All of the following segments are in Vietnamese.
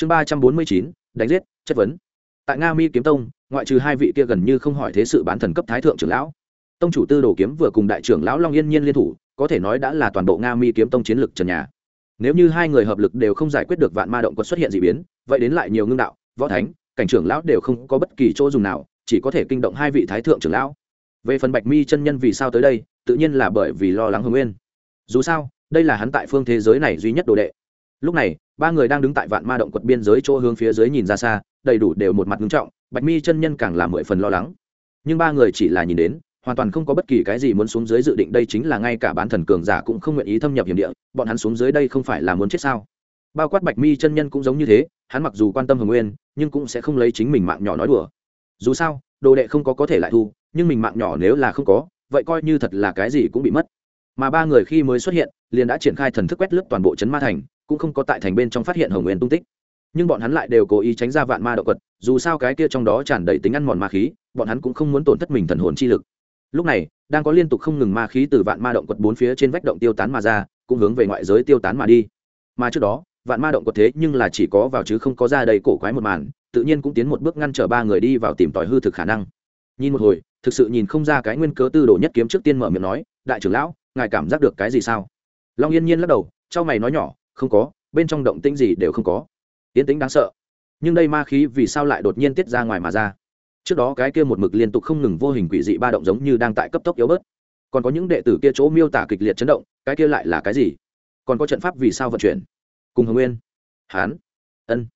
chương ba trăm bốn mươi chín, đánh giết, chất vấn. Tại nga mi kiếm tông, ngoại trừ hai vị kia gần như không hỏi thế sự bán thần cấp thái thượng trưởng lão, tông chủ tư đồ kiếm vừa cùng đại trưởng lão long yên nhiên liên thủ, có thể nói đã là toàn bộ nga mi kiếm tông chiến lược trần nhà. Nếu như hai người hợp lực đều không giải quyết được vạn ma động quật xuất hiện d ị biến, vậy đến lại nhiều ngưng đạo, võ thánh, cảnh trưởng lão đều không có bất kỳ chỗ dùng nào, chỉ có thể kinh động hai vị thái thượng trưởng lão. Về phần bạch mi chân nhân vì sao tới đây, tự nhiên là bởi vì lo lắng hồng nguyên. Dù sao, đây là hắn tại phương thế giới này duy nhất đồ đệ. Lúc này ba người đang đứng tại vạn ma động quật biên giới chỗ hướng phía dưới nhìn ra xa, đầy đủ đều một mặt nghiêm trọng, bạch mi chân nhân càng là mười phần lo lắng. Nhưng ba người chỉ là nhìn đến, hoàn toàn không có bất kỳ cái gì muốn xuống dưới dự định, đây chính là ngay cả bán thần cường giả cũng không nguyện ý thâm nhập hiểm địa, bọn hắn xuống dưới đây không phải là muốn chết sao? Bao quát bạch mi chân nhân cũng giống như thế, hắn mặc dù quan tâm hồng nguyên, nhưng cũng sẽ không lấy chính mình mạng nhỏ nói đùa. Dù sao, đồ đệ không có có thể lại thu, nhưng mình mạng nhỏ nếu là không có, vậy coi như thật là cái gì cũng bị mất. Mà ba người khi mới xuất hiện, liền đã triển khai thần thức quét lướt toàn bộ chấn ma thành cũng không có tại thành bên trong phát hiện hồng nguyên tung tích. Nhưng bọn hắn lại đều cố ý tránh ra vạn ma động quật, dù sao cái kia trong đó tràn đầy tính ăn mòn ma khí, bọn hắn cũng không muốn tổn thất mình thần hồn chi lực. Lúc này, đang có liên tục không ngừng ma khí từ vạn ma động quật bốn phía trên vách động tiêu tán mà ra, cũng hướng về ngoại giới tiêu tán mà đi. Mà trước đó, vạn ma động quật thế nhưng là chỉ có vào chứ không có ra đầy cổ quái một màn, tự nhiên cũng tiến một bước ngăn trở ba người đi vào tìm tòi hư thực khả năng. Nhìn một hồi, thực sự nhìn không ra cái nguyên cớ tư đồ nhất kiếm trước tiên mở miệng nói, đại trưởng lão, ngài cảm giác được cái gì sao? Long yên nhiên lắc đầu trao mày nói nhỏ không có, bên trong động tĩnh gì đều không có. Tiến tĩnh đáng sợ. Nhưng đây ma khí vì sao lại đột nhiên tiết ra ngoài mà ra? Trước đó cái kia một mực liên tục không ngừng vô hình quỷ dị ba động giống như đang tại cấp tốc yếu bớt. Còn có những đệ tử kia chỗ miêu tả kịch liệt chấn động, cái kia lại là cái gì? Còn có trận pháp vì sao vận chuyển? Cùng hồng nguyên, hán, ân.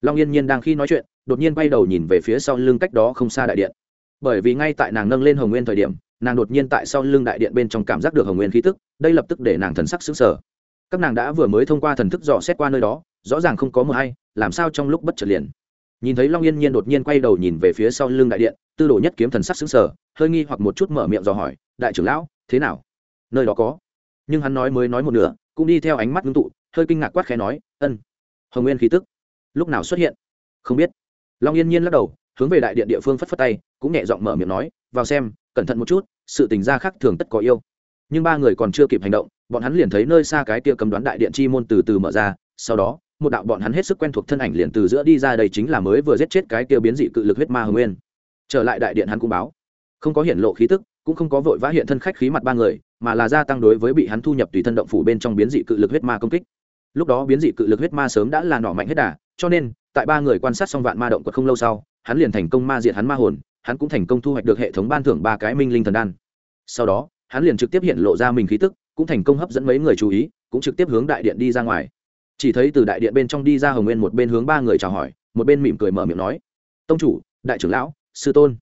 Long yên nhiên đang khi nói chuyện, đột nhiên bay đầu nhìn về phía sau lưng cách đó không xa đại điện. Bởi vì ngay tại nàng nâng lên hồng nguyên thời điểm, nàng đột nhiên tại sau lưng đại điện bên trong cảm giác được hồng nguyên khí tức, đây lập tức để nàng thần sắc xứng sở các nàng đã vừa mới thông qua thần thức dò xét qua nơi đó, rõ ràng không có mờ hay, làm sao trong lúc bất chợt liền. Nhìn thấy long yên nhiên đột nhiên quay đầu nhìn về phía sau lưng đại điện, tư đồ nhất kiếm thần sắc xứng sở hơi nghi hoặc một chút mở miệng dò hỏi, đại trưởng lão, thế nào? Nơi đó có? Nhưng hắn nói mới nói một nửa, cũng đi theo ánh mắt ngưng tụ, hơi kinh ngạc quát khẽ nói, ân, hồng nguyên khí tức, lúc nào xuất hiện? Không biết. Long yên nhiên lắc đầu, hướng về đại điện địa phương phất phất tay, cũng nhẹ giọng mở miệng nói, vào xem, cẩn thận một chút, sự tình gia khác thường tất có yêu nhưng ba người còn chưa kịp hành động, bọn hắn liền thấy nơi xa cái tia cầm đoán đại điện chi môn từ từ mở ra, sau đó, một đạo bọn hắn hết sức quen thuộc thân ảnh liền từ giữa đi ra đây chính là mới vừa giết chết cái tia biến dị cự lực huyết ma hồng nguyên. Trở lại đại điện hắn cũng báo, không có hiện lộ khí tức, cũng không có vội vã hiện thân khách khí mặt ba người, mà là gia tăng đối với bị hắn thu nhập tùy thân động phủ bên trong biến dị cự lực huyết ma công kích. Lúc đó biến dị cự lực huyết ma sớm đã là nỏ mạnh hết đà, cho nên, tại ba người quan sát xong vạn ma động quật không lâu sau, hắn liền thành công ma diệt hắn ma hồn, hắn cũng thành công thu hoạch được hệ thống ban thưởng ba cái minh linh thần đan. Sau đó hắn liền trực tiếp hiện lộ ra mình khí tức, cũng thành công hấp dẫn mấy người chú ý, cũng trực tiếp hướng đại điện đi ra ngoài. Chỉ thấy từ đại điện bên trong đi ra hồng nguyên một bên hướng ba người chào hỏi, một bên mỉm cười mở miệng nói, tông chủ, đại trưởng lão, sư tôn.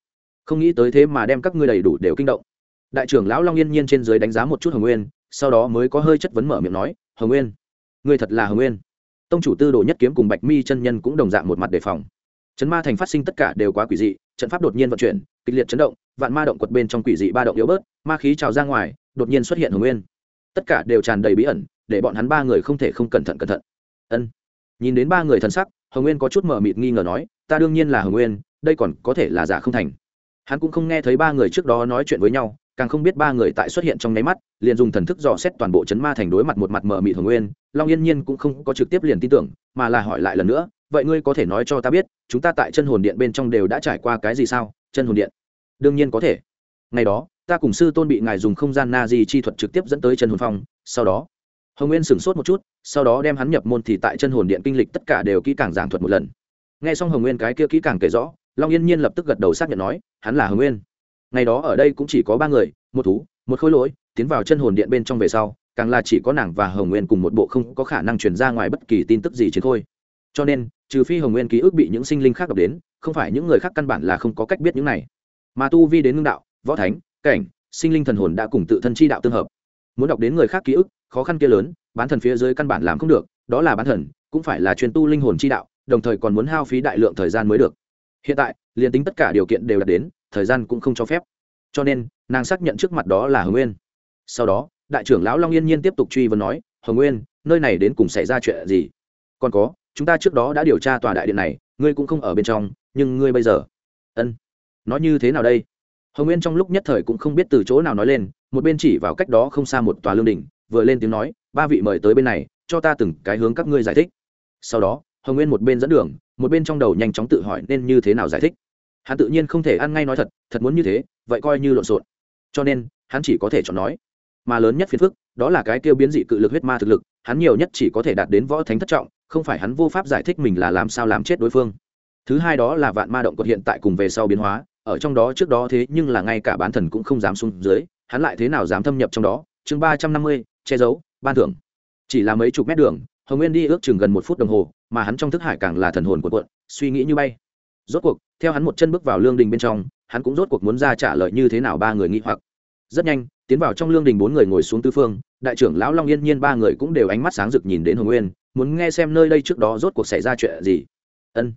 Không nghĩ tới thế mà đem các ngươi đầy đủ đều kinh động. Đại trưởng lão long yên nhiên trên dưới đánh giá một chút hồng nguyên, sau đó mới có hơi chất vấn mở miệng nói, hồng nguyên, ngươi thật là hồng nguyên. Tông chủ tư đồ nhất kiếm cùng bạch mi chân nhân cũng đồng dạng một mặt đề phòng chấn ma thành phát sinh tất cả đều quá quỷ dị, trận pháp đột nhiên vận chuyển, kịch liệt chấn động, vạn ma động quật bên trong quỷ dị ba động yếu bớt, ma khí trào ra ngoài, đột nhiên xuất hiện hồng nguyên. Tất cả đều tràn đầy bí ẩn, để bọn hắn ba người không thể không cẩn thận cẩn thận. Ân. Nhìn đến ba người thân sắc, hồng nguyên có chút mờ mịt nghi ngờ nói, ta đương nhiên là hồng nguyên, đây còn có thể là giả không thành. Hắn cũng không nghe thấy ba người trước đó nói chuyện với nhau, càng không biết ba người tại xuất hiện trong nháy mắt, liền dùng thần thức dò xét toàn bộ chấn ma thành đối mặt một mặt mờ mịt hồng nguyên. Long yên nhiên cũng không có trực tiếp liền tin tưởng, mà là hỏi lại lần nữa vậy ngươi có thể nói cho ta biết, chúng ta tại chân hồn điện bên trong đều đã trải qua cái gì sao? Chân hồn điện? Đương nhiên có thể. Ngày đó, ta cùng sư tôn bị ngài dùng không gian na di chi thuật trực tiếp dẫn tới chân hồn phong, sau đó, hồng nguyên sửng sốt một chút, sau đó đem hắn nhập môn thì tại chân hồn điện kinh lịch tất cả đều kỹ càng giảng thuật một lần. Nghe xong hồng nguyên cái kia kỹ càng kể rõ, long yên nhiên lập tức gật đầu xác nhận nói, hắn là hồng nguyên. Ngày đó ở đây cũng chỉ có ba người, một thú, một khối lỗi, tiến vào chân hồn điện bên trong về sau, càng là chỉ có nàng và hồng nguyên cùng một bộ không có khả năng truyền ra ngoài bất kỳ tin tức gì chiến khôi cho nên trừ phi hồng nguyên ký ức bị những sinh linh khác đọc đến, không phải những người khác căn bản là không có cách biết những này. Mà tu vi đến ngưng đạo, võ thánh, cảnh, sinh linh thần hồn đã cùng tự thân chi đạo tương hợp. Muốn đọc đến người khác ký ức, khó khăn kia lớn, bán thần phía dưới căn bản làm không được, đó là bán thần, cũng phải là truyền tu linh hồn chi đạo, đồng thời còn muốn hao phí đại lượng thời gian mới được. Hiện tại, liền tính tất cả điều kiện đều đạt đến, thời gian cũng không cho phép. Cho nên, nàng xác nhận trước mặt đó là hồng nguyên. Sau đó, đại trưởng lão long yên nhiên tiếp tục truy vấn nói, hồng nguyên, nơi này đến cùng xảy ra chuyện gì? Còn có chúng ta trước đó đã điều tra tòa đại điện này, ngươi cũng không ở bên trong, nhưng ngươi bây giờ, ân, nói như thế nào đây? Hồng nguyên trong lúc nhất thời cũng không biết từ chỗ nào nói lên, một bên chỉ vào cách đó không xa một tòa lương đình vừa lên tiếng nói, ba vị mời tới bên này, cho ta từng cái hướng các ngươi giải thích. Sau đó, hồng nguyên một bên dẫn đường, một bên trong đầu nhanh chóng tự hỏi nên như thế nào giải thích. Hắn tự nhiên không thể ăn ngay nói thật thật muốn như thế, vậy coi như lộn xộn. Cho nên, hắn chỉ có thể chọn nói. Mà lớn nhất phiền phức, đó là cái kêu biến dị cự lực huyết ma thực lực, hắn nhiều nhất chỉ có thể đạt đến võ thánh thất trọng không phải hắn vô pháp giải thích mình là làm sao làm chết đối phương. Thứ hai đó là vạn ma động quật hiện tại cùng về sau biến hóa, ở trong đó trước đó thế nhưng là ngay cả bán thần cũng không dám xuống dưới, hắn lại thế nào dám thâm nhập trong đó? Chương ba trăm năm mươi, che giấu, ban thưởng. Chỉ là mấy chục mét đường, hồng nguyên đi ước chừng gần một phút đồng hồ, mà hắn trong thức hải càng là thần hồn của quận suy nghĩ như bay. Rốt cuộc, theo hắn một chân bước vào lương đình bên trong, hắn cũng rốt cuộc muốn ra trả lời như thế nào ba người nghĩ hoặc. Rất nhanh, tiến vào trong lương đình bốn người ngồi xuống tư phương, đại trưởng lão long yên nhiên ba người cũng đều ánh mắt sáng rực nhìn đến hồng nguyên muốn nghe xem nơi đây trước đó rốt cuộc xảy ra chuyện gì. Ân.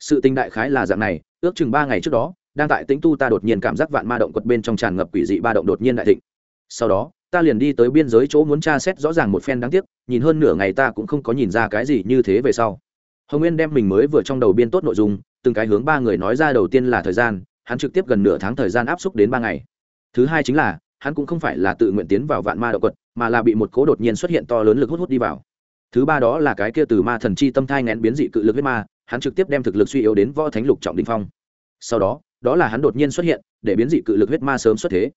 Sự tình đại khái là dạng này, ước chừng ba ngày trước đó, đang tại tĩnh tu ta đột nhiên cảm giác vạn ma động quật bên trong tràn ngập quỷ dị ba động đột nhiên đại thịnh. Sau đó, ta liền đi tới biên giới chỗ muốn tra xét rõ ràng một phen đáng tiếc, nhìn hơn nửa ngày ta cũng không có nhìn ra cái gì như thế về sau. Hồng nguyên đem mình mới vừa trong đầu biên tốt nội dung, từng cái hướng ba người nói ra đầu tiên là thời gian, hắn trực tiếp gần nửa tháng thời gian áp xúc đến ba ngày. Thứ hai chính là, hắn cũng không phải là tự nguyện tiến vào vạn ma động quật, mà là bị một cố đột nhiên xuất hiện to lớn lực hút hút đi vào thứ ba đó là cái kia từ ma thần chi tâm thai ngén biến dị cự lực huyết ma, hắn trực tiếp đem thực lực suy yếu đến võ thánh lục trọng đình phong. Sau đó đó là hắn đột nhiên xuất hiện, để biến dị cự lực huyết ma sớm xuất thế.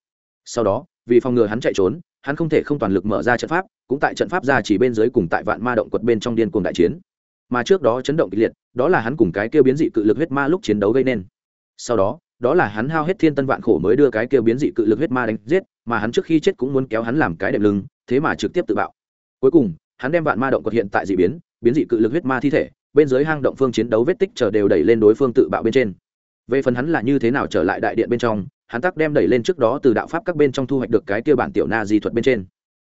Sau đó, vì phòng ngừa hắn chạy trốn, hắn không thể không toàn lực mở ra trận pháp, cũng tại trận pháp ra chỉ bên dưới cùng tại vạn ma động quật bên trong điên cuồng đại chiến. Mà trước đó chấn động kịch liệt, đó là hắn cùng cái kia biến dị cự lực huyết ma lúc chiến đấu gây nên. Sau đó đó là hắn hao hết thiên tân vạn khổ mới đưa cái kia biến dị cự lực huyết ma đánh giết, mà hắn trước khi chết cũng muốn kéo hắn làm cái đệm lưng, thế mà trực tiếp tự bạo. Cuối cùng hắn đem vạn ma động cột hiện tại dị biến biến dị cự lực huyết ma thi thể, bên dưới hang động phương chiến đấu vết tích chờ đều đẩy lên đối phương tự bạo bên trên. Về phần hắn là như thế nào trở lại đại điện bên trong, hắn tắc đem đẩy lên trước đó từ đạo pháp các bên trong thu hoạch được cái kia bản tiểu na di thuật bên trên.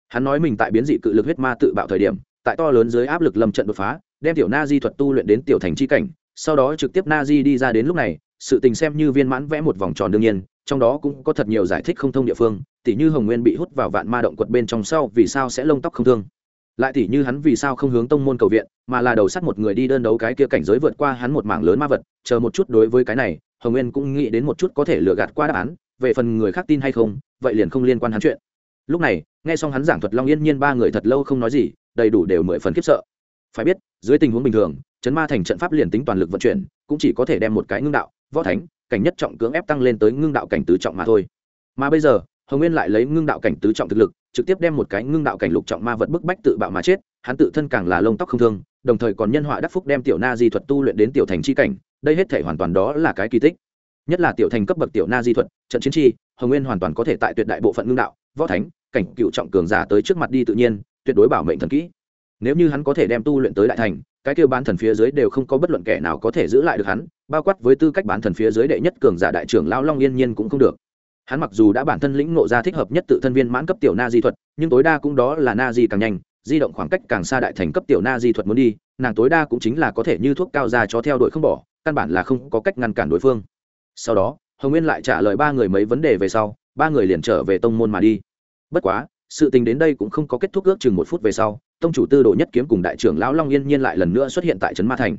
Hắn nói mình tại biến dị cự lực huyết ma tự bạo thời điểm, tại to lớn dưới áp lực lâm trận đột phá, đem tiểu na di thuật tu luyện đến tiểu thành c h i cảnh, sau đó trực tiếp na di đi ra đến lúc này, sự tình xem như viên mãn vẽ một vòng tròn đương nhiên, trong đó cũng có thật nhiều giải thích không thông địa phương, tỉ như hồng nguyên bị hút vào vạn ma động quật bên trong sau vì sao sẽ lông tóc không thương lại tỉ như hắn vì sao không hướng tông môn cầu viện, mà là đầu sắt một người đi đơn đấu cái kia cảnh giới vượt qua hắn một mảng lớn ma vật, chờ một chút đối với cái này, hồng nguyên cũng nghĩ đến một chút có thể lừa gạt qua đáp án, về phần người khác tin hay không, vậy liền không liên quan hắn chuyện. Lúc này, nghe xong hắn giảng thuật long yên nhiên ba người thật lâu không nói gì, đầy đủ đều mười phần khiếp sợ. Phải biết, dưới tình huống bình thường, chấn ma thành trận pháp liền tính toàn lực vận chuyển, cũng chỉ có thể đem một cái ngưng đạo, võ thánh, cảnh nhất trọng cưỡng ép tăng lên tới ngưng đạo cảnh tứ trọng mà thôi. Mà bây giờ, hồng nguyên lại lấy ngưng đạo cảnh tứ trọng thực lực trực tiếp đem một cái ngưng đạo cảnh lục trọng ma vật bức bách tự bạo mà chết, hắn tự thân càng là lông tóc không thương, đồng thời còn nhân họa đắc phúc đem tiểu na di thuật tu luyện đến tiểu thành c h i cảnh, đây hết thể hoàn toàn đó là cái kỳ tích. Nhất là tiểu thành cấp bậc tiểu na di thuật, trận chiến chi, hồng nguyên hoàn toàn có thể tại tuyệt đại bộ phận ngưng đạo, võ thánh, cảnh cựu trọng cường giả tới trước mặt đi tự nhiên, tuyệt đối bảo mệnh thần kỹ. Nếu như hắn có thể đem tu luyện tới đại thành, cái kêu bán thần phía dưới đều không có bất luận kẻ nào có thể giữ lại được hắn, bao quát với tư cách bán thần phía dưới đệ nhất cường giả đại trưởng lão long yên nhiên cũng không được hắn mặc dù đã bản thân lĩnh ngộ ra thích hợp nhất tự thân viên mãn cấp tiểu na di thuật, nhưng tối đa cũng đó là na di càng nhanh, di động khoảng cách càng xa đại thành cấp tiểu na di thuật muốn đi, nàng tối đa cũng chính là có thể như thuốc cao ra cho theo đuổi không bỏ, căn bản là không có cách ngăn cản đối phương. Sau đó, hồng nguyên lại trả lời ba người mấy vấn đề về sau, ba người liền trở về tông môn mà đi. Bất quá, sự tình đến đây cũng không có kết thúc ước chừng một phút về sau, tông chủ tư đồ nhất kiếm cùng đại trưởng lão long yên nhiên lại lần nữa xuất hiện tại trấn ma thành.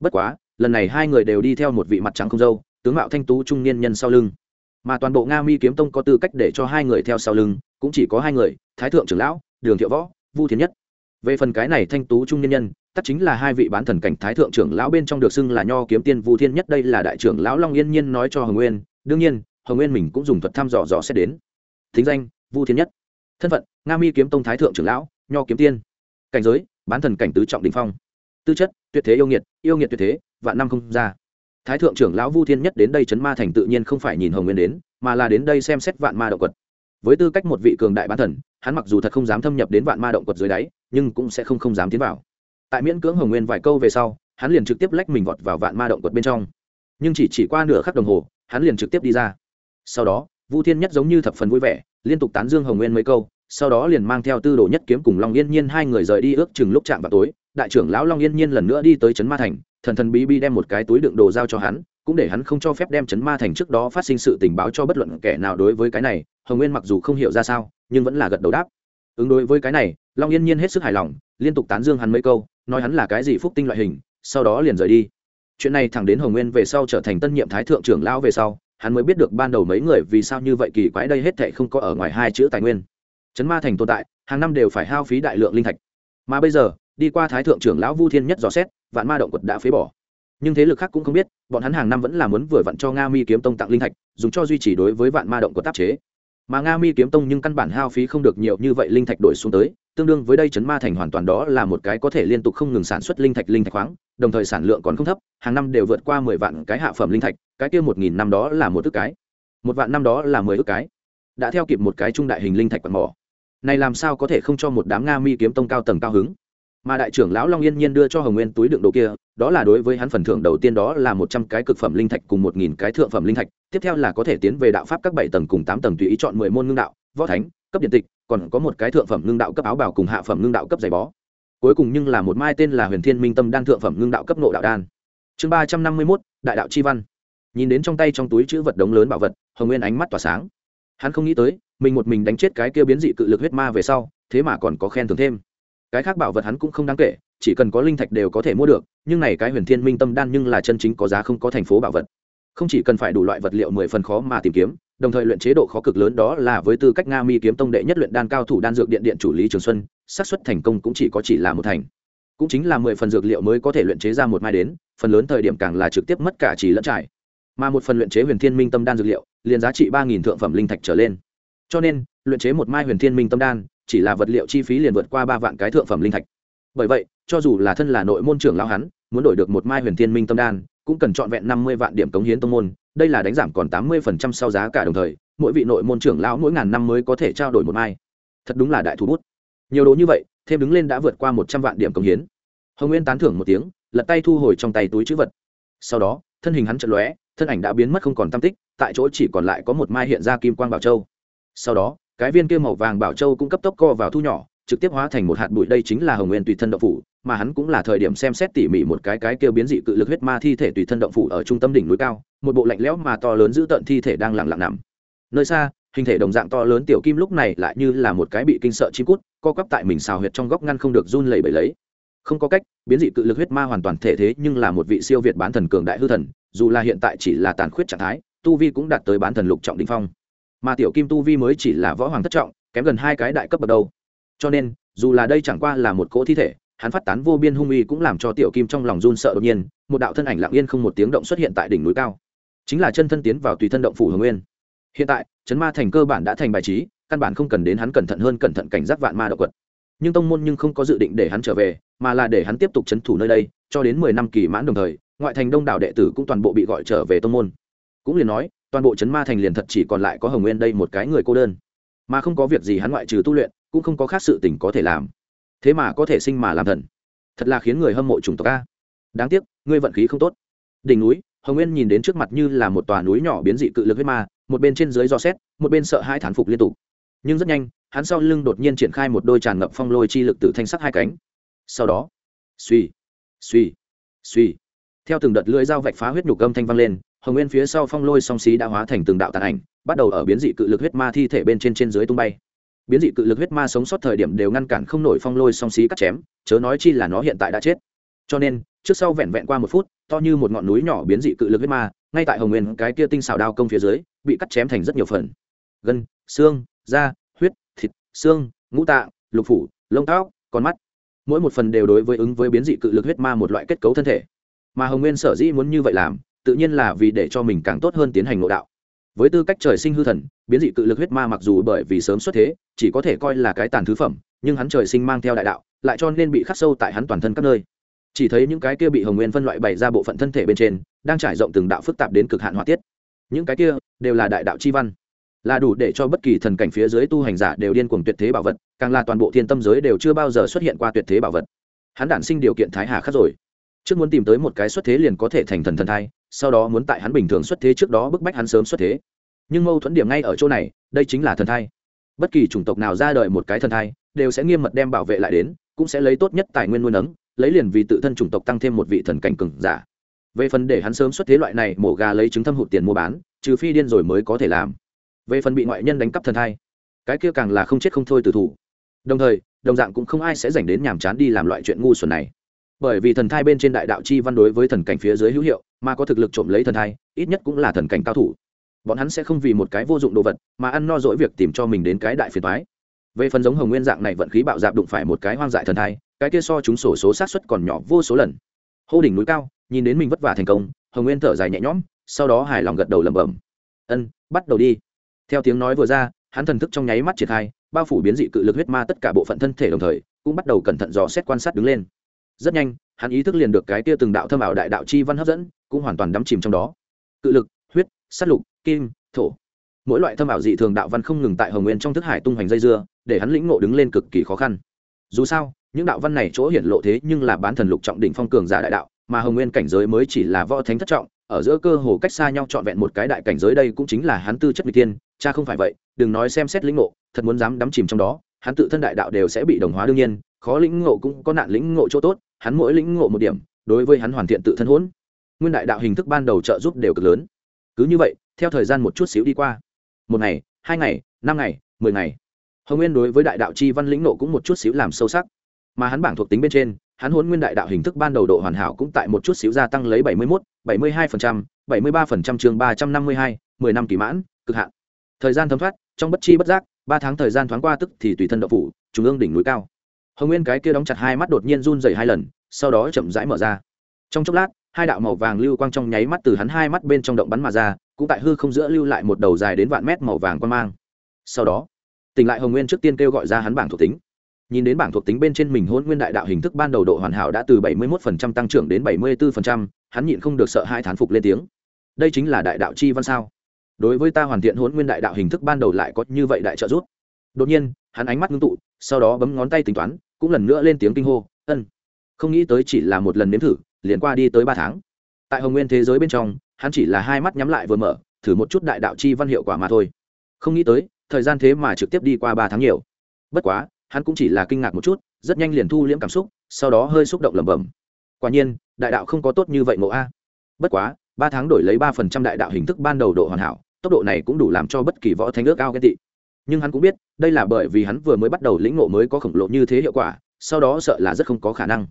Bất quá, lần này hai người đều đi theo một vị mặt trắng không dâu, tướng mạo thanh tú trung niên nhân sau lưng mà toàn bộ nga mi kiếm tông có tư cách để cho hai người theo sau lưng, cũng chỉ có hai người, thái thượng trưởng lão, đường thiệu võ, vu thiến nhất. Về phần cái này thanh tú trung Nhân nhân, tất chính là hai vị bán thần cảnh thái thượng trưởng lão bên trong được xưng là nho kiếm tiên vu thiên nhất, đây là đại trưởng lão long yên nhiên nói cho hồng nguyên. Đương nhiên, hồng nguyên mình cũng dùng thuật thăm dò dò xét đến. Thính danh, vu thiên nhất. Thân phận, nga mi kiếm tông thái thượng trưởng lão, nho kiếm tiên. Cảnh giới, bán thần cảnh tứ trọng đình phong. Tư chất, tuyệt thế yêu nghiệt yêu nghiệt tuyệt thế, vạn năm không ra thái thượng trưởng lão vu thiên nhất đến đây chấn ma thành tự nhiên không phải nhìn hồng nguyên đến, mà là đến đây xem xét vạn ma động quật. Với tư cách một vị cường đại bán thần, hắn mặc dù thật không dám thâm nhập đến vạn ma động quật dưới đáy, nhưng cũng sẽ không không dám tiến vào. Tại miễn cưỡng hồng nguyên vài câu về sau, hắn liền trực tiếp lách mình vọt vào vạn ma động quật bên trong. Nhưng chỉ chỉ qua nửa khắc đồng hồ, hắn liền trực tiếp đi ra. Sau đó, vu thiên nhất giống như thập phần vui vẻ, liên tục tán dương hồng nguyên mấy câu, sau đó liền mang theo tư đồ nhất kiếm cùng long yên nhiên hai người rời đi ước chừng lúc chạm vào tối. Đại trưởng lão long yên nhiên lần nữa đi tới trấn ma thành thần thần bí bí đem một cái túi đựng đồ giao cho hắn, cũng để hắn không cho phép đem chấn ma thành trước đó phát sinh sự tình báo cho bất luận kẻ nào đối với cái này, hồng nguyên mặc dù không hiểu ra sao, nhưng vẫn là gật đầu đáp. Ứng đối với cái này, long yên nhiên hết sức hài lòng, liên tục tán dương hắn mấy câu, nói hắn là cái gì phúc tinh loại hình, sau đó liền rời đi. Chuyện này thẳng đến hồng nguyên về sau trở thành tân nhiệm thái thượng trưởng lão về sau, hắn mới biết được ban đầu mấy người vì sao như vậy kỳ quái đây hết thệ không có ở ngoài hai chữ tài nguyên. Chấn ma thành tồn tại, hàng năm đều phải hao phí đại lượng linh thạch. Mà bây giờ, đi qua thái thượng trưởng lão vu thiên nhất dò xét vạn ma động quật đã phế bỏ. Nhưng thế lực khác cũng không biết, bọn hắn hàng năm vẫn là muốn vừa vặn cho nga mi kiếm tông tặng linh thạch, dùng cho duy trì đối với vạn ma động quật tác chế. Mà nga mi kiếm tông nhưng căn bản hao phí không được nhiều như vậy linh thạch đổi xuống tới, tương đương với đây chấn ma thành hoàn toàn đó là một cái có thể liên tục không ngừng sản xuất linh thạch linh thạch khoáng, đồng thời sản lượng còn không thấp, hàng năm đều vượt qua mười vạn cái hạ phẩm linh thạch, cái kia một nghìn năm đó là một ước cái. Một vạn năm đó là mười ước cái. Đã theo kịp một cái trung đại hình linh thạch quạt mỏ. Này làm sao có thể không cho một đám nga mi kiếm tông cao tầng cao hứng? Mà đại trưởng lão long yên nhiên đưa cho hồng nguyên túi đựng đồ kia, đó là đối với hắn phần thưởng đầu tiên đó là một trăm cái cực phẩm linh thạch cùng một nghìn cái thượng phẩm linh thạch, tiếp theo là có thể tiến về đạo pháp các bảy tầng cùng tám tầng tùy ý chọn mười môn ngưng đạo, võ thánh, cấp điện tịch, còn có một cái thượng phẩm ngưng đạo cấp áo bào cùng hạ phẩm ngưng đạo cấp giày bó. Cuối cùng nhưng là một mai tên là huyền thiên minh tâm đan thượng phẩm ngưng đạo cấp nộ đạo đan. Chương ba trăm năm mươi mốt, đại đạo chi văn. Nhìn đến trong tay trong túi chữ vật đống lớn bảo vật, hồng nguyên ánh mắt tỏa sáng. Hắn không nghĩ tới, mình một mình đánh chết cái kia biến dị cự lực huyết ma về sau, thế mà còn có khen thưởng thêm cái khác bảo vật hắn cũng không đáng kể, chỉ cần có linh thạch đều có thể mua được, nhưng này cái huyền thiên minh tâm đan nhưng là chân chính có giá không có thành phố bảo vật. Không chỉ cần phải đủ loại vật liệu mười phần khó mà tìm kiếm, đồng thời luyện chế độ khó cực lớn đó là với tư cách nga mi kiếm tông đệ nhất luyện đan cao thủ đan dược điện điện chủ lý trường xuân, xác suất thành công cũng chỉ có chỉ là một thành. Cũng chính là mười phần dược liệu mới có thể luyện chế ra một mai đến, phần lớn thời điểm càng là trực tiếp mất cả chỉ lẫn trải. Mà một phần luyện chế huyền thiên minh tâm đan dược liệu, liền giá trị ba nghìn thượng phẩm linh thạch trở lên. Cho nên, luyện chế một mai huyền thiên minh tâm đan chỉ là vật liệu chi phí liền vượt qua ba vạn cái thượng phẩm linh thạch. Bởi vậy, cho dù là thân là nội môn trưởng lao hắn, muốn đổi được một mai huyền thiên minh tâm đan, cũng cần trọn vẹn năm mươi vạn điểm cống hiến tông môn, đây là đánh giảm còn tám mươi phần trăm sau giá cả đồng thời, mỗi vị nội môn trưởng lão mỗi ngàn năm mới có thể trao đổi một mai. Thật đúng là đại thủ bút. Nhiều đồ như vậy, thêm đứng lên đã vượt qua một trăm vạn điểm cống hiến. Hồng nguyên tán thưởng một tiếng, lật tay thu hồi trong tay túi chữ vật. Sau đó, thân hình hắn chợt lóe, thân ảnh đã biến mất không còn tam tích, tại chỗ chỉ còn lại có một mai hiện ra kim quang bảo châu. Sau đó cái viên kia màu vàng bảo châu cũng cấp tốc co vào thu nhỏ, trực tiếp hóa thành một hạt bụi. Đây chính là hồng nguyên tùy thân động phủ, mà hắn cũng là thời điểm xem xét tỉ mỉ một cái cái kia biến dị cự lực huyết ma thi thể tùy thân động phủ ở trung tâm đỉnh núi cao, một bộ lạnh lẽo mà to lớn giữ tận thi thể đang lặng lặng nằm. Nơi xa, hình thể đồng dạng to lớn tiểu kim lúc này lại như là một cái bị kinh sợ chim cút, co quắp tại mình xào huyệt trong góc ngăn không được run lẩy bẩy lấy. Không có cách, biến dị cự lực huyết ma hoàn toàn thể thế nhưng là một vị siêu việt bán thần cường đại hư thần, dù là hiện tại chỉ là tàn khuyết trạng thái, tu vi cũng đạt tới bán thần lục trọng đình phong mà tiểu kim tu vi mới chỉ là võ hoàng thất trọng, kém gần hai cái đại cấp bậc đầu cho nên, dù là đây chẳng qua là một cỗ thi thể, hắn phát tán vô biên hung uy cũng làm cho tiểu kim trong lòng run sợ đột nhiên, một đạo thân ảnh lặng yên không một tiếng động xuất hiện tại đỉnh núi cao. Chính là chân thân tiến vào tùy thân động phủ hồng nguyên. Hiện tại, chấn ma thành cơ bản đã thành bài trí, căn bản không cần đến hắn cẩn thận hơn cẩn thận cảnh giác vạn ma động quật. Nhưng tông môn nhưng không có dự định để hắn trở về, mà là để hắn tiếp tục chấn thủ nơi đây, cho đến mười năm kỳ mãn đồng thời, ngoại thành đông đảo đệ tử cũng toàn bộ bị gọi trở về tông môn. Cũng liền nói toàn bộ chấn ma thành liền thật chỉ còn lại có hồng nguyên đây một cái người cô đơn. Mà không có việc gì hắn ngoại trừ tu luyện, cũng không có khác sự tình có thể làm. Thế mà có thể sinh mà làm thần. Thật là khiến người hâm mộ chủng tộc a. Đáng tiếc, ngươi vận khí không tốt. Đỉnh núi, hồng nguyên nhìn đến trước mặt như là một tòa núi nhỏ biến dị cự lực huyết ma, một bên trên dưới do xét, một bên sợ hai thán phục liên tục. Nhưng rất nhanh, hắn sau lưng đột nhiên triển khai một đôi tràn ngập phong lôi chi lực từ thanh sắc hai cánh. Sau đó, suy suy suy. Theo từng đợt lưỡi dao vạch phá huyết nhục âm thanh vang lên hồng nguyên phía sau phong lôi song xí đã hóa thành từng đạo tàn ảnh, bắt đầu ở biến dị cự lực huyết ma thi thể bên trên trên dưới tung bay. Biến dị cự lực huyết ma sống sót thời điểm đều ngăn cản không nổi phong lôi song xí cắt chém, chớ nói chi là nó hiện tại đã chết. Cho nên, trước sau vẹn vẹn qua một phút, to như một ngọn núi nhỏ biến dị cự lực huyết ma, ngay tại hồng nguyên cái kia tinh xào đao công phía dưới, bị cắt chém thành rất nhiều phần. Gân, xương, da, huyết, thịt, xương, ngũ tạng, lục phủ, lông tóc, con mắt. Mỗi một phần đều đối với ứng với biến dị cự lực huyết ma một loại kết cấu thân thể. Mà hồng nguyên sở dĩ muốn như vậy làm tự nhiên là vì để cho mình càng tốt hơn tiến hành nội đạo. Với tư cách trời sinh hư thần, biến dị cự lực huyết ma mặc dù bởi vì sớm xuất thế, chỉ có thể coi là cái tàn thứ phẩm, nhưng hắn trời sinh mang theo đại đạo, lại cho nên bị khắc sâu tại hắn toàn thân các nơi. Chỉ thấy những cái kia bị hồng nguyên phân loại bày ra bộ phận thân thể bên trên, đang trải rộng từng đạo phức tạp đến cực hạn hỏa tiết. Những cái kia đều là đại đạo chi văn, là đủ để cho bất kỳ thần cảnh phía dưới tu hành giả đều điên cuồng tuyệt thế bảo vật, càng là toàn bộ thiên tâm giới đều chưa bao giờ xuất hiện qua tuyệt thế bảo vật. Hắn đản sinh điều kiện thái hà khắc rồi trước muốn tìm tới một cái xuất thế liền có thể thành thần thần thai, sau đó muốn tại hắn bình thường xuất thế trước đó bức bách hắn sớm xuất thế. Nhưng mâu thuẫn điểm ngay ở chỗ này, đây chính là thần thai. Bất kỳ chủng tộc nào ra đời một cái thần thai, đều sẽ nghiêm mật đem bảo vệ lại đến, cũng sẽ lấy tốt nhất tài nguyên nuôi nấng, lấy liền vì tự thân chủng tộc tăng thêm một vị thần cảnh cừng giả. Về phần để hắn sớm xuất thế loại này, mổ gà lấy trứng thâm hụt tiền mua bán, trừ phi điên rồi mới có thể làm. Về phần bị ngoại nhân đánh cắp thần thai, cái kia càng là không chết không thôi từ thủ. Đồng thời, đồng dạng cũng không ai sẽ dành đến nhàm chán đi làm loại chuyện ngu xuẩn này bởi vì thần thai bên trên đại đạo chi văn đối với thần cảnh phía dưới hữu hiệu, mà có thực lực trộm lấy thần thai, ít nhất cũng là thần cảnh cao thủ. Bọn hắn sẽ không vì một cái vô dụng đồ vật mà ăn no dỗi việc tìm cho mình đến cái đại phiền thoái về phần giống hồng nguyên dạng này vận khí bạo dạp đụng phải một cái hoang dại thần thai, cái kia so chúng sổ số sát xuất còn nhỏ vô số lần. Hô đỉnh núi cao, nhìn đến mình vất vả thành công, hồng nguyên thở dài nhẹ nhõm, sau đó hài lòng gật đầu lẩm bẩm. Ân, bắt đầu đi. Theo tiếng nói vừa ra, hắn thần thức trong nháy mắt triển khai, bao phủ biến dị cự lực huyết ma tất cả bộ phận thân thể đồng thời, cũng bắt đầu cẩn thận dò xét quan sát đứng lên rất nhanh, hắn ý thức liền được cái tia từng đạo thâm ảo đại đạo chi văn hấp dẫn, cũng hoàn toàn đắm chìm trong đó. Cự lực, huyết s á t lục, kim, thổ. Mỗi loại thâm ảo dị thường đạo văn không ngừng tại hồng nguyên trong thức hải tung hoành dây dưa, để hắn lĩnh ngộ đứng lên cực kỳ khó khăn. Dù sao, những đạo văn này chỗ hiện lộ thế nhưng là bán thần lục trọng đỉnh phong cường giả đại đạo, mà hồng nguyên cảnh giới mới chỉ là võ thánh thất trọng, ở giữa cơ hồ cách xa nhau trọn vẹn một cái đại cảnh giới đây cũng chính là hắn tư chất n g tiên, cha không phải vậy, đừng nói xem xét lĩnh ngộ, thật muốn dám đắm chìm trong đó, hắn tự thân đại đạo đều sẽ bị đồng hóa đương nhiên, khó lĩnh ngộ cũng có nạn lĩnh ngộ chỗ tốt hắn mỗi lĩnh ngộ một điểm, đối với hắn hoàn thiện tự thân hỗn. Nguyên đại đạo hình thức ban đầu trợ giúp đều cực lớn. Cứ như vậy, theo thời gian một chút xíu đi qua. Một ngày, hai ngày, năm ngày, mười ngày. Hồng nguyên đối với đại đạo chi văn lĩnh nộ cũng một chút xíu làm sâu sắc. Mà hắn bảng thuộc tính bên trên, hắn hôn nguyên đại đạo hình thức ban đầu độ hoàn hảo cũng tại một chút xíu gia tăng lấy bảy mươi mốt, bảy mươi hai phần trăm, bảy mươi ba phần trăm chương ba trăm năm mươi hai, mười năm kỳ mãn, cực hạn. Thời gian thấm thoát, trong bất chi bất giác, ba tháng thời gian thoáng qua tức thì tùy thân đậu phủ, trung ương đỉnh núi cao hồng nguyên cái kia đóng chặt hai mắt đột nhiên run dày hai lần sau đó chậm rãi mở ra. Trong chốc lát hai đạo màu vàng lưu quang trong nháy mắt từ hắn hai mắt bên trong động bắn mà ra cũng tại hư không giữa lưu lại một đầu dài đến vạn mét màu vàng quan mang. Sau đó tỉnh lại hồng nguyên trước tiên kêu gọi ra hắn bảng thuộc tính. Nhìn đến bảng thuộc tính bên trên mình hôn nguyên đại đạo hình thức ban đầu độ hoàn hảo đã từ 71% tăng trưởng đến 74%, hắn nhịn không được sợ hai thán phục lên tiếng. Đây chính là đại đạo chi văn sao? Đối với ta hoàn thiện hôn nguyên đại đạo hình thức ban đầu lại có như vậy đại trợ giúp. Đột nhiên hắn ánh mắt ngưng tụ sau đó bấm ngón tay tính toán cũng lần nữa lên tiếng kinh hô, ân, không nghĩ tới chỉ là một lần nếm thử, liền qua đi tới ba tháng. Tại hồng nguyên thế giới bên trong, hắn chỉ là hai mắt nhắm lại vừa mở, thử một chút đại đạo chi văn hiệu quả mà thôi. Không nghĩ tới, thời gian thế mà trực tiếp đi qua ba tháng nhiều. Bất quá, hắn cũng chỉ là kinh ngạc một chút, rất nhanh liền thu liễm cảm xúc, sau đó hơi xúc động lẩm bẩm. Quả nhiên, đại đạo không có tốt như vậy ngộ a. Bất quá, ba tháng đổi lấy ba phần trăm đại đạo hình thức ban đầu độ hoàn hảo, tốc độ này cũng đủ làm cho bất kỳ võ thánh ước ao ghen tị nhưng hắn cũng biết, đây là bởi vì hắn vừa mới bắt đầu lĩnh ngộ mới có khổng lồ như thế hiệu quả, sau đó sợ là rất không có khả năng.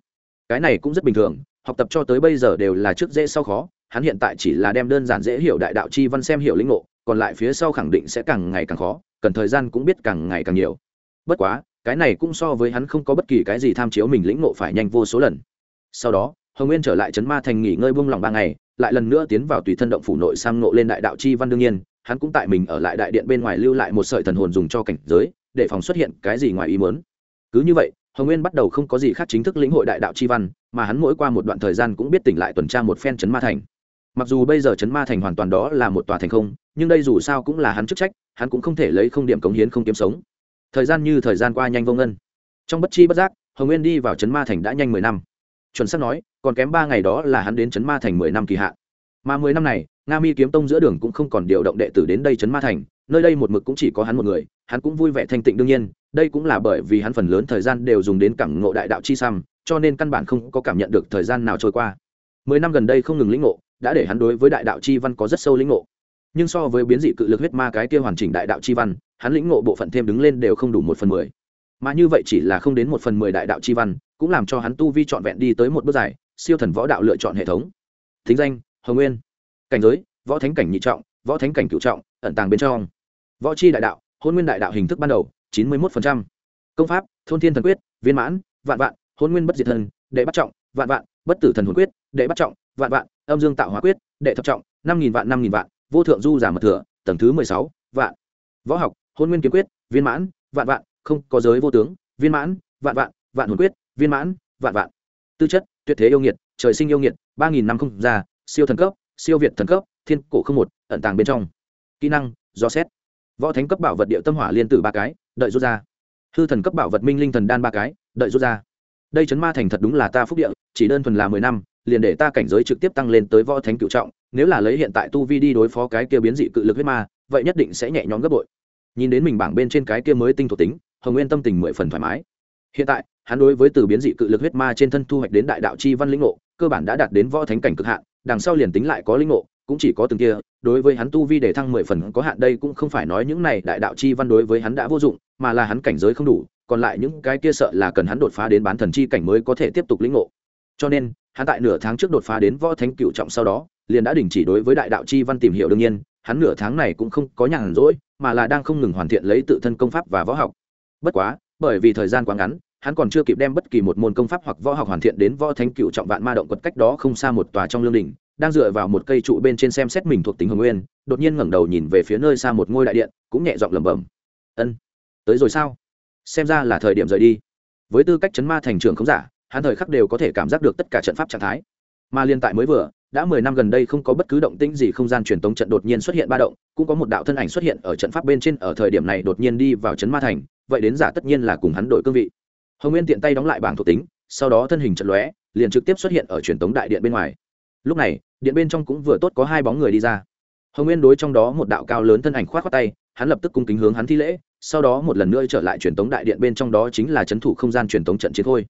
Cái này cũng rất bình thường, học tập cho tới bây giờ đều là trước dễ sau khó, hắn hiện tại chỉ là đem đơn giản dễ hiểu đại đạo chi văn xem hiểu lĩnh ngộ, còn lại phía sau khẳng định sẽ càng ngày càng khó, cần thời gian cũng biết càng ngày càng nhiều. Bất quá, cái này cũng so với hắn không có bất kỳ cái gì tham chiếu mình lĩnh ngộ phải nhanh vô số lần. Sau đó, hồng nguyên trở lại trấn ma thành nghỉ ngơi buông lòng ba ngày, lại lần nữa tiến vào tùy thân động phủ nội sang ngộ lên đại đạo chi văn đương nhiên hắn cũng tại mình ở lại đại điện bên ngoài lưu lại một sợi thần hồn dùng cho cảnh giới, để phòng xuất hiện cái gì ngoài ý muốn. Cứ như vậy, hồng nguyên bắt đầu không có gì khác chính thức lĩnh hội đại đạo chi văn, mà hắn mỗi qua một đoạn thời gian cũng biết tỉnh lại tuần tra một phen chấn ma thành. Mặc dù bây giờ chấn ma thành hoàn toàn đó là một tòa thành không, nhưng đây dù sao cũng là hắn chức trách, hắn cũng không thể lấy không điểm cống hiến không kiếm sống. Thời gian như thời gian qua nhanh vô ngân. Trong bất chi bất giác, hồng nguyên đi vào chấn ma thành đã nhanh mười năm. Chuẩn xác nói, còn kém ba ngày đó là hắn đến chấn ma thành mười năm kỳ hạn mà mười năm này, nga mi kiếm tông giữa đường cũng không còn điều động đệ tử đến đây chấn ma thành, nơi đây một mực cũng chỉ có hắn một người, hắn cũng vui vẻ thanh tịnh đương nhiên, đây cũng là bởi vì hắn phần lớn thời gian đều dùng đến cảm ngộ đại đạo chi xăm, cho nên căn bản không có cảm nhận được thời gian nào trôi qua. Mười năm gần đây không ngừng lĩnh ngộ, đã để hắn đối với đại đạo chi văn có rất sâu lĩnh ngộ. Nhưng so với biến dị cự lực huyết ma cái kia hoàn chỉnh đại đạo chi văn, hắn lĩnh ngộ bộ phận thêm đứng lên đều không đủ một phần mười. Mà như vậy chỉ là không đến một phần mười đại đạo chi văn, cũng làm cho hắn tu vi trọn vẹn đi tới một bước dài, siêu thần võ đạo lựa chọn hệ thống. Thính danh hồng nguyên. Cảnh giới, võ thánh cảnh nhị trọng, võ thánh cảnh cựu trọng, ẩn tàng bên trong. Võ chi đại đạo, hôn nguyên đại đạo hình thức ban đầu, chín mươi một công pháp, thôn thiên thần quyết, viên mãn, vạn vạn, hôn nguyên bất diệt thần, đệ bắt trọng, vạn vạn, bất tử thần hồn quyết, đệ bắt trọng, vạn vạn, âm dương tạo hóa quyết, đệ thập trọng, năm nghìn vạn, năm nghìn vạn, vô thượng du giả mật thừa, tầng thứ mười sáu, vạn. Võ học, hôn nguyên kiếm quyết, viên mãn, vạn vạn, không có giới vô tướng, viên mãn, vạn vạn vạn hồn quyết, viên mãn, vạn vạn. Tư chất, tuyệt thế yêu nghiệt, trời sinh yêu nghiệt, ba nghìn năm không già siêu thần cấp, siêu việt thần cấp, thiên cổ không một, ẩn tàng bên trong. Kỹ năng, do xét. Võ thánh cấp bảo vật địa tâm hỏa liên tử ba cái, đợi rút ra. Hư thần cấp bảo vật minh linh thần đan ba cái, đợi rút ra. Đây chấn ma thành thật đúng là ta phúc địa, chỉ đơn thuần là mười năm, liền để ta cảnh giới trực tiếp tăng lên tới võ thánh cựu trọng, nếu là lấy hiện tại tu vi đi đối phó cái kia biến dị cự lực huyết ma, vậy nhất định sẽ nhẹ nhõm gấp bội. Nhìn đến mình bảng bên trên cái kia mới tinh thuộc tính, hồng nguyên tâm tình mười phần thoải mái. Hiện tại, hắn đối với từ biến dị cự lực huyết ma trên thân thu hoạch đến đại đạo chi văn lĩnh ngộ, cơ bản đã đạt đến võ thánh cảnh cực hạn đằng sau liền tính lại có linh ngộ, cũng chỉ có từng kia, đối với hắn tu vi để thăng mười phần có hạn đây cũng không phải nói những này đại đạo chi văn đối với hắn đã vô dụng, mà là hắn cảnh giới không đủ, còn lại những cái kia sợ là cần hắn đột phá đến bán thần chi cảnh mới có thể tiếp tục lĩnh ngộ. Cho nên, hắn tại nửa tháng trước đột phá đến võ thánh cựu trọng sau đó, liền đã đình chỉ đối với đại đạo chi văn tìm hiểu đương nhiên, hắn nửa tháng này cũng không có nhàn rỗi, mà là đang không ngừng hoàn thiện lấy tự thân công pháp và võ học. Bất quá, bởi vì thời gian quá ngắn hắn còn chưa kịp đem bất kỳ một môn công pháp hoặc võ học hoàn thiện đến võ thánh cựu trọng vạn ma động quật cách đó không xa một tòa trong lương đình, đang dựa vào một cây trụ bên trên xem xét mình thuộc tính hồng nguyên, đột nhiên ngẩng đầu nhìn về phía nơi xa một ngôi đại điện, cũng nhẹ giọng lẩm bẩm. Ân, tới rồi sao? Xem ra là thời điểm rời đi. Với tư cách chấn ma thành trường không giả, hắn thời khắc đều có thể cảm giác được tất cả trận pháp trạng thái. Mà liên tại mới vừa, đã mười năm gần đây không có bất cứ động tĩnh gì không gian truyền tống trận đột nhiên xuất hiện ba động, cũng có một đạo thân ảnh xuất hiện ở trận pháp bên trên ở thời điểm này đột nhiên đi vào chấn ma thành, vậy đến giả tất nhiên là cùng hắn đổi cương vị hồng nguyên tiện tay đóng lại bảng thuộc tính, sau đó thân hình trận lóe, liền trực tiếp xuất hiện ở truyền tống đại điện bên ngoài. Lúc này, điện bên trong cũng vừa tốt có hai bóng người đi ra. Hồng nguyên đối trong đó một đạo cao lớn thân ảnh khoát á tay, hắn lập tức cung kính hướng hắn thi lễ, sau đó một lần nữa trở lại truyền tống đại điện bên trong đó chính là c h ấ n thủ không gian truyền tống trận chiến thôi.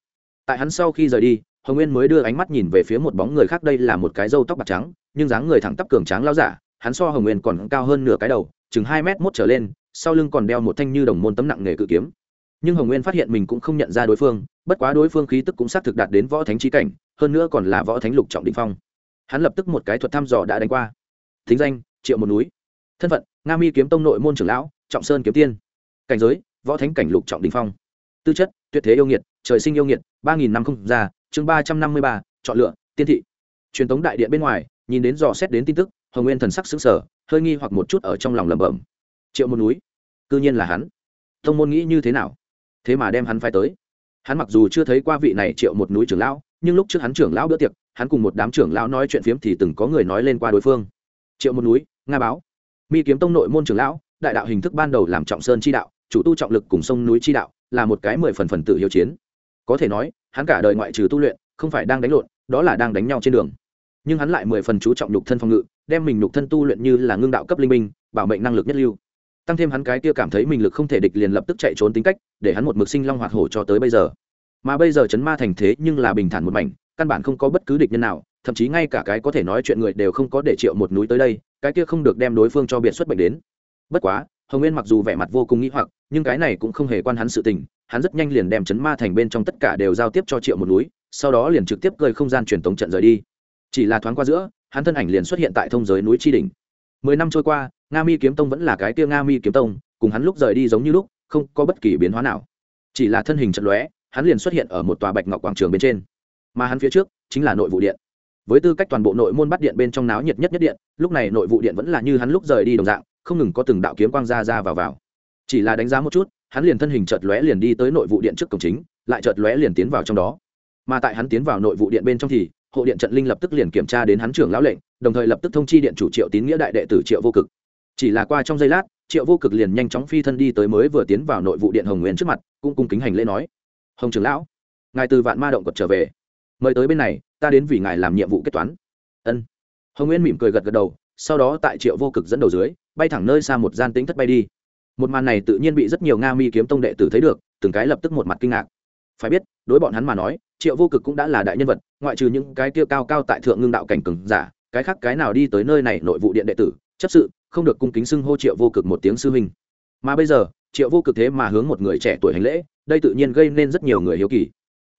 Tại hắn sau khi rời đi, hồng nguyên mới đưa ánh mắt nhìn về phía một bóng người khác, đây là một cái râu tóc bạc trắng, nhưng dáng người thẳng tắp cường tráng lao giả, hắn so hồng nguyên còn cao hơn nửa cái đầu, chừng hai mét mốt trở lên, sau lưng còn đeo một thanh như đồng môn tấm nặng nghề cự kiếm nhưng hồng nguyên phát hiện mình cũng không nhận ra đối phương bất quá đối phương khí tức cũng xác thực đạt đến võ thánh trí cảnh hơn nữa còn là võ thánh lục trọng định phong hắn lập tức một cái thuật thăm dò đã đánh qua thính danh triệu một núi thân phận nga mi kiếm tông nội môn trưởng lão trọng sơn kiếm tiên cảnh giới võ thánh cảnh lục trọng đình phong tư chất tuyệt thế yêu nghiệt trời sinh yêu nghiệt ba nghìn năm không già chương ba trăm năm mươi ba chọn lựa tiên thị truyền thống đại điện bên ngoài nhìn đến dò xét đến tin tức hồng nguyên thần sắc xứng sở hơi nghi hoặc một chút ở trong lòng lẩm bẩm triệu một núi cư nhiên là hắn thông môn nghĩ như thế nào thế mà đem hắn phái tới. Hắn mặc dù chưa thấy qua vị này triệu một núi trưởng lão, nhưng lúc trước hắn trưởng lão bữa tiệc, hắn cùng một đám trưởng lão nói chuyện phiếm thì từng có người nói lên qua đối phương. Triệu một núi, nga báo. Mi kiếm tông nội môn trưởng lão, đại đạo hình thức ban đầu làm trọng sơn chi đạo, chủ tu trọng lực cùng sông núi chi đạo, là một cái mười phần phần tự hiếu chiến. Có thể nói, hắn cả đời ngoại trừ tu luyện, không phải đang đánh lộn, đó là đang đánh nhau trên đường. Nhưng hắn lại mười phần chú trọng nhục thân phòng ngự, đem mình nhục thân tu luyện như là ngưng đạo cấp linh minh, bảo mệnh năng lực nhất lưu tăng thêm hắn cái kia cảm thấy mình lực không thể địch liền lập tức chạy trốn tính cách, để hắn một mực sinh long hoạt hổ cho tới bây giờ. Mà bây giờ chấn ma thành thế nhưng là bình thản một mảnh, căn bản không có bất cứ địch nhân nào, thậm chí ngay cả cái có thể nói chuyện người đều không có để triệu một núi tới đây, cái kia không được đem đối phương cho biệt xuất bệnh đến. Bất quá, hồng nguyên mặc dù vẻ mặt vô cùng nghĩ hoặc, nhưng cái này cũng không hề quan hắn sự tình, hắn rất nhanh liền đem chấn ma thành bên trong tất cả đều giao tiếp cho triệu một núi, sau đó liền trực tiếp gây không gian truyền tống trận rời đi. Chỉ là thoáng qua giữa, hắn thân ảnh liền xuất hiện tại thông giới núi tri đình mười năm trôi qua nga mi kiếm tông vẫn là cái kia nga mi kiếm tông, cùng hắn lúc rời đi giống như lúc, không có bất kỳ biến hóa nào. Chỉ là thân hình trận lóe, hắn liền xuất hiện ở một tòa bạch ngọc quảng trường bên trên. Mà hắn phía trước, chính là nội vụ điện. Với tư cách toàn bộ nội môn bắt điện bên trong náo nhiệt nhất nhất điện, lúc này nội vụ điện vẫn là như hắn lúc rời đi đồng dạng, không ngừng có từng đạo kiếm quang ra ra vào vào. Chỉ là đánh giá một chút, hắn liền thân hình chợt lóe liền đi tới nội vụ điện trước cổng chính, lại chợt lóe liền tiến vào trong đó. Mà tại hắn tiến vào nội vụ điện bên trong thì, hộ điện trận linh lập tức liền kiểm tra đến hắn trưởng lão lệnh, đồng thời lập tức thông chi điện chủ triệu tín nghĩa đại đệ tử triệu vô cực chỉ là qua trong giây lát, triệu vô cực liền nhanh chóng phi thân đi tới mới vừa tiến vào nội vụ điện hồng nguyên trước mặt, cũng cung kính hành lễ nói, hồng trưởng lão, ngài từ vạn ma động quật trở về. Mời tới bên này, ta đến vì ngài làm nhiệm vụ kết toán. Ân. Hồng nguyên mỉm cười gật gật đầu, sau đó tại triệu vô cực dẫn đầu dưới, bay thẳng nơi xa một gian tính thất bay đi. Một màn này tự nhiên bị rất nhiều nga mi kiếm tông đệ tử thấy được, từng cái lập tức một mặt kinh ngạc. Phải biết, đối bọn hắn mà nói, triệu vô cực cũng đã là đại nhân vật, ngoại trừ những cái tiêu cao cao tại thượng ngưng đạo cảnh cừng giả, cái khác cái nào đi tới nơi này nội vụ điện đệ tử, chấp sự không được cung kính xưng hô triệu vô cực một tiếng sư huynh. Mà bây giờ, triệu vô cực thế mà hướng một người trẻ tuổi hành lễ, đây tự nhiên gây nên rất nhiều người hiếu kỳ.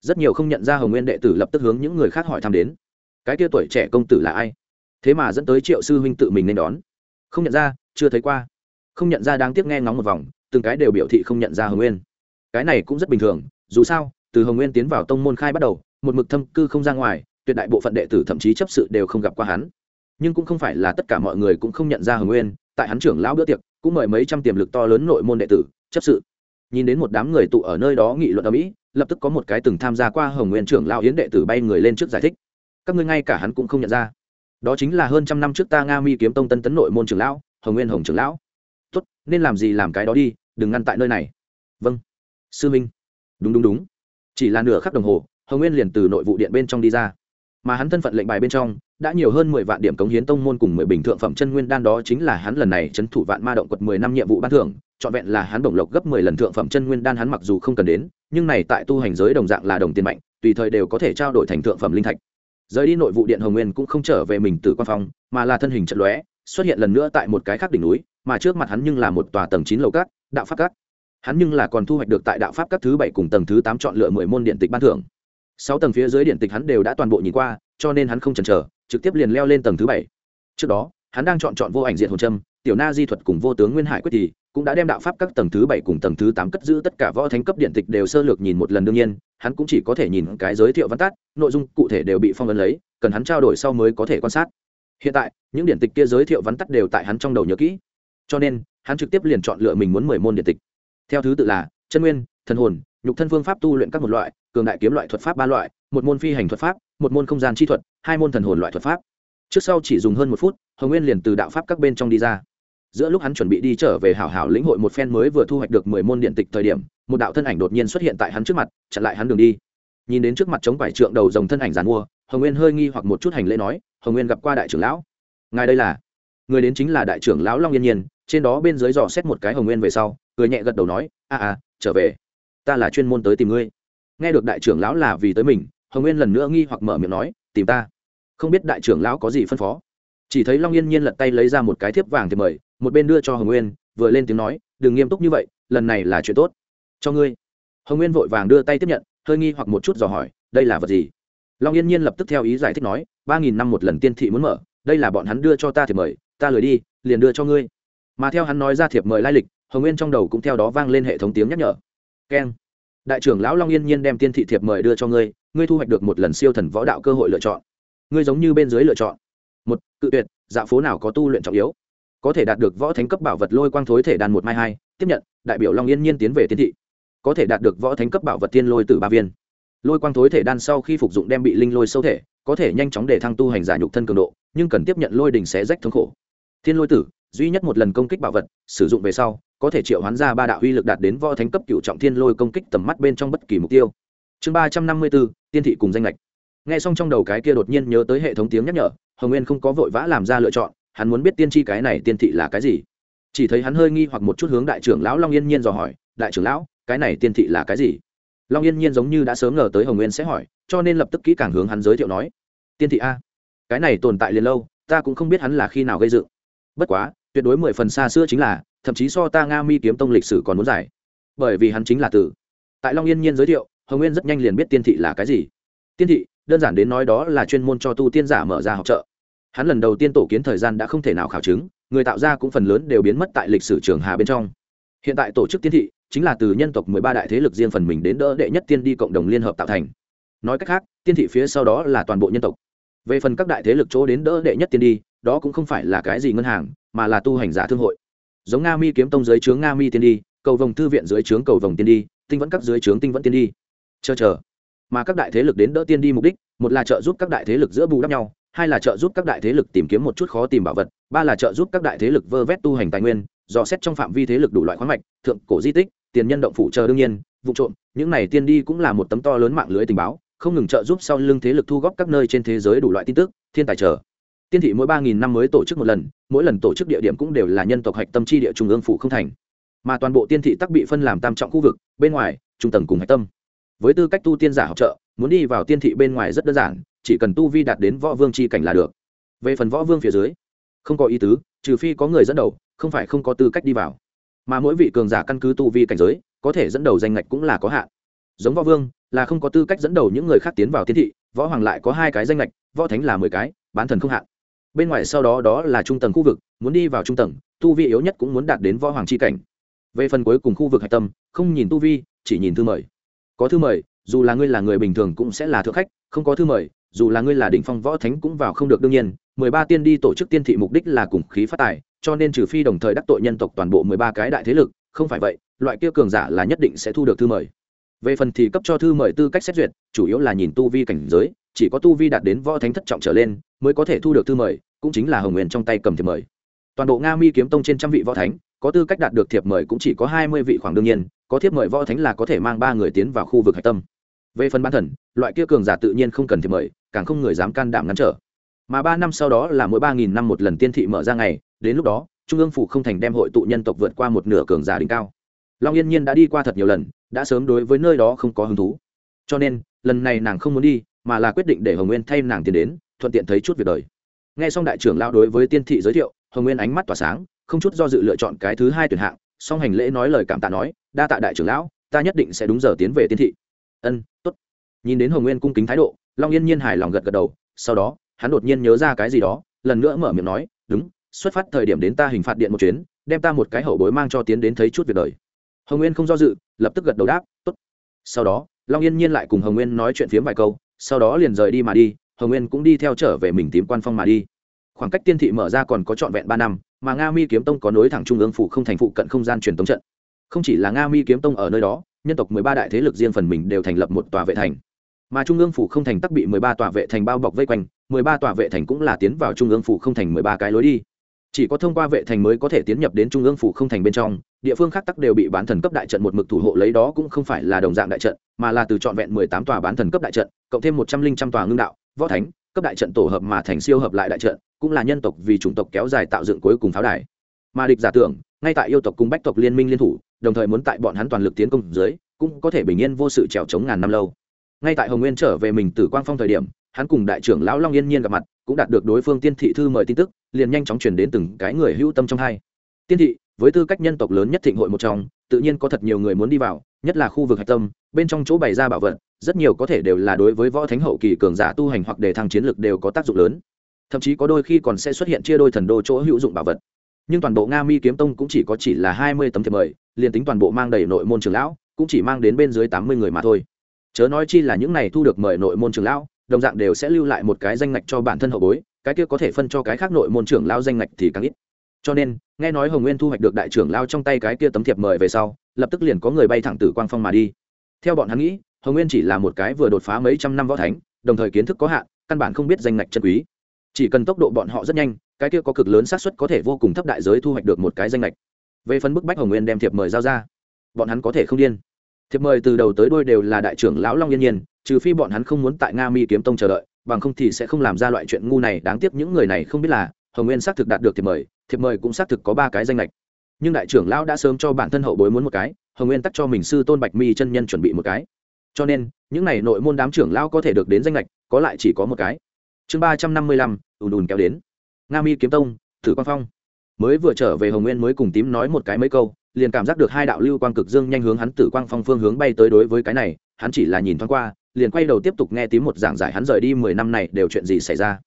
Rất nhiều không nhận ra hồng nguyên đệ tử lập tức hướng những người khác hỏi thăm đến. Cái kia tuổi trẻ công tử là ai? Thế mà dẫn tới triệu sư huynh tự mình nên đón. Không nhận ra, chưa thấy qua. Không nhận ra đáng tiếc nghe ngóng một vòng, từng cái đều biểu thị không nhận ra hồng nguyên. Cái này cũng rất bình thường, dù sao, từ hồng nguyên tiến vào tông môn khai bắt đầu, một mực thâm cư không ra ngoài, tuyệt đại bộ phận đệ tử thậm chí chấp sự đều không gặp qua hắn nhưng cũng không phải là tất cả mọi người cũng không nhận ra hồng nguyên, tại hắn trưởng lão bữa tiệc, cũng mời mấy trăm tiềm lực to lớn nội môn đệ tử, chấp sự. Nhìn đến một đám người tụ ở nơi đó nghị luận ở mỹ, lập tức có một cái từng tham gia qua hồng nguyên trưởng lão hiến đệ tử bay người lên trước giải thích. Các ngươi ngay cả hắn cũng không nhận ra. Đó chính là hơn trăm năm trước ta nga mi kiếm tông tân tấn nội môn trưởng lão, hồng nguyên hồng trưởng lão. Tốt, nên làm gì làm cái đó đi, đừng ngăn tại nơi này. Vâng. Sư minh. Đúng đúng đúng. Chỉ là nửa khắc đồng hồ, hồng nguyên liền từ nội vụ điện bên trong đi ra mà hắn thân phận lệnh bài bên trong đã nhiều hơn mười vạn điểm cống hiến tông môn cùng mười bình thượng phẩm chân nguyên đan đó chính là hắn lần này chấn thủ vạn ma động quật mười năm nhiệm vụ ban thưởng chọn vẹn là hắn bổng lộc gấp mười lần thượng phẩm chân nguyên đan hắn mặc dù không cần đến, nhưng này tại tu hành giới đồng dạng là đồng tiền mạnh, tùy thời đều có thể trao đổi thành thượng phẩm linh thạch. Rời đi nội vụ điện hồng nguyên cũng không trở về mình từ quan phong, mà là thân hình trận lóe, xuất hiện lần nữa tại một cái khác đỉnh núi, mà trước mặt hắn nhưng là một tòa tầng chín lầu cát, đạo pháp cát. Hắn nhưng là còn thu hoạch được tại đạo pháp các thứ bảy cùng tầng thứ tám chọn lựa mười môn điện tịch ban thưởng sáu tầng phía dưới điện tịch hắn đều đã toàn bộ nhìn qua, cho nên hắn không chần chờ, trực tiếp liền leo lên tầng thứ bảy. Trước đó, hắn đang chọn chọn vô ảnh diện hồn trâm tiểu na di thuật cùng vô tướng nguyên hải quyết thì cũng đã đem đạo pháp các tầng thứ bảy cùng tầng thứ tám cất giữ, tất cả võ thánh cấp điện tịch đều sơ lược nhìn một lần đương nhiên, hắn cũng chỉ có thể nhìn cái giới thiệu văn tắt, nội dung cụ thể đều bị phong ấn lấy, cần hắn trao đổi sau mới có thể quan sát. Hiện tại, những điện tịch kia giới thiệu văn tắt đều tại hắn trong đầu nhớ kỹ. Cho nên, hắn trực tiếp liền chọn lựa mình muốn mười môn điện tịch. Theo thứ tự là chân nguyên, thần hồn nhục thân phương pháp tu luyện các một loại, cường đại kiếm loại thuật pháp ba loại, một môn phi hành thuật pháp, một môn không gian chi thuật, hai môn thần hồn loại thuật pháp. Trước sau chỉ dùng hơn một phút, hồng nguyên liền từ đạo pháp các bên trong đi ra. Giữa lúc hắn chuẩn bị đi trở về hảo hảo lĩnh hội một phen mới vừa thu hoạch được mười môn điện tịch thời điểm, một đạo thân ảnh đột nhiên xuất hiện tại hắn trước mặt, chặn lại hắn đường đi. Nhìn đến trước mặt chống vải trượng đầu dòng thân ảnh giàn mua, hồng nguyên hơi nghi hoặc một chút hành lễ nói, hồng nguyên gặp qua đại trưởng lão. Ngài đây là? Người đến chính là đại trưởng lão long yên nhiên, trên đó bên dưới dò xét một cái hồng nguyên về sau, cười nhẹ gật đầu nói, a a, trở về ta là chuyên môn tới tìm ngươi. Nghe được đại trưởng lão là vì tới mình, hồng nguyên lần nữa nghi hoặc mở miệng nói, tìm ta. Không biết đại trưởng lão có gì phân phó. Chỉ thấy long yên nhiên lật tay lấy ra một cái thiếp vàng thì mời, một bên đưa cho hồng nguyên, vừa lên tiếng nói, đừng nghiêm túc như vậy, lần này là chuyện tốt. Cho ngươi. Hồng nguyên vội vàng đưa tay tiếp nhận, hơi nghi hoặc một chút dò hỏi, đây là vật gì? Long yên nhiên lập tức theo ý giải thích nói, ba nghìn năm một lần tiên thị muốn mở, đây là bọn hắn đưa cho ta thiệp mời, ta lười đi, liền đưa cho ngươi. Mà theo hắn nói ra thiệp mời lai lịch, hồng nguyên trong đầu cũng theo đó vang lên hệ thống tiếng nhắc nhở keng. Đại trưởng lão long yên nhiên đem tiên thị thiệp mời đưa cho ngươi ngươi thu hoạch được một lần siêu thần võ đạo cơ hội lựa chọn. Ngươi giống như bên dưới lựa chọn. Một, cự tuyệt dạ phố nào có tu luyện trọng yếu? Có thể đạt được võ thánh cấp bảo vật lôi quang thối thể đàn một mai hai. Tiếp nhận, đại biểu long yên nhiên tiến về tiên thị. Có thể đạt được võ thánh cấp bảo vật tiên lôi từ ba viên. Lôi quang thối thể đan sau khi phục dụng đem bị linh lôi sâu thể, có thể nhanh chóng để thăng tu hành giả nhục thân cường độ, nhưng cần tiếp nhận lôi đình xé rách thống khổ. Thiên lôi tử duy nhất một lần công kích bảo vật, sử dụng về sau, có thể triệu hoán ra ba đạo uy lực đạt đến võ thánh cấp cựu trọng thiên lôi công kích tầm mắt bên trong bất kỳ mục tiêu. Chương ba trăm năm mươi bốn, tiên thị cùng danh lệch nghe xong trong đầu cái kia đột nhiên nhớ tới hệ thống tiếng nhắc nhở, hồng nguyên không có vội vã làm ra lựa chọn, hắn muốn biết tiên tri cái này tiên thị là cái gì. Chỉ thấy hắn hơi nghi hoặc một chút hướng đại trưởng lão long yên nhiên dò hỏi, đại trưởng lão, cái này tiên thị là cái gì? Long yên nhiên giống như đã sớm ngờ tới hồng nguyên sẽ hỏi, cho nên lập tức kỹ càng hướng hắn giới thiệu nói, tiên thị a, cái này tồn tại liền lâu, ta cũng không biết hắn là khi nào gây dựng bất quá, tuyệt đối mười phần xa xưa chính là, thậm chí so ta nga mi kiếm tông lịch sử còn muốn giải bởi vì hắn chính là tử. Tại long yên nhiên giới thiệu, hồng nguyên rất nhanh liền biết tiên thị là cái gì. Tiên thị, đơn giản đến nói đó là chuyên môn cho tu tiên giả mở ra học trợ. Hắn lần đầu tiên tổ kiến thời gian đã không thể nào khảo chứng, người tạo ra cũng phần lớn đều biến mất tại lịch sử trường hà bên trong. Hiện tại tổ chức tiên thị, chính là từ nhân tộc mười ba đại thế lực riêng phần mình đến đỡ đệ nhất tiên đi cộng đồng liên hợp tạo thành. Nói cách khác, tiên thị phía sau đó là toàn bộ nhân tộc. Về phần các đại thế lực chỗ đến đỡ đệ nhất tiên đi đó cũng không phải là cái gì ngân hàng, mà là tu hành giả thương hội. Giống nga mi kiếm tông dưới trướng nga mi tiên đi, cầu vồng thư viện dưới trướng cầu vồng tiên đi, tinh vẫn các dưới trướng tinh vẫn tiên đi. Chờ chờ. Mà các đại thế lực đến đỡ tiên đi mục đích, một là trợ giúp các đại thế lực giữa bù đắp nhau, hai là trợ giúp các đại thế lực tìm kiếm một chút khó tìm bảo vật, ba là trợ giúp các đại thế lực vơ vét tu hành tài nguyên, dò xét trong phạm vi thế lực đủ loại khoáng mạch, thượng cổ di tích, tiền nhân động phủ chờ đương nhiên, vụ trộm, những này tiên đi cũng là một tấm to lớn mạng lưới tình báo, không ngừng trợ giúp sau lưng thế lực thu góp các nơi trên thế giới đủ loại tin tức, thiên tài chờ tiên thị mỗi ba nghìn năm mới tổ chức một lần, mỗi lần tổ chức địa điểm cũng đều là nhân tộc hạch tâm chi địa trung ương phủ không thành. Mà toàn bộ tiên thị tắc bị phân làm tam trọng khu vực, bên ngoài, trung tầng cùng hạch tâm. Với tư cách tu tiên giả học trợ, muốn đi vào tiên thị bên ngoài rất đơn giản, chỉ cần tu vi đạt đến võ vương c h i cảnh là được. Về phần võ vương phía dưới, không có ý tứ, trừ phi có người dẫn đầu, không phải không có tư cách đi vào. Mà mỗi vị cường giả căn cứ tu vi cảnh giới, có thể dẫn đầu danh ngạch cũng là có hạn. Giống võ vương, là không có tư cách dẫn đầu những người khác tiến vào tiên thị, võ hoàng lại có hai cái danh ngạch, võ thánh là mười cái, bán thần không hạn bên ngoài sau đó đó là trung tầng khu vực, muốn đi vào trung tầng, tu vi yếu nhất cũng muốn đạt đến võ hoàng c h i cảnh. Về phần cuối cùng khu vực hạch tâm, không nhìn tu vi, chỉ nhìn thư mời. Có thư mời, dù là ngươi là người bình thường cũng sẽ là thượng khách, không có thư mời, dù là ngươi là đỉnh phong võ thánh cũng vào không được đương nhiên. Mười ba tiên đi tổ chức tiên thị mục đích là cùng khí phát tài, cho nên trừ phi đồng thời đắc tội nhân tộc toàn bộ mười ba cái đại thế lực, không phải vậy, loại kia cường giả là nhất định sẽ thu được thư mời. Về phần thì cấp cho thư mời tư cách xét duyệt, chủ yếu là nhìn tu vi cảnh giới, chỉ có tu vi đạt đến võ thánh thất trọng trở lên, mới có thể thu được thư mời cũng chính là hồng nguyên trong tay cầm thiệp mời. Toàn bộ nga mi kiếm tông trên trăm vị võ thánh, có tư cách đạt được thiệp mời cũng chỉ có hai mươi vị khoảng đương nhiên, có thiệp mời võ thánh là có thể mang ba người tiến vào khu vực hạch tâm. Về phần ban thần, loại kia cường giả tự nhiên không cần thiệp mời, càng không người dám can đảm ngăn trở. Mà ba năm sau đó là mỗi ba nghìn năm một lần tiên thị mở ra ngày, đến lúc đó, trung ương phủ không thành đem hội tụ nhân tộc vượt qua một nửa cường giả đỉnh cao. Long yên nhiên đã đi qua thật nhiều lần, đã sớm đối với nơi đó không có hứng thú. Cho nên, lần này nàng không muốn đi, mà là quyết định để hồng nguyên thay nàng tiến đến, thuận tiện thấy chút việc đời nghe xong đại trưởng lao đối với tiên thị giới thiệu, hồng nguyên ánh mắt tỏa sáng, không chút do dự lựa chọn cái thứ hai tuyển hạng, song hành lễ nói lời cảm tạ nói, đa tạ đại trưởng lão, ta nhất định sẽ đúng giờ tiến về tiên thị. Ân t ố t nhìn đến hồng nguyên cung kính thái độ, long yên nhiên hài lòng gật gật đầu, sau đó, hắn đột nhiên nhớ ra cái gì đó, lần nữa mở miệng nói, đúng, xuất phát thời điểm đến ta hình phạt điện một chuyến, đem ta một cái hậu bối mang cho tiến đến thấy chút việc đời. Hồng nguyên không do dự, lập tức gật đầu đáp, tốt. Sau đó, long yên nhiên lại cùng hồng nguyên nói chuyện phiếm vài câu, sau đó liền rời đi mà đi hồng nguyên cũng đi theo trở về mình tím quan phong mà đi. Khoảng cách tiên thị mở ra còn có trọn vẹn ba năm, mà nga mi kiếm tông có nối thẳng trung ương phủ không thành phụ cận không gian truyền tống trận. Không chỉ là nga mi kiếm tông ở nơi đó, nhân tộc mười ba đại thế lực riêng phần mình đều thành lập một tòa vệ thành. Mà trung ương phủ không thành tắc bị mười ba tòa vệ thành bao bọc vây quanh, mười ba tòa vệ thành cũng là tiến vào trung ương phủ không thành mười ba cái lối đi. Chỉ có thông qua vệ thành mới có thể tiến nhập đến trung ương phủ không thành bên trong, địa phương khác tắc đều bị bán thần cấp đại trận một mực thủ hộ lấy đó cũng không phải là đồng dạng đại trận, mà là từ trọn vẹn mười tám tòa bán thần cấp đại trận, cộng thêm một trăm linh trăm tòa ngưng đạo võ thánh, cấp đại trận tổ hợp mà thành siêu hợp lại đại trận, cũng là nhân tộc vì chủng tộc kéo dài tạo dựng cuối cùng pháo đài. Mà địch giả tưởng, ngay tại yêu tộc cùng bách tộc liên minh liên thủ, đồng thời muốn tại bọn hắn toàn lực tiến công dưới, cũng có thể bình yên vô sự trèo chống ngàn năm lâu. Ngay tại hồng nguyên trở về mình từ quang phong thời điểm, hắn cùng đại trưởng lão long yên nhiên gặp mặt, cũng đạt được đối phương tiên thị thư mời tin tức, liền nhanh chóng chuyển đến từng cái người hữu tâm trong hai. Tiên thị, với tư cách nhân tộc lớn nhất thịnh hội một trong tự nhiên có thật nhiều người muốn đi vào, nhất là khu vực hạch tâm, bên trong chỗ bày ra bảo vật, rất nhiều có thể đều là đối với võ thánh hậu kỳ cường giả tu hành hoặc đề thăng chiến lược đều có tác dụng lớn. Thậm chí có đôi khi còn sẽ xuất hiện chia đôi thần đô chỗ hữu dụng bảo vật. Nhưng toàn bộ nga mi kiếm tông cũng chỉ có chỉ là hai mươi tấm thiệp mời, liền tính toàn bộ mang đầy nội môn trường lão, cũng chỉ mang đến bên dưới tám mươi người mà thôi. Chớ nói chi là những này thu được mời nội môn trường lão, đồng dạng đều sẽ lưu lại một cái danh ngạch cho bản thân hậu bối, cái kia có thể phân cho cái khác nội môn trưởng lão danh ngạch thì càng ít cho nên, nghe nói hồng nguyên thu hoạch được đại trưởng lao trong tay cái kia tấm thiệp mời về sau, lập tức liền có người bay thẳng từ quang phong mà đi. Theo bọn hắn nghĩ, hồng nguyên chỉ là một cái vừa đột phá mấy trăm năm võ thánh, đồng thời kiến thức có hạn, căn bản không biết danh ngạch chân quý. Chỉ cần tốc độ bọn họ rất nhanh, cái kia có cực lớn xác suất có thể vô cùng thấp đại giới thu hoạch được một cái danh lệch về phần bức bách hồng nguyên đem thiệp mời giao ra, bọn hắn có thể không điên. Thiệp mời từ đầu tới đôi đều là đại trưởng lão long yên nhiên, trừ phi bọn hắn không muốn tại nga mi kiếm tông chờ đợi, bằng không thì sẽ không làm ra loại chuyện ngu này, đáng tiếc những người này không biết là hồng nguyên xác thực đạt được thiệp mời thiệp mời cũng xác thực có ba cái danh lệch. Nhưng đại trưởng lão đã sớm cho bản thân hậu bối muốn một cái, hồng nguyên tắc cho mình sư tôn bạch mi chân nhân chuẩn bị một cái. Cho nên, những n à y nội môn đám trưởng lão có thể được đến danh lệch, có lại chỉ có một cái. Chương ba trăm năm mươi lăm, ùn ùn kéo đến. Nga mi kiếm tông, thử quang phong. Mới vừa trở về hồng nguyên mới cùng tím nói một cái mấy câu, liền cảm giác được hai đạo lưu quang cực dương nhanh hướng hắn tử quang phong phương hướng bay tới đối với cái này, hắn chỉ là nhìn thoáng qua, liền quay đầu tiếp tục nghe tím một giảng giải hắn rời đi mười năm này đều chuyện gì xảy ra.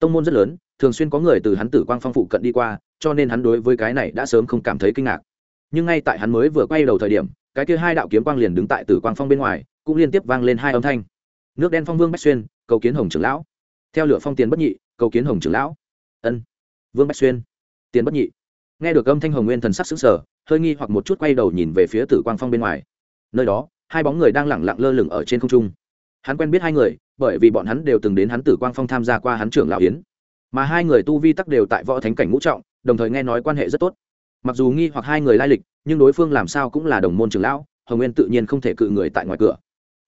Tông môn rất lớn thường xuyên có người từ hắn tử quang phong phụ cận đi qua, cho nên hắn đối với cái này đã sớm không cảm thấy kinh ngạc. Nhưng ngay tại hắn mới vừa quay đầu thời điểm, cái kia hai đạo kiếm quang liền đứng tại tử quang phong bên ngoài, cũng liên tiếp vang lên hai âm thanh. Nước đen phong vương bách xuyên, cầu kiến hồng trưởng lão. Theo lửa phong tiền bất nhị, cầu kiến hồng trưởng lão. Ân, vương bách xuyên, tiền bất nhị. Nghe được âm thanh hồng nguyên thần sắc xứng sở hơi nghi hoặc một chút quay đầu nhìn về phía tử quang phong bên ngoài. Nơi đó, hai bóng người đang lẳng lặng lơ lửng ở trên không trung. Hắn quen biết hai người, bởi vì bọn hắn đều từng đến hắn tử quang phong tham gia qua hắn trưởng lão yến mà hai người tu vi tắc đều tại võ thánh cảnh ngũ trọng, đồng thời nghe nói quan hệ rất tốt. Mặc dù nghi hoặc hai người lai lịch, nhưng đối phương làm sao cũng là đồng môn trưởng lão, hồng nguyên tự nhiên không thể cự người tại ngoài cửa.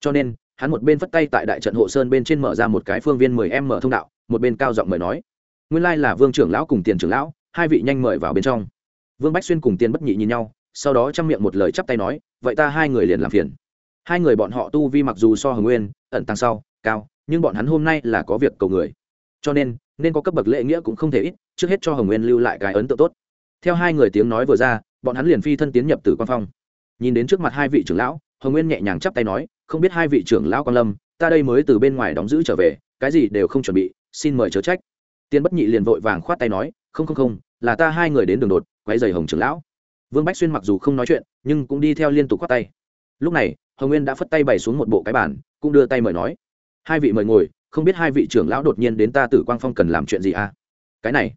Cho nên, hắn một bên phất tay tại đại trận hộ sơn bên trên mở ra một cái phương viên mười em mở thông đạo, một bên cao giọng mời nói, nguyên lai là vương trưởng lão cùng tiền trưởng lão, hai vị nhanh mời vào bên trong. Vương bách xuyên cùng tiền bất nhị nhìn nhau, sau đó chăm miệng một lời chắp tay nói, vậy ta hai người liền làm phiền. Hai người bọn họ tu vi mặc dù so hồng nguyên, ẩn tăng sau, cao, nhưng bọn hắn hôm nay là có việc cầu người cho nên nên có cấp bậc lễ nghĩa cũng không thể ít trước hết cho hồng nguyên lưu lại cái ấn tượng tốt. Theo hai người tiếng nói vừa ra bọn hắn liền phi thân tiến nhập tử quan phong. Nhìn đến trước mặt hai vị trưởng lão hồng nguyên nhẹ nhàng chắp tay nói không biết hai vị trưởng lão quan lâm ta đây mới từ bên ngoài đóng giữ trở về cái gì đều không chuẩn bị xin mời chớ trách. Tiên bất nhị liền vội vàng khoát tay nói không không không là ta hai người đến đường đột quay giày hồng trưởng lão. Vương bách xuyên mặc dù không nói chuyện nhưng cũng đi theo liên tục khoát tay. Lúc này hồng nguyên đã phất tay bày xuống một bộ cái bàn, cũng đưa tay mời nói hai vị mời ngồi không biết hai vị trưởng lão đột nhiên đến ta tử quang phong cần làm chuyện gì à? Cái này,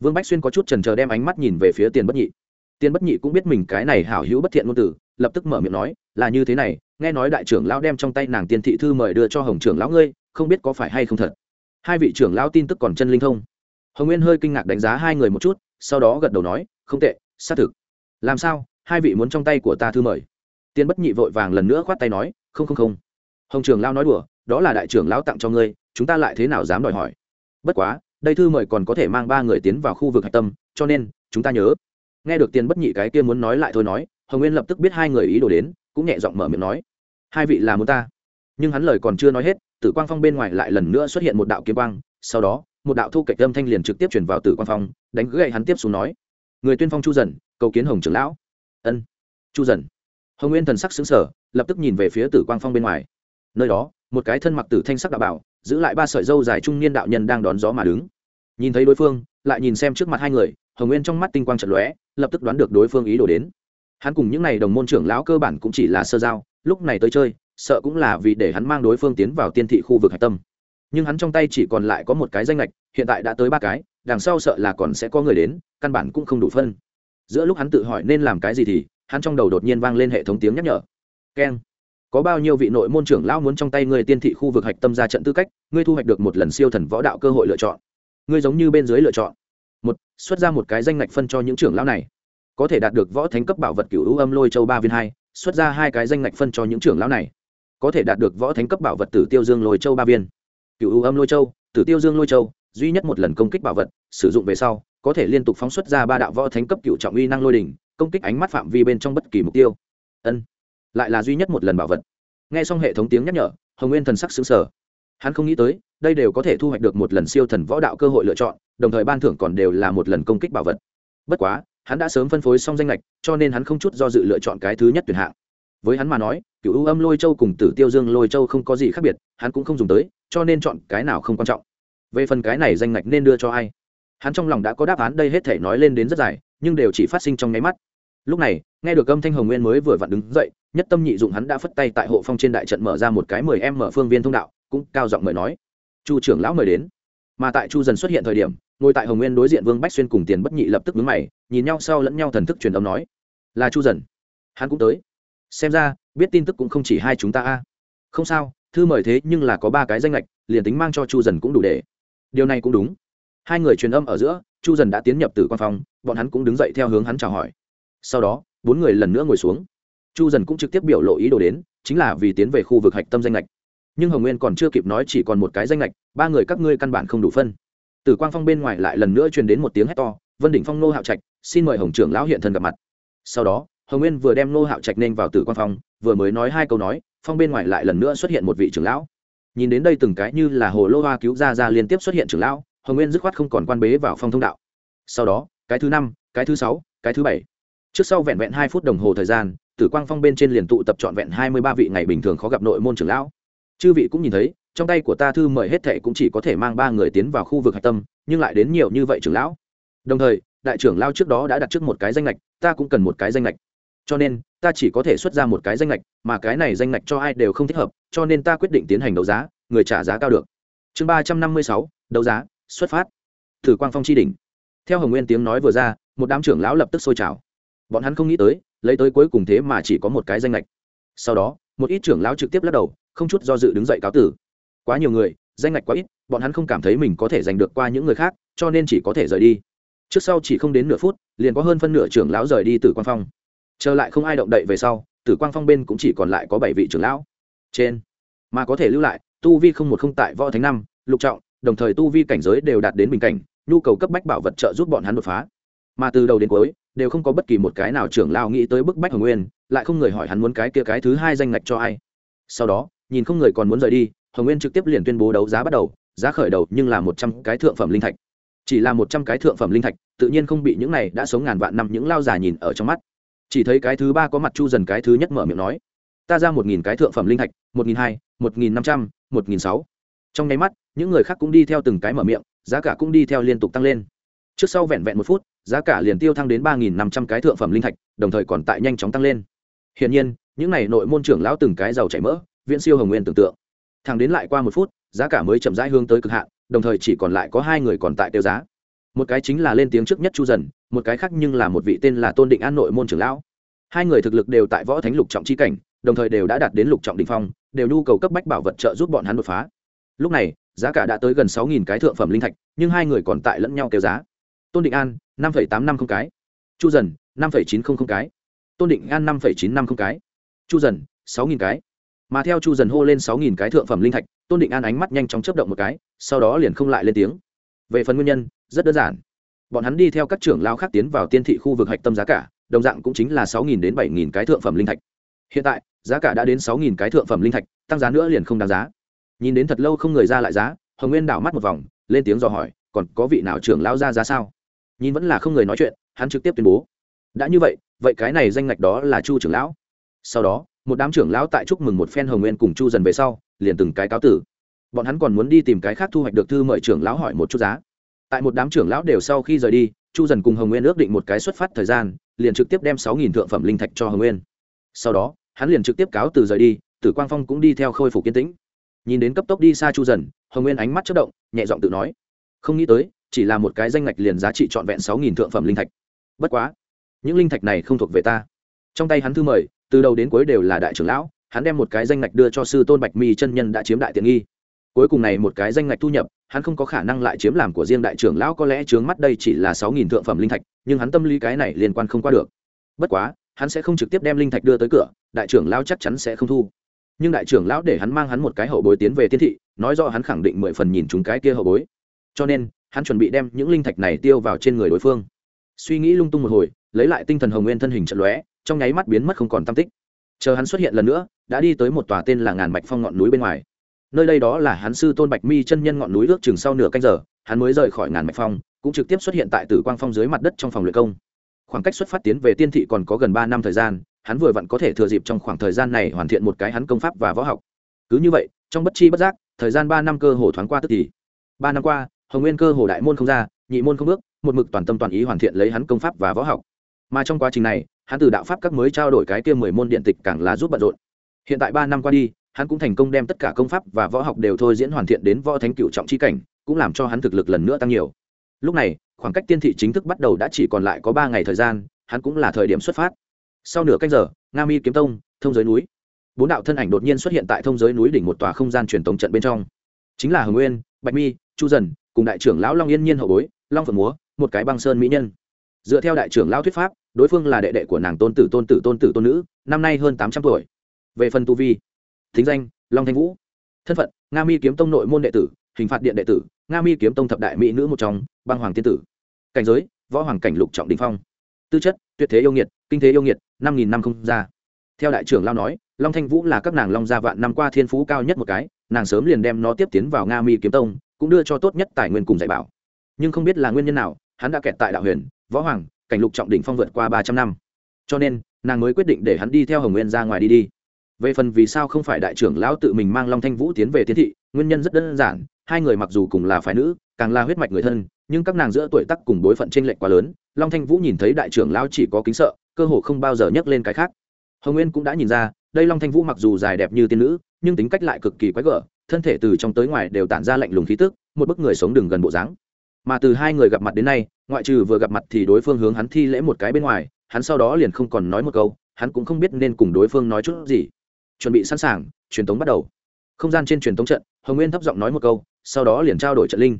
vương bách xuyên có chút trần trờ đem ánh mắt nhìn về phía tiền bất nhị. Tiền bất nhị cũng biết mình cái này hảo hữu bất thiện ngôn tử lập tức mở miệng nói, là như thế này, nghe nói đại trưởng lão đem trong tay nàng tiên thị thư mời đưa cho hồng trưởng lão ngươi, không biết có phải hay không thật? Hai vị trưởng lão tin tức còn chân linh thông. Hồng nguyên hơi kinh ngạc đánh giá hai người một chút, sau đó gật đầu nói, không tệ, xác thực. Làm sao? Hai vị muốn trong tay của ta thư mời? Tiên bất nhị vội vàng lần nữa khoát tay nói, không không không. Hồng trưởng lão nói đùa đó là đại trưởng lão tặng cho ngươi, chúng ta lại thế nào dám đòi hỏi? Bất quá, đây thư mời còn có thể mang ba người tiến vào khu vực hạch tâm, cho nên, chúng ta nhớ. Nghe được tiền bất nhị cái kia muốn nói lại thôi nói, hồng nguyên lập tức biết hai người ý đồ đến, cũng nhẹ giọng mở miệng nói. Hai vị là muốn ta. Nhưng hắn lời còn chưa nói hết, tử quang phong bên ngoài lại lần nữa xuất hiện một đạo kiếm quang, sau đó, một đạo thu kịch âm thanh liền trực tiếp chuyển vào tử quang phong, đánh gậy hắn tiếp xuống nói. Người tuyên phong chu dần, cầu kiến hồng trưởng lão. Ân, chu dần. Hồng nguyên thần sắc xứng sở lập tức nhìn về phía tử quang phong bên ngoài. Nơi đó một cái thân mặc tử thanh sắc đạo bảo, giữ lại ba sợi dâu dài trung niên đạo nhân đang đón gió mà đứng. Nhìn thấy đối phương, lại nhìn xem trước mặt hai người, hồng nguyên trong mắt tinh quang trận lóe, lập tức đoán được đối phương ý đồ đến. Hắn cùng những n à y đồng môn trưởng lão cơ bản cũng chỉ là sơ giao, lúc này tới chơi, sợ cũng là vì để hắn mang đối phương tiến vào tiên thị khu vực hạch tâm. Nhưng hắn trong tay chỉ còn lại có một cái danh lệch hiện tại đã tới ba cái, đằng sau sợ là còn sẽ có người đến, căn bản cũng không đủ phân. Giữa lúc hắn tự hỏi nên làm cái gì thì, hắn trong đầu đột nhiên vang lên hệ thống tiếng nhắc nhở. Keng có bao nhiêu vị nội môn trưởng lão muốn trong tay người tiên thị khu vực hạch tâm ra trận tư cách, ngươi thu hoạch được một lần siêu thần võ đạo cơ hội lựa chọn. Ngươi giống như bên dưới lựa chọn. Một, xuất ra một cái danh ngạch phân cho những trưởng lão này. Có thể đạt được võ thánh cấp bảo vật cửu u âm lôi châu ba viên hai, xuất ra hai cái danh ngạch phân cho những trưởng lão này. Có thể đạt được võ thánh cấp bảo vật tử tiêu dương lôi châu ba viên. Cửu u âm lôi châu, tử tiêu dương lôi châu, duy nhất một lần công kích bảo vật, sử dụng về sau, có thể liên tục phóng xuất ra ba đạo võ thánh cấp cựu trọng uy năng lôi đỉnh, công kích ánh mắt phạm vi bên trong bất kỳ mục tiêu. Ân lại là duy nhất một lần bảo vật. Nghe xong hệ thống tiếng nhắc nhở, hồng nguyên thần sắc xứng sở hắn không nghĩ tới, đây đều có thể thu hoạch được một lần siêu thần võ đạo cơ hội lựa chọn, đồng thời ban thưởng còn đều là một lần công kích bảo vật. Bất quá, hắn đã sớm phân phối xong danh lệch cho nên hắn không chút do dự lựa chọn cái thứ nhất tuyển hạng. Với hắn mà nói cựu ưu âm lôi châu cùng tử tiêu dương lôi châu không có gì khác biệt, hắn cũng không dùng tới, cho nên chọn cái nào không quan trọng. Về phần cái này danh ngạch nên đưa cho ai? Hắn trong lòng đã có đáp án, đây hết thể nói lên đến rất dài, nhưng đều chỉ phát sinh trong nháy mắt lúc này, nghe được âm thanh hồng nguyên mới vừa vặn đứng dậy, nhất tâm nhị dụng hắn đã phất tay tại hộ phong trên đại trận mở ra một cái mười em mở phương viên thông đạo, cũng cao giọng mời nói, chu trưởng lão mời đến. Mà tại chu dần xuất hiện thời điểm, ngồi tại hồng nguyên đối diện vương bách xuyên cùng tiền bất nhị lập tức vướng mày, nhìn nhau sau lẫn nhau thần thức truyền âm nói, là chu dần, hắn cũng tới. Xem ra, biết tin tức cũng không chỉ hai chúng ta a. Không sao, thư mời thế nhưng là có ba cái danh lệch liền tính mang cho chu dần cũng đủ để. Điều này cũng đúng. Hai người truyền âm ở giữa, chu dần đã tiến nhập từ quan phòng bọn hắn cũng đứng dậy theo hướng hắn chào hỏi sau đó, bốn người lần nữa ngồi xuống. Chu dần cũng trực tiếp biểu lộ ý đồ đến, chính là vì tiến về khu vực hạch tâm danh lệch nhưng hồng nguyên còn chưa kịp nói chỉ còn một cái danh lệch ba người các ngươi căn bản không đủ phân. Từ quang phong bên ngoài lại lần nữa truyền đến một tiếng hét to, vân đỉnh phong nô hạo trạch, xin mời hồng trưởng lão hiện thân gặp mặt. Sau đó, hồng nguyên vừa đem nô hạo trạch nên vào tử quang phong, vừa mới nói hai câu nói, phong bên ngoài lại lần nữa xuất hiện một vị trưởng lão. Nhìn đến đây từng cái như là hồ lô hoa cứu ra ra liên tiếp xuất hiện trưởng lão, hồng nguyên dứt khoát không còn quan bế vào phong thông đạo. Sau đó, cái thứ năm, cái thứ sáu, cái thứ bảy trước sau vẹn vẹn hai phút đồng hồ thời gian, tử quang phong bên trên liền tụ tập trọn vẹn hai mươi ba vị ngày bình thường khó gặp nội môn trưởng lão. Chư vị cũng nhìn thấy, trong tay của ta thư mời hết thệ cũng chỉ có thể mang ba người tiến vào khu vực hạch tâm, nhưng lại đến nhiều như vậy trưởng lão. Đồng thời, đại trưởng lao trước đó đã đặt trước một cái danh lệch ta cũng cần một cái danh lệch cho nên, ta chỉ có thể xuất ra một cái danh lệch mà cái này danh lệch cho ai đều không thích hợp, cho nên ta quyết định tiến hành đấu giá, người trả giá cao được. Chương ba trăm năm mươi sáu, đấu giá, xuất phát. Thử quang phong tri đỉnh. Theo hồng nguyên tiếng nói vừa ra, một đám trưởng lão lập tức sôi trào bọn hắn không nghĩ tới, lấy tới cuối cùng thế mà chỉ có một cái danh lệch sau đó, một ít trưởng lão trực tiếp lắc đầu, không chút do dự đứng dậy cáo tử. Quá nhiều người, danh lệch quá ít, bọn hắn không cảm thấy mình có thể giành được qua những người khác, cho nên chỉ có thể rời đi. Trước sau chỉ không đến nửa phút, liền có hơn phân nửa trưởng lão rời đi từ quang phong. Trở lại không ai động đậy về sau, tử quang phong bên cũng chỉ còn lại có bảy vị trưởng lão. Trên, mà có thể lưu lại, tu vi không một không tại võ thánh năm, lục trọng, đồng thời tu vi cảnh giới đều đạt đến bình cảnh, nhu cầu cấp bách bảo vật trợ giúp bọn hắn đột phá. Mà từ đầu đến cuối đều không có bất kỳ một cái nào trưởng lao nghĩ tới bức bách hồng nguyên, lại không người hỏi hắn muốn cái kia cái thứ hai danh ngạch cho ai. Sau đó, nhìn không người còn muốn rời đi, hồng nguyên trực tiếp liền tuyên bố đấu giá bắt đầu, giá khởi đầu nhưng là một trăm cái thượng phẩm linh thạch. Chỉ là một trăm cái thượng phẩm linh thạch, tự nhiên không bị những này đã sống ngàn vạn năm những lao già nhìn ở trong mắt. Chỉ thấy cái thứ ba có mặt chu dần cái thứ nhất mở miệng nói, ta ra một nghìn cái thượng phẩm linh thạch, một nghìn hai, một nghìn năm trăm, một nghìn sáu. Trong nháy mắt, những người khác cũng đi theo từng cái mở miệng, giá cả cũng đi theo liên tục tăng lên. Trước sau vẹn vẹn một phút giá cả liền tiêu thăng đến ba nghìn năm trăm cái thượng phẩm linh thạch, đồng thời còn tại nhanh chóng tăng lên. Hiển nhiên, những n à y nội môn trưởng lão từng cái giàu chảy mỡ, viễn siêu hồng nguyên tưởng tượng. Thằng đến lại qua một phút, giá cả mới chậm rãi hướng tới cực hạn, đồng thời chỉ còn lại có hai người còn tại tiêu giá. Một cái chính là lên tiếng trước nhất chu dần, một cái khác nhưng là một vị tên là tôn định an nội môn trưởng lão. Hai người thực lực đều tại võ thánh lục trọng c h i cảnh, đồng thời đều đã đạt đến lục trọng đình phong, đều nhu cầu cấp bách bảo vật trợ giúp bọn hắn đột phá. Lúc này, giá cả đã tới gần sáu nghìn cái thượng phẩm linh thạch, nhưng hai người còn tại lẫn nhau kéo giá tôn định an, năm tám năm không cái. Chu dần, năm chín không không cái. Tôn định an, năm chín năm không cái. Chu dần, sáu nghìn cái. Mà theo chu dần hô lên sáu nghìn cái thượng phẩm linh thạch, tôn định an ánh mắt nhanh chóng chấp động một cái, sau đó liền không lại lên tiếng. Về phần nguyên nhân, rất đơn giản. Bọn hắn đi theo các trưởng lao khác tiến vào tiên thị khu vực hạch tâm giá cả, đồng dạng cũng chính là sáu nghìn đến bảy nghìn cái thượng phẩm linh thạch. Hiện tại, giá cả đã đến sáu nghìn cái thượng phẩm linh thạch, tăng giá nữa liền không đáng giá. Nhìn đến thật lâu không người ra lại giá, hồng nguyên đảo mắt một vòng, lên tiếng dò hỏi, còn có vị nào trưởng lao ra giá sao? Nhìn vẫn là không người nói chuyện, hắn trực tiếp tuyên bố. Đã như vậy vậy cái này danh ngạch đó là chu trưởng lão. Sau đó, một đám trưởng lão tại chúc mừng một phen hồng nguyên cùng chu dần về sau, liền từng cái cáo tử. Bọn hắn còn muốn đi tìm cái khác thu hoạch được thư mời trưởng lão hỏi một chút giá. Tại một đám trưởng lão đều sau khi rời đi, chu dần cùng hồng nguyên ước định một cái xuất phát thời gian, liền trực tiếp đem sáu nghìn thượng phẩm linh thạch cho hồng nguyên. Sau đó, hắn liền trực tiếp cáo từ rời đi, tử quang phong cũng đi theo khôi phục kiên tĩnh. Nhìn đến cấp tốc đi xa chu dần, hồng nguyên ánh mắt chất động, nhẹ giọng tự nói, không nghĩ tới chỉ là một cái danh ngạch liền giá trị trọn vẹn sáu nghìn thượng phẩm linh thạch. Bất quá, những linh thạch này không thuộc về ta. Trong tay hắn thư mời, từ đầu đến cuối đều là đại trưởng lão, hắn đem một cái danh ngạch đưa cho sư tôn bạch mi chân nhân đã chiếm đại tiện nghi. Cuối cùng này một cái danh ngạch thu nhập, hắn không có khả năng lại chiếm làm của riêng đại trưởng lão, có lẽ trướng mắt đây chỉ là sáu nghìn thượng phẩm linh thạch, nhưng hắn tâm lý cái này liên quan không qua được. Bất quá, hắn sẽ không trực tiếp đem linh thạch đưa tới cửa, đại trưởng lão chắc chắn sẽ không thu. Nhưng đại trưởng lão để hắn mang hắn một cái hậu bối tiến về tiên thị, nói rõ hắn khẳng định mười phần nhìn chúng cái kia hậu bối. Cho nên hắn chuẩn bị đem những linh thạch này tiêu vào trên người đối phương. Suy nghĩ lung tung một hồi, lấy lại tinh thần hồng nguyên thân hình trận lóe, trong nháy mắt biến mất không còn tam tích. Chờ hắn xuất hiện lần nữa, đã đi tới một tòa tên là ngàn bạch phong ngọn núi bên ngoài. Nơi đây đó là hắn sư tôn bạch mi chân nhân ngọn núi ước chừng sau nửa canh giờ, hắn mới rời khỏi ngàn bạch phong, cũng trực tiếp xuất hiện tại tử quang phong dưới mặt đất trong phòng luyện công. Khoảng cách xuất phát tiến về tiên thị còn có gần ba năm thời gian, hắn vừa vặn có thể thừa dịp trong khoảng thời gian này hoàn thiện một cái hắn công pháp và võ học. Cứ như vậy, trong bất chi bất giác, thời gian ba năm cơ hồ thoáng qua tức thì. Ba năm qua hồng nguyên cơ hồ đại môn không ra, nhị môn không bước, một mực toàn tâm toàn ý hoàn thiện lấy hắn công pháp và võ học. Mà trong quá trình này, hắn từ đạo pháp các mới trao đổi cái kia mười môn điện tịch càng là giúp bận rộn. Hiện tại ba năm qua đi, hắn cũng thành công đem tất cả công pháp và võ học đều thôi diễn hoàn thiện đến võ thánh cựu trọng chi cảnh, cũng làm cho hắn thực lực lần nữa tăng nhiều. Lúc này, khoảng cách tiên thị chính thức bắt đầu đã chỉ còn lại có ba ngày thời gian, hắn cũng là thời điểm xuất phát. Sau nửa canh giờ, nga mi kiếm tông, thông giới núi. Bốn đạo thân ảnh đột nhiên xuất hiện tại thông giới núi đỉnh một tòa không gian truyền tống trận bên trong. Chính là hồng nguyên, bạch mi, chu dần cùng đại trưởng lão long yên nhiên hậu bối, long phượng múa, một cái băng sơn mỹ nhân. Dựa theo đại trưởng lão thuyết pháp, đối phương là đệ đệ của nàng tôn tử tôn tử tôn tử, tôn nữ, năm nay hơn tám trăm tuổi. Về phần tu vi, thính danh, long thanh vũ. Thân phận, nga mi kiếm tông nội môn đệ tử, hình phạt điện đệ tử, nga mi kiếm tông thập đại mỹ nữ một trong, băng hoàng tiên tử. Cảnh giới, võ hoàng cảnh lục trọng đình phong. Tư chất, tuyệt thế yêu nghiệt, kinh thế yêu nghiệt, năm nghìn năm không ra. Theo đại trưởng lao nói, long thanh vũ là các nàng long gia vạn năm qua thiên phú cao nhất một cái, nàng sớm liền đem nó tiếp tiến vào nga mi kiếm tông cũng đưa cho tốt nhất tài nguyên cùng dạy bảo. Nhưng không biết là nguyên nhân nào, hắn đã kẹt tại đạo huyền, võ hoàng, cảnh lục trọng đỉnh phong vượt qua ba trăm năm. Cho nên, nàng mới quyết định để hắn đi theo hồng nguyên ra ngoài đi đi. Về phần vì sao không phải đại trưởng lão tự mình mang long thanh vũ tiến về tiến thị, nguyên nhân rất đơn giản, hai người mặc dù cùng là phái nữ, càng là huyết mạch người thân, nhưng các nàng giữa tuổi tác cùng bối phận t r ê n lệch quá lớn, long thanh vũ nhìn thấy đại trưởng lão chỉ có kính sợ, cơ hồ không bao giờ nhắc lên cái khác. Hồng nguyên cũng đã nhìn ra, đây long thanh vũ mặc dù dài đẹp như tiên nữ, nhưng tính cách lại cực kỳ quái gở thân thể từ trong tới ngoài đều tản ra lạnh lùng khí tức, một bức người sống đừng gần bộ dáng. Mà từ hai người gặp mặt đến nay, ngoại trừ vừa gặp mặt thì đối phương hướng hắn thi lễ một cái bên ngoài, hắn sau đó liền không còn nói một câu, hắn cũng không biết nên cùng đối phương nói chút gì. Chuẩn bị sẵn sàng, truyền tống bắt đầu. Không gian trên truyền tống trận, hồng nguyên thấp giọng nói một câu, sau đó liền trao đổi trận linh.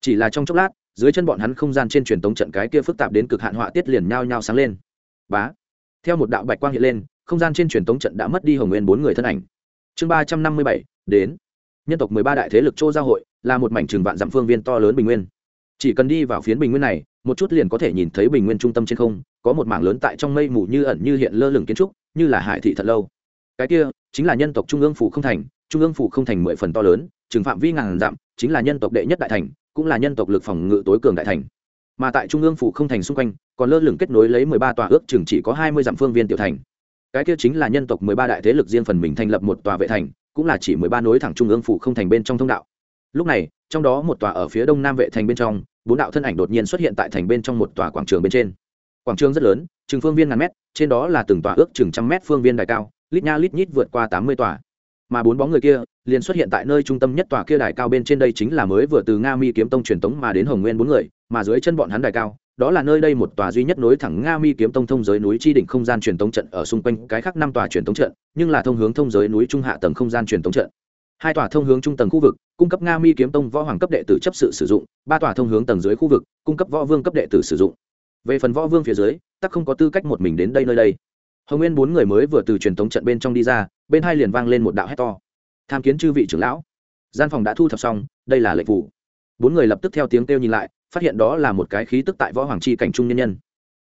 Chỉ là trong chốc lát, dưới chân bọn hắn không gian trên truyền tống trận cái kia phức tạp đến cực hạn họa tiết liền nhao nhao sáng lên. Bá! Theo một đạo bạch quang hiện lên, không gian trên truyền tống trận đã mất đi hồng nguyên bốn người thân ảnh. Chương ba trăm năm mươi bảy, đến nhân tộc mười ba đại thế lực châu giao hội, là một mảnh trường vạn dặm phương viên to lớn bình nguyên. Chỉ cần đi vào phiến bình nguyên này, một chút liền có thể nhìn thấy bình nguyên trung tâm trên không, có một mảng lớn tại trong mây mù như ẩn như hiện lơ lửng kiến trúc, như là hải thị thật lâu. Cái kia, chính là nhân tộc trung ương phủ không thành, trung ương phủ không thành mười phần to lớn trừng phạm vi ngàn dặm, chính là nhân tộc đệ nhất đại thành, cũng là nhân tộc lực phòng ngự tối cường đại thành. Mà tại trung ương phủ không thành xung quanh, còn lơ lửng kết nối lấy mười ba tòa ước chừng chỉ có hai mươi dặm phương viên tiểu thành. Cái kia chính là nhân tộc mười ba đại thế lực riêng phần mình thành lập một tòa vệ thành cũng là chỉ mười ba nối thẳng trung ương phủ không thành bên trong thông đạo. Lúc này, trong đó một tòa ở phía đông nam vệ thành bên trong, bốn đạo thân ảnh đột nhiên xuất hiện tại thành bên trong một tòa quảng trường bên trên. Quảng trường rất lớn chừng phương viên ngàn mét, trên đó là từng tòa ước chừng trăm mét phương viên đài cao, lít nha lít nhít vượt qua tám mươi tòa. Mà bốn bóng người kia liền xuất hiện tại nơi trung tâm nhất tòa kia đài cao bên trên đây chính là mới vừa từ nga mi kiếm tông truyền tống mà đến hồng nguyên bốn người, mà dưới chân bọn hắn đài cao đó là nơi đây một tòa duy nhất nối thẳng nga mi kiếm tông thông giới núi chi đỉnh không gian truyền tống trận ở xung quanh cái khác năm tòa truyền tống trận, nhưng là thông hướng thông giới núi trung hạ tầng không gian truyền tống trận. Hai tòa thông hướng trung tầng khu vực, cung cấp nga mi kiếm tông võ hoàng cấp đệ tử chấp sự sử dụng, ba tòa thông hướng tầng dưới khu vực, cung cấp võ vương cấp đệ tử sử dụng. Về phần võ vương phía dưới, tắc không có tư cách một mình đến đây nơi đây. Hồng nguyên bốn người mới vừa từ truyền thống trận bên trong đi ra, bên hai liền vang lên một đạo hét to. Tham kiến chư vị trưởng lão. Gian phòng đã thu thập xong, đây là lệnh phủ bốn người lập tức theo tiếng kêu nhìn lại phát hiện đó là một cái khí tức tại võ hoàng chi cảnh trung nhân nhân.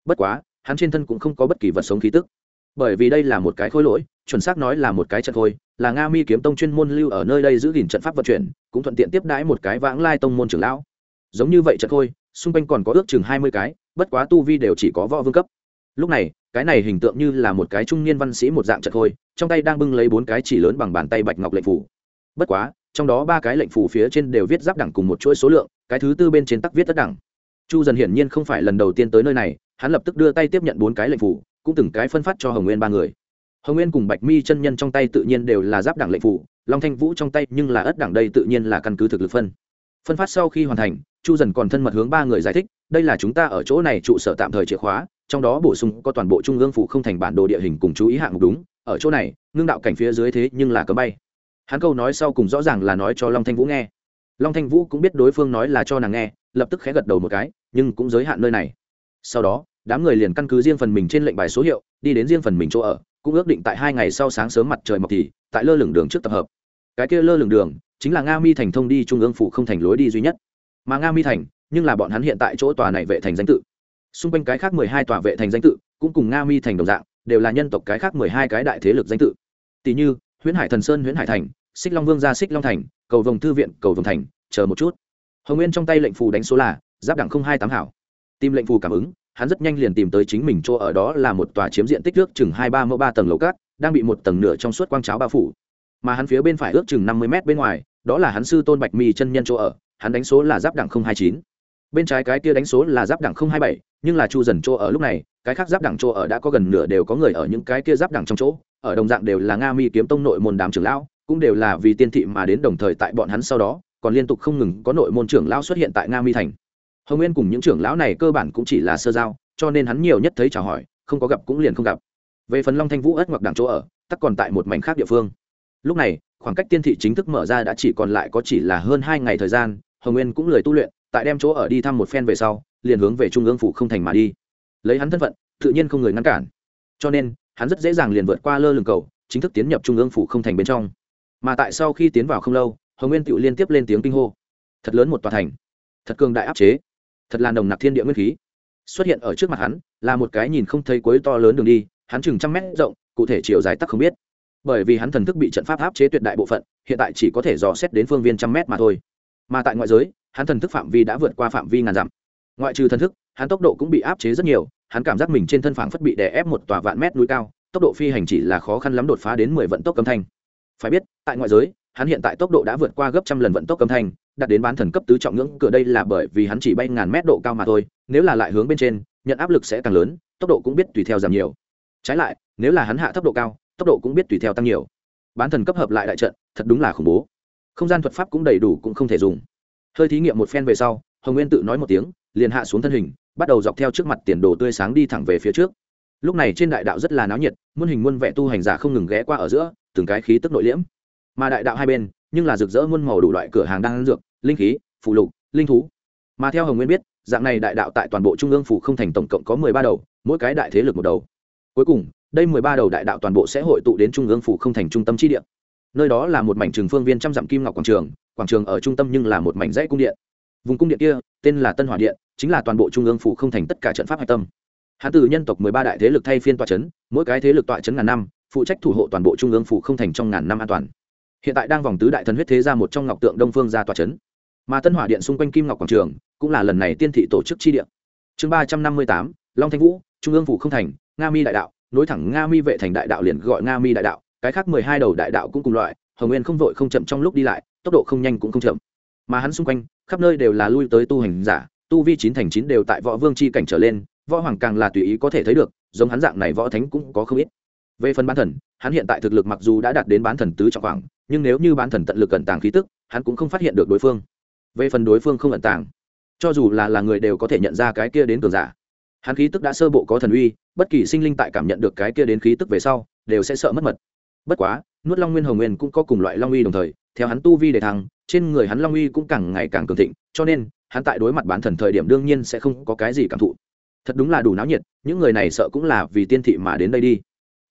Bất quá, hắn trên thân cũng không có bất kỳ vật sống khí tức. Bởi vì đây là một cái khối lỗi, chuẩn xác nói là một cái trận khôi, là nga mi kiếm tông chuyên môn lưu ở nơi đây giữ gìn trận pháp vận chuyển, cũng thuận tiện tiếp đãi một cái vãng lai tông môn trưởng lão. Giống như vậy trận khôi, xung quanh còn có ước chừng hai mươi cái, bất quá tu vi đều chỉ có võ vương cấp. Lúc này, cái này hình tượng như là một cái trung niên văn sĩ một dạng trận khôi, trong tay đang bưng lấy bốn cái chỉ lớn bằng bàn tay bạch ngọc lệnh phủ. Bất quá, trong đó ba cái lệnh phủ phía trên đều viết giáp đẳng cùng một chuỗi số lượng cái thứ tư bên trên tắc viết tất đẳng. Chu dần hiển nhiên không phải lần đầu tiên tới nơi này, hắn lập tức đưa tay tiếp nhận bốn cái lệnh phủ, cũng từng cái phân phát cho hồng nguyên ba người. Hồng nguyên cùng bạch mi chân nhân trong tay tự nhiên đều là giáp đẳng lệnh phủ, long thanh vũ trong tay nhưng là ất đẳng đây tự nhiên là căn cứ thực lực phân. Phân phát sau khi hoàn thành, chu dần còn thân mật hướng ba người giải thích, đây là chúng ta ở chỗ này trụ sở tạm thời chìa khóa, trong đó bổ sung có toàn bộ trung ương phủ không thành bản đồ địa hình cùng chú ý hạng mục đúng, ở chỗ này, ngưng đạo cảnh phía dưới thế nhưng là cấm bay. Hắn câu nói sau cùng rõ ràng là nói cho long thanh vũ nghe long thanh vũ cũng biết đối phương nói là cho nàng nghe, lập tức khẽ gật đầu một cái, nhưng cũng giới hạn nơi này. Sau đó, đám người liền căn cứ riêng phần mình trên lệnh bài số hiệu, đi đến riêng phần mình chỗ ở, cũng ước định tại hai ngày sau sáng sớm mặt trời mọc thì, tại lơ lửng đường trước tập hợp. Cái kia lơ lửng đường, chính là nga mi thành thông đi trung ương phủ không thành lối đi duy nhất. Mà nga mi thành, nhưng là bọn hắn hiện tại chỗ tòa này vệ thành danh tự. Xung quanh cái khác mười hai tòa vệ thành danh tự, cũng cùng nga mi thành đồng dạng, đều là nhân tộc cái khác mười hai cái đại thế lực danh tự. Tỷ như, huyễn hải thần sơn, huyễn hải thành, xích long vương gia xích long thành cầu vồng thư viện, cầu vồng thành, chờ một chút. Hồng nguyên trong tay lệnh phù đánh số là, giáp đẳng không hai tám hảo. Tìm lệnh phù cảm ứng, hắn rất nhanh liền tìm tới chính mình chỗ ở đó là một tòa chiếm diện tích ước chừng hai ba mẫu ba tầng lầu cát, đang bị một tầng nửa trong suốt quang cháo bao phủ. Mà hắn phía bên phải ước chừng năm mươi m bên ngoài, đó là hắn sư tôn bạch mi chân nhân chỗ ở, hắn đánh số là giáp đẳng không hai chín. Bên trái cái kia đánh số là giáp đẳng không hai bảy, nhưng là chu dần chỗ ở lúc này, cái khác giáp đẳng chỗ ở đã có gần nửa đều có người ở những cái kia giáp đẳng trong chỗ, ở đồng dạng đều là nga mi kiếm tông nội môn đám trưởng lão cũng đều là vì tiên thị mà đến đồng thời tại bọn hắn sau đó, còn liên tục không ngừng có nội môn trưởng lão xuất hiện tại nga mi thành. Hồng nguyên cùng những trưởng lão này cơ bản cũng chỉ là sơ giao, cho nên hắn nhiều nhất thấy chào hỏi, không có gặp cũng liền không gặp. Về phần long thanh vũ ất ngoặc đảng chỗ ở, tắc còn tại một mảnh khác địa phương. Lúc này, khoảng cách tiên thị chính thức mở ra đã chỉ còn lại có chỉ là hơn hai ngày thời gian, hồng nguyên cũng lười tu luyện, tại đem chỗ ở đi thăm một phen về sau, liền hướng về trung ương phủ không thành mà đi. Lấy hắn thân phận, tự nhiên không người ngăn cản. Cho nên, hắn rất dễ dàng liền vượt qua lơ lường cầu, chính thức tiến nhập trung ương phủ không thành bên trong mà tại sau khi tiến vào không lâu, hồng nguyên tự liên tiếp lên tiếng kinh hô. Thật lớn một tòa thành. Thật cường đại áp chế. Thật là nồng nặc thiên địa nguyên khí. Xuất hiện ở trước mặt hắn là một cái nhìn không thấy cuối to lớn đường đi, hắn chừng trăm mét rộng, cụ thể chiều dài tắc không biết. Bởi vì hắn thần thức bị trận pháp áp chế tuyệt đại bộ phận, hiện tại chỉ có thể dò xét đến phương viên trăm mét mà thôi. Mà tại ngoại giới, hắn thần thức phạm vi đã vượt qua phạm vi ngàn dặm. Ngoại trừ thần thức, hắn tốc độ cũng bị áp chế rất nhiều, hắn cảm giác mình trên thân phảng phất bị đè ép một tòa vạn mét núi cao, tốc độ phi hành chỉ là khó khăn lắm đột phá đến mười vận tốc âm thanh phải biết, tại ngoại giới, hắn hiện tại tốc độ đã vượt qua gấp trăm lần vận tốc âm thanh, đạt đến bán thần cấp tứ trọng ngưỡng, cửa đây là bởi vì hắn chỉ bay ngàn mét độ cao mà thôi, nếu là lại hướng bên trên, nhận áp lực sẽ càng lớn, tốc độ cũng biết tùy theo giảm nhiều. Trái lại, nếu là hắn hạ tốc độ cao, tốc độ cũng biết tùy theo tăng nhiều. Bán thần cấp hợp lại đại trận, thật đúng là khủng bố. Không gian thuật pháp cũng đầy đủ cũng không thể dùng. Hơi thí nghiệm một phen về sau, hồng nguyên tự nói một tiếng, liền hạ xuống thân hình, bắt đầu dọc theo trước mặt tiền đồ tươi sáng đi thẳng về phía trước. Lúc này trên đại đạo rất là náo nhiệt, muôn hình muôn vẻ tu hành giả không ngừng ghé qua ở giữa từng cái khí tức nội liễm. Mà đại đạo hai bên, nhưng là rực rỡ muôn màu đủ loại cửa hàng đang dược, linh khí phụ lục, linh thú. Mà theo hồng nguyên biết, dạng này đại đạo tại toàn bộ trung ương phủ không thành tổng cộng có mười ba đầu, mỗi cái đại thế lực một đầu. Cuối cùng, đây mười ba đầu đại đạo toàn bộ sẽ hội tụ đến trung ương phủ không thành trung tâm chi địa. Nơi đó là một mảnh trường phương viên trăm dặm kim ngọc quảng trường quảng trường ở trung tâm nhưng là một mảnh dãy cung điện. Vùng cung điện kia, tên là tân hỏa điện, chính là toàn bộ trung ương phủ không thành tất cả trận pháp hạch tâm. Hãn từ nhân tộc mười ba đại thế lực thay phiên tọa chấn, mỗi cái thế lực tọa chấn ngàn năm phụ trách thủ hộ toàn bộ trung ương phủ không thành trong ngàn năm an toàn. Hiện tại đang vòng tứ đại thần huyết thế ra một trong ngọc tượng đông phương ra tòa trấn mà tân hỏa điện xung quanh kim ngọc quảng trường cũng là lần này tiên thị tổ chức chi điện chương ba trăm năm mươi tám, long thanh vũ, trung ương phủ không thành, nga mi đại đạo, nối thẳng nga mi vệ thành đại đạo liền gọi nga mi đại đạo, cái khác mười hai đầu đại đạo cũng cùng loại, hồng nguyên không vội không chậm trong lúc đi lại, tốc độ không nhanh cũng không chậm. Mà hắn xung quanh, khắp nơi đều là lui tới tu hành giả, tu vi chín thành chín đều tại võ vương c h i cảnh trở lên, võ hoàng càng là tùy ý có thể thấy được, giống hắn dạng này võ thánh cũng có không ít về phần bán thần, hắn hiện tại thực lực mặc dù đã đạt đến bán thần tứ trọng khoảng, nhưng nếu như bán thần tận lực cẩn tàng khí tức, hắn cũng không phát hiện được đối phương. Về phần đối phương không ẩn tàng, cho dù là là người đều có thể nhận ra cái kia đến cường giả. Hắn khí tức đã sơ bộ có thần uy, bất kỳ sinh linh tại cảm nhận được cái kia đến khí tức về sau, đều sẽ sợ mất mật. Bất quá, nuốt long nguyên hồng nguyên cũng có cùng loại long uy đồng thời, theo hắn tu vi để thăng, trên người hắn long uy cũng càng ngày càng cường thịnh, cho nên, hắn tại đối mặt bán thần thời điểm đương nhiên sẽ không có cái gì cảm thụ. Thật đúng là đủ náo nhiệt, những người này sợ cũng là vì tiên thị mà đến đây đi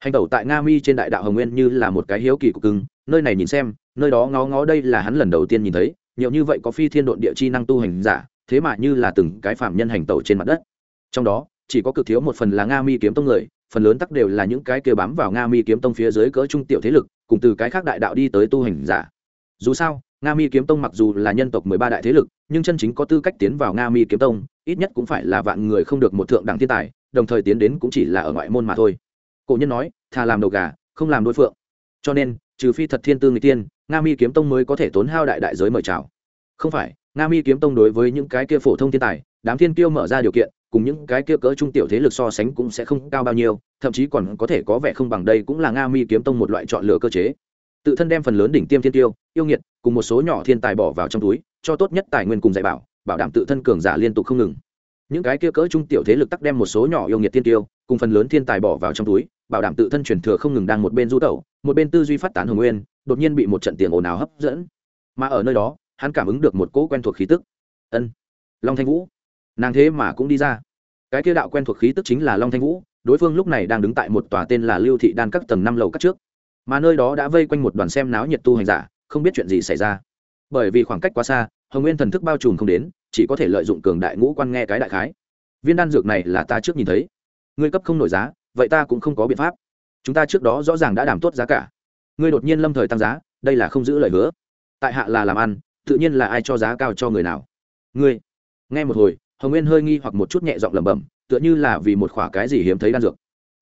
hành tẩu tại nga mi trên đại đạo hồng nguyên như là một cái hiếu kỳ cục cưng. Nơi này nhìn xem, nơi đó ngó ngó đây là hắn lần đầu tiên nhìn thấy, nhiều như vậy có phi thiên độn địa chi năng tu hành giả, thế mà như là từng cái phạm nhân hành tẩu trên mặt đất. Trong đó, chỉ có cực thiếu một phần là nga mi kiếm tông người, phần lớn tắc đều là những cái kia bám vào nga mi kiếm tông phía dưới cỡ trung tiểu thế lực, cùng từ cái khác đại đạo đi tới tu hành giả. Dù sao, nga mi kiếm tông mặc dù là nhân tộc mười ba đại thế lực, nhưng chân chính có tư cách tiến vào nga mi kiếm tông, ít nhất cũng phải là vạn người không được một thượng đẳng thiên tài, đồng thời tiến đến cũng chỉ là ở ngoại môn mà thôi cổ nhân nói, thà làm đầu gà, không làm đối phượng. Cho nên, trừ phi thật thiên tư người tiên nga mi kiếm tông mới có thể tốn hao đại đại giới mời chào. Không phải, nga mi kiếm tông đối với những cái kia phổ thông thiên tài, đám thiên tiêu mở ra điều kiện, cùng những cái kia cỡ trung tiểu thế lực so sánh cũng sẽ không cao bao nhiêu, thậm chí còn có thể có vẻ không bằng đây cũng là nga mi kiếm tông một loại chọn lựa cơ chế. Tự thân đem phần lớn đỉnh tiêm thiên tiêu yêu nghiệt, cùng một số nhỏ thiên tài bỏ vào trong túi, cho tốt nhất tài nguyên cùng dạy bảo bảo đảm tự thân cường giả liên tục không ngừng. Những cái kia cỡ trung tiểu thế lực tắc đem một số nhỏ yêu nghiệt thiên tiêu cùng phần lớn thiên tài bỏ vào trong túi, bảo đảm tự thân truyền thừa không ngừng đang một bên du tẩu, một bên tư duy phát tán hồng nguyên, đột nhiên bị một trận tiền ồn ào hấp dẫn. Mà ở nơi đó, hắn cảm ứng được một cỗ quen thuộc khí tức. Ân, long thanh vũ. Nàng thế mà cũng đi ra. Cái kia đạo quen thuộc khí tức chính là long thanh vũ, đối phương lúc này đang đứng tại một tòa tên là lưu thị đan các tầng năm lầu các trước. Mà nơi đó đã vây quanh một đoàn xem náo nhiệt tu hành giả, không biết chuyện gì xảy ra. Bởi vì khoảng cách quá xa, hồng nguyên thần thức bao trùm không đến, chỉ có thể lợi dụng cường đại ngũ quan nghe cái đại khái. Viên đan dược này là ta trước nhìn thấy ngươi cấp không nổi giá, vậy ta cũng không có biện pháp. Chúng ta trước đó rõ ràng đã đảm tốt giá cả. Ngươi đột nhiên lâm thời tăng giá, đây là không giữ lời hứa. Tại hạ là làm ăn, tự nhiên là ai cho giá cao cho người nào. Ngươi, nghe một hồi, hồng nguyên hơi nghi hoặc một chút nhẹ giọng lẩm bẩm, tựa như là vì một khoả cái gì hiếm thấy đan dược.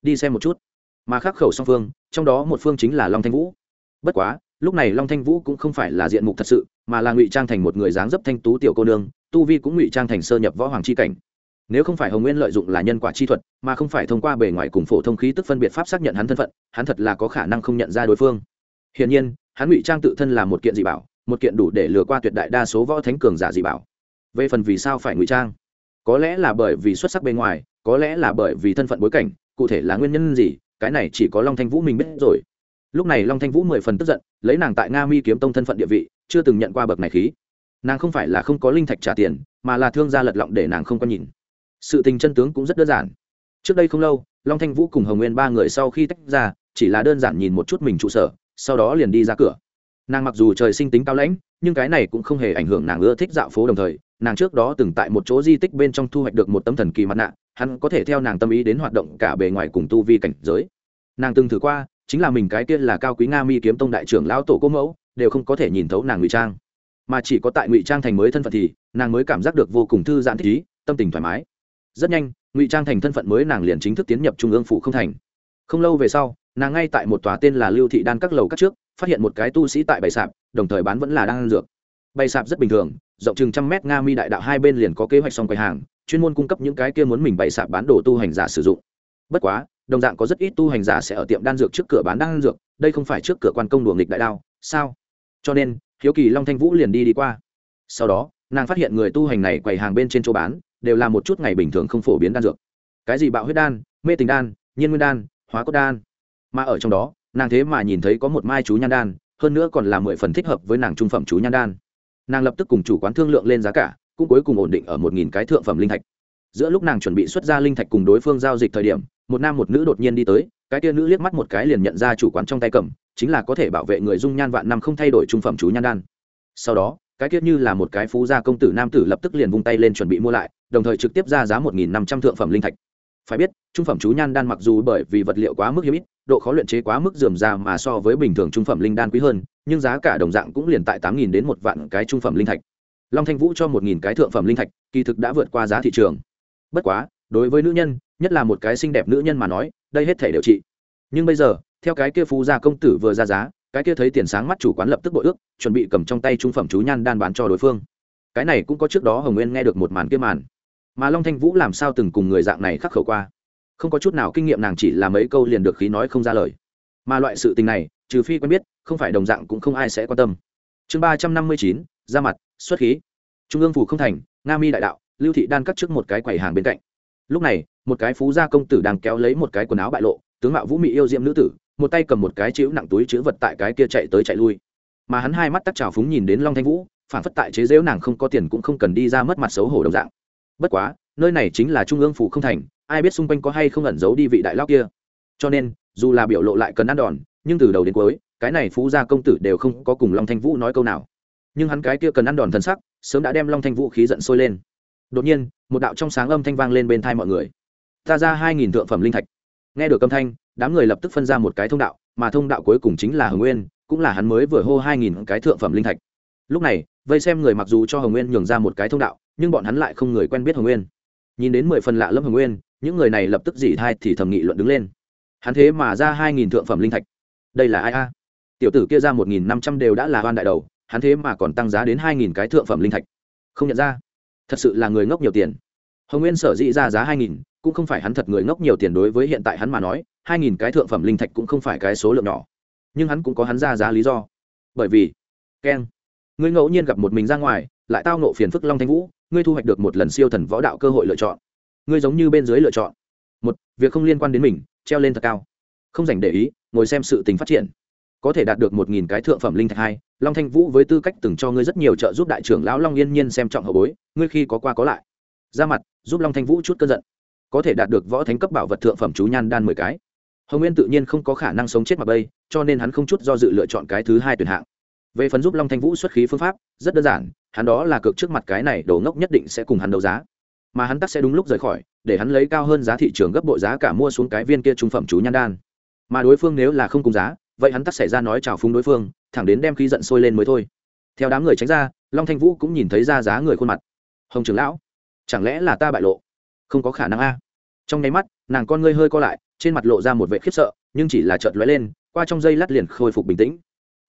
Đi xem một chút. Mà khắc khẩu song phương, trong đó một phương chính là long thanh vũ. Bất quá, lúc này long thanh vũ cũng không phải là diện mục thật sự, mà là ngụy trang thành một người dáng dấp thanh tú tiểu cô nương, tu vi cũng ngụy trang thành sơ nhập võ hoàng c h i cảnh nếu không phải hồng nguyên lợi dụng là nhân quả chi thuật, mà không phải thông qua bề ngoài cùng phổ thông khí tức phân biệt pháp xác nhận hắn thân phận, hắn thật là có khả năng không nhận ra đối phương. Hiển nhiên, hắn ngụy trang tự thân là một kiện dị bảo, một kiện đủ để lừa qua tuyệt đại đa số võ thánh cường giả dị bảo. Về phần vì sao phải ngụy trang? Có lẽ là bởi vì xuất sắc bên ngoài, có lẽ là bởi vì thân phận bối cảnh, cụ thể là nguyên nhân gì, cái này chỉ có long thanh vũ mình biết rồi. Lúc này long thanh vũ mười phần tức giận, lấy nàng tại nga mi kiếm tông thân phận địa vị, chưa từng nhận qua bậc này khí. Nàng không phải là không có linh thạch trả tiền, mà là thương gia lật lọng để nàng không có nhìn sự tình chân tướng cũng rất đơn giản. Trước đây không lâu, long thanh vũ cùng hồng nguyên ba người sau khi tách ra, chỉ là đơn giản nhìn một chút mình trụ sở, sau đó liền đi ra cửa. Nàng mặc dù trời sinh tính cao lãnh, nhưng cái này cũng không hề ảnh hưởng nàng ưa thích dạo phố đồng thời, nàng trước đó từng tại một chỗ di tích bên trong thu hoạch được một tấm thần kỳ mặt nạ, hắn có thể theo nàng tâm ý đến hoạt động cả bề ngoài cùng tu vi cảnh giới. Nàng từng thử qua, chính là mình cái kia là cao quý nga mi kiếm tông đại trưởng lão tổ cố mẫu, đều không có thể nhìn thấu nàng ngụy trang. Mà chỉ có tại ngụy trang thành mới thân phận thì, nàng mới cảm giác được vô cùng thư giãn thích ý, tâm tình thoải mái rất nhanh, ngụy trang thành thân phận mới nàng liền chính thức tiến nhập trung ương phủ không thành. Không lâu về sau, nàng ngay tại một tòa tên là lưu thị đan các lầu các trước, phát hiện một cái tu sĩ tại bày sạp, đồng thời bán vẫn là đang ăn dược. Bày sạp rất bình thường, rộng chừng trăm mét nga mi đại đạo hai bên liền có kế hoạch xong quầy hàng, chuyên môn cung cấp những cái kia muốn mình bày sạp bán đồ tu hành giả sử dụng. Bất quá, đồng dạng có rất ít tu hành giả sẽ ở tiệm đan dược trước cửa bán đan dược, đây không phải trước cửa quan công đùa nghịch đại đao sao? Cho nên, hiếu kỳ long thanh vũ liền đi đi qua. Sau đó, nàng phát hiện người tu hành này quầy hàng bên trên chỗ bán đều là một chút ngày bình thường không phổ biến đan dược. Cái gì bạo huyết đan, mê tình đan, nhiên nguyên đan, hóa cốt đan. Mà ở trong đó, nàng thế mà nhìn thấy có một mai chú nhan đan, hơn nữa còn là mười phần thích hợp với nàng trung phẩm chú nhan đan. Nàng lập tức cùng chủ quán thương lượng lên giá cả, cũng cuối cùng ổn định ở một nghìn cái thượng phẩm linh thạch. Giữa lúc nàng chuẩn bị xuất ra linh thạch cùng đối phương giao dịch thời điểm, một nam một nữ đột nhiên đi tới, cái tia nữ liếc mắt một cái liền nhận ra chủ quán trong tay cầm, chính là có thể bảo vệ người dung nhan vạn năm không thay đổi trung phẩm chú nhan đan. Sau đó, cái kia như là một cái phú gia công tử nam tử lập tức liền vung tay lên chuẩn bị mua lại đồng thời trực tiếp ra giá một nghìn năm trăm thượng phẩm linh thạch. Phải biết, trung phẩm chú nhan đan mặc dù bởi vì vật liệu quá mức hiếm ít, độ khó luyện chế quá mức dườm ra mà so với bình thường trung phẩm linh đan quý hơn, nhưng giá cả đồng dạng cũng liền tại tám nghìn đến một vạn cái trung phẩm linh thạch. Long thanh vũ cho một nghìn cái thượng phẩm linh thạch, kỳ thực đã vượt qua giá thị trường. Bất quá, đối với nữ nhân, nhất là một cái xinh đẹp nữ nhân mà nói, đây hết thể đều trị. Nhưng bây giờ, theo cái kia phú gia công tử vừa ra giá, cái kia thấy tiền sáng mắt chủ quán lập tức bội ước, chuẩn bị cầm trong tay trung phẩm chú nhan đan bán cho đối phương. Cái này cũng có trước đó hồng nguyên nghe được một màn kia màn mà long thanh vũ làm sao từng cùng người dạng này khắc khẩu qua không có chút nào kinh nghiệm nàng chỉ là mấy câu liền được khí nói không ra lời mà loại sự tình này trừ phi quen biết không phải đồng dạng cũng không ai sẽ quan tâm chương ba trăm năm mươi chín ra mặt xuất khí trung ương phủ không thành nga mi đại đạo lưu thị đan cắt trước một cái quầy hàng bên cạnh lúc này một cái phú gia công tử đang kéo lấy một cái quần áo bại lộ tướng mạo vũ mị yêu diệm nữ tử một tay cầm một cái chữ nặng túi chữ vật tại cái kia chạy tới chạy lui mà hắn hai mắt tắc trào phúng nhìn đến long thanh vũ phản phất tại chế dễu nàng không có tiền cũng không cần đi ra mất mặt xấu hổ đồng dạng bất quá, nơi này chính là trung ương phủ không thành, ai biết xung quanh có hay không ẩn giấu đi vị đại lao kia. Cho nên, dù là biểu lộ lại cần ăn đòn, nhưng từ đầu đến cuối, cái này phú gia công tử đều không có cùng long thanh vũ nói câu nào. Nhưng hắn cái kia cần ăn đòn thân sắc, sớm đã đem long thanh vũ khí giận sôi lên. Đột nhiên, một đạo trong sáng âm thanh vang lên bên thai mọi người. Ta ra hai nghìn thượng phẩm linh thạch. Nghe được âm thanh, đám người lập tức phân ra một cái thông đạo, mà thông đạo cuối cùng chính là hồng nguyên, cũng là hắn mới vừa hô hai nghìn cái thượng phẩm linh thạch. Lúc này vây xem người mặc dù cho hồng nguyên nhường ra một cái thông đạo nhưng bọn hắn lại không người quen biết hồng nguyên nhìn đến mười phần lạ lâm hồng nguyên những người này lập tức dỉ thai thì thầm nghị luận đứng lên hắn thế mà ra hai nghìn thượng phẩm linh thạch đây là ai a tiểu tử kia ra một nghìn năm trăm đều đã là oan đại đầu hắn thế mà còn tăng giá đến hai nghìn cái thượng phẩm linh thạch không nhận ra thật sự là người ngốc nhiều tiền hồng nguyên sở dĩ ra giá hai nghìn cũng không phải hắn thật người ngốc nhiều tiền đối với hiện tại hắn mà nói hai nghìn cái thượng phẩm linh thạch cũng không phải cái số lượng nhỏ nhưng hắn cũng có hắn ra giá lý do bởi vì keng ngươi ngẫu nhiên gặp một mình ra ngoài, lại tao nộ phiền phức long thanh vũ, ngươi thu hoạch được một lần siêu thần võ đạo cơ hội lựa chọn. Ngươi giống như bên dưới lựa chọn. Một, việc không liên quan đến mình, treo lên thật cao. Không dành để ý, ngồi xem sự tình phát triển. Có thể đạt được một nghìn cái thượng phẩm linh thạch hai, long thanh vũ với tư cách từng cho ngươi rất nhiều trợ giúp đại trưởng lão long yên nhiên xem trọng hậu bối, ngươi khi có qua có lại. Ra mặt, giúp long thanh vũ chút cơn giận. Có thể đạt được võ thánh cấp bảo vật thượng phẩm chú nhan đan mười cái. Hồng nguyên tự nhiên không có khả năng sống chết mà bây, cho nên hắn không chút do dự lựa chọn cái thứ hai tuyển hạng về phần giúp long thanh vũ xuất khí phương pháp, rất đơn giản, hắn đó là cược trước mặt cái này đồ ngốc nhất định sẽ cùng hắn đấu giá. Mà hắn tắc sẽ đúng lúc rời khỏi, để hắn lấy cao hơn giá thị trường gấp bội giá cả mua xuống cái viên kia trung phẩm chú nhan đan. Mà đối phương nếu là không cùng giá, vậy hắn tắc xảy ra nói chào phúng đối phương, thẳng đến đem khí giận sôi lên mới thôi. Theo đám người tránh ra, long thanh vũ cũng nhìn thấy ra giá người khuôn mặt. Hồng trưởng lão, chẳng lẽ là ta bại lộ? Không có khả năng a. Trong nháy mắt, nàng con ngươi hơi co lại, trên mặt lộ ra một vệ khiếp sợ, nhưng chỉ là chợt lóe lên, qua trong giây lát liền khôi phục bình tĩnh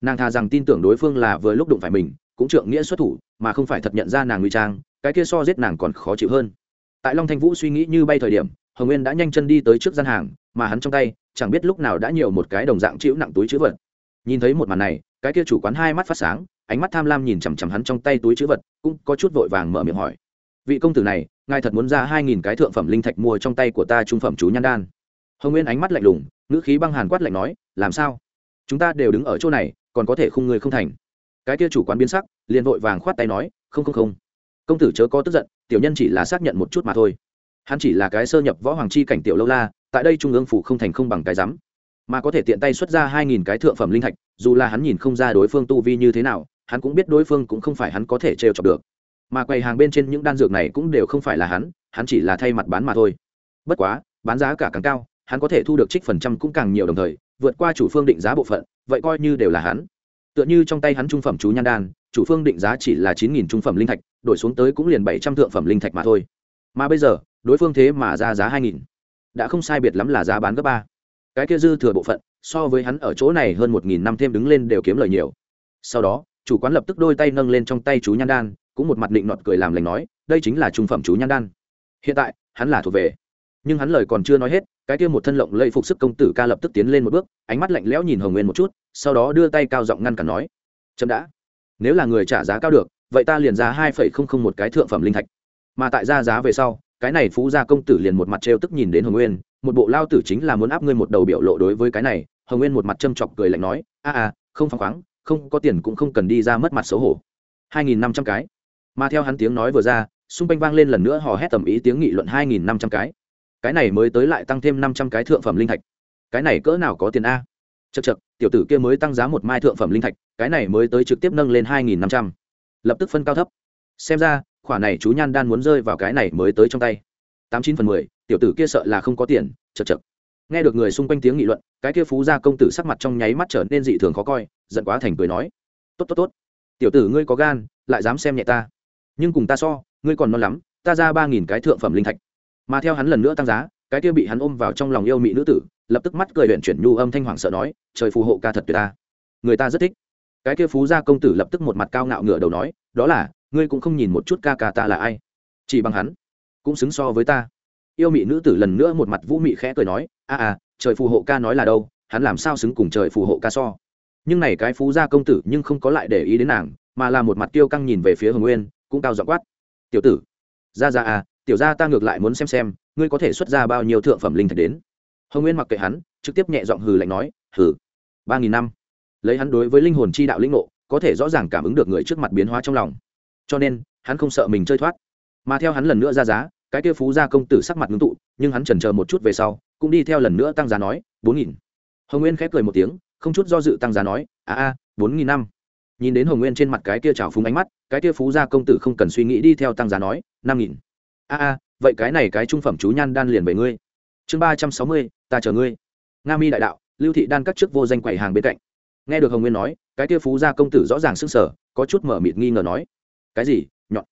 nàng thà rằng tin tưởng đối phương là vừa lúc đụng phải mình, cũng trượng nghĩa xuất thủ, mà không phải thật nhận ra nàng nguy trang, cái kia so giết nàng còn khó chịu hơn. Tại long thanh vũ suy nghĩ như bay thời điểm, hồng nguyên đã nhanh chân đi tới trước gian hàng, mà hắn trong tay, chẳng biết lúc nào đã nhiều một cái đồng dạng chịu nặng túi chữ vật. Nhìn thấy một màn này, cái kia chủ quán hai mắt phát sáng, ánh mắt tham lam nhìn chằm chằm hắn trong tay túi chữ vật, cũng có chút vội vàng mở miệng hỏi. Vị công tử này, ngài thật muốn ra hai nghìn cái thượng phẩm linh thạch mua trong tay của ta trung phẩm chú nhan đan? Hồng nguyên ánh mắt lạnh lùng, ngữ khí băng hàn quát lạnh nói, làm sao? Chúng ta đều đứng ở chỗ này còn có thể khung người không thành. Cái kia chủ quán biến sắc, liền vội vàng khoát tay nói, không không không. Công tử chớ có tức giận, tiểu nhân chỉ là xác nhận một chút mà thôi. Hắn chỉ là cái sơ nhập võ hoàng chi cảnh tiểu lâu la, tại đây trung ương phủ không thành không bằng cái rắm. Mà có thể tiện tay xuất ra hai nghìn cái thượng phẩm linh thạch, dù là hắn nhìn không ra đối phương tu vi như thế nào, hắn cũng biết đối phương cũng không phải hắn có thể trêu chọc được. Mà quầy hàng bên trên những đan dược này cũng đều không phải là hắn hắn chỉ là thay mặt bán mà thôi. Bất quá, bán giá cả càng cao, hắn có thể thu được trích phần trăm cũng càng nhiều đồng thời vượt qua chủ phương định giá bộ phận, vậy coi như đều là hắn. Tựa như trong tay hắn trung phẩm chú nhan đan, chủ phương định giá chỉ là chín nghìn trung phẩm linh thạch, đổi xuống tới cũng liền bảy trăm thượng phẩm linh thạch mà thôi. Mà bây giờ, đối phương thế mà ra giá hai nghìn. Đã không sai biệt lắm là giá bán gấp ba. Cái kia dư thừa bộ phận, so với hắn ở chỗ này hơn một nghìn năm thêm đứng lên đều kiếm lời nhiều. Sau đó, chủ quán lập tức đôi tay nâng lên trong tay chú nhan đan, cũng một mặt định nọt cười làm lành nói, đây chính là trung phẩm chú nhan đan. Hiện tại, hắn là thuộc về. Nhưng hắn lời còn chưa nói hết cái kia một thân lộng lây phục sức công tử ca lập tức tiến lên một bước, ánh mắt lạnh lẽo nhìn hồng nguyên một chút, sau đó đưa tay cao giọng ngăn cản nói, chậm đã. Nếu là người trả giá cao được, vậy ta liền giá hai phẩy không không một cái thượng phẩm linh thạch. Mà tại ra giá về sau, cái này phú gia công tử liền một mặt trêu tức nhìn đến hồng nguyên, một bộ lao tử chính là muốn áp ngươi một đầu biểu lộ đối với cái này, hồng nguyên một mặt châm chọc cười lạnh nói, a a, không phăng khoáng, không có tiền cũng không cần đi ra mất mặt xấu hổ. hai nghìn năm trăm cái. Mà theo hắn tiếng nói vừa ra, xung quanh vang lên lần nữa hò hét tầm ý tiếng nghị luận hai nghìn năm trăm cái cái này mới tới lại tăng thêm năm trăm cái thượng phẩm linh thạch. Cái này cỡ nào có tiền a? Chật chật tiểu tử kia mới tăng giá một mai thượng phẩm linh thạch, cái này mới tới trực tiếp nâng lên hai nghìn năm trăm. Lập tức phân cao thấp. Xem ra khoản này chú nhan đan muốn rơi vào cái này mới tới trong tay. tám chín phần mười, tiểu tử kia sợ là không có tiền chật chật nghe được người xung quanh tiếng nghị luận, cái kia phú gia công tử sắc mặt trong nháy mắt trở nên dị thường khó coi, giận quá thành cười nói. Tốt tốt tốt. Tiểu tử ngươi có gan, lại dám xem nhẹ ta. Nhưng cùng ta so, ngươi còn non lắm, ta ra ba nghìn cái thượng phẩm linh thạch mà theo hắn lần nữa tăng giá, cái kia bị hắn ôm vào trong lòng yêu mỹ nữ tử, lập tức mắt cười huyện chuyển nhu âm thanh hoàng sợ nói, trời phù hộ ca thật tuyệt ta. Người ta rất thích. Cái kia phú gia công tử lập tức một mặt cao ngạo ngửa đầu nói, đó là, ngươi cũng không nhìn một chút ca ca ta là ai. Chỉ bằng hắn, cũng xứng so với ta. Yêu mị nữ tử lần nữa một mặt vũ mị khẽ cười nói, a à trời phù hộ ca nói là đâu, hắn làm sao xứng cùng trời phù hộ ca so? Nhưng này cái phú gia công tử nhưng không có lại để ý đến nàng, mà là một mặt tiêu căng nhìn về phía hồng nguyên, cũng cao dọ quát, tiểu tử, ra ra à tiểu ra ta ngược lại muốn xem xem, ngươi có thể xuất ra bao nhiêu thượng phẩm linh thạch đến. Hồng nguyên mặc kệ hắn, trực tiếp nhẹ giọng hừ lạnh nói, hừ, ba nghìn năm. Lấy hắn đối với linh hồn chi đạo linh ngộ, có thể rõ ràng cảm ứng được người trước mặt biến hóa trong lòng. Cho nên, hắn không sợ mình chơi thoát. Mà theo hắn lần nữa ra giá, cái kia phú gia công tử sắc mặt ngưng tụ, nhưng hắn chần chờ một chút về sau, cũng đi theo lần nữa tăng giá nói, bốn nghìn. Hồng nguyên khép cười một tiếng, không chút do dự tăng giá nói, a a, bốn nghìn năm. Nhìn đến hồng nguyên trên mặt cái kia trào phúng ánh mắt, cái kia phú gia công tử không cần suy nghĩ đi theo tăng giá nói, năm nghìn a a, vậy cái này cái trung phẩm chú nhan đan liền về ngươi. Chương ba trăm sáu mươi, ta chờ ngươi. Nga mi đại đạo, lưu thị đan cắt trước vô danh quầy hàng bên cạnh. Nghe được hồng nguyên nói, cái kia phú gia công tử rõ ràng s ư n g sở có chút mở mịt nghi ngờ nói, cái gì? Nhọn.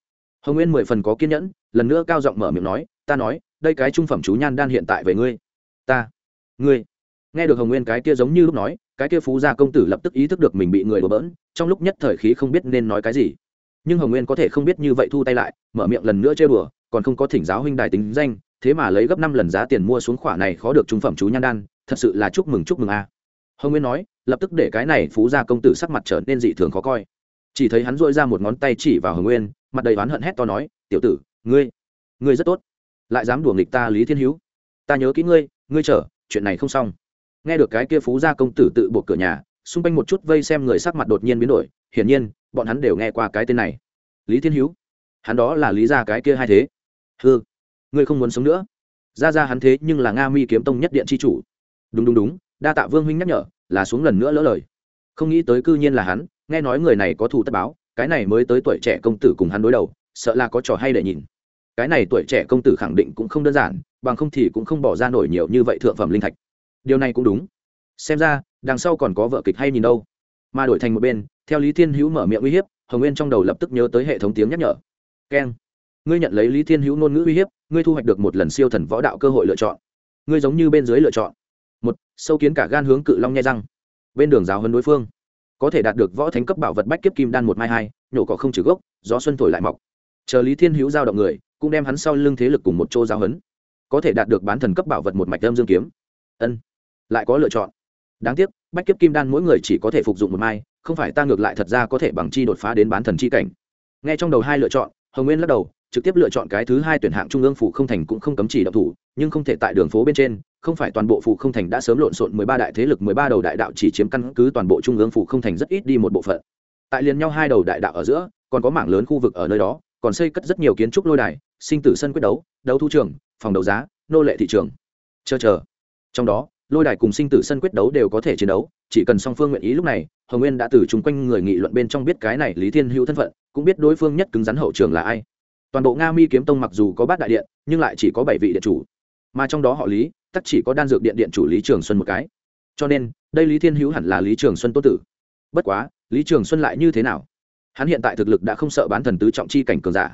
Hồng nguyên mười phần có kiên nhẫn, lần nữa cao giọng mở miệng nói, ta nói, đây cái trung phẩm chú nhan đan hiện tại về ngươi. Ta. Ngươi. Nghe được hồng nguyên cái kia giống như lúc nói, cái kia phú gia công tử lập tức ý thức được mình bị người đổ bỡn, trong lúc nhất thời khí không biết nên nói cái gì. Nhưng hồng nguyên có thể không biết như vậy thu tay lại, mở miệng lần nữa chơi bừa còn không có thỉnh giáo huynh đài tính danh, thế mà lấy gấp năm lần giá tiền mua xuống khỏa này khó được trung phẩm chú nhan đan, thật sự là chúc mừng chúc mừng a. Hồng nguyên nói, lập tức để cái này phú gia công tử sắc mặt trở nên dị thường khó coi. Chỉ thấy hắn dội ra một ngón tay chỉ vào hồng nguyên, mặt đầy oán hận hét to nói, tiểu tử, ngươi ngươi rất tốt. Lại dám đùa nghịch ta lý thiên hữu. Ta nhớ kỹ ngươi ngươi chờ, chuyện này không xong. Nghe được cái kia phú gia công tử tự buộc cửa nhà, xung quanh một chút vây xem người sắc mặt đột nhiên biến đổi, hiển nhiên, bọn hắn đều nghe qua cái tên này. Lý thiên hữu. Hắn đó là lý gia cái kia hai thế hư ngươi không muốn sống nữa. Ra ra hắn thế nhưng là nga mi kiếm tông nhất điện c h i chủ. Đúng đúng đúng, đa tạ vương huynh nhắc nhở, là xuống lần nữa lỡ lời. Không nghĩ tới cư nhiên là hắn, nghe nói người này có thù tất báo, cái này mới tới tuổi trẻ công tử cùng hắn đối đầu, sợ là có trò hay để nhìn. Cái này tuổi trẻ công tử khẳng định cũng không đơn giản, bằng không thì cũng không bỏ ra nổi nhiều như vậy thượng phẩm linh thạch. Điều này cũng đúng. Xem ra, đằng sau còn có vợ kịch hay nhìn đâu. Mà đổi thành một bên, theo lý thiên hữu mở miệng uy hiếp, hồng nguyên trong đầu lập tức nhớ tới hệ thống tiếng nhắc nhở. Keng ngươi nhận lấy lý thiên hữu ngôn ngữ uy hiếp, ngươi thu hoạch được một lần siêu thần võ đạo cơ hội lựa chọn. Ngươi giống như bên dưới lựa chọn. Một, sâu kiến cả gan hướng cự long nhai răng. Bên đường giáo hơn đối phương. Có thể đạt được võ thánh cấp bảo vật bách kiếp kim đan một mai hai, nhổ cỏ không trừ gốc, gió xuân thổi lại mọc. Chờ lý thiên hữu giao động người, cũng đem hắn sau lưng thế lực cùng một chỗ giáo hấn có thể đạt được bán thần cấp bảo vật một mạch âm dương kiếm. Ân, lại có lựa chọn. Đáng tiếc, bách kiếp kim đan mỗi người chỉ có thể phục dụng một mai, không phải ta ngược lại thật ra có thể bằng chi đột phá đến bán thần chi cảnh. Nghe trong đầu hai lựa chọn, hồng nguyên lắc đầu trực tiếp lựa chọn cái thứ hai tuyển hạng trung ương phủ không thành cũng không cấm chỉ động thủ, nhưng không thể tại đường phố bên trên, không phải toàn bộ phủ không thành đã sớm lộn xộn mười ba đại thế lực, mười ba đầu đại đạo chỉ chiếm căn cứ toàn bộ trung ương phủ không thành rất ít đi một bộ phận. Tại liền nhau hai đầu đại đạo ở giữa, còn có mảng lớn khu vực ở nơi đó, còn xây cất rất nhiều kiến trúc lôi đài, sinh tử sân quyết đấu đấu thu trường, phòng đấu giá, nô lệ thị trường. Chờ chờ. Trong đó, lôi đài cùng sinh tử sân quyết đấu đều có thể chiến đấu, chỉ cần song phương nguyện ý lúc này, hồng nguyên đã từ chung quanh người nghị luận bên trong biết cái này lý thiên hữu thân phận, cũng biết đối phương nhất cứng rắn hậu trường là ai toàn bộ nga mi kiếm tông mặc dù có bát đại điện, nhưng lại chỉ có bảy vị điện chủ. Mà trong đó họ lý tắc chỉ có đan dược điện điện chủ lý trường xuân một cái. Cho nên, đây lý thiên hữu hẳn là lý trường xuân tô tử. Bất quá, lý trường xuân lại như thế nào? Hắn hiện tại thực lực đã không sợ bán thần tứ trọng chi cảnh cường giả.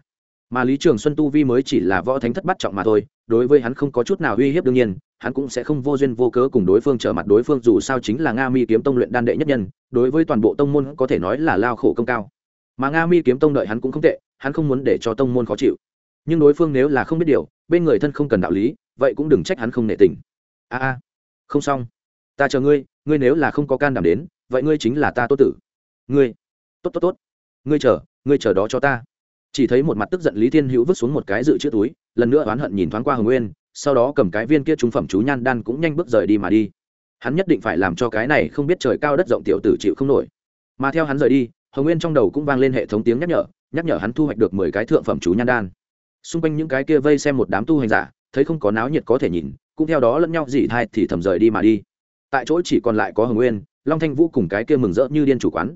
Mà lý trường xuân tu vi mới chỉ là võ thánh thất bắt trọng mà thôi, đối với hắn không có chút nào uy hiếp đương nhiên, hắn cũng sẽ không vô duyên vô cớ cùng đối phương trở mặt. Đối phương dù sao chính là nga mi kiếm tông luyện đan đệ nhất nhân, đối với toàn bộ tông môn có thể nói là lao khổ công cao. Mà nga mi kiếm tông đợi hắn cũng không tệ hắn không muốn để cho tông môn khó chịu. Nhưng đối phương nếu là không biết điều, bên người thân không cần đạo lý, vậy cũng đừng trách hắn không nể tình. A a, không xong. Ta chờ ngươi ngươi nếu là không có can đảm đến, vậy ngươi chính là ta tốt tử. Ngươi, tốt tốt tốt. Ngươi chờ ngươi chờ đó cho ta. Chỉ thấy một mặt tức giận lý thiên hữu vứt xuống một cái dự trữ túi, lần nữa oán hận nhìn thoáng qua hồng nguyên, sau đó cầm cái viên kia trung phẩm chú nhan đan cũng nhanh bước rời đi mà đi. Hắn nhất định phải làm cho cái này không biết trời cao đất rộng tiểu tử chịu không nổi. Mà theo hắn rời đi, hồng nguyên trong đầu cũng vang lên hệ thống tiếng nhắc nhở nhắc nhở hắn thu hoạch được mười cái thượng phẩm chú nhan đan. Xung quanh những cái kia vây xem một đám tu hành giả, thấy không có náo nhiệt có thể nhìn, cũng theo đó lẫn nhau dị thai thì thầm rời đi mà đi. Tại chỗ chỉ còn lại có hồng nguyên, long thanh vũ cùng cái kia mừng rỡ như điên chủ quán.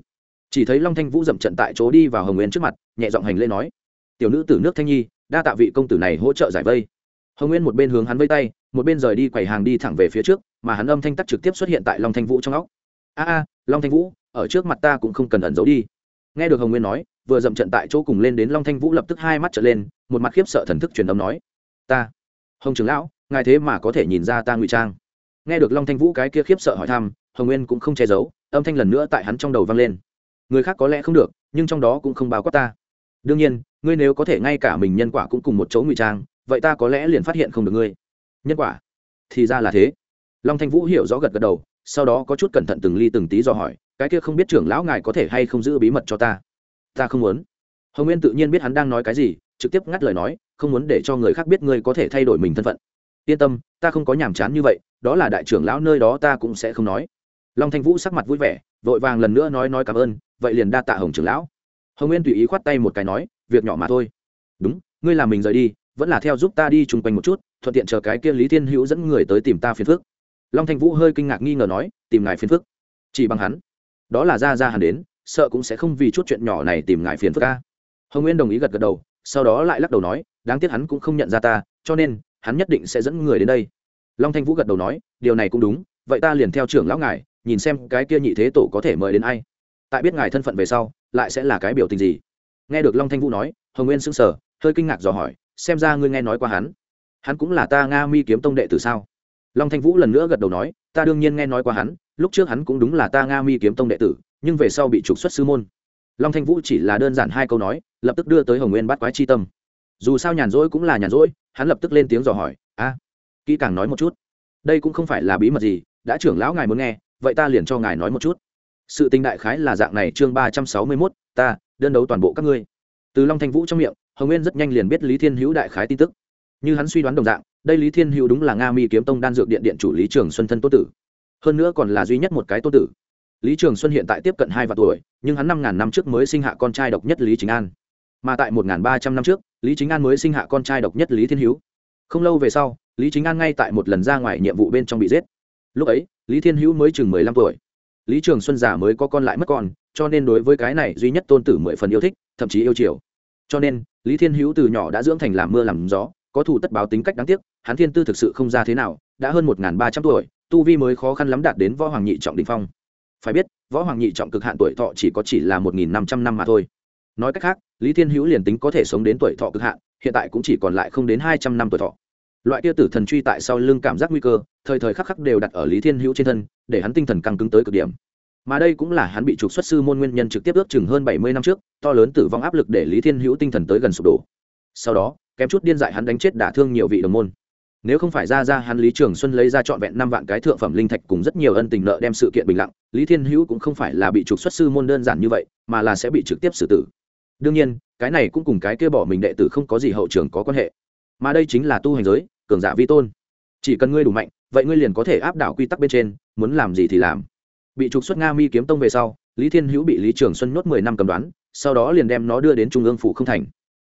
Chỉ thấy long thanh vũ dậm trận tại chỗ đi vào hồng nguyên trước mặt, nhẹ giọng hành lễ nói, tiểu nữ tử nước thanh nhi, đa tạ vị công tử này hỗ trợ giải vây. Hồng nguyên một bên hướng hắn vây tay, một bên rời đi quầy hàng đi thẳng về phía trước, mà hắn âm thanh tắc trực tiếp xuất hiện tại long thanh vũ trong óc. A a, long thanh vũ, ở trước mặt ta cũng không cần ẩn giấu đi. Nghe được hồng nguyên nói vừa dậm trận tại chỗ cùng lên đến long thanh vũ lập tức hai mắt trở lên, một mặt khiếp sợ thần thức truyền âm nói, ta, hồng trưởng lão, ngài thế mà có thể nhìn ra ta ngụy trang. Nghe được long thanh vũ cái kia khiếp sợ hỏi thăm, hồng nguyên cũng không che giấu, âm thanh lần nữa tại hắn trong đầu vang lên. Người khác có lẽ không được, nhưng trong đó cũng không bao quát ta. Đương nhiên, ngươi nếu có thể ngay cả mình nhân quả cũng cùng một chỗ ngụy trang, vậy ta có lẽ liền phát hiện không được ngươi. Nhân quả? Thì ra là thế. Long thanh vũ hiểu rõ gật gật đầu, sau đó có chút cẩn thận từng ly từng tí do hỏi, cái kia không biết trưởng lão ngài có thể hay không giữ bí mật cho ta? Ta không muốn. Hồng nguyên tự nhiên biết hắn đang nói cái gì, trực tiếp ngắt lời nói, không muốn để cho người khác biết ngươi có thể thay đổi mình thân phận. Yên tâm, ta không có nhàm chán như vậy, đó là đại trưởng lão nơi đó ta cũng sẽ không nói. Long thanh vũ sắc mặt vui vẻ, vội vàng lần nữa nói nói cảm ơn, vậy liền đa tạ hồng trưởng lão. Hồng nguyên tùy ý khoát tay một cái nói, việc nhỏ mà thôi. Đúng, ngươi làm mình rời đi, vẫn là theo giúp ta đi chung quanh một chút, thuận tiện chờ cái kia lý thiên hữu dẫn người tới tìm ta phiền phức. Long thanh vũ hơi kinh ngạc nghi ngờ nói, tìm ngài phiền phức. Chỉ bằng hắn. Đó là ra ra hắn đến sợ cũng sẽ không vì chút chuyện nhỏ này tìm ngại phiền phức ca. Hồng nguyên đồng ý gật gật đầu, sau đó lại lắc đầu nói, đáng tiếc hắn cũng không nhận ra ta, cho nên, hắn nhất định sẽ dẫn người đến đây. Long thanh vũ gật đầu nói, điều này cũng đúng, vậy ta liền theo trưởng lão ngài, nhìn xem cái kia nhị thế tổ có thể mời đến ai. Tại biết ngài thân phận về sau, lại sẽ là cái biểu tình gì? Nghe được long thanh vũ nói, hồng nguyên sững sờ, hơi kinh ngạc dò hỏi, xem ra ngươi nghe nói qua hắn. Hắn cũng là ta nga mi kiếm tông đệ từ sao? Long thanh vũ lần nữa gật đầu nói, ta đương nhiên nghe nói qua hắn, lúc trước hắn cũng đúng là ta nga mi kiếm tông đệ tử nhưng về sau bị trục xuất sư môn. Long thanh vũ chỉ là đơn giản hai câu nói, lập tức đưa tới hồng nguyên bắt quái chi tâm. Dù sao nhàn rỗi cũng là nhàn rỗi, hắn lập tức lên tiếng dò hỏi, a, kỹ càng nói một chút. Đây cũng không phải là bí mật gì, đã trưởng lão ngài muốn nghe, vậy ta liền cho ngài nói một chút. Sự tình đại khái là dạng này chương ba trăm sáu mươi mốt, ta, đơn đấu toàn bộ các ngươi. Từ long thanh vũ trong miệng, hồng nguyên rất nhanh liền biết lý thiên hữu đại khái tin tức. Như hắn suy đoán đồng dạng, đây lý thiên hữu đúng là nga mi kiếm tông đan dược điện điện chủ lý trường xuân thân tốt tử. Hơn nữa còn là duy nhất một cái tốt tử lý trường xuân hiện tại tiếp cận hai vạn tuổi, nhưng hắn năm ngàn năm trước mới sinh hạ con trai độc nhất lý chính an. Mà tại một ngàn ba trăm năm trước, lý chính an mới sinh hạ con trai độc nhất lý thiên hữu không lâu về sau, lý chính an ngay tại một lần ra ngoài nhiệm vụ bên trong bị giết. Lúc ấy, lý thiên hữu mới chừng mười lăm tuổi. Lý trường xuân giả mới có con lại mất con, cho nên đối với cái này duy nhất tôn tử mười phần yêu thích, thậm chí yêu chiều. Cho nên, lý thiên hữu từ nhỏ đã dưỡng thành làm mưa làm gió, có thủ tất báo tính cách đáng tiếc, hắn thiên tư thực sự không ra thế nào, đã hơn một ba trăm tuổi, tu vi mới khó khăn lắm đạt đến võ hoàng nhị trọng đình phong phải biết, võ hoàng nhị trọng cực hạn tuổi thọ chỉ có chỉ là một nghìn năm trăm năm mà thôi. Nói cách khác, lý thiên hữu liền tính có thể sống đến tuổi thọ cực hạn, hiện tại cũng chỉ còn lại không đến hai trăm năm tuổi thọ. Loại kia tử thần truy tại sau lưng cảm giác nguy cơ, thời thời khắc khắc đều đặt ở lý thiên hữu trên thân, để hắn tinh thần căng cứng tới cực điểm. Mà đây cũng là hắn bị trục xuất sư môn nguyên nhân trực tiếp ước chừng hơn bảy mươi năm trước, to lớn tử vong áp lực để lý thiên hữu tinh thần tới gần sụp đổ. Sau đó, kém chút điên dại hắn đánh chết đả thương nhiều vị đồng môn nếu không phải ra ra hắn lý trường xuân lấy ra trọn vẹn năm vạn cái thượng phẩm linh thạch cùng rất nhiều ân tình nợ đem sự kiện bình lặng, lý thiên hữu cũng không phải là bị trục xuất sư môn đơn giản như vậy, mà là sẽ bị trực tiếp xử tử. Đương nhiên, cái này cũng cùng cái kia bỏ mình đệ tử không có gì hậu trường có quan hệ. Mà đây chính là tu hành giới, cường giả vi tôn. Chỉ cần ngươi đủ mạnh, vậy ngươi liền có thể áp đảo quy tắc bên trên, muốn làm gì thì làm. Bị trục xuất nga mi kiếm tông về sau, lý thiên hữu bị lý trường xuân nhốt mười năm cầm đoán, sau đó liền đem nó đưa đến trung ương phủ không thành.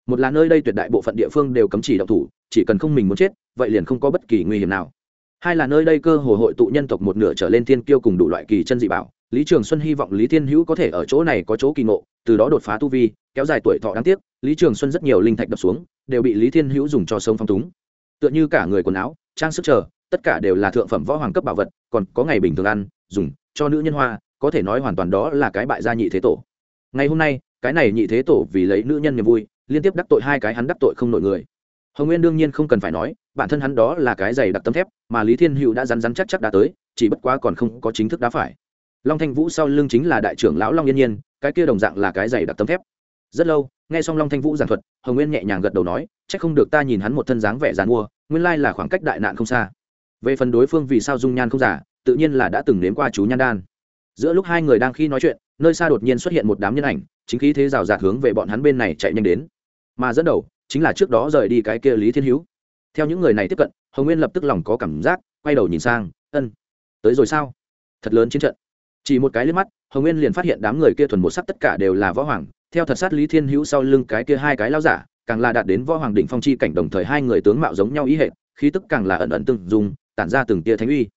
Một là nơi đây tuyệt đại bộ phận địa phương đều cấm chỉ động thủ chỉ cần không mình muốn chết, vậy liền không có bất kỳ nguy hiểm nào. Hai là nơi đây cơ hồ hội tụ nhân tộc một nửa trở lên thiên kiêu cùng đủ loại kỳ chân dị bảo, lý trường xuân hy vọng lý thiên hữu có thể ở chỗ này có chỗ kỳ ngộ, từ đó đột phá tu vi, kéo dài tuổi thọ đáng tiếc, lý trường xuân rất nhiều linh thạch đập xuống, đều bị lý thiên hữu dùng cho sống phong túng. Tựa như cả người quần áo, trang sức chờ, tất cả đều là thượng phẩm võ hoàng cấp bảo vật, còn có ngày bình thường ăn, dùng, cho nữ nhân hoa, có thể nói hoàn toàn đó là cái bại gia nhị thế tổ. Ngày hôm nay, cái này nhị thế tổ vì lấy nữ nhân niềm vui, liên tiếp đắc tội hai cái hắn đắc tội không nổi người hồng nguyên đương nhiên không cần phải nói, bản thân hắn đó là cái giày đặc tấm thép, mà lý thiên hữu đã rắn rắn chắc chắc đã tới, chỉ bất quá còn không có chính thức đá phải. Long thanh vũ sau lưng chính là đại trưởng lão long yên nhiên, cái kia đồng dạng là cái giày đặc tấm thép. Rất lâu, nghe xong long thanh vũ giảng thuật, hồng nguyên nhẹ nhàng gật đầu nói, chắc không được ta nhìn hắn một thân dáng vẻ dàn mua, nguyên lai là khoảng cách đại nạn không xa. Về phần đối phương vì sao dung nhan không giả, tự nhiên là đã từng nếm qua chú nhan đan. Giữa lúc hai người đang khi nói chuyện, nơi xa đột nhiên xuất hiện một đám nhân ảnh, chính khí thế rào rạt hướng về bọn hắn bên này chạy nhanh đến. Mà dẫn đầu chính là trước đó rời đi cái kia lý thiên hữu. Theo những người này tiếp cận, hồng nguyên lập tức lòng có cảm giác, quay đầu nhìn sang, ân, tới rồi sao? Thật lớn chiến trận. Chỉ một cái liếc mắt, hồng nguyên liền phát hiện đám người kia thuần một sắc tất cả đều là võ hoàng. Theo thật sát lý thiên hữu sau lưng cái kia hai cái lao giả, càng là đạt đến võ hoàng đỉnh phong chi cảnh đồng thời hai người tướng mạo giống nhau ý hệ khí tức càng là ẩn ẩn từng dùng, tản ra từng tia thánh uy.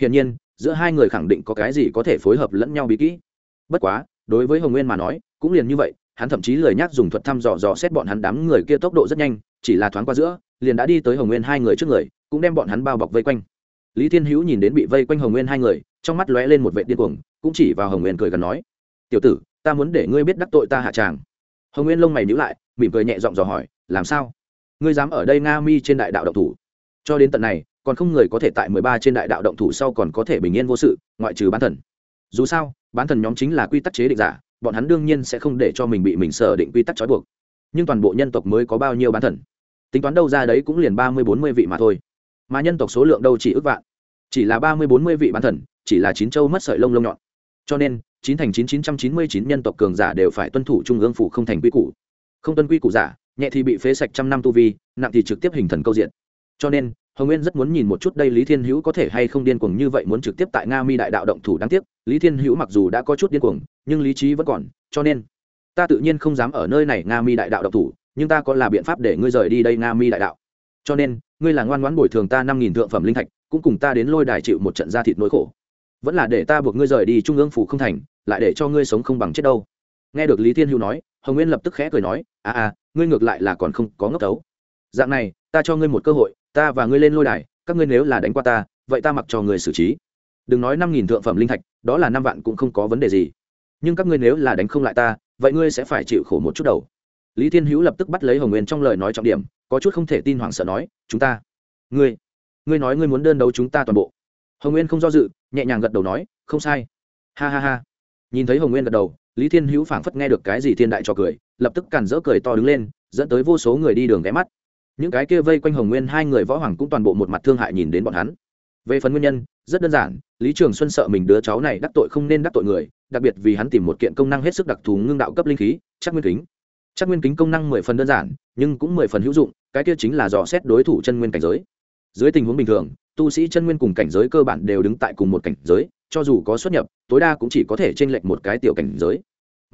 Hiển nhiên, giữa hai người khẳng định có cái gì có thể phối hợp lẫn nhau bí kỹ. Bất quá, đối với hồng nguyên mà nói, cũng liền như vậy hắn thậm chí lời nhắc dùng thuật thăm dò dò xét bọn hắn đám người kia tốc độ rất nhanh, chỉ là thoáng qua giữa, liền đã đi tới hồng nguyên hai người trước người, cũng đem bọn hắn bao bọc vây quanh. Lý thiên hữu nhìn đến bị vây quanh hồng nguyên hai người, trong mắt lóe lên một vệ điên cuồng, cũng chỉ vào hồng nguyên cười gần nói, tiểu tử, ta muốn để ngươi biết đắc tội ta hạ tràng. Hồng nguyên lông mày nhíu lại, mỉm cười nhẹ giọng dò hỏi, làm sao? Ngươi dám ở đây nga mi trên đại đạo động thủ? Cho đến tận này, còn không người có thể tại mười ba trên đại đạo động thủ sau còn có thể bình yên vô sự, ngoại trừ bán thần. Dù sao, bán thần nhóm chính là quy tắc chế định giả bọn hắn đương nhiên sẽ không để cho mình bị mình sở định quy tắc trói buộc. Nhưng toàn bộ nhân tộc mới có bao nhiêu bán thần? Tính toán đâu ra đấy cũng liền ba mươi bốn mươi vị mà thôi. Mà nhân tộc số lượng đâu chỉ ước vạn? Chỉ là ba mươi bốn mươi vị bán thần, chỉ là chín châu mất sợi lông lông nhọn. Cho nên, chín thành chín chín trăm chín mươi chín nhân tộc cường giả đều phải tuân thủ trung ương phủ không thành quy củ. Không tuân quy củ giả, nhẹ thì bị phế sạch trăm năm tu vi, nặng thì trực tiếp hình thần câu diện. Cho nên hồng nguyên rất muốn nhìn một chút đây lý thiên hữu có thể hay không điên cuồng như vậy muốn trực tiếp tại nga mi đại đạo động thủ đáng tiếc. Lý thiên hữu mặc dù đã có chút điên cuồng, nhưng lý trí vẫn còn, cho nên ta tự nhiên không dám ở nơi này nga mi đại đạo động thủ, nhưng ta có là biện pháp để ngươi rời đi đây nga mi đại đạo. Cho nên, ngươi là ngoan ngoãn bồi thường ta năm nghìn thượng phẩm linh thạch, cũng cùng ta đến lôi đài chịu một trận da thịt nỗi khổ. Vẫn là để ta buộc ngươi rời đi trung ương phủ không thành, lại để cho ngươi sống không bằng chết đâu. Nghe được lý thiên hữu nói, hồng nguyên lập tức khẽ cười nói à à ngươi ngược lại là còn không có ngốc tấu. Dạng này, ta cho ngươi một cơ hội ta và ngươi lên lôi đài, các ngươi nếu là đánh qua ta, vậy ta mặc cho người xử trí. Đừng nói năm nghìn thượng phẩm linh thạch, đó là năm vạn cũng không có vấn đề gì. Nhưng các ngươi nếu là đánh không lại ta, vậy ngươi sẽ phải chịu khổ một chút đầu. Lý thiên hữu lập tức bắt lấy hồng nguyên trong lời nói trọng điểm, có chút không thể tin hoảng sợ nói, chúng ta, ngươi ngươi nói ngươi muốn đơn đấu chúng ta toàn bộ. Hồng nguyên không do dự, nhẹ nhàng gật đầu nói, không sai. Ha ha ha. Nhìn thấy hồng nguyên gật đầu, lý thiên hữu phảng phất nghe được cái gì thiên đại cho cười, lập tức cản rỡ cười to đứng lên, dẫn tới vô số người đi đường ghé mắt những cái kia vây quanh hồng nguyên hai người võ hoàng cũng toàn bộ một mặt thương hại nhìn đến bọn hắn. Về phần nguyên nhân, rất đơn giản, lý trường xuân sợ mình đứa cháu này đắc tội không nên đắc tội người, đặc biệt vì hắn tìm một kiện công năng hết sức đặc thù ngưng đạo cấp linh khí, chắc nguyên kính. Chắc nguyên kính công năng mười phần đơn giản, nhưng cũng mười phần hữu dụng, cái kia chính là dò xét đối thủ chân nguyên cảnh giới. Dưới tình huống bình thường, tu sĩ chân nguyên cùng cảnh giới cơ bản đều đứng tại cùng một cảnh giới, cho dù có xuất nhập, tối đa cũng chỉ có thể t r ê n lệch một cái tiểu cảnh giới.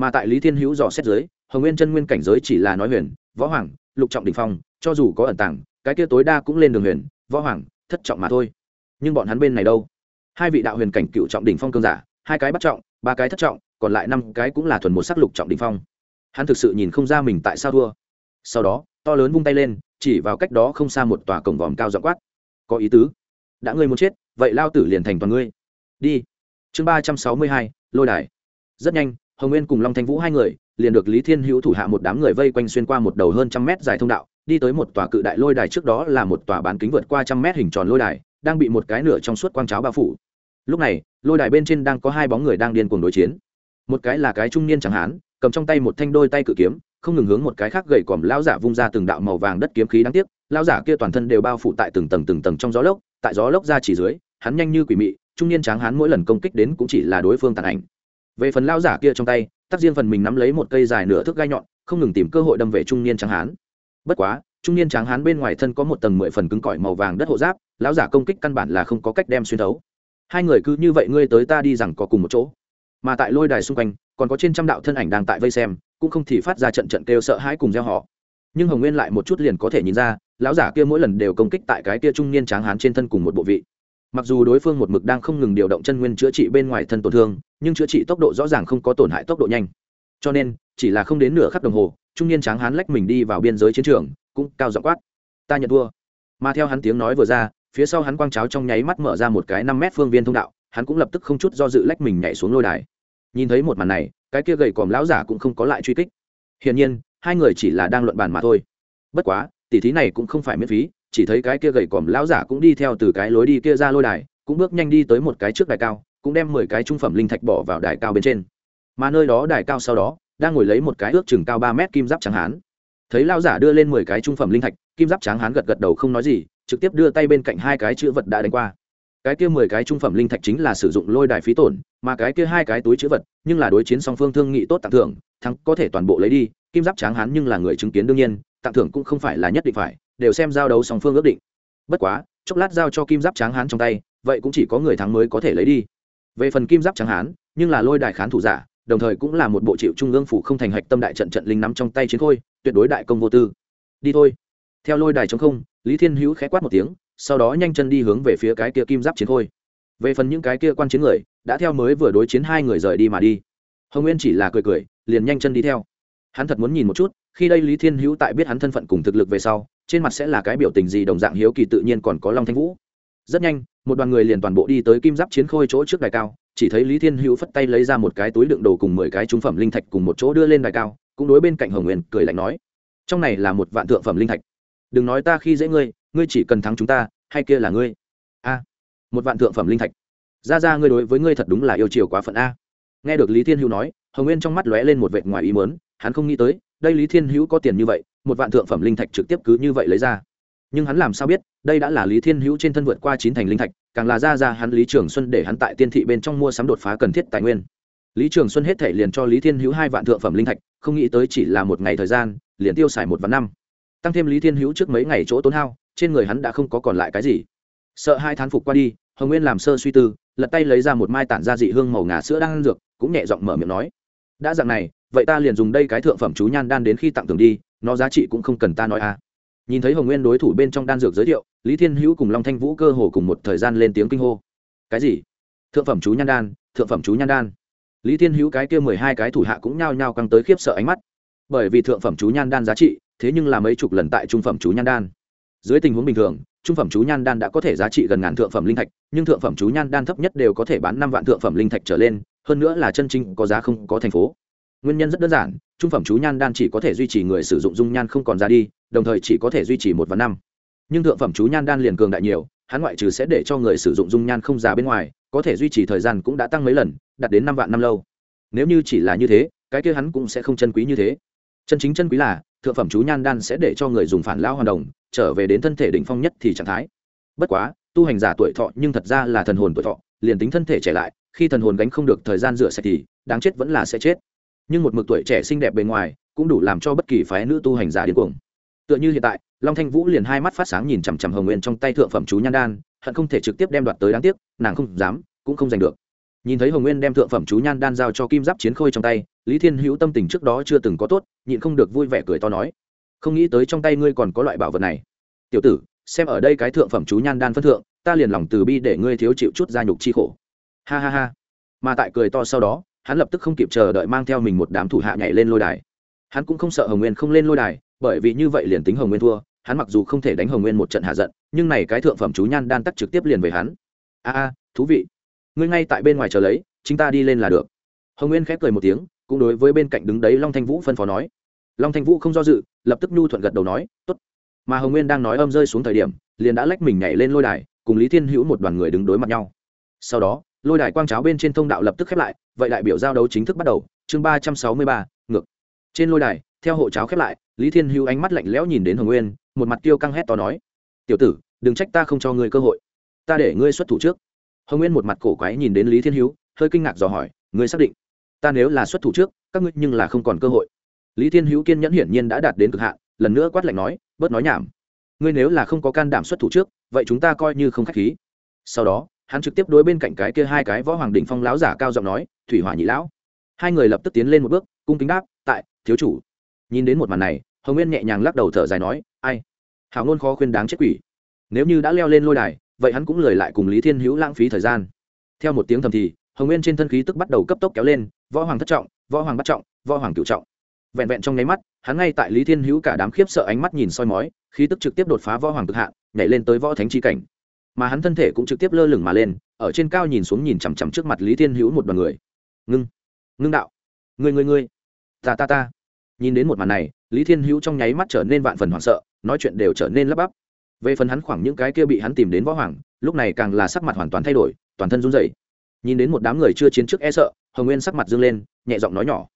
Mà tại lý thiên hữu dò xét giới, hồng nguyên chân nguyên cảnh giới chỉ là nói huyền, võ hoàng, lục trọng đình phong cho dù có ẩn tàng, cái kia tối đa cũng lên đường huyền, võ hoàng, thất trọng mà thôi. Nhưng bọn hắn bên này đâu? Hai vị đạo huyền cảnh cựu trọng đỉnh phong cương giả, hai cái bắt trọng, ba cái thất trọng, còn lại năm cái cũng là thuần một sắc lục trọng đỉnh phong. Hắn thực sự nhìn không ra mình tại sao thua. Sau đó, to lớn vung tay lên, chỉ vào cách đó không xa một tòa cổng vòm cao dọn quát. Có ý tứ. Đã ngươi muốn chết, vậy lao tử liền thành toàn ngươi. Đi. Chương ba trăm sáu mươi hai, lôi đài. Rất nhanh, hồng nguyên cùng long thanh vũ hai người, liền được lý thiên hữu thủ hạ một đám người vây quanh xuyên qua một đầu hơn trăm mét dài thông đạo đi tới một tòa cự đại lôi đài trước đó là một tòa bán kính vượt qua trăm mét hình tròn lôi đài, đang bị một cái nửa trong suốt quang cháo bao phủ. Lúc này, lôi đài bên trên đang có hai bóng người đang điên cuồng đối chiến. Một cái là cái trung niên chẳng hán, cầm trong tay một thanh đôi tay cự kiếm, không ngừng hướng một cái khác gầy còm lão giả vung ra từng đạo màu vàng đất kiếm khí đáng tiếc. Lão giả kia toàn thân đều bao phủ tại từng tầng từng tầng trong gió lốc, tại gió lốc ra chỉ dưới, hắn nhanh như quỷ mị, trung niên tráng hắn mỗi lần công kích đến cũng chỉ là đối phương tàn ảnh. Về phần lão giả kia trong tay tắt riêng phần mình nắm lấy một cây dài nửa thước gai nhọn, không ngừng tìm cơ hội đâm về trung niên tráng hán bất quá, trung niên tráng hán bên ngoài thân có một tầng mười phần cứng cỏi màu vàng đất hộ giáp, lão giả công kích căn bản là không có cách đem xuyên thấu. Hai người cứ như vậy ngươi tới ta đi rằng có cùng một chỗ. Mà tại lôi đài xung quanh, còn có trên trăm đạo thân ảnh đang tại vây xem, cũng không thì phát ra trận trận kêu sợ hãi cùng gieo họ. Nhưng hồng nguyên lại một chút liền có thể nhìn ra, lão giả kia mỗi lần đều công kích tại cái kia trung niên tráng hán trên thân cùng một bộ vị. Mặc dù đối phương một mực đang không ngừng điều động chân nguyên chữa trị bên ngoài thân tổn thương, nhưng chữa trị tốc độ rõ ràng không có tổn hại tốc độ nhanh. Cho nên, chỉ là không đến nửa khắc đồng hồ trung niên tráng hán lách mình đi vào biên giới chiến trường, cũng cao giọng quát, ta nhận thua. Mà theo hắn tiếng nói vừa ra, phía sau hắn quang cháo trong nháy mắt mở ra một cái năm mét phương viên thông đạo, hắn cũng lập tức không chút do dự lách mình nhảy xuống lôi đài. Nhìn thấy một màn này, cái kia gầy còm lão giả cũng không có lại truy kích. Hiển nhiên, hai người chỉ là đang luận bàn mà thôi. Bất quá, tỉ thí này cũng không phải miễn phí, chỉ thấy cái kia gầy còm lão giả cũng đi theo từ cái lối đi kia ra lôi đài, cũng bước nhanh đi tới một cái trước đài cao, cũng đem mười cái trung phẩm linh thạch bỏ vào đài cao bên trên. Mà nơi đó đài cao sau đó đang ngồi lấy một cái ước chừng cao ba mét kim giáp trắng hán. Thấy lão giả đưa lên mười cái trung phẩm linh thạch, kim giáp trắng hán gật gật đầu không nói gì, trực tiếp đưa tay bên cạnh hai cái chữ vật đã đánh qua. Cái kia mười cái trung phẩm linh thạch chính là sử dụng lôi đài phí tổn, mà cái kia hai cái túi chữ vật, nhưng là đối chiến song phương thương nghị tốt tặng thưởng, thắng có thể toàn bộ lấy đi, kim giáp tráng hán nhưng là người chứng kiến đương nhiên, tặng thưởng cũng không phải là nhất định phải, đều xem giao đấu song phương ước định. Bất quá, chốc lát giao cho kim giáp tráng hán trong tay, vậy cũng chỉ có người thắng mới có thể lấy đi. Về phần kim giáp tráng hán, nhưng là lôi đài khán thủ giả đồng thời cũng là một bộ triệu trung ương phủ không thành hạch tâm đại trận trận linh nắm trong tay chiến khôi, tuyệt đối đại công vô tư. Đi thôi. Theo lôi đài chống không, lý thiên hữu khẽ quát một tiếng, sau đó nhanh chân đi hướng về phía cái kia kim giáp chiến khôi. Về phần những cái kia quan chiến người, đã theo mới vừa đối chiến hai người rời đi mà đi. Hồng nguyên chỉ là cười cười, liền nhanh chân đi theo. Hắn thật muốn nhìn một chút, khi đây lý thiên hữu tại biết hắn thân phận cùng thực lực về sau, trên mặt sẽ là cái biểu tình gì đồng dạng hiếu kỳ tự nhiên còn có long thanh vũ rất nhanh, một đoàn người liền toàn bộ đi tới kim giáp chiến khôi chỗ trước đài cao, chỉ thấy lý thiên hữu phất tay lấy ra một cái túi đựng đồ cùng mười cái trúng phẩm linh thạch cùng một chỗ đưa lên đài cao, cũng đối bên cạnh hồng nguyên cười lạnh nói, trong này là một vạn thượng phẩm linh thạch. Đừng nói ta khi dễ ngươi ngươi chỉ cần thắng chúng ta, hay kia là ngươi? A, một vạn thượng phẩm linh thạch. Ra ra, ngươi đối với ngươi thật đúng là yêu chiều quá phận a. Nghe được lý thiên hữu nói, hồng nguyên trong mắt lóe lên một vệt ngoài ý mớn hắn không nghĩ tới, đây lý thiên hữu có tiền như vậy, một vạn thượng phẩm linh thạch trực tiếp cứ như vậy lấy ra nhưng hắn làm sao biết, đây đã là lý thiên hữu trên thân vượt qua chín thành linh thạch, càng là ra ra hắn lý trường xuân để hắn tại tiên thị bên trong mua sắm đột phá cần thiết tài nguyên. Lý trường xuân hết thể liền cho lý thiên hữu hai vạn thượng phẩm linh thạch, không nghĩ tới chỉ là một ngày thời gian, liền tiêu xài một vạn năm. Tăng thêm lý thiên hữu trước mấy ngày chỗ tốn hao, trên người hắn đã không có còn lại cái gì. Sợ hai thán phục qua đi, hồng nguyên làm sơ suy tư, lật tay lấy ra một mai tản ra dị hương màu ngà sữa đang ăn dược, cũng nhẹ giọng mở miệng nói, đã dạng này, vậy ta liền dùng đây cái thượng phẩm chú nhan đan đến khi tặng tưởng đi, nó giá trị cũng không cần ta nói à nhìn thấy hồng nguyên đối thủ bên trong đan dược giới thiệu, lý thiên hữu cùng long thanh vũ cơ hồ cùng một thời gian lên tiếng kinh hô. Cái gì? Thượng phẩm chú nhan đan, thượng phẩm chú nhan đan. Lý thiên hữu cái kia mười hai cái thủ hạ cũng nhao nhao căng tới khiếp sợ ánh mắt. Bởi vì thượng phẩm chú nhan đan giá trị, thế nhưng là mấy chục lần tại trung phẩm chú nhan đan. Dưới tình huống bình thường, trung phẩm chú nhan đan đã có thể giá trị gần ngàn thượng phẩm linh thạch, nhưng thượng phẩm chú nhan đan thấp nhất đều có thể bán năm vạn thượng phẩm linh thạch trở lên, hơn nữa là chân chính có giá không có thành phố. Nguyên nhân rất đơn giản, trung phẩm chú nhan đan chỉ có thể duy trì người sử dụng dung nhan không còn ra đi đồng thời chỉ có thể duy trì một và năm. Nhưng thượng phẩm chú nhan đan liền cường đại nhiều, hắn ngoại trừ sẽ để cho người sử dụng dung nhan không già bên ngoài, có thể duy trì thời gian cũng đã tăng mấy lần, đạt đến năm vạn năm lâu. Nếu như chỉ là như thế, cái kia hắn cũng sẽ không chân quý như thế. Chân chính chân quý là, thượng phẩm chú nhan đan sẽ để cho người dùng phản lao hoàn đồng, trở về đến thân thể đỉnh phong nhất thì trạng thái. Bất quá, tu hành giả tuổi thọ nhưng thật ra là thần hồn tuổi thọ, liền tính thân thể trẻ lại, khi thần hồn gánh không được thời gian rửa sạch thì, đáng chết vẫn là sẽ chết. Nhưng một mực tuổi trẻ xinh đẹp bề ngoài, cũng đủ làm cho bất kỳ phái nữ tu hành giả điên cuồng tựa như hiện tại, long thanh vũ liền hai mắt phát sáng nhìn chằm chằm hồng nguyên trong tay thượng phẩm chú nhan đan, hận không thể trực tiếp đem đoạt tới đáng tiếc, nàng không dám, cũng không giành được. Nhìn thấy hồng nguyên đem thượng phẩm chú nhan đan giao cho kim giáp chiến khôi trong tay, lý thiên hữu tâm tình trước đó chưa từng có tốt, nhịn không được vui vẻ cười to nói, không nghĩ tới trong tay ngươi còn có loại bảo vật này. Tiểu tử, xem ở đây cái thượng phẩm chú nhan đan phân thượng, ta liền lòng từ bi để ngươi thiếu chịu chút gia nhục chi khổ. Ha ha ha. Mà tại cười to sau đó, hắn lập tức không kịp chờ đợi mang theo mình một đám thủ hạ nhảy lên lôi đài. Hắn cũng không sợ hồng nguyên không lên lôi đài bởi vì như vậy liền tính hồng nguyên thua, hắn mặc dù không thể đánh hồng nguyên một trận hạ giận, nhưng này cái thượng phẩm chú nhan đan tắc trực tiếp liền về hắn. A a, thú vị. Ngươi ngay tại bên ngoài chờ lấy chúng ta đi lên là được. Hồng nguyên khép cười một tiếng, cũng đối với bên cạnh đứng đấy long thanh vũ phân phó nói. Long thanh vũ không do dự, lập tức nhu thuận gật đầu nói, tốt. Mà hồng nguyên đang nói âm rơi xuống thời điểm, liền đã lách mình nhảy lên lôi đài, cùng lý thiên hữu một đoàn người đứng đối mặt nhau. Sau đó, lôi đài quang cháo bên trên thông đạo lập tức khép lại, vậy đại biểu giao đấu chính thức bắt đầu, chương ba trăm sáu mươi ba, ngược. Trên lôi đài, theo hộ cháo khép lại lý thiên hữu ánh mắt lạnh lẽo nhìn đến hồng nguyên, một mặt tiêu căng hét to nói, tiểu tử, đừng trách ta không cho ngươi cơ hội. Ta để ngươi xuất thủ trước. Hồng nguyên một mặt cổ quái nhìn đến lý thiên hữu, hơi kinh ngạc dò hỏi, ngươi xác định ta nếu là xuất thủ trước, các ngươi nhưng là không còn cơ hội? Lý thiên hữu kiên nhẫn hiển nhiên đã đạt đến cực hạn, lần nữa quát lạnh nói, bớt nói nhảm. Ngươi nếu là không có can đảm xuất thủ trước, vậy chúng ta coi như không k h á c h khí. Sau đó, hắn trực tiếp đối bên cạnh cái kia hai cái võ hoàng đỉnh phong láo giả cao giọng nói, thủy hỏa nhị lão. Hai người lập tức tiến lên một bước, cung kính đáp, tại, thiếu chủ. Nhìn đến một màn này hồng nguyên nhẹ nhàng lắc đầu thở dài nói ai? Hảo ngôn khó khuyên đáng chết quỷ. Nếu như đã leo lên lôi đài vậy hắn cũng lời lại cùng lý thiên hữu lãng phí thời gian. Theo một tiếng thầm thì hồng nguyên trên thân khí tức bắt đầu cấp tốc kéo lên võ hoàng thất trọng võ hoàng bắt trọng võ hoàng cựu trọng. Vẹn vẹn trong nháy mắt hắn ngay tại lý thiên hữu cả đám khiếp sợ ánh mắt nhìn soi mói khí tức trực tiếp đột phá võ hoàng cực hạ, nhảy lên tới võ thánh chi cảnh. Mà hắn thân thể cũng trực tiếp lơ lửng mà lên ở trên cao nhìn xuống nhìn chằm chằm trước mặt lý thiên hữu một đoàn người. Ngưng ngưng đạo. Người người người ta ta ta nhìn đến một màn này, lý thiên hữu trong nháy mắt trở nên vạn phần hoảng sợ, nói chuyện đều trở nên lấp bắp. Về phần hắn khoảng những cái kia bị hắn tìm đến võ hoàng, lúc này càng là sắc mặt hoàn toàn thay đổi, toàn thân run rẩy. Nhìn đến một đám người chưa chiến trước e sợ, hồng nguyên sắc mặt dâng lên, nhẹ giọng nói nhỏ.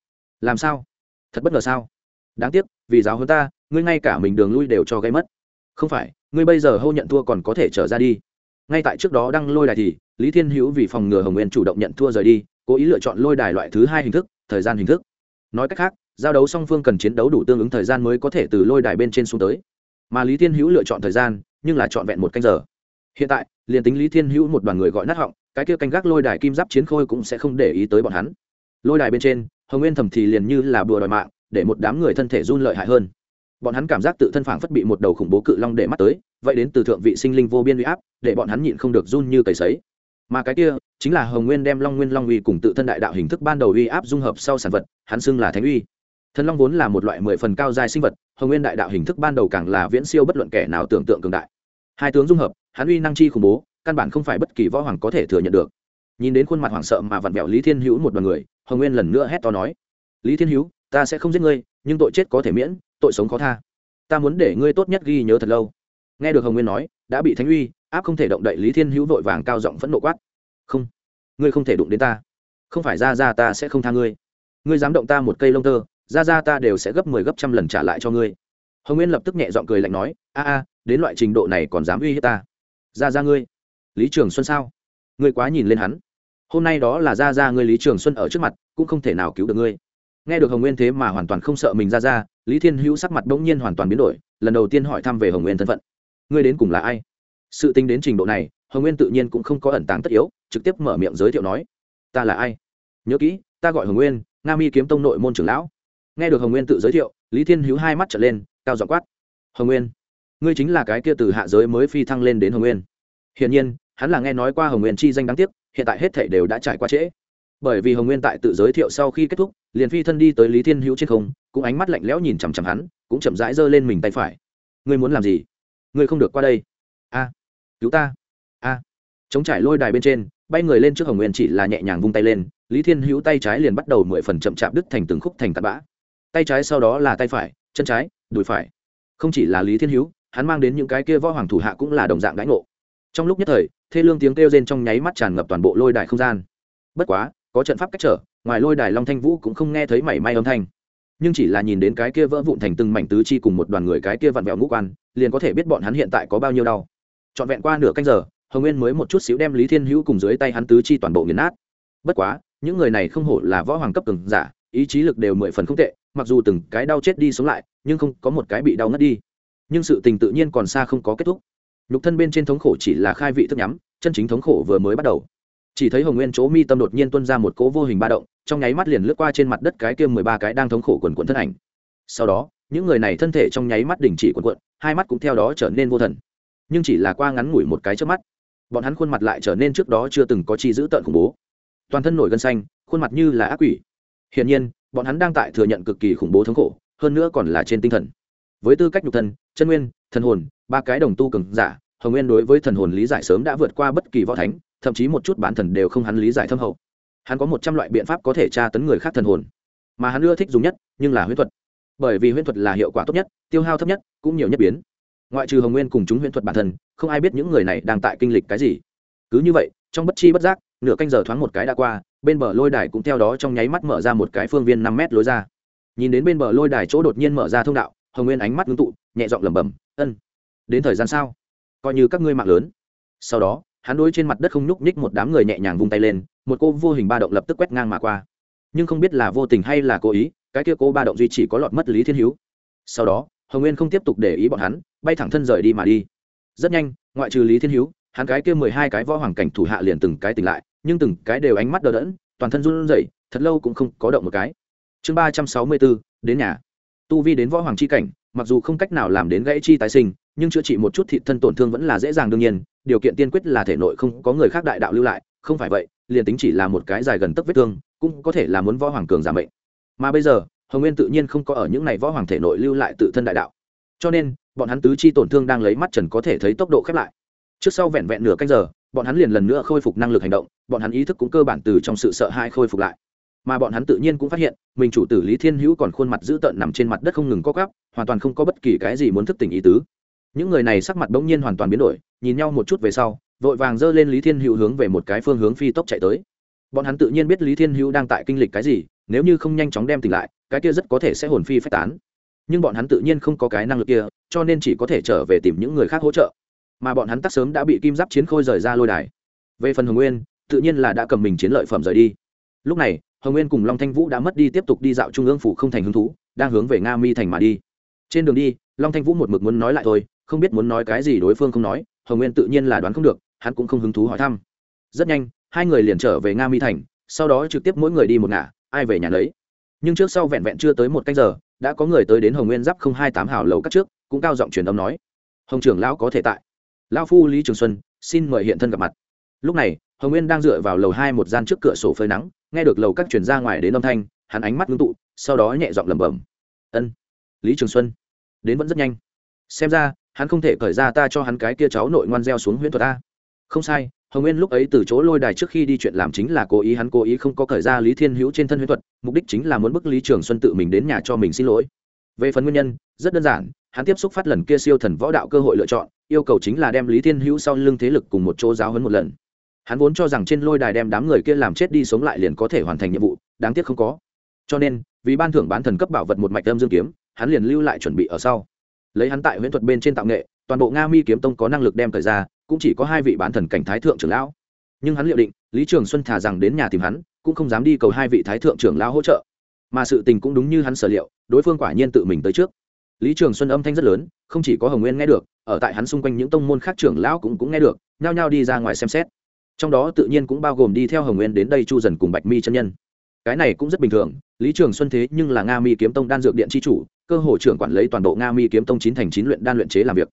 Làm sao? Thật bất ngờ sao? Đáng tiếc, vì giáo hơn ta, ngươi ngay cả mình đường lui đều cho gây mất. Không phải, ngươi bây giờ hô nhận thua còn có thể trở ra đi. Ngay tại trước đó đang lôi đài thì, lý thiên hữu vì phòng ngừa hồng nguyên chủ động nhận thua rời đi, cố ý lựa chọn lôi đài loại thứ hai hình thức, thời gian hình thức. Nói cách khác giao đấu song phương cần chiến đấu đủ tương ứng thời gian mới có thể từ lôi đài bên trên xuống tới. Mà lý thiên hữu lựa chọn thời gian, nhưng là trọn vẹn một canh giờ. Hiện tại, liền tính lý thiên hữu một đoàn người gọi nát họng, cái kia canh gác lôi đài kim giáp chiến khôi cũng sẽ không để ý tới bọn hắn. Lôi đài bên trên, hồng nguyên thầm thì liền như là bùa đòi mạng, để một đám người thân thể run lợi hại hơn. Bọn hắn cảm giác tự thân phản phất bị một đầu khủng bố cự long để mắt tới, vậy đến từ thượng vị sinh linh vô biên uy áp, để bọn hắn nhịn không được run như cầy sấy. Mà cái kia, chính là hồng nguyên đem long nguyên long uy cùng tự thân đại đạo hình thức ban đầu uy áp dung hợp sau sản vật, hắn xưng là thánh uy thần long vốn là một loại mười phần cao dài sinh vật, hồng nguyên đại đạo hình thức ban đầu càng là viễn siêu bất luận kẻ nào tưởng tượng cường đại. Hai tướng dung hợp, hắn uy năng chi khủng bố, căn bản không phải bất kỳ võ hoàng có thể thừa nhận được. Nhìn đến khuôn mặt hoảng sợ mà vặn vẹo lý thiên hữu một đoàn người, hồng nguyên lần nữa hét to nói, lý thiên hữu, ta sẽ không giết ngươi, nhưng tội chết có thể miễn, tội sống khó tha. Ta muốn để ngươi tốt nhất ghi nhớ thật lâu. Nghe được hồng nguyên nói, đã bị thánh uy, áp không thể động đậy lý thiên hữu vội vàng cao giọng phẫn nộ quát, không, ngươi không thể đụng đến ta. Không phải ra ra ta sẽ không tha ngươi. Ngươi dám động ta một cây lông tơ ra ra ta đều sẽ gấp mười 10 gấp trăm lần trả lại cho ngươi. Hồng nguyên lập tức nhẹ giọng cười lạnh nói, a a, đến loại trình độ này còn dám uy hiếp ta? Ra ra ngươi. Lý trường xuân sao? Ngươi quá nhìn lên hắn. Hôm nay đó là ra ra ngươi lý trường xuân ở trước mặt, cũng không thể nào cứu được ngươi. Nghe được hồng nguyên thế mà hoàn toàn không sợ mình ra ra, lý thiên hữu sắc mặt bỗng nhiên hoàn toàn biến đổi, lần đầu tiên hỏi thăm về hồng nguyên thân phận. Ngươi đến cùng là ai? Sự tính đến trình độ này, hồng nguyên tự nhiên cũng không có ẩn tàng tất yếu, trực tiếp mở miệng giới thiệu nói, ta là ai? Nhớ kỹ, ta gọi hồng nguyên, nga mi kiếm tông nội môn trưởng lão nghe được hồng nguyên tự giới thiệu, lý thiên hữu hai mắt trở lên, cao dọ quát. Hồng nguyên, ngươi chính là cái kia từ hạ giới mới phi thăng lên đến hồng nguyên. Hiển nhiên, hắn là nghe nói qua hồng nguyên chi danh đáng tiếc, hiện tại hết thể đều đã trải qua trễ. Bởi vì hồng nguyên tại tự giới thiệu sau khi kết thúc, liền phi thân đi tới lý thiên hữu trên không, cũng ánh mắt lạnh lẽo nhìn chằm chằm hắn, cũng chậm rãi giơ lên mình tay phải. Ngươi muốn làm gì? Ngươi không được qua đây. A, cứu ta. A. Chống trải lôi đài bên trên, bay người lên trước hồng nguyên chỉ là nhẹ nhàng vung tay lên, lý thiên hữu tay trái liền bắt đầu mười phần chậm chạp đứt thành từng khúc thành tạt bã tay trái sau đó là tay phải, chân trái, đùi phải. Không chỉ là lý thiên hữu hắn mang đến những cái kia võ hoàng thủ hạ cũng là đồng dạng đãi ngộ. Trong lúc nhất thời, thê lương tiếng kêu rên trong nháy mắt tràn ngập toàn bộ lôi đài không gian. Bất quá, có trận pháp cách trở, ngoài lôi đài long thanh vũ cũng không nghe thấy mảy may âm thanh. Nhưng chỉ là nhìn đến cái kia vỡ vụn thành từng mảnh tứ chi cùng một đoàn người cái kia vặn vẹo ngũ quan, liền có thể biết bọn hắn hiện tại có bao nhiêu đau. Trọn vẹn qua nửa canh giờ, hồng nguyên mới một chút xíu đem lý thiên hữu cùng dưới tay hắn tứ chi toàn bộ nghiền nát. Bất quá, những người này không hổ là võ hoàng cấp cường giả, ý chí lực đều mười phần không tệ mặc dù từng cái đau chết đi sống lại, nhưng không có một cái bị đau ngất đi. Nhưng sự tình tự nhiên còn xa không có kết thúc. Nhục thân bên trên thống khổ chỉ là khai vị thức nhắm, chân chính thống khổ vừa mới bắt đầu. Chỉ thấy hồng nguyên chỗ mi tâm đột nhiên tuân ra một cỗ vô hình ba động, trong nháy mắt liền lướt qua trên mặt đất cái kia mười ba cái đang thống khổ quần quận thân ảnh. Sau đó, những người này thân thể trong nháy mắt đình chỉ quần quận hai mắt cũng theo đó trở nên vô thần. Nhưng chỉ là qua ngắn ngủi một cái trước mắt, bọn hắn khuôn mặt lại trở nên trước đó chưa từng có chi giữ tợn khủng bố. Toàn thân nổi gân xanh, khuôn mặt như là ác quỷ. Hiển nhiên bọn hắn đang tại thừa nhận cực kỳ khủng bố thống khổ, hơn nữa còn là trên tinh thần. Với tư cách nhục thân, chân nguyên, thần hồn, ba cái đồng tu cường giả, hồng nguyên đối với thần hồn lý giải sớm đã vượt qua bất kỳ võ thánh, thậm chí một chút bản thần đều không hắn lý giải thâm hậu. Hắn có một trăm loại biện pháp có thể tra tấn người khác thần hồn, mà hắn ưa thích dùng nhất, nhưng là huyễn thuật. Bởi vì huyễn thuật là hiệu quả tốt nhất, tiêu hao thấp nhất, cũng nhiều nhất biến. Ngoại trừ hồng nguyên cùng chúng huyễn thuật bản thân, không ai biết những người này đang tại kinh lịch cái gì. Cứ như vậy, trong bất chi bất giác, nửa canh giờ thoáng một cái đã qua bên bờ lôi đài cũng theo đó trong nháy mắt mở ra một cái phương viên năm mét lối ra. Nhìn đến bên bờ lôi đài chỗ đột nhiên mở ra thông đạo, hồng nguyên ánh mắt ngưng tụ, nhẹ giọng lẩm bẩm, ân, đến thời gian sao? Coi như các ngươi mạng lớn. Sau đó, hắn đối trên mặt đất không nhúc nhích một đám người nhẹ nhàng vung tay lên, một cô vô hình ba động lập tức quét ngang mà qua. Nhưng không biết là vô tình hay là cố ý, cái kia cô ba động duy chỉ có lọt mất lý thiên hữu. Sau đó, hồng nguyên không tiếp tục để ý bọn hắn, bay thẳng thân rời đi mà đi. Rất nhanh, ngoại trừ lý thiên hữu, hắn cái kia mười hai cái võ hoàng cảnh thủ hạ liền từng cái tỉnh lại nhưng từng cái đều ánh mắt đờ đẫn, toàn thân run rẩy, thật lâu cũng không có động một cái. Chương ba trăm sáu mươi bốn, đến nhà. Tu vi đến võ hoàng c h i cảnh, mặc dù không cách nào làm đến gãy chi tái sinh, nhưng chữa trị một chút thị thân tổn thương vẫn là dễ dàng đương nhiên, điều kiện tiên quyết là thể nội không có người khác đại đạo lưu lại, không phải vậy, liền tính chỉ là một cái dài gần tấc vết thương, cũng có thể là muốn võ hoàng cường giảm mệnh. Mà bây giờ, hồng nguyên tự nhiên không có ở những này võ hoàng thể nội lưu lại tự thân đại đạo. Cho nên, bọn hắn tứ chi tổn thương đang lấy mắt trần có thể thấy tốc độ khép lại. Trước sau vẹn vẹn nửa canh giờ bọn hắn liền lần nữa khôi phục năng lực hành động, bọn hắn ý thức cũng cơ bản từ trong sự sợ hãi khôi phục lại. Mà bọn hắn tự nhiên cũng phát hiện, mình chủ tử lý thiên hữu còn khuôn mặt dữ tợn nằm trên mặt đất không ngừng co gắp hoàn toàn không có bất kỳ cái gì muốn thức tỉnh ý tứ. Những người này sắc mặt bỗng nhiên hoàn toàn biến đổi, nhìn nhau một chút về sau, vội vàng giơ lên lý thiên hữu hướng về một cái phương hướng phi tốc chạy tới. Bọn hắn tự nhiên biết lý thiên hữu đang tại kinh lịch cái gì, nếu như không nhanh chóng đem tỉnh lại, cái kia rất có thể sẽ hồn phi phách tán. Nhưng bọn hắn tự nhiên không có cái năng lực kia, cho nên chỉ có thể trở về tìm những người khác hỗ trợ mà bọn hắn tắc sớm đã bị kim giáp chiến khôi rời ra lôi đài. Về phần hồng nguyên, tự nhiên là đã cầm mình chiến lợi phẩm rời đi. Lúc này, hồng nguyên cùng long thanh vũ đã mất đi tiếp tục đi dạo trung ương phủ không thành hứng thú, đang hướng về nga mi thành mà đi. Trên đường đi, long thanh vũ một mực muốn nói lại thôi, không biết muốn nói cái gì đối phương không nói, hồng nguyên tự nhiên là đoán không được, hắn cũng không hứng thú hỏi thăm. Rất nhanh, hai người liền trở về nga mi thành, sau đó trực tiếp mỗi người đi một ngả, ai về nhà lấy nhưng trước sau vẹn vẹn chưa tới một canh giờ, đã có người tới đến hồng nguyên giáp không hai tám hào lầu các trước, cũng cao giọng truyền âm nói, hồng trưởng lão có thể tại lão phu lý trường xuân, xin mời hiện thân gặp mặt. Lúc này, hồng nguyên đang dựa vào lầu hai một gian trước cửa sổ phơi nắng, nghe được lầu các chuyển ra ngoài đến âm thanh, hắn ánh mắt ngưng tụ, sau đó nhẹ giọng lẩm bẩm. Ân, lý trường xuân, đến vẫn rất nhanh. Xem ra, hắn không thể cởi ra ta cho hắn cái kia cháu nội ngoan gieo xuống huyễn thuật ta không sai, hồng nguyên lúc ấy từ chỗ lôi đài trước khi đi chuyện làm chính là cố ý, hắn cố ý không có cởi ra lý thiên hữu trên thân huyễn thuật, mục đích chính là muốn bức lý trường xuân tự mình đến nhà cho mình xin lỗi. Về phần nguyên nhân, rất đơn giản hắn tiếp xúc phát lần kia siêu thần võ đạo cơ hội lựa chọn, yêu cầu chính là đem lý thiên hữu sau lưng thế lực cùng một chỗ giáo hấn một lần. Hắn vốn cho rằng trên lôi đài đem đám người kia làm chết đi sống lại liền có thể hoàn thành nhiệm vụ, đáng tiếc không có. Cho nên, vì ban thưởng bán thần cấp bảo vật một mạch âm dương kiếm, hắn liền lưu lại chuẩn bị ở sau. Lấy hắn tại huyễn thuật bên trên tạo nghệ, toàn bộ nga mi kiếm tông có năng lực đem thời ra, cũng chỉ có hai vị bán thần cảnh thái thượng trưởng lão. Nhưng hắn liệu định, lý trường xuân thả rằng đến nhà tìm hắn, cũng không dám đi cầu hai vị thái thượng trưởng lão hỗ trợ. Mà sự tình cũng đúng như hắn sở liệu, đối phương quả nhiên tự mình tới trước lý trường xuân âm thanh rất lớn, không chỉ có hồng nguyên nghe được, ở tại hắn xung quanh những tông môn khác trưởng lão cũng cũng nghe được, nhao nhao đi ra ngoài xem xét. Trong đó tự nhiên cũng bao gồm đi theo hồng nguyên đến đây chu dần cùng bạch mi chân nhân. Cái này cũng rất bình thường, lý trường xuân thế nhưng là nga mi kiếm tông đan dược điện c h i chủ, cơ hồ trưởng quản lấy toàn bộ nga mi kiếm tông chín thành chín luyện đan luyện chế làm việc.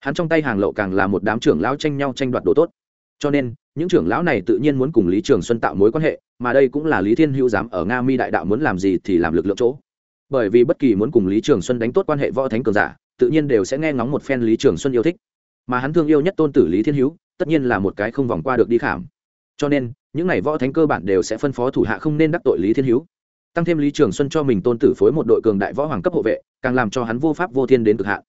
Hắn trong tay hàng lậu càng là một đám trưởng lão tranh nhau tranh đoạt đồ tốt. Cho nên, những trưởng lão này tự nhiên muốn cùng lý trường xuân tạo mối quan hệ, mà đây cũng là lý thiên hữu dám ở nga mi đại đạo muốn làm gì thì làm lực lượng chỗ bởi vì bất kỳ muốn cùng lý trường xuân đánh tốt quan hệ võ thánh cường giả, tự nhiên đều sẽ nghe ngóng một phen lý trường xuân yêu thích. Mà hắn thương yêu nhất tôn tử lý thiên hữu, tất nhiên là một cái không vòng qua được đi khảm. Cho nên, những n à y võ thánh cơ bản đều sẽ phân phó thủ hạ không nên đắc tội lý thiên hữu. Tăng thêm lý trường xuân cho mình tôn tử phối một đội cường đại võ hoàng cấp hộ vệ, càng làm cho hắn vô pháp vô thiên đến cực hạn.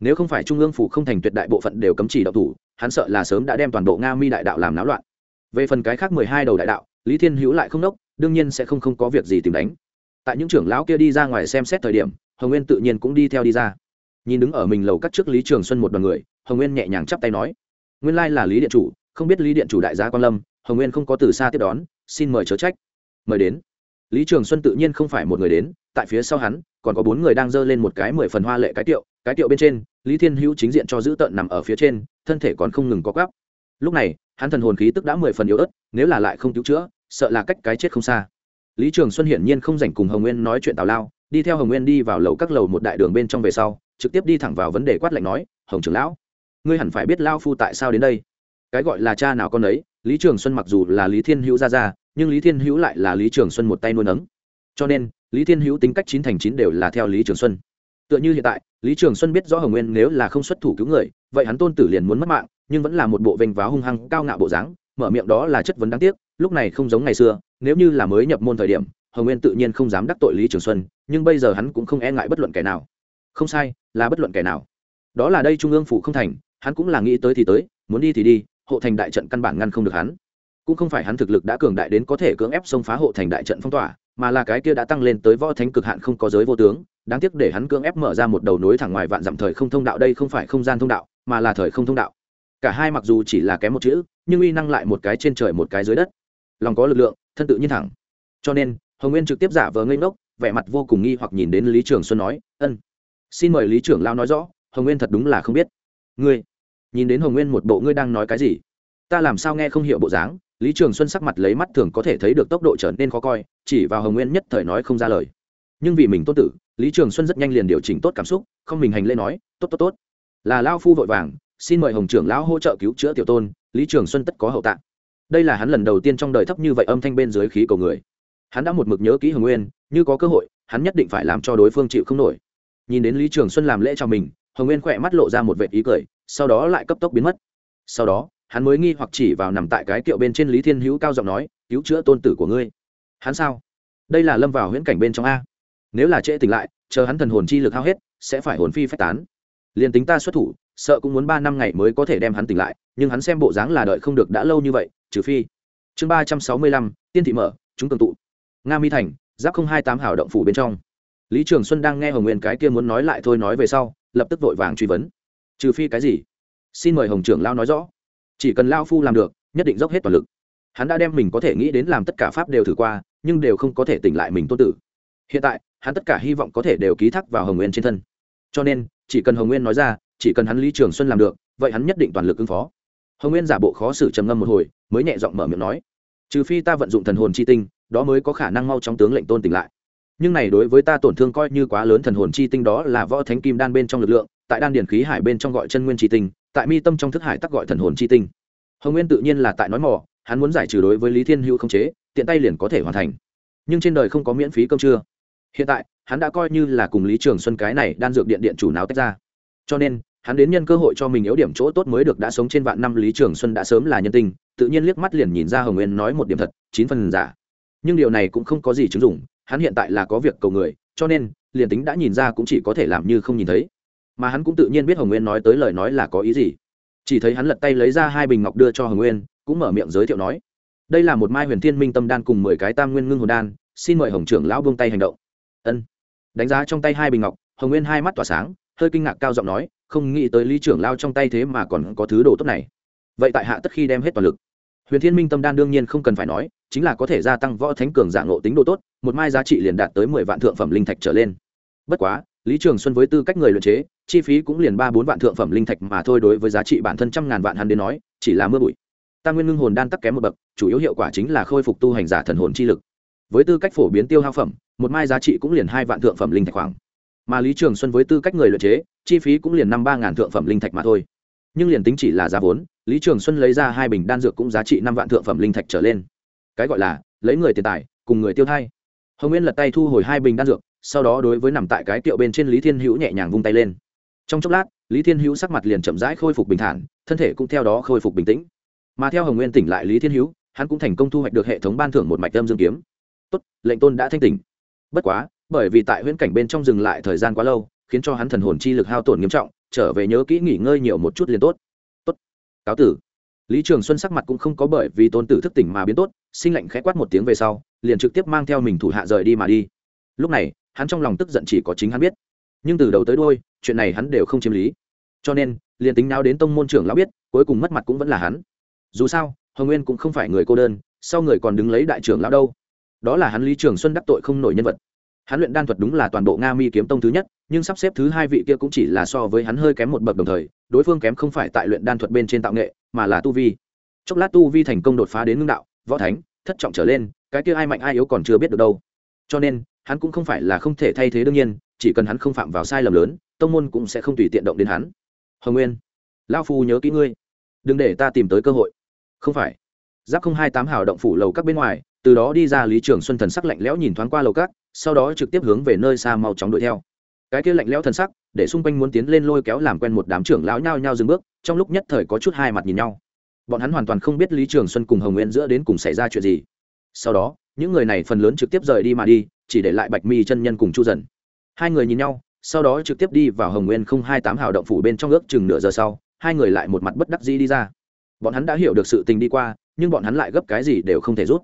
Nếu không phải trung ương phủ không thành tuyệt đại bộ phận đều cấm chỉ đạo thủ, hắn sợ là sớm đã đem toàn bộ nga mi đại đạo làm náo loạn. Về phần cái khác mười hai đầu đại đạo, lý thiên hữu lại không đốc, đương nhiên sẽ không không có việc gì tìm đánh tại những trưởng lão kia đi ra ngoài xem xét thời điểm, hồng nguyên tự nhiên cũng đi theo đi ra. Nhìn đứng ở mình lầu cắt trước lý trường xuân một đoàn người, hồng nguyên nhẹ nhàng chắp tay nói, nguyên lai là lý điện chủ, không biết lý điện chủ đại gia quan lâm, hồng nguyên không có từ xa tiếp đón, xin mời chớ trách. Mời đến. Lý trường xuân tự nhiên không phải một người đến, tại phía sau hắn, còn có bốn người đang dơ lên một cái mười phần hoa lệ cái tiệu cái tiệu bên trên, lý thiên hữu chính diện cho giữ tợn nằm ở phía trên, thân thể còn không ngừng có gắp lúc này, hắn thần hồn khí tức đã mười phần yếu ớt, nếu là lại không cứu chữa, sợ là cách cái chết không xa lý trường xuân hiển nhiên không dành cùng hồng nguyên nói chuyện tào lao, đi theo hồng nguyên đi vào lầu các lầu một đại đường bên trong về sau, trực tiếp đi thẳng vào vấn đề quát lạnh nói, hồng trưởng lão, ngươi hẳn phải biết lao phu tại sao đến đây. Cái gọi là cha nào con ấy lý trường xuân mặc dù là lý thiên hữu ra ra nhưng lý thiên hữu lại là lý trường xuân một tay nuôi nấng. Cho nên, lý thiên hữu tính cách chín thành chín đều là theo lý trường xuân. Tựa như hiện tại, lý trường xuân biết rõ hồng nguyên nếu là không xuất thủ cứu người, vậy hắn tôn tử liền muốn mất mạng, nhưng vẫn là một bộ vênh váo hung hăng cao ngạo bộ dáng, mở miệng đó là chất vấn đáng tiếc, lúc này không giống ngày xưa nếu như là mới nhập môn thời điểm, hồng nguyên tự nhiên không dám đắc tội lý trường xuân, nhưng bây giờ hắn cũng không e ngại bất luận kẻ nào. Không sai, là bất luận kẻ nào. Đó là đây trung ương phủ không thành, hắn cũng là nghĩ tới thì tới, muốn đi thì đi, hộ thành đại trận căn bản ngăn không được hắn. Cũng không phải hắn thực lực đã cường đại đến có thể cưỡng ép xông phá hộ thành đại trận phong tỏa, mà là cái kia đã tăng lên tới võ thánh cực hạn không có giới vô tướng, đáng tiếc để hắn cưỡng ép mở ra một đầu nối thẳng ngoài vạn dặm thời không thông đạo, đây không phải không gian thông đạo, mà là thời không thông đạo. Cả hai mặc dù chỉ là kém một chữ, nhưng uy năng lại một cái trên trời một cái dưới đất. Lòng có lực lượng thân tự nhiên thẳng. Cho nên, hồng nguyên trực tiếp giả vờ ngây ngốc, vẻ mặt vô cùng nghi hoặc nhìn đến lý trường xuân nói, ân, xin mời lý trưởng lao nói rõ, hồng nguyên thật đúng là không biết. Ngươi, nhìn đến hồng nguyên một bộ ngươi đang nói cái gì? Ta làm sao nghe không hiểu bộ dáng? Lý trường xuân sắc mặt lấy mắt thường có thể thấy được tốc độ trở nên khó coi, chỉ vào hồng nguyên nhất thời nói không ra lời. Nhưng vì mình tốt tử, lý trường xuân rất nhanh liền điều chỉnh tốt cảm xúc, không mình hành lễ nói, tốt tốt tốt. Là lao phu vội vàng, xin mời hồng trưởng lão hỗ trợ cứu chữa tiểu tôn. Lý trường xuân tất có hậu tạng đây là hắn lần đầu tiên trong đời thấp như vậy âm thanh bên dưới khí cầu người. Hắn đã một mực nhớ kỹ hồng nguyên, như có cơ hội, hắn nhất định phải làm cho đối phương chịu không nổi. Nhìn đến lý trường xuân làm lễ cho mình, hồng nguyên khỏe mắt lộ ra một vệ ý cười, sau đó lại cấp tốc biến mất. Sau đó, hắn mới nghi hoặc chỉ vào nằm tại cái kiệu bên trên lý thiên hữu cao giọng nói, cứu chữa tôn tử của ngươi. Hắn sao? Đây là lâm vào huyễn cảnh bên trong a. Nếu là trễ tỉnh lại, chờ hắn thần hồn chi lực hao hết, sẽ phải hồn phi phách tán. Liền tính ta xuất thủ, sợ cũng muốn ba năm ngày mới có thể đem hắn tỉnh lại, nhưng hắn xem bộ dáng là đợi không được đã lâu như vậy trừ phi. Chương ba trăm sáu mươi lăm, tiên thị mở, chúng cường tụ. Nga mi thành, giáp không hai tám hảo động phủ bên trong. Lý trường xuân đang nghe hồng nguyên cái kia muốn nói lại thôi nói về sau, lập tức vội vàng truy vấn. Trừ phi cái gì? Xin mời hồng trưởng lao nói rõ. Chỉ cần lao phu làm được, nhất định dốc hết toàn lực. Hắn đã đem mình có thể nghĩ đến làm tất cả pháp đều thử qua, nhưng đều không có thể tỉnh lại mình tôn tử. Hiện tại, hắn tất cả hy vọng có thể đều ký thác vào hồng nguyên trên thân. Cho nên, chỉ cần hồng nguyên nói ra, chỉ cần hắn lý trường xuân làm được, vậy hắn nhất định toàn lực ứng phó hồng nguyên giả bộ khó xử trầm ngâm một hồi mới nhẹ giọng mở miệng nói trừ phi ta vận dụng thần hồn chi tinh đó mới có khả năng mau chóng tướng lệnh tôn tỉnh lại nhưng này đối với ta tổn thương coi như quá lớn thần hồn chi tinh đó là võ thánh kim đan bên trong lực lượng tại đan điển khí hải bên trong gọi chân nguyên chi tinh tại mi tâm trong thức hải tắc gọi thần hồn chi tinh hồng nguyên tự nhiên là tại nói mỏ hắn muốn giải trừ đối với lý thiên hữu không chế tiện tay liền có thể hoàn thành nhưng trên đời không có miễn phí cơm trưa hiện tại hắn đã coi như là cùng lý trường xuân cái này đan dược điện điện chủ nào tách ra cho nên hắn đến nhân cơ hội cho mình yếu điểm chỗ tốt mới được đã sống trên vạn năm lý trường xuân đã sớm là nhân tình, tự nhiên liếc mắt liền nhìn ra hồng nguyên nói một điểm thật, chín phần giả. Nhưng điều này cũng không có gì chứng dụng, hắn hiện tại là có việc cầu người, cho nên, liền tính đã nhìn ra cũng chỉ có thể làm như không nhìn thấy. Mà hắn cũng tự nhiên biết hồng nguyên nói tới lời nói là có ý gì. Chỉ thấy hắn lật tay lấy ra hai bình ngọc đưa cho hồng nguyên, cũng mở miệng giới thiệu nói, đây là một mai huyền thiên minh tâm đan cùng mười cái tam nguyên ngưng hồn đan, xin mời hồng trưởng lão buông tay hành động. Ân. Đánh giá trong tay hai bình ngọc, hồng nguyên hai mắt tỏa sáng hơi kinh ngạc cao giọng nói, không nghĩ tới lý trưởng lao trong tay thế mà còn có thứ đồ tốt này. Vậy tại hạ tất khi đem hết toàn lực. Huyền thiên minh tâm đan đương nhiên không cần phải nói, chính là có thể gia tăng võ thánh cường dạng ngộ tính đồ tốt, một mai giá trị liền đạt tới mười vạn thượng phẩm linh thạch trở lên. Bất quá, lý trường xuân với tư cách người luyện chế, chi phí cũng liền ba bốn vạn thượng phẩm linh thạch mà thôi đối với giá trị bản thân trăm ngàn vạn hắn đến nói, chỉ là mưa bụi. Tam nguyên ngưng hồn đan tắc kém một bậc, chủ yếu hiệu quả chính là khôi phục tu hành giả thần hồn chi lực. Với tư cách phổ biến tiêu hao phẩm, một mai giá trị cũng liền hai vạn thượng phẩm linh thạch khoảng mà lý trường xuân với tư cách người luyện chế, chi phí cũng liền năm ba ngàn thượng phẩm linh thạch mà thôi. Nhưng liền tính chỉ là giá vốn, lý trường xuân lấy ra hai bình đan dược cũng giá trị năm vạn thượng phẩm linh thạch trở lên. Cái gọi là, lấy người tiền tài, cùng người tiêu thay hồng nguyên lật tay thu hồi hai bình đan dược, sau đó đối với nằm tại cái tiệu bên trên lý thiên hữu nhẹ nhàng vung tay lên. Trong chốc lát, lý thiên hữu sắc mặt liền chậm rãi khôi phục bình thản, thân thể cũng theo đó khôi phục bình tĩnh. Mà theo hồng nguyên tỉnh lại lý thiên hữu, hắn cũng thành công thu hoạch được hệ thống ban thưởng một mạch âm dương kiếm. Tốt, lệnh tôn đã thanh tỉnh. Bất quá bởi vì tại huyễn cảnh bên trong dừng lại thời gian quá lâu, khiến cho hắn thần hồn chi lực hao tổn nghiêm trọng, trở về nhớ kỹ nghỉ ngơi nhiều một chút liền tốt. Tốt. Cáo tử. Lý trường xuân sắc mặt cũng không có bởi vì tôn tử thức tỉnh mà biến tốt, sinh lệnh khẽ quát một tiếng về sau, liền trực tiếp mang theo mình thủ hạ rời đi mà đi. Lúc này, hắn trong lòng tức giận chỉ có chính hắn biết. Nhưng từ đầu tới đôi chuyện này hắn đều không chiếm lý. Cho nên, liền tính nào đến tông môn trưởng lão biết, cuối cùng mất mặt cũng vẫn là hắn. Dù sao, hồng nguyên cũng không phải người cô đơn, sau người còn đứng lấy đại trưởng lão đâu. Đó là hắn lý trường xuân đắc tội không nổi nhân vật hắn luyện đan thuật đúng là toàn bộ nga mi kiếm tông thứ nhất, nhưng sắp xếp thứ hai vị kia cũng chỉ là so với hắn hơi kém một bậc đồng thời, đối phương kém không phải tại luyện đan thuật bên trên tạo nghệ, mà là tu vi. Chốc lát tu vi thành công đột phá đến ngưng đạo, võ thánh, thất trọng trở lên, cái kia ai mạnh ai yếu còn chưa biết được đâu. Cho nên, hắn cũng không phải là không thể thay thế đương nhiên, chỉ cần hắn không phạm vào sai lầm lớn, tông môn cũng sẽ không tùy tiện động đến hắn. Hồng nguyên lao phu nhớ kỹ ngươi. Đừng để ta tìm tới cơ hội. Không phải. Giáp không hai tám hào động phủ lầu các bên ngoài từ đó đi ra lý trường xuân thần sắc lạnh lẽo nhìn thoáng qua lầu cát, sau đó trực tiếp hướng về nơi xa mau chóng đuổi theo. Cái kia lạnh lẽo thần sắc, để xung quanh muốn tiến lên lôi kéo làm quen một đám trưởng lão nhao nhao dừng bước, trong lúc nhất thời có chút hai mặt nhìn nhau. Bọn hắn hoàn toàn không biết lý trường xuân cùng hồng nguyên giữa đến cùng xảy ra chuyện gì. Sau đó, những người này phần lớn trực tiếp rời đi mà đi, chỉ để lại bạch mi chân nhân cùng chu dần. Hai người nhìn nhau, sau đó trực tiếp đi vào hồng nguyên không hai tám hào động phủ bên trong ước chừng nửa giờ sau, hai người lại một mặt bất đắc dĩ đi ra. Bọn hắn đã hiểu được sự tình đi qua, nhưng bọn hắn lại gấp cái gì đều không thể rút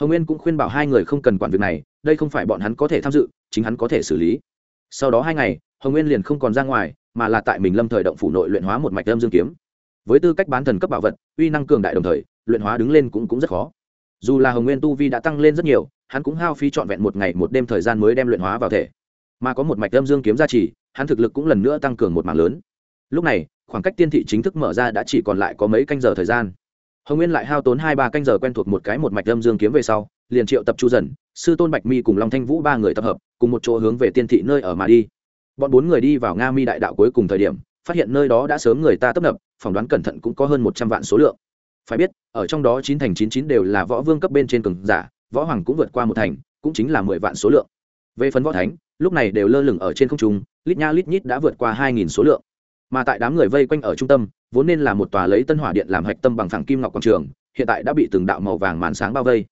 hồng nguyên cũng khuyên bảo hai người không cần quản việc này, đây không phải bọn hắn có thể tham dự, chính hắn có thể xử lý. Sau đó hai ngày, hồng nguyên liền không còn ra ngoài, mà là tại mình lâm thời động phủ nội luyện hóa một mạch lâm dương kiếm. Với tư cách bán thần cấp bảo vật, uy năng cường đại đồng thời, luyện hóa đứng lên cũng cũng rất khó. Dù là hồng nguyên tu vi đã tăng lên rất nhiều, hắn cũng hao phí trọn vẹn một ngày một đêm thời gian mới đem luyện hóa vào thể. Mà có một mạch lâm dương kiếm gia trì, hắn thực lực cũng lần nữa tăng cường một mảng lớn. Lúc này, khoảng cách tiên thị chính thức mở ra đã chỉ còn lại có mấy canh giờ thời gian hồng nguyên lại hao tốn hai ba canh giờ quen thuộc một cái một mạch lâm dương kiếm về sau, liền triệu tập chu dần, sư tôn bạch mi cùng long thanh vũ ba người tập hợp, cùng một chỗ hướng về tiên thị nơi ở mà đi. bọn bốn người đi vào nga mi đại đạo cuối cùng thời điểm, phát hiện nơi đó đã sớm người ta tấp nập, phỏng đoán cẩn thận cũng có hơn một trăm vạn số lượng. phải biết, ở trong đó chín thành chín chín đều là võ vương cấp bên trên cường giả, võ hoàng cũng vượt qua một thành, cũng chính là mười vạn số lượng. về phần võ thánh, lúc này đều lơ lửng ở trên không trung, lít nha lít nhít đã vượt qua hai nghìn số lượng mà tại đám người vây quanh ở trung tâm, vốn nên là một tòa lấy tân hỏa điện làm hạch tâm bằng phẳng kim ngọc quảng trường, hiện tại đã bị từng đạo màu vàng màn sáng bao vây.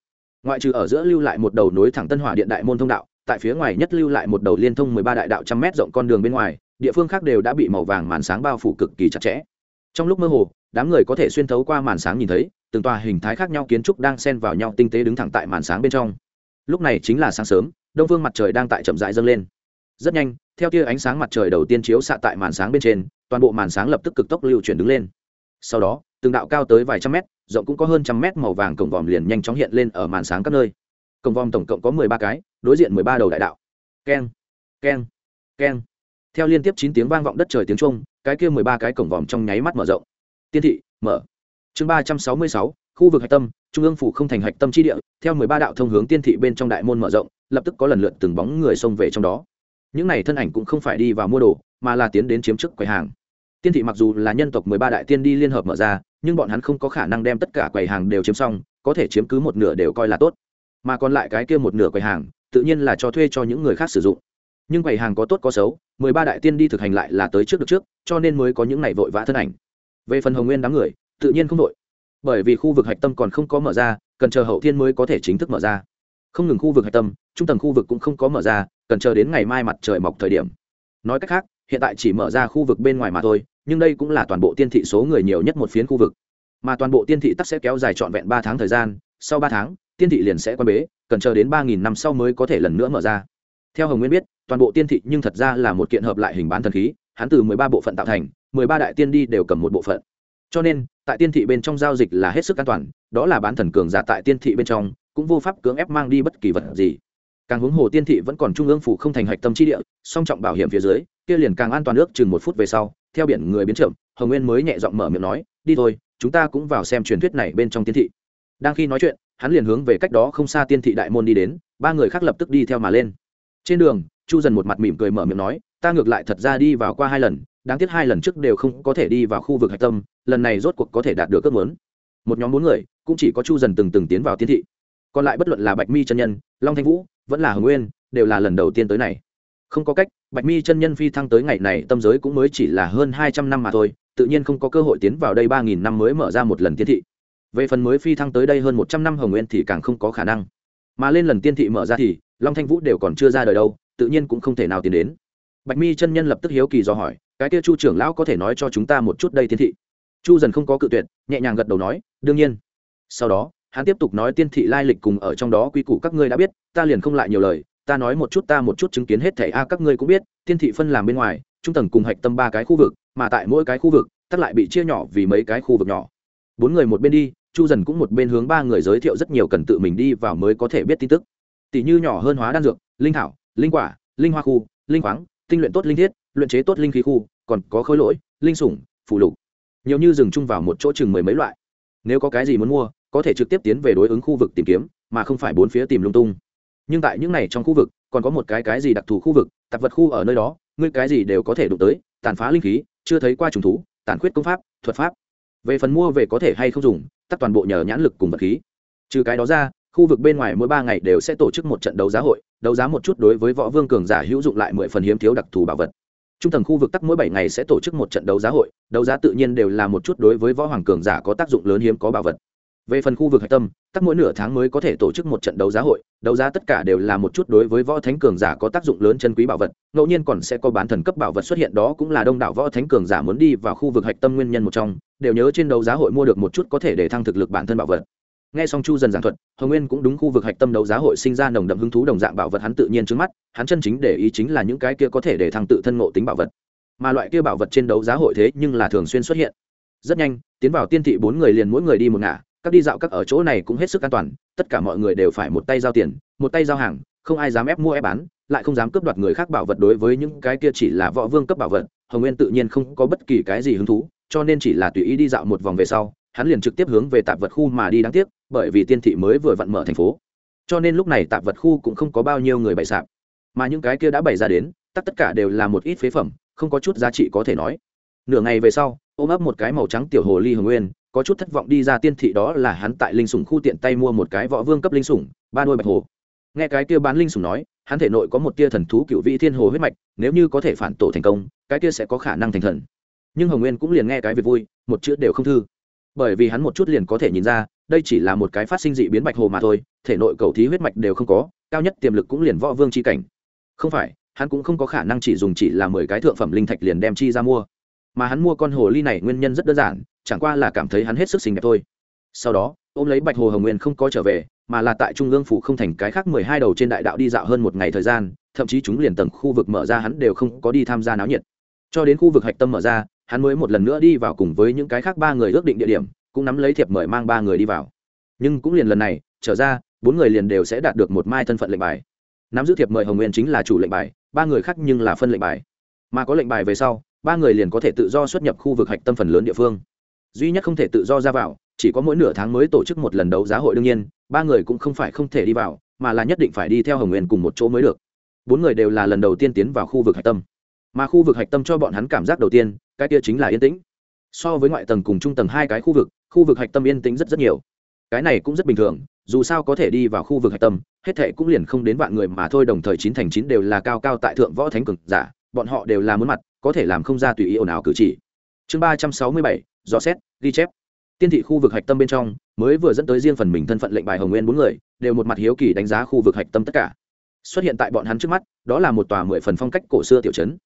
Ngoại trừ ở giữa lưu lại một đầu nối thẳng tân hỏa điện đại môn thông đạo, tại phía ngoài nhất lưu lại một đầu liên thông mười ba đại đạo trăm mét rộng con đường bên ngoài, địa phương khác đều đã bị màu vàng màn sáng bao phủ cực kỳ chặt chẽ. Trong lúc mơ hồ, đám người có thể xuyên thấu qua màn sáng nhìn thấy, từng tòa hình thái khác nhau kiến trúc đang xen vào nhau tinh tế đứng thẳng tại màn sáng bên trong. Lúc này chính là sáng sớm, đông phương mặt trời đang tại chậm rãi dâng lên. Rất nhanh, theo tia ánh sáng mặt trời đầu tiên chiếu xạ tại màn sáng bên trên toàn bộ màn sáng lập tức cực tốc lưu chuyển đứng lên. Sau đó, từng đạo cao tới vài trăm mét, rộng cũng có hơn trăm mét màu vàng cổng vòm liền nhanh chóng hiện lên ở màn sáng các nơi. Cổng vòm tổng cộng có mười ba cái, đối diện mười ba đầu đại đạo. Keng keng keng. Theo liên tiếp chín tiếng vang vọng đất trời tiếng trung cái kia mười ba cái cổng vòm trong nháy mắt mở rộng. Tiên thị, mở. Chương ba trăm sáu mươi sáu, khu vực hạch tâm, trung ương phủ không thành hạch tâm chi địa, theo mười ba đạo thông hướng tiên thị bên trong đại môn mở rộng, lập tức có lần lượt từng bóng người xông về trong đó. Những này thân ảnh cũng không phải đi vào mua đồ, mà là tiến đến chiếm chức quầy hàng tiên thị mặc dù là nhân tộc mười ba đại tiên đi liên hợp mở ra, nhưng bọn hắn không có khả năng đem tất cả quầy hàng đều chiếm xong, có thể chiếm cứ một nửa đều coi là tốt. Mà còn lại cái kia một nửa quầy hàng, tự nhiên là cho thuê cho những người khác sử dụng. Nhưng quầy hàng có tốt có xấu, mười ba đại tiên đi thực hành lại là tới trước được trước, cho nên mới có những ngày vội vã thân ảnh. Về phần hồng nguyên đám người, tự nhiên không vội. Bởi vì khu vực hạch tâm còn không có mở ra, cần chờ hậu thiên mới có thể chính thức mở ra. Không ngừng khu vực hạch tâm, trung tầng khu vực cũng không có mở ra, cần chờ đến ngày mai mặt trời mọc thời điểm. Nói cách khác, hiện tại chỉ mở ra khu vực bên ngoài mà thôi nhưng đây cũng là toàn bộ tiên thị số người nhiều nhất một phiến khu vực. Mà toàn bộ tiên thị tắc sẽ kéo dài trọn vẹn ba tháng thời gian, sau ba tháng, tiên thị liền sẽ quan bế, cần chờ đến ba nghìn năm sau mới có thể lần nữa mở ra. Theo hồng nguyên biết, toàn bộ tiên thị nhưng thật ra là một kiện hợp lại hình bán thần khí, hắn từ mười ba bộ phận tạo thành, mười ba đại tiên đi đều cầm một bộ phận. Cho nên, tại tiên thị bên trong giao dịch là hết sức an toàn, đó là bán thần cường giả tại tiên thị bên trong, cũng vô pháp cưỡng ép mang đi bất kỳ vật gì. Càng hướng hồ tiên thị vẫn còn trung ương phủ không thành hạch tâm trí địa, song trọng bảo hiểm phía dưới, kia liền càng an toàn ước chừng một phút về sau theo biển người biến chậm, hồng nguyên mới nhẹ giọng mở miệng nói, đi thôi, chúng ta cũng vào xem truyền thuyết này bên trong tiên thị. Đang khi nói chuyện, hắn liền hướng về cách đó không xa tiên thị đại môn đi đến, ba người khác lập tức đi theo mà lên. Trên đường, chu dần một mặt mỉm cười mở miệng nói, ta ngược lại thật ra đi vào qua hai lần, đáng tiếc hai lần trước đều không có thể đi vào khu vực hạch tâm, lần này rốt cuộc có thể đạt được ước muốn. Một nhóm bốn người, cũng chỉ có chu dần từng từng tiến vào tiên thị. Còn lại bất luận là bạch mi chân nhân, long thanh vũ, vẫn là hồng nguyên, đều là lần đầu tiên tới này không có cách, bạch mi chân nhân phi thăng tới ngày này tâm giới cũng mới chỉ là hơn hai trăm năm mà thôi, tự nhiên không có cơ hội tiến vào đây ba nghìn năm mới mở ra một lần tiên thị. Về phần mới phi thăng tới đây hơn một trăm năm hồng nguyên thì càng không có khả năng. Mà lên lần tiên thị mở ra thì, long thanh vũ đều còn chưa ra đời đâu, tự nhiên cũng không thể nào tiến đến. Bạch mi chân nhân lập tức hiếu kỳ do hỏi, cái kia chu trưởng lão có thể nói cho chúng ta một chút đây tiên thị? Chu dần không có cự tuyệt, nhẹ nhàng gật đầu nói, đương nhiên. Sau đó, hắn tiếp tục nói tiên thị lai lịch cùng ở trong đó quy củ các ngươi đã biết, ta liền không lại nhiều lời ta nói một chút ta một chút chứng kiến hết thảy a, các ngươi cũng biết tiên thị phân làm bên ngoài, trung tầng cùng hạch tâm ba cái khu vực, mà tại mỗi cái khu vực tất lại bị chia nhỏ vì mấy cái khu vực nhỏ. Bốn người một bên đi, chu dần cũng một bên hướng ba người giới thiệu rất nhiều cần tự mình đi vào mới có thể biết tin tức. Tỷ như nhỏ hơn hóa đan dược, linh thảo, linh quả, linh hoa khu, linh khoáng, tinh luyện tốt linh thiết, luyện chế tốt linh khí khu, còn có khối lỗi, linh sủng phụ lục. Nhiều như dừng chung vào một chỗ chừng mười mấy loại. Nếu có cái gì muốn mua, có thể trực tiếp tiến về đối ứng khu vực tìm kiếm, mà không phải bốn phía tìm lung tung nhưng tại những này trong khu vực, còn có một cái cái gì đặc thù khu vực, tạp vật khu ở nơi đó, ngươi cái gì đều có thể đụng tới, tàn phá linh khí, chưa thấy qua trùng thú, tàn khuyết công pháp, thuật pháp. Về phần mua về có thể hay không dùng, tắt toàn bộ nhờ nhãn lực cùng vật khí. Trừ cái đó ra, khu vực bên ngoài mỗi ba ngày đều sẽ tổ chức một trận đấu giá hội, đấu giá một chút đối với võ vương cường giả hữu dụng lại mười phần hiếm thiếu đặc thù bảo vật. Trung tầng khu vực tắc mỗi bảy ngày sẽ tổ chức một trận đấu giá hội, đấu giá tự nhiên đều là một chút đối với võ hoàng cường giả có tác dụng lớn hiếm có bảo vật về phần khu vực hạch tâm, tắc mỗi nửa tháng mới có thể tổ chức một trận đấu giá hội, đấu giá tất cả đều là một chút đối với võ thánh cường giả có tác dụng lớn chân quý bảo vật, ngẫu nhiên còn sẽ có bán thần cấp bảo vật xuất hiện, đó cũng là đông đảo võ thánh cường giả muốn đi vào khu vực hạch tâm nguyên nhân một trong, đều nhớ trên đấu giá hội mua được một chút có thể để thăng thực lực bản thân bảo vật. Nghe xong chu dần giảng thuật, hồng nguyên cũng đúng khu vực hạch tâm đấu giá hội sinh ra nồng đậm hứng thú đồng dạng bảo vật hắn tự nhiên trước mắt, hắn chân chính để ý chính là những cái kia có thể để thăng tự thân ngộ tính bảo vật. Mà loại kia bảo vật trên đấu giá hội thế nhưng là thường xuyên xuất hiện. Rất nhanh, tiến vào tiên thị bốn người liền mỗi người đi một ngả các đi dạo các ở chỗ này cũng hết sức an toàn, tất cả mọi người đều phải một tay giao tiền, một tay giao hàng, không ai dám ép mua ép bán, lại không dám cướp đoạt người khác bảo vật đối với những cái kia chỉ là võ vương cấp bảo vật, hồng nguyên tự nhiên không có bất kỳ cái gì hứng thú, cho nên chỉ là tùy ý đi dạo một vòng về sau, hắn liền trực tiếp hướng về tạp vật khu mà đi đáng tiếc, bởi vì tiên thị mới vừa vặn mở thành phố. Cho nên lúc này tạp vật khu cũng không có bao nhiêu người bày sạp. Mà những cái kia đã bày ra đến, tất tất cả đều là một ít phế phẩm, không có chút giá trị có thể nói. Nửa ngày về sau, ôm ấp một cái màu trắng tiểu hồ ly hồng nguyên có chút thất vọng đi ra tiên thị đó là hắn tại linh sủng khu tiện tay mua một cái võ vương cấp linh sủng, ba đôi bạch hồ. Nghe cái kia bán linh sủng nói, hắn thể nội có một tia thần thú cựu vị thiên hồ huyết mạch, nếu như có thể phản tổ thành công, cái kia sẽ có khả năng thành thần. Nhưng hồng nguyên cũng liền nghe cái việc vui, một chữ đều không thư. Bởi vì hắn một chút liền có thể nhìn ra, đây chỉ là một cái phát sinh dị biến bạch hồ mà thôi, thể nội cầu thí huyết mạch đều không có, cao nhất tiềm lực cũng liền võ vương c h i cảnh. Không phải, hắn cũng không có khả năng chỉ dùng chỉ là mười cái thượng phẩm linh thạch liền đem chi ra mua. Mà hắn mua con hồ ly này nguyên nhân rất đơn giản chẳng qua là cảm thấy hắn hết sức xinh đẹp thôi. Sau đó, ôm lấy bạch hồ hồng nguyên không có trở về, mà là tại trung ương phủ không thành cái khác mười hai đầu trên đại đạo đi dạo hơn một ngày thời gian, thậm chí chúng liền tầng khu vực mở ra hắn đều không có đi tham gia náo nhiệt. Cho đến khu vực hạch tâm mở ra, hắn mới một lần nữa đi vào cùng với những cái khác ba người ước định địa điểm, cũng nắm lấy thiệp mời mang ba người đi vào. Nhưng cũng liền lần này, trở ra, bốn người liền đều sẽ đạt được một mai thân phận lệnh bài. Nắm giữ thiệp mời hồng nguyên chính là chủ lệnh bài, ba người khác nhưng là phân lệnh bài. Mà có lệnh bài về sau, ba người liền có thể tự do xuất nhập khu vực hạch tâm phần lớn địa phương duy nhất không thể tự do ra vào, chỉ có mỗi nửa tháng mới tổ chức một lần đấu giá hội đương nhiên, ba người cũng không phải không thể đi vào, mà là nhất định phải đi theo hồng nguyên cùng một chỗ mới được. Bốn người đều là lần đầu tiên tiến vào khu vực hạch tâm. Mà khu vực hạch tâm cho bọn hắn cảm giác đầu tiên, cái kia chính là yên tĩnh. So với ngoại tầng cùng trung tầng hai cái khu vực khu vực hạch tâm yên tĩnh rất rất nhiều. Cái này cũng rất bình thường, dù sao có thể đi vào khu vực hạch tâm, hết thệ cũng liền không đến vạn người mà thôi, đồng thời chín thành chín đều là cao cao tại thượng võ thánh cực giả, bọn họ đều là muốn mặt, có thể làm không ra tùy ý ồn ào cử chỉ. Chương ba trăm sáu mươi bảy, dò xét ghi chép. Tiên thị khu vực hạch tâm bên trong, mới vừa dẫn tới riêng phần mình thân phận lệnh bài hồng nguyên bốn người, đều một mặt hiếu kỳ đánh giá khu vực hạch tâm tất cả. Xuất hiện tại bọn hắn trước mắt, đó là một tòa mười phần phong cách cổ xưa tiểu trấn.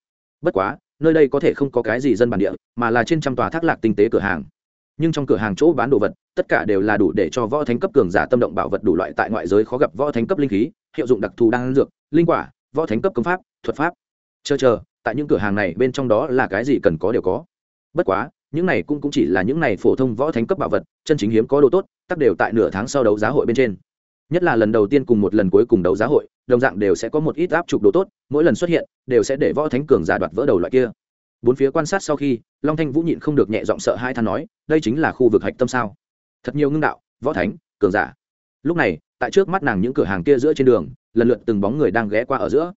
Bất quá, nơi đây có thể không có cái gì dân bản địa, mà là trên trăm tòa thác lạc tinh tế cửa hàng. Nhưng trong cửa hàng chỗ bán đồ vật, tất cả đều là đủ để cho võ thánh cấp cường giả tâm động bảo vật đủ loại tại ngoại giới khó gặp võ thánh cấp linh khí, hiệu dụng đặc thù đan dược, linh quả, võ thánh cấp công pháp, thuật pháp. Chờ chờ, tại những cửa hàng này bên trong đó là cái gì cần có đều có. Bất quá những này cũng, cũng chỉ là những này phổ thông võ thánh cấp bảo vật chân chính hiếm có đồ tốt tắc đều tại nửa tháng sau đấu giá hội bên trên. Nhất là lần đầu tiên cùng một lần cuối cùng đấu giá hội đồng dạng đều sẽ có một ít áp trục đồ tốt mỗi lần xuất hiện đều sẽ để võ thánh cường giả đoạt vỡ đầu loại kia. Bốn phía quan sát sau khi long thanh vũ nhịn không được nhẹ giọng sợ hai than nói đây chính là khu vực hạch tâm sao? Thật nhiều ngưng đạo võ thánh cường giả. Lúc này tại trước mắt nàng những cửa hàng kia giữa trên đường lần lượt từng bóng người đang ghé qua ở giữa.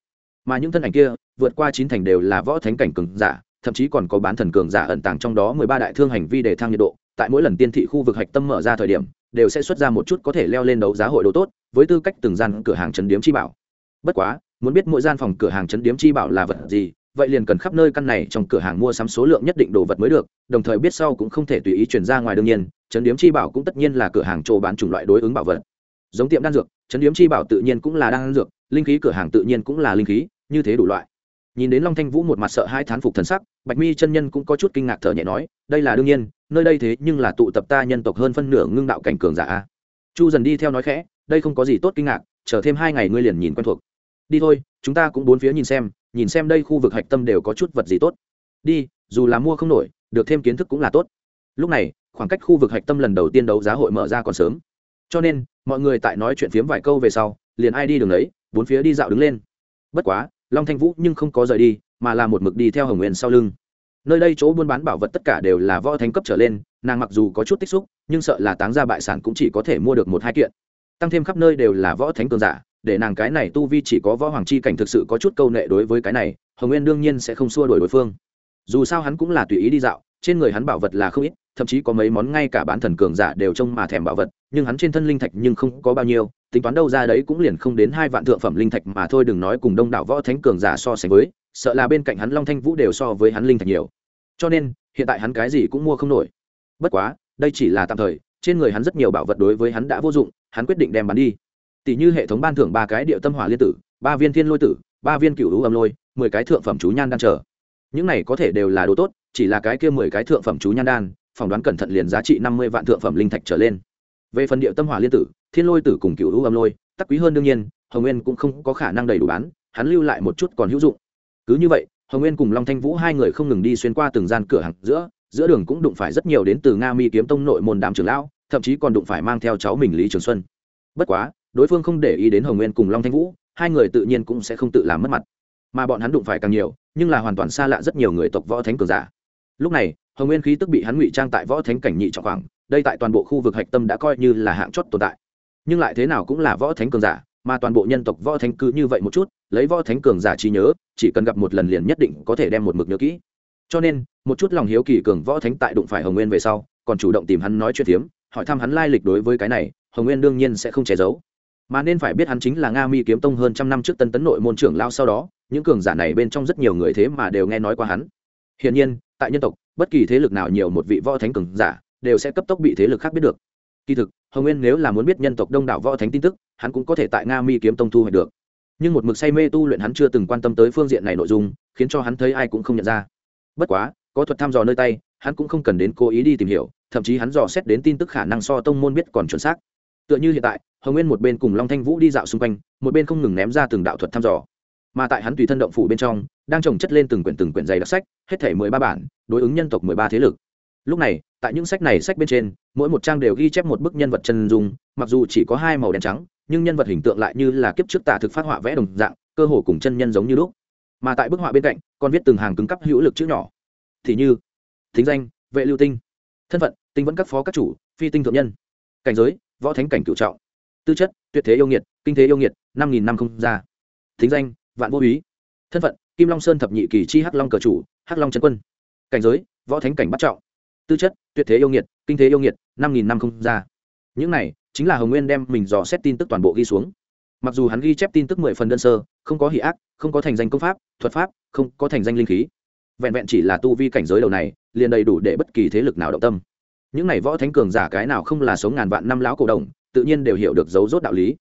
Mà những thân ảnh kia vượt qua chín thành đều là võ thánh cảnh cường giả thậm chí còn có bán thần cường giả ẩn tàng trong đó mười ba đại thương hành vi để thăng nhiệt độ, tại mỗi lần tiên thị khu vực hạch tâm mở ra thời điểm, đều sẽ xuất ra một chút có thể leo lên đấu giá hội đồ tốt, với tư cách từng gian cửa hàng chấn điếm chi bảo. Bất quá, muốn biết mỗi gian phòng cửa hàng chấn điếm chi bảo là vật gì, vậy liền cần khắp nơi căn này trong cửa hàng mua sắm số lượng nhất định đồ vật mới được, đồng thời biết sau cũng không thể tùy ý chuyển ra ngoài đương nhiên, chấn điếm chi bảo cũng tất nhiên là cửa hàng chỗ bán chủng loại đối ứng bảo vật. Giống tiệm đan dược, chấn điếm chi bảo tự nhiên cũng là đan dược, linh khí cửa hàng tự nhiên cũng là linh khí, như thế đủ loại nhìn đến long thanh vũ một mặt sợ hai thán phục thần sắc, bạch mi chân nhân cũng có chút kinh ngạc thở nhẹ nói, đây là đương nhiên, nơi đây thế nhưng là tụ tập ta nhân tộc hơn phân nửa ngưng đạo cảnh cường giả chu dần đi theo nói khẽ, đây không có gì tốt kinh ngạc, chờ thêm hai ngày ngươi liền nhìn quen thuộc. Đi thôi, chúng ta cũng bốn phía nhìn xem nhìn xem đây khu vực hạch tâm đều có chút vật gì tốt. Đi, dù là mua không nổi, được thêm kiến thức cũng là tốt. Lúc này, khoảng cách khu vực hạch tâm lần đầu tiên đấu giá hội mở ra còn sớm. Cho nên, mọi người tại nói chuyện phiếm vài câu về sau, liền ai đi đường ấy, bốn phía đi dạo đứng lên. Bất quá long thanh vũ nhưng không có rời đi, mà là một mực đi theo hồng nguyên sau lưng. Nơi đây chỗ buôn bán bảo vật tất cả đều là võ thánh cấp trở lên, nàng mặc dù có chút tích xúc, nhưng sợ là táng ra bại sản cũng chỉ có thể mua được một hai kiện. Tăng thêm khắp nơi đều là võ thánh cường giả, để nàng cái này tu vi chỉ có võ hoàng chi cảnh thực sự có chút câu nệ đối với cái này, hồng nguyên đương nhiên sẽ không xua đuổi đối phương. Dù sao hắn cũng là tùy ý đi dạo trên người hắn bảo vật là không ít, thậm chí có mấy món ngay cả bán thần cường giả đều trông mà thèm bảo vật, nhưng hắn trên thân linh thạch nhưng không có bao nhiêu, tính toán đâu ra đấy cũng liền không đến hai vạn thượng phẩm linh thạch mà thôi, đừng nói cùng đông đảo võ thánh cường giả so sánh với, sợ là bên cạnh hắn long thanh vũ đều so với hắn linh thạch nhiều. Cho nên, hiện tại hắn cái gì cũng mua không nổi. Bất quá, đây chỉ là tạm thời, trên người hắn rất nhiều bảo vật đối với hắn đã vô dụng, hắn quyết định đem bán đi. Tỷ như hệ thống ban thưởng ba cái địa tâm hỏa liên tử, ba viên thiên lôi tử, ba viên cựu hữu âm lôi, mười cái thượng phẩm chú nhan đang chờ. Những này có thể đều là đồ tốt chỉ là cái kia mười cái thượng phẩm chú nhan đan, phỏng đoán cẩn thận liền giá trị năm mươi vạn thượng phẩm linh thạch trở lên. Về phần điệu tâm hỏa liên tử, thiên lôi tử cùng cựu hữu âm lôi, tắc quý hơn đương nhiên, hồng nguyên cũng không có khả năng đầy đủ bán, hắn lưu lại một chút còn hữu dụng. Cứ như vậy, hồng nguyên cùng long thanh vũ hai người không ngừng đi xuyên qua từng gian cửa hàng giữa giữa đường cũng đụng phải rất nhiều đến từ nga mi kiếm tông nội môn đám trưởng lão, thậm chí còn đụng phải mang theo cháu mình lý trường xuân. Bất quá, đối phương không để ý đến hồng nguyên cùng long thanh vũ, hai người tự nhiên cũng sẽ không tự làm mất mặt. Mà bọn hắn đụng phải càng nhiều, nhưng là hoàn toàn xa lạ rất nhiều người tộc võ thánh cường giả lúc này, hồng nguyên khí tức bị hắn ngụy trang tại võ thánh cảnh nhị trọng khoảng, đây tại toàn bộ khu vực hạch tâm đã coi như là hạng chót tồn tại. Nhưng lại thế nào cũng là võ thánh cường giả, mà toàn bộ nhân tộc võ thánh cứ như vậy một chút, lấy võ thánh cường giả trí nhớ, chỉ cần gặp một lần liền nhất định có thể đem một mực nhớ kỹ. Cho nên, một chút lòng hiếu kỳ cường võ thánh tại đụng phải hồng nguyên về sau, còn chủ động tìm hắn nói chuyện phiếm, hỏi thăm hắn lai lịch đối với cái này, hồng nguyên đương nhiên sẽ không che giấu. Mà nên phải biết hắn chính là nga mi kiếm tông hơn trăm năm trước tân tấn nội môn trưởng lao sau đó, những cường giả này bên trong rất nhiều người thế mà đều nghe nói qua hắn. Hiển nhiên tại nhân tộc, bất kỳ thế lực nào nhiều một vị võ thánh cường giả, đều sẽ cấp tốc bị thế lực khác biết được. Kỳ thực, hồng nguyên nếu là muốn biết nhân tộc đông đảo võ thánh tin tức, hắn cũng có thể tại nga mi kiếm tông thu hoạch được. Nhưng một mực say mê tu luyện hắn chưa từng quan tâm tới phương diện này nội dung, khiến cho hắn thấy ai cũng không nhận ra. Bất quá, có thuật thăm dò nơi tay, hắn cũng không cần đến cố ý đi tìm hiểu, thậm chí hắn dò xét đến tin tức khả năng so tông môn biết còn chuẩn xác. Tựa như hiện tại, hồng nguyên một bên cùng long thanh vũ đi dạo xung quanh, một bên không ngừng ném ra từng đạo thuật thăm dò. Mà tại hắn tùy thân động phủ bên trong đang trồng chất lên từng quyển từng quyển dày đặc sách, hết thể mười ba bản, đối ứng nhân tộc mười ba thế lực. Lúc này, tại những sách này sách bên trên, mỗi một trang đều ghi chép một bức nhân vật chân dung, mặc dù chỉ có hai màu đen trắng, nhưng nhân vật hình tượng lại như là kiếp trước tả thực phát họa vẽ đồng dạng, cơ hồ cùng chân nhân giống như lúc. Mà tại bức họa bên cạnh, còn viết từng hàng cứng cắp hữu lực chữ nhỏ. Thì như, thính danh, vệ lưu tinh. Thân phận, tinh vẫn các phó các chủ, phi tinh thượng nhân. Cảnh giới, võ thánh cảnh cựu trọng. Tư chất, tuyệt thế yêu nghiệt, kinh thế yêu nghiệt, năm nghìn năm không ra. Thính danh, vạn vô úy. Thân phận kim long sơn thập nhị kỳ chi hắc long cờ chủ, hắc long trấn quân. Cảnh giới, võ thánh cảnh bắt trọng. Tư chất, tuyệt thế yêu nghiệt, kinh thế yêu nghiệt, năm nghìn năm không ra. Những này, chính là hồng nguyên đem mình dò xét tin tức toàn bộ ghi xuống. Mặc dù hắn ghi chép tin tức mười phần đơn sơ, không có hỷ ác, không có thành danh công pháp, thuật pháp, không có thành danh linh khí. Vẹn vẹn chỉ là tu vi cảnh giới đầu này, liền đầy đủ để bất kỳ thế lực nào động tâm. Những này võ thánh cường giả cái nào không là sống ngàn vạn năm lão cổ đồng, tự nhiên đều hiểu được dấu rốt đạo lý.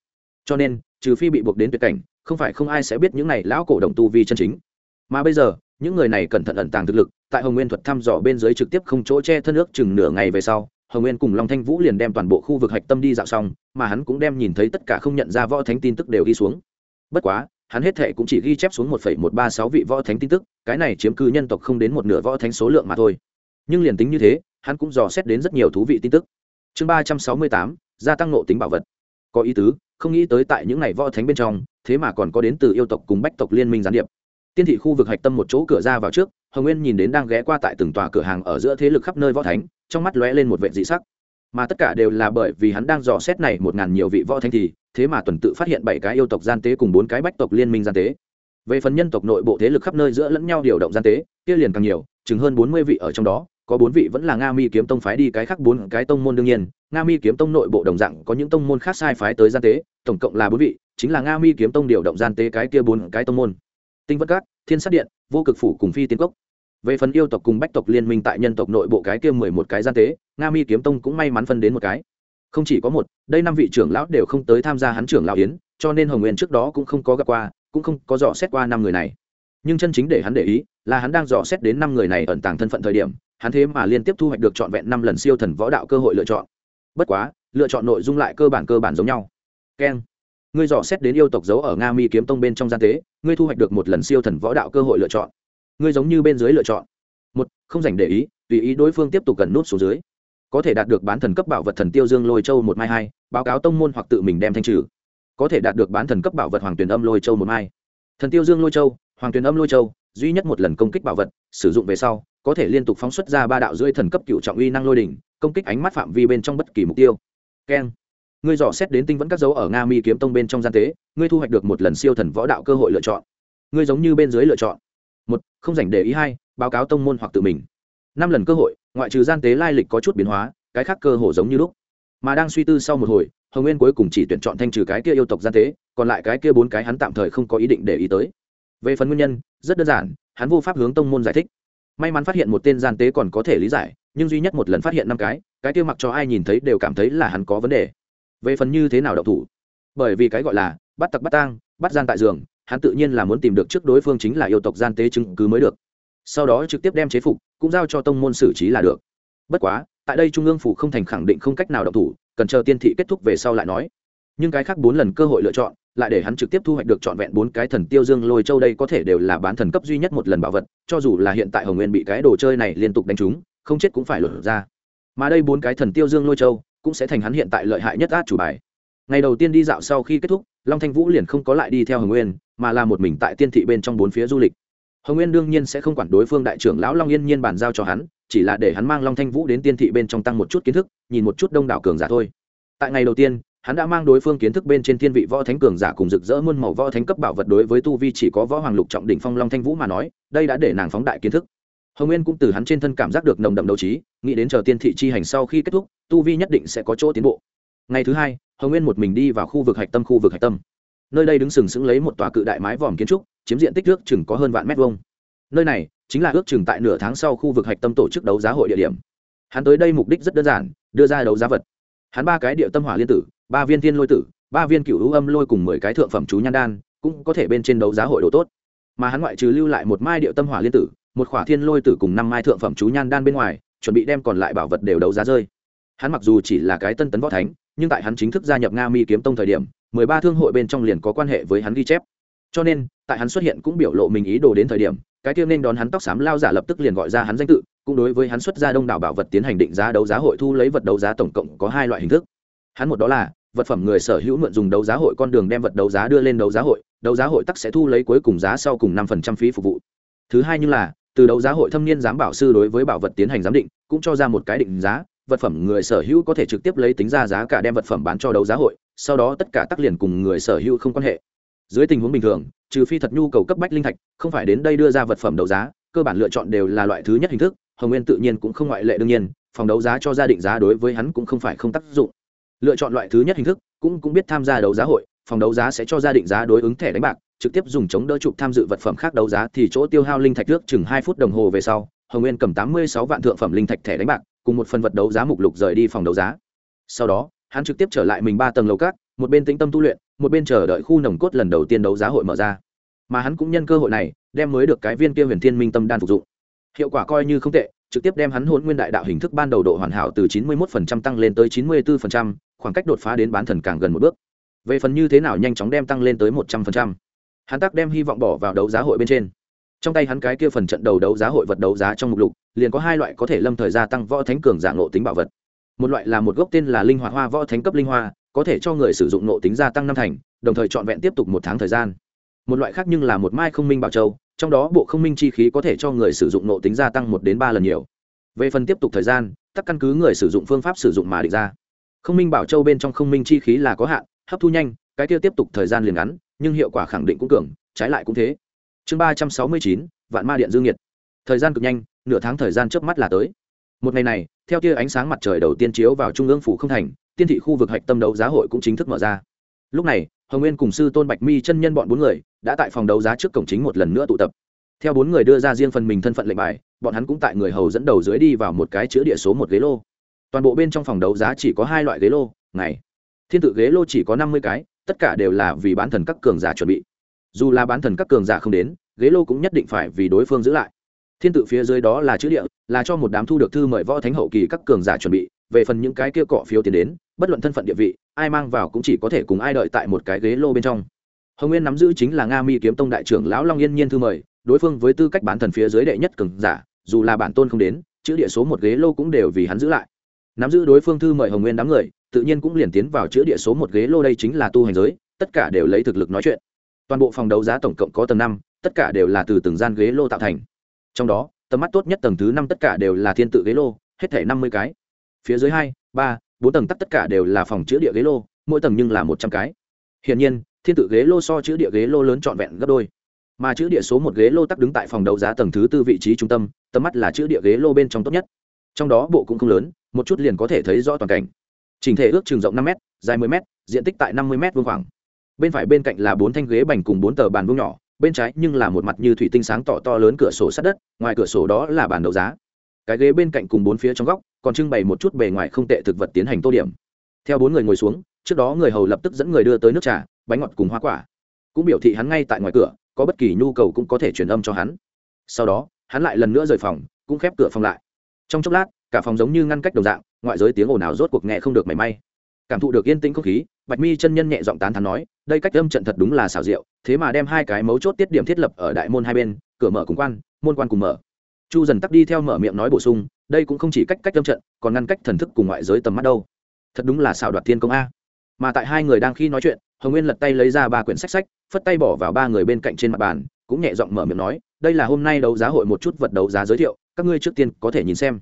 Cho nên, trừ phi bị buộc đến tuyệt cảnh không phải không ai sẽ biết những này lão cổ đồng tu vi chân chính. Mà bây giờ, những người này cẩn thận ẩn tàng thực lực, tại hồng nguyên thuật thăm dò bên dưới trực tiếp không chỗ che thân ước chừng nửa ngày về sau, hồng nguyên cùng long thanh vũ liền đem toàn bộ khu vực hạch tâm đi dạo xong, mà hắn cũng đem nhìn thấy tất cả không nhận ra võ thánh tin tức đều ghi xuống. Bất quá, hắn hết thệ cũng chỉ ghi chép xuống một một ba sáu vị võ thánh tin tức, cái này chiếm cư nhân tộc không đến một nửa võ thánh số lượng mà thôi. Nhưng liền tính như thế, hắn cũng dò xét đến rất nhiều thú vị tin tức. Chương ba trăm sáu mươi tám, gia tăng nộ tính bảo vật. Có ý tứ không nghĩ tới tại những ngày võ thánh bên trong, thế mà còn có đến từ yêu tộc cùng bách tộc liên minh gián điệp. Tiên thị khu vực hạch tâm một chỗ cửa ra vào trước, hồng nguyên nhìn đến đang ghé qua tại từng tòa cửa hàng ở giữa thế lực khắp nơi võ thánh, trong mắt lóe lên một vệ dị sắc. Mà tất cả đều là bởi vì hắn đang dò xét này một ngàn nhiều vị võ thánh thì, thế mà tuần tự phát hiện bảy cái yêu tộc gian tế cùng bốn cái bách tộc liên minh gian tế. Về phần nhân tộc nội bộ thế lực khắp nơi giữa lẫn nhau điều động gian tế, kia liền càng nhiều, chừng hơn bốn mươi vị ở trong đó có bốn vị vẫn là nga mi kiếm tông phái đi cái khác bốn cái tông môn đương nhiên, nga mi kiếm tông nội bộ đồng dạng có những tông môn khác sai phái tới gian tế, tổng cộng là bốn vị, chính là nga mi kiếm tông điều động gian tế cái kia bốn cái tông môn. Tinh vất cát thiên sát điện, vô cực phủ cùng phi tiến cốc. Về phần yêu tộc cùng bách tộc liên minh tại nhân tộc nội bộ cái kia mười một cái gian tế, nga mi kiếm tông cũng may mắn phân đến một cái. Không chỉ có một, đây năm vị trưởng lão đều không tới tham gia hắn trưởng lão yến, cho nên hồng nguyên trước đó cũng không có gặp qua, cũng không có dò xét qua năm người này. Nhưng chân chính để hắn để ý là hắn đang dò xét đến năm người này ẩn tàng thân phận thời điểm hắn thế mà liên tiếp thu hoạch được trọn vẹn năm lần siêu thần võ đạo cơ hội lựa chọn. Bất quá, lựa chọn nội dung lại cơ bản cơ bản giống nhau. Keng, ngươi dò xét đến yêu tộc giấu ở nga mi kiếm tông bên trong gian tế, ngươi thu hoạch được một lần siêu thần võ đạo cơ hội lựa chọn. Ngươi giống như bên dưới lựa chọn. Một, không dành để ý, tùy ý đối phương tiếp tục cần nút xuống dưới. Có thể đạt được bán thần cấp bảo vật thần tiêu dương lôi châu một mai hai, báo cáo tông môn hoặc tự mình đem thanh trừ. Có thể đạt được bán thần cấp bảo vật hoàng tuyền âm lôi châu một mai. Thần tiêu dương lôi châu, hoàng tuyền âm lôi châu, duy nhất một lần công kích bảo vật, sử dụng về sau có thể liên tục phóng xuất ra ba đạo rưỡi thần cấp cựu trọng uy năng lôi đỉnh, công kích ánh mắt phạm vi bên trong bất kỳ mục tiêu. Keng. Ngươi dò xét đến tinh vẫn các dấu ở nga mi kiếm tông bên trong gian tế, ngươi thu hoạch được một lần siêu thần võ đạo cơ hội lựa chọn. Ngươi giống như bên dưới lựa chọn. Một, không dành để ý hai, báo cáo tông môn hoặc tự mình. Năm lần cơ hội, ngoại trừ gian tế lai lịch có chút biến hóa, cái khác cơ hồ giống như lúc. Mà đang suy tư sau một hồi, hồng nguyên cuối cùng chỉ tuyển chọn thanh trừ cái kia yêu tộc gian tế, còn lại cái kia bốn cái hắn tạm thời không có ý định để ý tới. Về phần nguyên nhân, rất đơn giản, hắn vô pháp hướng tông môn giải thích may mắn phát hiện một tên gian tế còn có thể lý giải, nhưng duy nhất một lần phát hiện năm cái cái kia mặc cho ai nhìn thấy đều cảm thấy là hắn có vấn đề. Về phần như thế nào đậu thủ? Bởi vì cái gọi là bắt tặc bắt tang, bắt gian tại giường, hắn tự nhiên là muốn tìm được trước đối phương chính là yêu tộc gian tế chứng cứ mới được. Sau đó trực tiếp đem chế phục, cũng giao cho tông môn xử trí là được. Bất quá, tại đây trung ương phủ không thành khẳng định không cách nào đậu thủ, cần chờ tiên thị kết thúc về sau lại nói. Nhưng cái khác bốn lần cơ hội lựa chọn lại để hắn trực tiếp thu hoạch được trọn vẹn bốn cái thần tiêu dương lôi châu đây có thể đều là bán thần cấp duy nhất một lần bảo vật, cho dù là hiện tại hồng nguyên bị cái đồ chơi này liên tục đánh trúng, không chết cũng phải lột ra. Mà đây bốn cái thần tiêu dương lôi châu cũng sẽ thành hắn hiện tại lợi hại nhất át chủ bài. Ngày đầu tiên đi dạo sau khi kết thúc, long thanh vũ liền không có lại đi theo hồng nguyên, mà là một mình tại tiên thị bên trong bốn phía du lịch. Hồng nguyên đương nhiên sẽ không quản đối phương đại trưởng lão long yên nhiên bàn giao cho hắn, chỉ là để hắn mang long thanh vũ đến tiên thị bên trong tăng một chút kiến thức, nhìn một chút đông đảo cường giả thôi. Tại ngày đầu tiên hắn đã mang đối phương kiến thức bên trên thiên vị võ thánh cường giả cùng rực rỡ muôn màu võ thánh cấp bảo vật đối với tu vi chỉ có võ hoàng lục trọng đỉnh phong long thanh vũ mà nói, đây đã để nàng phóng đại kiến thức. Hồng nguyên cũng từ hắn trên thân cảm giác được nồng đậm đấu trí, nghĩ đến chờ tiên thị chi hành sau khi kết thúc, tu vi nhất định sẽ có chỗ tiến bộ. Ngày thứ hai, hồng nguyên một mình đi vào khu vực hạch tâm khu vực hạch tâm. Nơi đây đứng sừng sững lấy một tòa cự đại mái vòm kiến trúc, chiếm diện tích ước chừng có hơn vạn mét vuông. Nơi này chính là ước chừng tại nửa tháng sau khu vực hạch tâm tổ chức đấu giá hội địa điểm. Hắn tới đây mục đích rất đơn giản, đưa ra đấu giá vật. Hắn ba cái địa tâm hỏa liên tử ba viên thiên lôi tử, ba viên cựu hữu âm lôi cùng mười cái thượng phẩm chú nhan đan, cũng có thể bên trên đấu giá hội đồ tốt. Mà hắn ngoại trừ lưu lại một mai điệu tâm hỏa liên tử, một khỏa thiên lôi tử cùng năm mai thượng phẩm chú nhan đan bên ngoài, chuẩn bị đem còn lại bảo vật đều đấu giá rơi. Hắn mặc dù chỉ là cái tân tấn võ thánh, nhưng tại hắn chính thức gia nhập nga mi kiếm tông thời điểm, mười ba thương hội bên trong liền có quan hệ với hắn ghi chép. Cho nên, tại hắn xuất hiện cũng biểu lộ mình ý đồ đến thời điểm, cái tiêu nên đón hắn tóc xám lao giả lập tức liền gọi ra hắn danh tự, cũng đối với hắn xuất ra đông đảo bảo vật tiến hành định giá đấu giá hội thu lấy vật đấu giá tổng cộng có hai loại hình thức hắn một đó là, vật phẩm người sở hữu mượn dùng đấu giá hội con đường đem vật đấu giá đưa lên đấu giá hội, đấu giá hội tắc sẽ thu lấy cuối cùng giá sau cùng năm phần trăm phí phục vụ. Thứ hai như là, từ đấu giá hội thâm niên giám bảo sư đối với bảo vật tiến hành giám định, cũng cho ra một cái định giá, vật phẩm người sở hữu có thể trực tiếp lấy tính ra giá cả đem vật phẩm bán cho đấu giá hội, sau đó tất cả tắc liền cùng người sở hữu không quan hệ. Dưới tình huống bình thường, trừ phi thật nhu cầu cấp bách linh thạch, không phải đến đây đưa ra vật phẩm đấu giá, cơ bản lựa chọn đều là loại thứ nhất hình thức, hồng nguyên tự nhiên cũng không ngoại lệ đương nhiên, phòng đấu giá cho gia định giá đối với hắn cũng không phải không tác dụng lựa chọn loại thứ nhất hình thức cũng cũng biết tham gia đấu giá hội phòng đấu giá sẽ cho gia định giá đối ứng thẻ đánh bạc trực tiếp dùng chống đỡ chụp tham dự vật phẩm khác đấu giá thì chỗ tiêu hao linh thạch trước chừng hai phút đồng hồ về sau hồng nguyên cầm tám mươi sáu vạn thượng phẩm linh thạch thẻ đánh bạc cùng một phần vật đấu giá mục lục rời đi phòng đấu giá. Sau đó hắn trực tiếp trở lại mình ba tầng lầu cát một bên tĩnh tâm tu luyện một bên chờ đợi khu nồng cốt lần đầu tiên đấu giá hội mở ra. Mà hắn cũng nhân cơ hội này đem mới được cái viên kia huyền thiên minh tâm đan phục dụng. Hiệu quả coi như không tệ trực tiếp đem hắn hôn nguyên đại đạo hình thức ban đầu độ hoàn hảo từ chín mươi 91% tăng lên tới chín mươi 94%, khoảng cách đột phá đến bán thần càng gần một bước. Về phần như thế nào nhanh chóng đem tăng lên tới một trăm phần trăm, hắn tác đem hy vọng bỏ vào đấu giá hội bên trên. Trong tay hắn cái kia phần trận đầu đấu giá hội vật đấu giá trong mục lục, liền có hai loại có thể lâm thời gia tăng võ thánh cường dạng nộ tính bảo vật. Một loại là một gốc tên là linh hoạt hoa võ thánh cấp linh hoa, có thể cho người sử dụng nộ tính gia tăng năm thành, đồng thời trọn vẹn tiếp tục một tháng thời gian. Một loại khác nhưng là một mai không minh bảo châu, trong đó bộ không minh chi khí có thể cho người sử dụng nộ tính gia tăng một đến ba lần nhiều. Về phần tiếp tục thời gian, tắc căn cứ người sử dụng phương pháp sử dụng mà định ra không minh bảo châu bên trong không minh chi khí là có hạn, hấp thu nhanh, cái kia tiếp tục thời gian liền ngắn, nhưng hiệu quả khẳng định cũng cường, trái lại cũng thế. Chương ba trăm sáu mươi chín, vạn ma điện dương nhiệt. Thời gian cực nhanh, nửa tháng thời gian trước mắt là tới. Một ngày này, theo tia ánh sáng mặt trời đầu tiên chiếu vào trung ương phủ không thành, tiên thị khu vực hạch tâm đấu giá hội cũng chính thức mở ra. Lúc này, hồng nguyên cùng sư tôn bạch mi chân nhân bọn bốn người đã tại phòng đấu giá trước cổng chính một lần nữa tụ tập. Theo bốn người đưa ra riêng phần mình thân phận lệnh bài, bọn hắn cũng tại người hầu dẫn đầu dưới đi vào một cái chữ địa số một ghế lô toàn bộ bên trong phòng đấu giá chỉ có hai loại ghế lô, ngày. Thiên tự ghế lô chỉ có năm mươi cái, tất cả đều là vì bán thần các cường giả chuẩn bị. Dù là bán thần các cường giả không đến, ghế lô cũng nhất định phải vì đối phương giữ lại. Thiên tự phía dưới đó là chữ địa, là cho một đám thu được thư mời võ thánh hậu kỳ các cường giả chuẩn bị. Về phần những cái kia cọ phiếu tiền đến, bất luận thân phận địa vị, ai mang vào cũng chỉ có thể cùng ai đợi tại một cái ghế lô bên trong. Hồng nguyên nắm giữ chính là nga mi kiếm tông đại trưởng lão long yên nhiên thư mời, đối phương với tư cách bán thần phía dưới đệ nhất cường giả, dù là bản tôn không đến, chữ địa số một ghế lô cũng đều vì hắn giữ lại nắm giữ đối phương thư mời hồng nguyên đám người, tự nhiên cũng liền tiến vào chữ địa số một ghế lô đây chính là tu hành giới, tất cả đều lấy thực lực nói chuyện. Toàn bộ phòng đấu giá tổng cộng có tầng năm, tất cả đều là từ từng gian ghế lô tạo thành. Trong đó, tầm mắt tốt nhất tầng thứ năm tất cả đều là thiên tự ghế lô, hết thể năm mươi cái. Phía dưới hai, ba, bốn tầng tắt tất cả đều là phòng chữ địa ghế lô, mỗi tầng nhưng là một trăm cái. Hiển nhiên, thiên tự ghế lô so chữ địa ghế lô lớn trọn vẹn gấp đôi. Mà chữ địa số một ghế lô tắc đứng tại phòng đấu giá tầng thứ tư vị trí trung tâm, tầm mắt là chữ địa ghế lô bên trong tốt nhất trong đó bộ cũng không lớn, một chút liền có thể thấy rõ toàn cảnh. Trình thể ước chừng rộng năm m dài 10 m diện tích tại năm mươi m vương khoảng. Bên phải bên cạnh là bốn thanh ghế bành cùng bốn tờ bàn vuông nhỏ, bên trái nhưng là một mặt như thủy tinh sáng tỏ to lớn cửa sổ sát đất, ngoài cửa sổ đó là bàn đấu giá. Cái ghế bên cạnh cùng bốn phía trong góc, còn trưng bày một chút bề ngoài không tệ thực vật tiến hành tô điểm. Theo bốn người ngồi xuống, trước đó người hầu lập tức dẫn người đưa tới nước trà, bánh ngọt cùng hoa quả. Cũng biểu thị hắn ngay tại ngoài cửa, có bất kỳ nhu cầu cũng có thể truyền âm cho hắn. Sau đó, hắn lại lần nữa rời phòng, cũng khép cửa phòng lại trong chốc lát, cả phòng giống như ngăn cách đồng dạng, ngoại giới tiếng ồn ào rốt cuộc nghe không được mảy may. Cảm thụ được yên tĩnh không khí, bạch mi chân nhân nhẹ giọng tán thắn nói, đây cách âm trận thật đúng là xảo diệu, thế mà đem hai cái mấu chốt tiết điểm thiết lập ở đại môn hai bên, cửa mở cùng quan, môn quan cùng mở. Chu dần tắc đi theo mở miệng nói bổ sung, đây cũng không chỉ cách cách âm trận, còn ngăn cách thần thức cùng ngoại giới tầm mắt đâu. Thật đúng là xảo đoạt thiên công a. Mà tại hai người đang khi nói chuyện, hồng nguyên lật tay lấy ra ba quyển sách sách, phất tay bỏ vào ba người bên cạnh trên mặt bàn, cũng nhẹ giọng mở miệng nói, đây là hôm nay đấu giá hội một chút vật đấu giá giới thiệu các ngươi trước tiên có thể nhìn xem.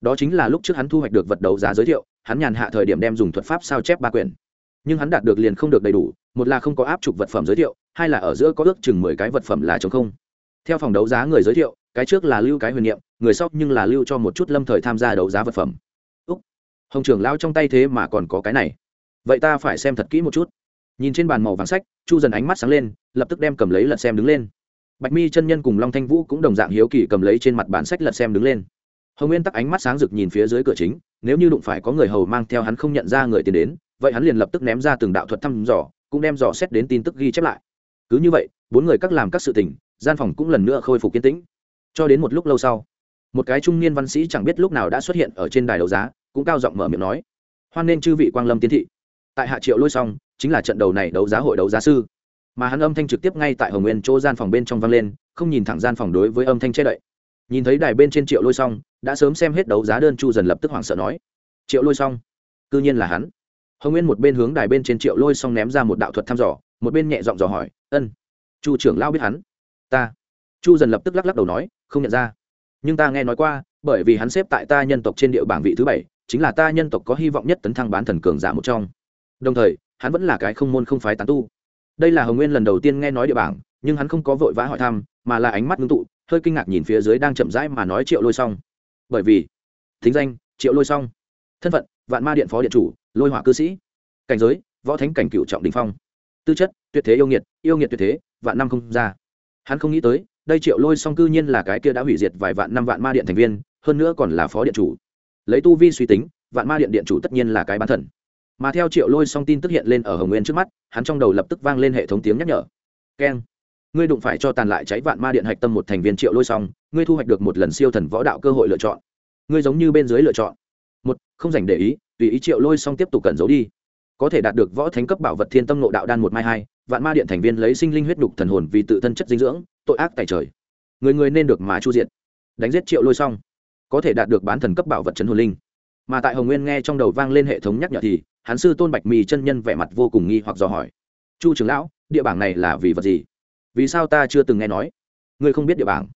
Đó chính là lúc trước hắn thu hoạch được vật đấu giá giới thiệu, hắn nhàn hạ thời điểm đem dùng thuật pháp sao chép ba quyển. Nhưng hắn đạt được liền không được đầy đủ, một là không có áp trục vật phẩm giới thiệu, hai là ở giữa có ước chừng mười cái vật phẩm là chống không. Theo phòng đấu giá người giới thiệu, cái trước là lưu cái huyền niệm, người sau nhưng là lưu cho một chút lâm thời tham gia đấu giá vật phẩm. Úc, hồng trưởng lao trong tay thế mà còn có cái này. Vậy ta phải xem thật kỹ một chút. Nhìn trên bàn màu vàng sách, chu dần ánh mắt sáng lên, lập tức đem cầm lấy lật xem đứng lên bạch mi chân nhân cùng long thanh vũ cũng đồng dạng hiếu kỳ cầm lấy trên mặt bản sách lật xem đứng lên. Hồng nguyên tắc ánh mắt sáng rực nhìn phía dưới cửa chính, nếu như đụng phải có người hầu mang theo hắn không nhận ra người tiến đến, vậy hắn liền lập tức ném ra từng đạo thuật thăm dò, cũng đem dò xét đến tin tức ghi chép lại. Cứ như vậy, bốn người các làm các sự tình, gian phòng cũng lần nữa khôi phục kiên tĩnh. Cho đến một lúc lâu sau, một cái trung niên văn sĩ chẳng biết lúc nào đã xuất hiện ở trên đài đấu giá, cũng cao giọng mở miệng nói, hoan nên chư vị quang lâm tiến thị. Tại hạ triệu lôi xong, chính là trận đầu này đấu giá hội đấu giá sư mà hắn âm thanh trực tiếp ngay tại hồng nguyên chỗ gian phòng bên trong vang lên, không nhìn thẳng gian phòng đối với âm thanh che đậy. Nhìn thấy đài bên trên triệu lôi xong đã sớm xem hết đấu giá đơn chu dần lập tức hoảng sợ nói, triệu lôi xong cư nhiên là hắn. Hồng nguyên một bên hướng đài bên trên triệu lôi xong ném ra một đạo thuật thăm dò, một bên nhẹ giọng dò hỏi, ân, chu trưởng lao biết hắn? Ta. Chu dần lập tức lắc lắc đầu nói, không nhận ra. Nhưng ta nghe nói qua, bởi vì hắn xếp tại ta nhân tộc trên địa bảng vị thứ bảy, chính là ta nhân tộc có hy vọng nhất tấn thăng bán thần cường giả một trong. Đồng thời, hắn vẫn là cái không môn không phái tán tu đây là hồng nguyên lần đầu tiên nghe nói địa bảng, nhưng hắn không có vội vã hỏi thăm, mà là ánh mắt ngưng tụ, hơi kinh ngạc nhìn phía dưới đang chậm rãi mà nói triệu lôi xong bởi vì, thính danh, triệu lôi xong thân phận, vạn ma điện phó điện chủ, lôi hỏa cư sĩ. Cảnh giới, võ thánh cảnh cựu trọng đình phong. Tư chất, tuyệt thế yêu nghiệt yêu nghiệt tuyệt thế, vạn năm không ra. Hắn không nghĩ tới, đây triệu lôi song cư nhiên là cái kia đã hủy diệt vài vạn năm vạn ma điện thành viên, hơn nữa còn là phó điện chủ. Lấy tu vi suy tính, vạn ma điện điện chủ tất nhiên là cái bán thần mà theo triệu lôi song tin tức hiện lên ở hồng nguyên trước mắt, hắn trong đầu lập tức vang lên hệ thống tiếng nhắc nhở. Keng, ngươi đụng phải cho tàn lại cháy vạn ma điện hạch tâm một thành viên triệu lôi song, ngươi thu hoạch được một lần siêu thần võ đạo cơ hội lựa chọn. Ngươi giống như bên dưới lựa chọn. Một, không dành để ý, tùy ý triệu lôi song tiếp tục cẩn giấu đi. Có thể đạt được võ thánh cấp bảo vật thiên tâm nộ đạo đan một mai hai, vạn ma điện thành viên lấy sinh linh huyết đục thần hồn vì tự thân chất dinh dưỡng, tội ác tại trời. Người người nên được mà chu diện đánh giết triệu lôi xong có thể đạt được bán thần cấp bảo vật trấn hồn linh. Mà tại hồng nguyên nghe trong đầu vang lên hệ thống nhắc nhở thì hắn sư tôn bạch mì chân nhân vẻ mặt vô cùng nghi hoặc dò hỏi. Chu trưởng lão, địa bảng này là vì vật gì? Vì sao ta chưa từng nghe nói? Ngươi không biết địa bảng.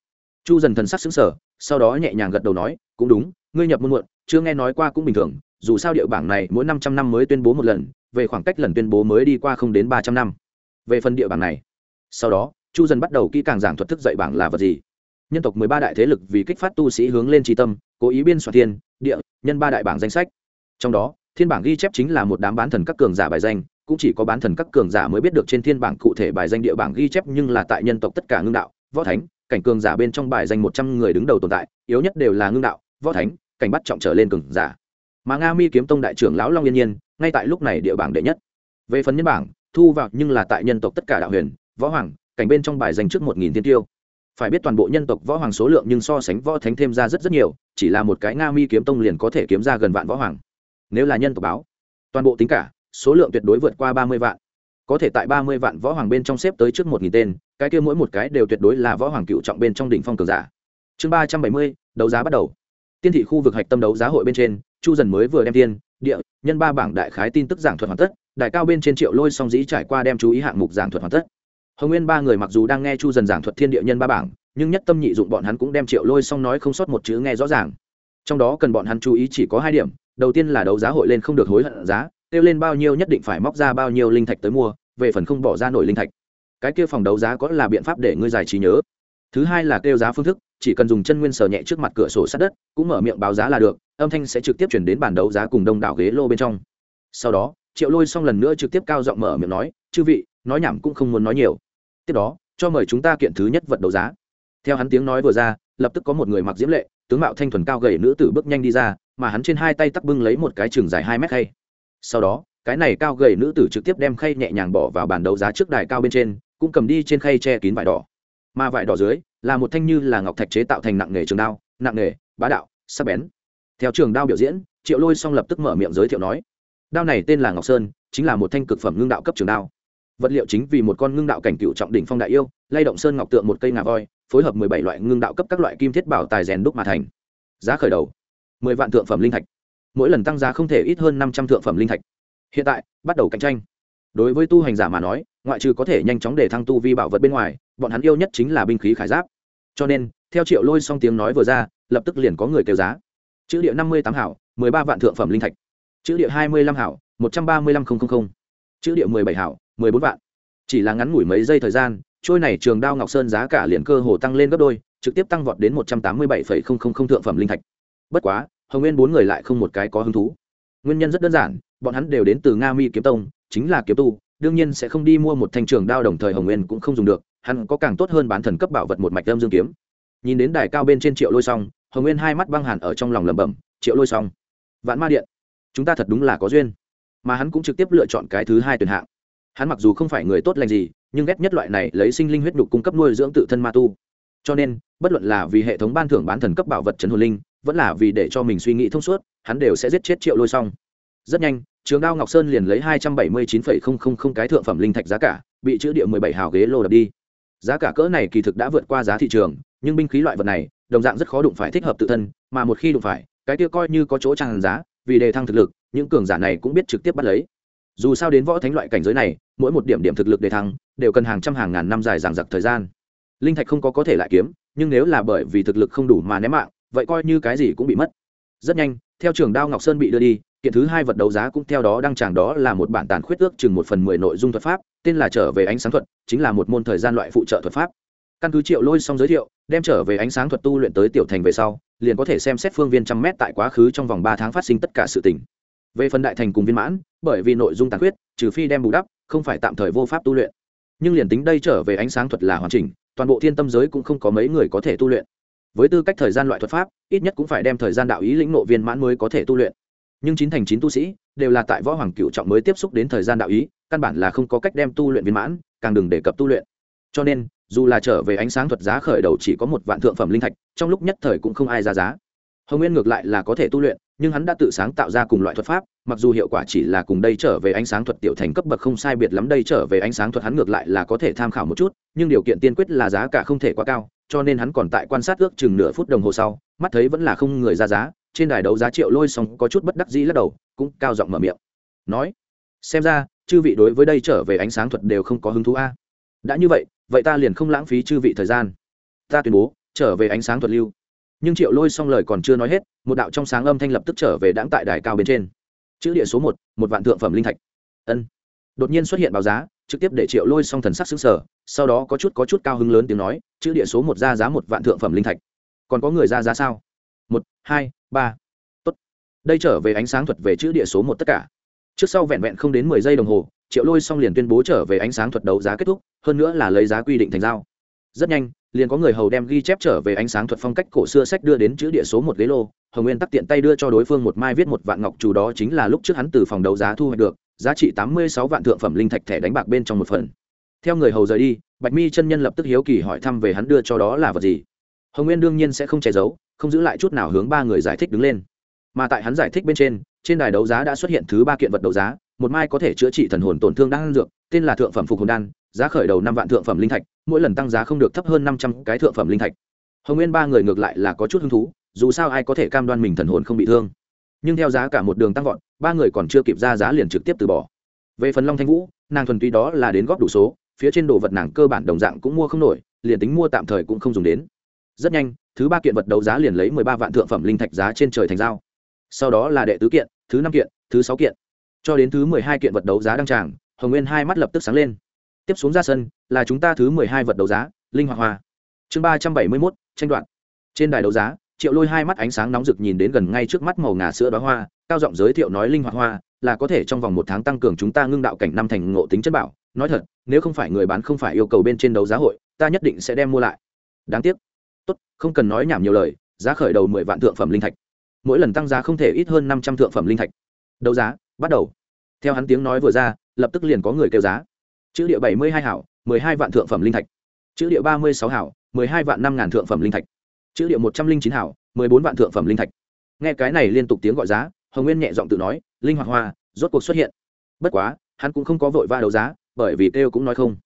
Chu dần thần sắc xứng sở sau đó nhẹ nhàng gật đầu nói, cũng đúng, ngươi nhập môn muộn, chưa nghe nói qua cũng bình thường, dù sao địa bảng này mỗi năm trăm năm mới tuyên bố một lần, về khoảng cách lần tuyên bố mới đi qua không đến ba trăm năm. Về phần địa bảng này, sau đó, chu dần bắt đầu kỹ càng giảng thuật thức dạy bảng là vật gì. Nhân tộc mười ba đại thế lực vì kích phát tu sĩ hướng lên tri tâm, cố ý biên soạn thiên, địa, nhân ba đại bảng danh sách. Trong đó thiên bảng ghi chép chính là một đám bán thần các cường giả bài danh, cũng chỉ có bán thần các cường giả mới biết được trên thiên bảng cụ thể bài danh địa bảng ghi chép, nhưng là tại nhân tộc tất cả ngưng đạo, võ thánh, cảnh cường giả bên trong bài danh một trăm người đứng đầu tồn tại, yếu nhất đều là ngưng đạo, võ thánh, cảnh bắt trọng trở lên cường giả. Mà nga mi kiếm tông đại trưởng lão long yên nhiên, ngay tại lúc này địa bảng đệ nhất. Về phần nhân bảng, thu vào nhưng là tại nhân tộc tất cả đạo huyền, võ hoàng, cảnh bên trong bài danh trước một nghìn thiên tiêu. Phải biết toàn bộ nhân tộc võ hoàng số lượng nhưng so sánh võ thánh thêm ra rất rất nhiều, chỉ là một cái nga mi kiếm tông liền có thể kiếm ra gần vạn võ hoàng nếu là nhân tộc báo, toàn bộ tính cả, số lượng tuyệt đối vượt qua ba mươi vạn. Có thể tại ba mươi vạn võ hoàng bên trong xếp tới trước một nghìn tên, cái kia mỗi một cái đều tuyệt đối là võ hoàng cựu trọng bên trong đỉnh phong cường giả. Chương ba trăm bảy mươi, đấu giá bắt đầu. Tiên thị khu vực hạch tâm đấu giá hội bên trên, chu dần mới vừa đem tiên địa, nhân ba bảng đại khái tin tức giảng thuật hoàn tất, đại cao bên trên triệu lôi song dĩ trải qua đem chú ý hạng mục giảng thuật hoàn tất. Hồng nguyên ba người mặc dù đang nghe chu dần giảng thuật thiên địa nhân ba bảng, nhưng nhất tâm nhị dụng bọn hắn cũng đem triệu lôi song nói không sót một chữ nghe rõ ràng. Trong đó cần bọn hắn chú ý chỉ có hai điểm đầu tiên là đấu giá hội lên không được hối hận giá, kêu lên bao nhiêu nhất định phải móc ra bao nhiêu linh thạch tới mua, về phần không bỏ ra nổi linh thạch. Cái kia phòng đấu giá có là biện pháp để ngươi giải trí nhớ. Thứ hai là kêu giá phương thức, chỉ cần dùng chân nguyên sờ nhẹ trước mặt cửa sổ sát đất, cũng mở miệng báo giá là được, âm thanh sẽ trực tiếp chuyển đến bản đấu giá cùng đông đảo ghế lô bên trong. Sau đó, triệu lôi xong lần nữa trực tiếp cao giọng mở miệng nói, chư vị, nói nhảm cũng không muốn nói nhiều. Tiếp đó, cho mời chúng ta kiện thứ nhất vật đấu giá. Theo hắn tiếng nói vừa ra, lập tức có một người mặc diễm lệ tướng mạo thanh thuần cao gầy nữ tử bước nhanh đi ra, mà hắn trên hai tay tắc bưng lấy một cái trường dài hai mét khay. Sau đó, cái này cao gầy nữ tử trực tiếp đem khay nhẹ nhàng bỏ vào bàn đấu giá trước đài cao bên trên, cũng cầm đi trên khay che kín vải đỏ. Mà vải đỏ dưới là một thanh như là ngọc thạch chế tạo thành nặng nghề trường đao, nặng nghề, bá đạo, sắc bén. Theo trường đao biểu diễn, triệu lôi xong lập tức mở miệng giới thiệu nói, đao này tên là ngọc sơn, chính là một thanh cực phẩm ngưng đạo cấp trường đao. Vật liệu chính vì một con ngưng đạo cảnh cựu trọng đỉnh phong đại yêu, lay động sơn ngọc tượng một cây ngà voi phối hợp mười bảy loại ngưng đạo cấp các loại kim thiết bảo tài rèn đúc mà thành. Giá khởi đầu, mười vạn thượng phẩm linh thạch. Mỗi lần tăng giá không thể ít hơn năm trăm thượng phẩm linh thạch. Hiện tại, bắt đầu cạnh tranh. Đối với tu hành giả mà nói, ngoại trừ có thể nhanh chóng để thăng tu vi bảo vật bên ngoài, bọn hắn yêu nhất chính là binh khí khải giáp. Cho nên, theo triệu lôi xong tiếng nói vừa ra, lập tức liền có người kêu giá. Chữ địa năm mươi tám hảo, mười ba vạn thượng phẩm linh thạch. Chữ địa hai mươi lăm hảo, một trăm ba mươi lăm nghìn chữ địa mười bảy hảo, mười bốn vạn. Chỉ là ngắn ngủi mấy giây thời gian trôi này trường đao ngọc sơn giá cả liền cơ hồ tăng lên gấp đôi, trực tiếp tăng vọt đến một trăm tám mươi bảy thượng phẩm linh thạch. Bất quá, hồng nguyên bốn người lại không một cái có hứng thú. Nguyên nhân rất đơn giản, bọn hắn đều đến từ nga mi kiếm tông, chính là kiếm tu, đương nhiên sẽ không đi mua một thanh trường đao đồng thời hồng nguyên cũng không dùng được, hắn có càng tốt hơn bán thần cấp bảo vật một mạch âm dương kiếm. Nhìn đến đài cao bên trên triệu lôi xong hồng nguyên hai mắt băng hàn ở trong lòng lẩm bẩm, triệu lôi xong vạn ma điện, chúng ta thật đúng là có duyên. Mà hắn cũng trực tiếp lựa chọn cái thứ hai tuyển hạng. Hắn mặc dù không phải người tốt lành gì nhưng ghét nhất loại này lấy sinh linh huyết đục cung cấp nuôi dưỡng tự thân ma tu. Cho nên, bất luận là vì hệ thống ban thưởng bán thần cấp bảo vật trấn hồn linh, vẫn là vì để cho mình suy nghĩ thông suốt, hắn đều sẽ giết chết triệu lôi xong rất nhanh, trường đao ngọc sơn liền lấy hai trăm bảy mươi chín cái thượng phẩm linh thạch giá cả, bị chữ địa mười bảy hào ghế lô đập đi. Giá cả cỡ này kỳ thực đã vượt qua giá thị trường, nhưng binh khí loại vật này, đồng dạng rất khó đụng phải thích hợp tự thân, mà một khi đụng phải, cái kia coi như có chỗ tràn giá, vì đề thăng thực lực, những cường giả này cũng biết trực tiếp bắt lấy dù sao đến võ thánh loại cảnh giới này, mỗi một điểm điểm thực lực để thăng, đều cần hàng trăm hàng ngàn năm dài dằng dặc thời gian. Linh thạch không có có thể lại kiếm, nhưng nếu là bởi vì thực lực không đủ mà ném mạng, vậy coi như cái gì cũng bị mất. Rất nhanh, theo trường đao ngọc sơn bị đưa đi, kiện thứ hai vật đấu giá cũng theo đó đăng tràng đó là một bản tàn khuyết ước chừng một phần mười nội dung thuật pháp, tên là trở về ánh sáng thuật, chính là một môn thời gian loại phụ trợ thuật pháp. Căn cứ triệu lôi xong giới thiệu, đem trở về ánh sáng thuật tu luyện tới tiểu thành về sau, liền có thể xem xét phương viên trăm mét tại quá khứ trong vòng ba tháng phát sinh tất cả sự tình về phần đại thành cùng viên mãn, bởi vì nội dung tàn khuyết, trừ phi đem bù đắp, không phải tạm thời vô pháp tu luyện. Nhưng liền tính đây trở về ánh sáng thuật là hoàn chỉnh, toàn bộ thiên tâm giới cũng không có mấy người có thể tu luyện. Với tư cách thời gian loại thuật pháp, ít nhất cũng phải đem thời gian đạo ý lĩnh nộ viên mãn mới có thể tu luyện. Nhưng chín thành chín tu sĩ, đều là tại võ hoàng cựu trọng mới tiếp xúc đến thời gian đạo ý, căn bản là không có cách đem tu luyện viên mãn, càng đừng đề cập tu luyện. Cho nên, dù là trở về ánh sáng thuật giá khởi đầu chỉ có một vạn thượng phẩm linh thạch, trong lúc nhất thời cũng không ai ra giá. Hồng nguyên ngược lại là có thể tu luyện nhưng hắn đã tự sáng tạo ra cùng loại thuật pháp, mặc dù hiệu quả chỉ là cùng đây trở về ánh sáng thuật tiểu thành cấp bậc không sai biệt lắm đây trở về ánh sáng thuật hắn ngược lại là có thể tham khảo một chút, nhưng điều kiện tiên quyết là giá cả không thể quá cao, cho nên hắn còn tại quan sát ước chừng nửa phút đồng hồ sau, mắt thấy vẫn là không người ra giá, trên đài đấu giá triệu lôi xong có chút bất đắc dĩ lắc đầu, cũng cao giọng mở miệng. Nói, xem ra, chư vị đối với đây trở về ánh sáng thuật đều không có hứng thú a. Đã như vậy vậy ta liền không lãng phí chư vị thời gian. Ta tuyên bố, trở về ánh sáng thuật lưu nhưng triệu lôi xong lời còn chưa nói hết, một đạo trong sáng âm thanh lập tức trở về đáng tại đài cao bên trên. Chữ địa số một một vạn thượng phẩm linh thạch. Ân. Đột nhiên xuất hiện báo giá, trực tiếp để triệu lôi xong thần sắc xứng sở sau đó có chút có chút cao hứng lớn tiếng nói, chữ địa số một ra giá một vạn thượng phẩm linh thạch. Còn có người ra giá sao? Một, hai, ba. Tốt. Đây trở về ánh sáng thuật về chữ địa số một tất cả. Trước sau vẹn vẹn không đến mười giây đồng hồ, triệu lôi xong liền tuyên bố trở về ánh sáng thuật đấu giá kết thúc, hơn nữa là lấy giá quy định thành giao rất nhanh, liền có người hầu đem ghi chép trở về ánh sáng thuật phong cách cổ xưa sách đưa đến chữ địa số một ghế lô. Hồng nguyên tắc tiện tay đưa cho đối phương một mai viết một vạn ngọc, chủ đó chính là lúc trước hắn từ phòng đấu giá thu hoạch được, giá trị tám mươi sáu vạn thượng phẩm linh thạch thẻ đánh bạc bên trong một phần. Theo người hầu rời đi, bạch mi chân nhân lập tức hiếu kỳ hỏi thăm về hắn đưa cho đó là vật gì. Hồng nguyên đương nhiên sẽ không che giấu, không giữ lại chút nào hướng ba người giải thích đứng lên. Mà tại hắn giải thích bên trên trên đài đấu giá đã xuất hiện thứ ba kiện vật đấu giá, một mai có thể chữa trị thần hồn tổn thương đang dược, tên là thượng phẩm phục hồn đan, giá khởi đầu năm vạn thượng phẩm linh thạch mỗi lần tăng giá không được thấp hơn năm trăm cái thượng phẩm linh thạch. Hồng nguyên ba người ngược lại là có chút hứng thú, dù sao ai có thể cam đoan mình thần hồn không bị thương. Nhưng theo giá cả một đường tăng vọt, ba người còn chưa kịp ra giá liền trực tiếp từ bỏ. Về phần long thanh vũ, nàng thuần túy đó là đến góp đủ số, phía trên đồ vật nàng cơ bản đồng dạng cũng mua không nổi, liền tính mua tạm thời cũng không dùng đến. Rất nhanh, thứ ba kiện vật đấu giá liền lấy mười ba vạn thượng phẩm linh thạch giá trên trời thành giao. Sau đó là đệ tứ kiện, thứ năm kiện, thứ sáu kiện. Cho đến thứ mười hai kiện vật đấu giá đăng tràng, hồng nguyên hai mắt lập tức sáng lên tiếp xuống ra sân, là chúng ta thứ mười hai vật đấu giá, linh hoạt hoa. Chương ba trăm bảy mươi mốt, tranh đoạn trên đài đấu giá, triệu lôi hai mắt ánh sáng nóng rực nhìn đến gần ngay trước mắt màu ngà sữa đoá hoa, cao giọng giới thiệu nói linh hoạt hoa, là có thể trong vòng một tháng tăng cường chúng ta ngưng đạo cảnh năm thành ngộ tính chất bảo. Nói thật, nếu không phải người bán không phải yêu cầu bên trên đấu giá hội, ta nhất định sẽ đem mua lại. Đáng tiếc. Tốt, không cần nói nhảm nhiều lời, giá khởi đầu mười vạn thượng phẩm linh thạch. Mỗi lần tăng giá không thể ít hơn năm trăm thượng phẩm linh thạch. Đấu giá, bắt đầu. Theo hắn tiếng nói vừa ra, lập tức liền có người kêu giá chữ địa bảy mươi hai hảo, mười hai vạn thượng phẩm linh thạch. Chữ địa ba mươi sáu hảo, mười hai vạn năm ngàn thượng phẩm linh thạch. Chữ địa một trăm linh chín hảo, mười bốn vạn thượng phẩm linh thạch. Nghe cái này liên tục tiếng gọi giá, hồng nguyên nhẹ giọng tự nói, linh hoạt hoa, rốt cuộc xuất hiện. Bất quá, hắn cũng không có vội va đấu giá, bởi vì kêu cũng nói không.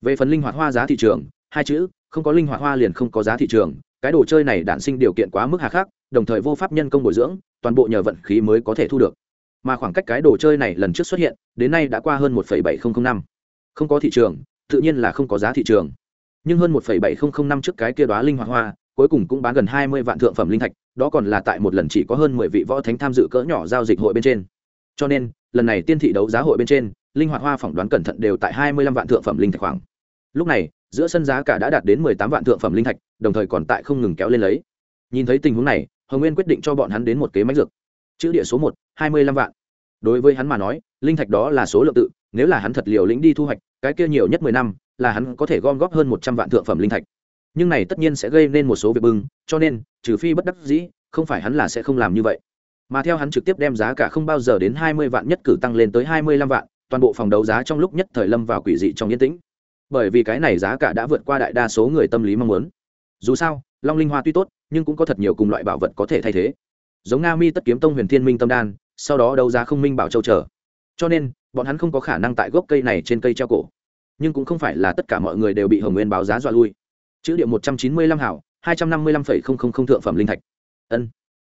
Về phần linh hoạt hoa giá thị trường, hai chữ, không có linh hoạt hoa liền không có giá thị trường, cái đồ chơi này đản sinh điều kiện quá mức hà khắc, đồng thời vô pháp nhân công bồi dưỡng, toàn bộ nhờ vận khí mới có thể thu được. Mà khoảng cách cái đồ chơi này lần trước xuất hiện, đến nay đã qua hơn một bảy nghìn năm không có thị trường, tự nhiên là không có giá thị trường. Nhưng hơn một bảy nghìn năm trước cái kia đoá linh hoạt hoa, cuối cùng cũng bán gần hai mươi vạn thượng phẩm linh thạch, đó còn là tại một lần chỉ có hơn mười vị võ thánh tham dự cỡ nhỏ giao dịch hội bên trên. Cho nên, lần này tiên thị đấu giá hội bên trên, linh hoạt hoa phỏng đoán cẩn thận đều tại hai mươi lăm vạn thượng phẩm linh thạch khoảng. Lúc này, giữa sân giá cả đã đạt đến mười tám vạn thượng phẩm linh thạch, đồng thời còn tại không ngừng kéo lên lấy. Nhìn thấy tình huống này, hồng nguyên quyết định cho bọn hắn đến một kế máy dược. Chữ địa số một, hai mươi lăm vạn. Đối với hắn mà nói, linh thạch đó là số lượng tự nếu là hắn thật liều lĩnh đi thu hoạch, cái kia nhiều nhất mười năm, là hắn có thể gom góp hơn một trăm vạn thượng phẩm linh thạch. Nhưng này tất nhiên sẽ gây nên một số việc bưng cho nên, trừ phi bất đắc dĩ, không phải hắn là sẽ không làm như vậy. Mà theo hắn trực tiếp đem giá cả không bao giờ đến hai mươi vạn nhất cử tăng lên tới hai mươi lăm vạn, toàn bộ phòng đấu giá trong lúc nhất thời lâm vào quỷ dị trong yên tĩnh. Bởi vì cái này giá cả đã vượt qua đại đa số người tâm lý mong muốn. Dù sao, long linh hoa tuy tốt, nhưng cũng có thật nhiều cùng loại bảo vật có thể thay thế. Giống nga mi tất kiếm tông huyền thiên minh tâm đan, sau đó đấu giá không minh bảo châu trở cho nên, bọn hắn không có khả năng tại gốc cây này trên cây treo cổ. Nhưng cũng không phải là tất cả mọi người đều bị hồng nguyên báo giá dọa lui. Chữ điệu một trăm chín mươi lăm hảo, hai trăm năm mươi lăm phẩy không không không thượng phẩm linh thạch. Ân.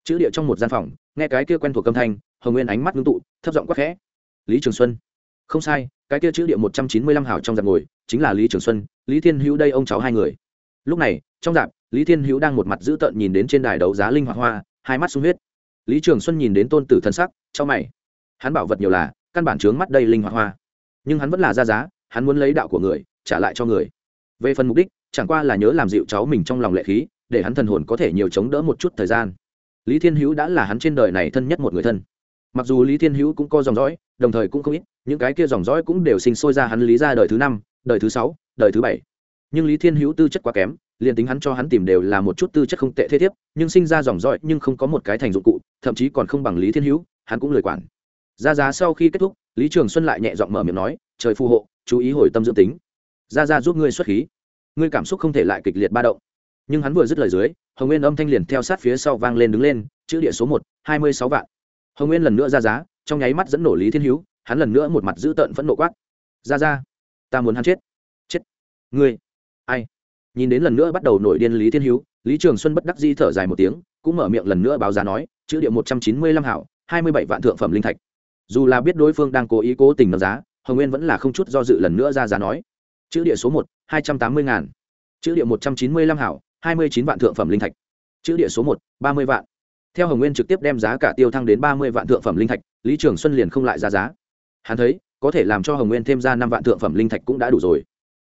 Chữ điệu trong một gian phòng, nghe cái kia quen thuộc âm thanh, hồng nguyên ánh mắt ngưng tụ, thấp giọng quắc khẽ. Lý trường xuân. Không sai, cái kia chữ điệu một trăm chín mươi lăm hảo trong giặc ngồi, chính là lý trường xuân, lý thiên hữu đây ông cháu hai người. Lúc này, trong dạp lý thiên hữu đang một mặt dữ tợn nhìn đến trên đài đấu giá linh hoạt hoa, hai mắt sung huyết. Lý trường xuân nhìn đến tôn tử thân sắc trong mày. Hắn bảo vật nhiều là căn bản chướng mắt đây linh hoạt hoa. Nhưng hắn vẫn là ra giá, hắn muốn lấy đạo của người, trả lại cho người. Về phần mục đích, chẳng qua là nhớ làm dịu cháu mình trong lòng lệ khí, để hắn thần hồn có thể nhiều chống đỡ một chút thời gian. Lý thiên hữu đã là hắn trên đời này thân nhất một người thân. Mặc dù lý thiên hữu cũng có dòng dõi, đồng thời cũng không ít, những cái kia dòng dõi cũng đều sinh sôi ra hắn lý ra đời thứ năm, đời thứ sáu, đời thứ bảy. Nhưng lý thiên hữu tư chất quá kém, liền tính hắn cho hắn tìm đều là một chút tư chất không tệ thế thiếp, nhưng sinh ra dòng dõi nhưng không có một cái thành dụng cụ, thậm chí còn không bằng lý thiên hữu, hắn cũng lời quản ra giá sau khi kết thúc, lý trường xuân lại nhẹ giọng mở miệng nói, trời phù hộ, chú ý hồi tâm dưỡng tính. Ra ra giúp ngươi xuất khí. Ngươi cảm xúc không thể lại kịch liệt ba động. Nhưng hắn vừa dứt lời dưới, hồng nguyên âm thanh liền theo sát phía sau vang lên đứng lên, chữ địa số một, hai mươi sáu vạn. Hồng nguyên lần nữa ra giá, trong nháy mắt dẫn nổ lý thiên hữu, hắn lần nữa một mặt dữ tợn phẫn nộ quát. Ra ra, ta muốn hắn chết. Chết. Ngươi, ai? Nhìn đến lần nữa bắt đầu nổi điên lý thiên hữu, lý trường xuân bất đắc di thở dài một tiếng, cũng mở miệng lần nữa báo giá nói, chữ địa một trăm chín mươi lăm hảo, hai mươi bảy vạn thượng phẩm linh thạch dù là biết đối phương đang cố ý cố tình nâng giá, hồng nguyên vẫn là không chút do dự lần nữa ra giá nói, chữ địa số một, hai trăm tám mươi ngàn. Chữ địa một trăm chín mươi lăm hảo, hai mươi chín vạn thượng phẩm linh thạch. Chữ địa số một, ba mươi vạn. Theo hồng nguyên trực tiếp đem giá cả tiêu thăng đến ba mươi vạn thượng phẩm linh thạch, lý trường xuân liền không lại ra giá. Hắn thấy, có thể làm cho hồng nguyên thêm ra năm vạn thượng phẩm linh thạch cũng đã đủ rồi.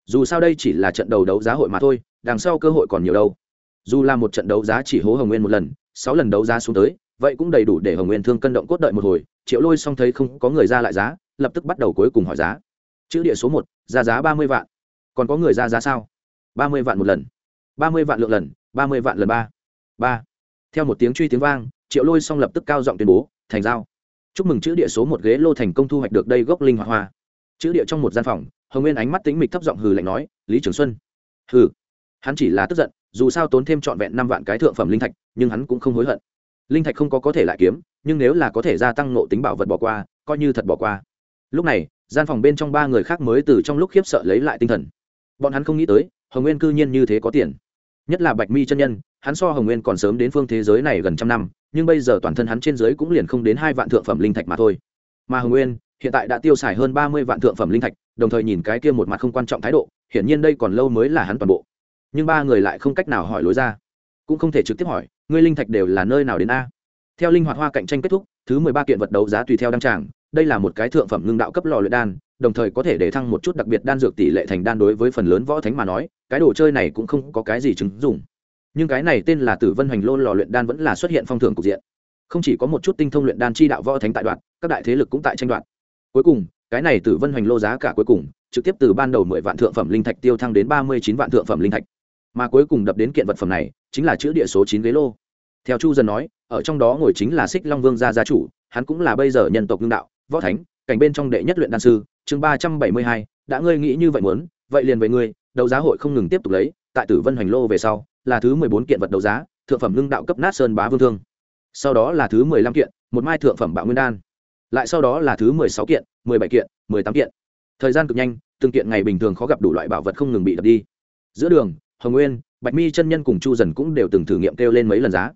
Dù sao đây chỉ là trận đầu đấu giá hội mà thôi, đằng sau cơ hội còn nhiều đâu. Dù là một trận đấu giá chỉ hố hồng nguyên một lần, sáu lần đấu giá xuống tới vậy cũng đầy đủ để hồng nguyên thương cân động cốt đợi một hồi, triệu lôi xong thấy không có người ra lại giá, lập tức bắt đầu cuối cùng hỏi giá. Chữ địa số một, ra giá ba mươi vạn. Còn có người ra giá sao? Ba mươi vạn một lần. Ba mươi vạn lượng lần, ba mươi vạn lần ba. Ba. Theo một tiếng truy tiếng vang, triệu lôi xong lập tức cao giọng tuyên bố, thành giao. Chúc mừng chữ địa số một ghế lô thành công thu hoạch được đây gốc linh hoạt hoa. Chữ địa trong một gian phòng, hồng nguyên ánh mắt tính mịch thấp giọng hừ lạnh nói, lý trường xuân. Hừ. Hắn chỉ là tức giận, dù sao tốn thêm trọn vẹn năm vạn cái thượng phẩm linh thạch, nhưng hắn cũng không hối hận linh thạch không có có thể lại kiếm, nhưng nếu là có thể gia tăng nộ tính bảo vật bỏ qua, coi như thật bỏ qua. Lúc này, gian phòng bên trong ba người khác mới từ trong lúc khiếp sợ lấy lại tinh thần. Bọn hắn không nghĩ tới, hồng nguyên cư nhiên như thế có tiền. Nhất là bạch mi chân nhân, hắn so hồng nguyên còn sớm đến phương thế giới này gần trăm năm, nhưng bây giờ toàn thân hắn trên giới cũng liền không đến hai vạn thượng phẩm linh thạch mà thôi. Mà hồng nguyên, hiện tại đã tiêu xài hơn ba mươi vạn thượng phẩm linh thạch, đồng thời nhìn cái kia một mặt không quan trọng thái độ, hiển nhiên đây còn lâu mới là hắn toàn bộ. Nhưng ba người lại không cách nào hỏi lối ra. Cũng không thể trực tiếp hỏi ngươi linh thạch đều là nơi nào đến a? Theo linh hoạt hoa cạnh tranh kết thúc, thứ mười ba kiện vật đấu giá tùy theo đăng tràng, đây là một cái thượng phẩm ngưng đạo cấp lò luyện đan, đồng thời có thể để thăng một chút đặc biệt đan dược tỷ lệ thành đan đối với phần lớn võ thánh mà nói, cái đồ chơi này cũng không có cái gì chứng dụng. Nhưng cái này tên là tử vân hoành lô lò luyện đan vẫn là xuất hiện phong thường cục diện. Không chỉ có một chút tinh thông luyện đan chi đạo võ thánh tại đoạn, các đại thế lực cũng tại tranh đoạn. Cuối cùng, cái này tử vân hoành lô giá cả cuối cùng, trực tiếp từ ban đầu mười vạn thượng phẩm linh thạch tiêu thăng đến ba mươi chín vạn thượng phẩm linh thạch. Mà cuối cùng đập đến kiện vật phẩm này chính là chữ địa số chín ghế lô. Theo chu dân nói, ở trong đó ngồi chính là xích long vương gia gia chủ, hắn cũng là bây giờ nhân tộc ngưng đạo, võ thánh, cảnh bên trong đệ nhất luyện đan sư, chương ba trăm bảy mươi hai, đã ngươi nghĩ như vậy muốn, vậy liền với ngươi, đấu giá hội không ngừng tiếp tục lấy, tại tử vân hoành lô về sau, là thứ mười bốn kiện vật đấu giá, thượng phẩm ngưng đạo cấp nát sơn bá vương thương. Sau đó là thứ mười lăm kiện, một mai thượng phẩm bạo nguyên đan. Lại sau đó là thứ mười sáu kiện, mười bảy kiện, mười tám kiện. Thời gian cực nhanh, từng kiện ngày bình thường khó gặp đủ loại bảo vật không ngừng bị đập đi. Giữa đường, hồng nguyên bạch mi chân nhân cùng chu dần cũng đều từng thử nghiệm kêu lên mấy lần giá.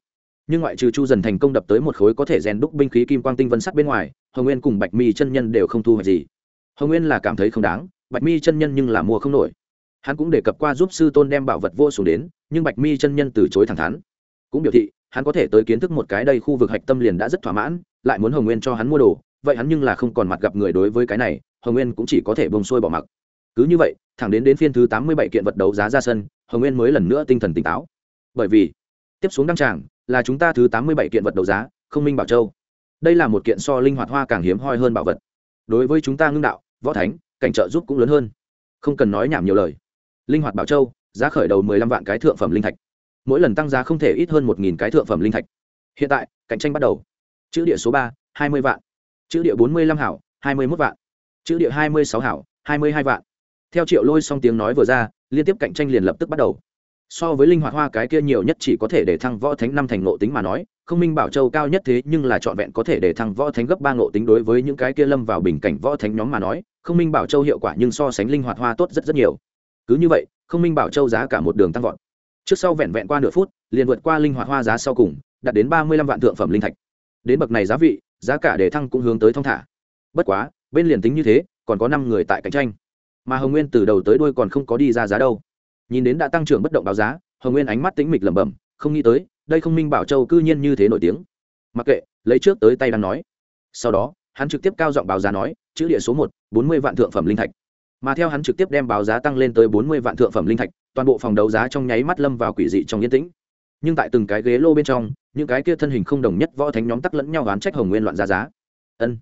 Nhưng ngoại trừ chu dần thành công đập tới một khối có thể rèn đúc binh khí kim quang tinh vân sắt bên ngoài, hồng nguyên cùng bạch mi chân nhân đều không thu hoạch gì. Hồng nguyên là cảm thấy không đáng, bạch mi chân nhân nhưng là mua không nổi. Hắn cũng đề cập qua giúp sư tôn đem bảo vật vô xuống đến, nhưng bạch mi chân nhân từ chối thẳng thắn. Cũng biểu thị, hắn có thể tới kiến thức một cái đây khu vực hạch tâm liền đã rất thỏa mãn, lại muốn hồng nguyên cho hắn mua đồ, vậy hắn nhưng là không còn mặt gặp người đối với cái này, hồng nguyên cũng chỉ có thể bông xuôi bỏ mặc. Cứ như vậy, thẳng đến đến phiên thứ tám mươi bảy kiện vật đấu giá ra sân hồng nguyên mới lần nữa tinh thần tỉnh táo. Bởi vì, tiếp xuống đăng tràng là chúng ta thứ tám mươi bảy kiện vật đấu giá, không minh bảo châu. Đây là một kiện so linh hoạt hoa càng hiếm hoi hơn bảo vật. Đối với chúng ta ngưng đạo, võ thánh, cảnh trợ giúp cũng lớn hơn. Không cần nói nhảm nhiều lời. Linh hoạt bảo châu, giá khởi đầu mười lăm vạn cái thượng phẩm linh thạch. Mỗi lần tăng giá không thể ít hơn một nghìn cái thượng phẩm linh thạch. Hiện tại, cạnh tranh bắt đầu. Chữ địa số ba, hai mươi vạn. Chữ địa bốn mươi lăm hảo, hai mươi mốt vạn. Chữ địa hai mươi sáu hảo, hai mươi hai vạn theo triệu lôi xong tiếng nói vừa ra, liên tiếp cạnh tranh liền lập tức bắt đầu. So với linh hoạt hoa cái kia nhiều nhất chỉ có thể để thăng võ thánh năm thành ngộ tính mà nói, không minh bảo châu cao nhất thế nhưng là trọn vẹn có thể để thăng võ thánh gấp ba ngộ tính đối với những cái kia lâm vào bình cảnh võ thánh nhóm mà nói, không minh bảo châu hiệu quả nhưng so sánh linh hoạt hoa tốt rất rất nhiều. Cứ như vậy, không minh bảo châu giá cả một đường tăng vọt. Trước sau vẹn vẹn qua nửa phút, liền vượt qua linh hoạt hoa giá sau cùng, đạt đến ba mươi lăm vạn thượng phẩm linh thạch. Đến bậc này giá vị, giá cả để thăng cũng hướng tới thong thả. Bất quá, bên liền tính như thế, còn có năm người tại cạnh tranh mà hồng nguyên từ đầu tới đuôi còn không có đi ra giá đâu. Nhìn đến đã tăng trưởng bất động báo giá, hồng nguyên ánh mắt tính mịch lẩm bẩm, không nghĩ tới, đây không minh bảo châu cư nhiên như thế nổi tiếng. Mặc kệ, lấy trước tới tay đang nói. Sau đó, hắn trực tiếp cao giọng báo giá nói, chữ địa số một, bốn mươi vạn thượng phẩm linh thạch. Mà theo hắn trực tiếp đem báo giá tăng lên tới bốn mươi vạn thượng phẩm linh thạch, toàn bộ phòng đấu giá trong nháy mắt lâm vào quỷ dị trong yên tĩnh. Nhưng tại từng cái ghế lô bên trong, những cái kia thân hình không đồng nhất võ thánh nhóm tắc lẫn nhau oán trách hồng nguyên loạn giá giá. Ân,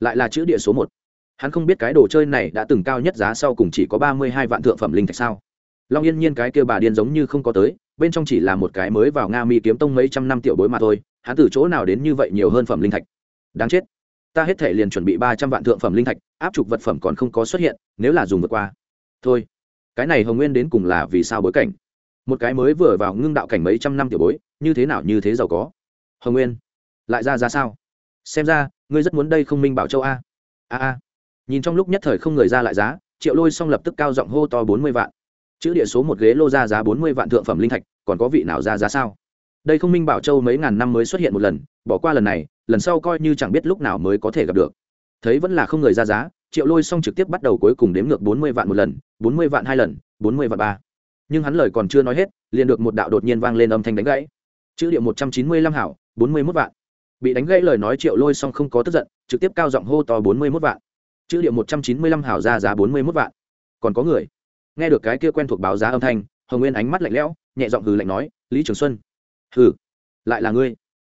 lại là chữ địa số một hắn không biết cái đồ chơi này đã từng cao nhất giá sau cùng chỉ có ba mươi hai vạn thượng phẩm linh thạch sao. Long yên nhiên cái kia bà điên giống như không có tới, bên trong chỉ là một cái mới vào nga mi kiếm tông mấy trăm năm tiểu bối mà thôi, hắn từ chỗ nào đến như vậy nhiều hơn phẩm linh thạch? Đáng chết. Ta hết thể liền chuẩn bị ba trăm vạn thượng phẩm linh thạch, áp trục vật phẩm còn không có xuất hiện, nếu là dùng vượt qua. Thôi. Cái này hồng nguyên đến cùng là vì sao bối cảnh? Một cái mới vừa vào ngưng đạo cảnh mấy trăm năm tiểu bối, như thế nào như thế giàu có? Hồng nguyên, lại ra ra sao? Xem ra, ngươi rất muốn đây không minh bảo châu a. A a nhìn trong lúc nhất thời không người ra lại giá, triệu lôi xong lập tức cao giọng hô to bốn mươi vạn. Chữ địa số một ghế lô ra giá bốn mươi vạn thượng phẩm linh thạch, còn có vị nào ra giá sao? Đây không minh bảo châu mấy ngàn năm mới xuất hiện một lần, bỏ qua lần này, lần sau coi như chẳng biết lúc nào mới có thể gặp được. Thấy vẫn là không người ra giá, triệu lôi xong trực tiếp bắt đầu cuối cùng đếm ngược bốn mươi vạn một lần, bốn mươi vạn hai lần, bốn mươi vạn ba. Nhưng hắn lời còn chưa nói hết, liền được một đạo đột nhiên vang lên âm thanh đánh gãy. Chữ địa một trăm chín mươi lăm hảo, bốn mươi mốt vạn. Bị đánh gãy lời nói triệu lôi xong không có tức giận, trực tiếp cao giọng hô to bốn mươi mốt vạn chữ điệu một trăm chín mươi lăm hảo ra giá bốn mươi mốt vạn. Còn có người. Nghe được cái kia quen thuộc báo giá âm thanh, hồng nguyên ánh mắt lạnh lẽo, nhẹ giọng hừ lạnh nói, lý trường xuân. Hừ, lại là ngươi.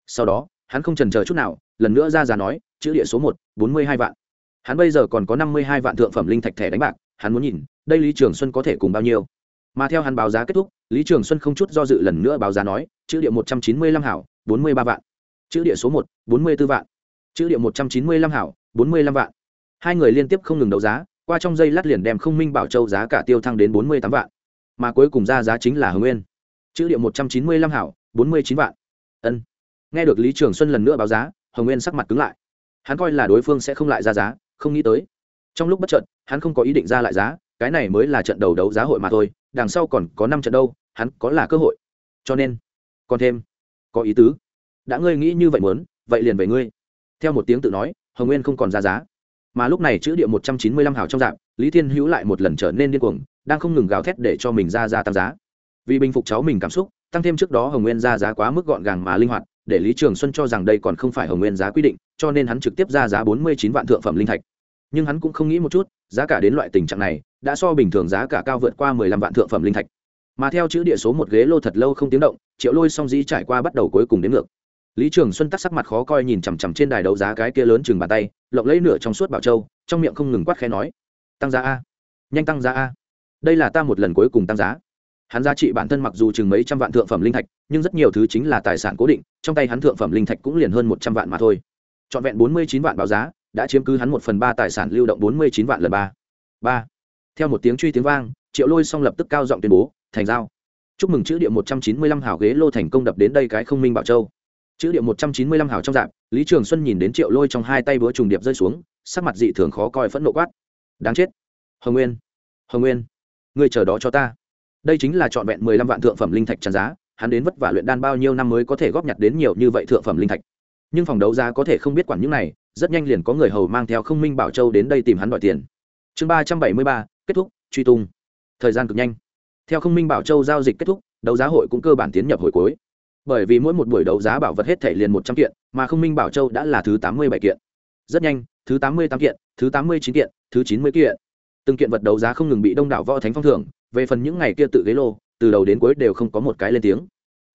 Sau đó, hắn không trần chờ chút nào, lần nữa ra giá nói, chữ địa số một, bốn mươi hai vạn. Hắn bây giờ còn có năm mươi hai vạn thượng phẩm linh thạch thẻ đánh bạc, hắn muốn nhìn, đây lý trường xuân có thể cùng bao nhiêu. Mà theo hắn báo giá kết thúc, lý trường xuân không chút do dự lần nữa báo giá nói, chữ địa một trăm chín mươi lăm hảo bốn mươi ba vạn. Chữ địa số một, bốn mươi b ố vạn. Chữ địa một trăm chín mươi lăm hảo bốn mươi lăm vạn hai người liên tiếp không ngừng đấu giá, qua trong dây lát liền đem không minh bảo châu giá cả tiêu thăng đến bốn mươi tám vạn. Mà cuối cùng ra giá chính là hưng nguyên. Chữ điệu một trăm chín mươi lăm hảo, bốn mươi chín vạn. Ân. Nghe được lý trường xuân lần nữa báo giá hồng nguyên sắc mặt cứng lại. Hắn coi là đối phương sẽ không lại ra giá, không nghĩ tới. Trong lúc bất trận hắn không có ý định ra lại giá, cái này mới là trận đầu đấu giá hội mà thôi, đằng sau còn có năm trận đâu, hắn có là cơ hội. Cho nên, còn thêm, có ý tứ. Đã ngươi nghĩ như vậy muốn, vậy liền về ngươi. Theo một tiếng tự nói hồng nguyên không còn ra giá mà lúc này chữ địa một trăm chín mươi lăm hào trong dạng, lý thiên hữu lại một lần trở nên điên cuồng, đang không ngừng gào thét để cho mình ra ra tăng giá. Vì bình phục cháu mình cảm xúc, tăng thêm trước đó hồng nguyên ra giá quá mức gọn gàng mà linh hoạt, để lý trường xuân cho rằng đây còn không phải hồng nguyên giá quy định, cho nên hắn trực tiếp ra giá bốn mươi chín vạn thượng phẩm linh thạch. Nhưng hắn cũng không nghĩ một chút, giá cả đến loại tình trạng này, đã so bình thường giá cả cao vượt qua mười lăm vạn thượng phẩm linh thạch. Mà theo chữ địa số một ghế lô thật lâu không tiếng động, triệu lôi song dĩ trải qua bắt đầu cuối cùng đến ngược lý trường xuân tắc sắc mặt khó coi nhìn chằm chằm trên đài đấu giá cái kia lớn chừng bàn tay, lộng lấy nửa trong suốt bảo châu, trong miệng không ngừng quát khẽ nói, tăng giá a, nhanh tăng giá a. Đây là ta một lần cuối cùng tăng giá. Hắn giá trị bản thân mặc dù chừng mấy trăm vạn thượng phẩm linh thạch, nhưng rất nhiều thứ chính là tài sản cố định, trong tay hắn thượng phẩm linh thạch cũng liền hơn một trăm vạn mà thôi. Trọn vẹn bốn mươi chín vạn báo giá, đã chiếm cứ hắn một phần ba tài sản lưu động bốn mươi chín vạn lần ba. Ba. Theo một tiếng truy tiếng vang, triệu lôi xong lập tức cao giọng tuyên bố, thành giao. Chúc mừng chữ địa một trăm chín mươi lăm hào ghế lô thành công đập đến đây cái không minh bảo châu chữ điệu một trăm chín mươi lăm hào trong dạp, lý trường xuân nhìn đến triệu lôi trong hai tay búa trùng điệp rơi xuống, sắc mặt dị thường khó coi phẫn nộ quát. Đáng chết. Hồng nguyên hồng nguyên người chờ đó cho ta. Đây chính là trọn vẹn mười lăm vạn thượng phẩm linh thạch tràn giá, hắn đến vất vả luyện đan bao nhiêu năm mới có thể góp nhặt đến nhiều như vậy thượng phẩm linh thạch. Nhưng phòng đấu giá có thể không biết quản những này, rất nhanh liền có người hầu mang theo không minh bảo châu đến đây tìm hắn đòi tiền. Chương ba trăm bảy mươi ba, kết thúc, truy tung. Thời gian cực nhanh. Theo không minh bảo châu giao dịch kết thúc, đấu giá hội cũng cơ bản tiến nhập hồi cuối bởi vì mỗi một buổi đấu giá bảo vật hết thể liền một trăm kiện, mà không minh bảo châu đã là thứ tám mươi bảy kiện. Rất nhanh, thứ tám mươi tám kiện, thứ tám mươi chín kiện, thứ chín mươi kiện. Từng kiện vật đấu giá không ngừng bị đông đảo võ thánh phong thưởng, về phần những ngày kia tự ghế lô, từ đầu đến cuối đều không có một cái lên tiếng.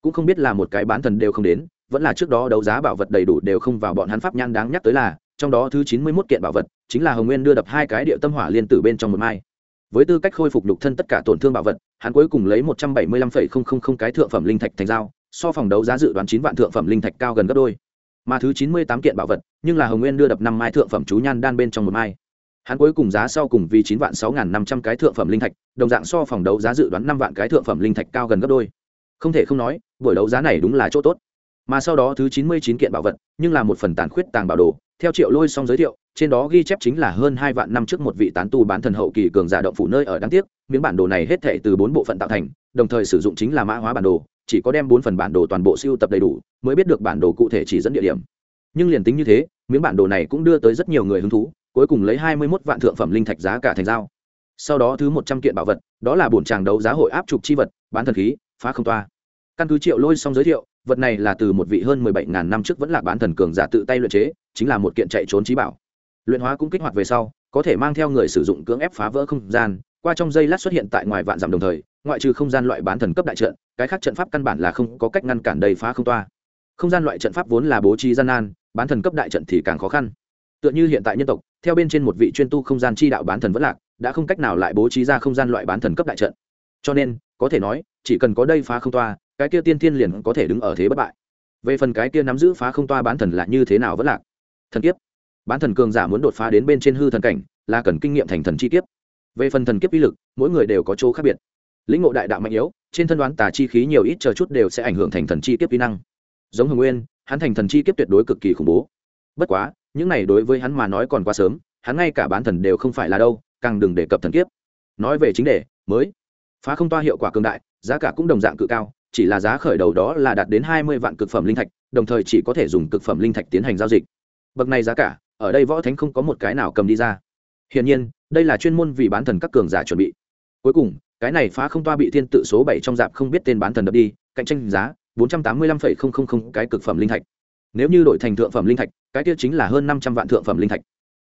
Cũng không biết là một cái bán thần đều không đến, vẫn là trước đó đấu giá bảo vật đầy đủ đều không vào bọn hắn pháp nhan đáng nhắc tới là, trong đó thứ chín mươi mốt kiện bảo vật, chính là hồng nguyên đưa đập hai cái địa tâm hỏa liên tử bên trong một mai. Với tư cách khôi phục lục thân tất cả tổn thương bảo vật, hắn cuối cùng lấy một trăm bảy mươi lăm phẩy không không không cái thượng phẩm linh thạch thành dao so phòng đấu giá dự đoán chín vạn thượng phẩm linh thạch cao gần gấp đôi. Mà thứ chín mươi tám kiện bảo vật, nhưng là hồng nguyên đưa đập năm mai thượng phẩm chú nhan đan bên trong một mai. Hắn cuối cùng giá sau cùng vì chín vạn sáu n g h n năm trăm cái thượng phẩm linh thạch, đồng dạng so phòng đấu giá dự đoán năm vạn cái thượng phẩm linh thạch cao gần gấp đôi. Không thể không nói, buổi đấu giá này đúng là chỗ tốt. Mà sau đó thứ chín mươi chín kiện bảo vật, nhưng là một phần tàn khuyết tàng bảo đồ, theo triệu lôi xong giới thiệu, trên đó ghi chép chính là hơn hai vạn năm trước một vị tán tu bán thần hậu kỳ cường giả động phủ nơi ở đáng tiếc, miếng bản đồ này hết thệ từ bốn bộ phận tạo thành, đồng thời sử dụng chính là mã hóa bản đồ chỉ có đem bốn phần bản đồ toàn bộ siêu tập đầy đủ, mới biết được bản đồ cụ thể chỉ dẫn địa điểm. Nhưng liền tính như thế, miếng bản đồ này cũng đưa tới rất nhiều người hứng thú, cuối cùng lấy hai mươi mốt vạn thượng phẩm linh thạch giá cả thành dao sau đó thứ một trăm kiện bảo vật, đó là bổn tràng đấu giá hội áp trục chi vật, bán thần khí, phá không toa. Căn cứ triệu lôi xong giới thiệu, vật này là từ một vị hơn mười bảy ngàn năm trước vẫn là bán thần cường giả tự tay luyện chế, chính là một kiện chạy trốn trí bảo. Luyện hóa cũng kích hoạt về sau, có thể mang theo người sử dụng cưỡng ép phá vỡ không gian, qua trong giây lát xuất hiện tại ngoài vạn dặm đồng thời ngoại trừ không gian loại bán thần cấp đại trận, cái khác trận pháp căn bản là không có cách ngăn cản đầy phá không toa. Không gian loại trận pháp vốn là bố trí gian nan, bán thần cấp đại trận thì càng khó khăn. Tựa như hiện tại nhân tộc, theo bên trên một vị chuyên tu không gian chi đạo bán thần vẫn lạc, đã không cách nào lại bố trí ra không gian loại bán thần cấp đại trận. Cho nên, có thể nói, chỉ cần có đây phá không toa, cái kia tiên tiên liền có thể đứng ở thế bất bại. Về phần cái kia nắm giữ phá không toa bán thần là như thế nào vẫn lạc? Thần kiếp. Bán thần cường giả muốn đột phá đến bên trên hư thần cảnh, là cần kinh nghiệm thành thần chi kiếp. Về phần thần kiếp uy lực, mỗi người đều có chỗ khác biệt lĩnh ngộ đại đạo mạnh yếu, trên thân đoán tà chi khí nhiều ít chờ chút đều sẽ ảnh hưởng thành thần chi kiếp kỹ năng. Giống hồng nguyên, hắn thành thần chi kiếp tuyệt đối cực kỳ khủng bố. Bất quá, những này đối với hắn mà nói còn quá sớm, hắn ngay cả bán thần đều không phải là đâu, càng đừng đề cập thần kiếp. Nói về chính đề, mới, phá không toa hiệu quả cường đại, giá cả cũng đồng dạng cự cao, chỉ là giá khởi đầu đó là đạt đến hai mươi vạn cực phẩm linh thạch, đồng thời chỉ có thể dùng cực phẩm linh thạch tiến hành giao dịch. Bậc này giá cả, ở đây võ thánh không có một cái nào cầm đi ra. Hiển nhiên, đây là chuyên môn vì bán thần các cường giả chuẩn bị. Cuối cùng cái này phá không toa bị thiên tự số bảy trong dạp không biết tên bán thần đập đi, cạnh tranh giá bốn trăm tám mươi lăm phẩy không không không cái cực phẩm linh thạch. Nếu như đổi thành thượng phẩm linh thạch, cái tiêu chính là hơn năm trăm vạn thượng phẩm linh thạch.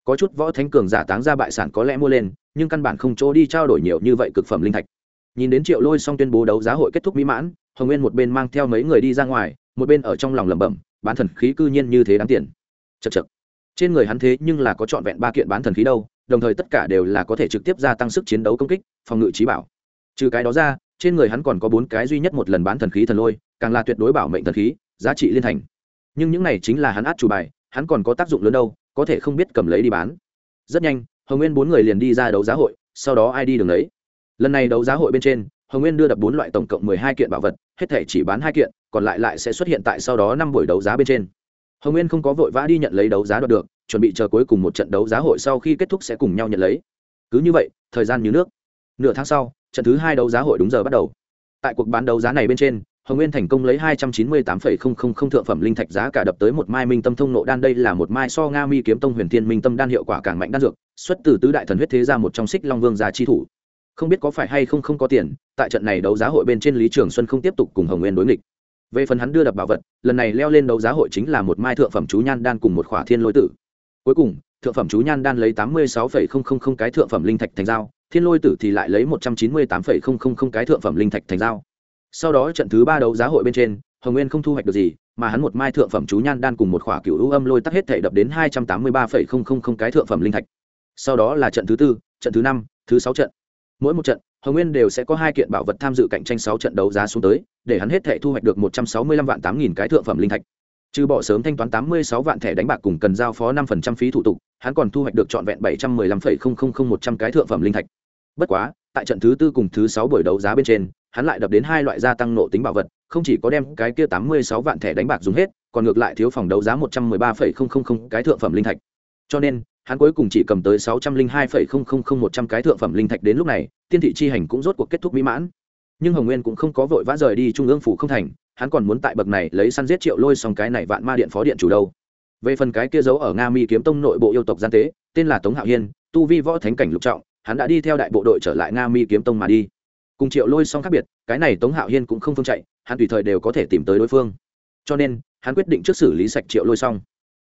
Có chút võ thánh cường giả táng ra bại sản có lẽ mua lên, nhưng căn bản không chỗ đi trao đổi nhiều như vậy cực phẩm linh thạch. Nhìn đến triệu lôi xong tuyên bố đấu giá hội kết thúc mỹ mãn, hồng nguyên một bên mang theo mấy người đi ra ngoài, một bên ở trong lòng lẩm bẩm, bán thần khí cư nhiên như thế đáng tiền. Chật chật trên người hắn thế nhưng là có trọn vẹn ba kiện bán thần khí đâu, đồng thời tất cả đều là có thể trực tiếp gia tăng sức chiến đấu công kích, phòng ngự trí bảo trừ cái đó ra, trên người hắn còn có bốn cái duy nhất một lần bán thần khí thần lôi, càng là tuyệt đối bảo mệnh thần khí, giá trị liên thành. Nhưng những này chính là hắn át chủ bài, hắn còn có tác dụng lớn đâu, có thể không biết cầm lấy đi bán. Rất nhanh, hồng nguyên bốn người liền đi ra đấu giá hội, sau đó ai đi đường lấy lần này đấu giá hội bên trên, hồng nguyên đưa đập bốn loại tổng cộng mười hai kiện bảo vật, hết thể chỉ bán hai kiện, còn lại lại sẽ xuất hiện tại sau đó năm buổi đấu giá bên trên. Hồng nguyên không có vội vã đi nhận lấy đấu giá đoạt được, chuẩn bị chờ cuối cùng một trận đấu giá hội sau khi kết thúc sẽ cùng nhau nhận lấy. Cứ như vậy, thời gian như nước. Nửa tháng sau trận thứ hai đấu giá hội đúng giờ bắt đầu. Tại cuộc bán đấu giá này bên trên, hồng nguyên thành công lấy hai trăm chín mươi tám thượng phẩm linh thạch giá cả đập tới một mai minh tâm thông nộ đan. Đây là một mai so nga mi kiếm tông huyền thiên minh tâm đan hiệu quả càng mạnh đan dược, xuất từ tứ đại thần huyết thế ra một trong xích long vương gia chi thủ. Không biết có phải hay không không có tiền, tại trận này đấu giá hội bên trên lý trường xuân không tiếp tục cùng hồng nguyên đối nghịch. Về phần hắn đưa đập bảo vật, lần này leo lên đấu giá hội chính là một mai thượng phẩm chú nhan đan cùng một khỏa thiên lôi tử. Cuối cùng, thượng phẩm chú nhan đan lấy tám mươi sáu cái thượng phẩm linh thạch thành dao thiên lôi tử thì lại lấy một trăm chín mươi tám cái thượng phẩm linh thạch thành dao. Sau đó trận thứ ba đấu giá hội bên trên, hồng nguyên không thu hoạch được gì, mà hắn một mai thượng phẩm chú nhan đan cùng một khỏa cựu ưu âm lôi tắc hết thể đập đến hai trăm tám mươi ba cái thượng phẩm linh thạch. Sau đó là trận thứ tư, trận thứ năm, thứ sáu trận. Mỗi một trận, hồng nguyên đều sẽ có hai kiện bảo vật tham dự cạnh tranh sáu trận đấu giá xuống tới, để hắn hết thể thu hoạch được một trăm sáu mươi lăm vạn tám nghìn cái thượng phẩm linh thạch. Trừ bỏ sớm thanh toán tám mươi sáu vạn thẻ đánh bạc cùng cần giao phó năm phần trăm phí thủ tục, hắn còn thu hoạch được trọn vẹn bảy trăm mười lăm phẩy không không không một trăm cái thượng phẩm linh thạch bất quá, tại trận thứ tư cùng thứ sáu buổi đấu giá bên trên, hắn lại đập đến hai loại gia tăng nộ tính bảo vật, không chỉ có đem cái kia tám mươi sáu vạn thẻ đánh bạc dùng hết, còn ngược lại thiếu phòng đấu giá một trăm mười ba phẩy không không không cái thượng phẩm linh thạch. Cho nên, hắn cuối cùng chỉ cầm tới sáu trăm linh hai phẩy không không không một trăm cái thượng phẩm linh thạch đến lúc này, tiên thị chi hành cũng rốt cuộc kết thúc mỹ mãn. Nhưng hồng nguyên cũng không có vội vã rời đi trung ương phủ không thành, hắn còn muốn tại bậc này lấy săn giết triệu lôi xong cái này vạn ma điện phó điện chủ đâu. Về phần cái kia giấu ở nga mi kiếm tông nội bộ yêu tộc gian tế, tên là tống hạo hiên, tu vi võ thánh cảnh lục trọng hắn đã đi theo đại bộ đội trở lại nga mi kiếm tông mà đi. Cùng triệu lôi xong khác biệt, cái này tống hạo hiên cũng không phương chạy, hắn tùy thời đều có thể tìm tới đối phương. Cho nên, hắn quyết định trước xử lý sạch triệu lôi xong.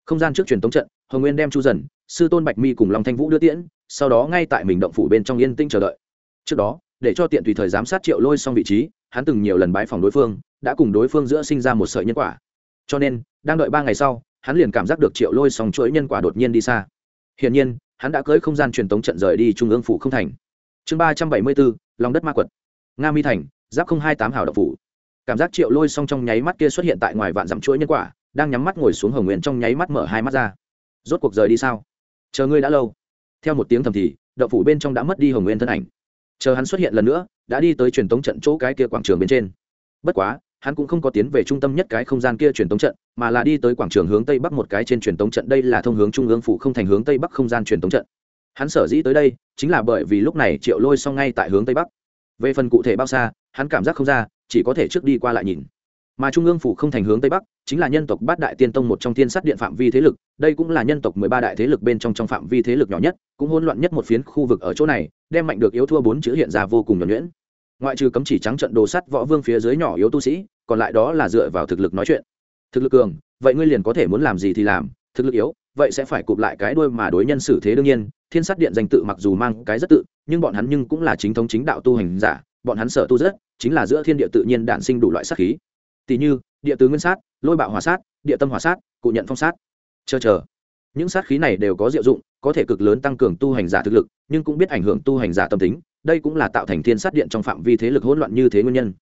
Không gian trước truyền tống trận, hồng nguyên đem chu dần, sư tôn bạch mi cùng long thanh vũ đưa tiễn, sau đó ngay tại mình động phủ bên trong yên tĩnh chờ đợi. Trước đó, để cho tiện tùy thời giám sát triệu lôi xong vị trí, hắn từng nhiều lần bãi phòng đối phương, đã cùng đối phương giữa sinh ra một sợi nhân quả. Cho nên, đang đợi ba ngày sau, hắn liền cảm giác được triệu lôi xong chuỗi nhân quả đột nhiên đi xa. Hiển nhiên hắn đã cưới không gian truyền tống trận rời đi trung ương phủ không thành. Chương ba trăm bảy mươi bốn lòng đất ma quật. Nga mi thành, giáp không hai tám hào đậu phủ. Cảm giác triệu lôi xong trong nháy mắt kia xuất hiện tại ngoài vạn dặm chuỗi nhân quả, đang nhắm mắt ngồi xuống hồng nguyện trong nháy mắt mở hai mắt ra. Rốt cuộc rời đi sao? Chờ ngươi đã lâu. Theo một tiếng thầm thì đậu phủ bên trong đã mất đi hồng nguyên thân ảnh. Chờ hắn xuất hiện lần nữa, đã đi tới truyền tống trận chỗ cái kia quảng trường bên trên. Bất quá hắn cũng không có tiến về trung tâm nhất cái không gian kia truyền tống trận, mà là đi tới quảng trường hướng tây bắc một cái trên truyền tống trận. Đây là thông hướng trung ương phủ không thành hướng tây bắc không gian truyền tống trận. Hắn sở dĩ tới đây, chính là bởi vì lúc này triệu lôi xong ngay tại hướng tây bắc. Về phần cụ thể bao xa, hắn cảm giác không ra, chỉ có thể trước đi qua lại nhìn. Mà trung ương phủ không thành hướng tây bắc, chính là nhân tộc bát đại tiên tông một trong tiên sát điện phạm vi thế lực. Đây cũng là nhân tộc mười ba đại thế lực bên trong trong phạm vi thế lực nhỏ nhất, cũng hỗn loạn nhất một phiến khu vực ở chỗ này, đem mạnh được yếu thua bốn chữ hiện ra vô cùng nhuẩn nhuyễn ngoại trừ cấm chỉ trắng trận đồ sắt võ vương phía dưới nhỏ yếu tu sĩ, còn lại đó là dựa vào thực lực nói chuyện. Thực lực cường, vậy ngươi liền có thể muốn làm gì thì làm, thực lực yếu, vậy sẽ phải cụp lại cái đuôi mà đối nhân xử thế đương nhiên, thiên sát điện danh tự mặc dù mang cái rất tự, nhưng bọn hắn nhưng cũng là chính thống chính đạo tu hành giả, bọn hắn sở tu rất, chính là giữa thiên địa tự nhiên đản sinh đủ loại sát khí. Tỷ như, địa tứ nguyên sát, lôi bạo hòa sát, địa tâm hòa sát, cụ nhận phong sát. Chờ chờ. Những sát khí này đều có diệu dụng, có thể cực lớn tăng cường tu hành giả thực lực, nhưng cũng biết ảnh hưởng tu hành giả tâm tính đây cũng là tạo thành thiên sát điện trong phạm vi thế lực hỗn loạn như thế nguyên nhân.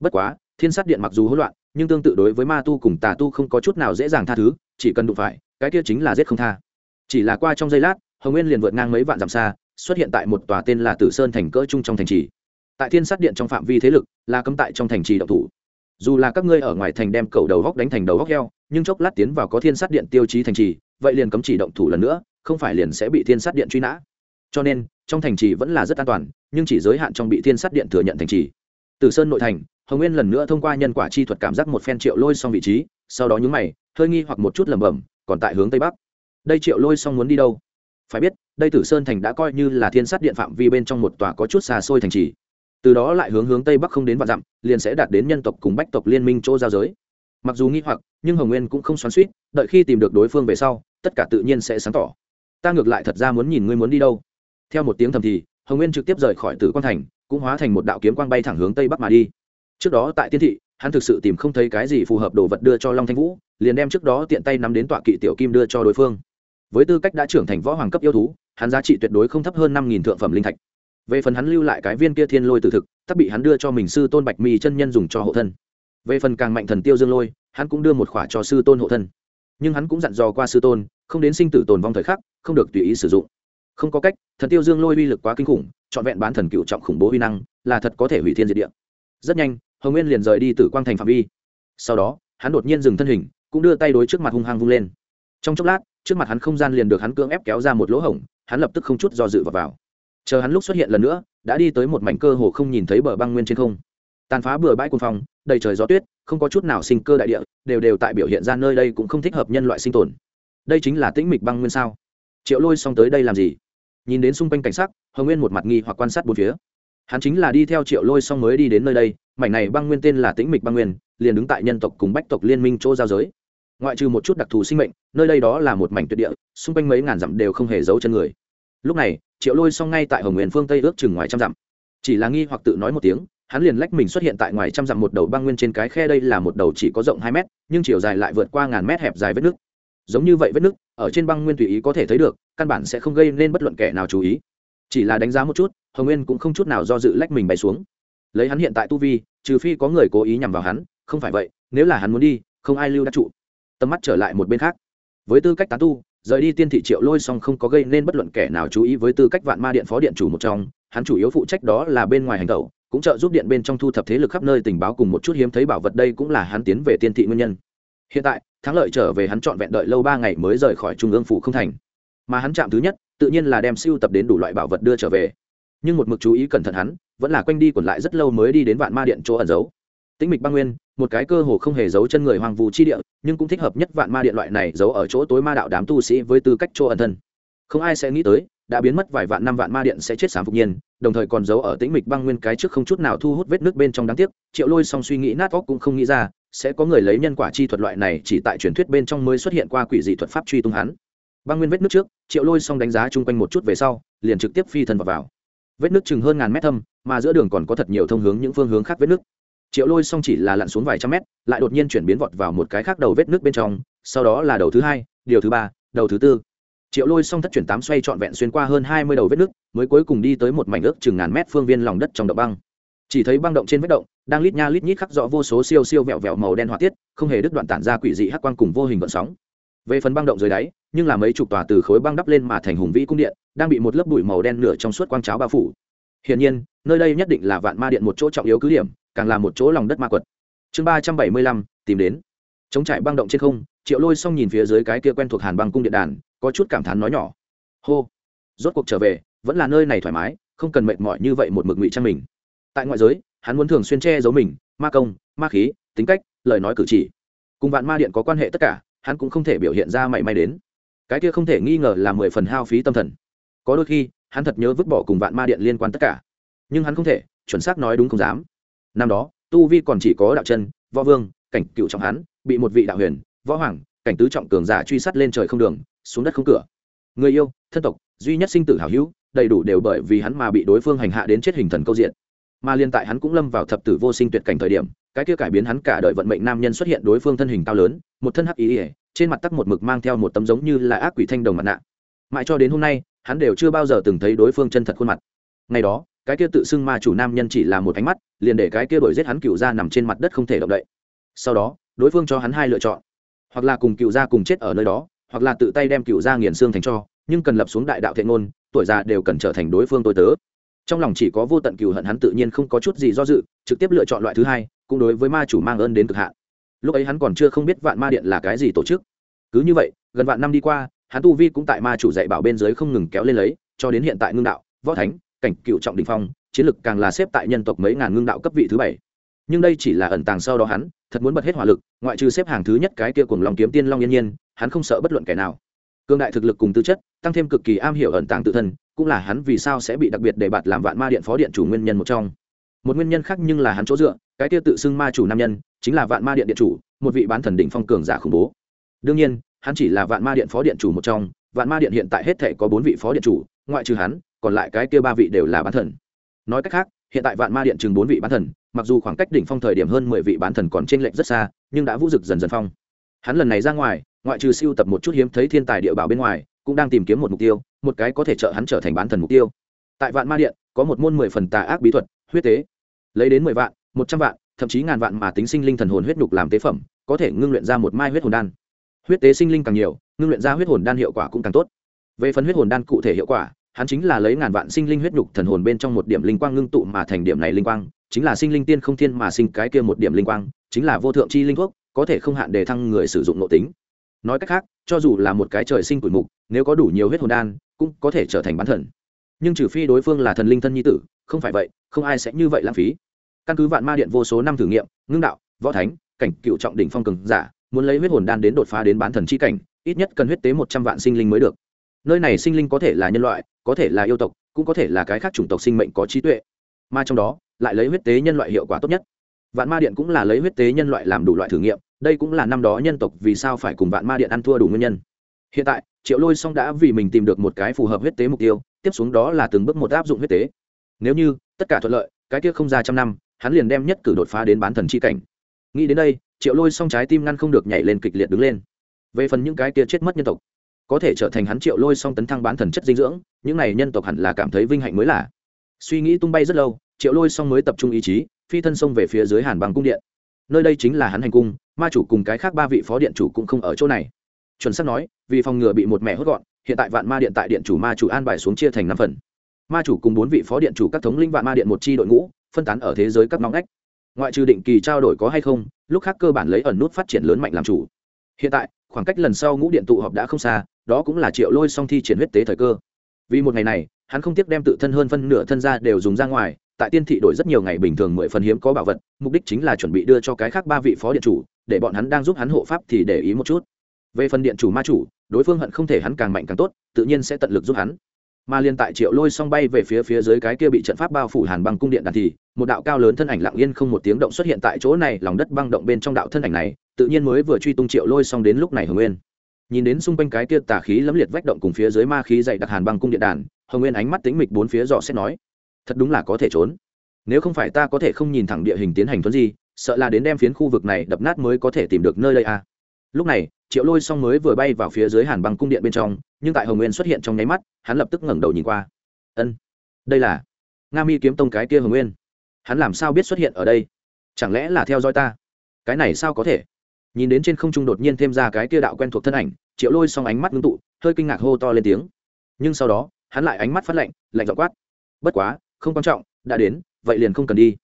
Bất quá, thiên sát điện mặc dù hỗn loạn, nhưng tương tự đối với ma tu cùng tà tu không có chút nào dễ dàng tha thứ, chỉ cần đụng phải, cái kia chính là giết không tha. Chỉ là qua trong giây lát, hồng nguyên liền vượt ngang mấy vạn dặm xa, xuất hiện tại một tòa tên là tử sơn thành cỡ trung trong thành trì. Tại thiên sát điện trong phạm vi thế lực, là cấm tại trong thành trì động thủ. Dù là các ngươi ở ngoài thành đem cầu đầu góc đánh thành đầu góc heo, nhưng chốc lát tiến vào có thiên sát điện tiêu chí thành trì, vậy liền cấm chỉ động thủ lần nữa, không phải liền sẽ bị thiên sát điện truy nã cho nên, trong thành trì vẫn là rất an toàn, nhưng chỉ giới hạn trong bị thiên sát điện thừa nhận thành trì. Từ sơn nội thành, hồng nguyên lần nữa thông qua nhân quả chi thuật cảm giác một phen triệu lôi xong vị trí, sau đó nhúng mày, hơi nghi hoặc một chút lẩm bẩm, còn tại hướng tây bắc. Đây triệu lôi xong muốn đi đâu? Phải biết, đây tử sơn thành đã coi như là thiên sát điện phạm vi bên trong một tòa có chút xa xôi thành trì. Từ đó lại hướng hướng tây bắc không đến vạn dặm, liền sẽ đạt đến nhân tộc cùng bách tộc liên minh chỗ giao giới. Mặc dù nghi hoặc, nhưng hồng nguyên cũng không xoắn suýt đợi khi tìm được đối phương về sau, tất cả tự nhiên sẽ sáng tỏ. Ta ngược lại thật ra muốn nhìn ngươi muốn đi đâu theo một tiếng thầm thì, hồng nguyên trực tiếp rời khỏi tử quang thành, cũng hóa thành một đạo kiếm quang bay thẳng hướng tây bắc mà đi. Trước đó tại tiên thị, hắn thực sự tìm không thấy cái gì phù hợp đồ vật đưa cho long thanh vũ, liền đem trước đó tiện tay nắm đến tọa kỵ tiểu kim đưa cho đối phương. Với tư cách đã trưởng thành võ hoàng cấp yêu thú, hắn giá trị tuyệt đối không thấp hơn năm nghìn thượng phẩm linh thạch. Về phần hắn lưu lại cái viên kia thiên lôi tử thực, tất bị hắn đưa cho mình sư tôn bạch mi chân nhân dùng cho hộ thân. Về phần càng mạnh thần tiêu dương lôi, hắn cũng đưa một khỏa cho sư tôn hộ thân. Nhưng hắn cũng dặn dò qua sư tôn, không đến sinh tử tồn vong thời khắc, không được tùy ý sử dụng không có cách thần tiêu dương lôi uy lực quá kinh khủng trọn vẹn bán thần cựu trọng khủng bố uy năng là thật có thể hủy thiên diệt địa. Rất nhanh hồng nguyên liền rời đi từ quang thành phạm vi. Sau đó hắn đột nhiên dừng thân hình cũng đưa tay đối trước mặt hung hăng vung lên. Trong chốc lát trước mặt hắn không gian liền được hắn cưỡng ép kéo ra một lỗ hổng hắn lập tức không chút do dự vào, vào. chờ hắn lúc xuất hiện lần nữa đã đi tới một mảnh cơ hồ không nhìn thấy bờ băng nguyên trên không. Tàn phá bừa bãi quân phòng đầy trời gió tuyết không có chút nào sinh cơ đại địa đều đều tại biểu hiện ra nơi đây cũng không thích hợp nhân loại sinh tồn. Đây chính là tĩnh mịch băng nguyên sao? Triệu lôi xong tới đây làm gì? Nhìn đến xung quanh cảnh sắc, hồng nguyên một mặt nghi hoặc quan sát bốn phía. Hắn chính là đi theo triệu lôi xong mới đi đến nơi đây, mảnh này băng nguyên tên là tĩnh mịch băng nguyên, liền đứng tại nhân tộc cùng bách tộc liên minh chỗ giao giới. Ngoại trừ một chút đặc thù sinh mệnh, nơi đây đó là một mảnh tuyệt địa, xung quanh mấy ngàn dặm đều không hề giấu chân người. Lúc này, triệu lôi xong ngay tại hồng nguyên phương tây ước chừng ngoài trăm dặm. Chỉ là nghi hoặc tự nói một tiếng, hắn liền lách mình xuất hiện tại ngoài trăm dặm một đầu băng nguyên trên cái khe đây là một đầu chỉ có rộng hai mét, nhưng chiều dài lại vượt qua ngàn mét hẹp dài vết nước giống như vậy vết nước ở trên băng nguyên tùy ý có thể thấy được, căn bản sẽ không gây nên bất luận kẻ nào chú ý. Chỉ là đánh giá một chút, hồng nguyên cũng không chút nào do dự lách mình bay xuống. Lấy hắn hiện tại tu vi, trừ phi có người cố ý nhằm vào hắn, không phải vậy, nếu là hắn muốn đi, không ai lưu đã trụ. Tầm mắt trở lại một bên khác. Với tư cách tán tu, rời đi tiên thị triệu lôi song không có gây nên bất luận kẻ nào chú ý với tư cách vạn ma điện phó điện chủ một trong, hắn chủ yếu phụ trách đó là bên ngoài hành tẩu, cũng trợ giúp điện bên trong thu thập thế lực khắp nơi tình báo cùng một chút hiếm thấy bảo vật đây cũng là hắn tiến về tiên thị nguyên nhân hiện tại, thắng lợi trở về hắn trọn vẹn đợi lâu ba ngày mới rời khỏi trung ương phủ không thành. Mà hắn chạm thứ nhất, tự nhiên là đem siêu tập đến đủ loại bảo vật đưa trở về. Nhưng một mực chú ý cẩn thận hắn, vẫn là quanh đi còn lại rất lâu mới đi đến vạn ma điện chỗ ẩn giấu. Tĩnh mịch băng nguyên, một cái cơ hồ không hề giấu chân người hoàng vù chi địa, nhưng cũng thích hợp nhất vạn ma điện loại này giấu ở chỗ tối ma đạo đám tu sĩ với tư cách chỗ ẩn thân. Không ai sẽ nghĩ tới đã biến mất vài vạn năm vạn ma điện sẽ chết sám phục nhiên đồng thời còn giấu ở tĩnh mịch băng nguyên cái trước không chút nào thu hút vết nước bên trong đáng tiếc triệu lôi song suy nghĩ nát óc cũng không nghĩ ra sẽ có người lấy nhân quả chi thuật loại này chỉ tại truyền thuyết bên trong mới xuất hiện qua quỷ dị thuật pháp truy tung hắn. Băng nguyên vết nước trước triệu lôi xong đánh giá chung quanh một chút về sau liền trực tiếp phi thân vào, vào. vết nước chừng hơn ngàn mét thâm mà giữa đường còn có thật nhiều thông hướng những phương hướng khác vết nước. Triệu lôi xong chỉ là lặn xuống vài trăm mét lại đột nhiên chuyển biến vọt vào một cái khác đầu vết nước bên trong sau đó là đầu thứ hai điều thứ ba đầu thứ tư triệu lôi xong thất chuyển tám xoay trọn vẹn xuyên qua hơn hai mươi đầu vết nước mới cuối cùng đi tới một mảnh ước chừng ngàn mét phương viên lòng đất trong động băng. Chỉ thấy băng động trên vết động, đang lít nha lít nhít khắc rõ vô số siêu siêu vẹo vẹo màu đen hỏa tiết, không hề đứt đoạn tản ra quỷ dị hắc quang cùng vô hình gợn sóng. Về phần băng động dưới đáy, nhưng là mấy chục tòa từ khối băng đắp lên mà thành hùng vĩ cung điện, đang bị một lớp bụi màu đen nửa trong suốt quang cháo bao phủ. Hiển nhiên, nơi đây nhất định là vạn ma điện một chỗ trọng yếu cứ điểm, càng là một chỗ lòng đất ma quật. Chương ba trăm bảy mươi lăm, tìm đến chống trải băng động trên không, triệu lôi xong nhìn phía dưới cái kia quen thuộc hàn băng cung điện đàn, có chút cảm thán nói nhỏ. Hô. Rốt cuộc trở về, vẫn là nơi này thoải mái, không cần mệt mỏi như vậy một mực ngụy trang mình. Tại ngoại giới, hắn muốn thường xuyên che giấu mình, ma công, ma khí, tính cách, lời nói cử chỉ. Cùng vạn ma điện có quan hệ tất cả, hắn cũng không thể biểu hiện ra mảy may đến. Cái kia không thể nghi ngờ là mười phần hao phí tâm thần. Có đôi khi, hắn thật nhớ vứt bỏ cùng vạn ma điện liên quan tất cả. Nhưng hắn không thể, chuẩn xác nói đúng không dám. Năm đó, tu vi còn chỉ có đạo chân, võ vương, cảnh cựu trọng hắn bị một vị đạo huyền, võ hoàng, cảnh tứ trọng cường giả truy sát lên trời không đường, xuống đất không cửa. Người yêu, thân tộc, duy nhất sinh tử hảo hữu, đầy đủ đều bởi vì hắn mà bị đối phương hành hạ đến chết hình thần câu diện. Mà liên tại hắn cũng lâm vào thập tử vô sinh tuyệt cảnh thời điểm, cái kia cải biến hắn cả đời vận mệnh nam nhân xuất hiện đối phương thân hình cao lớn, một thân hắc ý ỉa trên mặt tắc một mực mang theo một tấm giống như là ác quỷ thanh đồng mặt nạ. Mãi cho đến hôm nay, hắn đều chưa bao giờ từng thấy đối phương chân thật khuôn mặt. Ngày đó, cái kia tự xưng ma chủ nam nhân chỉ là một ánh mắt, liền để cái kia đổi giết hắn cựu ra nằm trên mặt đất không thể động đậy. Sau đó đối phương cho hắn hai lựa chọn. Hoặc là cùng cựu gia cùng chết ở nơi đó, hoặc là tự tay đem cựu gia nghiền xương thành cho, nhưng cần lập xuống đại đạo thiện ngôn, tuổi già đều cần trở thành đối phương tôi tớ. Trong lòng chỉ có vô tận cựu hận hắn tự nhiên không có chút gì do dự, trực tiếp lựa chọn loại thứ hai, cũng đối với ma chủ mang ơn đến cực hạn. Lúc ấy hắn còn chưa không biết vạn ma điện là cái gì tổ chức. Cứ như vậy, gần vạn năm đi qua, hắn tu vi cũng tại ma chủ dạy bảo bên dưới không ngừng kéo lên lấy, cho đến hiện tại ngưng đạo, võ thánh, cảnh cựu trọng đình phong, chiến lực càng là xếp tại nhân tộc mấy ngàn ngưng đạo cấp vị thứ bảy nhưng đây chỉ là ẩn tàng sau đó hắn, thật muốn bật hết hỏa lực, ngoại trừ xếp hàng thứ nhất cái kia cùng lòng kiếm tiên long yên nhiên, hắn không sợ bất luận kẻ nào. Cương đại thực lực cùng tư chất, tăng thêm cực kỳ am hiểu ẩn tàng tự thân, cũng là hắn vì sao sẽ bị đặc biệt để bạt làm vạn ma điện phó điện chủ nguyên nhân một trong. Một nguyên nhân khác nhưng là hắn chỗ dựa, cái kia tự xưng ma chủ nam nhân, chính là vạn ma điện điện chủ, một vị bán thần đỉnh phong cường giả khủng bố. Đương nhiên, hắn chỉ là vạn ma điện phó điện chủ một trong, vạn ma điện hiện tại hết thể có bốn vị phó điện chủ, ngoại trừ hắn, còn lại cái kia ba vị đều là bán thần nói cách khác, hiện tại vạn ma điện chừng bốn vị bán thần, mặc dù khoảng cách đỉnh phong thời điểm hơn mười vị bán thần còn t r ê n lệch rất xa, nhưng đã vũ rực dần dần phong. Hắn lần này ra ngoài, ngoại trừ siêu tập một chút hiếm thấy thiên tài địa bảo bên ngoài, cũng đang tìm kiếm một mục tiêu, một cái có thể trợ hắn trở thành bán thần mục tiêu. Tại vạn ma điện, có một môn mười phần tà ác bí thuật, huyết tế. Lấy đến mười vạn, một trăm vạn, thậm chí ngàn vạn mà tính sinh linh thần hồn huyết nhục làm tế phẩm, có thể ngưng luyện ra một mai huyết hồn đan. Huyết tế sinh linh càng nhiều, ngưng luyện ra huyết hồn đan hiệu quả cũng càng tốt. Về phần huyết hồn đan cụ thể hiệu quả hắn chính là lấy ngàn vạn sinh linh huyết nhục thần hồn bên trong một điểm linh quang ngưng tụ mà thành điểm này linh quang, chính là sinh linh tiên không thiên mà sinh cái kia một điểm linh quang, chính là vô thượng chi linh thuốc, có thể không hạn đề thăng người sử dụng nội tính. Nói cách khác, cho dù là một cái trời sinh tuổi mục, nếu có đủ nhiều huyết hồn đan, cũng có thể trở thành bán thần. Nhưng trừ phi đối phương là thần linh thân nhi tử, không phải vậy, không ai sẽ như vậy lãng phí. Căn cứ vạn ma điện vô số năm thử nghiệm, ngưng đạo, võ thánh, cảnh cựu trọng đỉnh phong cường giả, muốn lấy huyết hồn đan đến đột phá đến bán thần chi cảnh, ít nhất cần huyết tế một trăm vạn sinh linh mới được nơi này sinh linh có thể là nhân loại, có thể là yêu tộc, cũng có thể là cái khác chủng tộc sinh mệnh có trí tuệ. Mà trong đó, lại lấy huyết tế nhân loại hiệu quả tốt nhất. Vạn ma điện cũng là lấy huyết tế nhân loại làm đủ loại thử nghiệm, đây cũng là năm đó nhân tộc vì sao phải cùng vạn ma điện ăn thua đủ nguyên nhân. Hiện tại, triệu lôi song đã vì mình tìm được một cái phù hợp huyết tế mục tiêu, tiếp xuống đó là từng bước một áp dụng huyết tế. Nếu như tất cả thuận lợi, cái kia không ra trăm năm, hắn liền đem nhất cử đột phá đến bán thần chi cảnh. Nghĩ đến đây, triệu lôi song trái tim ngăn không được nhảy lên kịch liệt đứng lên. Về phần những cái kia chết mất nhân tộc có thể trở thành hắn triệu lôi song tấn thăng bán thần chất dinh dưỡng, những này nhân tộc hẳn là cảm thấy vinh hạnh mới là. Suy nghĩ tung bay rất lâu, triệu lôi song mới tập trung ý chí, phi thân xông về phía dưới hàn bằng cung điện. Nơi đây chính là hắn hành cung, ma chủ cùng cái khác ba vị phó điện chủ cũng không ở chỗ này. Chuẩn xác nói, vì phòng ngừa bị một mẹ hốt gọn, hiện tại vạn ma điện tại điện chủ ma chủ an bài xuống chia thành năm phần. Ma chủ cùng bốn vị phó điện chủ các thống linh vạn ma điện một chi đội ngũ, phân tán ở thế giới các ngõ ngách. Ngoại trừ định kỳ trao đổi có hay không, lúc khác cơ bản lấy ẩn nút phát triển lớn mạnh làm chủ hiện tại, khoảng cách lần sau ngũ điện tụ họp đã không xa, đó cũng là triệu lôi song thi triển huyết tế thời cơ. Vì một ngày này, hắn không tiếc đem tự thân hơn phân nửa thân ra đều dùng ra ngoài, tại tiên thị đổi rất nhiều ngày bình thường mười phần hiếm có bảo vật, mục đích chính là chuẩn bị đưa cho cái khác ba vị phó điện chủ, để bọn hắn đang giúp hắn hộ pháp thì để ý một chút. Về phần điện chủ ma chủ, đối phương hận không thể hắn càng mạnh càng tốt, tự nhiên sẽ tận lực giúp hắn. Mà liên tại triệu lôi xong bay về phía phía dưới cái kia bị trận pháp bao phủ hàn băng cung điện đàn thì, một đạo cao lớn thân ảnh lặng yên không một tiếng động xuất hiện tại chỗ này, lòng đất băng động bên trong đạo thân ảnh này tự nhiên mới vừa truy tung triệu lôi xong đến lúc này hồng nguyên nhìn đến xung quanh cái kia tà khí lấm liệt vách động cùng phía dưới ma khí dày đặc hàn băng cung điện đàn hồng nguyên ánh mắt tính mịch bốn phía dò xét nói thật đúng là có thể trốn nếu không phải ta có thể không nhìn thẳng địa hình tiến hành thuấn gì sợ là đến đem phiến khu vực này đập nát mới có thể tìm được nơi đây à. lúc này triệu lôi xong mới vừa bay vào phía dưới hàn băng cung điện bên trong nhưng tại hồng nguyên xuất hiện trong nháy mắt hắn lập tức ngẩng đầu nhìn qua ân đây là nga mi kiếm tông cái kia hồng nguyên hắn làm sao biết xuất hiện ở đây chẳng lẽ là theo dõi ta cái này sao có thể nhìn đến trên không trung đột nhiên thêm ra cái kia đạo quen thuộc thân ảnh, triệu lôi xong ánh mắt ngưng tụ, hơi kinh ngạc hô to lên tiếng. Nhưng sau đó, hắn lại ánh mắt phát lạnh lạnh dọ quát. Bất quá, không quan trọng, đã đến, vậy liền không cần đi.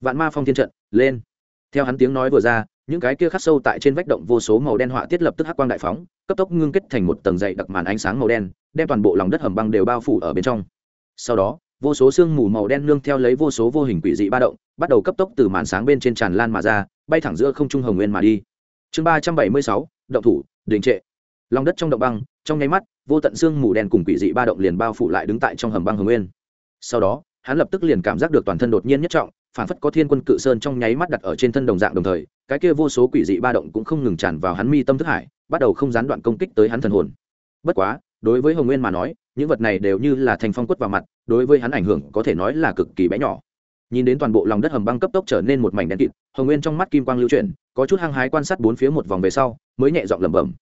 Vạn ma phong thiên trận, lên. Theo hắn tiếng nói vừa ra, những cái kia khắc sâu tại trên vách động vô số màu đen họa tiết lập tức hắc quang đại phóng, cấp tốc ngưng kết thành một tầng dày đặc màn ánh sáng màu đen, đem toàn bộ lòng đất hầm băng đều bao phủ ở bên trong. Sau đó, vô số sương mù màu đen nương theo lấy vô số vô hình quỷ dị ba động, bắt đầu cấp tốc từ màn sáng bên trên tràn lan mà ra, bay thẳng giữa không trung hồng nguyên mà đi chương ba trăm bảy mươi sáu, động thủ, đình trệ. Lòng đất trong động băng, trong nháy mắt, vô tận xương mù đen cùng quỷ dị ba động liền bao phủ lại đứng tại trong hầm băng hồng nguyên. Sau đó, hắn lập tức liền cảm giác được toàn thân đột nhiên nhất trọng, phản phất có thiên quân cự sơn trong nháy mắt đặt ở trên thân đồng dạng đồng thời, cái kia vô số quỷ dị ba động cũng không ngừng tràn vào hắn mi tâm thức hải, bắt đầu không gián đoạn công kích tới hắn thần hồn. Bất quá, đối với hồng nguyên mà nói, những vật này đều như là thành phong quất vào mặt, đối với hắn ảnh hưởng có thể nói là cực kỳ bé nhỏ. Nhìn đến toàn bộ lòng đất hầm băng cấp tốc trở nên một mảnh đen kịt, hồng nguyên trong mắt kim quang lưu chuyển có chút hăng hái quan sát bốn phía một vòng về sau, mới nhẹ giọng lẩm bẩm.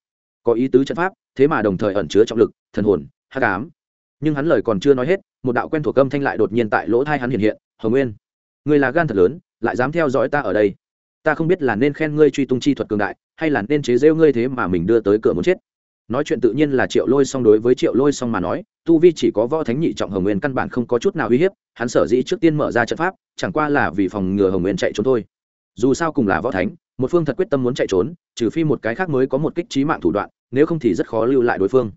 Có ý tứ trận pháp, thế mà đồng thời ẩn chứa trọng lực, thần hồn, hắc ám. Nhưng hắn lời còn chưa nói hết, một đạo quen thuộc âm thanh lại đột nhiên tại lỗ thai hắn hiện hiện, hồng nguyên người là gan thật lớn, lại dám theo dõi ta ở đây. Ta không biết là nên khen ngươi truy tung chi thuật cường đại, hay là nên chế rêu ngươi thế mà mình đưa tới cửa muốn chết. Nói chuyện tự nhiên là triệu lôi song đối với triệu lôi song mà nói, tu vi chỉ có võ thánh nhị trọng hồng nguyên căn bản không có chút nào uy hiếp, hắn sở dĩ trước tiên mở ra trận pháp, chẳng qua là vì phòng ngừa hồng nguyên chạy trốn thôi. Dù sao cùng là võ thánh một phương thật quyết tâm muốn chạy trốn, trừ phi một cái khác mới có một kích trí mạng thủ đoạn, nếu không thì rất khó lưu lại đối phương.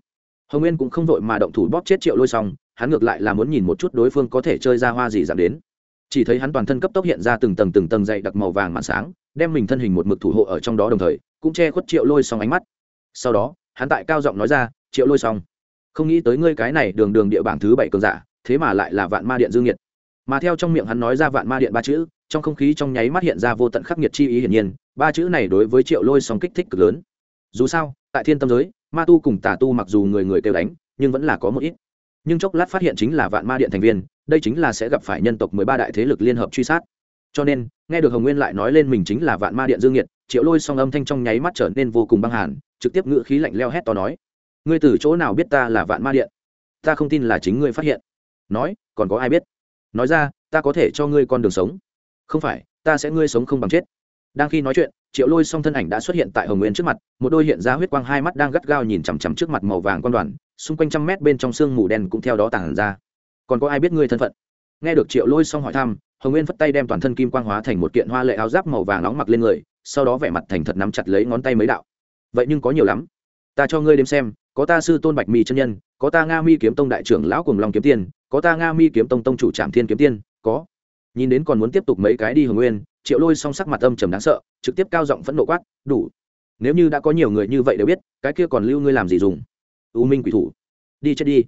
Hồng nguyên cũng không vội mà động thủ bóp chết triệu lôi xong, hắn ngược lại là muốn nhìn một chút đối phương có thể chơi ra hoa gì giảm đến. Chỉ thấy hắn toàn thân cấp tốc hiện ra từng tầng từng tầng dày đặc màu vàng màn sáng, đem mình thân hình một mực thủ hộ ở trong đó đồng thời, cũng che khuất triệu lôi xong ánh mắt. Sau đó, hắn tại cao giọng nói ra, triệu lôi xong, không nghĩ tới ngươi cái này đường đường địa bảng thứ bảy cường giả, thế mà lại là vạn ma điện dương nhiệt. Mà theo trong miệng hắn nói ra vạn ma điện ba chữ trong không khí trong nháy mắt hiện ra vô tận khắc nghiệt chi ý hiển nhiên, ba chữ này đối với triệu lôi song kích thích cực lớn. Dù sao, tại thiên tâm giới, ma tu cùng tà tu mặc dù người người kêu đánh, nhưng vẫn là có một ít. Nhưng chốc lát phát hiện chính là vạn ma điện thành viên, đây chính là sẽ gặp phải nhân tộc mười ba đại thế lực liên hợp truy sát. Cho nên, nghe được hồng nguyên lại nói lên mình chính là vạn ma điện dương nhiệt triệu lôi song âm thanh trong nháy mắt trở nên vô cùng băng hàn, trực tiếp ngự khí lạnh leo hét to nói, ngươi từ chỗ nào biết ta là vạn ma điện? Ta không tin là chính ngươi phát hiện. Nói, còn có ai biết? Nói ra, ta có thể cho ngươi con đường sống không phải, ta sẽ ngươi sống không bằng chết. Đang khi nói chuyện, triệu lôi song thân ảnh đã xuất hiện tại hồng nguyên trước mặt, một đôi hiện ra huyết quang hai mắt đang gắt gao nhìn chằm chằm trước mặt màu vàng quan đoàn, xung quanh trăm mét bên trong sương mù đen cũng theo đó tản ra. Còn có ai biết ngươi thân phận? Nghe được triệu lôi song hỏi thăm, hồng nguyên phất tay đem toàn thân kim quang hóa thành một kiện hoa lệ áo giáp màu vàng nóng mặc lên người, sau đó vẻ mặt thành thật nắm chặt lấy ngón tay mấy đạo. Vậy nhưng có nhiều lắm. Ta cho ngươi đếm xem, có ta sư tôn bạch mi chân nhân, có ta nga mi kiếm tông đại trưởng lão cùng long kiếm tiên, có ta nga mi kiếm tông tông chủ trạm thiên kiếm tiên, có nhìn đến còn muốn tiếp tục mấy cái đi hồng nguyên, triệu lôi song sắc mặt âm trầm đáng sợ, trực tiếp cao giọng phẫn nộ quát, đủ! Nếu như đã có nhiều người như vậy đều biết, cái kia còn lưu ngươi làm gì dùng? U minh quỷ thủ! Đi chết đi!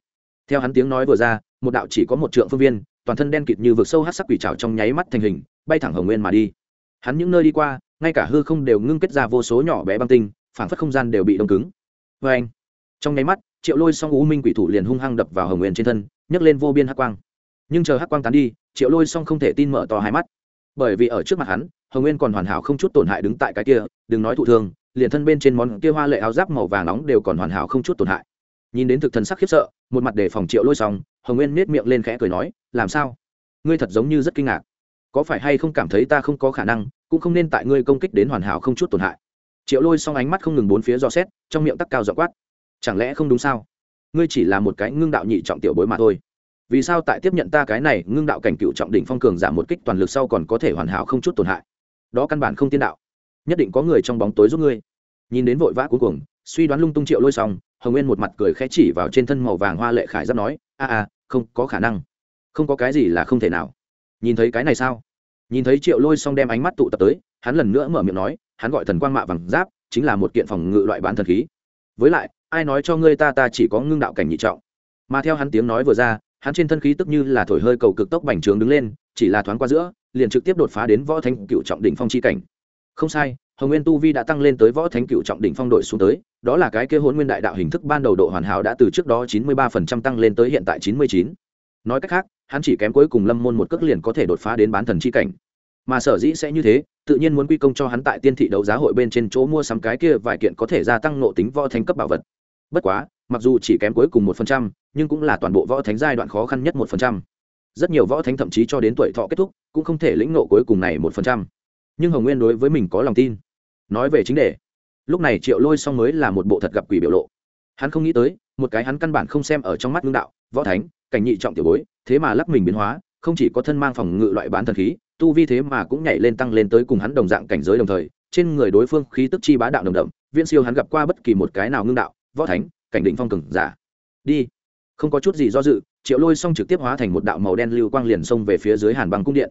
Theo hắn tiếng nói vừa ra, một đạo chỉ có một trượng phương viên, toàn thân đen kịt như vực sâu hát sắc quỷ trào trong nháy mắt thành hình, bay thẳng hồng nguyên mà đi. Hắn những nơi đi qua, ngay cả hư không đều ngưng kết ra vô số nhỏ bé băng tinh phản phất không gian đều bị đông cứng. Vê anh, trong nháy mắt, triệu lôi song u minh quỷ thủ liền hung hăng đập vào hồng nguyên trên thân, nhấc lên vô biên hắc quang. Nhưng chờ hắc quang tán đi triệu lôi xong không thể tin mở to hai mắt. Bởi vì ở trước mặt hắn, hồng nguyên còn hoàn hảo không chút tổn hại đứng tại cái kia, đừng nói thụ thương, liền thân bên trên món kia hoa lệ áo giáp màu vàng nóng đều còn hoàn hảo không chút tổn hại. Nhìn đến thực thần sắc khiếp sợ, một mặt để phòng triệu lôi xong hồng nguyên nết miệng lên khẽ cười nói, làm sao? Ngươi thật giống như rất kinh ngạc. Có phải hay không cảm thấy ta không có khả năng, cũng không nên tại ngươi công kích đến hoàn hảo không chút tổn hại. Triệu lôi xong ánh mắt không ngừng bốn phía dò xét, trong miệng tắc cao dọ quát, chẳng lẽ không đúng sao? Ngươi chỉ là một cái ngưng đạo nhị trọng tiểu bối mà thôi vì sao tại tiếp nhận ta cái này ngưng đạo cảnh cựu trọng đỉnh phong cường giảm một kích toàn lực sau còn có thể hoàn hảo không chút tổn hại? Đó căn bản không tiên đạo. Nhất định có người trong bóng tối giúp ngươi. Nhìn đến vội vã cuối cùng suy đoán lung tung triệu lôi xong, hồng nguyên một mặt cười khẽ chỉ vào trên thân màu vàng hoa lệ khải giáp nói, a a, không có khả năng. Không có cái gì là không thể nào. Nhìn thấy cái này sao? Nhìn thấy triệu lôi xong đem ánh mắt tụ tập tới, hắn lần nữa mở miệng nói, hắn gọi thần quang mạ vàng giáp, chính là một kiện phòng ngự loại bán thần khí. Với lại, ai nói cho ngươi ta ta chỉ có ngưng đạo cảnh nhị trọng? Mà theo hắn tiếng nói vừa ra hắn trên thân khí tức như là thổi hơi cầu cực tốc bành trướng đứng lên, chỉ là thoáng qua giữa, liền trực tiếp đột phá đến võ thanh cựu trọng đỉnh phong chi cảnh. Không sai, hồng nguyên tu vi đã tăng lên tới võ thánh cựu trọng đỉnh phong đội xuống tới, đó là cái kia hôn nguyên đại đạo hình thức ban đầu độ hoàn hảo đã từ trước đó chín mươi ba phần trăm tăng lên tới hiện tại chín mươi chín. Nói cách khác, hắn chỉ kém cuối cùng lâm môn một cước liền có thể đột phá đến bán thần chi cảnh. Mà sở dĩ sẽ như thế, tự nhiên muốn quy công cho hắn tại tiên thị đấu giá hội bên trên chỗ mua sắm cái kia vài kiện có thể gia tăng nộ tính võ thánh cấp bảo vật. Bất quá mặc dù chỉ kém cuối cùng một phần trăm, nhưng cũng là toàn bộ võ thánh giai đoạn khó khăn nhất một phần trăm. Rất nhiều võ thánh thậm chí cho đến tuổi thọ kết thúc, cũng không thể lĩnh nộ cuối cùng này một phần trăm. Nhưng hồng nguyên đối với mình có lòng tin. Nói về chính đề, lúc này triệu lôi xong mới là một bộ thật gặp quỷ biểu lộ. Hắn không nghĩ tới, một cái hắn căn bản không xem ở trong mắt ngưng đạo, võ thánh, cảnh nhị trọng tiểu bối, thế mà lắc mình biến hóa, không chỉ có thân mang phòng ngự loại bán thần khí, tu vi thế mà cũng nhảy lên tăng lên tới cùng hắn đồng dạng cảnh giới đồng thời, trên người đối phương khí tức chi bá đạo đồng đậm viên siêu hắn gặp qua bất kỳ một cái nào ngưng đạo, võ thánh cảnh định phong cường giả. Đi. Không có chút gì do dự, triệu lôi xong trực tiếp hóa thành một đạo màu đen lưu quang liền xông về phía dưới hàn băng cung điện.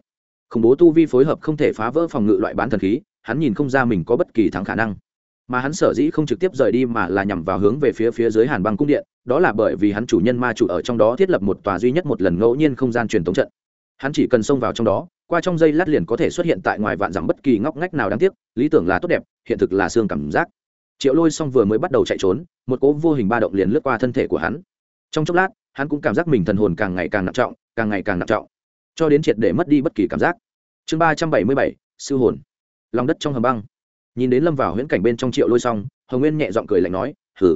Khủng bố tu vi phối hợp không thể phá vỡ phòng ngự loại bán thần khí, hắn nhìn không ra mình có bất kỳ thắng khả năng. Mà hắn sở dĩ không trực tiếp rời đi mà là nhằm vào hướng về phía phía dưới hàn băng cung điện, đó là bởi vì hắn chủ nhân ma chủ ở trong đó thiết lập một tòa duy nhất một lần ngẫu nhiên không gian truyền thống trận. Hắn chỉ cần xông vào trong đó, qua trong dây lát liền có thể xuất hiện tại ngoài vạn dặm bất kỳ ngóc ngách nào đáng tiếc, lý tưởng là tốt đẹp, hiện thực là xương cảm giác triệu lôi xong vừa mới bắt đầu chạy trốn, một cỗ vô hình ba động liền lướt qua thân thể của hắn. Trong chốc lát, hắn cũng cảm giác mình thần hồn càng ngày càng nặng trọng, càng ngày càng nặng trọng, cho đến triệt để mất đi bất kỳ cảm giác. Chương ba trăm bảy mươi bảy siêu hồn. Lòng đất trong hầm băng. Nhìn đến lâm vào huyễn cảnh bên trong triệu lôi xong hồng nguyên nhẹ g i ọ n g cười lạnh nói hử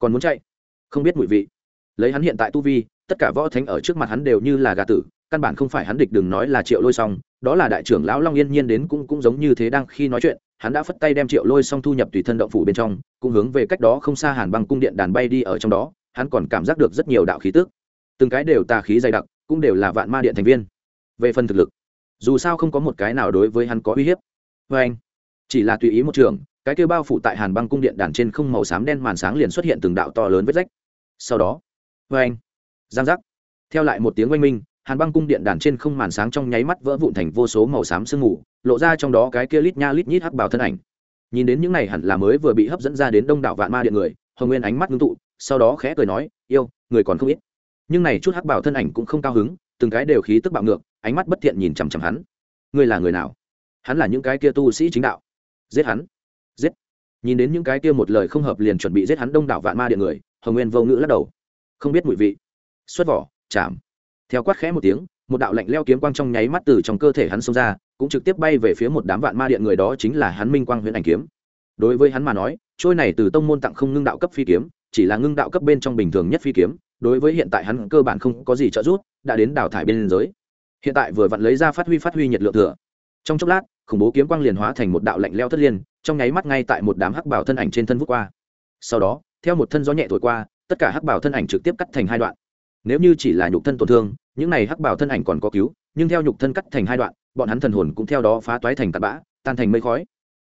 còn muốn chạy? Không biết mùi vị. Lấy hắn hiện tại tu vi, tất cả võ thánh ở trước mặt hắn đều như là gà tử, căn bản không phải hắn địch đừng nói là triệu lôi xong đó là đại trưởng lão long yên nhiên đến cũng cũng giống như thế đang khi nói chuyện hắn đã phất tay đem triệu lôi xong thu nhập tùy thân động phủ bên trong, cũng hướng về cách đó không xa hàn băng cung điện đàn bay đi ở trong đó, hắn còn cảm giác được rất nhiều đạo khí tước từng cái đều tà khí dày đặc, cũng đều là vạn ma điện thành viên. Về phần thực lực, dù sao không có một cái nào đối với hắn có uy hiếp. Vê anh, chỉ là tùy ý một trường, cái kêu bao phủ tại hàn băng cung điện đàn trên không màu xám đen màn sáng liền xuất hiện từng đạo to lớn vết rách. Sau đó vê anh, giang giác, theo lại một tiếng oanh minh hàn băng cung điện đàn trên không màn sáng trong nháy mắt vỡ vụn thành vô số màu xám sương mù, lộ ra trong đó cái kia lít nha lít nhít hắc bào thân ảnh. Nhìn đến những này hẳn là mới vừa bị hấp dẫn ra đến đông đảo vạn ma điện người, hồng nguyên ánh mắt ngưng tụ, sau đó khẽ cười nói, yêu, người còn không ít. Nhưng này chút hắc bảo thân ảnh cũng không cao hứng, từng cái đều khí tức bạo ngược, ánh mắt bất thiện nhìn chằm chằm hắn. Ngươi là người nào? Hắn là những cái kia tu sĩ chính đạo. Giết hắn. Giết. Nhìn đến những cái kia một lời không hợp liền chuẩn bị giết hắn đông đảo vạn ma điện người, hồng nguyên vô ngữ lắc đầu. Không biết mùi vị. Xuất vỏ, chạm theo quát khẽ một tiếng, một đạo lạnh leo kiếm quang trong nháy mắt từ trong cơ thể hắn xông ra, cũng trực tiếp bay về phía một đám vạn ma điện người đó chính là hắn minh quang huyện ảnh kiếm. Đối với hắn mà nói, trôi này từ tông môn tặng không ngưng đạo cấp phi kiếm, chỉ là ngưng đạo cấp bên trong bình thường nhất phi kiếm, đối với hiện tại hắn cơ bản không có gì trợ giúp, đã đến đào thải bên giới. Hiện tại vừa vặn lấy ra phát huy phát huy nhiệt lượng thừa. Trong chốc lát, khủng bố kiếm quang liền hóa thành một đạo lạnh leo thất liên, trong nháy mắt ngay tại một đám hắc bảo thân ảnh trên thân vút qua. Sau đó, theo một thân gió nhẹ thổi qua, tất cả hắc bảo thân ảnh trực tiếp cắt thành hai đoạn nếu như chỉ là nhục thân tổn thương, những này hắc bảo thân ảnh còn có cứu, nhưng theo nhục thân cắt thành hai đoạn, bọn hắn thần hồn cũng theo đó phá toái thành tạt bã, tan thành mây khói.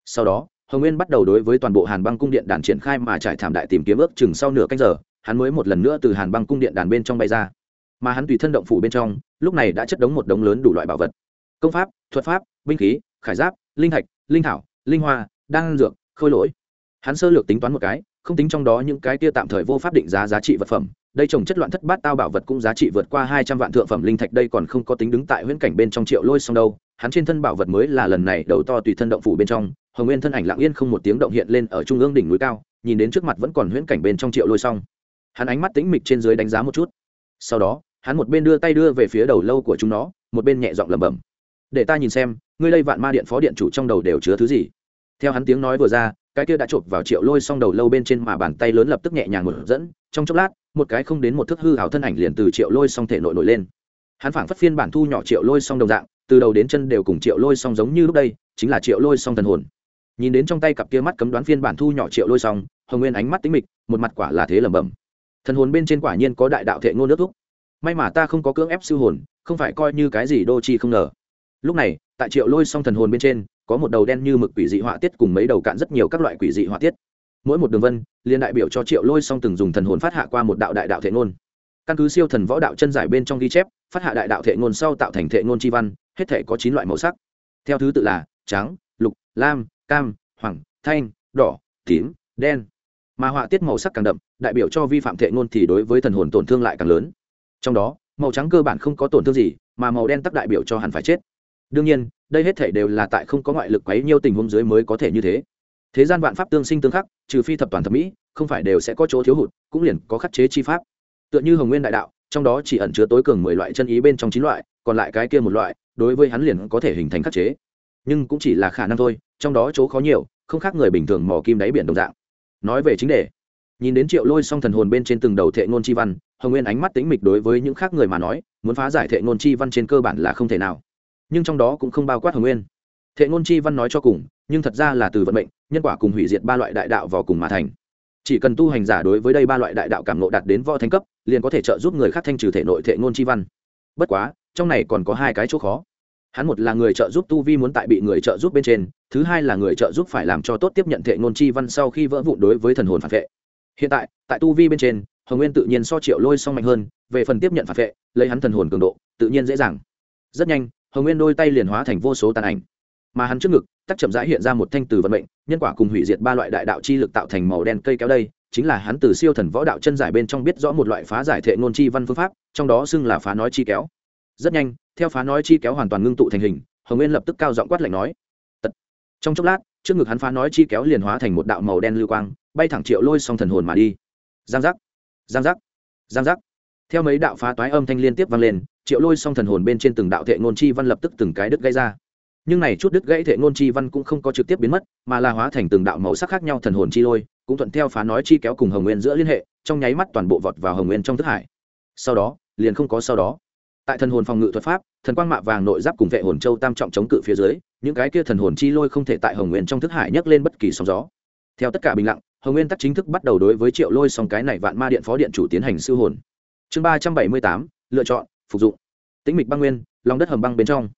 Sau đó, hồng nguyên bắt đầu đối với toàn bộ hàn băng cung điện đàn triển khai mà trải thảm đại tìm kiếm ước chừng sau nửa canh giờ, hắn mới một lần nữa từ hàn băng cung điện đàn bên trong bay ra. Mà hắn tùy thân động phủ bên trong, lúc này đã chất đống một đống lớn đủ loại bảo vật. Công pháp, thuật pháp, binh khí, khải giáp, linh thạch, linh thảo, linh hoa, đan dược, khôi lỗi. Hắn sơ lược tính toán một cái, không tính trong đó những cái kia tạm thời vô pháp định giá giá trị vật phẩm đây trồng chất loạn thất bát tao bảo vật cũng giá trị vượt qua hai trăm vạn thượng phẩm linh thạch, đây còn không có tính đứng tại huyễn cảnh bên trong triệu lôi xong đâu. Hắn trên thân bảo vật mới là lần này đầu to tùy thân động phủ bên trong. Hồng nguyên thân ảnh lặng yên không một tiếng động hiện lên ở trung ương đỉnh núi cao, nhìn đến trước mặt vẫn còn huyễn cảnh bên trong triệu lôi xong hắn ánh mắt tĩnh mịch trên dưới đánh giá một chút. Sau đó, hắn một bên đưa tay đưa về phía đầu lâu của chúng nó, một bên nhẹ giọng lẩm bẩm. Để ta nhìn xem, ngươi đây vạn ma điện phó điện chủ trong đầu đều chứa thứ gì? Theo hắn tiếng nói vừa ra, cái kia đã chộp vào triệu lôi xong đầu lâu bên trên mà bàn tay lớn lập tức nhẹ nhàng một dẫn, trong chốc lát một cái không đến một thước hư hào thân ảnh liền từ triệu lôi song thể nội nổi lên. Hắn phảng phất phiên bản thu nhỏ triệu lôi song đồng dạng, từ đầu đến chân đều cùng triệu lôi song giống như lúc đây, chính là triệu lôi song thần hồn. Nhìn đến trong tay cặp kia mắt cấm đoán phiên bản thu nhỏ triệu lôi song, hồng nguyên ánh mắt tính mịch, một mặt quả là thế lẩm bẩm. Thần hồn bên trên quả nhiên có đại đạo thệ ngôn nước thúc. May mà ta không có cưỡng ép siêu hồn, không phải coi như cái gì đô chi không ngờ. Lúc này, tại triệu lôi song thần hồn bên trên, có một đầu đen như mực quỷ dị họa tiết cùng mấy đầu cạn rất nhiều các loại quỷ dị họa tiết mỗi một đường vân liên đại biểu cho triệu lôi xong từng dùng thần hồn phát hạ qua một đạo đại đạo thệ ngôn. Căn cứ siêu thần võ đạo chân giải bên trong ghi chép, phát hạ đại đạo thệ ngôn sau tạo thành thệ ngôn chi văn, hết thể có chín loại màu sắc. Theo thứ tự là trắng, lục, lam, cam, hoàng, thanh, đỏ, tím, đen. Mà họa tiết màu sắc càng đậm, đại biểu cho vi phạm thệ ngôn thì đối với thần hồn tổn thương lại càng lớn. Trong đó, màu trắng cơ bản không có tổn thương gì, mà màu đen tắc đại biểu cho hẳn phải chết. Đương nhiên, đây hết thể đều là tại không có ngoại lực quấy nhiêu tình huống dưới mới có thể như thế thế gian vạn pháp tương sinh tương khắc, trừ phi thập toàn thẩm mỹ, không phải đều sẽ có chỗ thiếu hụt, cũng liền có khắc chế chi pháp. Tựa như hồng nguyên đại đạo, trong đó chỉ ẩn chứa tối cường mười loại chân ý bên trong chín loại, còn lại cái kia một loại, đối với hắn liền có thể hình thành khắc chế. Nhưng cũng chỉ là khả năng thôi, trong đó chỗ khó nhiều, không khác người bình thường mò kim đáy biển đồng dạng. Nói về chính đề, nhìn đến triệu lôi song thần hồn bên trên từng đầu thệ ngôn chi văn, hồng nguyên ánh mắt tính mịch đối với những khác người mà nói, muốn phá giải thệ ngôn chi văn trên cơ bản là không thể nào. Nhưng trong đó cũng không bao quát hồng nguyên. Thệ ngôn chi văn nói cho cùng, nhưng thật ra là từ vận mệnh nhân quả cùng hủy diệt ba loại đại đạo vào cùng mà thành. Chỉ cần tu hành giả đối với đây ba loại đại đạo cảm nộ đạt đến võ thánh cấp, liền có thể trợ giúp người khác thanh trừ thể nội thể ngôn chi văn. Bất quá, trong này còn có hai cái chỗ khó. Hắn một là người trợ giúp tu vi muốn tại bị người trợ giúp bên trên, thứ hai là người trợ giúp phải làm cho tốt tiếp nhận thể ngôn chi văn sau khi vỡ vụn đối với thần hồn phản vệ. Hiện tại tại tu vi bên trên, hồng nguyên tự nhiên so triệu lôi song mạnh hơn, về phần tiếp nhận phản vệ, lấy hắn thần hồn cường độ, tự nhiên dễ dàng. Rất nhanh, hồng nguyên đôi tay liền hóa thành vô số tàn ảnh mà hắn trước ngực, tắc chậm rãi hiện ra một thanh từ vận mệnh, nhân quả cùng hủy diệt ba loại đại đạo chi lực tạo thành màu đen cây kéo đây, chính là hắn từ siêu thần võ đạo chân giải bên trong biết rõ một loại phá giải thệ ngôn chi văn phương pháp, trong đó xưng là phá nói chi kéo. Rất nhanh, theo phá nói chi kéo hoàn toàn ngưng tụ thành hình, hồng nguyên lập tức cao giọng quát lạnh nói, Tật. trong chốc lát, trước ngực hắn phá nói chi kéo liền hóa thành một đạo màu đen lưu quang, bay thẳng triệu lôi xong thần hồn mà đi. Giang giác giang giác giang giác. Theo mấy đạo phá toái âm thanh liên tiếp vang lên, triệu lôi xong thần hồn bên trên từng đạo thệ ngôn chi văn lập tức từng cái đứt gây ra nhưng này chút đứt gãy thể ngôn chi văn cũng không có trực tiếp biến mất, mà là hóa thành từng đạo màu sắc khác nhau thần hồn chi lôi, cũng thuận theo phá nói chi kéo cùng hồng nguyên giữa liên hệ, trong nháy mắt toàn bộ vọt vào hồng nguyên trong thức hải. Sau đó, liền không có sau đó. Tại thần hồn phòng ngự thuật pháp, thần quang mạ vàng nội giáp cùng vệ hồn châu tam trọng chống cự phía dưới, những cái kia thần hồn chi lôi không thể tại hồng nguyên trong thức hải nhấc lên bất kỳ sóng gió. Theo tất cả bình lặng, hồng nguyên tắc chính thức bắt đầu đối với triệu lôi song cái này vạn ma điện phó điện chủ tiến hành siêu hồn. Chương ba trăm bảy mươi tám, lựa chọn, phục dụng. Tĩnh mịch băng nguyên, lòng đất hầm băng bên trong.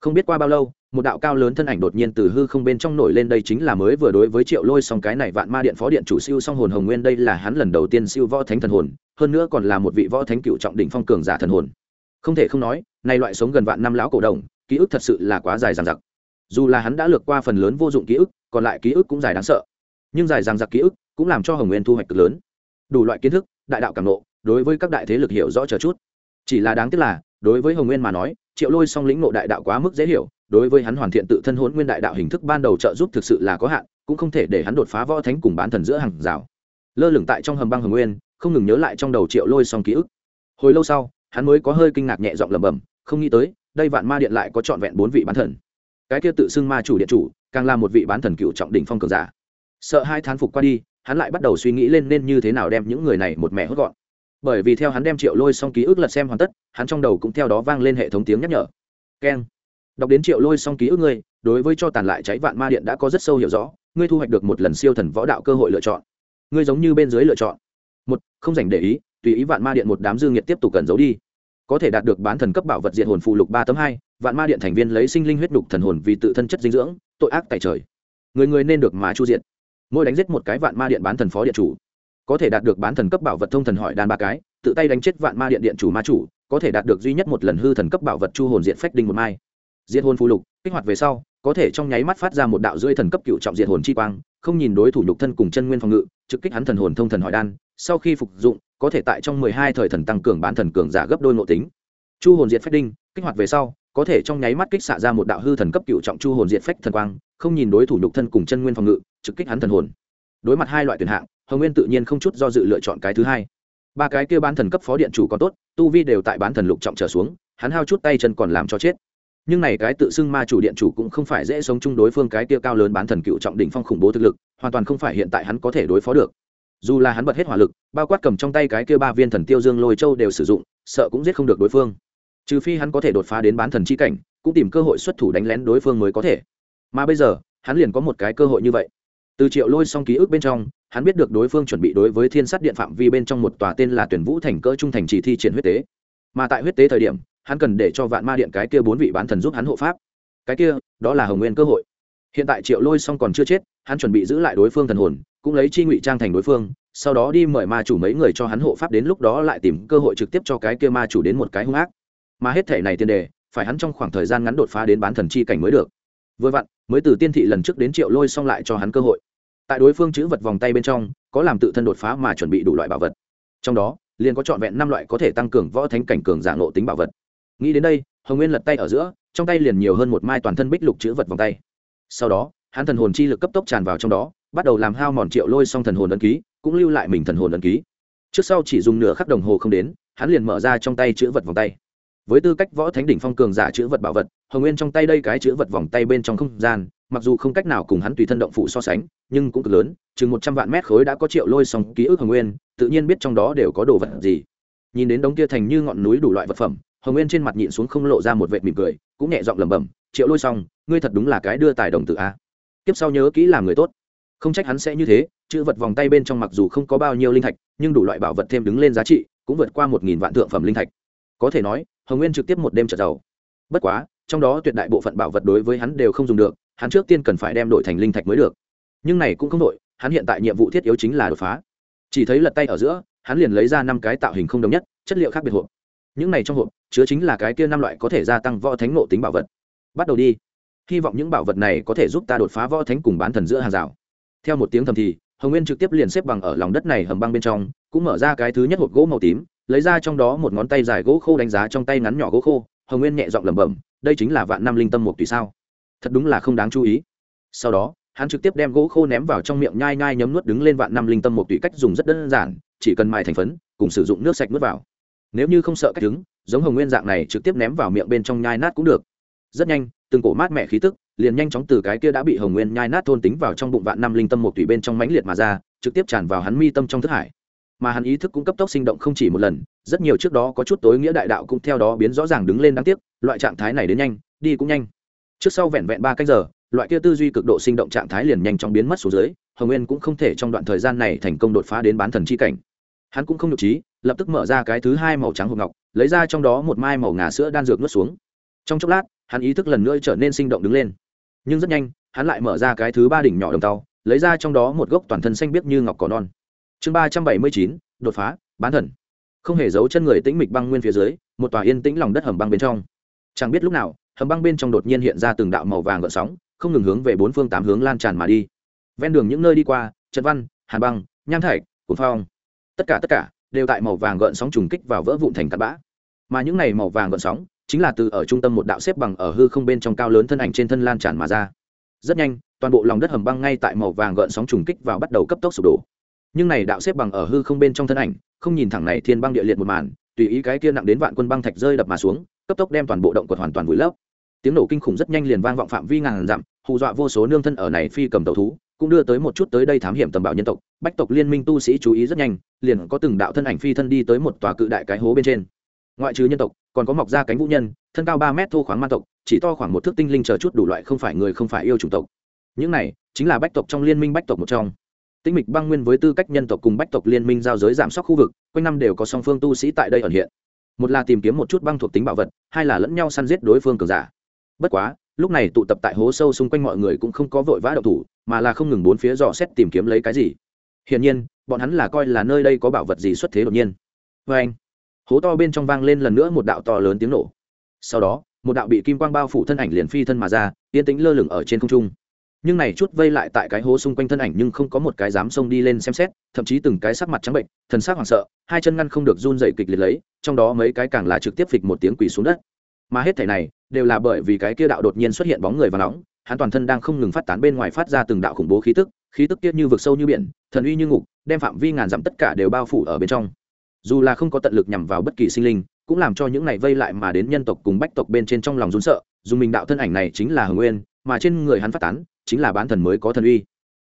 Không biết qua bao lâu một đạo cao lớn thân ảnh đột nhiên từ hư không bên trong nổi lên đây chính là mới vừa đối với triệu lôi song cái này vạn ma điện phó điện chủ siêu song hồn hồng nguyên đây là hắn lần đầu tiên siêu võ thánh thần hồn, hơn nữa còn là một vị võ thánh cựu trọng đỉnh phong cường giả thần hồn. Không thể không nói nay loại sống gần vạn năm lão cổ đồng, ký ức thật sự là quá dài dằng dặc. Dù là hắn đã lược qua phần lớn vô dụng ký ức, còn lại ký ức cũng dài đáng sợ. Nhưng dài dằng dặc ký ức cũng làm cho hồng nguyên thu hoạch cực lớn. Đủ loại kiến thức, đại đạo cảm nộ đối với các đại thế lực hiểu rõ chờ chút. Chỉ là đáng tiếc là, đối với hồng nguyên mà nói, triệu lôi song lĩnh nộ đại đạo quá mức dễ hiểu đối với hắn hoàn thiện tự thân hỗn nguyên đại đạo hình thức ban đầu trợ giúp thực sự là có hạn, cũng không thể để hắn đột phá võ thánh cùng bán thần giữa hàng rào. Lơ lửng tại trong hầm băng hồng nguyên, không ngừng nhớ lại trong đầu triệu lôi xong ký ức. Hồi lâu sau, hắn mới có hơi kinh ngạc nhẹ giọng lẩm bẩm, không nghĩ tới, đây vạn ma điện lại có trọn vẹn bốn vị bán thần. Cái kia tự xưng ma chủ điện chủ, càng là một vị bán thần cựu trọng đỉnh phong cường giả. Sợ hai thán phục qua đi, hắn lại bắt đầu suy nghĩ lên nên như thế nào đem những người này một mẹ hốt gọn. Bởi vì theo hắn đem triệu lôi xong ký ức lật xem hoàn tất, hắn trong đầu cũng theo đó vang lên hệ thống tiếng nhắc nhở. Keng đọc đến triệu lôi xong ký ức ngươi, đối với cho tàn lại cháy vạn ma điện đã có rất sâu hiểu rõ, ngươi thu hoạch được một lần siêu thần võ đạo cơ hội lựa chọn. Ngươi giống như bên dưới lựa chọn. Một, không dành để ý, tùy ý vạn ma điện một đám dương nhiệt tiếp tục cần giấu đi. Có thể đạt được bán thần cấp bảo vật diện hồn phụ lục ba tấm hai, vạn ma điện thành viên lấy sinh linh huyết đục thần hồn vì tự thân chất dinh dưỡng, tội ác tại trời. Người người nên được mà chu diện mỗi đánh giết một cái vạn ma điện bán thần phó điện chủ. Có thể đạt được bán thần cấp bảo vật thông thần hỏi đàn ba cái, tự tay đánh chết vạn ma điện điện chủ ma chủ, có thể đạt được duy nhất một lần hư thần cấp bảo vật chu hồn diện phách đinh một mai. Diệt hồn phù lục, kích hoạt về sau, có thể trong nháy mắt phát ra một đạo rưỡi thần cấp cựu trọng Diệt hồn chi quang, không nhìn đối thủ nhục thân cùng chân nguyên phòng ngự, trực kích hắn thần hồn thông thần hỏi đan, sau khi phục dụng, có thể tại trong mười hai thời thần tăng cường bán thần cường giả gấp đôi nội tính. Chu hồn diệt phách đinh, kích hoạt về sau, có thể trong nháy mắt kích xạ ra một đạo hư thần cấp cựu trọng chu hồn diệt phách thần quang, không nhìn đối thủ nhục thân cùng chân nguyên phòng ngự, trực kích hắn thần hồn. Đối mặt hai loại tuyển hạng, hồng nguyên tự nhiên không chút do dự lựa chọn cái thứ hai. Ba cái kia bán thần cấp phó điện chủ còn tốt, tu vi đều tại bán thần lục trọng trở xuống, hắn hao chút tay chân còn làm cho chết nhưng này cái tự xưng ma chủ điện chủ cũng không phải dễ sống chung đối phương cái kia cao lớn bán thần cựu trọng đỉnh phong khủng bố thực lực, hoàn toàn không phải hiện tại hắn có thể đối phó được. Dù là hắn bật hết hỏa lực, bao quát cầm trong tay cái kia ba viên thần tiêu dương lôi châu đều sử dụng, sợ cũng giết không được đối phương. Trừ phi hắn có thể đột phá đến bán thần chi cảnh, cũng tìm cơ hội xuất thủ đánh lén đối phương mới có thể. Mà bây giờ, hắn liền có một cái cơ hội như vậy. Từ triệu lôi xong ký ức bên trong, hắn biết được đối phương chuẩn bị đối với thiên sát điện phạm vi bên trong một tòa tên là tuyển vũ thành cỡ trung thành chỉ thi triển huyết tế. Mà tại huyết tế thời điểm hắn cần để cho vạn ma điện cái kia bốn vị bán thần giúp hắn hộ pháp. Cái kia, đó là hồng nguyên cơ hội. Hiện tại triệu lôi xong còn chưa chết, hắn chuẩn bị giữ lại đối phương thần hồn, cũng lấy chi ngụy trang thành đối phương, sau đó đi mời ma chủ mấy người cho hắn hộ pháp đến lúc đó lại tìm cơ hội trực tiếp cho cái kia ma chủ đến một cái hung ác. Mà hết thể này tiền đề, phải hắn trong khoảng thời gian ngắn đột phá đến bán thần chi cảnh mới được. Vừa vặn, mới từ tiên thị lần trước đến triệu lôi xong lại cho hắn cơ hội. Tại đối phương chữ vật vòng tay bên trong, có làm tự thân đột phá mà chuẩn bị đủ loại bảo vật. Trong đó, liền có trọn vẹn năm loại có thể tăng cường võ thánh cảnh cường giả ngộ tính bảo vật nghĩ đến đây, hồng nguyên lật tay ở giữa, trong tay liền nhiều hơn một mai toàn thân bích lục chữ vật vòng tay. Sau đó, hắn thần hồn chi lực cấp tốc tràn vào trong đó, bắt đầu làm hao mòn triệu lôi xong thần hồn ấn ký, cũng lưu lại mình thần hồn ấn ký. Trước sau chỉ dùng nửa khắc đồng hồ không đến, hắn liền mở ra trong tay chữ vật vòng tay. Với tư cách võ thánh đỉnh phong cường giả chữ vật bảo vật, hồng nguyên trong tay đây cái chữ vật vòng tay bên trong không gian, mặc dù không cách nào cùng hắn tùy thân động phụ so sánh, nhưng cũng cực lớn, chừng một trăm vạn mét khối đã có triệu lôi xong ký ức hồng nguyên, tự nhiên biết trong đó đều có đồ vật gì. Nhìn đến đống kia thành như ngọn núi đủ loại vật phẩm hồng nguyên trên mặt nhịn xuống không lộ ra một vệt mỉm cười, cũng nhẹ giọng lẩm bẩm, triệu lôi xong ngươi thật đúng là cái đưa tài đồng tử a. Tiếp sau nhớ kỹ làm người tốt. Không trách hắn sẽ như thế, chữ vật vòng tay bên trong mặc dù không có bao nhiêu linh thạch, nhưng đủ loại bảo vật thêm đứng lên giá trị, cũng vượt qua một nghìn vạn thượng phẩm linh thạch. Có thể nói, hồng nguyên trực tiếp một đêm trở giàu. Bất quá, trong đó tuyệt đại bộ phận bảo vật đối với hắn đều không dùng được, hắn trước tiên cần phải đem đổi thành linh thạch mới được. Nhưng này cũng không đổi, hắn hiện tại nhiệm vụ thiết yếu chính là đột phá. Chỉ thấy lật tay ở giữa, hắn liền lấy ra năm cái tạo hình không đồng nhất, chất liệu khác biệt hộp. Những này trong hộp chứa chính là cái kia năm loại có thể gia tăng võ thánh ngộ tính bảo vật. Bắt đầu đi. Hy vọng những bảo vật này có thể giúp ta đột phá võ thánh cùng bán thần giữa hàng rào. Theo một tiếng thầm thì, hồng nguyên trực tiếp liền xếp bằng ở lòng đất này hầm băng bên trong, cũng mở ra cái thứ nhất hộp gỗ màu tím, lấy ra trong đó một ngón tay dài gỗ khô đánh giá trong tay ngắn nhỏ gỗ khô, hồng nguyên nhẹ giọng lẩm bẩm, đây chính là vạn năm linh tâm một tùy sao? Thật đúng là không đáng chú ý. Sau đó, hắn trực tiếp đem gỗ khô ném vào trong miệng nhai nhai nhấm nuốt đứng lên vạn năm linh tâm một tùy cách dùng rất đơn giản, chỉ cần mài thành phấn, cùng sử dụng nước sạch nuốt vào. Nếu như không sợ cách đứng giống hồng nguyên dạng này trực tiếp ném vào miệng bên trong nhai nát cũng được. Rất nhanh, từng cổ mát mẻ khí tức liền nhanh chóng từ cái kia đã bị hồng nguyên nhai nát thôn tính vào trong bụng vạn năm linh tâm một tủy bên trong mãnh liệt mà ra, trực tiếp tràn vào hắn mi tâm trong thức hải. Mà hắn ý thức cũng cấp tốc sinh động không chỉ một lần, rất nhiều trước đó có chút tối nghĩa đại đạo cũng theo đó biến rõ ràng đứng lên đáng tiếc, loại trạng thái này đến nhanh, đi cũng nhanh. Trước sau vẹn vẹn ba cách giờ, loại kia tư duy cực độ sinh động trạng thái liền nhanh chóng biến mất xuống dưới, hồng nguyên cũng không thể trong đoạn thời gian này thành công đột phá đến bán thần chi cảnh hắn cũng không nhục trí, lập tức mở ra cái thứ hai màu trắng hộp ngọc, lấy ra trong đó một mai màu ngà sữa đan dược nuốt xuống. Trong chốc lát, hắn ý thức lần nữa trở nên sinh động đứng lên. Nhưng rất nhanh, hắn lại mở ra cái thứ ba đỉnh nhỏ đồng tàu, lấy ra trong đó một gốc toàn thân xanh biếc như ngọc cỏ non. Chương ba trăm bảy mươi chín, đột phá, bán thần. Không hề giấu chân người tĩnh mịch băng nguyên phía dưới, một tòa yên tĩnh lòng đất hầm băng bên trong. Chẳng biết lúc nào, hầm băng bên trong đột nhiên hiện ra từng đạo màu vàng gợn sóng, không ngừng hướng về bốn phương tám hướng lan tràn mà đi. Ven đường những nơi đi qua, trần văn, hàn băng, nham thạch cuốn phong tất cả tất cả đều tại màu vàng gợn sóng trùng kích vào vỡ vụn thành tạt bã. Mà những này màu vàng gợn sóng chính là từ ở trung tâm một đạo xếp bằng ở hư không bên trong cao lớn thân ảnh trên thân lan tràn mà ra. Rất nhanh, toàn bộ lòng đất hầm băng ngay tại màu vàng gợn sóng trùng kích vào bắt đầu cấp tốc sụp đổ. Nhưng này đạo xếp bằng ở hư không bên trong thân ảnh không nhìn thẳng này thiên băng địa liệt một màn, tùy ý cái kia nặng đến vạn quân băng thạch rơi đập mà xuống, cấp tốc đem toàn bộ động quật hoàn toàn vùi lấp. Tiếng nổ kinh khủng rất nhanh liền vang vọng phạm vi ngàn dặm, hù dọa vô số nương thân ở này phi cầm tàu thú cũng đưa tới một chút tới đây thám hiểm tầm bảo nhân tộc. Bách tộc liên minh tu sĩ chú ý rất nhanh, liền có từng đạo thân ảnh phi thân đi tới một tòa cự đại cái hố bên trên. Ngoại trừ nhân tộc, còn có mọc ra cánh vũ nhân, thân cao ba mét thô khoáng man tộc, chỉ to khoảng một thước tinh linh chờ chút đủ loại không phải người không phải yêu chủng tộc. Những này chính là bách tộc trong liên minh bách tộc một trong. Tinh mịch băng nguyên với tư cách nhân tộc cùng bách tộc liên minh giao giới giảm sóc khu vực, quanh năm đều có song phương tu sĩ tại đây ẩn hiện. Một là tìm kiếm một chút băng thuộc tính bảo vật, hai là lẫn nhau săn giết đối phương cường giả. Bất quá, lúc này tụ tập tại hố sâu xung quanh mọi người cũng không có vội vã đậu thủ mà là không ngừng bốn phía dò xét tìm kiếm lấy cái gì. Hiển nhiên, bọn hắn là coi là nơi đây có bảo vật gì xuất thế đột nhiên. Vê anh, hố to bên trong vang lên lần nữa một đạo to lớn tiếng nổ. Sau đó, một đạo bị kim quang bao phủ thân ảnh liền phi thân mà ra, yên tĩnh lơ lửng ở trên không trung. Nhưng này chút vây lại tại cái hố xung quanh thân ảnh nhưng không có một cái dám xông đi lên xem xét, thậm chí từng cái sắc mặt trắng bệnh, thần sắc hoảng sợ, hai chân ngăn không được run dậy kịch liệt lấy, trong đó mấy cái càng là trực tiếp phịch một tiếng quỳ xuống đất. Mà hết thảy này đều là bởi vì cái kia đạo đột nhiên xuất hiện bóng người và nóng hắn toàn thân đang không ngừng phát tán bên ngoài phát ra từng đạo khủng bố khí tức khí tức tiết như vực sâu như biển, thần uy như ngục, đem phạm vi ngàn dặm tất cả đều bao phủ ở bên trong. Dù là không có tận lực nhằm vào bất kỳ sinh linh, cũng làm cho những này vây lại mà đến nhân tộc cùng bách tộc bên trên trong lòng run sợ, dù mình đạo thân ảnh này chính là hồng nguyên, mà trên người hắn phát tán, chính là bán thần mới có thần uy.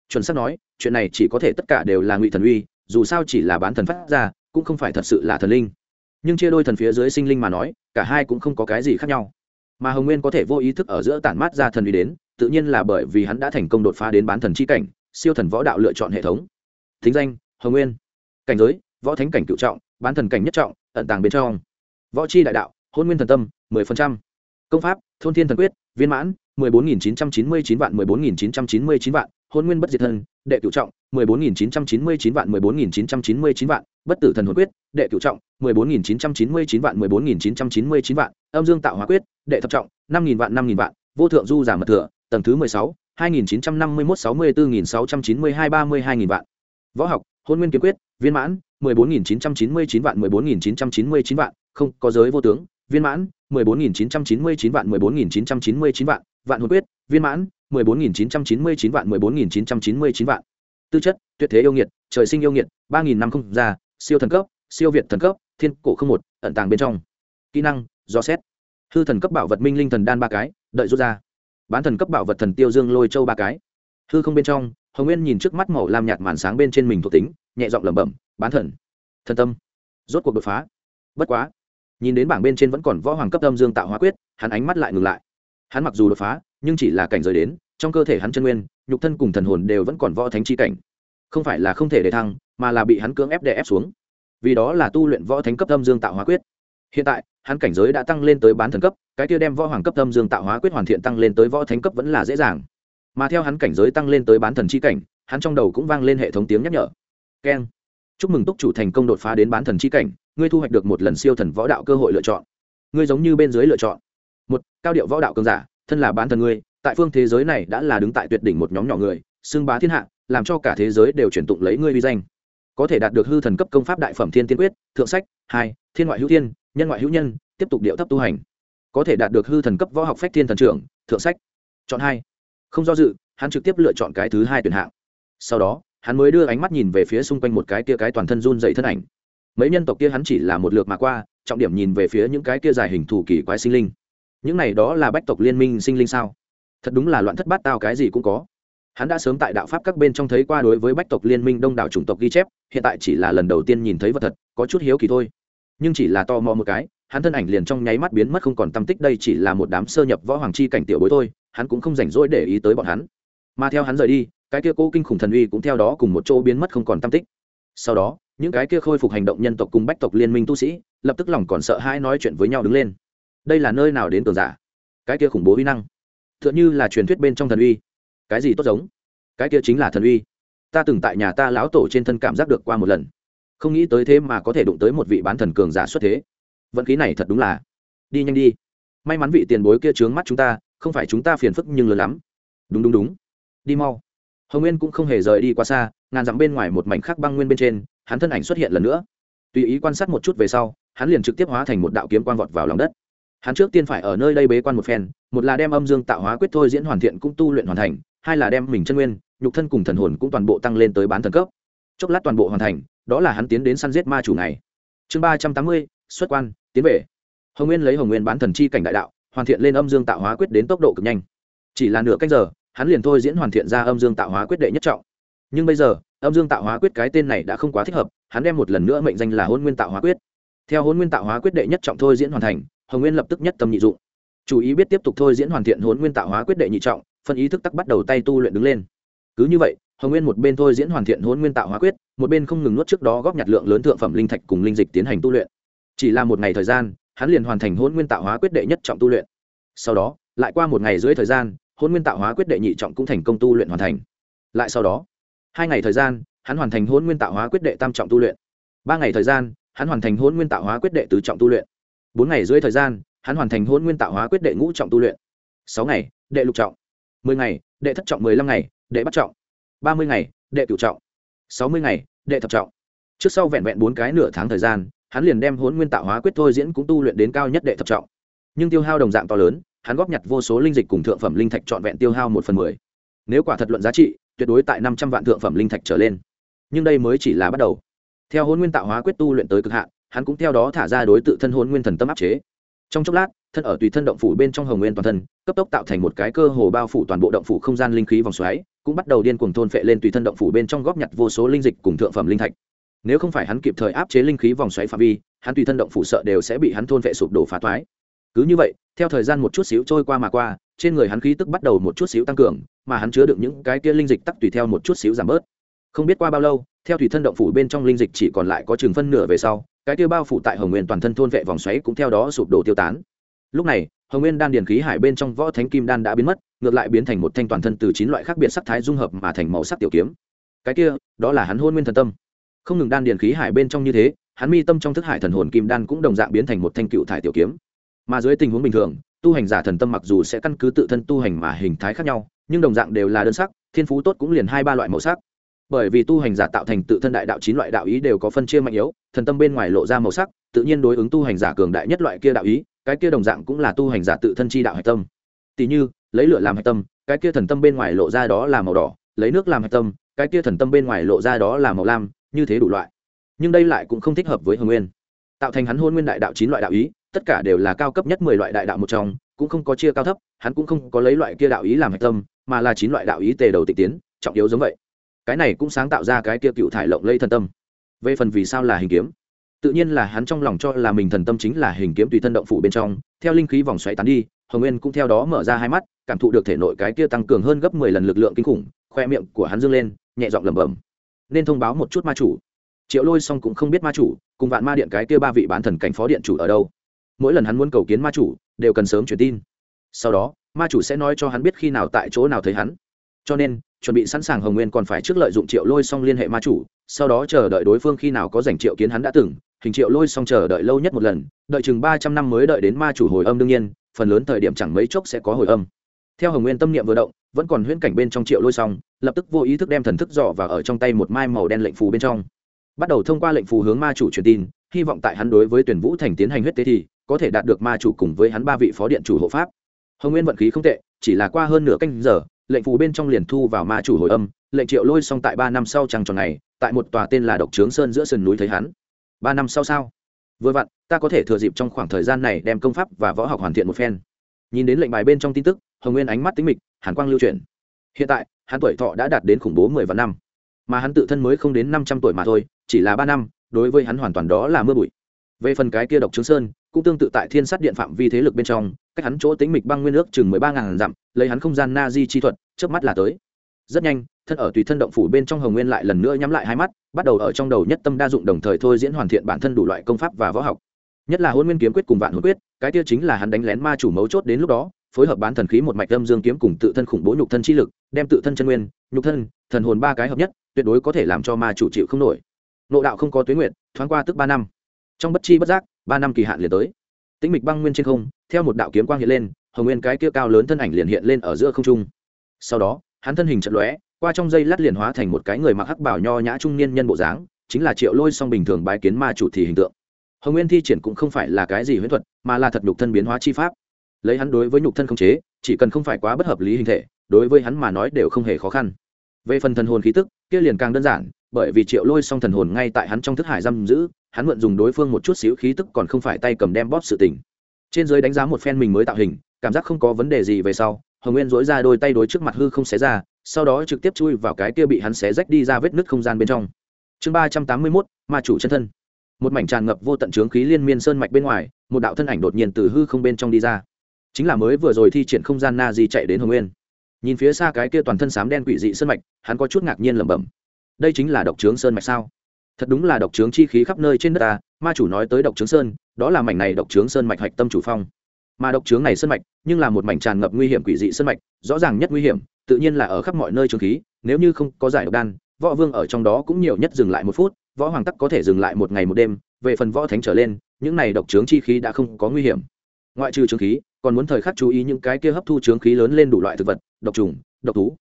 Chuẩn xác nói, chuyện này chỉ có thể tất cả đều là ngụy thần uy, dù sao chỉ là bán thần phát ra, cũng không phải thật sự là thần linh. Nhưng chia đôi thần phía dưới sinh linh mà nói, cả hai cũng không có cái gì khác nhau. Mà hồng nguyên có thể vô ý thức ở giữa tản mát ra thần uy đến tự nhiên là bởi vì hắn đã thành công đột phá đến bán thần chi cảnh, siêu thần võ đạo lựa chọn hệ thống. Thính danh, hồng nguyên. Cảnh giới, võ thánh cảnh cửu trọng, bán thần cảnh nhất trọng, ẩn tàng bên trong. Võ chi đại đạo, hôn nguyên thần tâm, mười phần trăm. Công pháp, thôn thiên thần quyết, viên mãn, mười bốn nghìn chín trăm chín mươi chín vạn, mười bốn nghìn chín trăm chín mươi chín vạn. Hôn nguyên bất diệt thân đệ cửu trọng, mười bốn nghìn chín trăm chín mươi chín vạn, mười bốn nghìn chín trăm chín mươi chín vạn. Bất tử thần hồn quyết, đệ cửu trọng, mười bốn nghìn chín trăm chín mươi chín vạn, mười bốn nghìn chín trăm chín mươi chín vạn. Âm dương tạo hóa quyết, đệ thập trọng, năm nghìn vạn, năm nghìn vạn. Vô thượng du giả mật thừa tầng thứ mười sáu, hai nghìn chín trăm năm mươi mốt sáu mươi bốn nghìn sáu trăm chín mươi hai ba mươi hai nghìn vạn. Võ học, hôn nguyên kiếm quyết, viên mãn, mười bốn nghìn chín trăm chín mươi chín vạn, mười bốn nghìn chín trăm chín mươi chín vạn. Không, có giới vô tướng, viên mãn, mười bốn nghìn chín trăm chín mươi chín vạn, mười bốn nghìn chín trăm chín mươi chín vạn. Vạn hồn quyết, viên mãn, mười bốn nghìn chín trăm chín mươi chín vạn, mười bốn nghìn chín trăm chín mươi chín vạn. Tư chất, tuyệt thế yêu nghiệt, trời sinh yêu nghiệt, ba nghìn năm không già siêu thần cấp, siêu việt thần cấp, thiên cổ không một, ẩn tàng bên trong. Kỹ năng, do xét. Hư thần cấp bảo vật minh linh thần đan ba cái, đợi rút ra bán thần cấp bảo vật thần tiêu dương lôi châu ba cái. Hư không bên trong, hồng nguyên nhìn trước mắt màu lam nhạt màn sáng bên trên mình thuộc tính, nhẹ giọng lẩm bẩm, bán thần. Thần tâm. Rốt cuộc đột phá. Bất quá, nhìn đến bảng bên trên vẫn còn võ hoàng cấp âm dương tạo hóa quyết, hắn ánh mắt lại ngừng lại. Hắn mặc dù đột phá, nhưng chỉ là cảnh rời đến, trong cơ thể hắn chân nguyên, nhục thân cùng thần hồn đều vẫn còn võ thánh chi cảnh. Không phải là không thể để thăng, mà là bị hắn cưỡng ép đè ép xuống. Vì đó là tu luyện võ thánh cấp âm dương tạo hóa quyết hiện tại, hắn cảnh giới đã tăng lên tới bán thần cấp, cái kia đem võ hoàng cấp âm dương tạo hóa quyết hoàn thiện tăng lên tới võ thánh cấp vẫn là dễ dàng. Mà theo hắn cảnh giới tăng lên tới bán thần chi cảnh, hắn trong đầu cũng vang lên hệ thống tiếng nhắc nhở. Keng. Chúc mừng túc chủ thành công đột phá đến bán thần chi cảnh, ngươi thu hoạch được một lần siêu thần võ đạo cơ hội lựa chọn. Ngươi giống như bên dưới lựa chọn. Một, cao điệu võ đạo cường giả, thân là bán thần ngươi, tại phương thế giới này đã là đứng tại tuyệt đỉnh một nhóm nhỏ người, xưng bá thiên hạ, làm cho cả thế giới đều chuyển tụng lấy ngươi vi danh. Có thể đạt được hư thần cấp công pháp đại phẩm thiên tiên quyết, thượng sách, hai, thiên ngoại hữu thiên nhân ngoại hữu nhân, tiếp tục điệu thấp tu hành. Có thể đạt được hư thần cấp võ học phách thiên thần trưởng, thượng sách. Chọn hai. Không do dự, hắn trực tiếp lựa chọn cái thứ hai tuyển hạng. Sau đó, hắn mới đưa ánh mắt nhìn về phía xung quanh một cái kia cái toàn thân run dậy thân ảnh. Mấy nhân tộc kia hắn chỉ là một lượt mà qua, trọng điểm nhìn về phía những cái kia dài hình thủ kỳ quái sinh linh. Những này đó là bách tộc liên minh sinh linh sao? Thật đúng là loạn thất bát tao cái gì cũng có. Hắn đã sớm tại đạo pháp các bên trong thấy qua đối với bách tộc liên minh đông đảo chủng tộc ghi chép, hiện tại chỉ là lần đầu tiên nhìn thấy vật thật, có chút hiếu kỳ thôi nhưng chỉ là to mò một cái, hắn thân ảnh liền trong nháy mắt biến mất không còn tâm tích, đây chỉ là một đám sơ nhập võ hoàng chi cảnh tiểu bối thôi, hắn cũng không rảnh rỗi để ý tới bọn hắn. Mà theo hắn rời đi, cái kia cố kinh khủng thần uy cũng theo đó cùng một chỗ biến mất không còn tâm tích. Sau đó, những cái kia khôi phục hành động nhân tộc cùng bách tộc liên minh tu sĩ, lập tức lòng còn sợ hãi nói chuyện với nhau đứng lên. Đây là nơi nào đến tường giả? Cái kia khủng bố uy năng. T h ư ợ n h ư là truyền thuyết bên trong thần uy. Cái gì tốt giống? Cái kia chính là thần uy. Ta từng tại nhà ta lão tổ trên thân cảm giác được qua một lần không nghĩ tới thế mà có thể đụng tới một vị bán thần cường giả xuất thế. Vận khí này thật đúng là. Đi nhanh đi. May mắn vị tiền bối kia trướng mắt chúng ta, không phải chúng ta phiền phức nhưng lớn lắm. Đúng đúng đúng. Đi mau. Hồng nguyên cũng không hề rời đi quá xa, ngàn dặm bên ngoài một mảnh khắc băng nguyên bên trên, hắn thân ảnh xuất hiện lần nữa. Tùy ý quan sát một chút về sau, hắn liền trực tiếp hóa thành một đạo kiếm quan vọt vào lòng đất. Hắn trước tiên phải ở nơi đây bế quan một phen, một là đem âm dương tạo hóa quyết thôi diễn hoàn thiện cũng tu luyện hoàn thành, hai là đem mình chân nguyên, nhục thân cùng thần hồn cũng toàn bộ tăng lên tới bán thần cấp. Chốc lát toàn bộ hoàn thành đó là hắn tiến đến săn giết ma chủ này. Chương ba trăm tám mươi, xuất quan, tiến về. Hồng nguyên lấy hồng nguyên bán thần chi cảnh đại đạo, hoàn thiện lên âm dương tạo hóa quyết đến tốc độ cực nhanh. Chỉ là nửa cách giờ, hắn liền thôi diễn hoàn thiện ra âm dương tạo hóa quyết đệ nhất trọng. Nhưng bây giờ, âm dương tạo hóa quyết cái tên này đã không quá thích hợp, hắn đem một lần nữa mệnh danh là hôn nguyên tạo hóa quyết. Theo hôn nguyên tạo hóa quyết đệ nhất trọng thôi diễn hoàn thành, hồng nguyên lập tức nhất tâm nhị dụng. Chủ ý biết tiếp tục thôi diễn hoàn thiện hôn nguyên tạo hóa quyết đệ nhị trọng, phân ý thức tắc bắt đầu tay tu luyện đứng lên. Cứ như vậy, hồng nguyên một bên thôi diễn hoàn thiện hôn nguyên tạo hóa quyết một bên không ngừng nuốt trước đó góp nhặt lượng lớn thượng phẩm linh thạch cùng linh dịch tiến hành tu luyện. Chỉ là một ngày thời gian, hắn liền hoàn thành hôn nguyên tạo hóa quyết đệ nhất trọng tu luyện. Sau đó, lại qua một ngày dưới thời gian hôn nguyên tạo hóa quyết đệ nhị trọng cũng thành công tu luyện hoàn thành. Lại sau đó, hai ngày thời gian, hắn hoàn thành hôn nguyên tạo hóa quyết đệ tam trọng tu luyện. Ba ngày thời gian, hắn hoàn thành hôn nguyên tạo hóa quyết đệ tứ trọng tu luyện. Bốn ngày dưới thời gian, hắn hoàn thành hôn nguyên tạo hóa quyết đệ ngũ trọng tu luyện. Sáu ngày, đệ lục trọng. Mười ngày, đệ thất trọng, mười lăm ngày, đệ bắt trọng. Ba mươi ngày, đệ cửu trọng. Sáu mươi ngày đệ thập trọng. Trước sau vẹn vẹn bốn cái nửa tháng thời gian, hắn liền đem hốn nguyên tạo hóa quyết thôi diễn cũng tu luyện đến cao nhất đệ thập trọng. Nhưng tiêu hao đồng dạng to lớn, hắn góp nhặt vô số linh dịch cùng thượng phẩm linh thạch trọn vẹn tiêu hao một phần mười. Nếu quả thật luận giá trị, tuyệt đối tại năm trăm vạn thượng phẩm linh thạch trở lên. Nhưng đây mới chỉ là bắt đầu. Theo hôn nguyên tạo hóa quyết tu luyện tới cực hạn, hắn cũng theo đó thả ra đối tự thân hôn nguyên thần tâm áp chế. Trong chốc lát, thân ở tùy thân động phủ bên trong hồng nguyên toàn thân, cấp tốc tạo thành một cái cơ hồ bao phủ toàn bộ động phủ không gian linh khí vòng xoáy cũng bắt đầu điên cuồng thôn phệ lên tùy thân động phủ bên trong góp nhặt vô số linh dịch cùng thượng phẩm linh thạch. Nếu không phải hắn kịp thời áp chế linh khí vòng xoáy phạm vi, hắn tùy thân động phủ sợ đều sẽ bị hắn thôn phệ sụp đổ phá toái. Cứ như vậy, theo thời gian một chút xíu trôi qua mà qua, trên người hắn khí tức bắt đầu một chút xíu tăng cường, mà hắn chứa đựng những cái kia linh dịch tắc tùy theo một chút xíu giảm bớt. Không biết qua bao lâu, theo thủy thân động phủ bên trong linh dịch chỉ còn lại có chừng phân nửa về sau, cái kia bao phủ tại hồng nguyên toàn thân thôn vệ vòng xoáy cũng theo đó sụp đổ tiêu tán. Lúc này, hồng nguyên đan điền khí hải bên trong võ thánh kim đan đã biến mất ngược lại biến thành một thanh toàn thân từ chín loại khác biệt sắc thái dung hợp mà thành màu sắc tiểu kiếm. Cái kia, đó là hắn hôn nguyên thần tâm. Không ngừng đan điền khí hải bên trong như thế, hắn mi tâm trong thức hải thần hồn kim đan cũng đồng dạng biến thành một thanh cựu thải tiểu kiếm. Mà dưới tình huống bình thường, tu hành giả thần tâm mặc dù sẽ căn cứ tự thân tu hành mà hình thái khác nhau, nhưng đồng dạng đều là đơn sắc, thiên phú tốt cũng liền hai ba loại màu sắc. Bởi vì tu hành giả tạo thành tự thân đại đạo chín loại đạo ý đều có phân chia mạnh yếu, thần tâm bên ngoài lộ ra màu sắc, tự nhiên đối ứng tu hành giả cường đại nhất loại kia đạo ý, cái kia đồng dạng cũng là tu hành giả tự thân chi đạo hạch tâm tỉ như, lấy lửa làm hạch tâm, cái kia thần tâm bên ngoài lộ ra đó là màu đỏ, lấy nước làm hạch tâm, cái kia thần tâm bên ngoài lộ ra đó là màu lam, như thế đủ loại. Nhưng đây lại cũng không thích hợp với hồng nguyên. Tạo thành hắn hôn nguyên đại đạo chín loại đạo ý, tất cả đều là cao cấp nhất mười loại đại đạo một trong, cũng không có chia cao thấp, hắn cũng không có lấy loại kia đạo ý làm hạch tâm, mà là chín loại đạo ý tề đầu tịch tiến, trọng yếu giống vậy. Cái này cũng sáng tạo ra cái kia cựu thải lộng lây thần tâm. Về phần vì sao là hình kiếm, tự nhiên là hắn trong lòng cho là mình thần tâm chính là hình kiếm tùy thân động phủ bên trong, theo linh khí vòng xoáy tán đi hồng nguyên cũng theo đó mở ra hai mắt, cảm thụ được thể nội cái kia tăng cường hơn gấp mười lần lực lượng kinh khủng, khoe miệng của hắn dâng lên, nhẹ giọng lẩm bẩm. Nên thông báo một chút ma chủ. Triệu lôi xong cũng không biết ma chủ, cùng vạn ma điện cái kia ba vị bán thần cảnh phó điện chủ ở đâu. Mỗi lần hắn muốn cầu kiến ma chủ, đều cần sớm truyền tin. Sau đó, ma chủ sẽ nói cho hắn biết khi nào tại chỗ nào thấy hắn. Cho nên, chuẩn bị sẵn sàng hồng nguyên còn phải trước lợi dụng triệu lôi xong liên hệ ma chủ, sau đó chờ đợi đối phương khi nào có dành triệu kiến hắn đã từng. Hình triệu lôi xong chờ đợi lâu nhất một lần, đợi chừng ba trăm năm mới đợi đến ma chủ hồi âm đương nhiên phần lớn thời điểm chẳng mấy chốc sẽ có hồi âm. Theo hồng nguyên tâm niệm vừa động, vẫn còn huyễn cảnh bên trong triệu lôi xong lập tức vô ý thức đem thần thức dò và ở trong tay một mai màu đen lệnh phù bên trong. Bắt đầu thông qua lệnh phù hướng ma chủ truyền tin, hy vọng tại hắn đối với tuyển vũ thành tiến hành huyết tế thì, có thể đạt được ma chủ cùng với hắn ba vị phó điện chủ hộ pháp. Hồng nguyên vận khí không tệ, chỉ là qua hơn nửa canh giờ, lệnh phù bên trong liền thu vào ma chủ hồi âm, lệnh triệu lôi xong tại ba năm sau trăng tròn này, tại một tòa tên là độc trướng sơn giữa sườn núi thấy hắn. Ba năm sau sao? Vừa vặn, ta có thể thừa dịp trong khoảng thời gian này đem công pháp và võ học hoàn thiện một phen. Nhìn đến lệnh bài bên trong tin tức, hồng nguyên ánh mắt tính mịch, hàn quang lưu truyền hiện tại, hắn tuổi thọ đã đạt đến khủng bố mười vạn năm. Mà hắn tự thân mới không đến năm trăm tuổi mà thôi, chỉ là ba năm, đối với hắn hoàn toàn đó là mưa bụi. Về phần cái kia độc trướng sơn, cũng tương tự tại thiên sát điện phạm vi thế lực bên trong, cách hắn chỗ tính mịch băng nguyên nước chừng mười ba ngàn dặm, lấy hắn không gian na di chi thuật trước mắt là tới. Rất nhanh thân ở tùy thân động phủ bên trong hồng nguyên lại lần nữa nhắm lại hai mắt, bắt đầu ở trong đầu nhất tâm đa dụng đồng thời thôi diễn hoàn thiện bản thân đủ loại công pháp và võ học. Nhất là hôn nguyên kiếm quyết cùng vạn hôn quyết, cái kia chính là hắn đánh lén ma chủ mấu chốt đến lúc đó, phối hợp bán thần khí một mạch âm dương kiếm cùng tự thân khủng bố nhục thân chi lực, đem tự thân chân nguyên, nhục thân, thần hồn ba cái hợp nhất, tuyệt đối có thể làm cho ma chủ chịu không nổi. Nộ đạo không có tuyến nguyện, thoáng qua tức ba năm. Trong bất chi bất giác, ba năm kỳ hạn liền tới. Tĩnh mịch băng nguyên trên không, theo một đạo kiếm quang hiện lên, hồng nguyên cái kia cao lớn thân ảnh liền hiện lên ở giữa không trung. Sau đó, hắn thân hình trận lóe qua trong dây lát liền hóa thành một cái người mặc hắc bảo nho nhã trung niên nhân bộ dáng, chính là triệu lôi song bình thường bái kiến ma chủ thì hình tượng. Hồng nguyên thi triển cũng không phải là cái gì huyễn thuật, mà là thật nhục thân biến hóa chi pháp. Lấy hắn đối với nhục thân không chế, chỉ cần không phải quá bất hợp lý hình thể, đối với hắn mà nói đều không hề khó khăn. Về phần thần hồn khí tức, kia liền càng đơn giản, bởi vì triệu lôi song thần hồn ngay tại hắn trong thức hải giam giữ, hắn mượn dùng đối phương một chút xíu khí tức còn không phải tay cầm đem bóp sự tình. Trên dưới đánh giá một phen mình mới tạo hình, cảm giác không có vấn đề gì về sau, hồng nguyên dối ra đôi tay đối trước mặt hư không xé ra sau đó trực tiếp chui vào cái kia bị hắn xé rách đi ra vết nứt không gian bên trong. Chương ba trăm tám mươi mốt, ma chủ chân thân. Một mảnh tràn ngập vô tận trướng khí liên miên sơn mạch bên ngoài, một đạo thân ảnh đột nhiên từ hư không bên trong đi ra. Chính là mới vừa rồi thi triển không gian na di chạy đến hồng nguyên. Nhìn phía xa cái kia toàn thân xám đen quỷ dị sơn mạch, hắn có chút ngạc nhiên lẩm bẩm. Đây chính là độc trướng sơn mạch sao? Thật đúng là độc trướng chi khí khắp nơi trên đất ta, ma chủ nói tới độc trướng sơn, đó là mảnh này độc trướng sơn mạch hạch tâm chủ phong. Mà độc trướng này sơn mạch, nhưng là một mảnh tràn ngập nguy hiểm quỷ dị sơn mạch, rõ ràng nhất nguy hiểm tự nhiên là ở khắp mọi nơi trường khí, nếu như không có giải độc đan, võ vương ở trong đó cũng nhiều nhất dừng lại một phút, võ hoàng tắc có thể dừng lại một ngày một đêm, về phần võ thánh trở lên, những này độc trướng chi khí đã không có nguy hiểm. Ngoại trừ trướng khí, còn muốn thời khắc chú ý những cái kia hấp thu trướng khí lớn lên đủ loại thực vật, độc trùng, độc thú.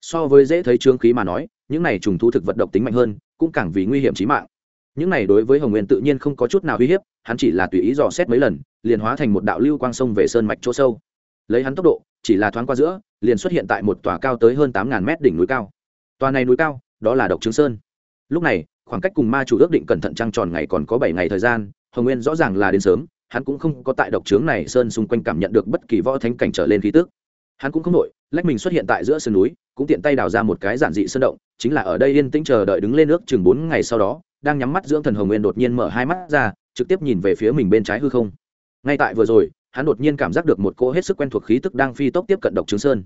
So với dễ thấy trướng khí mà nói, những này trùng thú thực vật độc tính mạnh hơn, cũng càng vì nguy hiểm chí mạng. Những này đối với hồng nguyên tự nhiên không có chút nào uy hiếp, hắn chỉ là tùy ý dò xét mấy lần, liền hóa thành một đạo lưu quang sông về sơn mạch chỗ sâu. Lấy hắn tốc độ chỉ là thoáng qua giữa, liền xuất hiện tại một tòa cao tới hơn tám ngàn mét đỉnh núi cao. Tòa này núi cao, đó là độc trướng sơn. Lúc này, khoảng cách cùng ma chủ ước định cẩn thận trăng tròn ngày còn có bảy ngày thời gian, hồng nguyên rõ ràng là đến sớm, hắn cũng không có tại độc trướng này sơn xung quanh cảm nhận được bất kỳ võ thánh cảnh trở lên khí tức. Hắn cũng không nội lách mình xuất hiện tại giữa sườn núi, cũng tiện tay đào ra một cái giản dị sơn động, chính là ở đây yên tĩnh chờ đợi đứng lên nước chừng bốn ngày sau đó, đang nhắm mắt dưỡng thần hồng nguyên đột nhiên mở hai mắt ra, trực tiếp nhìn về phía mình bên trái hư không. Ngay tại vừa rồi hắn đột nhiên cảm giác được một cỗ hết sức quen thuộc khí tức đang phi tốc tiếp cận độc trướng sơn.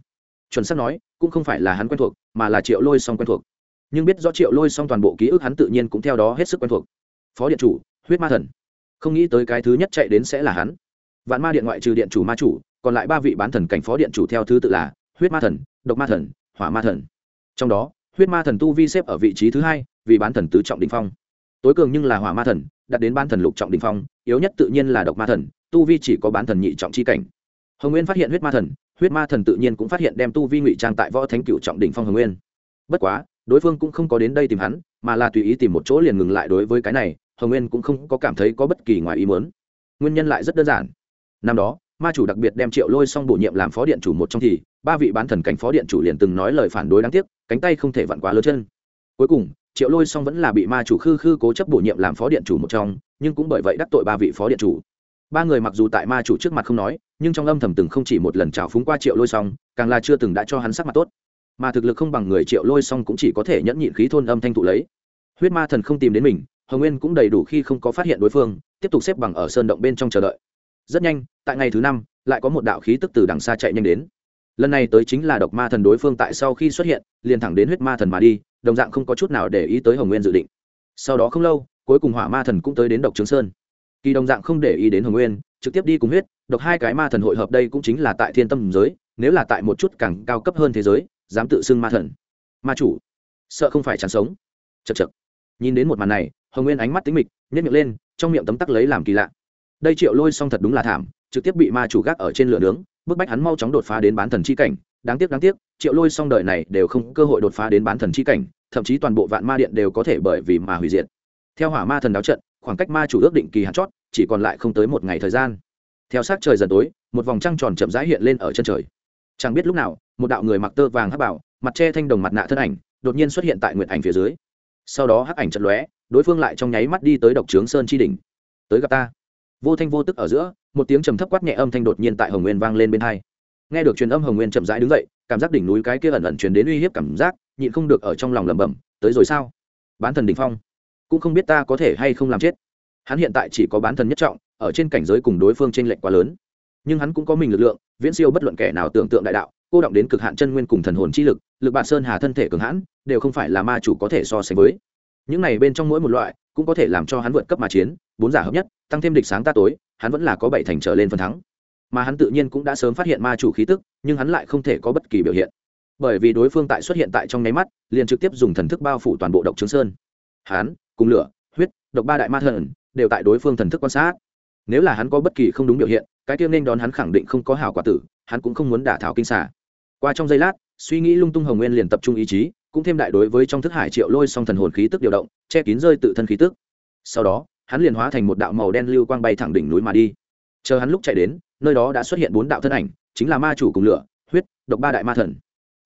Chuẩn xác nói, cũng không phải là hắn quen thuộc, mà là triệu lôi song quen thuộc. Nhưng biết do triệu lôi xong toàn bộ ký ức hắn tự nhiên cũng theo đó hết sức quen thuộc. Phó điện chủ, huyết ma thần. Không nghĩ tới cái thứ nhất chạy đến sẽ là hắn. Vạn ma điện ngoại trừ điện chủ ma chủ, còn lại ba vị bán thần cảnh phó điện chủ theo thứ tự là huyết ma thần, độc ma thần, hỏa ma thần. Trong đó, huyết ma thần tu vi xếp ở vị trí thứ hai, vì bán thần tứ trọng đình phong. Tối cường nhưng là hỏa ma thần đặt đến ban thần lục trọng đình phong, yếu nhất tự nhiên là độc ma thần tu vi chỉ có bán thần nhị trọng chi cảnh. Hồng nguyên phát hiện huyết ma thần, huyết ma thần tự nhiên cũng phát hiện đem tu vi ngụy trang tại võ thánh cựu trọng đỉnh phong hồng nguyên. Bất quá, đối phương cũng không có đến đây tìm hắn, mà là tùy ý tìm một chỗ liền ngừng lại đối với cái này, hồng nguyên cũng không có cảm thấy có bất kỳ ngoài ý muốn. Nguyên nhân lại rất đơn giản. Năm đó, ma chủ đặc biệt đem triệu lôi xong bổ nhiệm làm phó điện chủ một trong thì, ba vị bán thần cảnh phó điện chủ liền từng nói lời phản đối đáng tiếc, cánh tay không thể vặn quá lớn chân. Cuối cùng, triệu lôi xong vẫn là bị ma chủ khư khư cố chấp bổ nhiệm làm phó điện chủ một trong, nhưng cũng bởi vậy đắc tội ba vị phó điện chủ ba người mặc dù tại ma chủ trước mặt không nói, nhưng trong âm thầm từng không chỉ một lần trào phúng qua triệu lôi xong càng là chưa từng đã cho hắn sắc mặt tốt. Mà thực lực không bằng người triệu lôi xong cũng chỉ có thể nhẫn nhịn khí thôn âm thanh thụ lấy. Huyết ma thần không tìm đến mình, hồng nguyên cũng đầy đủ khi không có phát hiện đối phương, tiếp tục xếp bằng ở sơn động bên trong chờ đợi. Rất nhanh, tại ngày thứ năm, lại có một đạo khí tức từ đằng xa chạy nhanh đến. Lần này tới chính là độc ma thần đối phương tại sau khi xuất hiện, liền thẳng đến huyết ma thần mà đi, đồng dạng không có chút nào để ý tới hồng nguyên dự định. Sau đó không lâu, cuối cùng hỏa ma thần cũng tới đến độc trường sơn kỳ đồng dạng không để ý đến hồng nguyên, trực tiếp đi cùng huyết, độc hai cái ma thần hội hợp đây cũng chính là tại thiên tâm giới, nếu là tại một chút càng cao cấp hơn thế giới, dám tự xưng ma thần. Ma chủ, sợ không phải chẳng sống. Chật chật nhìn đến một màn này, hồng nguyên ánh mắt tính mịch nhét miệng lên, trong miệng tấm tắc lấy làm kỳ lạ. Đây triệu lôi xong thật đúng là thảm, trực tiếp bị ma chủ gác ở trên lửa nướng, bức bách hắn mau chóng đột phá đến bán thần chi cảnh. Đáng tiếc đáng tiếc, triệu lôi xong đời này đều không cơ hội đột phá đến bán thần chi cảnh, thậm chí toàn bộ vạn ma điện đều có thể bởi vì mà hủy diệt. Theo hỏa ma thần đáo trận khoảng cách ma chủ ước định kỳ hạn chót, chỉ còn lại không tới một ngày thời gian. Theo sát trời dần tối, một vòng trăng tròn chậm rãi hiện lên ở chân trời. Chẳng biết lúc nào, một đạo người mặc tơ vàng hắc bảo, mặt che thanh đồng mặt nạ thân ảnh, đột nhiên xuất hiện tại nguyện ảnh phía dưới. Sau đó hắc ảnh chật lóe, đối phương lại trong nháy mắt đi tới độc trướng sơn chi đỉnh. Tới gặp ta. Vô thanh vô tức ở giữa, một tiếng trầm thấp quát nhẹ âm thanh đột nhiên tại hồng nguyên vang lên bên hai. Nghe được truyền âm, hồng nguyên chậm rãi đứng dậy, cảm giác đỉnh núi cái kia ẩn ẩn truyền đến uy hiếp cảm giác, nhịn không được ở trong lòng lẩm bẩm, tới rồi sao? Bán thần đỉnh phong cũng không biết ta có thể hay không làm chết. Hắn hiện tại chỉ có bán thần nhất trọng, ở trên cảnh giới cùng đối phương trên lệnh quá lớn. Nhưng hắn cũng có mình lực lượng, viễn siêu bất luận kẻ nào tưởng tượng đại đạo, cô động đến cực hạn chân nguyên cùng thần hồn chi lực lực bạt sơn hà thân thể cường hãn, đều không phải là ma chủ có thể so sánh với. Những này bên trong mỗi một loại, cũng có thể làm cho hắn vượt cấp mà chiến, bốn giả hợp nhất, tăng thêm địch sáng ta tối, hắn vẫn là có bảy thành trở lên phần thắng. Mà hắn tự nhiên cũng đã sớm phát hiện ma chủ khí tức, nhưng hắn lại không thể có bất kỳ biểu hiện. Bởi vì đối phương tại xuất hiện tại trong nháy mắt, liền trực tiếp dùng thần thức bao phủ toàn bộ độc trướng sơn. Hắn cùng lửa, huyết, độc ba đại ma thần đều tại đối phương thần thức quan sát. Nếu là hắn có bất kỳ không đúng biểu hiện, cái tiêu nên đón hắn khẳng định không có hảo quả tử, hắn cũng không muốn đả thảo kinh xả qua trong giây lát, suy nghĩ lung tung hồng nguyên liền tập trung ý chí, cũng thêm đại đối với trong thức hải triệu lôi song thần hồn khí tức điều động, che kín rơi tự thân khí tức. Sau đó, hắn liền hóa thành một đạo màu đen lưu quang bay thẳng đỉnh núi mà đi. Chờ hắn lúc chạy đến, nơi đó đã xuất hiện bốn đạo thân ảnh, chính là ma chủ cùng lửa, huyết, độc ba đại ma thần.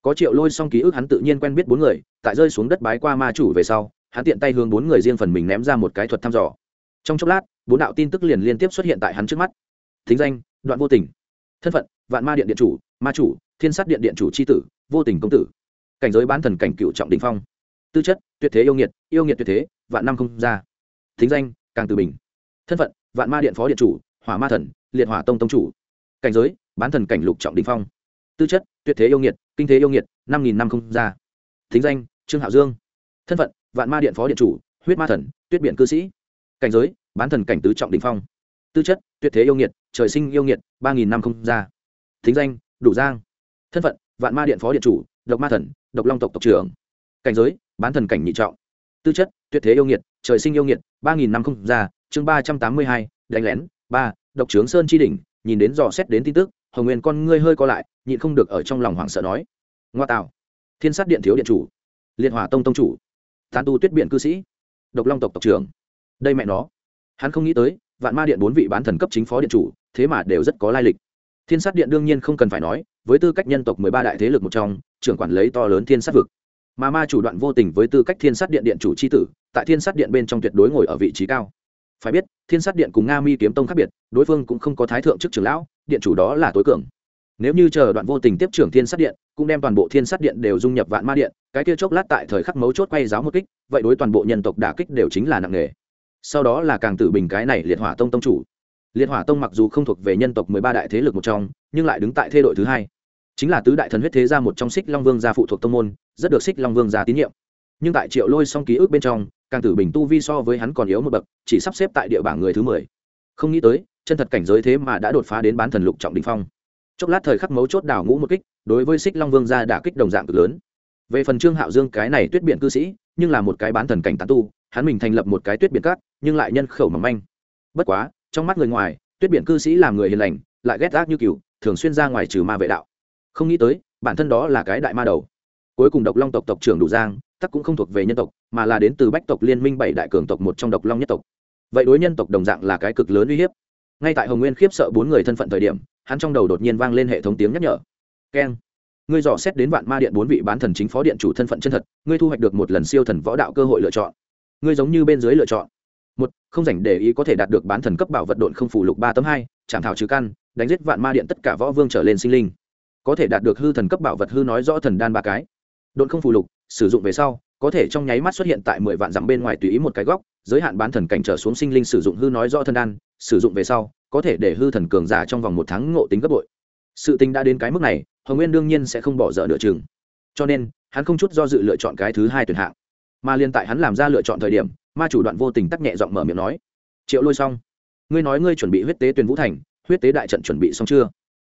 Có triệu lôi song ký ức hắn tự nhiên quen biết bốn người, tại rơi xuống đất bái qua ma chủ về sau hắn tiện tay hướng bốn người riêng phần mình ném ra một cái thuật thăm dò. Trong chốc lát, bốn đạo tin tức liền liên tiếp xuất hiện tại hắn trước mắt. Thính danh, đoạn vô tình. Thân phận, vạn ma điện điện chủ, ma chủ, thiên sát điện điện chủ c h i tử, vô tình công tử. Cảnh giới bán thần cảnh cựu trọng đình phong. Tư chất, tuyệt thế yêu nghiệt yêu nghiệt tuyệt thế, vạn năm không ra. Thính danh, càng từ bình. Thân phận, vạn ma điện phó điện chủ, hỏa ma thần, liệt hỏa tông tông chủ. Cảnh giới, bán thần cảnh lục trọng đình phong. Tư chất, tuyệt thế yêu nghiệt, kinh thế yêu nghiệt, năm nghìn năm không ra. Thính danh, trương hạo dương. Thân phận vạn ma điện phó điện chủ, huyết ma thần, tuyết biện cư sĩ. Cảnh giới, bán thần cảnh tứ trọng đình phong. Tư chất, tuyệt thế yêu nghiệt, trời sinh yêu nghiệt, ba nghìn năm không ra. Thính danh, đủ giang. Thân phận, vạn ma điện phó điện chủ, độc ma thần, độc long tộc tộc trưởng. Cảnh giới, bán thần cảnh nhị trọng. Tư chất, tuyệt thế yêu nghiệt, trời sinh yêu nghiệt, ba nghìn năm không ra. Chương ba trăm tám mươi hai, đánh lén. Ba, độc trướng sơn chi đỉnh, nhìn đến dò xét đến tin tức, hồng nguyên con ngươi hơi co lại, nhịn không được ở trong lòng hoảng sợ nói. Ngoa tạo. Thiên sát điện thiếu điện chủ. Liệt hòa tông tông chủ tán tu tuyết biện cư sĩ. Độc long tộc tộc trưởng. Đây mẹ nó. Hắn không nghĩ tới, vạn ma điện bốn vị bán thần cấp chính phó điện chủ, thế mà đều rất có lai lịch. Thiên sát điện đương nhiên không cần phải nói, với tư cách nhân tộc mười ba đại thế lực một trong, trưởng quản lấy to lớn thiên sát vực. Mà ma chủ đoạn vô tình với tư cách thiên sát điện điện chủ c h i tử, tại thiên sát điện bên trong tuyệt đối ngồi ở vị trí cao. Phải biết, thiên sát điện cùng nga mi kiếm tông khác biệt, đối phương cũng không có thái thượng chức trưởng lão, điện chủ đó là tối cường nếu như chờ đoạn vô tình tiếp trưởng thiên sát điện, cũng đem toàn bộ thiên sát điện đều dung nhập vạn ma điện, cái kia chốc lát tại thời khắc mấu chốt quay giáo một kích, vậy đối toàn bộ nhân tộc đả kích đều chính là nặng nề. Sau đó là càng tử bình cái này liệt hỏa tông tông chủ. Liệt hỏa tông mặc dù không thuộc về nhân tộc mười ba đại thế lực một trong, nhưng lại đứng tại thế đội thứ hai. Chính là tứ đại thần huyết thế gia một trong xích long vương gia phụ thuộc tông môn, rất được xích long vương gia tín nhiệm. Nhưng tại triệu lôi song ký ức bên trong, càng tử bình tu vi so với hắn còn yếu một bậc, chỉ sắp xếp tại địa bảng người thứ mười. Không nghĩ tới, chân thật cảnh giới thế mà đã đột phá đến bán thần lục trọng đình phong chốc lát thời khắc mấu chốt đào ngũ một kích, đối với xích long vương gia đả kích đồng dạng cực lớn. Về phần trương hạo dương cái này tuyết biện cư sĩ, nhưng là một cái bán thần cảnh tán tu, hắn mình thành lập một cái tuyết biện cát, nhưng lại nhân khẩu mỏng manh. Bất quá, trong mắt người ngoài, tuyết biện cư sĩ làm người hiền lành, lại ghét ác như cừu, thường xuyên ra ngoài trừ ma vệ đạo. Không nghĩ tới, bản thân đó là cái đại ma đầu. Cuối cùng độc long tộc tộc trưởng đủ giang, tắc cũng không thuộc về nhân tộc, mà là đến từ bách tộc liên minh bảy đại cường tộc một trong độc long nhất tộc. Vậy đối nhân tộc đồng dạng là cái cực lớn uy hiếp. Ngay tại hồng nguyên khiếp sợ bốn người thân phận thời điểm hắn trong đầu đột nhiên vang lên hệ thống tiếng nhắc nhở. Keng ngươi dò xét đến vạn ma điện bốn vị bán thần chính phó điện chủ thân phận chân thật, ngươi thu hoạch được một lần siêu thần võ đạo cơ hội lựa chọn. Ngươi giống như bên dưới lựa chọn. Một, không dành để ý có thể đạt được bán thần cấp bảo vật độn không phủ lục ba tấm hai, chạm thảo trừ căn, đánh giết vạn ma điện tất cả võ vương trở lên sinh linh. Có thể đạt được hư thần cấp bảo vật hư nói rõ thần đan ba cái. Độn không phủ lục, sử dụng về sau, có thể trong nháy mắt xuất hiện tại mười vạn dặm bên ngoài tùy ý một cái góc, giới hạn bán thần cảnh trở xuống sinh linh sử dụng hư nói rõ thần đan, sử dụng về sau có thể để hư thần cường giả trong vòng một tháng ngộ tính gấp bội. Sự tính đã đến cái mức này, hồng nguyên đương nhiên sẽ không bỏ dở nửa chừng. Cho nên, hắn không chút do dự lựa chọn cái thứ hai tuyển hạng. Mà liên tại hắn làm ra lựa chọn thời điểm, ma chủ đoạn vô tình tắc nhẹ giọng mở miệng nói, triệu lôi xong ngươi nói ngươi chuẩn bị huyết tế tuyển vũ thành, huyết tế đại trận chuẩn bị xong chưa?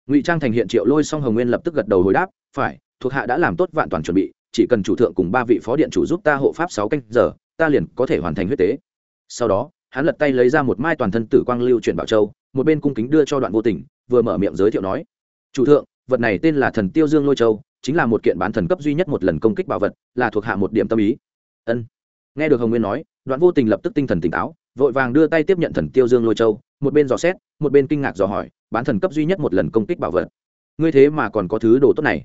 Ngụy trang thành hiện triệu lôi xong hồng nguyên lập tức gật đầu hồi đáp, phải, thuộc hạ đã làm tốt vạn toàn chuẩn bị, chỉ cần chủ thượng cùng ba vị phó điện chủ giúp ta hộ pháp sáu canh giờ, ta liền có thể hoàn thành huyết tế. Sau đó, hắn lật tay lấy ra một mai toàn thân tử quang lưu chuyển bảo châu một bên cung kính đưa cho đoạn vô tình, vừa mở miệng giới thiệu nói, chủ thượng, vật này tên là thần tiêu dương lôi châu, chính là một kiện bán thần cấp duy nhất một lần công kích bảo vật, là thuộc hạ một điểm tâm ý. Ân. Nghe được hồng nguyên nói, đoạn vô tình lập tức tinh thần tỉnh táo, vội vàng đưa tay tiếp nhận thần tiêu dương lôi châu, một bên dò xét, một bên kinh ngạc dò hỏi, bán thần cấp duy nhất một lần công kích bảo vật? Ngươi thế mà còn có thứ đồ tốt này?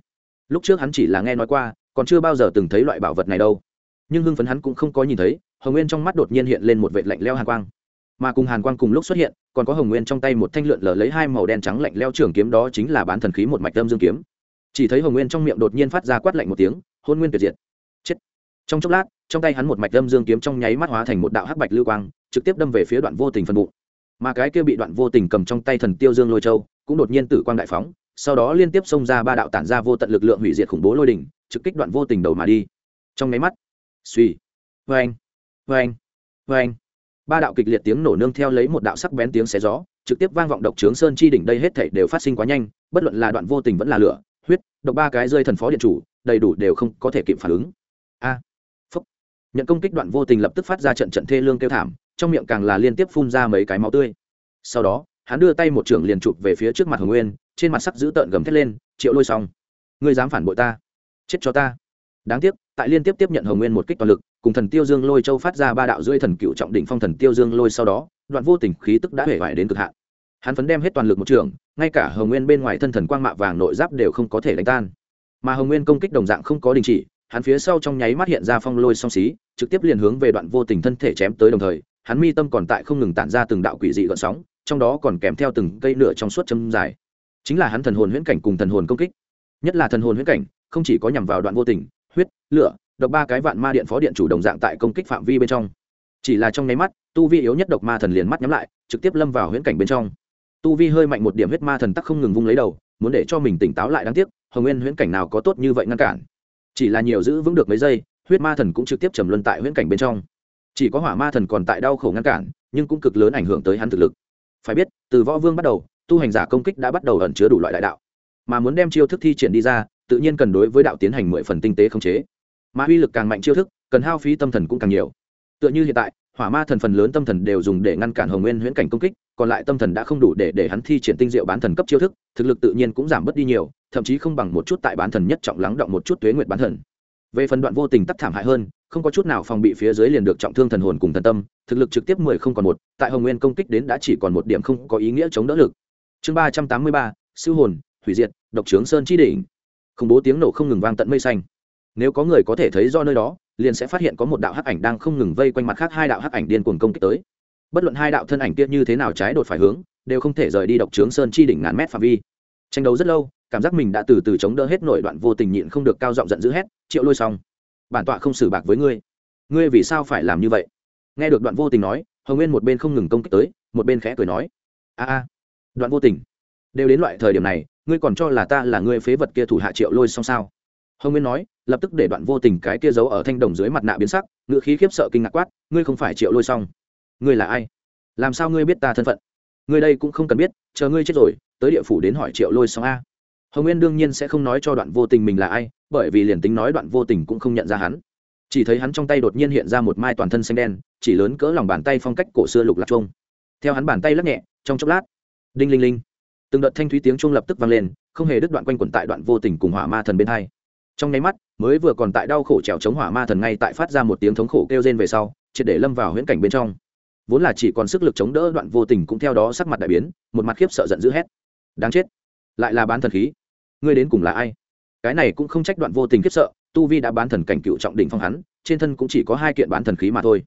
Lúc trước hắn chỉ là nghe nói qua, còn chưa bao giờ từng thấy loại bảo vật này đâu. Nhưng hưng phấn hắn cũng không có nhìn thấy, hồng nguyên trong mắt đột nhiên hiện lên một vệ lạnh leo hàn quang mà cùng hàn quang cùng lúc xuất hiện, còn có hồng nguyên trong tay một thanh lượn lờ lấy hai màu đen trắng lạnh leo trường kiếm đó chính là bán thần khí một mạch âm dương kiếm. Chỉ thấy hồng nguyên trong miệng đột nhiên phát ra quát lạnh một tiếng, hôn nguyên tuyệt diệt. Chết. Trong chốc lát, trong tay hắn một mạch âm dương kiếm trong nháy mắt hóa thành một đạo hắc bạch lưu quang, trực tiếp đâm về phía đoạn vô tình phân bụng. Mà cái kia bị đoạn vô tình cầm trong tay thần tiêu dương lôi châu, cũng đột nhiên tử quang đại phóng, sau đó liên tiếp xông ra ba đạo tản ra vô tận lực lượng hủy diệt khủng bố lôi đỉnh, trực kích đoạn vô tình đầu mà đi. Trong nháy mắt, suy. Vê anh vê anh vê anh ba đạo kịch liệt tiếng nổ nương theo lấy một đạo sắc bén tiếng xé gió, trực tiếp vang vọng độc trướng sơn chi đỉnh đây hết thảy đều phát sinh quá nhanh, bất luận là đoạn vô tình vẫn là lửa, huyết, độc ba cái rơi thần phó điện chủ, đầy đủ đều không có thể kịp phản ứng. A, phúc. Nhận công kích đoạn vô tình lập tức phát ra trận trận thê lương kêu thảm, trong miệng càng là liên tiếp phun ra mấy cái máu tươi. Sau đó, hắn đưa tay một trưởng liền chụp về phía trước mặt hồng nguyên, trên mặt sắc dữ tợn gầm thét lên, triệu lôi xong. Ngươi dám phản bội ta? Chết cho ta. Đáng tiếc, tại liên tiếp tiếp nhận hồng nguyên một kích toàn lực cùng thần tiêu dương lôi châu phát ra ba đạo rưỡi thần cựu trọng đỉnh phong thần tiêu dương lôi sau đó, đoạn vô tình khí tức đã hể vải đến cực hạn. Hắn phấn đem hết toàn lực một trường, ngay cả hồng nguyên bên ngoài thân thần quang mạ vàng nội giáp đều không có thể đánh tan. Mà hồng nguyên công kích đồng dạng không có đình chỉ, hắn phía sau trong nháy mắt hiện ra phong lôi song xí, trực tiếp liền hướng về đoạn vô tình thân thể chém tới đồng thời, hắn mi tâm còn tại không ngừng tản ra từng đạo quỷ dị gợn sóng, trong đó còn kèm theo từng cây nửa trong suốt châm dài. Chính là hắn thần hồn huyễn cảnh cùng thần hồn công kích. Nhất là thần hồn huyễn cảnh, không chỉ có nhằm vào đoạn vô tình, huyết, lửa độc ba cái vạn ma điện phó điện chủ đồng dạng tại công kích phạm vi bên trong. Chỉ là trong nháy mắt, tu vi yếu nhất độc ma thần liền mắt nhắm lại, trực tiếp lâm vào huyễn cảnh bên trong. Tu vi hơi mạnh một điểm huyết ma thần tắc không ngừng vung lấy đầu, muốn để cho mình tỉnh táo lại đáng tiếc, hồng nguyên huyễn cảnh nào có tốt như vậy ngăn cản. Chỉ là nhiều giữ vững được mấy giây, huyết ma thần cũng trực tiếp trầm luân tại huyễn cảnh bên trong. Chỉ có hỏa ma thần còn tại đau khổ ngăn cản, nhưng cũng cực lớn ảnh hưởng tới hắn thực lực. Phải biết, từ võ vương bắt đầu, tu hành giả công kích đã bắt đầu ẩn chứa đủ loại đại đạo. Mà muốn đem chiêu thức thi triển đi ra, tự nhiên cần đối với đạo tiến hành mười phần tinh tế khống chế mà uy lực càng mạnh chiêu thức, cần hao phí tâm thần cũng càng nhiều. Tựa như hiện tại, hỏa ma thần phần lớn tâm thần đều dùng để ngăn cản hồng nguyên huyễn cảnh công kích, còn lại tâm thần đã không đủ để để hắn thi triển tinh diệu bán thần cấp chiêu thức, thực lực tự nhiên cũng giảm bớt đi nhiều, thậm chí không bằng một chút tại bán thần nhất trọng lắng động một chút tuế nguyệt bán thần. Về phần đoạn vô tình tắc thảm hại hơn, không có chút nào phòng bị phía dưới liền được trọng thương thần hồn cùng thần tâm, thực lực trực tiếp mười không còn một, tại hồng nguyên công kích đến đã chỉ còn một điểm không có ý nghĩa chống đỡ lực. Chương ba trăm tám mươi ba, siêu hồn, hủy diệt, độc trướng sơn chi đỉnh. Khủng bố tiếng nổ không ngừng vang tận mây xanh nếu có người có thể thấy do nơi đó, liền sẽ phát hiện có một đạo hắc ảnh đang không ngừng vây quanh mặt khác hai đạo hắc ảnh điên cuồng công kích tới. Bất luận hai đạo thân ảnh kia như thế nào trái đột phải hướng, đều không thể rời đi độc trướng sơn chi đỉnh ngàn mét phạm vi. Tranh đấu rất lâu, cảm giác mình đã từ từ chống đỡ hết nổi đoạn vô tình nhịn không được cao giọng giận dữ hét, triệu lôi xong bản tọa không xử bạc với ngươi. Ngươi vì sao phải làm như vậy? Nghe được đoạn vô tình nói, hồng nguyên một bên không ngừng công kích tới, một bên khẽ cười nói, a a, đoạn vô tình. Đều đến loại thời điểm này, ngươi còn cho là ta là ngươi phế vật kia thủ hạ triệu lôi xong sao? Hồng nguyên nói, lập tức để đoạn vô tình cái kia giấu ở thanh đồng dưới mặt nạ biến sắc ngựa khí khiếp sợ kinh ngạc quát, ngươi không phải triệu lôi xong ngươi là ai? Làm sao ngươi biết ta thân phận? Ngươi đây cũng không cần biết, chờ ngươi chết rồi, tới địa phủ đến hỏi triệu lôi xong a. Hồng nguyên đương nhiên sẽ không nói cho đoạn vô tình mình là ai, bởi vì liền tính nói đoạn vô tình cũng không nhận ra hắn. Chỉ thấy hắn trong tay đột nhiên hiện ra một mai toàn thân xanh đen, chỉ lớn cỡ lòng bàn tay phong cách cổ xưa lục lạc trông theo hắn bàn tay lắc nhẹ, trong chốc lát, đinh linh linh. Từng đợt thanh thúy tiếng chuông lập tức vang lên, không hề đứt đoạn quanh quẩn tại đoạn vô tình cùng hỏa ma thần bên hai trong nháy mắt, mới vừa còn tại đau khổ trèo chống hỏa ma thần ngay tại phát ra một tiếng thống khổ kêu rên về sau, triệt để lâm vào huyễn cảnh bên trong. Vốn là chỉ còn sức lực chống đỡ đoạn vô tình cũng theo đó sắc mặt đại biến, một mặt khiếp sợ giận dữ hét. Đáng chết. Lại là bán thần khí. Ngươi đến cùng là ai? Cái này cũng không trách đoạn vô tình khiếp sợ, tu vi đã bán thần cảnh cựu trọng đỉnh phong hắn, trên thân cũng chỉ có hai kiện bán thần khí mà thôi.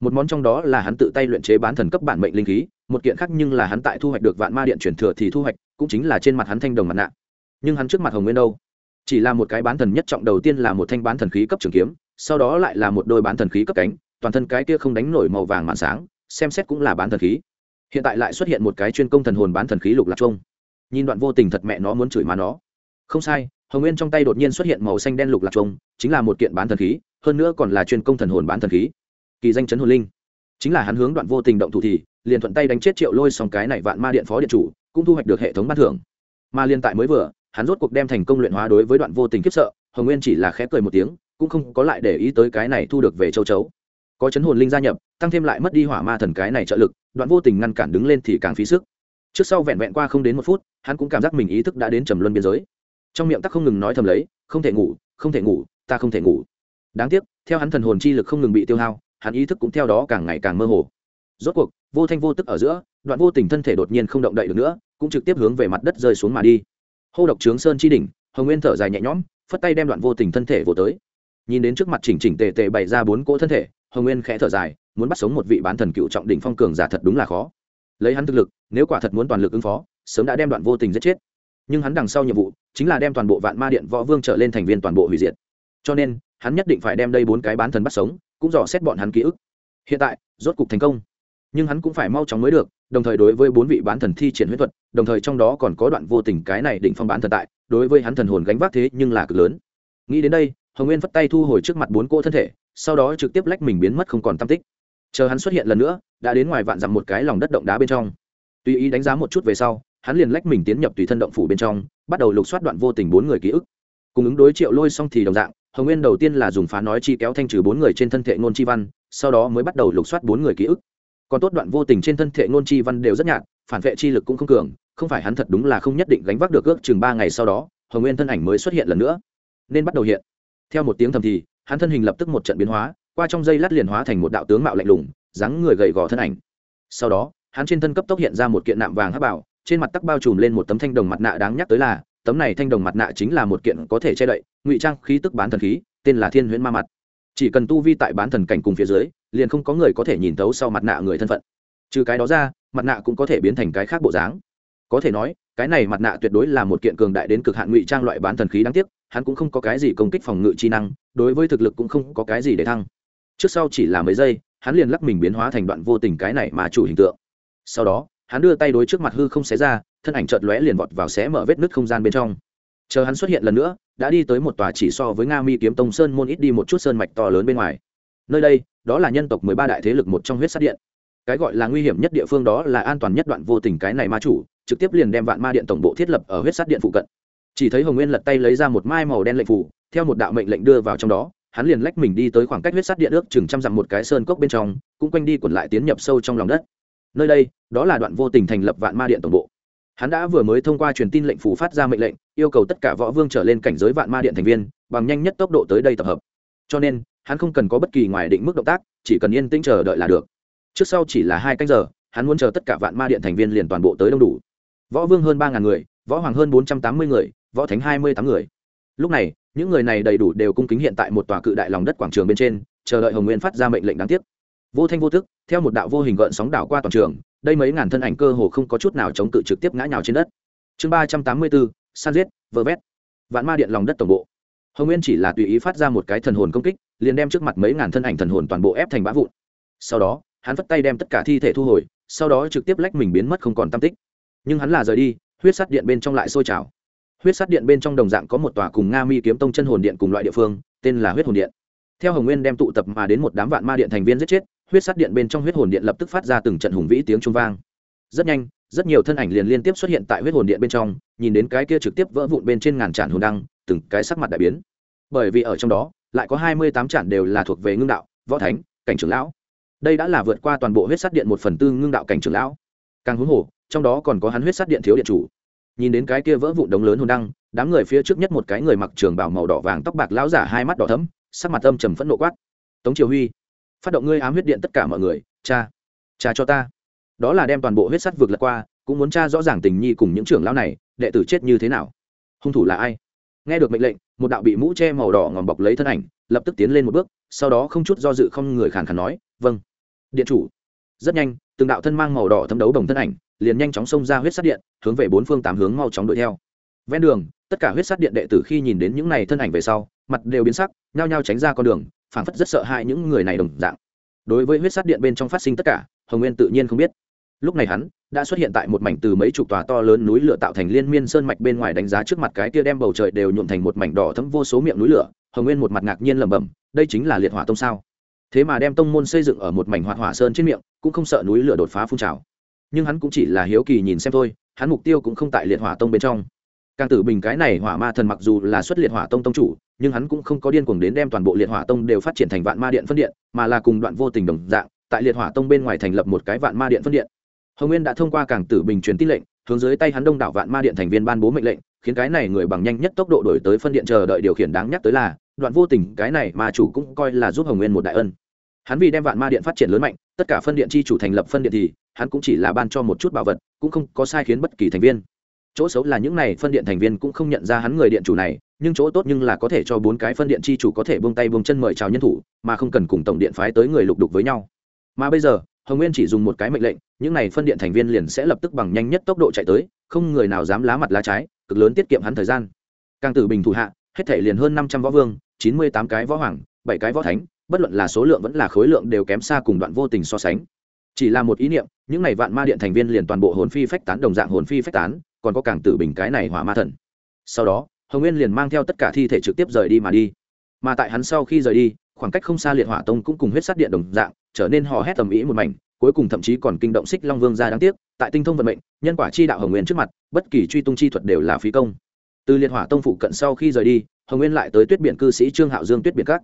Một món trong đó là hắn tự tay luyện chế bán thần cấp bản mệnh linh khí, một kiện khác nhưng là hắn tại thu hoạch được vạn ma điện chuyển thừa thì thu hoạch, cũng chính là trên mặt hắn thanh đồng mặt nạ. Nhưng hắn trước mặt hồng nguyên đâu? Chỉ là một cái bán thần nhất trọng đầu tiên là một thanh bán thần khí cấp trường kiếm, sau đó lại là một đôi bán thần khí cấp cánh, toàn thân cái kia không đánh nổi màu vàng màn sáng, xem xét cũng là bán thần khí. Hiện tại lại xuất hiện một cái chuyên công thần hồn bán thần khí lục lạc trung nhìn đoạn vô tình thật mẹ nó muốn chửi mà nó. Không sai, hồng nguyên trong tay đột nhiên xuất hiện màu xanh đen lục lạc trung chính là một kiện bán thần khí, hơn nữa còn là chuyên công thần hồn bán thần khí. Kỳ danh chấn hồn linh. Chính là hắn hướng đoạn vô tình động thủ thì, liền thuận tay đánh chết triệu lôi xong cái này vạn ma điện phó điện chủ, cũng thu hoạch được hệ thống ban thưởng. Mà liên tại mới vừa hắn rốt cuộc đem thành công luyện hóa đối với đoạn vô tình kiếp sợ, hồng nguyên chỉ là khẽ cười một tiếng, cũng không có lại để ý tới cái này thu được về châu chấu. Có chấn hồn linh gia nhập, tăng thêm lại mất đi hỏa ma thần cái này trợ lực, đoạn vô tình ngăn cản đứng lên thì càng phí sức. Trước sau vẹn vẹn qua không đến một phút, hắn cũng cảm giác mình ý thức đã đến trầm luân biên giới. Trong miệng tắc không ngừng nói thầm lấy, không thể ngủ, không thể ngủ, ta không thể ngủ. Đáng tiếc, theo hắn thần hồn chi lực không ngừng bị tiêu hao, hắn ý thức cũng theo đó càng ngày càng mơ hồ. Rốt cuộc, vô thanh vô tức ở giữa, đoạn vô tình thân thể đột nhiên không động đậy được nữa, cũng trực tiếp hướng về mặt đất rơi xuống mà đi hô độc trướng sơn chi đỉnh, hồng nguyên thở dài nhẹ nhõm, phất tay đem đoạn vô tình thân thể vô tới. Nhìn đến trước mặt chỉnh chỉnh tề tề bày ra bốn cỗ thân thể, hồng nguyên khẽ thở dài, muốn bắt sống một vị bán thần cựu trọng đỉnh phong cường giả thật đúng là khó. Lấy hắn thực lực, nếu quả thật muốn toàn lực ứng phó, sớm đã đem đoạn vô tình giết chết. Nhưng hắn đằng sau nhiệm vụ, chính là đem toàn bộ vạn ma điện võ vương trở lên thành viên toàn bộ hủy diệt. Cho nên, hắn nhất định phải đem đây bốn cái bán thần bắt sống, cũng dò xét bọn hắn ký ức. Hiện tại, rốt cục thành công. Nhưng hắn cũng phải mau chóng mới được đồng thời đối với bốn vị bán thần thi triển huyết thuật, đồng thời trong đó còn có đoạn vô tình cái này định phong bán thần tại, đối với hắn thần hồn gánh vác thế nhưng là cực lớn. Nghĩ đến đây, hồng nguyên phất tay thu hồi trước mặt bốn cô thân thể, sau đó trực tiếp lách mình biến mất không còn tam tích. Chờ hắn xuất hiện lần nữa, đã đến ngoài vạn dặm một cái lòng đất động đá bên trong. Tùy ý đánh giá một chút về sau, hắn liền lách mình tiến nhập tùy thân động phủ bên trong, bắt đầu lục soát đoạn vô tình bốn người ký ức. Cùng ứng đối triệu lôi xong thì đồng dạng, hồng nguyên đầu tiên là dùng phá nói chi kéo thanh trừ bốn người trên thân thể ngôn chi văn, sau đó mới bắt đầu lục soát bốn người ký ức còn tốt đoạn vô tình trên thân thể ngôn chi văn đều rất nhạt, phản vệ chi lực cũng không cường, không phải hắn thật đúng là không nhất định gánh vác được ước chừng ba ngày sau đó, hồng nguyên thân ảnh mới xuất hiện lần nữa. Nên bắt đầu hiện. Theo một tiếng thầm thì, hắn thân hình lập tức một trận biến hóa, qua trong dây lát liền hóa thành một đạo tướng mạo lạnh lùng, dáng người gầy gò thân ảnh. Sau đó, hắn trên thân cấp tốc hiện ra một kiện nạm vàng hắc bảo, trên mặt tắc bao trùm lên một tấm thanh đồng mặt nạ đáng nhắc tới là, tấm này thanh đồng mặt nạ chính là một kiện có thể che đậy, ngụy trang khí tức bán thần khí, tên là thiên huyễn ma mặt chỉ cần tu vi tại bán thần cảnh cùng phía dưới, liền không có người có thể nhìn thấu sau mặt nạ người thân phận. Trừ cái đó ra, mặt nạ cũng có thể biến thành cái khác bộ dáng. Có thể nói, cái này mặt nạ tuyệt đối là một kiện cường đại đến cực hạn ngụy trang loại bán thần khí đáng tiếc, hắn cũng không có cái gì công kích phòng ngự chi năng, đối với thực lực cũng không có cái gì để thăng. Trước sau chỉ là mấy giây, hắn liền lắc mình biến hóa thành đoạn vô tình cái này mà chủ hình tượng. Sau đó, hắn đưa tay đối trước mặt hư không xé ra, thân ảnh chợt lóe liền vọt vào xé mở vết nứt không gian bên trong. Chờ hắn xuất hiện lần nữa đã đi tới một tòa chỉ so với nga mi kiếm tông sơn môn ít đi một chút sơn mạch to lớn bên ngoài. Nơi đây, đó là nhân tộc mười ba đại thế lực một trong huyết sát điện. Cái gọi là nguy hiểm nhất địa phương đó là an toàn nhất đoạn vô tình cái này ma chủ, trực tiếp liền đem vạn ma điện tổng bộ thiết lập ở huyết sát điện phụ cận. Chỉ thấy hồng nguyên lật tay lấy ra một mai màu đen lệnh phủ, theo một đạo mệnh lệnh đưa vào trong đó, hắn liền lách mình đi tới khoảng cách huyết sát điện ước chừng trăm dặm một cái sơn cốc bên trong, cũng quanh đi quẩn lại tiến nhập sâu trong lòng đất. Nơi đây, đó là đoạn vô tình thành lập vạn ma điện tổng bộ hắn đã vừa mới thông qua truyền tin lệnh phủ phát ra mệnh lệnh, yêu cầu tất cả võ vương trở lên cảnh giới vạn ma điện thành viên, bằng nhanh nhất tốc độ tới đây tập hợp. Cho nên, hắn không cần có bất kỳ ngoài định mức động tác, chỉ cần yên tĩnh chờ đợi là được. Trước sau chỉ là hai canh giờ, hắn muốn chờ tất cả vạn ma điện thành viên liền toàn bộ tới đông đủ. Võ vương hơn ba ngàn người, võ hoàng hơn bốn trăm tám mươi người, võ thánh hai mươi tám người. Lúc này, những người này đầy đủ đều cung kính hiện tại một tòa cự đại lòng đất quảng trường bên trên, chờ đợi hồng nguyên phát ra mệnh lệnh đáng tiếc. Vô thanh vô thức theo một đạo vô hình gợn sóng đảo qua toàn trường đây mấy ngàn thân ảnh cơ hồ không có chút nào chống cự trực tiếp ngã nhào trên đất. Chương ba trăm tám mươi bốn, san giết, vơ vét. Vạn ma điện lòng đất tổng bộ. Hồng nguyên chỉ là tùy ý phát ra một cái thần hồn công kích, liền đem trước mặt mấy ngàn thân ảnh thần hồn toàn bộ ép thành bã vụn. Sau đó, hắn vất tay đem tất cả thi thể thu hồi, sau đó trực tiếp lách mình biến mất không còn tam tích. Nhưng hắn là rời đi, huyết sắt điện bên trong lại sôi trào. Huyết sắt điện bên trong đồng dạng có một tòa cùng nga mi kiếm tông chân hồn điện cùng loại địa phương, tên là huyết hồn điện. Theo hồng nguyên đem tụ tập mà đến một đám vạn ma điện thành viên giết chết huyết sát điện bên trong huyết hồn điện lập tức phát ra từng trận hùng vĩ tiếng trung vang. Rất nhanh, rất nhiều thân ảnh liền liên tiếp xuất hiện tại huyết hồn điện bên trong, nhìn đến cái kia trực tiếp vỡ vụn bên trên ngàn tràn hồn đăng, từng cái sắc mặt đại biến. Bởi vì ở trong đó, lại có hai mươi tám tràn đều là thuộc về ngưng đạo, võ thánh, cảnh trưởng lão. Đây đã là vượt qua toàn bộ huyết sát điện một phần tư ngưng đạo cảnh trưởng lão. Càng huống hồ, trong đó còn có hắn huyết sát điện thiếu điện chủ. Nhìn đến cái kia vỡ vụn đống lớn hồn đăng, đám người phía trước nhất một cái người mặc trường bảo màu đỏ vàng tóc bạc lão giả hai mắt đỏ thấm sắc mặt âm trầm phẫn nộ quát. Tống triều huy phát động ngươi ám huyết điện tất cả mọi người, cha cha cho ta. Đó là đem toàn bộ huyết sắt vượt lật qua, cũng muốn cha rõ ràng tình nhi cùng những trưởng lão này, đệ tử chết như thế nào. Hung thủ là ai? Nghe được mệnh lệnh, một đạo bị mũ che màu đỏ ngòm bọc lấy thân ảnh, lập tức tiến lên một bước, sau đó không chút do dự không người khàn khàn nói vâng điện chủ. Rất nhanh, từng đạo thân mang màu đỏ thấm đấu đồng thân ảnh, liền nhanh chóng xông ra huyết sắt điện, hướng về bốn phương tám hướng mau chóng đuổi theo. Ven đường, tất cả huyết sắt điện đệ tử khi nhìn đến những này thân ảnh về sau, mặt đều biến sắc, nhao nhao tránh ra con đường phảng phất rất sợ hãi những người này đồng dạng. Đối với huyết sát điện bên trong phát sinh tất cả, hồng nguyên tự nhiên không biết. Lúc này hắn đã xuất hiện tại một mảnh từ mấy chục tòa to lớn núi lửa tạo thành liên miên sơn mạch bên ngoài đánh giá trước mặt cái kia đem bầu trời đều nhuộm thành một mảnh đỏ thấm vô số miệng núi lửa, hồng nguyên một mặt ngạc nhiên lẩm bẩm, đây chính là liệt hỏa tông sao? Thế mà đem tông môn xây dựng ở một mảnh hoạt hỏa sơn trên miệng, cũng không sợ núi lửa đột phá phun trào. Nhưng hắn cũng chỉ là hiếu kỳ nhìn xem thôi, hắn mục tiêu cũng không tại liệt hỏa tông bên trong càng tử bình cái này hỏa ma thần mặc dù là xuất liệt hỏa tông tông chủ, nhưng hắn cũng không có điên cuồng đến đem toàn bộ liệt hỏa tông đều phát triển thành vạn ma điện phân điện, mà là cùng đoạn vô tình đồng dạng, tại liệt hỏa tông bên ngoài thành lập một cái vạn ma điện phân điện. Hồng nguyên đã thông qua càng tử bình truyền tin lệnh, hướng dưới tay hắn đông đảo vạn ma điện thành viên ban bố mệnh lệnh, khiến cái này người bằng nhanh nhất tốc độ đổi tới phân điện chờ đợi điều khiển đáng nhắc tới là, đoạn vô tình cái này mà chủ cũng coi là giúp hồng nguyên một đại ân. Hắn vì đem vạn ma điện phát triển lớn mạnh, tất cả phân điện chi chủ thành lập phân điện thì, hắn cũng chỉ là ban cho một chút bảo vật, cũng không có sai khiến bất kỳ thành viên chỗ xấu là những này phân điện thành viên cũng không nhận ra hắn người điện chủ này, nhưng chỗ tốt nhưng là có thể cho bốn cái phân điện chi chủ có thể buông tay buông chân mời chào nhân thủ, mà không cần cùng tổng điện phái tới người lục đục với nhau. Mà bây giờ, hồng nguyên chỉ dùng một cái mệnh lệnh, những này phân điện thành viên liền sẽ lập tức bằng nhanh nhất tốc độ chạy tới, không người nào dám lá mặt lá trái, cực lớn tiết kiệm hắn thời gian. Càng tử bình thủ hạ, hết thể liền hơn năm trăm võ vương, chín mươi tám cái võ hoàng, bảy cái võ thánh, bất luận là số lượng vẫn là khối lượng đều kém xa cùng đoạn vô tình so sánh. Chỉ là một ý niệm, những này vạn ma điện thành viên liền toàn bộ hồn phi phách tán, đồng dạng hồn phi phách tán còn có càng tử bình cái này hỏa ma thần. Sau đó, hồng nguyên liền mang theo tất cả thi thể trực tiếp rời đi mà đi. Mà tại hắn sau khi rời đi, khoảng cách không xa liệt hỏa tông cũng cùng huyết sát điện đồng dạng, trở nên hò hét tầm ý một mảnh, cuối cùng thậm chí còn kinh động xích long vương ra đáng tiếc, tại tinh thông vận mệnh, nhân quả chi đạo hồng nguyên trước mặt, bất kỳ truy tung chi thuật đều là phí công. Từ liệt hỏa tông phụ cận sau khi rời đi, hồng nguyên lại tới tuyết biển cư sĩ trương hạo dương tuyết biển các.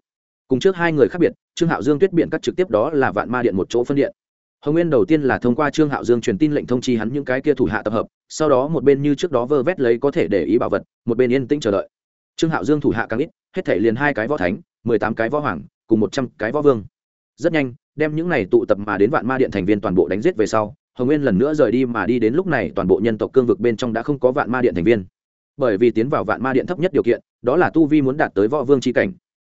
Cùng trước hai người khác biệt, trương hạo dương tuyết biển các trực tiếp đó là vạn ma điện một chỗ phân điện hồng nguyên đầu tiên là thông qua trương hạo dương truyền tin lệnh thông chi hắn những cái kia thủ hạ tập hợp, sau đó một bên như trước đó vơ vét lấy có thể để ý bảo vật, một bên yên tĩnh chờ đợi. Trương hạo dương thủ hạ càng ít, hết thể liền hai cái võ thánh, mười tám cái võ hoàng, cùng một trăm cái võ vương. Rất nhanh, đem những này tụ tập mà đến vạn ma điện thành viên toàn bộ đánh giết về sau, hồng nguyên lần nữa rời đi mà đi đến lúc này toàn bộ nhân tộc cương vực bên trong đã không có vạn ma điện thành viên. Bởi vì tiến vào vạn ma điện thấp nhất điều kiện, đó là tu vi muốn đạt tới võ vương c h i cảnh.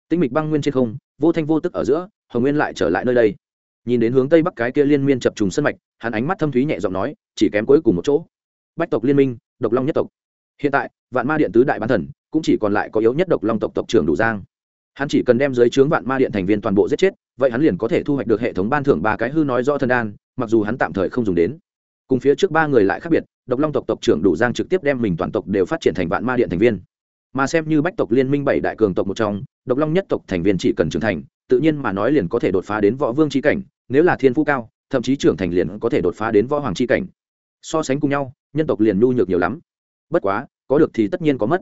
Tĩnh mịch băng nguyên trên không, vô thanh vô tức ở giữa, hồng nguyên lại trở lại nơi đây nhìn đến hướng tây bắc cái kia liên miên chập trùng sân mạch, hắn ánh mắt thâm thúy nhẹ giọng nói, chỉ kém cuối cùng một chỗ. Bách tộc liên minh, độc long nhất tộc. Hiện tại, vạn ma điện tứ đại bán thần, cũng chỉ còn lại có yếu nhất độc long tộc tộc trưởng đủ giang. Hắn chỉ cần đem dưới trướng vạn ma điện thành viên toàn bộ giết chết, vậy hắn liền có thể thu hoạch được hệ thống ban thưởng ba cái hư nói rõ thân đan, mặc dù hắn tạm thời không dùng đến. Cùng phía trước ba người lại khác biệt, độc long tộc tộc trưởng đủ giang trực tiếp đem mình toàn tộc đều phát triển thành vạn ma điện thành viên mà xem như bách tộc liên minh bảy đại cường tộc một trong, độc long nhất tộc thành viên chỉ cần trưởng thành, tự nhiên mà nói liền có thể đột phá đến võ vương c cảnh, nếu là thiên phú cao, thậm chí trưởng thành liền có thể đột phá đến võ hoàng c cảnh. So sánh cùng nhau, nhân tộc liền nhu nhược nhiều lắm. Bất quá, có được thì tất nhiên có mất.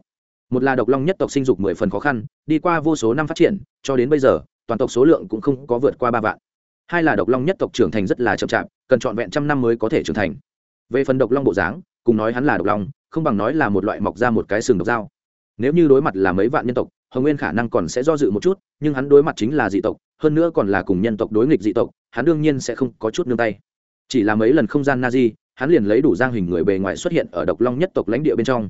Một là độc long nhất tộc sinh dục mười phần khó khăn, đi qua vô số năm phát triển, cho đến bây giờ, toàn tộc số lượng cũng không có vượt qua ba vạn. Hai là độc long nhất tộc trưởng thành rất là chậm chạp, cần trọn vẹn trăm năm mới có thể trưởng thành. Về phần độc long bộ dáng, cùng nói hắn là độc long, không bằng nói là một loại mọc ra một cái sừng độc dao nếu như đối mặt là mấy vạn nhân tộc, hồng nguyên khả năng còn sẽ do dự một chút, nhưng hắn đối mặt chính là dị tộc, hơn nữa còn là cùng nhân tộc đối nghịch dị tộc, hắn đương nhiên sẽ không có chút nương tay. Chỉ là mấy lần không gian na di hắn liền lấy đủ giang hình người bề ngoài xuất hiện ở độc long nhất tộc lãnh địa bên trong.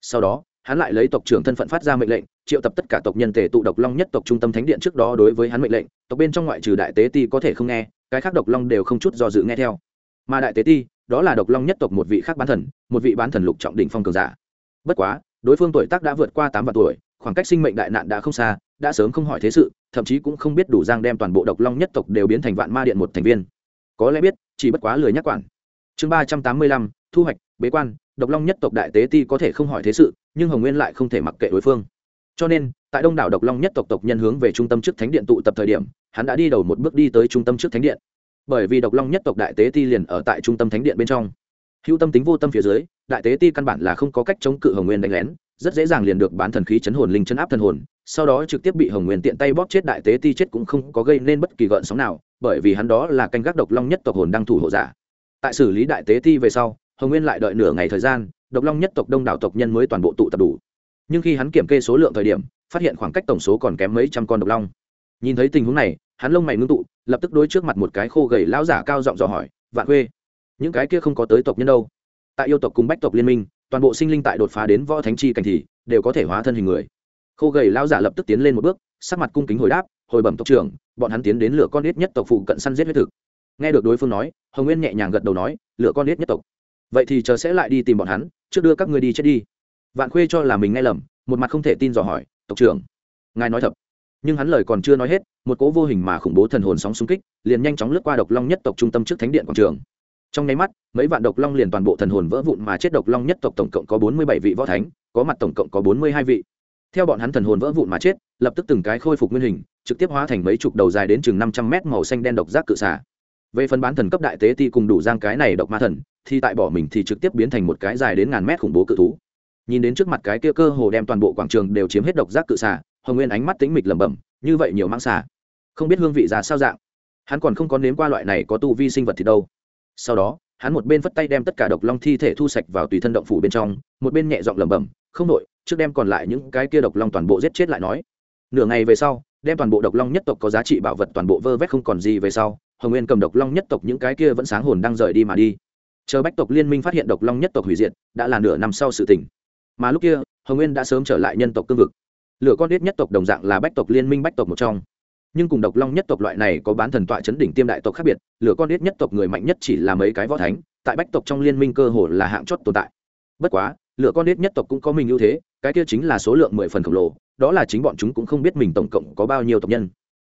Sau đó, hắn lại lấy tộc trưởng thân phận phát ra mệnh lệnh, triệu tập tất cả tộc nhân tề tụ độc long nhất tộc trung tâm thánh điện trước đó đối với hắn mệnh lệnh, tộc bên trong ngoại trừ đại tế ti có thể không nghe, cái khác độc long đều không chút do dự nghe theo. Mà đại tế ti, đó là độc long nhất tộc một vị khác bán thần, một vị bán thần lục trọng đỉnh phong cường giả. Bất quá đối phương tuổi tác đã vượt qua tám vạn tuổi, khoảng cách sinh mệnh đại nạn đã không xa, đã sớm không hỏi thế sự, thậm chí cũng không biết đủ giang đem toàn bộ độc long nhất tộc đều biến thành vạn ma điện một thành viên. Có lẽ biết, chỉ bất quá lười nhắc quản. Chương ba trăm tám mươi lăm, thu hoạch, bế quan, độc long nhất tộc đại tế ti có thể không hỏi thế sự, nhưng hồng nguyên lại không thể mặc kệ đối phương. Cho nên, tại đông đảo độc long nhất tộc tộc nhân hướng về trung tâm trước thánh điện tụ tập thời điểm, hắn đã đi đầu một bước đi tới trung tâm trước thánh điện. Bởi vì độc long nhất tộc đại tế ti liền ở tại trung tâm thánh điện bên trong hữu tâm tính vô tâm phía dưới, đại tế ti căn bản là không có cách chống cự hồng nguyên đánh lén, rất dễ dàng liền được bán thần khí chấn hồn linh chấn áp thần hồn, sau đó trực tiếp bị hồng nguyên tiện tay bóp chết đại tế ti chết cũng không có gây nên bất kỳ gợn sóng nào, bởi vì hắn đó là canh gác độc long nhất tộc hồn đang thủ hộ giả. Tại xử lý đại tế ti về sau, hồng nguyên lại đợi nửa ngày thời gian, độc long nhất tộc đông đảo tộc nhân mới toàn bộ tụ tập đủ. Nhưng khi hắn kiểm kê số lượng thời điểm, phát hiện khoảng cách tổng số còn kém mấy trăm con độc long. Nhìn thấy tình huống này, hắn lông mày ngưng tụ, lập tức đối trước mặt một cái khô gầy lão giả cao giọng dò hỏi, vạn khuê những cái kia không có tới tộc nhân đâu. Tại yêu tộc cùng bách tộc liên minh, toàn bộ sinh linh tại đột phá đến võ thánh chi cảnh thì đều có thể hóa thân hình người. Khô gầy lao giả lập tức tiến lên một bước, sắc mặt cung kính hồi đáp, hồi bẩm tộc trưởng, bọn hắn tiến đến lửa con ít nhất tộc phụ cận săn giết huyết thực. Nghe được đối phương nói, hồng nguyên nhẹ nhàng gật đầu nói, lửa con ít nhất tộc. Vậy thì chờ sẽ lại đi tìm bọn hắn, trước đưa các người đi chết đi. Vạn khuê cho là mình nghe lầm, một mặt không thể tin dò hỏi, tộc trưởng, ngài nói thật nhưng hắn lời còn chưa nói hết, một cố vô hình mà khủng bố thần hồn sóng xung kích, liền nhanh chóng lướt qua độc long nhất tộc trung tâm trước thánh điện quảng trường trong nháy mắt, mấy vạn độc long liền toàn bộ thần hồn vỡ vụn mà chết độc long nhất tộc tổng cộng có bốn mươi bảy vị võ thánh, có mặt tổng cộng có bốn mươi hai vị. Theo bọn hắn thần hồn vỡ vụn mà chết, lập tức từng cái khôi phục nguyên hình, trực tiếp hóa thành mấy chục đầu dài đến chừng năm trăm mét màu xanh đen độc giác cự xả về phần bán thần cấp đại tế ti cùng đủ giang cái này độc ma thần, thì tại bỏ mình thì trực tiếp biến thành một cái dài đến ngàn mét khủng bố cự thú. Nhìn đến trước mặt cái kia cơ hồ đem toàn bộ quảng trường đều chiếm hết độc giác cự xả hồng nguyên ánh mắt tính mịch lẩm bẩm, như vậy nhiều mang xả không biết hương vị ra sao dạng. Hắn còn không có nếm qua loại này có tu vi sinh vật thì đâu sau đó, hắn một bên phất tay đem tất cả độc long thi thể thu sạch vào tùy thân động phủ bên trong, một bên nhẹ giọng lẩm bẩm, không nội trước đem còn lại những cái kia độc long toàn bộ giết chết lại nói. Nửa ngày về sau, đem toàn bộ độc long nhất tộc có giá trị bảo vật toàn bộ vơ vét không còn gì về sau, hồng nguyên cầm độc long nhất tộc những cái kia vẫn sáng hồn đang rời đi mà đi. Chờ bách tộc liên minh phát hiện độc long nhất tộc hủy diệt, đã là nửa năm sau sự tình. Mà lúc kia, hồng nguyên đã sớm trở lại nhân tộc cương vực. Lửa con đít nhất tộc đồng dạng là bách tộc liên minh bách tộc một trong nhưng cùng độc long nhất tộc loại này có bán thần tọa chấn đỉnh tiêm đại tộc khác biệt, lửa con ít nhất tộc người mạnh nhất chỉ là mấy cái võ thánh, tại bách tộc trong liên minh cơ hồ là hạng chót tồn tại. Bất quá, lửa con ít nhất tộc cũng có mình ưu thế, cái kia chính là số lượng mười phần khổng lồ, đó là chính bọn chúng cũng không biết mình tổng cộng có bao nhiêu tộc nhân.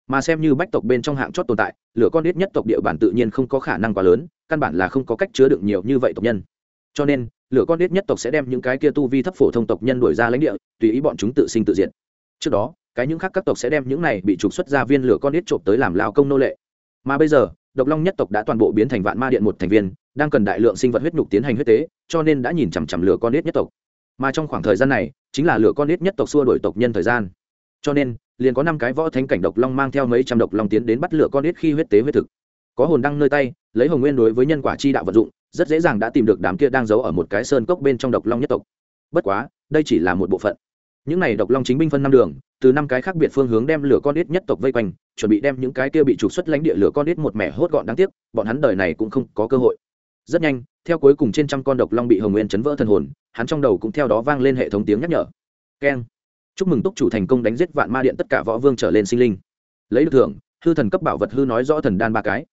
Mà xem như bách tộc bên trong hạng chót tồn tại, lửa con ít nhất tộc địa bản tự nhiên không có khả năng quá lớn, căn bản là không có cách chứa được nhiều như vậy tộc nhân. Cho nên, lửa con ít nhất tộc sẽ đem những cái kia tu vi thấp phổ thông tộc nhân đuổi ra lãnh địa, tùy ý bọn chúng tự sinh tự diệt. Trước đó cái những khác các tộc sẽ đem những này bị trục xuất ra viên lửa con ít trộm tới làm lao công nô lệ. Mà bây giờ, độc long nhất tộc đã toàn bộ biến thành vạn ma điện một thành viên, đang cần đại lượng sinh vật huyết nhục tiến hành huyết tế, cho nên đã nhìn chằm chằm lửa con ít nhất tộc. Mà trong khoảng thời gian này, chính là lửa con ít nhất tộc xua đổi tộc nhân thời gian. Cho nên, liền có năm cái võ thánh cảnh độc long mang theo mấy trăm độc long tiến đến bắt lửa con ít khi huyết tế huyết thực. Có hồn đăng nơi tay, lấy hồng nguyên đối với nhân quả chi đạo vận dụng, rất dễ dàng đã tìm được đám kia đang giấu ở một cái sơn cốc bên trong độc long nhất tộc. Bất quá, đây chỉ là một bộ phận những này độc long chính binh phân năm đường, từ năm cái khác biệt phương hướng đem lửa con ít nhất tộc vây quanh, chuẩn bị đem những cái kia bị trục xuất lãnh địa lửa con ít một mẻ hốt gọn đáng tiếc, bọn hắn đời này cũng không có cơ hội. Rất nhanh, theo cuối cùng trên trăm con độc long bị hồng nguyên chấn vỡ thần hồn, hắn trong đầu cũng theo đó vang lên hệ thống tiếng nhắc nhở. Keng. Chúc mừng túc chủ thành công đánh giết vạn ma điện tất cả võ vương trở lên sinh linh. Lấy được thưởng, hư thần cấp bảo vật hư nói rõ thần đan ba cái.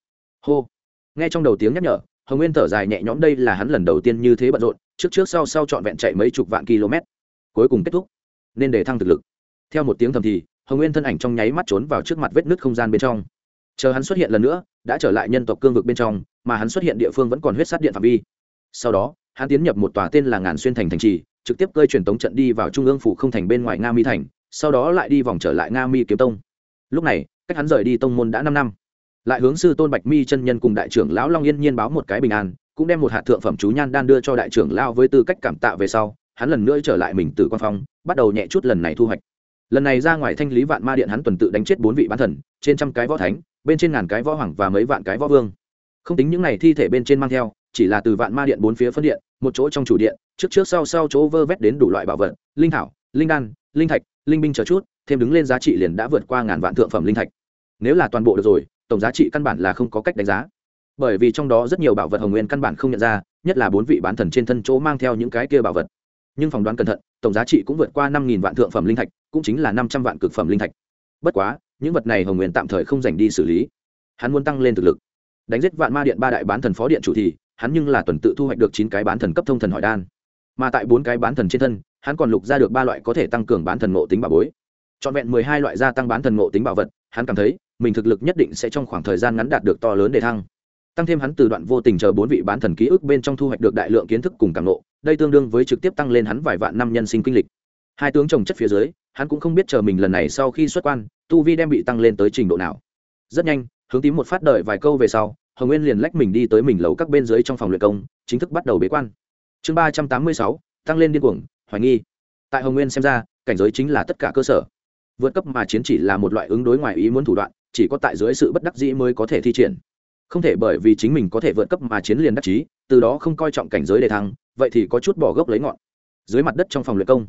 Hô. Nghe trong đầu tiếng nhắc nhở, hồng nguyên thở dài nhẹ nhõm đây là hắn lần đầu tiên như thế bận rộn, trước trước sau sau trọn vẹn chạy mấy chục vạn km. Cuối cùng kết thúc nên để thăng thực lực. Theo một tiếng thầm thì, hồng nguyên thân ảnh trong nháy mắt trốn vào trước mặt vết nứt không gian bên trong. Chờ hắn xuất hiện lần nữa, đã trở lại nhân tộc cương vực bên trong, mà hắn xuất hiện địa phương vẫn còn huyết sát điện phạm vi. Sau đó, hắn tiến nhập một tòa tên là ngàn xuyên thành thành trì, trực tiếp cơi truyền tống trận đi vào trung ương phủ không thành bên ngoài nga mi thành, sau đó lại đi vòng trở lại nga mi kiếm tông. Lúc này, cách hắn rời đi tông môn đã năm năm. Lại hướng sư tôn bạch mi chân nhân cùng đại trưởng lão long yên nhiên báo một cái bình an, cũng đem một hạt thượng phẩm chú nhan đan đưa cho đại trưởng lão với tư cách cảm tạ về sau hắn lần nữa trở lại mình từ quan phong, bắt đầu nhẹ chút lần này thu hoạch. Lần này ra ngoài thanh lý vạn ma điện hắn tuần tự đánh chết bốn vị bán thần, trên trăm cái võ thánh, bên trên ngàn cái võ hoàng và mấy vạn cái võ vương. Không tính những n à y thi thể bên trên mang theo, chỉ là từ vạn ma điện bốn phía phân điện, một chỗ trong chủ điện, trước trước sau sau chỗ vơ vét đến đủ loại bảo vật, linh thảo, linh đan, linh thạch, linh binh chờ chút, thêm đứng lên giá trị liền đã vượt qua ngàn vạn thượng phẩm linh thạch. Nếu là toàn bộ được rồi, tổng giá trị căn bản là không có cách đánh giá. Bởi vì trong đó rất nhiều bảo vật hồng nguyên căn bản không nhận ra, nhất là bốn vị bán thần trên thân chỗ mang theo những cái kia bảo vật nhưng phỏng đoán cẩn thận, tổng giá trị cũng vượt qua năm nghìn vạn thượng phẩm linh thạch, cũng chính là năm trăm vạn cực phẩm linh thạch. Bất quá, những vật này hồng nguyên tạm thời không dành đi xử lý. Hắn muốn tăng lên thực lực. Đánh giết vạn ma điện ba đại bán thần phó điện chủ thì, hắn nhưng là tuần tự thu hoạch được chín cái bán thần cấp thông thần hỏi đan. Mà tại bốn cái bán thần trên thân, hắn còn lục ra được ba loại có thể tăng cường bán thần ngộ tính bảo bối. Trọn vẹn mười hai loại gia tăng bán thần ngộ tính bảo vật, hắn cảm thấy, mình thực lực nhất định sẽ trong khoảng thời gian ngắn đạt được to lớn để thăng. Tăng thêm hắn từ đoạn vô tình chờ bốn vị bán thần ký ức bên trong thu hoạch được đại lượng kiến thức cùng cảm nộ đây tương đương với trực tiếp tăng lên hắn vài vạn năm nhân sinh kinh lịch. Hai tướng trồng chất phía dưới, hắn cũng không biết chờ mình lần này sau khi xuất quan, tu vi đem bị tăng lên tới trình độ nào. Rất nhanh, hướng tím một phát đợi vài câu về sau, hồng nguyên liền lách mình đi tới mình lầu các bên dưới trong phòng luyện công, chính thức bắt đầu bế quan. Chương ba trăm tám mươi sáu, tăng lên điên cuồng, hoài nghi. Tại hồng nguyên xem ra, cảnh giới chính là tất cả cơ sở. Vượt cấp mà chiến chỉ là một loại ứng đối ngoài ý muốn thủ đoạn, chỉ có tại dưới sự bất đắc dĩ mới có thể thi triển. Không thể bởi vì chính mình có thể vượt cấp mà chiến liền đắc chí, từ đó không coi trọng cảnh giới đề thăng vậy thì có chút bỏ gốc lấy ngọn. Dưới mặt đất trong phòng luyện công,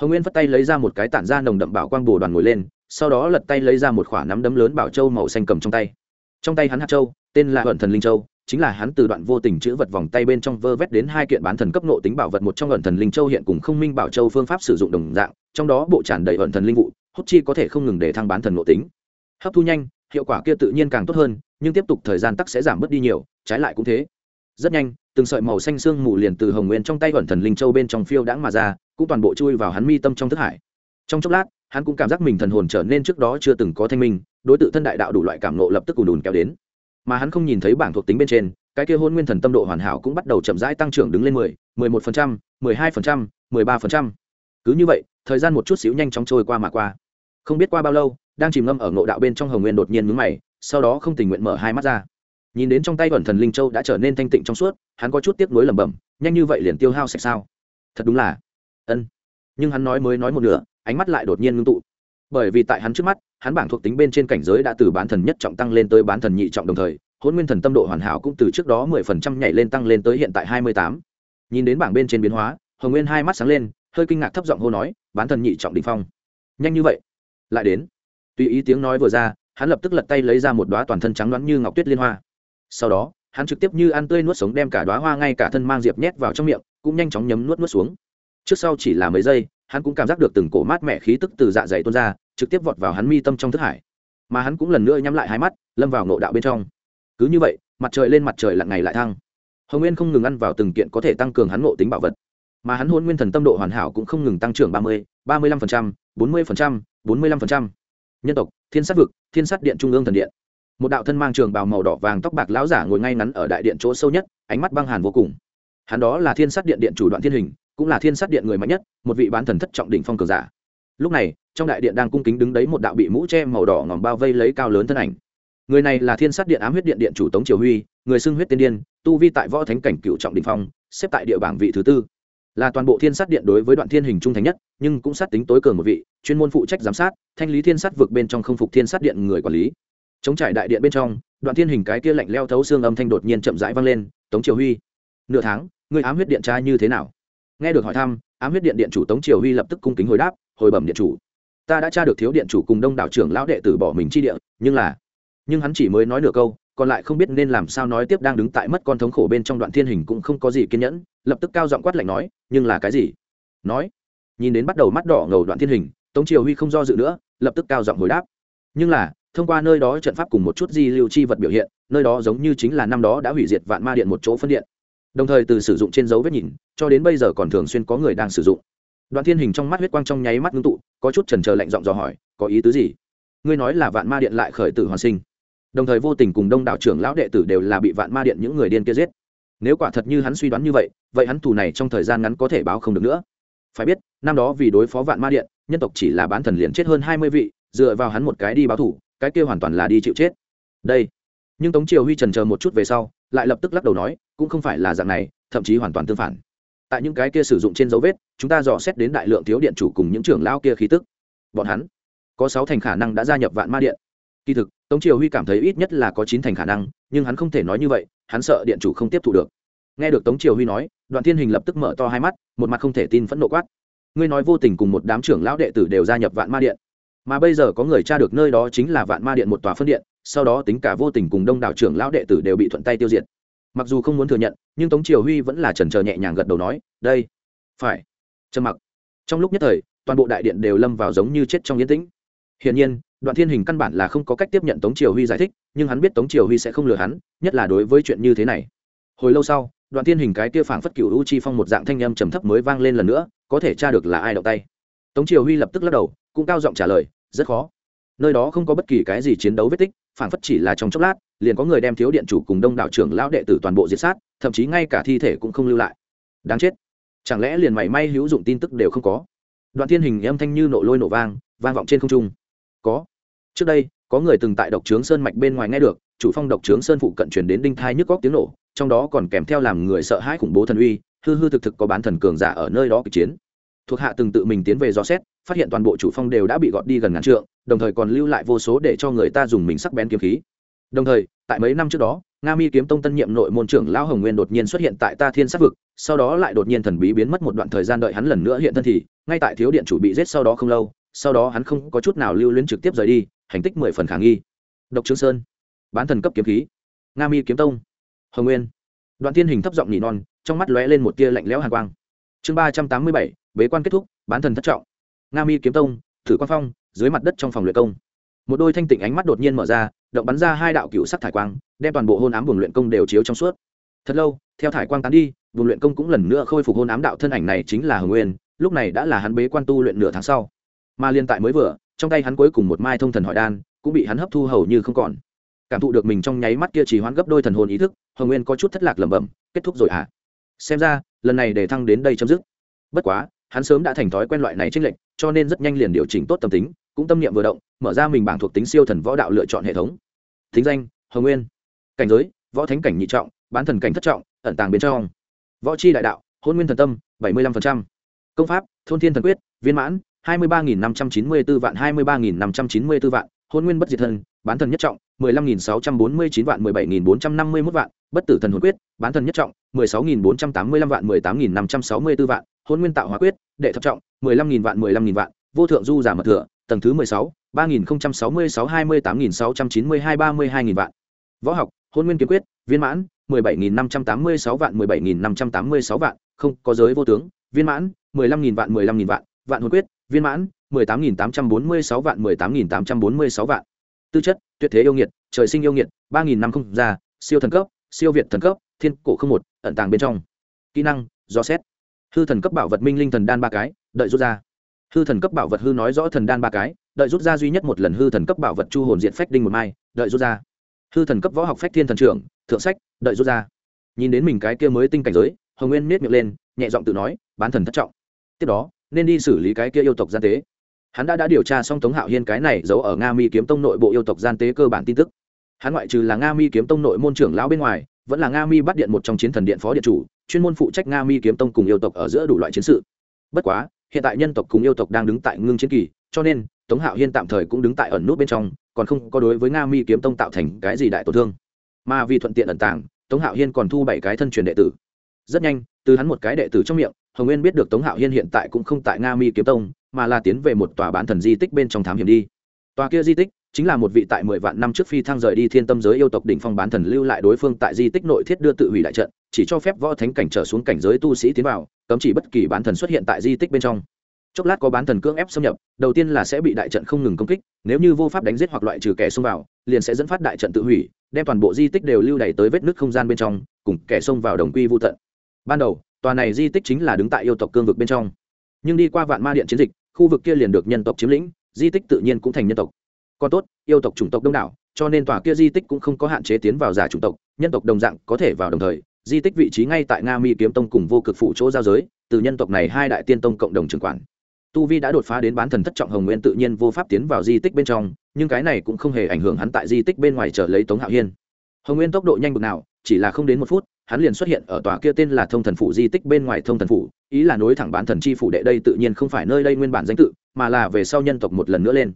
hồng nguyên phất tay lấy ra một cái tản ra nồng đậm bảo quang bồ đoàn ngồi lên, sau đó lật tay lấy ra một khoả nắm đấm lớn bảo châu màu xanh cầm trong tay. Trong tay hắn hạt châu, tên là hận thần linh châu, chính là hắn từ đoạn vô tình chữ vật vòng tay bên trong vơ vét đến hai kiện bán thần cấp nộ tính bảo vật, một trong ẩn thần linh châu hiện cùng không minh bảo châu phương pháp sử dụng đồng dạng, trong đó bộ tràn đầy ẩn thần linh vụ hốt chi có thể không ngừng để thăng bán thần nộ tính. Hấp thu nhanh, hiệu quả kia tự nhiên càng tốt hơn, nhưng tiếp tục thời gian tắc sẽ giảm bớt đi nhiều, trái lại cũng thế. Rất nhanh từng sợi màu xanh xương mù liền từ hồng nguyên trong tay ẩn thần linh châu bên trong phiêu đãng mà ra, cũng toàn bộ chui vào hắn mi tâm trong thức hải. Trong chốc lát, hắn cũng cảm giác mình thần hồn trở nên trước đó chưa từng có thanh minh, đối tượng thân đại đạo đủ loại cảm nộ lập tức ùn ùn kéo đến. Mà hắn không nhìn thấy bảng thuộc tính bên trên, cái kia hôn nguyên thần tâm độ hoàn hảo cũng bắt đầu chậm rãi tăng trưởng đứng lên mười mười một phần trăm, mười hai phần trăm, mười ba phần trăm. Cứ như vậy, thời gian một chút xíu nhanh chóng trôi qua mà qua. Không biết qua bao lâu, đang chìm ngâm ở ngộ đạo bên trong hồng nguyên đột nhiên mướn mày, sau đó không tình nguyện mở hai mắt ra nhìn đến trong tay vẩn thần linh châu đã trở nên thanh tịnh trong suốt, hắn có chút tiếc nuối lẩm bẩm, nhanh như vậy liền tiêu hao sạch sao? Thật đúng là. Ân. Nhưng hắn nói mới nói một nửa, ánh mắt lại đột nhiên ngưng tụ. Bởi vì tại hắn trước mắt, hắn bảng thuộc tính bên trên cảnh giới đã từ bán thần nhất trọng tăng lên tới bán thần nhị trọng đồng thời, hôn nguyên thần tâm độ hoàn hảo cũng từ trước đó mười phần trăm nhảy lên tăng lên tới hiện tại hai mươi tám. Nhìn đến bảng bên trên biến hóa, hồng nguyên hai mắt sáng lên, hơi kinh ngạc thấp giọng hô nói, bán thần nhị trọng đ ỉ n h phong. Nhanh như vậy? Lại đến. Tùy ý tiếng nói vừa ra, hắn lập tức lật tay lấy ra một đoá toàn thân trắng đoán như ngọc tuyết liên hoa sau đó, hắn trực tiếp như ăn tươi nuốt sống đem cả đoá hoa ngay cả thân mang diệp nhét vào trong miệng, cũng nhanh chóng nhấm nuốt nuốt xuống. Trước sau chỉ là mấy giây, hắn cũng cảm giác được từng cổ mát mẻ khí tức từ dạ dày tuôn ra, trực tiếp vọt vào hắn mi tâm trong thức hải. Mà hắn cũng lần nữa nhắm lại hai mắt, lâm vào nộ đạo bên trong. Cứ như vậy, mặt trời lên mặt trời lặn ngày lại thăng. Hồng nguyên không ngừng ăn vào từng kiện có thể tăng cường hắn ngộ tính bảo vật. Mà hắn hôn nguyên thần tâm độ hoàn hảo cũng không ngừng tăng trưởng ba mươi ba mươi lăm phần trăm, bốn mươi phần trăm, bốn mươi lăm phần trăm. Nhân tộc, thiên sát vực, thiên sát điện trung ương thần điện một đạo thân mang trường bào màu đỏ vàng tóc bạc lão giả ngồi ngay ngắn ở đại điện chỗ sâu nhất, ánh mắt băng hàn vô cùng. Hắn đó là thiên sát điện điện chủ đoạn thiên hình, cũng là thiên sát điện người mạnh nhất, một vị bán thần thất trọng đỉnh phong cường giả. Lúc này, trong đại điện đang cung kính đứng đấy một đạo bị mũ che màu đỏ ngòm bao vây lấy cao lớn thân ảnh. Người này là thiên sát điện ám huyết điện điện chủ tống triều huy, người xưng huyết tiên điên, tu vi tại võ thánh cảnh cựu trọng đình phong, xếp tại địa bảng vị thứ tư. Là toàn bộ thiên sát điện đối với đoạn thiên hình trung thành nhất, nhưng cũng sát tính tối cường một vị, chuyên môn phụ trách giám sát, thanh lý thiên sát vực bên trong không phục thiên sát điện người quản lý chống trải đại điện bên trong, đoạn thiên hình cái kia lạnh leo thấu xương âm thanh đột nhiên chậm rãi vang lên, tống triều huy, nửa tháng người ám huyết điện trai như thế nào? Nghe được hỏi thăm, ám huyết điện điện chủ tống triều huy lập tức cung kính hồi đáp, hồi bẩm điện chủ, ta đã tra được thiếu điện chủ cùng đông đảo trưởng lão đệ tử bỏ mình chi địa, nhưng là nhưng hắn chỉ mới nói nửa câu, còn lại không biết nên làm sao nói tiếp đang đứng tại mất con thống khổ bên trong đoạn thiên hình cũng không có gì kiên nhẫn, lập tức cao giọng quát lạnh nói, nhưng là cái gì? Nói, nhìn đến bắt đầu mắt đỏ ngầu đoạn thiên hình, tống triều huy không do dự nữa, lập tức cao giọng hồi đáp, nhưng là thông qua nơi đó trận pháp cùng một chút di lưu chi vật biểu hiện, nơi đó giống như chính là năm đó đã hủy diệt vạn ma điện một chỗ phân điện. Đồng thời từ sử dụng trên dấu vết nhìn, cho đến bây giờ còn thường xuyên có người đang sử dụng. Đoạn thiên hình trong mắt huyết quang trong nháy mắt ngưng tụ, có chút trần trờ lạnh giọng dò hỏi, có ý tứ gì? Ngươi nói là vạn ma điện lại khởi tử hoàn sinh. Đồng thời vô tình cùng đông đảo trưởng lão đệ tử đều là bị vạn ma điện những người điên kia giết. Nếu quả thật như hắn suy đoán như vậy vậy hắn thù này trong thời gian ngắn có thể báo không được nữa. Phải biết, năm đó vì đối phó vạn ma điện, nhân tộc chỉ là bán thần liền chết hơn hai mươi vị, dựa vào hắn một cái đi báo thủ cái kia hoàn toàn là đi chịu chết. Đây. Nhưng tống triều huy trần chờ một chút về sau, lại lập tức lắc đầu nói, cũng không phải là dạng này, thậm chí hoàn toàn tương phản. Tại những cái kia sử dụng trên dấu vết, chúng ta dò xét đến đại lượng thiếu điện chủ cùng những trưởng lão kia khí tức. Bọn hắn, có sáu thành khả năng đã gia nhập vạn ma điện. Kỳ thực, tống triều huy cảm thấy ít nhất là có chín thành khả năng, nhưng hắn không thể nói như vậy, hắn sợ điện chủ không tiếp thu được. Nghe được tống triều huy nói, đoạn thiên hình lập tức mở to hai mắt, một mặt không thể tin phẫn nộ quát. Ngươi nói vô tình cùng một đám trưởng lão đệ tử đều gia nhập vạn ma điện mà bây giờ có người tra được nơi đó chính là vạn ma điện một tòa phân điện, sau đó tính cả vô tình cùng đông đảo trưởng lão đệ tử đều bị thuận tay tiêu diệt. Mặc dù không muốn thừa nhận, nhưng tống triều huy vẫn là trần trờ nhẹ nhàng gật đầu nói, đây, phải. Trầm mặc. Trong lúc nhất thời, toàn bộ đại điện đều lâm vào giống như chết trong yên tĩnh. Hiển nhiên, đoạn thiên hình căn bản là không có cách tiếp nhận tống triều huy giải thích, nhưng hắn biết tống triều huy sẽ không lừa hắn, nhất là đối với chuyện như thế này. Hồi lâu sau, đoạn thiên hình cái kia phảng phất cựu u chi phong một dạng thanh âm trầm thấp mới vang lên lần nữa, có thể tra được là ai động tay. Tống triều huy lập tức lắc đầu, cũng cao giọng trả lời rất khó. Nơi đó không có bất kỳ cái gì chiến đấu vết tích, phảng phất chỉ là trong chốc lát, liền có người đem thiếu điện chủ cùng đông đảo trưởng lão đệ tử toàn bộ diệt sát, thậm chí ngay cả thi thể cũng không lưu lại. Đáng chết. Chẳng lẽ liền mảy may hữu dụng tin tức đều không có? Đoạn thiên hình âm thanh như nổ lôi nổ vang vang vọng trên không trung. Có. Trước đây, có người từng tại độc trướng sơn mạch bên ngoài nghe được, chủ phong độc trướng sơn phụ cận chuyển đến đinh thai nhức góc tiếng nổ, trong đó còn kèm theo làm người sợ hãi khủng bố thần uy, hư hư thực thực có bán thần cường giả ở nơi đó kịch chiến thuộc hạ từng tự mình tiến về dò xét, phát hiện toàn bộ chủ phong đều đã bị gọt đi gần ngàn trượng, đồng thời còn lưu lại vô số để cho người ta dùng mình sắc bén kiếm khí. Đồng thời, tại mấy năm trước đó, nga mi kiếm tông tân nhiệm nội môn trưởng lão hồng nguyên đột nhiên xuất hiện tại ta thiên sát vực, sau đó lại đột nhiên thần bí biến mất một đoạn thời gian đợi hắn lần nữa hiện thân thì, ngay tại thiếu điện chủ bị giết sau đó không lâu, sau đó hắn không có chút nào lưu luyến trực tiếp rời đi, hành tích mười phần khả nghi. Độc trương sơn, bán thần cấp kiếm khí. Nga mi kiếm tông, hồng nguyên. Đoạn thiên hình thấp giọng nhị non, trong mắt lóe lên một tia lạnh lẽo hàn quang. Chương ba trăm tám mươi bảy bế quan kết thúc, bán thần thất trọng. Nga mi kiếm tông, thử quan phong, dưới mặt đất trong phòng luyện công. Một đôi thanh tịnh ánh mắt đột nhiên mở ra, động bắn ra hai đạo cựu sắc thải quang, đem toàn bộ hôn ám buồng luyện công đều chiếu trong suốt. Thật lâu, theo thải quang tán đi, buồng luyện công cũng lần nữa khôi phục hôn ám đạo thân ảnh này chính là hồng nguyên, lúc này đã là hắn bế quan tu luyện nửa tháng sau. Mà liên tại mới vừa, trong tay hắn cuối cùng một mai thông thần hỏi đan, cũng bị hắn hấp thu hầu như không còn. Cảm thụ được mình trong nháy mắt kia chỉ hoãn gấp đôi thần hồn ý thức, hồng nguyên có chút thất lạc lẩm bẩm, kết thúc rồi ạ à? xem ra, lần này để thăng đến đây chấm dứt. Bất quá hắn sớm đã thành thói quen loại này trên lệnh cho nên rất nhanh liền điều chỉnh tốt tâm tính, cũng tâm niệm vừa động, mở ra mình bảng thuộc tính siêu thần võ đạo lựa chọn hệ thống. Thính danh, hồng nguyên. Cảnh giới, võ thánh cảnh nhị trọng, bán thần cảnh thất trọng, ẩn tàng bên trong. Võ chi đại đạo, hôn nguyên thần tâm, bảy mươi lăm công pháp, thôn thiên thần quyết, viên mãn, hai mươi ba nghìn năm trăm chín mươi b ố vạn, hai mươi ba nghìn năm trăm chín mươi b ố vạn, hôn nguyên bất diệt thân bán thần nhất trọng mười lăm nghìn sáu trăm bốn mươi chín vạn, mười bảy nghìn bốn trăm năm mươi mốt vạn, bất tử thần hồn quyết, bán thần nhất trọng, mười sáu nghìn bốn trăm tám mươi lăm vạn, mười tám nghìn năm trăm sáu mươi b ố vạn, hôn nguyên tạo hóa quyết, đệ thập trọng, mười lăm nghìn vạn, mười lăm nghìn vạn, vô thượng du giả mật thừa, tầng thứ mười sáu, ba nghìn sáu mươi sáu, hai mươi tám nghìn sáu trăm chín mươi hai, ba mươi hai nghìn vạn. Võ học, hôn nguyên kiếm quyết, viên mãn, mười bảy nghìn năm trăm tám mươi sáu vạn, mười bảy nghìn năm trăm tám mươi sáu vạn, không có giới vô tướng, viên mãn, mười lăm nghìn vạn, mười lăm nghìn vạn vạn hồn quyết, viên mãn, mười tám nghìn tám trăm bốn mươi sáu vạn, mười tám nghìn tám trăm bốn mươi sáu vạn. Tư chất tuyệt thế yêu nghiệt, trời sinh yêu nghiệt, ba nghìn năm không ra, siêu thần cấp, siêu việt thần cấp, thiên cổ không một, ẩn tàng bên trong. Kỹ năng, do xét. Hư thần cấp bảo vật minh linh thần đan ba cái, đợi rút ra. Hư thần cấp bảo vật hư nói rõ thần đan ba cái, đợi rút ra duy nhất một lần hư thần cấp bảo vật chu hồn diện phách đinh một mai, đợi rút ra. Hư thần cấp võ học phách thiên thần trưởng, thượng sách, đợi rút ra. Nhìn đến mình cái kia mới tinh cảnh giới, hồng nguyên miết miệng lên, nhẹ giọng tự nói, bán thần thất trọng. Tiếp đó, nên đi xử lý cái kia yêu tộc gian tế hắn đã đã điều tra xong tống hạo hiên cái này giấu ở nga mi kiếm tông nội bộ yêu tộc gian tế cơ bản tin tức. Hắn ngoại trừ là nga mi kiếm tông nội môn trưởng lão bên ngoài, vẫn là nga mi bắt điện một trong chiến thần điện phó điện chủ, chuyên môn phụ trách nga mi kiếm tông cùng yêu tộc ở giữa đủ loại chiến sự. Bất quá, hiện tại nhân tộc cùng yêu tộc đang đứng tại ngưng chiến kỳ, cho nên tống hạo hiên tạm thời cũng đứng tại ẩn nút bên trong, còn không có đối với nga mi kiếm tông tạo thành cái gì đại tổn thương. Mà vì thuận tiện ẩn tàng, tống hạo hiên còn thu bảy cái thân truyền đệ tử. Rất nhanh, từ hắn một cái đệ tử trong miệng, hồng nguyên biết được tống hạo hiên hiện tại cũng không tại nga mi kiếm tông mà là tiến về một tòa bán thần di tích bên trong thám hiểm đi. Tòa kia di tích chính là một vị tại mười vạn năm trước phi thăng rời đi thiên tâm giới yêu tộc đỉnh phong bán thần lưu lại đối phương tại di tích nội thiết đưa tự hủy đại trận, chỉ cho phép võ thánh cảnh trở xuống cảnh giới tu sĩ tiến vào, cấm chỉ bất kỳ bán thần xuất hiện tại di tích bên trong. Chốc lát có bán thần cưỡng ép xâm nhập, đầu tiên là sẽ bị đại trận không ngừng công kích, nếu như vô pháp đánh giết hoặc loại trừ kẻ xông vào, liền sẽ dẫn phát đại trận tự hủy, đem toàn bộ di tích đều lưu đẩy tới vết nứt không gian bên trong, cùng kẻ xông vào đồng quy vô tận. Ban đầu, tòa này di tích chính là đứng tại yêu tộc cương vực bên trong. Nhưng đi qua vạn ma điện chiến dịch khu vực kia liền được nhân tộc chiếm lĩnh, di tích tự nhiên cũng thành nhân tộc. Còn tốt, yêu tộc chủng tộc đông đảo, cho nên tòa kia di tích cũng không có hạn chế tiến vào giả chủng tộc, nhân tộc đồng dạng có thể vào đồng thời, di tích vị trí ngay tại nga mi kiếm tông cùng vô cực phụ chỗ giao giới, từ nhân tộc này hai đại tiên tông cộng đồng trưởng quản. Tu vi đã đột phá đến bán thần thất trọng hồng nguyên tự nhiên vô pháp tiến vào di tích bên trong, nhưng cái này cũng không hề ảnh hưởng hắn tại di tích bên ngoài chờ lấy tống hạo hiên. Hồng nguyên tốc độ nhanh bực nào, chỉ là không đến một phút hắn liền xuất hiện ở tòa kia tên là thông thần phủ di tích bên ngoài thông thần phủ, ý là nối thẳng bán thần chi phủ đệ đây tự nhiên không phải nơi đây nguyên bản danh tự, mà là về sau nhân tộc một lần nữa lên.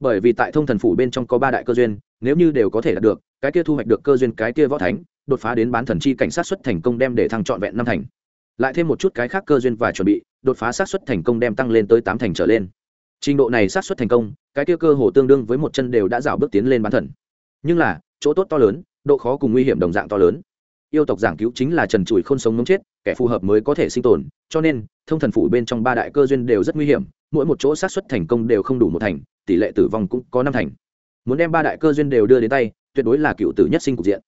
Bởi vì tại thông thần phủ bên trong có ba đại cơ duyên, nếu như đều có thể đạt được, cái kia thu hoạch được cơ duyên cái kia võ thánh, đột phá đến bán thần chi cảnh sát xuất thành công đem để thăng trọn vẹn năm thành. Lại thêm một chút cái khác cơ duyên và chuẩn bị, đột phá sát xuất thành công đem tăng lên tới tám thành trở lên. Trình độ này sát xuất thành công, cái kia cơ hồ tương đương với một chân đều đã rào bước tiến lên bán thần. Nhưng là, chỗ tốt to lớn, độ khó cùng nguy hiểm đồng dạng to lớn yêu tộc giảng cứu chính là trần trụi không sống ngấm chết, kẻ phù hợp mới có thể sinh tồn, cho nên, thông thần phủ bên trong ba đại cơ duyên đều rất nguy hiểm, mỗi một chỗ sát xuất thành công đều không đủ một thành, tỷ lệ tử vong cũng có năm thành. Muốn đem ba đại cơ duyên đều đưa đến tay, tuyệt đối là cựu tử nhất sinh cục diện.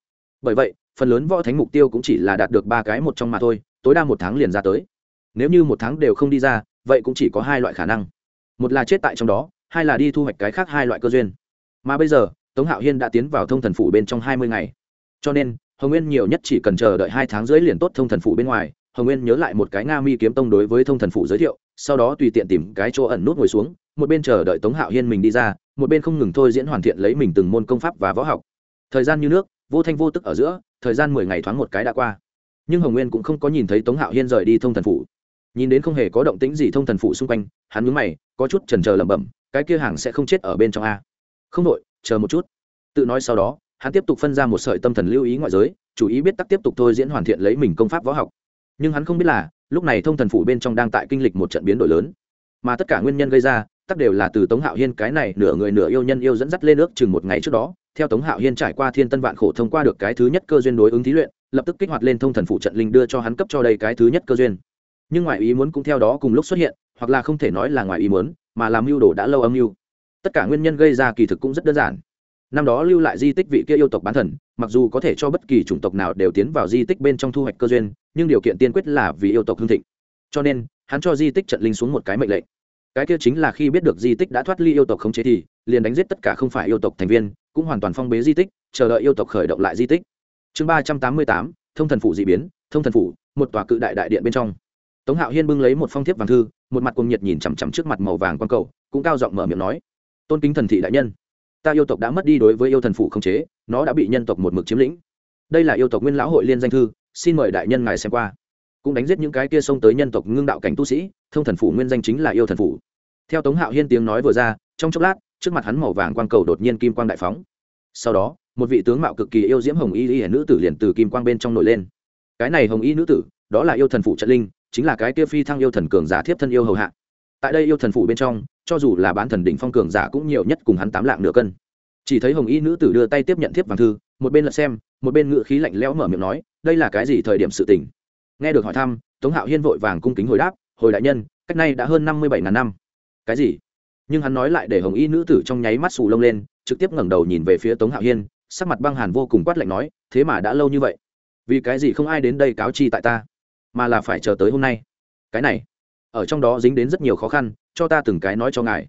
Bởi vậy, phần lớn võ thánh mục tiêu cũng chỉ là đạt được ba cái một trong mà thôi, tối đa một tháng liền ra tới. Nếu như một tháng đều không đi ra, vậy cũng chỉ có hai loại khả năng. Một là chết tại trong đó, hai là đi thu hoạch cái khác hai loại cơ duyên. Mà bây giờ, tống hạo hiên đã tiến vào thông thần phủ bên trong hai mươi ngày. Cho nên hồng nguyên nhiều nhất chỉ cần chờ đợi hai tháng rưỡi liền tốt thông thần phủ bên ngoài. Hồng nguyên nhớ lại một cái nga mi kiếm tông đối với thông thần phủ giới thiệu, sau đó tùy tiện tìm cái chỗ ẩn nút ngồi xuống, một bên chờ đợi tống hạo hiên mình đi ra, một bên không ngừng thôi diễn hoàn thiện lấy mình từng môn công pháp và võ học. Thời gian như nước, vô thanh vô tức ở giữa, thời gian mười ngày thoáng một cái đã qua. Nhưng hồng nguyên cũng không có nhìn thấy tống hạo hiên rời đi thông thần phủ. Nhìn đến không hề có động tĩnh gì thông thần phủ xung quanh, hắn mướn mày, có chút trần trờ lẩm bẩm, cái kia hàng sẽ không chết ở bên trong a. Không đội, chờ một chút. Tự nói sau đó hắn tiếp tục phân ra một sợi tâm thần lưu ý ngoại giới, chủ ý biết tắc tiếp tục thôi diễn hoàn thiện lấy mình công pháp võ học. Nhưng hắn không biết là, lúc này thông thần phủ bên trong đang tại kinh lịch một trận biến đổi lớn. Mà tất cả nguyên nhân gây ra, tắc đều là từ tống hạo hiên cái này nửa người nửa yêu nhân yêu dẫn dắt lên nước chừng một ngày trước đó. Theo tống hạo hiên trải qua thiên tân vạn khổ thông qua được cái thứ nhất cơ duyên đối ứng thí luyện, lập tức kích hoạt lên thông thần phủ trận linh đưa cho hắn cấp cho đây cái thứ nhất cơ duyên. Nhưng ngoại ý muốn cũng theo đó cùng lúc xuất hiện, hoặc là không thể nói là ngoại ý muốn, mà làm mưu đồ đã lâu âm mưu. Tất cả nguyên nhân gây ra kỳ thực cũng rất đơn giản năm đó lưu lại di tích vị kia yêu tộc bán thần, mặc dù có thể cho bất kỳ chủng tộc nào đều tiến vào di tích bên trong thu hoạch cơ duyên, nhưng điều kiện tiên quyết là vì yêu tộc hương thịnh. Cho nên, hắn cho di tích trận linh xuống một cái mệnh lệnh. Cái kia chính là khi biết được di tích đã thoát ly yêu tộc khống chế thì, liền đánh giết tất cả không phải yêu tộc thành viên, cũng hoàn toàn phong bế di tích, chờ đợi yêu tộc khởi động lại di tích. Chương ba trăm tám mươi tám, thông thần phủ d ị biến, thông thần phủ, một tòa cự đại đại điện bên trong. Tống hạo hiên bưng lấy một phong thiếp vàng thư, một mặt cùng nhiệt nhìn chằm chằm trước mặt màu vàng q cầu, cũng cao giọng mở miệng nói, tôn kính thần thị đại nhân ta yêu tộc đã mất đi đối với yêu thần phủ không chế, nó đã bị nhân tộc một mực chiếm lĩnh. Đây là yêu tộc nguyên lão hội liên danh thư, xin mời đại nhân ngài xem qua. Cũng đánh giết những cái kia xông tới nhân tộc ngưng đạo cảnh tu sĩ, thông thần phủ nguyên danh chính là yêu thần phủ. Theo tống hạo hiên tiếng nói vừa ra, trong chốc lát, trước mặt hắn màu vàng quang cầu đột nhiên kim quang đại phóng. Sau đó, một vị tướng mạo cực kỳ yêu diễm hồng y y nữ tử liền từ kim quang bên trong nổi lên. Cái này hồng y nữ tử, đó là yêu thần phủ trận linh, chính là cái kia phi thăng yêu thần cường giả thiếp thân yêu hầu hạ tại đây yêu thần phủ bên trong, cho dù là bán thần đỉnh phong cường giả cũng nhiều nhất cùng hắn tám lạng nửa cân. Chỉ thấy hồng y nữ tử đưa tay tiếp nhận thiếp vàng thư, một bên lật xem, một bên ngự khí lạnh lẽo mở miệng nói, đây là cái gì thời điểm sự tình? Nghe được hỏi thăm, tống hạo hiên vội vàng cung kính hồi đáp, hồi đại nhân, cách nay đã hơn năm mươi bảy ngàn năm. Cái gì? Nhưng hắn nói lại để hồng y nữ tử trong nháy mắt xù lông lên, trực tiếp ngẩng đầu nhìn về phía tống hạo hiên, sắc mặt băng hàn vô cùng quát lạnh nói, thế mà đã lâu như vậy, vì cái gì không ai đến đây cáo chi tại ta, mà là phải chờ tới hôm nay? Cái này ở trong đó dính đến rất nhiều khó khăn, cho ta từng cái nói cho ngài.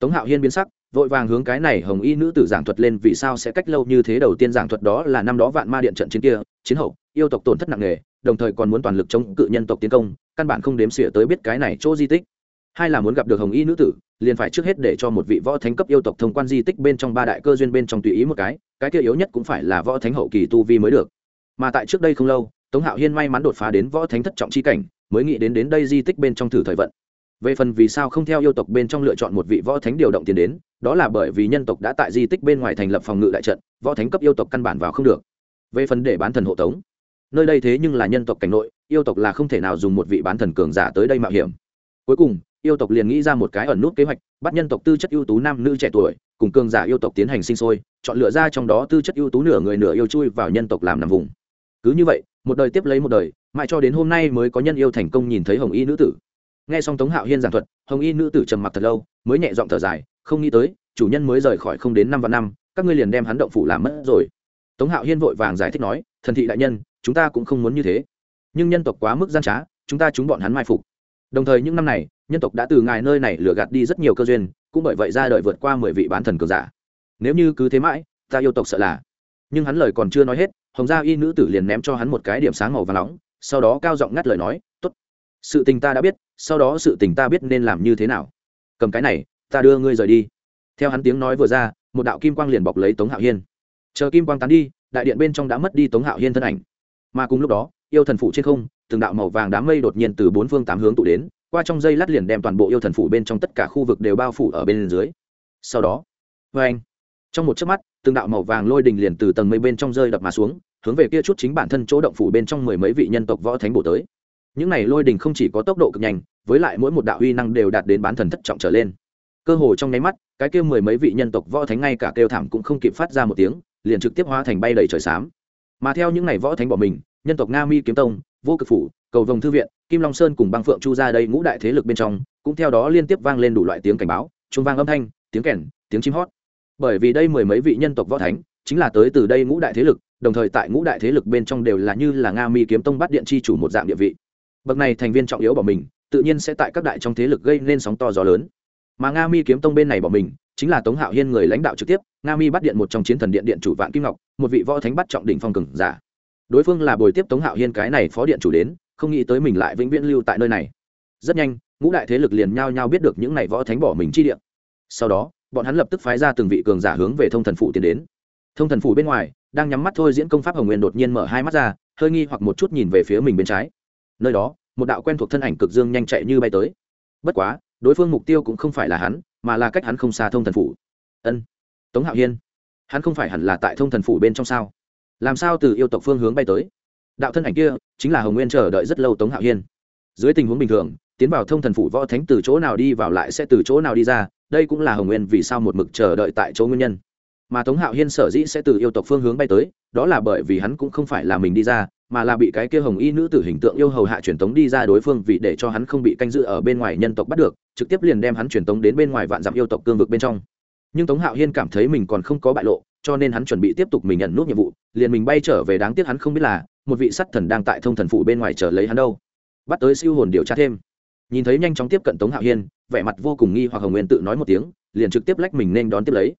Tống hạo hiên biến sắc, vội vàng hướng cái này hồng y nữ tử giảng thuật lên vì sao sẽ cách lâu như thế đầu tiên giảng thuật đó là năm đó vạn ma điện trận chiến kia, chiến hậu, yêu tộc tổn thất nặng nề, đồng thời còn muốn toàn lực chống cự nhân tộc tiến công, căn bản không đếm xỉa tới biết cái này chỗ di tích. Hai là muốn gặp được hồng y nữ tử, liền phải trước hết để cho một vị võ thánh cấp yêu tộc thông quan di tích bên trong ba đại cơ duyên bên trong tùy ý một cái cái kia yếu nhất cũng phải là võ thánh hậu kỳ tu vi mới được. Mà tại trước đây không lâu, tống hạo hiên may mắn đột phá đến võ thánh thất trọng c h i cảnh mới nghĩ đến đến đây di tích bên trong thử thời vận. Về phần vì sao không theo yêu tộc bên trong lựa chọn một vị võ thánh điều động tiền đến, đó là bởi vì nhân tộc đã tại di tích bên ngoài thành lập phòng ngự đại trận, võ thánh cấp yêu tộc căn bản vào không được. Về phần để bán thần hộ tống, nơi đây thế nhưng là nhân tộc cảnh nội, yêu tộc là không thể nào dùng một vị bán thần cường giả tới đây mạo hiểm. Cuối cùng, yêu tộc liền nghĩ ra một cái ẩn nút kế hoạch, bắt nhân tộc tư chất ưu tú nam nữ trẻ tuổi, cùng cường giả yêu tộc tiến hành sinh sôi, chọn lựa ra trong đó tư chất ưu tú nửa người nửa yêu chui vào nhân tộc làm nằm vùng cứ như vậy, một đời tiếp lấy một đời, mãi cho đến hôm nay mới có nhân yêu thành công nhìn thấy hồng y nữ tử. Nghe xong tống hạo hiên giảng thuật, hồng y nữ tử trầm mặc thật lâu, mới nhẹ giọng thở dài, không nghĩ tới, chủ nhân mới rời khỏi không đến năm vạn năm, các ngươi liền đem hắn động phủ làm mất rồi. Tống hạo hiên vội vàng giải thích nói, thần thị đại nhân, chúng ta cũng không muốn như thế. Nhưng nhân tộc quá mức gian trá, chúng ta chúng bọn hắn mai phục. Đồng thời những năm này, nhân tộc đã từ ngài nơi này lừa gạt đi rất nhiều cơ duyên, cũng bởi vậy ra đời vượt qua mười vị bán thần cường giả. Nếu như cứ thế mãi, ta yêu tộc sợ là. Nhưng hắn lời còn chưa nói hết hồng gia y nữ tử liền ném cho hắn một cái điểm sáng màu và nóng, sau đó cao giọng ngắt lời nói t ố t sự tình ta đã biết, sau đó sự tình ta biết nên làm như thế nào. Cầm cái này, ta đưa ngươi rời đi. Theo hắn tiếng nói vừa ra, một đạo kim quang liền bọc lấy tống hạo hiên. Chờ kim quang tán đi, đại điện bên trong đã mất đi tống hạo hiên thân ảnh. Mà cùng lúc đó, yêu thần phủ trên không, từng đạo màu vàng đám mây đột nhiên từ bốn phương tám hướng tụ đến, qua trong dây lát liền đem toàn bộ yêu thần phủ bên trong tất cả khu vực đều bao phủ ở bên dưới. Sau đó vê anh trong một chớp mắt, từng đạo màu vàng lôi đình liền từ tầng mây bên trong rơi đập mà xuống hướng về kia chút chính bản thân chỗ động phủ bên trong mười mấy vị nhân tộc võ thánh bổ tới. Những này lôi đình không chỉ có tốc độ cực nhanh, với lại mỗi một đạo uy năng đều đạt đến bán thần thất trọng trở lên. Cơ hồ trong nháy mắt, cái kia mười mấy vị nhân tộc võ thánh ngay cả kêu thảm cũng không kịp phát ra một tiếng, liền trực tiếp hóa thành bay đầy trời xám. Mà theo những này võ thánh bỏ mình, nhân tộc nga mi kiếm tông, vô cực phủ, cầu vồng thư viện, kim long sơn cùng băng phượng chu ra đây ngũ đại thế lực bên trong, cũng theo đó liên tiếp vang lên đủ loại tiếng cảnh báo trung vang âm thanh, tiếng kèn, tiếng chim hót. Bởi vì đây mười mấy vị nhân tộc võ thánh, chính là tới từ đây ngũ đại thế lực đồng thời tại ngũ đại thế lực bên trong đều là như là nga mi kiếm tông bắt điện chi chủ một dạng địa vị. Bậc này thành viên trọng yếu bỏ mình, tự nhiên sẽ tại các đại trong thế lực gây nên sóng to gió lớn. Mà nga mi kiếm tông bên này bỏ mình, chính là tống hạo hiên người lãnh đạo trực tiếp, nga mi bắt điện một trong chiến thần điện điện chủ vạn kim ngọc, một vị võ thánh bắt trọng đỉnh phong cường giả. Đối phương là bồi tiếp tống hạo hiên cái này phó điện chủ đến, không nghĩ tới mình lại vĩnh viễn lưu tại nơi này. Rất nhanh, ngũ đại thế lực liền nhao nhao biết được những này võ thánh bỏ mình chi điện sau đó, bọn hắn lập tức phái ra từng vị cường giả hướng về thông thần phủ tiến đến. Thông thần phủ bên ngoài đang nhắm mắt thôi diễn công pháp hồng nguyên đột nhiên mở hai mắt ra, hơi nghi hoặc một chút nhìn về phía mình bên trái. Nơi đó, một đạo quen thuộc thân ảnh cực dương nhanh chạy như bay tới. Bất quá, đối phương mục tiêu cũng không phải là hắn, mà là cách hắn không xa thông thần phủ. Ân, tống hạo hiên. Hắn không phải hẳn là tại thông thần phủ bên trong sao? Làm sao từ yêu tộc phương hướng bay tới? Đạo thân ảnh kia chính là hồng nguyên chờ đợi rất lâu tống hạo hiên. Dưới tình huống bình thường, tiến vào thông thần phủ võ thánh từ chỗ nào đi vào lại sẽ từ chỗ nào đi ra, đây cũng là hồng nguyên vì sao một mực chờ đợi tại chỗ nguyên nhân mà tống hạo hiên sở dĩ sẽ từ yêu tộc phương hướng bay tới, đó là bởi vì hắn cũng không phải là mình đi ra, mà là bị cái kia hồng y nữ tử hình tượng yêu hầu hạ truyền tống đi ra đối phương vì để cho hắn không bị canh giữ ở bên ngoài nhân tộc bắt được, trực tiếp liền đem hắn truyền tống đến bên ngoài vạn dặm yêu tộc cương vực bên trong. Nhưng tống hạo hiên cảm thấy mình còn không có bại lộ, cho nên hắn chuẩn bị tiếp tục mình nhận nút nhiệm vụ, liền mình bay trở về đáng tiếc hắn không biết là, một vị sắt thần đang tại thông thần phủ bên ngoài chờ lấy hắn đâu. Bắt tới siêu hồn điều tra thêm. Nhìn thấy nhanh chóng tiếp cận tống hạo hiên, vẻ mặt vô cùng nghi hoặc hồng nguyên tự nói một tiếng, liền trực tiếp lách mình nên đón tiếp lấy.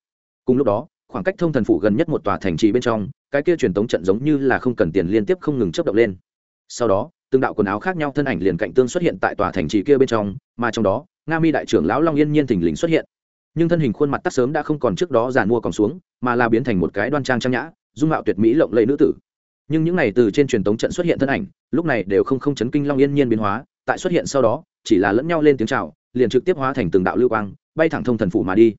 Cùng lúc đó khoảng cách thông thần phủ gần nhất một tòa thành trì bên trong, cái kia truyền tống trận giống như là không cần tiền liên tiếp không ngừng chấp động lên. Sau đó, từng đạo quần áo khác nhau thân ảnh liền cạnh tương xuất hiện tại tòa thành trì kia bên trong, mà trong đó, nga mi đại trưởng lão long yên nhiên thình lình xuất hiện. Nhưng thân hình khuôn mặt tắt sớm đã không còn trước đó giàn mua còn xuống, mà là biến thành một cái đoan trang trang nhã, dung mạo tuyệt mỹ lộng lẫy nữ tử. Nhưng những này từ trên truyền tống trận xuất hiện thân ảnh, lúc này đều không không chấn kinh long yên nhiên biến hóa, tại xuất hiện sau đó, chỉ là lẫn nhau lên tiếng chào, liền trực tiếp hóa thành từng đạo lưu quang, bay thẳng thông thần phủ mà đi.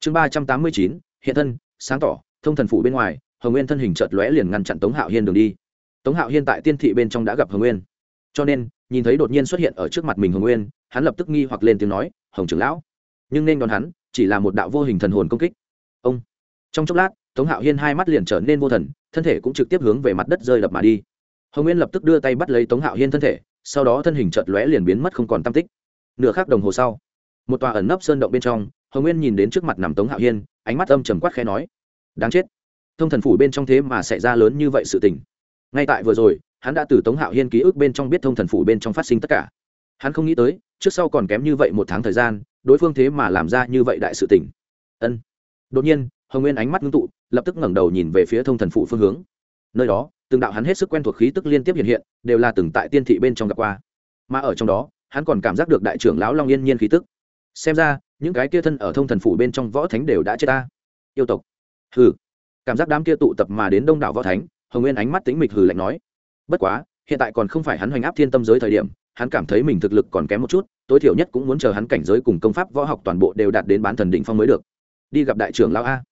Chương ba trăm tám mươi chín, hiện thân sáng tỏ, thông thần phủ bên ngoài, hồng nguyên thân hình chợt lóe liền ngăn chặn tống hạo hiên đường đi. Tống hạo hiên tại tiên thị bên trong đã gặp hồng nguyên. Cho nên, nhìn thấy đột nhiên xuất hiện ở trước mặt mình hồng nguyên, hắn lập tức nghi hoặc lên tiếng nói, hồng trưởng lão, nhưng nên đón hắn chỉ là một đạo vô hình thần hồn công kích. Ông. Trong chốc lát, tống hạo hiên hai mắt liền trở nên vô thần, thân thể cũng trực tiếp hướng về mặt đất rơi đập mà đi. Hồng nguyên lập tức đưa tay bắt lấy tống hạo hiên thân thể, sau đó thân hình chợt lóe liền biến mất không còn tam tích. Nửa khắc đồng hồ sau, một tòa ẩn nấp sơn động bên trong, hồng nguyên nhìn đến trước mặt nằm tống hạo hiên, ánh mắt âm trầm quát khẽ nói đáng chết. Thông thần phủ bên trong thế mà xảy ra lớn như vậy sự tình. Ngay tại vừa rồi, hắn đã từ tống hạo hiên ký ức bên trong biết thông thần phủ bên trong phát sinh tất cả. Hắn không nghĩ tới, trước sau còn kém như vậy một tháng thời gian, đối phương thế mà làm ra như vậy đại sự tình. Ân. Đột nhiên, hồng nguyên ánh mắt ngưng tụ, lập tức ngẩng đầu nhìn về phía thông thần phủ phương hướng. Nơi đó, từng đạo hắn hết sức quen thuộc khí tức liên tiếp hiện hiện, đều là từng tại tiên thị bên trong gặp qua. Mà ở trong đó, hắn còn cảm giác được đại trưởng lão long yên nhiên khí tức. Xem ra, những cái kia thân ở thông thần phủ bên trong võ thánh đều đã chết ta. Yêu tộc hừ. Cảm giác đám kia tụ tập mà đến đông đảo võ thánh, hồng nguyên ánh mắt tính mịch hừ lạnh nói. Bất quá, hiện tại còn không phải hắn hoành áp thiên tâm giới thời điểm, hắn cảm thấy mình thực lực còn kém một chút, tối thiểu nhất cũng muốn chờ hắn cảnh giới cùng công pháp võ học toàn bộ đều đạt đến bán thần đỉnh phong mới được. Đi gặp đại trưởng lão a.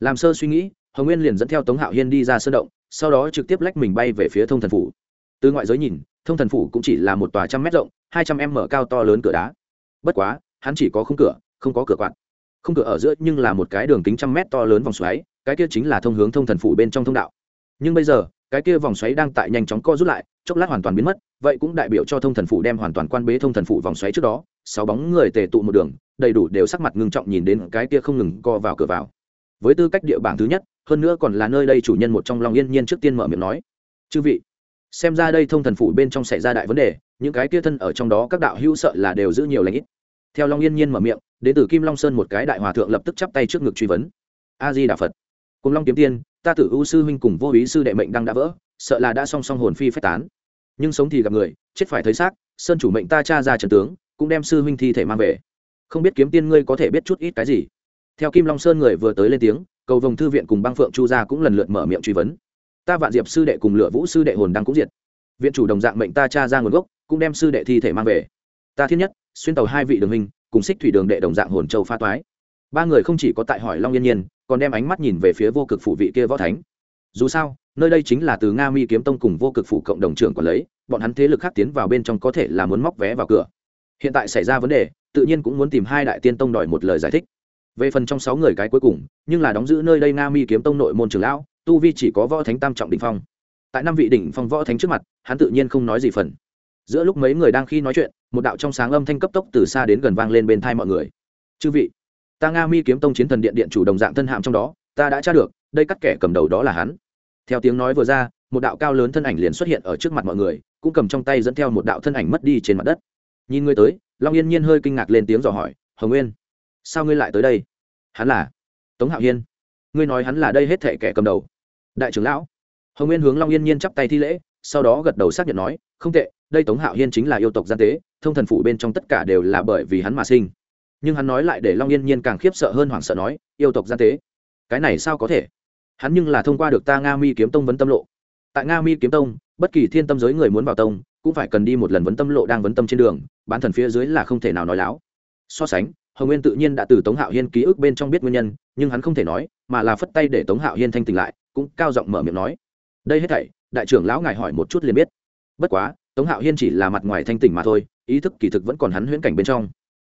Làm sơ suy nghĩ, hồng nguyên liền dẫn theo tống hạo hiên đi ra sơn động, sau đó trực tiếp lách mình bay về phía thông thần phủ. Từ ngoại giới nhìn, thông thần phủ cũng chỉ là một tòa trăm mét rộng, hai trăm m mở cao to lớn cửa đá. Bất quá, hắn chỉ có khung cửa, không có cửa quạt. Khung cửa ở giữa nhưng là một cái đường kính trăm mét to lớn vòng xoáy cái kia chính là thông hướng thông thần phủ bên trong thông đạo. Nhưng bây giờ, cái kia vòng xoáy đang tại nhanh chóng co rút lại, chốc lát hoàn toàn biến mất, vậy cũng đại biểu cho thông thần phủ đem hoàn toàn quan bế thông thần phủ vòng xoáy trước đó, sáu bóng người tề tụ một đường, đầy đủ đều sắc mặt ngưng trọng nhìn đến cái kia không ngừng co vào cửa vào. Với tư cách địa bảng thứ nhất, hơn nữa còn là nơi đây chủ nhân một trong lòng yên nhiên trước tiên mở miệng nói, chư vị, xem ra đây thông thần phủ bên trong xảy ra đại vấn đề, những cái kia thân ở trong đó các đạo hữu sợ là đều giữ nhiều lãnh ít. Theo long yên nhiên mở miệng đến từ kim long sơn một cái đại hòa thượng lập tức chắp tay trước ngực truy vấn, a di đà phật cùng long kiếm tiên, ta tử u sư huynh cùng vô ý sư đệ mệnh đang đã vỡ, sợ là đã song song hồn phi phách tán. Nhưng sống thì gặp người, chết phải thấy xác, sơn chủ mệnh ta cha ra trần tướng, cũng đem sư huynh thi thể mang về. Không biết kiếm tiên ngươi có thể biết chút ít cái gì? Theo kim long sơn người vừa tới lên tiếng, cầu vồng thư viện cùng băng phượng chu gia cũng lần lượt mở miệng truy vấn. Ta vạn diệp sư đệ cùng lựa vũ sư đệ hồn đang cũng diệt. Viện chủ đồng dạng mệnh ta cha ra nguồn gốc, cũng đem sư đệ thi thể mang về. Ta thiên nhất, xuyên tàu hai vị đường hình cùng xích thủy đường đệ đồng dạng hồn châu pha toái. Ba người không chỉ có tại hỏi long yên nhiên còn đem ánh mắt nhìn về phía vô cực phủ vị kia võ thánh. Dù sao, nơi đây chính là từ nga mi kiếm tông cùng vô cực phủ cộng đồng trưởng quản lấy, bọn hắn thế lực khác tiến vào bên trong có thể là muốn móc vé vào cửa. Hiện tại xảy ra vấn đề, tự nhiên cũng muốn tìm hai đại tiên tông đòi một lời giải thích. Về phần trong sáu người cái cuối cùng, nhưng là đóng giữ nơi đây nga mi kiếm tông nội môn trường lão, tu vi chỉ có võ thánh tam trọng đỉnh phong. Tại năm vị đỉnh phong võ thánh trước mặt, hắn tự nhiên không nói gì phần. Giữa lúc mấy người đang khi nói chuyện, một đạo trong sáng âm thanh cấp tốc từ xa đến gần vang lên bên thai mọi người. Chư vị ta nga mi kiếm tông chiến thần điện điện chủ đồng dạng thân hạm trong đó, ta đã tra được, đây cắt kẻ cầm đầu đó là hắn. Theo tiếng nói vừa ra, một đạo cao lớn thân ảnh liền xuất hiện ở trước mặt mọi người, cũng cầm trong tay dẫn theo một đạo thân ảnh mất đi trên mặt đất. Nhìn ngươi tới, long yên nhiên hơi kinh ngạc lên tiếng dò hỏi, hồng nguyên, sao ngươi lại tới đây? Hắn là tống hạo hiên. Ngươi nói hắn là đây hết thệ kẻ cầm đầu. Đại trưởng lão. Hồng nguyên hướng long yên nhiên chắp tay thi lễ, sau đó gật đầu xác nhận nói, không tệ, đây tống hạo hiên chính là yêu tộc gian tế, thông thần phủ bên trong tất cả đều là bởi vì hắn mà sinh nhưng hắn nói lại để long yên nhiên càng khiếp sợ hơn hoảng sợ nói, yêu tộc gian tế, cái này sao có thể? Hắn nhưng là thông qua được ta nga mi kiếm tông vấn tâm lộ. Tại nga mi kiếm tông, bất kỳ thiên tâm giới người muốn vào tông, cũng phải cần đi một lần vấn tâm lộ đang vấn tâm trên đường, bán thần phía dưới là không thể nào nói láo. So sánh, hồng nguyên tự nhiên đã từ tống hạo hiên ký ức bên trong biết nguyên nhân, nhưng hắn không thể nói, mà là phất tay để tống hạo hiên thanh tỉnh lại, cũng cao giọng mở miệng nói, đây hết thảy, đại trưởng lão ngài hỏi một chút liền biết. Bất quá, tống hạo hiên chỉ là mặt ngoài thanh tỉnh mà thôi, ý thức kỳ thực vẫn còn hắn huyễn cảnh bên trong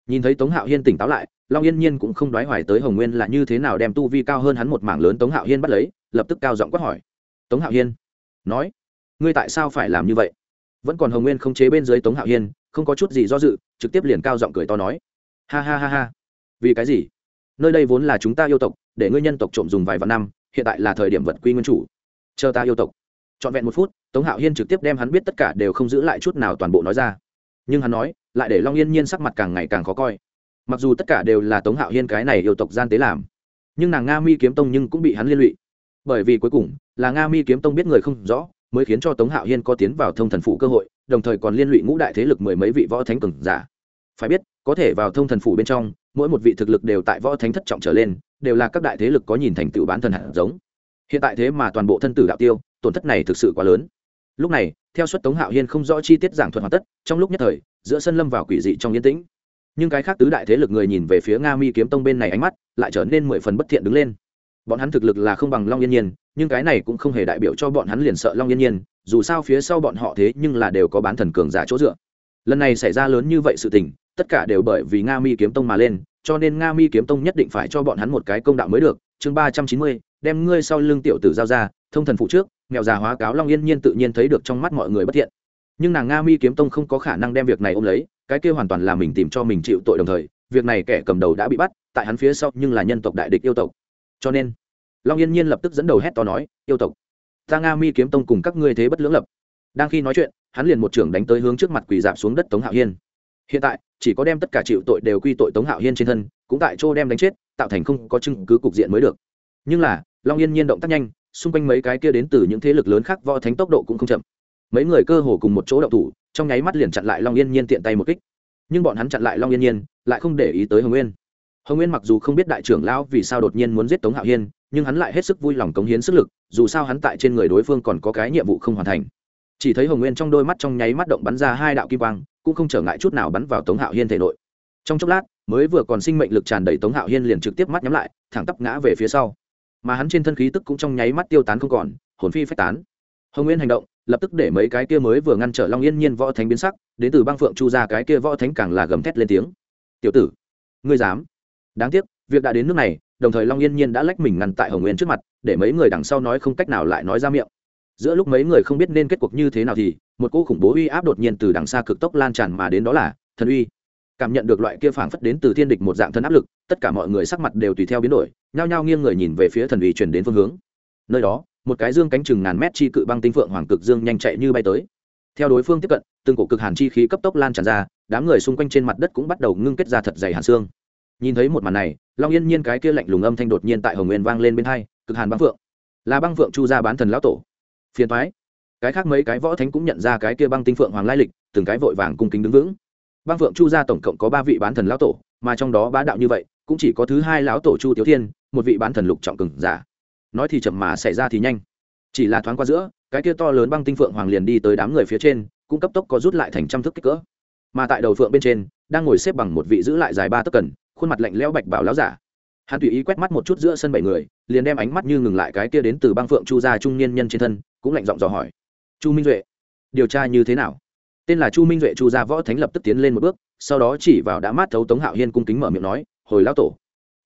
nhìn thấy tống hạo hiên tỉnh táo lại, long yên nhiên cũng không đoái hoài tới hồng nguyên là như thế nào đem tu vi cao hơn hắn một mảng lớn tống hạo hiên bắt lấy, lập tức cao giọng quát hỏi. Tống hạo hiên, nói, ngươi tại sao phải làm như vậy? Vẫn còn hồng nguyên không chế bên dưới tống hạo hiên, không có chút gì do dự, trực tiếp liền cao giọng cười to nói. Ha ha ha ha. Vì cái gì? Nơi đây vốn là chúng ta yêu tộc, để ngươi nhân tộc trộm dùng vài vạn năm, hiện tại là thời điểm vật quy nguyên chủ. Chờ ta yêu tộc. Trọn vẹn một phút, tống hạo hiên trực tiếp đem hắn biết tất cả đều không giữ lại chút nào toàn bộ nói ra. Nhưng hắn nói lại để long yên nhiên sắc mặt càng ngày càng khó coi. Mặc dù tất cả đều là tống hạo hiên cái này yêu tộc gian tế làm, nhưng nàng nga mi kiếm tông nhưng cũng bị hắn liên lụy. Bởi vì cuối cùng là nga mi kiếm tông biết người không rõ, mới khiến cho tống hạo hiên có tiến vào thông thần phủ cơ hội, đồng thời còn liên lụy ngũ đại thế lực mười mấy vị võ thánh cường giả. Phải biết, có thể vào thông thần phủ bên trong, mỗi một vị thực lực đều tại võ thánh thất trọng trở lên, đều là các đại thế lực có nhìn thành tựu bán thần hạt giống. Hiện tại thế mà toàn bộ thân tử đạo tiêu, tổn thất này thực sự quá lớn. Lúc này theo suất tống hạo hiên không rõ chi tiết giảng thuật hoàn tất, trong lúc nhất thời, giữa sân lâm vào quỷ dị trong yên tĩnh. Nhưng cái khác tứ đại thế lực người nhìn về phía nga mi kiếm tông bên này ánh mắt lại trở nên mười phần bất thiện đứng lên. Bọn hắn thực lực là không bằng long yên nhiên, nhưng cái này cũng không hề đại biểu cho bọn hắn liền sợ long yên nhiên, dù sao phía sau bọn họ thế nhưng là đều có bán thần cường giả chỗ dựa. Lần này xảy ra lớn như vậy sự tình, tất cả đều bởi vì nga mi kiếm tông mà lên, cho nên nga mi kiếm tông nhất định phải cho bọn hắn một cái công đạo mới được. Chương ba trăm chín mươi, đem ngươi sau lưng tiểu tử giao ra, thông thần phụ trước mèo già hóa cáo long yên nhiên tự nhiên thấy được trong mắt mọi người bất thiện. Nhưng nàng nga mi kiếm tông không có khả năng đem việc này ôm lấy, cái kia hoàn toàn là mình tìm cho mình chịu tội đồng thời, việc này kẻ cầm đầu đã bị bắt, tại hắn phía sau nhưng là nhân tộc đại địch yêu tộc. Cho nên, long yên nhiên lập tức dẫn đầu hét to nói, yêu tộc, ta nga mi kiếm tông cùng các ngươi thế bất lưỡng lập. Đang khi nói chuyện, hắn liền một trưởng đánh tới hướng trước mặt quỳ dạp xuống đất tống hạo hiên. Hiện tại, chỉ có đem tất cả chịu tội đều quy tội tống hạo hiên trên thân, cũng tại chỗ đem đánh chết, tạo thành không có chứng cứ cục diện mới được. Nhưng là, long yên nhiên động tác nhanh xung quanh mấy cái kia đến từ những thế lực lớn khác võ thánh tốc độ cũng không chậm. Mấy người cơ hồ cùng một chỗ động thủ, trong nháy mắt liền chặn lại long yên nhiên tiện tay một kích. Nhưng bọn hắn chặn lại long yên nhiên, lại không để ý tới hồng nguyên. Hồng nguyên mặc dù không biết đại trưởng lão vì sao đột nhiên muốn giết tống hạo hiên, nhưng hắn lại hết sức vui lòng cống hiến sức lực, dù sao hắn tại trên người đối phương còn có cái nhiệm vụ không hoàn thành. Chỉ thấy hồng nguyên trong đôi mắt trong nháy mắt động bắn ra hai đạo kim quang, cũng không trở ngại chút nào bắn vào tống hạo hiên thể nội. Trong chốc lát, mới vừa còn sinh mệnh lực tràn đầy tống hạo hiên liền trực tiếp mắt nhắm lại, thẳng tắp ngã về phía sau mà hắn trên thân khí tức cũng trong nháy mắt tiêu tán không còn, hồn phi phách tán. Hồng nguyên hành động, lập tức để mấy cái kia mới vừa ngăn trở long yên nhiên võ thánh biến sắc, đến từ băng phượng chu ra cái kia võ thánh càng là gầm thét lên tiếng. Tiểu tử, ngươi dám? Đáng tiếc, việc đã đến nước này, đồng thời long yên nhiên đã lách mình ngăn tại hồng nguyên trước mặt, để mấy người đằng sau nói không cách nào lại nói ra miệng. Giữa lúc mấy người không biết nên kết cuộc như thế nào thì, một cô khủng bố uy áp đột nhiên từ đằng xa cực tốc lan tràn mà đến đó là, thần uy! Cảm nhận được loại kia phảng phất đến từ thiên địch một dạng thân áp lực, tất cả mọi người sắc mặt đều tùy theo biến đổi, nhao nhao nghiêng người nhìn về phía thần uy truyền đến phương hướng. Nơi đó, một cái dương cánh chừng ngàn mét chi cự băng tinh phượng hoàng cực dương nhanh chạy như bay tới. Theo đối phương tiếp cận, từng cổ cực hàn chi khí cấp tốc lan tràn ra, đám người xung quanh trên mặt đất cũng bắt đầu ngưng kết ra thật dày hàn xương. Nhìn thấy một màn này, long yên nhiên cái kia lạnh lùng âm thanh đột nhiên tại hồng nguyên vang lên bên hai, cực hàn băng phượng. Là băng phượng chu gia bán thần lão tổ. Phiền thoái cái khác mấy cái võ thánh cũng nhận ra cái kia băng tinh phượng hoàng lai lịch, từng cái vội vàng cung kính đứng vững băng phượng chu gia tổng cộng có ba vị bán thần lão tổ, mà trong đó bá đạo như vậy, cũng chỉ có thứ hai lão tổ chu tiểu thiên, một vị bán thần lục trọng cừng giả. Nói thì chậm mà xảy ra thì nhanh. Chỉ là thoáng qua giữa, cái kia to lớn băng tinh phượng hoàng liền đi tới đám người phía trên, cũng cấp tốc có rút lại thành trăm thước kích cỡ. Mà tại đầu phượng bên trên, đang ngồi xếp bằng một vị giữ lại dài ba tấc cần, khuôn mặt lạnh lẽo bạch bảo láo giả. Hắn tùy ý quét mắt một chút giữa sân bảy người, liền đem ánh mắt như ngừng lại cái kia đến từ băng phượng chu gia trung niên nhân trên thân, cũng lạnh giọng dò hỏi. Chu minh duệ, điều tra như thế nào? Tên là chu minh duệ chu gia võ thánh lập tức tiến lên một bước, sau đó chỉ vào đã mát thấu tống hạo hiên cung kính mở miệng nói, hồi lão tổ,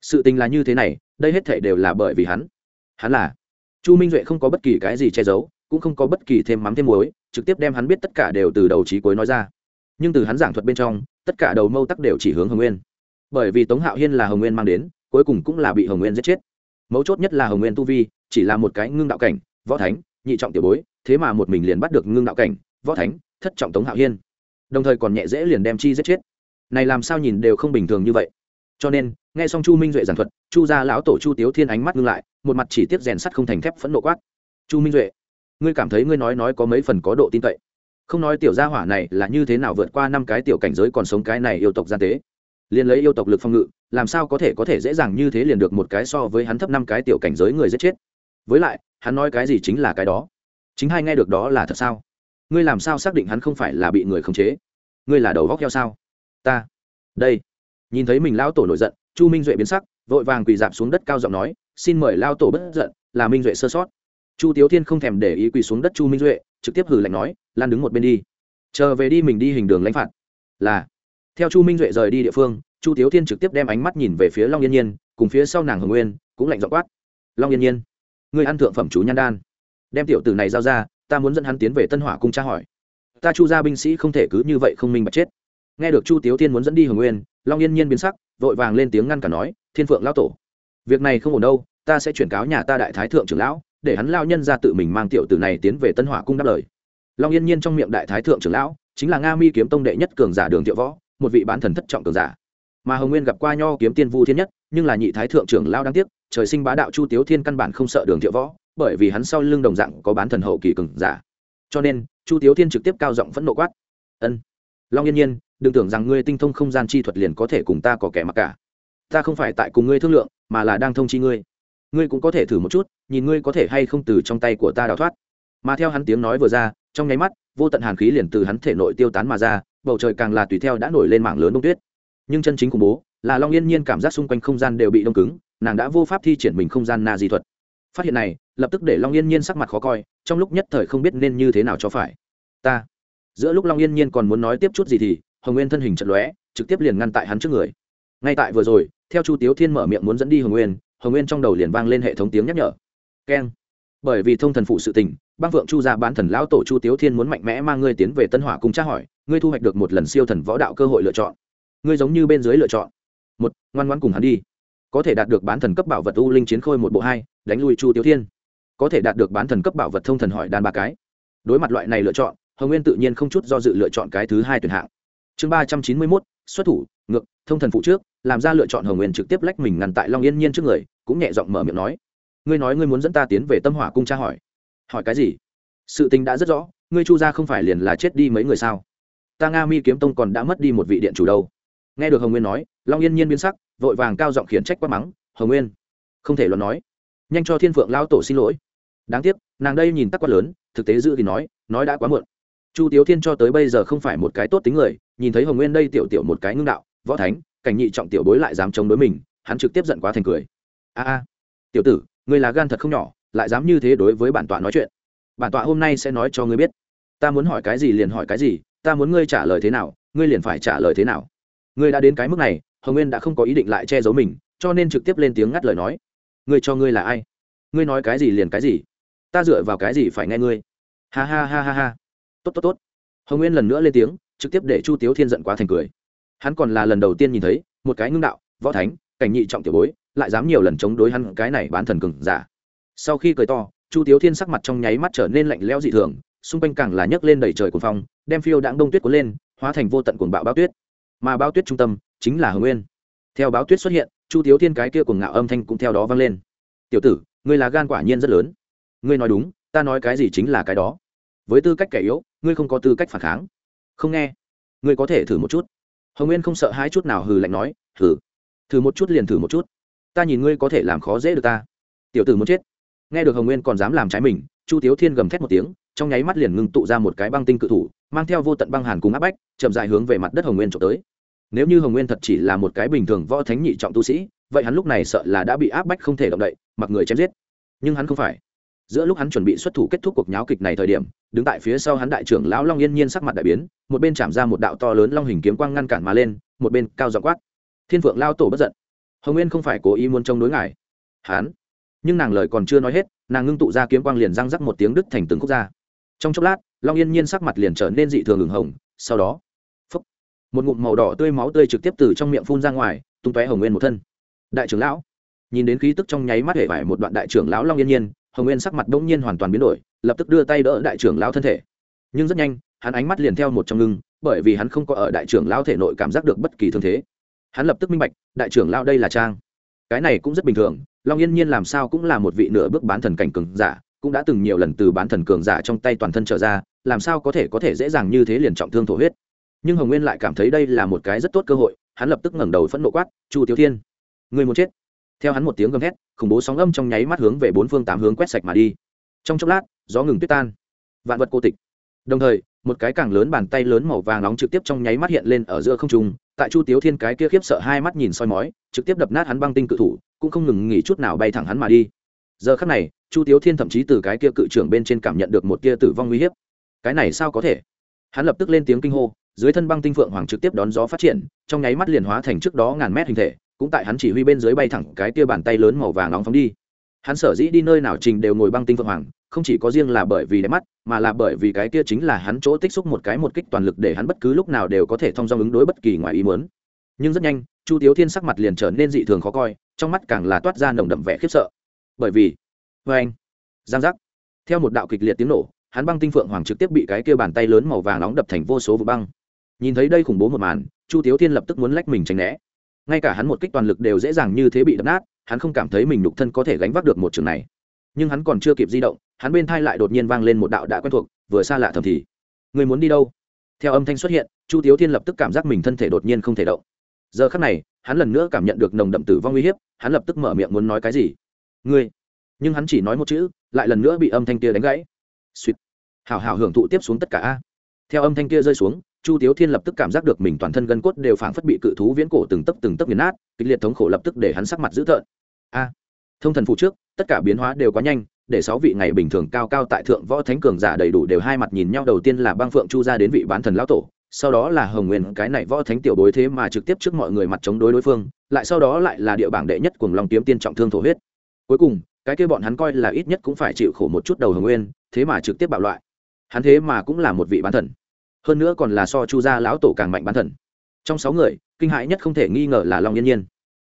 sự tình là như thế này, đây hết thể đều là bởi vì hắn. Hắn là chu minh duệ không có bất kỳ cái gì che giấu, cũng không có bất kỳ thêm mắm thêm muối, trực tiếp đem hắn biết tất cả đều từ đầu trí cuối nói ra. Nhưng từ hắn giảng thuật bên trong, tất cả đầu mâu tắc đều chỉ hướng hồng nguyên. Bởi vì tống hạo hiên là hồng nguyên mang đến, cuối cùng cũng là bị hồng nguyên giết chết. Mấu chốt nhất là hồng nguyên tu vi, chỉ là một cái ngưng đạo cảnh, võ thánh, nhị trọng tiểu bối, thế mà một mình liền bắt được ngưng đạo cảnh, võ thánh thất trọng tống hạo hiên đồng thời còn nhẹ dễ liền đem chi giết chết này làm sao nhìn đều không bình thường như vậy cho nên nghe xong chu minh duệ giảng thuật chu gia lão tổ chu tiếu thiên ánh mắt ngưng lại một mặt chỉ tiếp rèn sắt không thành thép phẫn nộ quát chu minh duệ ngươi cảm thấy ngươi nói nói có mấy phần có độ tin cậy không nói tiểu gia hỏa này là như thế nào vượt qua năm cái tiểu cảnh giới còn sống cái này yêu tộc gian tế liền lấy yêu tộc lực phong ngự làm sao có thể có thể dễ dàng như thế liền được một cái so với hắn thấp năm cái tiểu cảnh giới người giết chết với lại hắn nói cái gì chính là cái đó chính hai nghe được đó là thật sao ngươi làm sao xác định hắn không phải là bị người khống chế? Ngươi là đầu góc heo sao? Ta. Đây. Nhìn thấy mình lao tổ nổi giận, chu minh duệ biến sắc, vội vàng quỳ dạp xuống đất cao giọng nói, xin mời lao tổ bất giận, là minh duệ sơ sót. Chu tiếu thiên không thèm để ý quỳ xuống đất chu minh duệ, trực tiếp hử lạnh nói, lan đứng một bên đi. Chờ về đi mình đi hình đường lãnh phạt. Là. Theo chu minh duệ rời đi địa phương, chu tiếu thiên trực tiếp đem ánh mắt nhìn về phía long yên nhiên, cùng phía sau nàng hồng nguyên, cũng lạnh dọ quát, long yên nhiên người ăn thượng phẩm chú nhan đan. Đem tiểu tử này giao ra ta muốn dẫn hắn tiến về tân hỏa cung tra hỏi. Ta chu gia binh sĩ không thể cứ như vậy không minh bạch chết. Nghe được chu tiếu thiên muốn dẫn đi hồng nguyên, long yên nhiên biến sắc, vội vàng lên tiếng ngăn cả nói, thiên phượng lao tổ, việc này không ổn đâu, ta sẽ chuyển cáo nhà ta đại thái thượng trưởng lão, để hắn lao nhân ra tự mình mang tiểu tử này tiến về tân hỏa cung đáp lời. Long yên nhiên trong miệng đại thái thượng trưởng lão, chính là nga mi kiếm tông đệ nhất cường giả đường tiệu võ, một vị bán thần thất trọng cường giả. Mà hồng nguyên gặp qua nho kiếm tiên vu thiên nhất, nhưng là nhị thái thượng trưởng lao đáng tiếc, trời sinh bá đạo chu tiếu thiên căn bản không sợ đường tiệu võ bởi vì hắn sau lưng đồng dạng có bán thần hậu kỳ cường giả. Cho nên, chu tiếu thiên trực tiếp cao giọng phẫn nộ quát. Ân, long yên nhiên, đừng tưởng rằng ngươi tinh thông không gian chi thuật liền có thể cùng ta có kẻ mặc cả. Ta không phải tại cùng ngươi thương lượng, mà là đang thông chi ngươi. Ngươi cũng có thể thử một chút, nhìn ngươi có thể hay không từ trong tay của ta đào thoát. Mà theo hắn tiếng nói vừa ra, trong nháy mắt, vô tận hàn khí liền từ hắn thể nội tiêu tán mà ra, bầu trời càng là tùy theo đã nổi lên mảng lớn đông tuyết. Nhưng chân chính khủng bố là long yên nhiên cảm giác xung quanh không gian đều bị đông cứng, nàng đã vô pháp thi triển mình không gian na di thuật. Phát hiện này lập tức để long yên nhiên sắc mặt khó coi, trong lúc nhất thời không biết nên như thế nào cho phải. Ta, giữa lúc long yên nhiên còn muốn nói tiếp chút gì thì, hồng nguyên thân hình chật lóe, trực tiếp liền ngăn tại hắn trước người. Ngay tại vừa rồi, theo chu tiếu thiên mở miệng muốn dẫn đi hồng nguyên hồng nguyên trong đầu liền vang lên hệ thống tiếng nhắc nhở. Keng. Bởi vì thông thần phụ sự tình băng vượng chu gia bán thần lão tổ chu tiếu thiên muốn mạnh mẽ mang ngươi tiến về tân hỏa cùng tra hỏi, ngươi thu hoạch được một lần siêu thần võ đạo cơ hội lựa chọn. Ngươi giống như bên dưới lựa chọn. Một, ngoan ngoan cùng hắn đi. Có thể đạt được bán thần cấp bảo vật u linh chiến khôi một bộ hai, đánh lui chu tiếu thiên có thể đạt được bán thần cấp bảo vật thông thần hỏi đan ba cái. Đối mặt loại này lựa chọn, hồng nguyên tự nhiên không chút do dự lựa chọn cái thứ hai tuyển hạng. Chương ba trăm chín mươi mốt, xuất thủ, ngược, thông thần phụ trước, làm ra lựa chọn hồng nguyên trực tiếp lách mình ngăn tại long yên nhiên trước người, cũng nhẹ giọng mở miệng nói. Ngươi nói ngươi muốn dẫn ta tiến về tâm hỏa cung tra hỏi. Hỏi cái gì? Sự tình đã rất rõ, ngươi chu gia không phải liền là chết đi mấy người sao? Ta nga mi kiếm tông còn đã mất đi một vị điện chủ đâu. Nghe được hồng nguyên nói, long yên nhiên biến sắc, vội vàng cao giọng khiển trách quát mắng, hồng nguyên, không thể luận nói nhanh cho thiên phượng lao tổ xin lỗi. Đáng tiếc, nàng đây nhìn tắc quát lớn, thực tế giữ thì nói nói đã quá muộn. Chu tiếu thiên cho tới bây giờ không phải một cái tốt tính người, nhìn thấy hồng nguyên đây tiểu tiểu một cái ngưng đạo, võ thánh, cảnh nhị trọng tiểu bối lại dám chống đối mình, hắn trực tiếp giận quá thành cười. A a, tiểu tử người là gan thật không nhỏ, lại dám như thế đối với bản tọa nói chuyện. Bản tọa hôm nay sẽ nói cho ngươi biết. Ta muốn hỏi cái gì liền hỏi cái gì, ta muốn ngươi trả lời thế nào, ngươi liền phải trả lời thế nào. Ngươi đã đến cái mức này, hồng nguyên đã không có ý định lại che giấu mình, cho nên trực tiếp lên tiếng ngắt lời nói ngươi cho ngươi là ai? Ngươi nói cái gì liền cái gì. Ta dựa vào cái gì phải nghe ngươi? Ha ha ha ha ha. Tốt tốt tốt. Hồng nguyên lần nữa lên tiếng, trực tiếp để chu tiếu thiên giận quá thành cười. Hắn còn là lần đầu tiên nhìn thấy, một cái ngưng đạo, võ thánh, cảnh nhị trọng tiểu bối, lại dám nhiều lần chống đối hắn, cái này bán thần cừng giả. Sau khi cười to, chu tiếu thiên sắc mặt trong nháy mắt trở nên lạnh lẽo dị thường, xung quanh càng là nhấc lên đầy trời cuồng phong, đem phiêu đãng đông tuyết cuốn lên, hóa thành vô tận cuồng bạo bao tuyết. Mà bao tuyết trung tâm chính là hồng nguyên. Theo báo tuyết xuất hiện chu tiếu thiên cái kia cùng ngạo âm thanh cũng theo đó vang lên. Tiểu tử, ngươi là gan quả nhiên rất lớn. Ngươi nói đúng, ta nói cái gì chính là cái đó. Với tư cách kẻ yếu, ngươi không có tư cách phản kháng. Không nghe. Ngươi có thể thử một chút. Hồng nguyên không sợ hai chút nào hừ lạnh nói, thử. Thử một chút liền thử một chút. Ta nhìn ngươi có thể làm khó dễ được ta. Tiểu tử muốn chết. Nghe được hồng nguyên còn dám làm trái mình, chu tiếu thiên gầm thét một tiếng, trong nháy mắt liền ngưng tụ ra một cái băng tinh cự thủ, mang theo vô tận băng hàn cùng áp bách, chậm dài hướng về mặt đất hồng nguyên trộm tới nếu như hồng nguyên thật chỉ là một cái bình thường võ thánh nhị trọng tu sĩ, vậy hắn lúc này sợ là đã bị áp bách không thể động đậy, mặc người chém giết. Nhưng hắn không phải. Giữa lúc hắn chuẩn bị xuất thủ kết thúc cuộc nháo kịch này thời điểm, đứng tại phía sau hắn đại trưởng lão long yên nhiên sắc mặt đại biến, một bên chạm ra một đạo to lớn long hình kiếm quang ngăn cản mà lên, một bên cao dọc quát. Thiên vượng lao tổ bất giận. Hồng nguyên không phải cố ý muốn chống đối ngài. Hắn. Nhưng nàng lời còn chưa nói hết, nàng ngưng tụ ra kiếm quang liền răng rắc một tiếng đứt thành từng khúc ra. Trong chốc lát, long yên nhiên sắc mặt liền trở nên dị thường ửng hồng, sau đó một ngụm màu đỏ tươi máu tươi trực tiếp từ trong miệng phun ra ngoài, tung tóe hồng nguyên một thân. Đại trưởng lão, nhìn đến khí tức trong nháy mắt hệ vải một đoạn đại trưởng lão long yên nhiên, hồng nguyên sắc mặt đông nhiên hoàn toàn biến đổi, lập tức đưa tay đỡ đại trưởng lão thân thể. Nhưng rất nhanh, hắn ánh mắt liền theo một trong ngưng, bởi vì hắn không có ở đại trưởng lão thể nội cảm giác được bất kỳ thương thế. Hắn lập tức minh bạch, đại trưởng lão đây là trang. Cái này cũng rất bình thường, long yên nhiên làm sao cũng là một vị nửa bước bán thần cảnh cường giả, cũng đã từng nhiều lần từ bán thần cường giả trong tay toàn thân trở ra, làm sao có thể có thể dễ dàng như thế liền trọng thương thổ huyết nhưng hồng nguyên lại cảm thấy đây là một cái rất tốt cơ hội hắn lập tức ngẩng đầu phẫn nộ quát chu tiểu thiên người muốn chết theo hắn một tiếng gầm thét khủng bố sóng âm trong nháy mắt hướng về bốn phương tám hướng quét sạch mà đi trong chốc lát gió ngừng tuyết tan vạn vật cô tịch đồng thời một cái càng lớn bàn tay lớn màu vàng nóng trực tiếp trong nháy mắt hiện lên ở giữa không trung tại chu tiếu thiên cái kia khiếp sợ hai mắt nhìn soi mói trực tiếp đập nát hắn băng tinh cự thủ cũng không ngừng nghỉ chút nào bay thẳng hắn mà đi giờ khắc này chu tiếu thiên thậm chí từ cái kia cự trưởng bên trên cảm nhận được một kia tử vong nguy hiếp cái này sao có thể hắn lập tức lên tiếng kinh hô dưới thân băng tinh phượng hoàng trực tiếp đón gió phát triển, trong nháy mắt liền hóa thành trước đó ngàn mét hình thể, cũng tại hắn chỉ huy bên dưới bay thẳng cái kia bàn tay lớn màu vàng nóng phóng đi. Hắn sở dĩ đi nơi nào trình đều ngồi băng tinh phượng hoàng, không chỉ có riêng là bởi vì đẹp mắt, mà là bởi vì cái kia chính là hắn chỗ tích xúc một cái một kích toàn lực để hắn bất cứ lúc nào đều có thể thông do ứng đối bất kỳ ngoài ý muốn. Nhưng rất nhanh, chu tiếu thiên sắc mặt liền trở nên dị thường khó coi, trong mắt càng là toát ra nồng đậm vẻ khiếp sợ. Bởi vì vê anh, giang giác. Theo một đạo kịch liệt tiếng nổ, hắn băng tinh phượng hoàng trực tiếp bị cái kia bàn tay lớn màu vàng nóng đập thành vô số vụ băng nhìn thấy đây khủng bố một màn, chu tiếu thiên lập tức muốn lách mình tránh né. Ngay cả hắn một kích toàn lực đều dễ dàng như thế bị đập nát, hắn không cảm thấy mình nhục thân có thể gánh vác được một trường này. Nhưng hắn còn chưa kịp di động, hắn bên thai lại đột nhiên vang lên một đạo đã quen thuộc, vừa xa lạ thầm thì. Người muốn đi đâu? Theo âm thanh xuất hiện, chu tiếu thiên lập tức cảm giác mình thân thể đột nhiên không thể động. Giờ khắc này, hắn lần nữa cảm nhận được nồng đậm tử vong uy hiếp, hắn lập tức mở miệng muốn nói cái gì? Ngươi! Nhưng hắn chỉ nói một chữ, lại lần nữa bị âm thanh kia đánh gãy. Suýt! Hào hào hưởng thụ tiếp xuống tất cả a. Theo âm thanh kia rơi xuống chu tiếu thiên lập tức cảm giác được mình toàn thân gân cốt đều phảng phất bị cự thú viễn cổ từng tấc từng tấc nghiền nát, kịch liệt thống khổ lập tức để hắn sắc mặt dữ tợn. A, thông thần phụ trước, tất cả biến hóa đều quá nhanh, để sáu vị ngày bình thường cao cao tại thượng võ thánh cường giả đầy đủ đều hai mặt nhìn nhau, đầu tiên là băng phượng chu ra đến vị bán thần lão tổ, sau đó là hồng nguyên, cái này võ thánh tiểu bối thế mà trực tiếp trước mọi người mặt chống đối đối phương, lại sau đó lại là địa bảng đệ nhất cùng lòng kiếm tiên trọng thương thổ huyết. Cuối cùng, cái kia bọn hắn coi là ít nhất cũng phải chịu khổ một chút đầu hồng nguyên, thế mà trực tiếp bạo loại. Hắn thế mà cũng là một vị bán thần hơn nữa còn là so chu gia lão tổ càng mạnh bán thần. Trong sáu người, kinh hãi nhất không thể nghi ngờ là long yên nhiên.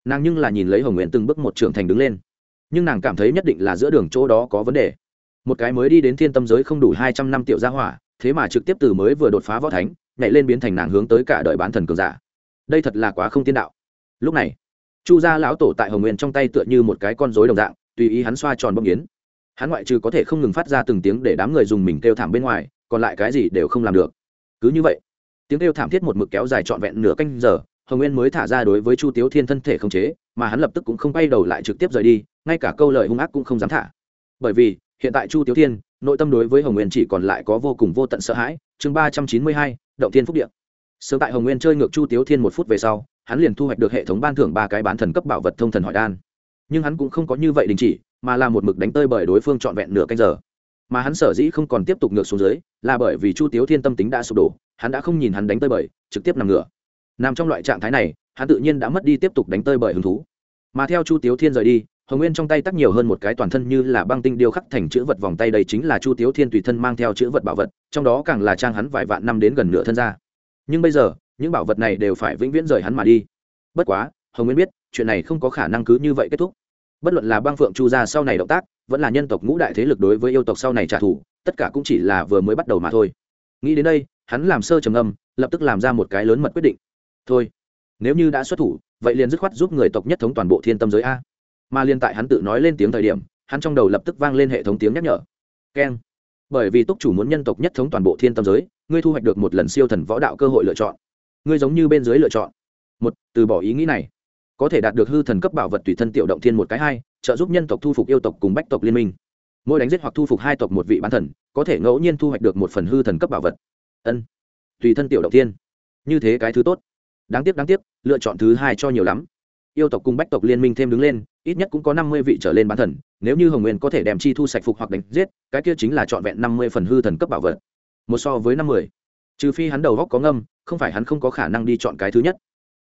Nàng nhưng là nhìn lấy hồng nguyện từng bước một trưởng thành đứng lên. Nhưng nàng cảm thấy nhất định là giữa đường chỗ đó có vấn đề. Một cái mới đi đến thiên tâm giới không đủ hai trăm năm tiểu gia hỏa, thế mà trực tiếp từ mới vừa đột phá võ thánh, nhảy lên biến thành nàng hướng tới cả đời bán thần cường giả. Đây thật là quá không tiên đạo. Lúc này, chu gia lão tổ tại hồng nguyện trong tay tựa như một cái con rối đồng dạng, tùy ý hắn xoa tròn bông yến hắn ngoại trừ có thể không ngừng phát ra từng tiếng để đám người dùng mình kêu thảm bên ngoài, còn lại cái gì đều không làm được cứ như vậy. Tiếng kêu thảm thiết một mực kéo dài trọn vẹn nửa canh giờ, hồng nguyên mới thả ra đối với chu tiếu thiên thân thể không chế, mà hắn lập tức cũng không quay đầu lại trực tiếp rời đi, ngay cả câu lời hung ác cũng không dám thả. Bởi vì, hiện tại chu tiếu thiên, nội tâm đối với hồng nguyên chỉ còn lại có vô cùng vô tận sợ hãi, chương ba trăm chín mươi hai, động thiên phúc điện sớm tại hồng nguyên chơi ngược chu tiếu thiên một phút về sau, hắn liền thu hoạch được hệ thống ban thưởng ba cái bán thần cấp bảo vật thông thần hỏi đan. Nhưng hắn cũng không có như vậy đình chỉ, mà là một mực đánh tơi bởi đối phương trọn vẹn nửa canh giờ mà hắn sở dĩ không còn tiếp tục ngược xuống dưới là bởi vì chu tiếu thiên tâm tính đã sụp đổ, hắn đã không nhìn hắn đánh tơi bời, trực tiếp nằm ngửa. Nằm trong loại trạng thái này, hắn tự nhiên đã mất đi tiếp tục đánh tơi bời hứng thú. Mà theo chu tiếu thiên rời đi, hồng nguyên trong tay tắc nhiều hơn một cái toàn thân như là băng tinh điêu khắc thành chữ vật vòng tay đây chính là chu tiếu thiên tùy thân mang theo chữ vật bảo vật, trong đó càng là trang hắn vài vạn năm đến gần nửa thân ra. Nhưng bây giờ, những bảo vật này đều phải vĩnh viễn rời hắn mà đi. Bất quá, hồng nguyên biết, chuyện này không có khả năng cứ như vậy kết thúc. Bất luận là băng phượng chu gia sau này động tác vẫn là nhân tộc ngũ đại thế lực đối với yêu tộc sau này trả thù, tất cả cũng chỉ là vừa mới bắt đầu mà thôi. Nghĩ đến đây, hắn làm sơ trầm âm lập tức làm ra một cái lớn mật quyết định. Thôi, nếu như đã xuất thủ, vậy liền dứt khoát giúp người tộc nhất thống toàn bộ thiên tâm giới a. Mà liên tại hắn tự nói lên tiếng thời điểm, hắn trong đầu lập tức vang lên hệ thống tiếng nhắc nhở. Keng. Bởi vì túc chủ muốn nhân tộc nhất thống toàn bộ thiên tâm giới, ngươi thu hoạch được một lần siêu thần võ đạo cơ hội lựa chọn. Ngươi giống như bên dưới lựa chọn. Một, từ bỏ ý nghĩ này. Có thể đạt được hư thần cấp bảo vật tùy thân tiểu động thiên một cái hai trợ giúp nhân tộc thu phục yêu tộc cùng bách tộc liên minh. Mỗi đánh giết hoặc thu phục hai tộc một vị bán thần, có thể ngẫu nhiên thu hoạch được một phần hư thần cấp bảo vật. Ân. Tùy thân tiểu động tiên như thế cái thứ tốt. Đáng tiếc đáng tiếc, lựa chọn thứ hai cho nhiều lắm. Yêu tộc cùng bách tộc liên minh thêm đứng lên, ít nhất cũng có năm mươi vị trở lên bán thần, nếu như hồng nguyên có thể đem chi thu sạch phục hoặc đánh giết, cái kia chính là trọn vẹn năm mươi phần hư thần cấp bảo vật. Một so với năm mươi. Trừ phi hắn đầu góc có ngâm, không phải hắn không có khả năng đi chọn cái thứ nhất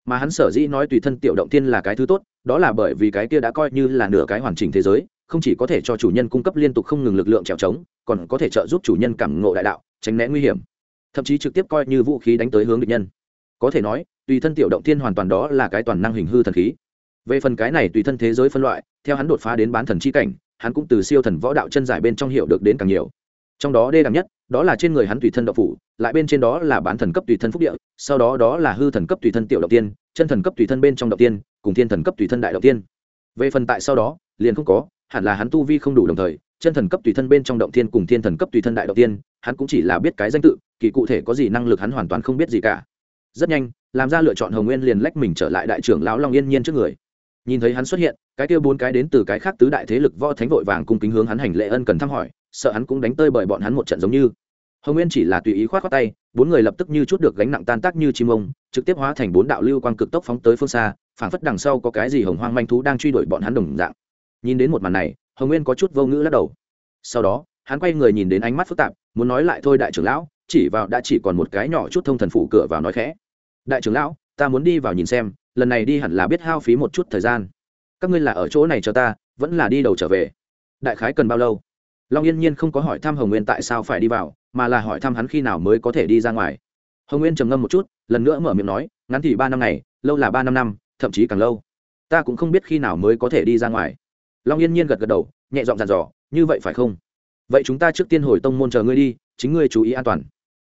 mà hắn sở dĩ nói tùy thân tiểu động tiên là cái thứ tốt, đó là bởi vì cái kia đã coi như là nửa cái hoàn chỉnh thế giới, không chỉ có thể cho chủ nhân cung cấp liên tục không ngừng lực lượng trèo trống, còn có thể trợ giúp chủ nhân cảm ngộ đại đạo, tránh né nguy hiểm. Thậm chí trực tiếp coi như vũ khí đánh tới hướng địch nhân. Có thể nói, tùy thân tiểu động tiên hoàn toàn đó là cái toàn năng hình hư thần khí. Về phần cái này tùy thân thế giới phân loại, theo hắn đột phá đến bán thần chi cảnh, hắn cũng từ siêu thần võ đạo chân giải bên trong hiểu được đến càng nhiều. Trong đó đê đẳng nhất đó là trên người hắn tùy thân đậu phủ, lại bên trên đó là bán thần cấp tùy thân phúc địa, sau đó đó là hư thần cấp tùy thân tiểu động tiên, chân thần cấp tùy thân bên trong động tiên, cùng thiên thần cấp tùy thân đại động tiên. Về phần tại sau đó, liền không có, hẳn là hắn tu vi không đủ đồng thời, chân thần cấp tùy thân bên trong động tiên cùng thiên thần cấp tùy thân đại động tiên, hắn cũng chỉ là biết cái danh tự, kỳ cụ thể có gì năng lực hắn hoàn toàn không biết gì cả. Rất nhanh, làm ra lựa chọn hồng nguyên liền lách mình trở lại đại trưởng lão long yên nhiên trước người. Nhìn thấy hắn xuất hiện, cái kia bốn cái đến từ cái khác tứ đại thế lực võ thánh vội vàng cung kính hướng hắn hành lễ ân cần thăm hỏi sợ hắn cũng đánh tơi bởi bọn hắn một trận giống như. Hồng nguyên chỉ là tùy ý khoát khoát tay, bốn người lập tức như chút được gánh nặng tan tác như chim ông, trực tiếp hóa thành bốn đạo lưu quang cực tốc phóng tới phương xa, phảng phất đằng sau có cái gì hồng hoang manh thú đang truy đuổi bọn hắn đồng dạng. Nhìn đến một màn này, hồng nguyên có chút vô ngữ lắc đầu. Sau đó, hắn quay người nhìn đến ánh mắt phức tạp, muốn nói lại thôi đại trưởng lão, chỉ vào đã chỉ còn một cái nhỏ chút thông thần phủ cửa vào nói khẽ. Đại trưởng lão, ta muốn đi vào nhìn xem, lần này đi hẳn là biết hao phí một chút thời gian. Các ngươi là ở chỗ này cho ta, vẫn là đi đầu trở về. Đại khái cần bao lâu? Long yên nhiên không có hỏi thăm hồng nguyên tại sao phải đi vào, mà là hỏi thăm hắn khi nào mới có thể đi ra ngoài. Hồng nguyên trầm ngâm một chút, lần nữa mở miệng nói, ngắn thì ba năm ngày, lâu là ba năm năm, thậm chí càng lâu. Ta cũng không biết khi nào mới có thể đi ra ngoài. Long yên nhiên gật gật đầu, nhẹ giọng dàn dò, như vậy phải không? Vậy chúng ta trước tiên hồi tông môn chờ ngươi đi, chính ngươi chú ý an toàn.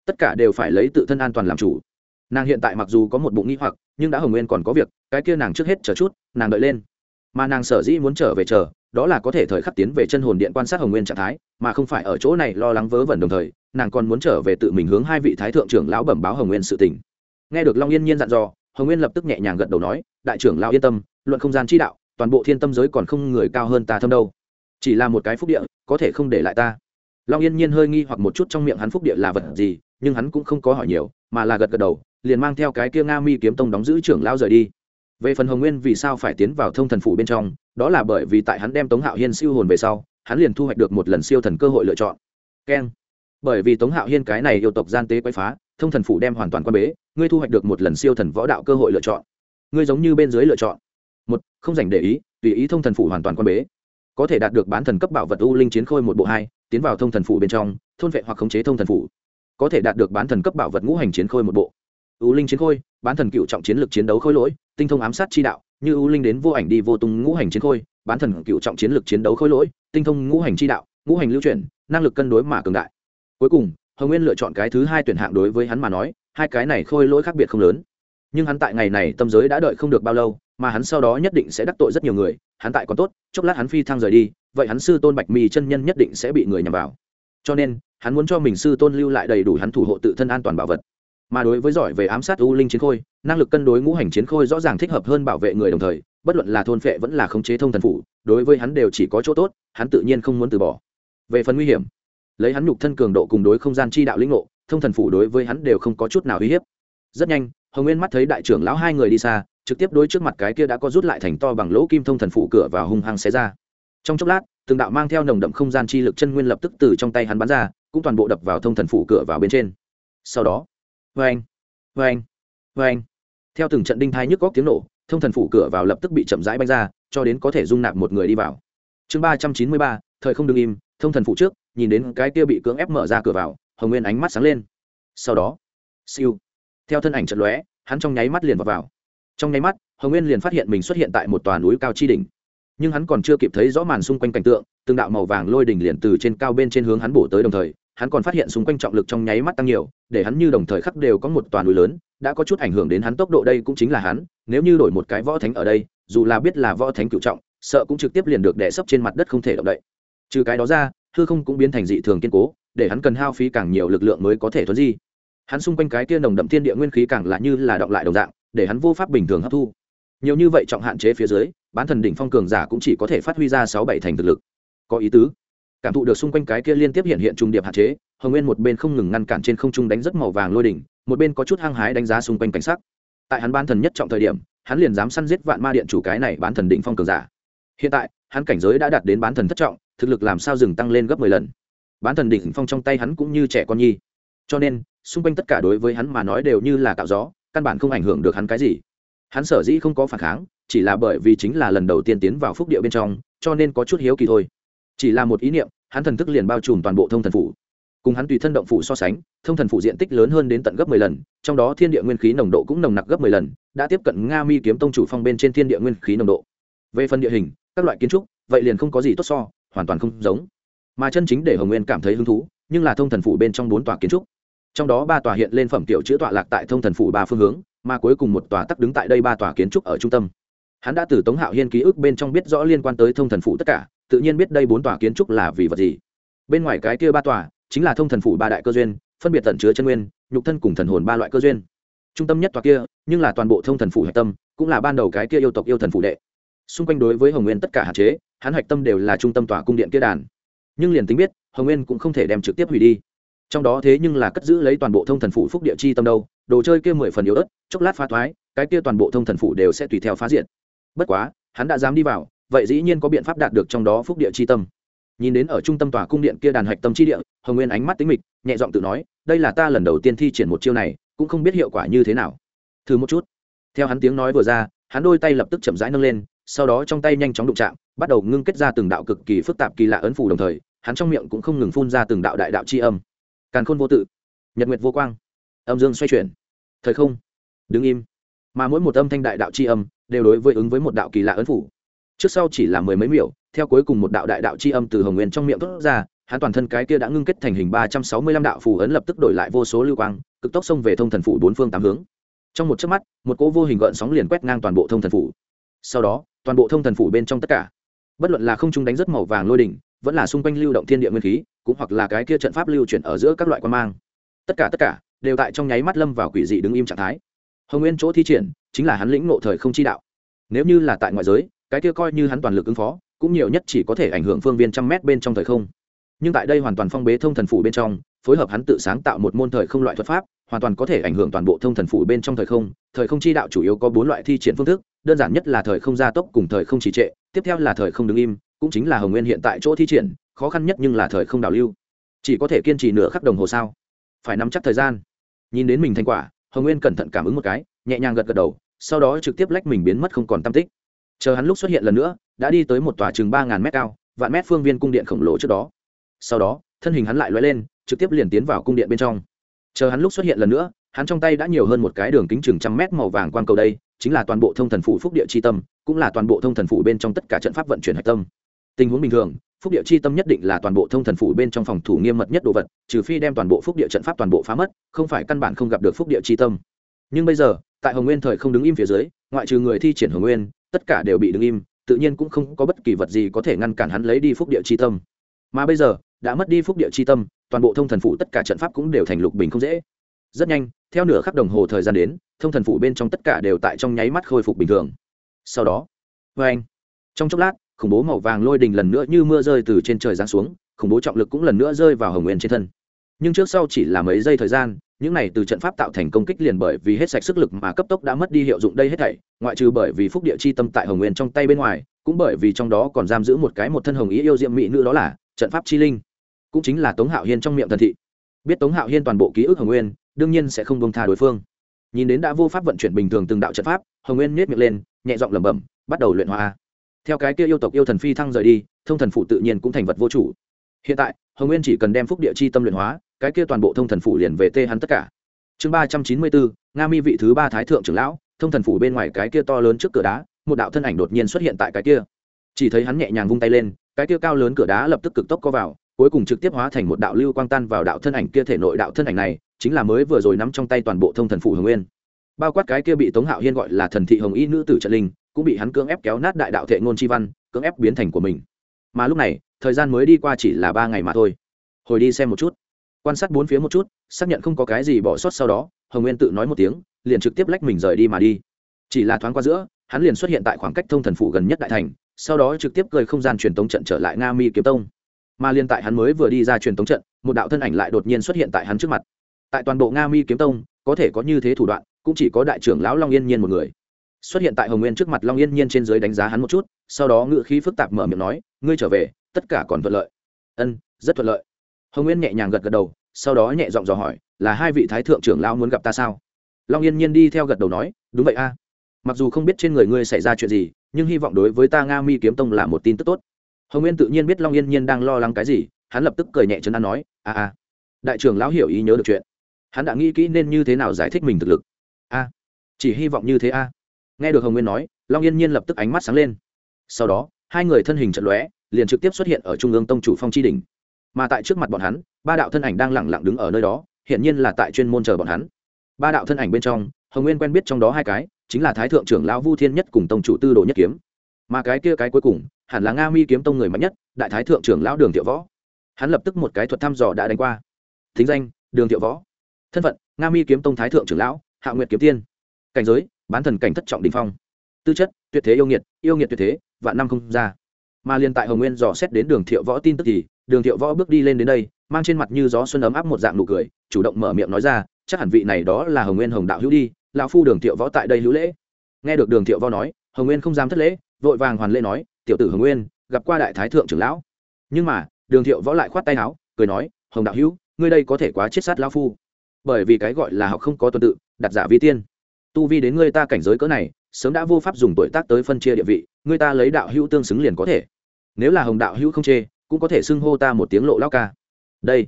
Tất cả đều phải lấy tự thân an toàn làm chủ. Nàng hiện tại mặc dù có một bụng nghĩ hoặc, nhưng đã hồng nguyên còn có việc, cái kia nàng trước hết chờ chút, nàng đợi lên mà nàng sở dĩ muốn trở về chờ, đó là có thể thời khắc tiến về chân hồn điện quan sát hồng nguyên trạng thái, mà không phải ở chỗ này lo lắng vớ vẩn đồng thời, nàng còn muốn trở về tự mình hướng hai vị thái thượng trưởng lão bẩm báo hồng nguyên sự tình. Nghe được long yên nhiên dặn dò, hồng nguyên lập tức nhẹ nhàng gật đầu nói, đại trưởng lão yên tâm, luận không gian chi đạo, toàn bộ thiên tâm giới còn không người cao hơn ta thâm đâu. Chỉ là một cái phúc địa, có thể không để lại ta. Long yên nhiên hơi nghi hoặc một chút trong miệng hắn phúc địa là vật gì, nhưng hắn cũng không có hỏi nhiều, mà là gật gật đầu, liền mang theo cái kia nga mi kiếm tông đóng giữ trưởng lão rời đi về phần hồng nguyên vì sao phải tiến vào thông thần phủ bên trong, đó là bởi vì tại hắn đem tống hạo hiên siêu hồn về sau, hắn liền thu hoạch được một lần siêu thần cơ hội lựa chọn. Keng. Bởi vì tống hạo hiên cái này yêu tộc gian tế quay phá, thông thần phủ đem hoàn toàn quan bế, ngươi thu hoạch được một lần siêu thần võ đạo cơ hội lựa chọn. Ngươi giống như bên dưới lựa chọn. Một, không dành để ý, tùy ý thông thần phủ hoàn toàn quan bế. Có thể đạt được bán thần cấp bảo vật u linh chiến khôi một bộ hai, tiến vào thông thần phủ bên trong, thôn vệ hoặc khống chế thông thần phủ. Có thể đạt được bán thần cấp bảo vật ngũ hành chiến khôi một bộ. U linh chiến khôi bán thần cựu trọng chiến lược chiến đấu khôi lỗi, tinh thông ám sát chi đạo, như u linh đến vô ảnh đi vô tung ngũ hành chiến khôi, bán thần cựu trọng chiến lược chiến đấu khôi lỗi, tinh thông ngũ hành chi đạo, ngũ hành lưu chuyển, năng lực cân đối mà cường đại. Cuối cùng, hồng nguyên lựa chọn cái thứ hai tuyển hạng đối với hắn mà nói, hai cái này khôi lỗi khác biệt không lớn. Nhưng hắn tại ngày này tâm giới đã đợi không được bao lâu, mà hắn sau đó nhất định sẽ đắc tội rất nhiều người, hắn tại còn tốt, chốc lát hắn phi thăng rời đi, vậy hắn sư tôn bạch mì chân nhân nhất định sẽ bị người nhằm vào. Cho nên, hắn muốn cho mình sư tôn lưu lại đầy đủ hắn thủ hộ tự thân an toàn bảo vật mà đối với giỏi về ám sát u linh chiến khôi, năng lực cân đối ngũ hành chiến khôi rõ ràng thích hợp hơn bảo vệ người đồng thời, bất luận là thôn phệ vẫn là khống chế thông thần phủ, đối với hắn đều chỉ có chỗ tốt, hắn tự nhiên không muốn từ bỏ. Về phần nguy hiểm, lấy hắn nhục thân cường độ cùng đối không gian chi đạo lĩnh ngộ, thông thần phủ đối với hắn đều không có chút nào uy hiếp. Rất nhanh, hồng nguyên mắt thấy đại trưởng lão hai người đi xa, trực tiếp đối trước mặt cái kia đã có rút lại thành to bằng lỗ kim thông thần phủ cửa và hung hăng xé ra. Trong chốc lát, từng đạo mang theo nồng đậm không gian chi lực chân nguyên lập tức từ trong tay hắn bắn ra, cũng toàn bộ đập vào thông thần phủ cửa vào bên trên. Sau đó vê anh vê anh vê anh. Theo từng trận đinh thai nhức góc tiếng nổ thông thần phủ cửa vào lập tức bị chậm rãi banh ra cho đến có thể dung nạp một người đi vào. Chương ba trăm chín mươi ba thời không đ ứ n g im thông thần phủ trước nhìn đến cái kia bị cưỡng ép mở ra cửa vào hồng nguyên ánh mắt sáng lên. Sau đó siêu. Theo thân ảnh trận lóe hắn trong nháy mắt liền vào, vào. trong nháy mắt hồng nguyên liền phát hiện mình xuất hiện tại một tòa núi cao chi đỉnh. Nhưng hắn còn chưa kịp thấy rõ màn xung quanh cảnh tượng từng đạo màu vàng lôi đỉnh liền từ trên cao bên trên hướng hắn bổ tới đồng thời hắn còn phát hiện xung quanh trọng lực trong nháy mắt tăng nhiều, để hắn như đồng thời khắc đều có một toàn núi lớn, đã có chút ảnh hưởng đến hắn tốc độ đây cũng chính là hắn, nếu như đổi một cái võ thánh ở đây, dù là biết là võ thánh cựu trọng, sợ cũng trực tiếp liền được đè sấp trên mặt đất không thể động đậy. Trừ cái đó ra, hư không cũng biến thành dị thường kiên cố, để hắn cần hao phí càng nhiều lực lượng mới có thể thuấn di. Hắn xung quanh cái kia nồng đậm thiên địa nguyên khí càng là như là động lại đồng dạng, để hắn vô pháp bình thường hấp thu. Nhiều như vậy trọng hạn chế phía dưới, bán thần đỉnh phong cường giả cũng chỉ có thể phát huy ra sáu bảy thành thực lực. Có ý tứ cảm thụ được xung quanh cái kia liên tiếp hiện hiện trùng điệp hạn chế, hồng nguyên một bên không ngừng ngăn cản trên không trung đánh rất màu vàng lôi đỉnh, một bên có chút hăng hái đánh giá xung quanh cảnh sắc. Tại hắn ban thần nhất trọng thời điểm, hắn liền dám săn giết vạn ma điện chủ cái này bán thần định phong cường giả. Hiện tại, hắn cảnh giới đã đạt đến bán thần thất trọng, thực lực làm sao dừng tăng lên gấp mười lần. Bán thần đỉnh phong trong tay hắn cũng như trẻ con nhi. Cho nên, xung quanh tất cả đối với hắn mà nói đều như là cạo gió, căn bản không ảnh hưởng được hắn cái gì. Hắn sở dĩ không có phản kháng, chỉ là bởi vì chính là lần đầu tiên tiến vào phúc địa bên trong, cho nên có chút hiếu kỳ thôi chỉ là một ý niệm, hắn thần thức liền bao trùm toàn bộ thông thần phủ. Cùng hắn tùy thân động phủ so sánh, thông thần phủ diện tích lớn hơn đến tận gấp mười lần, trong đó thiên địa nguyên khí nồng độ cũng nồng nặc gấp mười lần, đã tiếp cận nga mi kiếm tông chủ phong bên trên thiên địa nguyên khí nồng độ. Về phần địa hình, các loại kiến trúc, vậy liền không có gì tốt so, hoàn toàn không giống. Mà chân chính để hồng nguyên cảm thấy hứng thú, nhưng là thông thần phủ bên trong bốn tòa kiến trúc. Trong đó ba tòa hiện lên phẩm kiểu chữ tọa lạc tại thông thần phủ ba phương hướng, mà cuối cùng một tòa tắc đứng tại đây ba tòa kiến trúc ở trung tâm. Hắn đã từ tống hạo hiên ký ức bên trong biết rõ liên quan tới thông thần phủ tất cả tự nhiên biết đây bốn tòa kiến trúc là vì vật gì. Bên ngoài cái kia ba tòa, chính là thông thần phủ ba đại cơ duyên, phân biệt tận chứa chân nguyên, nhục thân cùng thần hồn ba loại cơ duyên. Trung tâm nhất tòa kia, nhưng là toàn bộ thông thần phủ hạch tâm, cũng là ban đầu cái kia yêu tộc yêu thần phủ đệ. Xung quanh đối với hồng nguyên tất cả hạn chế, hắn hạch tâm đều là trung tâm tòa cung điện kia đàn. Nhưng liền tính biết, hồng nguyên cũng không thể đem trực tiếp hủy đi. Trong đó thế nhưng là cất giữ lấy toàn bộ thông thần phủ phúc địa chi tâm đâu, đồ chơi kia mười phần yếu ớt, chốc lát phá thoái, cái kia toàn bộ thông thần phủ đều sẽ tùy theo phá diện bất quá, hắn đã dám đi vào vậy dĩ nhiên có biện pháp đạt được trong đó phúc địa chi tâm. Nhìn đến ở trung tâm tòa cung điện kia đàn hạch tâm chi địa, hồng nguyên ánh mắt tính mịch, nhẹ giọng tự nói, đây là ta lần đầu tiên thi triển một chiêu này, cũng không biết hiệu quả như thế nào. Thử một chút. Theo hắn tiếng nói vừa ra, hắn đôi tay lập tức chậm rãi nâng lên, sau đó trong tay nhanh chóng đụng chạm, bắt đầu ngưng kết ra từng đạo cực kỳ phức tạp kỳ lạ ấn phủ đồng thời, hắn trong miệng cũng không ngừng phun ra từng đạo đại đạo c h i âm. Càn khôn vô tự, nhật nguyệt vô quang, âm dương xoay chuyển, thời không, đứng im. Mà mỗi một âm thanh đại đạo c h i âm đều đối với ứng với một đạo kỳ lạ ấn phủ trước sau chỉ là mười mấy miểu, theo cuối cùng một đạo đại đạo c h i âm từ hồng nguyên trong miệng thốt ra, hắn toàn thân cái kia đã ngưng kết thành hình ba trăm sáu mươi lăm đạo phù ấn lập tức đổi lại vô số lưu quang, cực tốc xông về thông thần phủ bốn phương tám hướng. Trong một chớp mắt, một cỗ vô hình gợn sóng liền quét ngang toàn bộ thông thần phủ. Sau đó, toàn bộ thông thần phủ bên trong tất cả, bất luận là không trung đánh rất màu vàng lôi đỉnh, vẫn là xung quanh lưu động thiên địa nguyên khí, cũng hoặc là cái kia trận pháp lưu chuyển ở giữa các loại quan mang. Tất cả tất cả đều tại trong nháy mắt lâm vào quỷ dị đứng im trạng thái. Hồng nguyên chỗ thi triển, chính là hắn lĩnh ngộ thời không chi đạo. Nếu như là tại ngoại giới cái kia coi như hắn toàn lực ứng phó, cũng nhiều nhất chỉ có thể ảnh hưởng phương viên trăm mét bên trong thời không. Nhưng tại đây hoàn toàn phong bế thông thần phủ bên trong, phối hợp hắn tự sáng tạo một môn thời không loại thuật pháp, hoàn toàn có thể ảnh hưởng toàn bộ thông thần phủ bên trong thời không. Thời không chi đạo chủ yếu có bốn loại thi triển phương thức, đơn giản nhất là thời không gia tốc cùng thời không trì trệ, tiếp theo là thời không đứng im, cũng chính là hồng nguyên hiện tại chỗ thi triển, khó khăn nhất nhưng là thời không đào lưu. Chỉ có thể kiên trì nửa khắc đồng hồ sao? Phải nắm chắc thời gian. Nhìn đến mình thành quả, hồng nguyên cẩn thận cảm ứng một cái, nhẹ nhàng gật gật đầu, sau đó trực tiếp lách mình biến mất không còn tam tích chờ hắn lúc xuất hiện lần nữa, đã đi tới một tòa chừng ba ngàn mét cao, vạn mét phương viên cung điện khổng lồ trước đó. Sau đó, thân hình hắn lại loay lên, trực tiếp liền tiến vào cung điện bên trong. Chờ hắn lúc xuất hiện lần nữa, hắn trong tay đã nhiều hơn một cái đường kính chừng trăm mét màu vàng quan cầu đây, chính là toàn bộ thông thần phủ phúc địa c tâm, cũng là toàn bộ thông thần phủ bên trong tất cả trận pháp vận chuyển hạch tâm. Tình huống bình thường, phúc địa c tâm nhất định là toàn bộ thông thần phủ bên trong phòng thủ nghiêm mật nhất đồ vật, trừ phi đem toàn bộ phúc địa trận pháp toàn bộ phá mất, không phải căn bản không gặp được phúc địa c tâm. Nhưng bây giờ, tại hồng nguyên thời không đứng im phía dưới, ngoại trừ người thi triển hồng nguyên tất cả đều bị đứng im, tự nhiên cũng không có bất kỳ vật gì có thể ngăn cản hắn lấy đi phúc địa c tâm. Mà bây giờ, đã mất đi phúc địa c tâm, toàn bộ thông thần phủ tất cả trận pháp cũng đều thành lục bình không dễ. Rất nhanh, theo nửa khắc đồng hồ thời gian đến, thông thần phủ bên trong tất cả đều tại trong nháy mắt khôi phục bình thường. Sau đó vê anh, trong chốc lát, khủng bố màu vàng lôi đình lần nữa như mưa rơi từ trên trời giáng xuống, khủng bố trọng lực cũng lần nữa rơi vào hồng nguyên trên thân. Nhưng trước sau chỉ là mấy giây thời gian những này từ trận pháp tạo thành công kích liền bởi vì hết sạch sức lực mà cấp tốc đã mất đi hiệu dụng đây hết thảy, ngoại trừ bởi vì phúc địa chi tâm tại hồng nguyên trong tay bên ngoài, cũng bởi vì trong đó còn giam giữ một cái một thân hồng ý yêu diệm mỹ nữ đó là trận pháp chi linh, cũng chính là tống hạo hiên trong miệng thần thị. Biết tống hạo hiên toàn bộ ký ức hồng nguyên, đương nhiên sẽ không bông tha đối phương. Nhìn đến đã vô pháp vận chuyển bình thường từng đạo trận pháp, hồng nguyên nhét miệng lên, nhẹ giọng lẩm bẩm, bắt đầu luyện hoa theo cái kia yêu tộc yêu thần phi thăng rời đi, thông thần phụ tự nhiên cũng thành vật vô chủ. Hiện tại, hồng nguyên chỉ cần đem phúc địa chi tâm luyện hóa cái kia toàn bộ thông thần phủ liền về tê hắn tất cả. Chương ba trăm chín mươi bốn, nga mi vị thứ ba thái thượng trưởng lão, thông thần phủ bên ngoài cái kia to lớn trước cửa đá, một đạo thân ảnh đột nhiên xuất hiện tại cái kia. Chỉ thấy hắn nhẹ nhàng vung tay lên, cái kia cao lớn cửa đá lập tức cực tốc co vào, cuối cùng trực tiếp hóa thành một đạo lưu quang tan vào đạo thân ảnh kia thể nội đạo thân ảnh này, chính là mới vừa rồi nắm trong tay toàn bộ thông thần phủ hồng nguyên. Bao quát cái kia bị tống hạo hiên gọi là thần thị hồng y nữ tử trận linh, cũng bị hắn cưỡng ép kéo nát đại đạo thệ ngôn chi văn, cưỡng ép biến thành của mình. Mà lúc này, thời gian mới đi qua chỉ là ba ngày mà thôi. Hồi đi xem một chút quan sát bốn phía một chút, xác nhận không có cái gì bỏ sót sau đó, hồng nguyên tự nói một tiếng, liền trực tiếp lách mình rời đi mà đi. Chỉ là thoáng qua giữa, hắn liền xuất hiện tại khoảng cách thông thần phụ gần nhất đại thành, sau đó trực tiếp cười không gian truyền tống trận trở lại nga mi kiếm tông. Mà liên tại hắn mới vừa đi ra truyền tống trận, một đạo thân ảnh lại đột nhiên xuất hiện tại hắn trước mặt. Tại toàn bộ nga mi kiếm tông, có thể có như thế thủ đoạn, cũng chỉ có đại trưởng lão long yên nhiên một người. Xuất hiện tại hồng nguyên trước mặt long yên nhiên trên dưới đánh giá hắn một chút, sau đó ngự khí phức tạp mở miệng nói, ngươi trở về, tất cả còn thuận lợi. Ân, rất thuận lợi. Hồng nguyên nhẹ nhàng gật gật đầu sau đó nhẹ giọng dò hỏi, là hai vị thái thượng trưởng lão muốn gặp ta sao? Long yên nhiên đi theo gật đầu nói, đúng vậy a. Mặc dù không biết trên người ngươi xảy ra chuyện gì, nhưng hy vọng đối với ta nga mi kiếm tông là một tin tức tốt. Hồng nguyên tự nhiên biết long yên nhiên đang lo lắng cái gì, hắn lập tức cười nhẹ chân an nói, a a. Đại trưởng lão hiểu ý nhớ được chuyện. Hắn đã nghĩ kỹ nên như thế nào giải thích mình thực lực. A, chỉ hy vọng như thế a. Nghe được hồng nguyên nói, long yên nhiên lập tức ánh mắt sáng lên. Sau đó, hai người thân hình trận lóe, liền trực tiếp xuất hiện ở trung ương tông chủ phong tri đình mà tại trước mặt bọn hắn, ba đạo thân ảnh đang lẳng lặng đứng ở nơi đó hiện nhiên là tại chuyên môn chờ bọn hắn. Ba đạo thân ảnh bên trong, hồng nguyên quen biết trong đó hai cái, chính là thái thượng trưởng lão vu thiên nhất cùng tông chủ tư đồ nhất kiếm. Mà cái kia cái cuối cùng, hẳn là nga mi kiếm tông người mạnh nhất, đại thái thượng trưởng lão đường thiệu võ. Hắn lập tức một cái thuật thăm dò đã đánh qua. Thính danh, đường thiệu võ. Thân phận, nga mi kiếm tông thái thượng trưởng lão, hạ nguyệt kiếm tiên. Cảnh giới, bán thần cảnh thất trọng đình phong. Tư chất, tuyệt thế yêu nghiệt yêu nghiệt tuyệt thế, vạn năm không ra. Mà liên tại hồng nguyên dò xét đến đường thiệu võ tin tức thì đường thiệu võ bước đi lên đến đây, mang trên mặt như gió xuân ấm áp một dạng nụ cười, chủ động mở miệng nói ra, chắc hẳn vị này đó là hồng nguyên hồng đạo hữu đi, lão phu đường thiệu võ tại đây hữu lễ. Nghe được đường thiệu võ nói, hồng nguyên không dám thất lễ, vội vàng hoàn lễ nói, tiểu tử hồng nguyên, gặp qua đại thái thượng trưởng lão. Nhưng mà, đường thiệu võ lại khoát tay áo, cười nói, hồng đạo hữu, ngươi đây có thể quá chết sát lão phu. Bởi vì cái gọi là học không có tuần tự, đặt giả vi tiên. Tu vi đến ngươi ta cảnh giới cỡ này, sớm đã vô pháp dùng tuổi tác tới phân chia địa vị, ngươi ta lấy đạo hữu tương xứng liền có thể. Nếu là hồng đạo hữu không chê cũng có thể xưng hô ta một tiếng lộ lao ca. Đây.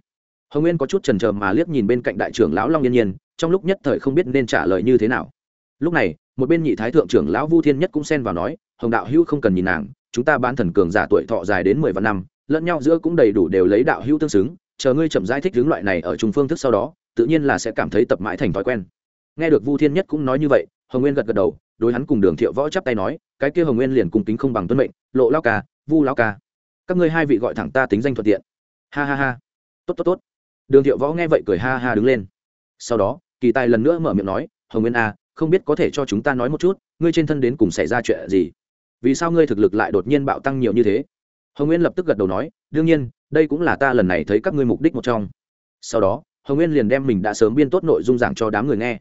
Hồng nguyên có chút trần trờ mà liếc nhìn bên cạnh đại trưởng lão long yên nhiên, trong lúc nhất thời không biết nên trả lời như thế nào. Lúc này, một bên nhị thái thượng trưởng lão vu thiên nhất cũng xen vào nói, hồng đạo hữu không cần nhìn nàng, chúng ta bán thần cường giả tuổi thọ dài đến mười vạn năm, lẫn nhau giữa cũng đầy đủ đều lấy đạo hữu tương xứng, chờ ngươi chậm giải thích hướng loại này ở trung phương thức sau đó, tự nhiên là sẽ cảm thấy tập mãi thành thói quen. Nghe được vu thiên nhất cũng nói như vậy, hồng nguyên gật gật đầu, đối hắn cùng đường thiệu võ chắp tay nói, cái kia hồng nguyên liền cùng kính không bằng tuân mệnh, lộ lao ca, vu lao ca các ngươi hai vị gọi thẳng ta tính danh thuận tiện. Ha ha ha. Tốt tốt tốt. Đường thiệu võ nghe vậy cười ha ha đứng lên. Sau đó kỳ tài lần nữa mở miệng nói hồng nguyên a à, không biết có thể cho chúng ta nói một chút ngươi trên thân đến cùng xảy ra chuyện gì? Vì sao ngươi thực lực lại đột nhiên bạo tăng nhiều như thế? Hồng nguyên lập tức gật đầu nói đương nhiên đây cũng là ta lần này thấy các ngươi mục đích một trong. Sau đó hồng nguyên liền đem mình đã sớm biên tốt nội dung giảng cho đám người nghe.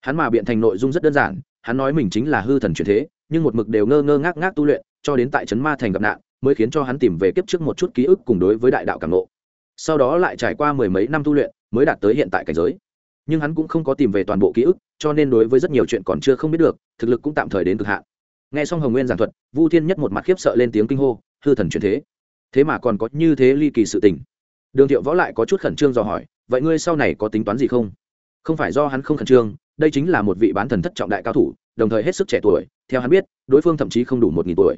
Hắn mà biện thành nội dung rất đơn giản hắn nói mình chính là hư thần truyền thế nhưng một mực đều ngơ ngơ ngác ngác tu luyện cho đến tại trấn ma thành gặp nạn mới khiến cho hắn tìm về kiếp trước một chút ký ức cùng đối với đại đạo cảm ngộ. Sau đó lại trải qua mười mấy năm tu luyện, mới đạt tới hiện tại cảnh giới. Nhưng hắn cũng không có tìm về toàn bộ ký ức, cho nên đối với rất nhiều chuyện còn chưa không biết được, thực lực cũng tạm thời đến cực hạn. Nghe xong hồng nguyên giảng thuật, vu thiên nhất một mặt khiếp sợ lên tiếng kinh hô, hư thần truyền thế. Thế mà còn có như thế ly kỳ sự tình. Đường thiệu võ lại có chút khẩn trương dò hỏi, vậy ngươi sau này có tính toán gì không? Không phải do hắn không khẩn trương, đây chính là một vị bán thần thất trọng đại cao thủ, đồng thời hết sức trẻ tuổi, theo hắn biết, đối phương thậm chí không đủ một nghìn tuổi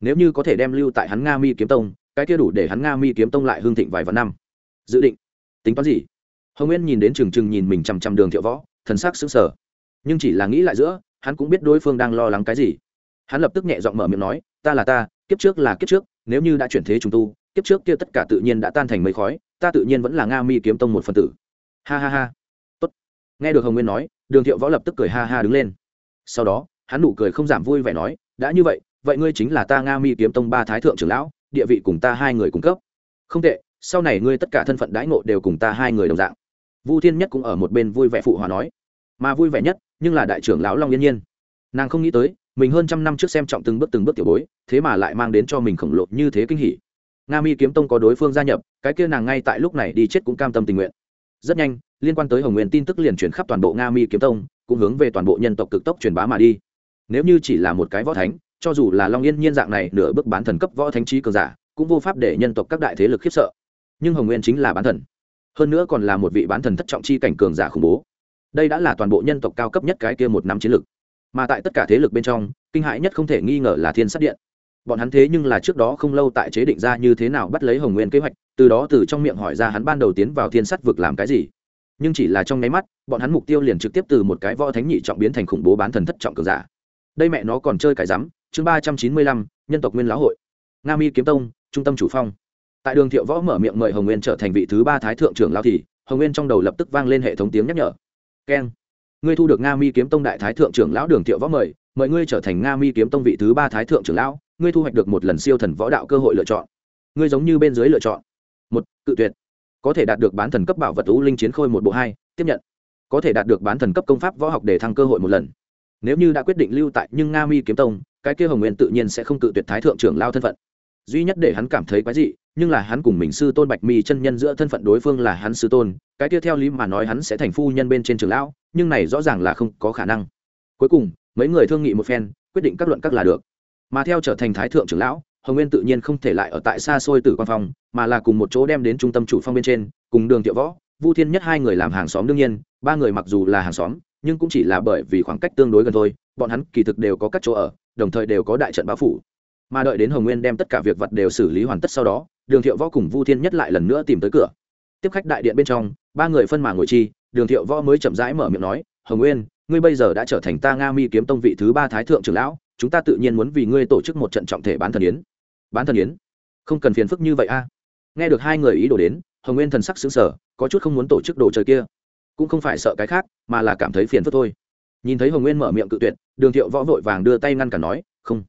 nếu như có thể đem lưu tại hắn nga mi kiếm tông, cái kia đủ để hắn nga mi kiếm tông lại hương thịnh vài vạn năm. Dự định. Tính toán gì? Hồng nguyên nhìn đến trừng trừng nhìn mình chằm chằm đường thiệu võ, thần sắc sững sờ. Nhưng chỉ là nghĩ lại giữa, hắn cũng biết đối phương đang lo lắng cái gì. Hắn lập tức nhẹ giọng mở miệng nói, ta là ta, kiếp trước là kiếp trước, nếu như đã chuyển thế trùng tu, kiếp trước kia tất cả tự nhiên đã tan thành mây khói, ta tự nhiên vẫn là nga mi kiếm tông một phần tử. Ha ha ha. Tốt. Nghe được hồng nguyên nói, đường thiệu võ lập tức cười ha ha đứng lên. Sau đó, hắn nụ cười không giảm vui vẻ nói, đã như vậy vậy ngươi chính là ta nga mi kiếm tông ba thái thượng trưởng lão, địa vị cùng ta hai người cung cấp. Không tệ, sau này ngươi tất cả thân phận đãi ngộ đều cùng ta hai người đồng dạng. Vu thiên nhất cũng ở một bên vui vẻ phụ hòa nói. Mà vui vẻ nhất, nhưng là đại trưởng lão long yên nhiên. Nàng không nghĩ tới, mình hơn trăm năm trước xem trọng từng bước từng bước tiểu bối, thế mà lại mang đến cho mình khổng lồ như thế kinh hỉ. Nga mi kiếm tông có đối phương gia nhập, cái kia nàng ngay tại lúc này đi chết cũng cam tâm tình nguyện. Rất nhanh, liên quan tới hồng nguyên tin tức liền chuyển khắp toàn bộ nga mi kiếm tông, cũng hướng về toàn bộ nhân tộc cực tốc truyền bá mà đi. Nếu như chỉ là một cái võ thánh cho dù là long yên nhiên dạng này, nửa bước bán thần cấp võ thánh trí cường giả, cũng vô pháp để nhân tộc các đại thế lực khiếp sợ. Nhưng hồng nguyên chính là bán thần. Hơn nữa còn là một vị bán thần thất trọng chi cảnh cường giả khủng bố. Đây đã là toàn bộ nhân tộc cao cấp nhất cái kia một năm chiến lực. Mà tại tất cả thế lực bên trong, kinh hãi nhất không thể nghi ngờ là thiên sát điện. Bọn hắn thế nhưng là trước đó không lâu tại chế định ra như thế nào bắt lấy hồng nguyên kế hoạch, từ đó từ trong miệng hỏi ra hắn ban đầu tiến vào thiên sát vực làm cái gì. Nhưng chỉ là trong nháy mắt, bọn hắn mục tiêu liền trực tiếp từ một cái võ thánh nhị trọng biến thành khủng bố bán thần thất trọng cường giả. Đây mẹ nó còn chơi cái rắm chương ba trăm chín mươi lăm, nhân tộc nguyên lão hội. Nga mi kiếm tông, trung tâm chủ phong. Tại đường thiệu võ mở miệng mời hồng nguyên trở thành vị thứ ba thái thượng trưởng lao thì, hồng nguyên trong đầu lập tức vang lên hệ thống tiếng nhắc nhở. Keng. Ngươi thu được nga mi kiếm tông đại thái thượng trưởng lão đường thiệu võ mời mời ngươi trở thành nga mi kiếm tông vị thứ ba thái thượng trưởng lão, ngươi thu hoạch được một lần siêu thần võ đạo cơ hội lựa chọn. Ngươi giống như bên dưới lựa chọn. Một, cự tuyệt. Có thể đạt được bán thần cấp bảo vật u linh chiến khôi một bộ hai, tiếp nhận. Có thể đạt được bán thần cấp công pháp võ học để thăng cơ hội một lần. Nếu như đã quyết định lưu tại nhưng nga mi kiếm tông cái kia hồng nguyên tự nhiên sẽ không cự tuyệt thái thượng trưởng lao thân phận. Duy nhất để hắn cảm thấy quái dị, nhưng là hắn cùng mình sư tôn bạch mi chân nhân giữa thân phận đối phương là hắn sư tôn, cái kia theo lý mà nói hắn sẽ thành phu nhân bên trên trường lão, nhưng này rõ ràng là không có khả năng. Cuối cùng, mấy người thương nghị một phen, quyết định các luận các là được. Mà theo trở thành thái thượng trưởng lão, hồng nguyên tự nhiên không thể lại ở tại xa xôi tử quan phong mà là cùng một chỗ đem đến trung tâm chủ phong bên trên, cùng đường tiệu võ, vu thiên nhất hai người làm hàng xóm đương nhiên, ba người mặc dù là hàng xóm, nhưng cũng chỉ là bởi vì khoảng cách tương đối gần thôi, bọn hắn kỳ thực đều có các chỗ ở đồng thời đều có đại trận bao phủ. Mà đợi đến hồng nguyên đem tất cả việc vật đều xử lý hoàn tất sau đó, đường thiệu võ cùng vu thiên nhất lại lần nữa tìm tới cửa. Tiếp khách đại điện bên trong, ba người phân mà ngồi chi, đường thiệu võ mới chậm rãi mở miệng nói, hồng nguyên, ngươi bây giờ đã trở thành ta nga mi kiếm tông vị thứ ba thái thượng trưởng lão, chúng ta tự nhiên muốn vì ngươi tổ chức một trận trọng thể bán thần yến. Bán thần yến? Không cần phiền phức như vậy a. Nghe được hai người ý đồ đến, hồng nguyên thần sắc xứng sở có chút không muốn tổ chức đồ chơi kia. Cũng không phải sợ cái khác, mà là cảm thấy phiền phức thôi nhìn thấy hồng nguyên mở miệng cự tuyệt, đường thiệu võ vội vàng đưa tay ngăn cản nói, không,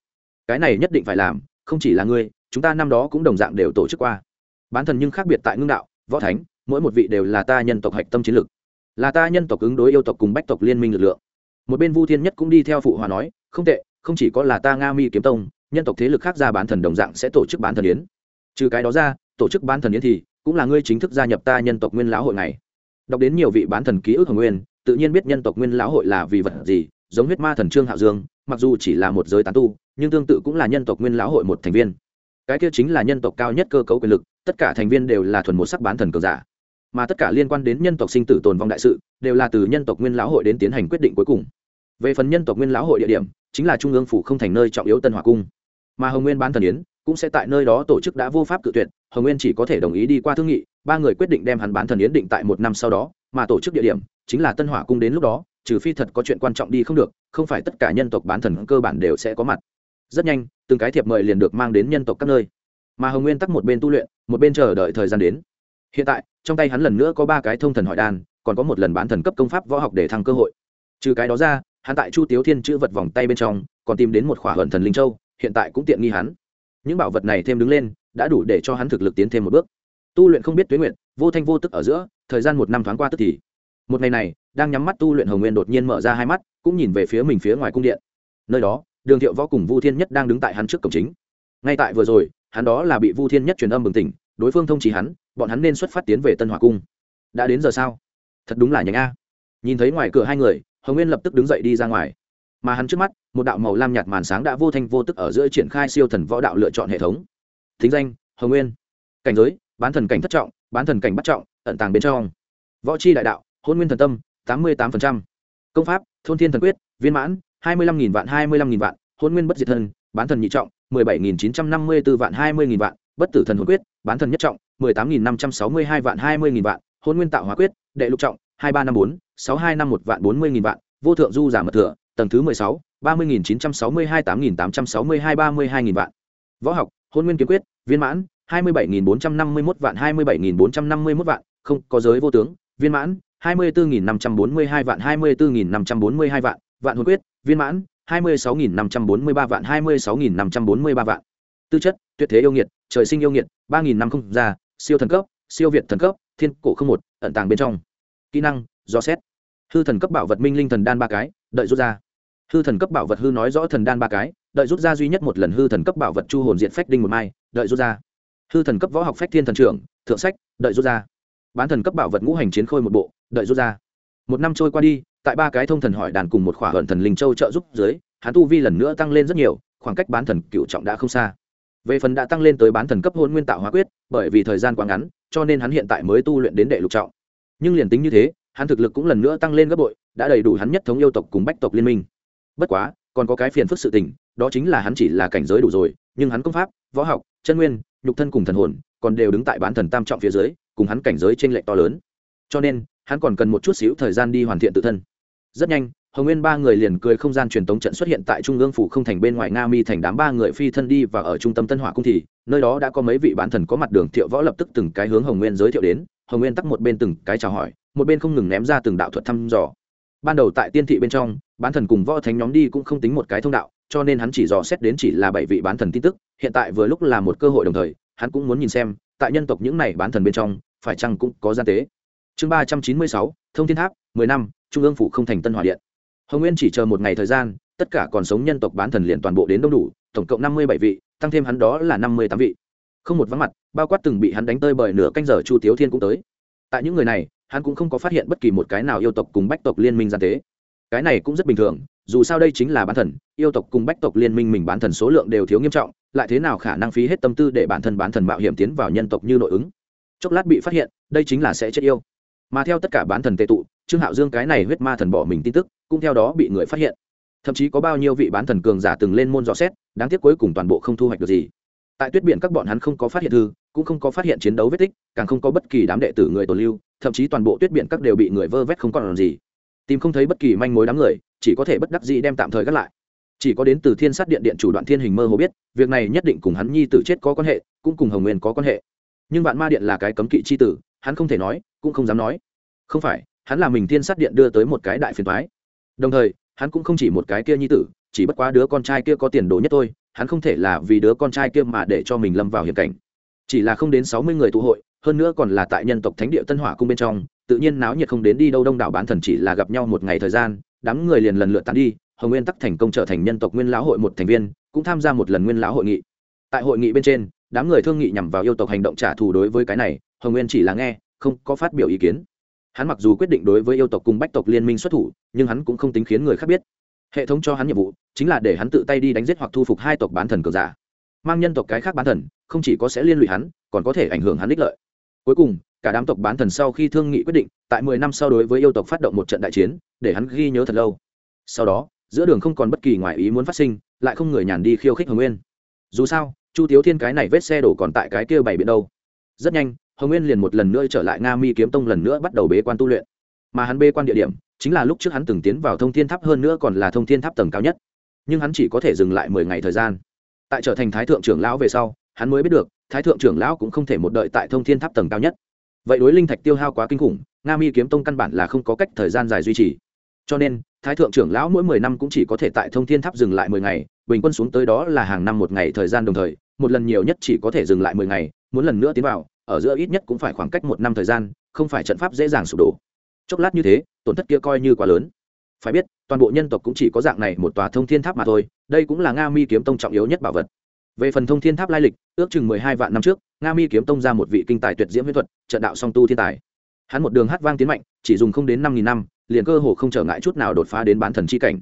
cái này nhất định phải làm, không chỉ là ngươi, chúng ta năm đó cũng đồng dạng đều tổ chức qua. Bán thần nhưng khác biệt tại ngưng đạo, võ thánh, mỗi một vị đều là ta nhân tộc hạch tâm chiến lược. Là ta nhân tộc ứng đối yêu tộc cùng bách tộc liên minh lực lượng. Một bên vu thiên nhất cũng đi theo phụ hòa nói, không tệ, không chỉ có là ta nga mi kiếm tông, nhân tộc thế lực khác ra bán thần đồng dạng sẽ tổ chức bán thần yến. Trừ cái đó ra, tổ chức bán thần yến thì cũng là ngươi chính thức gia nhập ta nhân tộc nguyên lão hội này. Đọc đến nhiều vị bán thần ký ức hồng nguyên tự nhiên biết nhân tộc nguyên lão hội là vì vật gì, giống huyết ma thần trương hạo dương, mặc dù chỉ là một giới tán tu, nhưng tương tự cũng là nhân tộc nguyên lão hội một thành viên. Cái kia chính là nhân tộc cao nhất cơ cấu quyền lực, tất cả thành viên đều là thuần một sắc bán thần cường giả. Mà tất cả liên quan đến nhân tộc sinh tử tồn vong đại sự, đều là từ nhân tộc nguyên lão hội đến tiến hành quyết định cuối cùng. Về phần nhân tộc nguyên lão hội địa điểm, chính là trung ương phủ không thành nơi trọng yếu tân hòa cung. Mà hồng nguyên bán thần yến, cũng sẽ tại nơi đó tổ chức đã vô pháp cự tuyệt, hồng nguyên chỉ có thể đồng ý đi qua thương nghị, ba người quyết định đem hắn bán thần yến định tại một năm sau đó, mà tổ chức địa điểm chính là tân hỏa cung đến lúc đó, trừ phi thật có chuyện quan trọng đi không được, không phải tất cả nhân tộc bán thần cơ bản đều sẽ có mặt. Rất nhanh, từng cái thiệp mời liền được mang đến nhân tộc các nơi. Mà hồng nguyên tắc một bên tu luyện, một bên chờ đợi thời gian đến. Hiện tại, trong tay hắn lần nữa có ba cái thông thần hỏi đan còn có một lần bán thần cấp công pháp võ học để thăng cơ hội. Trừ cái đó ra, hắn tại chu tiếu thiên chữ vật vòng tay bên trong, còn tìm đến một khỏa hận thần linh châu, hiện tại cũng tiện nghi hắn. Những bảo vật này thêm đứng lên, đã đủ để cho hắn thực lực tiến thêm một bước. Tu luyện không biết tuyến nguyện vô thanh vô tức ở giữa, thời gian một năm thoáng qua tức thì một ngày này, đang nhắm mắt tu luyện hồng nguyên đột nhiên mở ra hai mắt, cũng nhìn về phía mình phía ngoài cung điện. Nơi đó, đường thiệu võ cùng vu thiên nhất đang đứng tại hắn trước cổng chính. Ngay tại vừa rồi, hắn đó là bị vu thiên nhất truyền âm bừng tỉnh, đối phương thông chỉ hắn, bọn hắn nên xuất phát tiến về tân hòa cung. Đã đến giờ sao? Thật đúng là nhánh a. Nhìn thấy ngoài cửa hai người, hồng nguyên lập tức đứng dậy đi ra ngoài. Mà hắn trước mắt, một đạo màu lam nhạt màn sáng đã vô thanh vô tức ở giữa triển khai siêu thần võ đạo lựa chọn hệ thống. Thính danh, hồng nguyên. Cảnh giới, bán thần cảnh thất trọng, bán thần cảnh bắt trọng, ẩn tàng bên trong. Võ c h i đại đạo hôn nguyên thần tâm, tám mươi tám công pháp, thôn thiên thần quyết, viên mãn, hai mươi năm vạn, hai mươi năm vạn. Hôn nguyên bất diệt thân bán thần nhị trọng, mười bảy chín trăm năm mươi b ố vạn, hai mươi vạn. Bất tử thần hồn quyết, bán thần nhất trọng, mười tám năm trăm sáu mươi hai vạn, hai mươi vạn. Hôn nguyên tạo hóa quyết, đệ lục trọng, hai ba năm bốn, sáu hai năm một vạn, bốn mươi vạn. Vô thượng du giả mật thừa, tầng thứ mười sáu, ba mươi chín trăm sáu mươi hai, tám tám trăm sáu mươi hai, ba mươi hai vạn. Võ học, hôn nguyên kiếm quyết, viên mãn, hai mươi bảy bốn trăm năm mươi một vạn, hai mươi bảy bốn trăm năm mươi một vạn. Không, có giới vô tướng, viên mãn hai mươi bốn nghìn năm trăm bốn mươi hai vạn, hai mươi bốn nghìn năm trăm bốn mươi hai vạn vạn hồn quyết, viên mãn, hai mươi sáu nghìn năm trăm bốn mươi ba vạn, hai mươi sáu nghìn năm trăm bốn mươi ba vạn. Tư chất, tuyệt thế yêu nghiệt, trời sinh yêu nghiệt, ba nghìn năm không già siêu thần cấp, siêu việt thần cấp, thiên cổ không một, ẩn tàng bên trong. Kỹ năng, do xét. Hư thần cấp bảo vật minh linh thần đan ba cái, đợi rút ra. Hư thần cấp bảo vật hư nói rõ thần đan ba cái, đợi rút ra duy nhất một lần hư thần cấp bảo vật chu hồn diện phách đinh một mai, đợi rút ra. Hư thần cấp võ học phách thiên thần trưởng, thượng sách, đợi rút ra. Bán thần cấp bảo vật ngũ hành chiến khôi một bộ đợi rút ra. Một năm trôi qua đi, tại ba cái thông thần hỏi đàn cùng một khỏa hận thần linh châu trợ giúp dưới, hắn tu vi lần nữa tăng lên rất nhiều, khoảng cách bán thần cựu trọng đã không xa. Về phần đã tăng lên tới bán thần cấp hôn nguyên tạo hóa quyết, bởi vì thời gian quá ngắn, cho nên hắn hiện tại mới tu luyện đến đệ lục trọng. Nhưng liền tính như thế, hắn thực lực cũng lần nữa tăng lên gấp bội, đã đầy đủ hắn nhất thống yêu tộc cùng bách tộc liên minh. Bất quá, còn có cái phiền phức sự tình, đó chính là hắn chỉ là cảnh giới đủ rồi, nhưng hắn công pháp, võ học, chân nguyên, nhục thân cùng thần hồn, còn đều đứng tại bán thần tam trọng phía dưới, cùng hắn cảnh giới t r ê n lệch to lớn. Cho nên hắn còn cần một chút xíu thời gian đi hoàn thiện tự thân. Rất nhanh, hồng nguyên ba người liền cười không gian truyền tống trận xuất hiện tại trung ương phủ không thành bên ngoài nga mi thành đám ba người phi thân đi và ở trung tâm tân hỏa cung thì, nơi đó đã có mấy vị bán thần có mặt đường thiệu võ lập tức từng cái hướng hồng nguyên giới thiệu đến. Hồng nguyên tắt một bên từng cái chào hỏi, một bên không ngừng ném ra từng đạo thuật thăm dò. Ban đầu tại tiên thị bên trong, bán thần cùng võ thánh nhóm đi cũng không tính một cái thông đạo, cho nên hắn chỉ dò xét đến chỉ là bảy vị bán thần tin tức, hiện tại vừa lúc là một cơ hội đồng thời, hắn cũng muốn nhìn xem, tại nhân tộc những này bán thần bên trong, phải chăng cũng có gian tế chương ba trăm chín mươi sáu, thông thiên tháp, mười năm, trung ương phủ không thành tân hòa điện. Hồng nguyên chỉ chờ một ngày thời gian, tất cả còn sống nhân tộc bán thần liền toàn bộ đến đông đủ, tổng cộng năm mươi bảy vị, tăng thêm hắn đó là năm mươi tám vị. Không một vắng mặt, bao quát từng bị hắn đánh tơi bởi nửa canh giờ chu tiếu thiên cũng tới. Tại những người này, hắn cũng không có phát hiện bất kỳ một cái nào yêu tộc cùng bách tộc liên minh gian tế. Cái này cũng rất bình thường, dù sao đây chính là bán thần, yêu tộc cùng bách tộc liên minh mình bán thần số lượng đều thiếu nghiêm trọng, lại thế nào khả năng phí hết tâm tư để bản thân bán thần mạo hiểm tiến vào nhân tộc như nội ứng? Chốc lát bị phát hiện, đây chính là sẽ chết yêu mà theo tất cả bán thần tệ tụ, trương hạo dương cái này huyết ma thần bỏ mình tin tức, cũng theo đó bị người phát hiện. Thậm chí có bao nhiêu vị bán thần cường giả từng lên môn dò xét, đáng tiếc cuối cùng toàn bộ không thu hoạch được gì. Tại tuyết biển các bọn hắn không có phát hiện thư, cũng không có phát hiện chiến đấu vết tích, càng không có bất kỳ đám đệ tử người tồn lưu, thậm chí toàn bộ tuyết biển các đều bị người vơ vét không còn làm gì. Tìm không thấy bất kỳ manh mối đám người, chỉ có thể bất đắc dĩ đem tạm thời gác lại. Chỉ có đến từ thiên sát điện điện chủ đoạn thiên hình mơ hồ biết, việc này nhất định cùng hắn nhi tử chết có quan hệ, cũng cùng hồng nguyên có quan hệ. Nhưng vạn ma điện là cái cấm kỵ c h i tử, hắn không thể nói cũng không dám nói. Không phải, hắn là mình thiên sát điện đưa tới một cái đại phiền thoái đồng thời, hắn cũng không chỉ một cái kia nhi tử, chỉ bất quá đứa con trai kia có tiền đồ nhất thôi, hắn không thể là vì đứa con trai kia mà để cho mình lâm vào hiểm cảnh. Chỉ là không đến sáu mươi người tụ hội, hơn nữa còn là tại nhân tộc thánh địa tân hỏa cung bên trong, tự nhiên náo nhiệt không đến đi đâu đông đảo bán thần chỉ là gặp nhau một ngày thời gian, đám người liền lần lượt tán đi, hồng nguyên tắc thành công trở thành nhân tộc nguyên lão hội một thành viên, cũng tham gia một lần nguyên lão hội nghị. Tại hội nghị bên trên, đám người thương nghị nhằm vào yêu tộc hành động trả thù đối với cái này, hồng nguyên chỉ là nghe không có phát biểu ý kiến. Hắn mặc dù quyết định đối với yêu tộc cùng bách tộc liên minh xuất thủ, nhưng hắn cũng không tính khiến người khác biết. Hệ thống cho hắn nhiệm vụ chính là để hắn tự tay đi đánh giết hoặc thu phục hai tộc bán thần cường giả. Mang nhân tộc cái khác bán thần, không chỉ có sẽ liên lụy hắn, còn có thể ảnh hưởng hắn ích lợi. Cuối cùng, cả đám tộc bán thần sau khi thương nghị quyết định, tại mười năm sau đối với yêu tộc phát động một trận đại chiến, để hắn ghi nhớ thật lâu. Sau đó, giữa đường không còn bất kỳ ngoại ý muốn phát sinh, lại không người nhàn đi khiêu khích hồng nguyên. Dù sao, chu tiếu thiên cái này vết xe đổ còn tại cái kia bảy biển đâu. Rất nhanh hồng nguyên liền một lần nữa trở lại nga mi kiếm tông lần nữa bắt đầu bế quan tu luyện. Mà hắn bế quan địa điểm chính là lúc trước hắn từng tiến vào thông thiên tháp hơn nữa còn là thông thiên tháp tầng cao nhất. Nhưng hắn chỉ có thể dừng lại mười ngày thời gian. Tại trở thành thái thượng trưởng lão về sau, hắn mới biết được, thái thượng trưởng lão cũng không thể một đợi tại thông thiên tháp tầng cao nhất. Vậy đối linh thạch tiêu hao quá kinh khủng, nga mi kiếm tông căn bản là không có cách thời gian dài duy trì. Cho nên, thái thượng trưởng lão mỗi mười năm cũng chỉ có thể tại thông thiên tháp dừng lại mười ngày, bình quân xuống tới đó là hàng năm một ngày thời gian đồng thời, một lần nhiều nhất chỉ có thể dừng lại mười ngày, muốn lần nữa tiến vào ở giữa ít nhất cũng phải khoảng cách một năm thời gian, không phải trận pháp dễ dàng sụp đổ. Chốc lát như thế, tổn thất kia coi như quá lớn. Phải biết, toàn bộ nhân tộc cũng chỉ có dạng này một tòa thông thiên tháp mà thôi, đây cũng là nga mi kiếm tông trọng yếu nhất bảo vật. Về phần thông thiên tháp lai lịch, ước chừng mười hai vạn năm trước, nga mi kiếm tông ra một vị kinh tài tuyệt diễm huyễn thuật, trận đạo song tu thiên tài. Hắn một đường hát vang tiến mạnh, chỉ dùng không đến năm nghìn năm, liền cơ hồ không trở ngại chút nào đột phá đến bán thần chi cảnh.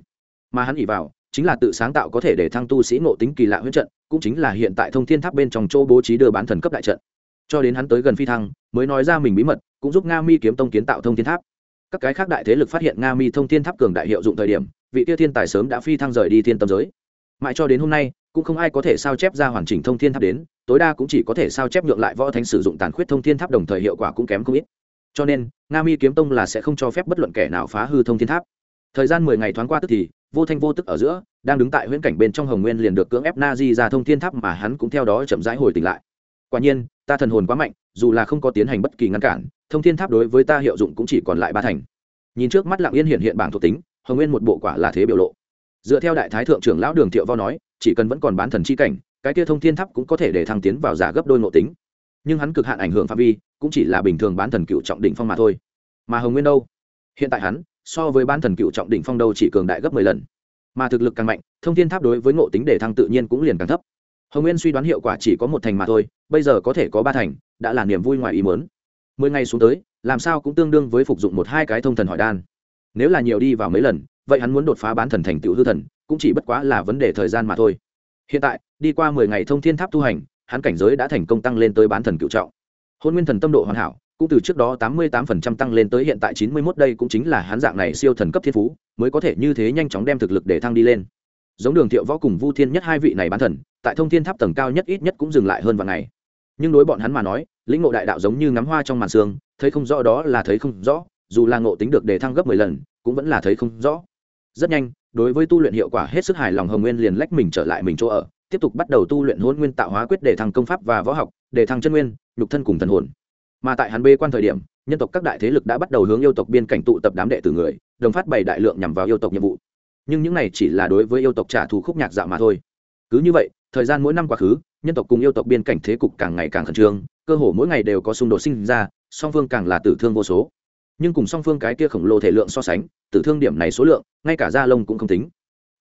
Mà hắn ỉ vào, chính là tự sáng tạo có thể để thăng tu sĩ ngộ tính kỳ lạ huyết trận, cũng chính là hiện tại thông thiên tháp bên trong chỗ bố trí đưa bán thần cấp đại trận cho đến hắn tới gần phi thăng, mới nói ra mình bí mật, cũng giúp nga mi kiếm tông kiến tạo thông thiên tháp. Các cái khác đại thế lực phát hiện nga mi thông thiên tháp cường đại hiệu dụng thời điểm, vị tiêu thiên tài sớm đã phi thăng rời đi thiên tâm giới. Mãi cho đến hôm nay, cũng không ai có thể sao chép ra hoàn chỉnh thông thiên tháp đến, tối đa cũng chỉ có thể sao chép nhượng lại võ thánh sử dụng tàn khuyết thông thiên tháp đồng thời hiệu quả cũng kém không ít. Cho nên, nga mi kiếm tông là sẽ không cho phép bất luận kẻ nào phá hư thông thiên tháp. Thời gian mười ngày thoáng qua tức thì, vô thanh vô tức ở giữa, đang đứng tại huyễn cảnh bên trong hồng nguyên liền được cưỡng ép na di ra thông thiên tháp mà hắn cũng theo đó chậm rãi hồi tỉnh lại quả nhiên, ta thần hồn quá mạnh, dù là không có tiến hành bất kỳ ngăn cản, thông thiên tháp đối với ta hiệu dụng cũng chỉ còn lại ba thành. Nhìn trước mắt lặng yên hiện hiện bảng thuộc tính, hồng nguyên một bộ quả là thế biểu lộ. Dựa theo đại thái thượng trưởng lão đường thiệu vo nói, chỉ cần vẫn còn bán thần chi cảnh, cái kia thông thiên tháp cũng có thể để thăng tiến vào giả gấp đôi ngộ tính. Nhưng hắn cực hạn ảnh hưởng phạm vi, cũng chỉ là bình thường bán thần cựu trọng đỉnh phong mà thôi. Mà hồng nguyên đâu? Hiện tại hắn, so với bán thần cựu trọng đỉnh phong đâu chỉ cường đại gấp mười lần. Mà thực lực càng mạnh, thông thiên tháp đối với ngộ tính để thăng tự nhiên cũng liền càng thấp hồng nguyên suy đoán hiệu quả chỉ có một thành mà thôi, bây giờ có thể có ba thành, đã là niềm vui ngoài ý mớn mười ngày xuống tới, làm sao cũng tương đương với phục dụng một hai cái thông thần hỏi đan. Nếu là nhiều đi vào mấy lần, vậy hắn muốn đột phá bán thần thành tựu hư thần, cũng chỉ bất quá là vấn đề thời gian mà thôi. Hiện tại, đi qua mười ngày thông thiên tháp tu hành, hắn cảnh giới đã thành công tăng lên tới bán thần cựu trọng. Hôn nguyên thần tâm độ hoàn hảo, cũng từ trước đó tám mươi tám phần trăm tăng lên tới hiện tại chín mươi mốt đây cũng chính là hắn dạng này siêu thần cấp thiên phú, mới có thể như thế nhanh chóng đem thực lực để thăng đi lên. Giống đường thiệu võ cùng vu thiên nhất hai vị này bán thần tại thông thiên tháp tầng cao nhất ít nhất cũng dừng lại hơn vài ngày. Nhưng đối bọn hắn mà nói, lĩnh ngộ đại đạo giống như ngắm hoa trong màn sương, thấy không rõ đó là thấy không rõ, dù là ngộ tính được để thăng gấp mười lần, cũng vẫn là thấy không rõ. Rất nhanh, đối với tu luyện hiệu quả hết sức hài lòng hồng nguyên liền lách mình trở lại mình chỗ ở, tiếp tục bắt đầu tu luyện hôn nguyên tạo hóa quyết để thăng công pháp và võ học, để thăng chân nguyên, nhục thân cùng thần hồn. Mà tại hắn bê quan thời điểm, nhân tộc các đại thế lực đã bắt đầu hướng yêu tộc biên cảnh tụ tập đám đệ tử người, đồng phát bày đại lượng nhằm vào yêu tộc nhiệm vụ. Nhưng những này chỉ là đối với yêu tộc trả thù khúc nhạc dạo mà thôi. Cứ như vậy thời gian mỗi năm quá khứ, nhân tộc cùng yêu tộc biên cảnh thế cục càng ngày càng khẩn trương, cơ hồ mỗi ngày đều có xung đột sinh ra, song phương càng là tử thương vô số. Nhưng cùng song phương cái kia khổng lồ thể lượng so sánh, tử thương điểm này số lượng, ngay cả da lông cũng không tính.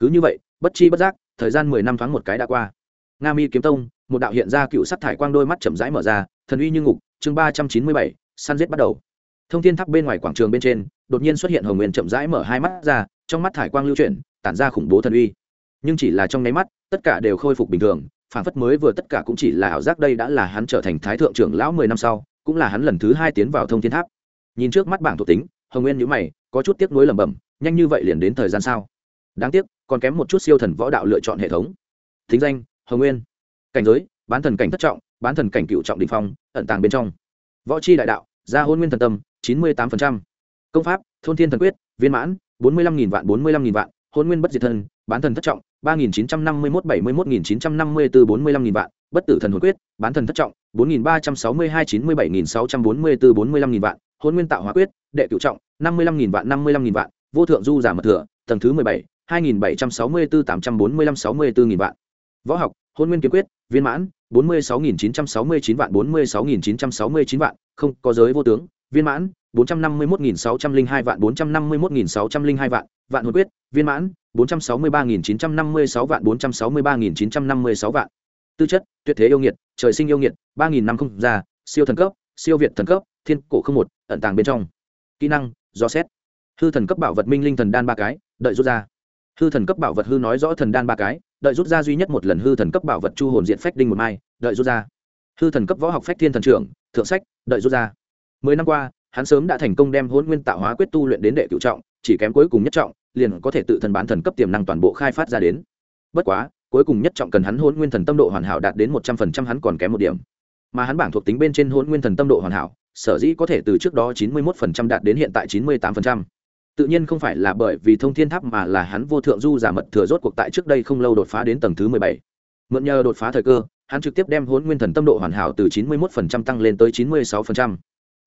Cứ như vậy, bất chi bất giác, thời gian mười năm thoáng một cái đã qua. Nga mi kiếm tông, một đạo hiện ra cựu sắc thải quang đôi mắt chậm rãi mở ra, thần uy như ngục, chương ba trăm chín mươi bảy, săn giết bắt đầu. Thông thiên tháp bên ngoài quảng trường bên trên, đột nhiên xuất hiện hồng nguyên chậm rãi mở hai mắt ra, trong mắt thải quang lưu chuyển, tản ra khủng bố thần uy nhưng chỉ là trong nháy mắt, tất cả đều khôi phục bình thường, phản phất mới vừa tất cả cũng chỉ là ảo giác đây đã là hắn trở thành thái thượng trưởng lão mười năm sau, cũng là hắn lần thứ hai tiến vào thông thiên tháp. Nhìn trước mắt bảng thuộc tính, hồng nguyên nhữ mày, có chút tiếc nuối lẩm bẩm, nhanh như vậy liền đến thời gian sao? Đáng tiếc, còn kém một chút siêu thần võ đạo lựa chọn hệ thống. Thính danh, hồng nguyên. Cảnh giới, bán thần cảnh thất trọng, bán thần cảnh cựu trọng đình phong, ẩn tàng bên trong. Võ c h i đại đạo, gia hôn nguyên thần tâm, chín mươi tám công pháp, thôn thiên thần quyết, viên mãn, bốn mươi lăm nghìn vạn, bốn mươi lăm nghìn vạn hôn nguyên bất diệt thân, bán thần thất trọng, ba nghìn chín trăm năm mươi mốt bảy mươi mốt nghìn chín trăm năm mươi bốn bốn mươi lăm nghìn vạn, bất tử thần hồn quyết, bán thần thất trọng, bốn nghìn ba trăm sáu mươi hai chín mươi bảy nghìn sáu trăm bốn mươi bốn bốn mươi lăm nghìn vạn, hôn nguyên tạo hóa quyết, đệ cựu trọng, năm mươi lăm nghìn vạn, năm mươi lăm nghìn vạn, vô thượng du giả mật thừa, tầng thứ mười bảy, hai nghìn bảy trăm sáu mươi bốn tám trăm bốn mươi lăm sáu mươi bốn nghìn vạn. Võ học, hôn nguyên kiếm quyết, viên mãn, bốn mươi sáu nghìn chín trăm sáu mươi chín vạn, bốn mươi sáu nghìn chín trăm sáu mươi chín vạn, không có giới vô tướng, viên mãn bốn trăm năm mươi một nghìn sáu trăm linh hai vạn, bốn trăm năm mươi một nghìn sáu trăm linh hai vạn vạn hồn quyết, viên mãn, bốn trăm sáu mươi ba nghìn chín trăm năm mươi sáu vạn, bốn trăm sáu mươi ba nghìn chín trăm năm mươi sáu vạn. Tư chất, tuyệt thế yêu nghiệt, trời sinh yêu nghiệt, ba nghìn năm không già siêu thần cấp, siêu việt thần cấp, thiên cổ không một, ẩn tàng bên trong. Kỹ năng, do xét. Hư thần cấp bảo vật minh linh thần đan ba cái, đợi rút ra. Hư thần cấp bảo vật hư nói rõ thần đan ba cái, đợi rút ra duy nhất một lần hư thần cấp bảo vật chu hồn diện phách đinh một mai, đợi rút ra. Hư thần cấp võ học phách thiên thần trưởng, thượng sách, đợi rút ra. Mười năm qua hắn sớm đã thành công đem hôn nguyên tạo hóa quyết tu luyện đến đệ cựu trọng, chỉ kém cuối cùng nhất trọng, liền có thể tự thân bán thần cấp tiềm năng toàn bộ khai phát ra đến. Bất quá, cuối cùng nhất trọng cần hắn hôn nguyên thần tâm độ hoàn hảo đạt đến một trăm phần trăm hắn còn kém một điểm. Mà hắn bảng thuộc tính bên trên hôn nguyên thần tâm độ hoàn hảo, sở dĩ có thể từ trước đó chín mươi một phần trăm đạt đến hiện tại chín mươi tám phần trăm. Tự nhiên không phải là bởi vì thông thiên tháp mà là hắn vô thượng du giả mật thừa rốt cuộc tại trước đây không lâu đột phá đến tầng thứ mười bảy. Mượn nhờ đột phá thời cơ, hắn trực tiếp đem hôn nguyên thần tâm độ hoàn hảo từ chín mươi một phần trăm tăng lên tới chín mươi sáu phần trăm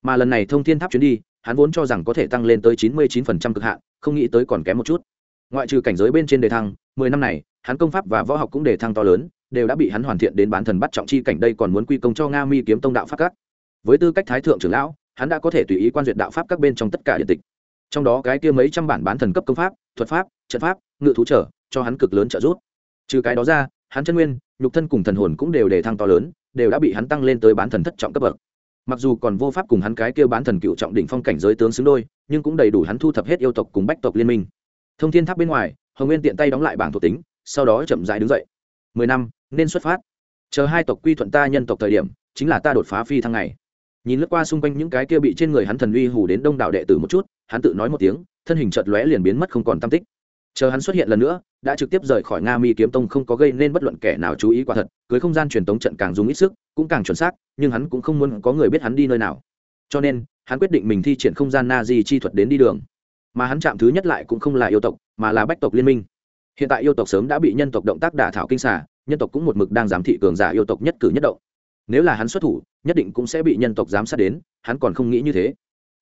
mà lần này thông thiên tháp chuyến đi, hắn vốn cho rằng có thể tăng lên tới chín mươi chín phần trăm cực hạn, không nghĩ tới còn kém một chút. Ngoại trừ cảnh giới bên trên đề thăng, mười năm này, hắn công pháp và võ học cũng đề thăng to lớn, đều đã bị hắn hoàn thiện đến bán thần bắt trọng chi cảnh đây còn muốn quy công cho nga mi kiếm tông đạo pháp các. Với tư cách thái thượng trưởng lão, hắn đã có thể tùy ý quan duyệt đạo pháp các bên trong tất cả điện tịch. Trong đó cái kia mấy trăm bản bán thần cấp công pháp, thuật pháp, trận pháp, ngự thú trở, cho hắn cực lớn trợ giúp. Trừ cái đó ra, hắn chân nguyên, nhục thân cùng thần hồn cũng đều đề thăng to lớn, đều đã bị hắn tăng lên tới bán thần thất trọng cấp bậc mặc dù còn vô pháp cùng hắn cái kêu bán thần cựu trọng đỉnh phong cảnh giới tướng xứng đôi, nhưng cũng đầy đủ hắn thu thập hết yêu tộc cùng bách tộc liên minh. Thông thiên tháp bên ngoài, hồng nguyên tiện tay đóng lại bảng thuộc tính, sau đó chậm rãi đứng dậy. Mười năm, nên xuất phát. Chờ hai tộc quy thuận ta nhân tộc thời điểm, chính là ta đột phá phi thăng này nhìn lướt qua xung quanh những cái kia bị trên người hắn thần uy hù đến đông đảo đệ tử một chút, hắn tự nói một tiếng, thân hình chợt lóe liền biến mất không còn tam tích chờ hắn xuất hiện lần nữa, đã trực tiếp rời khỏi nga mi kiếm tông không có gây nên bất luận kẻ nào chú ý quả thật, cưới không gian truyền tống trận càng dùng ít sức, cũng càng chuẩn xác, nhưng hắn cũng không muốn có người biết hắn đi nơi nào. Cho nên, hắn quyết định mình thi triển không gian na di chi thuật đến đi đường. Mà hắn chạm thứ nhất lại cũng không là yêu tộc, mà là bách tộc liên minh. Hiện tại yêu tộc sớm đã bị nhân tộc động tác đả thảo kinh xả, nhân tộc cũng một mực đang giám thị cường giả yêu tộc nhất cử nhất động. Nếu là hắn xuất thủ, nhất định cũng sẽ bị nhân tộc giám sát đến, hắn còn không nghĩ như thế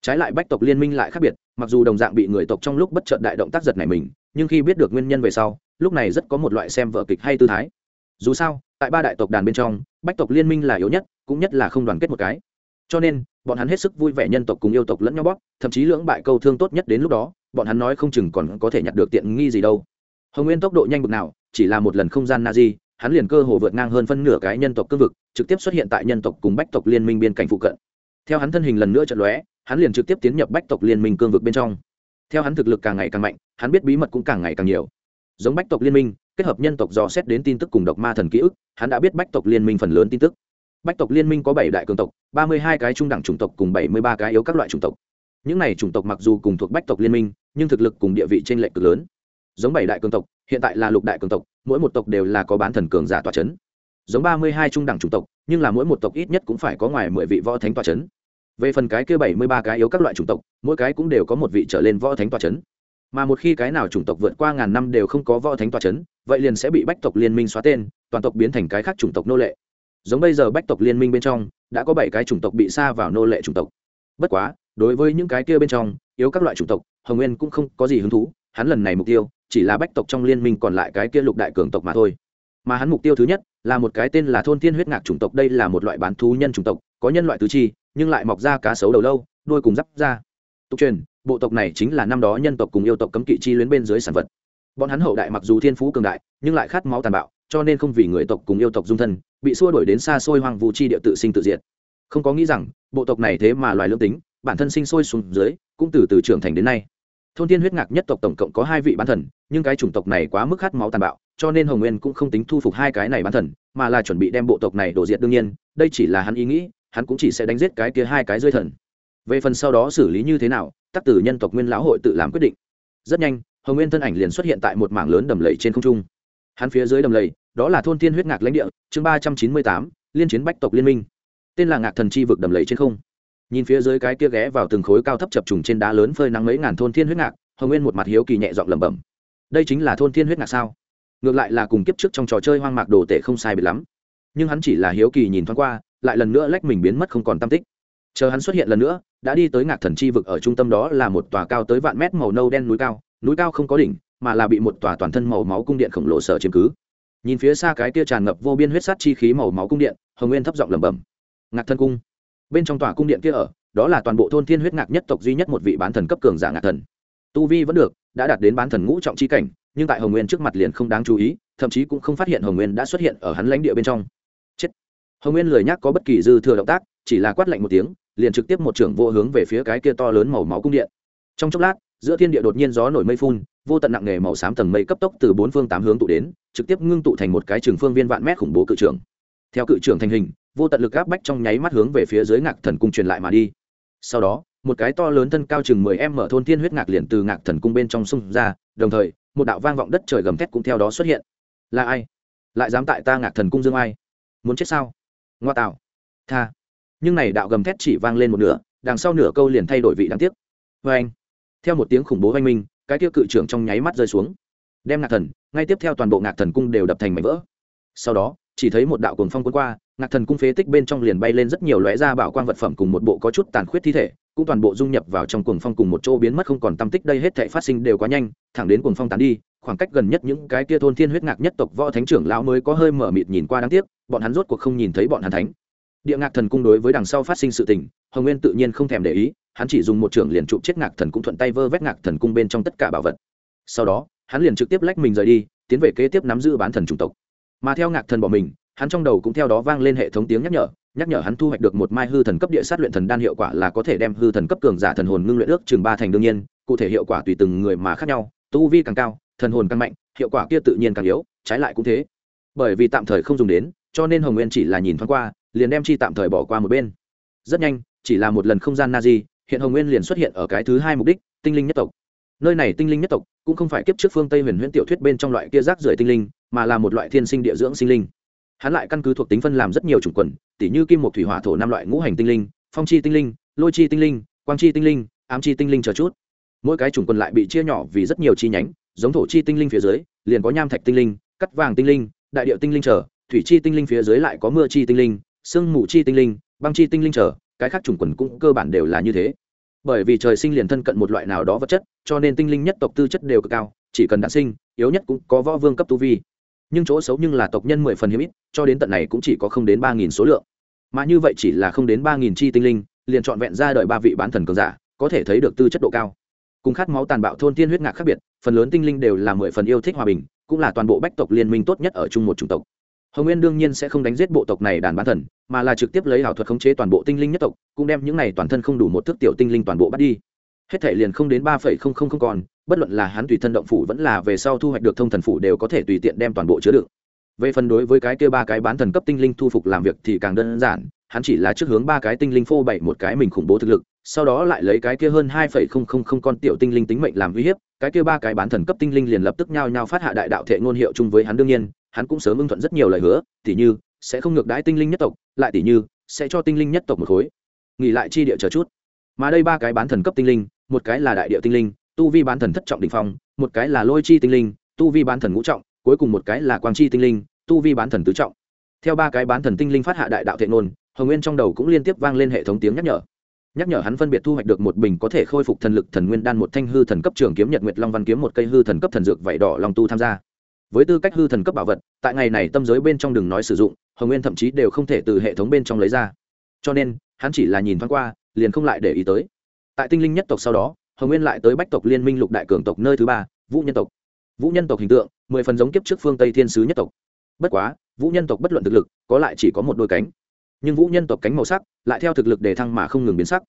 trái lại bách tộc liên minh lại khác biệt, mặc dù đồng dạng bị người tộc trong lúc bất chợt đại động tác giật này mình, nhưng khi biết được nguyên nhân về sau, lúc này rất có một loại xem vở kịch hay tư thái. Dù sao, tại ba đại tộc đàn bên trong, bách tộc liên minh là yếu nhất, cũng nhất là không đoàn kết một cái. Cho nên, bọn hắn hết sức vui vẻ nhân tộc cùng yêu tộc lẫn nhau bóp, thậm chí lưỡng bại câu thương tốt nhất đến lúc đó, bọn hắn nói không chừng còn có thể nhặt được tiện nghi gì đâu. Hồng nguyên tốc độ nhanh bực nào, chỉ là một lần không gian na di hắn liền cơ hồ vượt ngang hơn phân nửa cái nhân tộc cương vực, trực tiếp xuất hiện tại nhân tộc cùng bách tộc liên minh biên cảnh phụ cận. Theo hắn thân hình lần nữa trận lóe hắn liền trực tiếp tiến nhập bách tộc liên minh cương vực bên trong. Theo hắn thực lực càng ngày càng mạnh, hắn biết bí mật cũng càng ngày càng nhiều. Giống bách tộc liên minh, kết hợp nhân tộc dò xét đến tin tức cùng độc ma thần ký ức, hắn đã biết bách tộc liên minh phần lớn tin tức. Bách tộc liên minh có bảy đại cường tộc, ba mươi hai cái trung đẳng chủng tộc cùng bảy mươi ba cái yếu các loại chủng tộc. Những này chủng tộc mặc dù cùng thuộc bách tộc liên minh, nhưng thực lực cùng địa vị t r ê n lệch cực lớn. Giống bảy đại cường tộc, hiện tại là lục đại cường tộc, mỗi một tộc đều là có bán thần cường giả tòa c h ấ n giống ba mươi hai trung đẳng chủng tộc, nhưng là mỗi một tộc ít nhất cũng phải có ngoài mười vị võ thánh tòa c h ấ n về phần cái kia bảy mươi ba cái yếu các loại chủng tộc, mỗi cái cũng đều có một vị trở lên võ thánh tòa c h ấ n mà một khi cái nào chủng tộc vượt qua ngàn năm đều không có võ thánh tòa c h ấ n vậy liền sẽ bị bách tộc liên minh xóa tên, toàn tộc biến thành cái khác chủng tộc nô lệ. Giống bây giờ bách tộc liên minh bên trong, đã có bảy cái chủng tộc bị xa vào nô lệ chủng tộc. Bất quá, đối với những cái kia bên trong, yếu các loại chủng tộc, hồng nguyên cũng không có gì hứng thú, hắn lần này mục tiêu, chỉ là bách tộc trong liên minh còn lại cái kia lục đại cường tộc mà thôi. Mà hắn mục tiêu thứ nhất là một cái tên là thôn thiên huyết ngạc chủng tộc, đây là một loại bán thú nhân chủng tộc, có nhân loại tứ chi nhưng lại mọc ra cá sấu đầu lâu, đuôi cùng giáp ra tục truyền, bộ tộc này chính là năm đó nhân tộc cùng yêu tộc cấm kỵ chi luyến bên dưới sản vật. Bọn hắn hậu đại mặc dù thiên phú cường đại, nhưng lại khát máu tàn bạo, cho nên không vì người tộc cùng yêu tộc dung thân, bị xua đuổi đến xa xôi hoang vu chi địa tự sinh tự diệt. Không có nghĩ rằng, bộ tộc này thế mà loài lương tính, bản thân sinh sôi xuống dưới, cũng từ từ trưởng thành đến nay. Thôn thiên huyết ngạc nhất tộc tổng cộng có hai vị bán thần, nhưng cái chủng tộc này quá mức khát máu tàn bạo, cho nên hồng nguyên cũng không tính thu phục hai cái này bán thần, mà là chuẩn bị đem bộ tộc này đổ diệt đương nhiên, đây chỉ là hắn ý nghĩ hắn cũng chỉ sẽ đánh giết cái kia hai cái rơi thần. Về phần sau đó xử lý như thế nào, tắc tử nhân tộc nguyên lão hội tự làm quyết định. Rất nhanh, hồng nguyên thân ảnh liền xuất hiện tại một mảng lớn đầm lầy trên không trung. Hắn phía dưới đầm lầy, đó là thôn thiên huyết ngạc lãnh địa, chương ba trăm chín mươi tám, liên chiến bách tộc liên minh. Tên là ngạc thần chi vực đầm lầy trên không. Nhìn phía dưới cái kia ghé vào từng khối cao thấp chập trùng trên đá lớn phơi nắng mấy ngàn thôn thiên huyết ngạc, hồng nguyên một mặt hiếu kỳ nhẹ giọng lẩm bẩm. Đây chính là thôn thiên huyết ngạc sao? Ngược lại là cùng kiếp trước trong trò chơi hoang mạc đồ tệ không sai biệt lắm. Nhưng hắn chỉ là hiếu kỳ nhìn thoáng qua lại lần nữa lách mình biến mất không còn tam tích. Chờ hắn xuất hiện lần nữa, đã đi tới ngạc thần chi vực ở trung tâm đó là một tòa cao tới vạn mét màu nâu đen núi cao núi cao không có đỉnh, mà là bị một tòa toàn thân màu máu cung điện khổng lồ sở chiếm cứ. Nhìn phía xa cái kia tràn ngập vô biên huyết sát chi khí màu máu cung điện, hồng nguyên thấp giọng lẩm bẩm. Ngạc thân cung. Bên trong tòa cung điện kia ở, đó là toàn bộ thôn thiên huyết ngạc nhất tộc duy nhất một vị bán thần cấp cường giả ngạc thần. Tu vi vẫn được, đã đạt đến bán thần ngũ trọng chi cảnh, nhưng tại hồng nguyên trước mặt liền không đáng chú ý, thậm chí cũng không phát hiện hồng nguyên đã xuất hiện ở hắn lãnh địa bên trong hồng nguyên lười nhắc có bất kỳ dư thừa động tác, chỉ là quát lạnh một tiếng, liền trực tiếp một trưởng vô hướng về phía cái kia to lớn màu máu cung điện. Trong chốc lát, giữa thiên địa đột nhiên gió nổi mây phun, vô tận nặng nề màu xám tầng mây cấp tốc từ bốn phương tám hướng tụ đến, trực tiếp ngưng tụ thành một cái trường phương viên vạn mét khủng bố cự trưởng. Theo cự trưởng thành hình, vô tận lực áp bách trong nháy mắt hướng về phía dưới ngạc thần cung truyền lại mà đi. Sau đó, một cái to lớn thân cao chừng mười em mở thôn thiên huyết ngạc liền từ ngạc thần cung bên trong sông ra, đồng thời, một đạo vang vọng đất trời gầm thét cũng theo đó xuất hiện. Là ai? Lại dám tại ta ngạc thần cung dương ai? Muốn chết sao? Ngoa tạo tha. Nhưng này đạo gầm thét chỉ vang lên một nửa, đằng sau nửa câu liền thay đổi vị đáng tiếc. Vê anh. Theo một tiếng khủng bố oanh minh, cái tiêu cự trưởng trong nháy mắt rơi xuống. Đem ngạc thần, ngay tiếp theo toàn bộ ngạc thần cung đều đập thành mảnh vỡ. Sau đó, chỉ thấy một đạo cuồng phong cuốn qua, ngạc thần cung phế tích bên trong liền bay lên rất nhiều lóe ra bảo quang vật phẩm cùng một bộ có chút tàn khuyết thi thể cũng toàn bộ dung nhập vào trong cuồng phong cùng một chỗ biến mất không còn tâm tích đây hết thảy phát sinh đều quá nhanh, thẳng đến cuồng phong tán đi, khoảng cách gần nhất những cái kia thôn thiên huyết ngạc nhất tộc võ thánh trưởng lão mới có hơi mở mịt nhìn qua đáng tiếc, bọn hắn rốt cuộc không nhìn thấy bọn hắn thánh. Địa ngạc thần cung đối với đằng sau phát sinh sự tình, hồng nguyên tự nhiên không thèm để ý, hắn chỉ dùng một trưởng liền trụ chết ngạc thần cung thuận tay vơ vét ngạc thần cung bên trong tất cả bảo vật. Sau đó, hắn liền trực tiếp lách mình rời đi, tiến về kế tiếp nắm giữ bán thần chủng tộc. Mà theo ngạc thần bỏ mình, hắn trong đầu cũng theo đó vang lên hệ thống tiếng nhắc nhở nhắc nhở hắn thu hoạch được một mai hư thần cấp địa sát luyện thần đan hiệu quả là có thể đem hư thần cấp cường giả thần hồn ngưng luyện ước chừng ba thành đương nhiên, cụ thể hiệu quả tùy từng người mà khác nhau, tu vi càng cao, thần hồn càng mạnh, hiệu quả kia tự nhiên càng yếu, trái lại cũng thế. Bởi vì tạm thời không dùng đến, cho nên hồng nguyên chỉ là nhìn thoáng qua, liền đem chi tạm thời bỏ qua một bên. Rất nhanh, chỉ là một lần không gian na di hiện hồng nguyên liền xuất hiện ở cái thứ hai mục đích, tinh linh nhất tộc. Nơi này tinh linh nhất tộc cũng không phải kiếp trước phương tây huyền huyễn tiểu thuyết bên trong loại kia rác rưởi tinh linh, mà là một loại thiên sinh địa dưỡng sinh linh. Hắn lại căn cứ thuộc tính phân làm rất nhiều chủng quần tỉ như kim một thủy hỏa thổ năm loại ngũ hành tinh linh, phong chi tinh linh, lôi chi tinh linh, quang chi tinh linh, ám chi tinh linh chờ chút. Mỗi cái chủng quần lại bị chia nhỏ vì rất nhiều chi nhánh, giống thổ chi tinh linh phía dưới, liền có nham thạch tinh linh, cắt vàng tinh linh, đại điệu tinh linh chờ, thủy chi tinh linh phía dưới lại có mưa chi tinh linh, sương mù chi tinh linh, băng chi tinh linh chờ, cái khác chủng quần cũng cơ bản đều là như thế. Bởi vì trời sinh liền thân cận một loại nào đó vật chất, cho nên tinh linh nhất tộc tư chất đều cực cao, chỉ cần đạn sinh, yếu nhất cũng có võ vương cấp tu vi nhưng chỗ xấu nhưng là tộc nhân mười phần hiếm ít, cho đến tận này cũng chỉ có không đến ba nghìn số lượng. Mà như vậy chỉ là không đến ba nghìn chi tinh linh, liền trọn vẹn ra đời ba vị bán thần cường giả, có thể thấy được tư chất độ cao. Cùng khát máu tàn bạo thôn tiên huyết ngạc khác biệt, phần lớn tinh linh đều là mười phần yêu thích hòa bình, cũng là toàn bộ bách tộc liên minh tốt nhất ở chung một chủng tộc. Hồng nguyên đương nhiên sẽ không đánh giết bộ tộc này đàn bán thần, mà là trực tiếp lấy ảo thuật khống chế toàn bộ tinh linh nhất tộc, cũng đem những này toàn thân không đủ một thước tiểu tinh linh toàn bộ bắt đi. Hết thể liền không đến ba phẩy không không không còn bất luận là hắn tùy thân động phủ vẫn là về sau thu hoạch được thông thần phủ đều có thể tùy tiện đem toàn bộ chứa đựng. Về phần đối với cái kia ba cái bán thần cấp tinh linh thu phục làm việc thì càng đơn giản, hắn chỉ là trước hướng ba cái tinh linh phô bày một cái mình khủng bố thực lực, sau đó lại lấy cái kia hơn hai phẩy không không không con tiểu tinh linh tính mệnh làm uy hiếp, cái kia ba cái bán thần cấp tinh linh liền lập tức nhao nhao phát hạ đại đạo thệ ngôn hiệu chung với hắn đương nhiên, hắn cũng sớm ưng thuận rất nhiều lời hứa, tỉ như, sẽ không ngược đãi tinh linh nhất tộc, lại tỉ như, sẽ cho tinh linh nhất tộc một khối. Nghỉ lại chi địa chờ chút. Mà đây ba cái bán thần cấp tinh linh, một cái là đại địa tinh linh tu vi bán thần thất trọng đ ỉ n h phong một cái là lôi chi tinh linh tu vi bán thần ngũ trọng cuối cùng một cái là quang chi tinh linh tu vi bán thần tứ trọng. Theo ba cái bán thần tinh linh phát hạ đại đạo thệ nôn, hồng nguyên trong đầu cũng liên tiếp vang lên hệ thống tiếng nhắc nhở. Nhắc nhở hắn phân biệt thu hoạch được một bình có thể khôi phục thần lực thần nguyên đan một thanh hư thần cấp trường kiếm nhật nguyệt long văn kiếm một cây hư thần cấp thần dược vảy đỏ lòng tu tham gia. Với tư cách hư thần cấp bảo vật tại ngày này tâm giới bên trong đừng nói sử dụng hồng nguyên thậm chí đều không thể từ hệ thống bên trong lấy ra. Cho nên hắn chỉ là nhìn thoáng qua liền không lại để ý tới. Tại tinh linh nhất tộc sau đó hồng nguyên lại tới bách tộc liên minh lục đại cường tộc nơi thứ ba, vũ nhân tộc. Vũ nhân tộc hình tượng, mười phần giống kiếp trước phương tây thiên sứ nhất tộc. Bất quá, vũ nhân tộc bất luận thực lực, có lại chỉ có một đôi cánh. Nhưng vũ nhân tộc cánh màu sắc, lại theo thực lực đề thăng mà không ngừng biến sắc.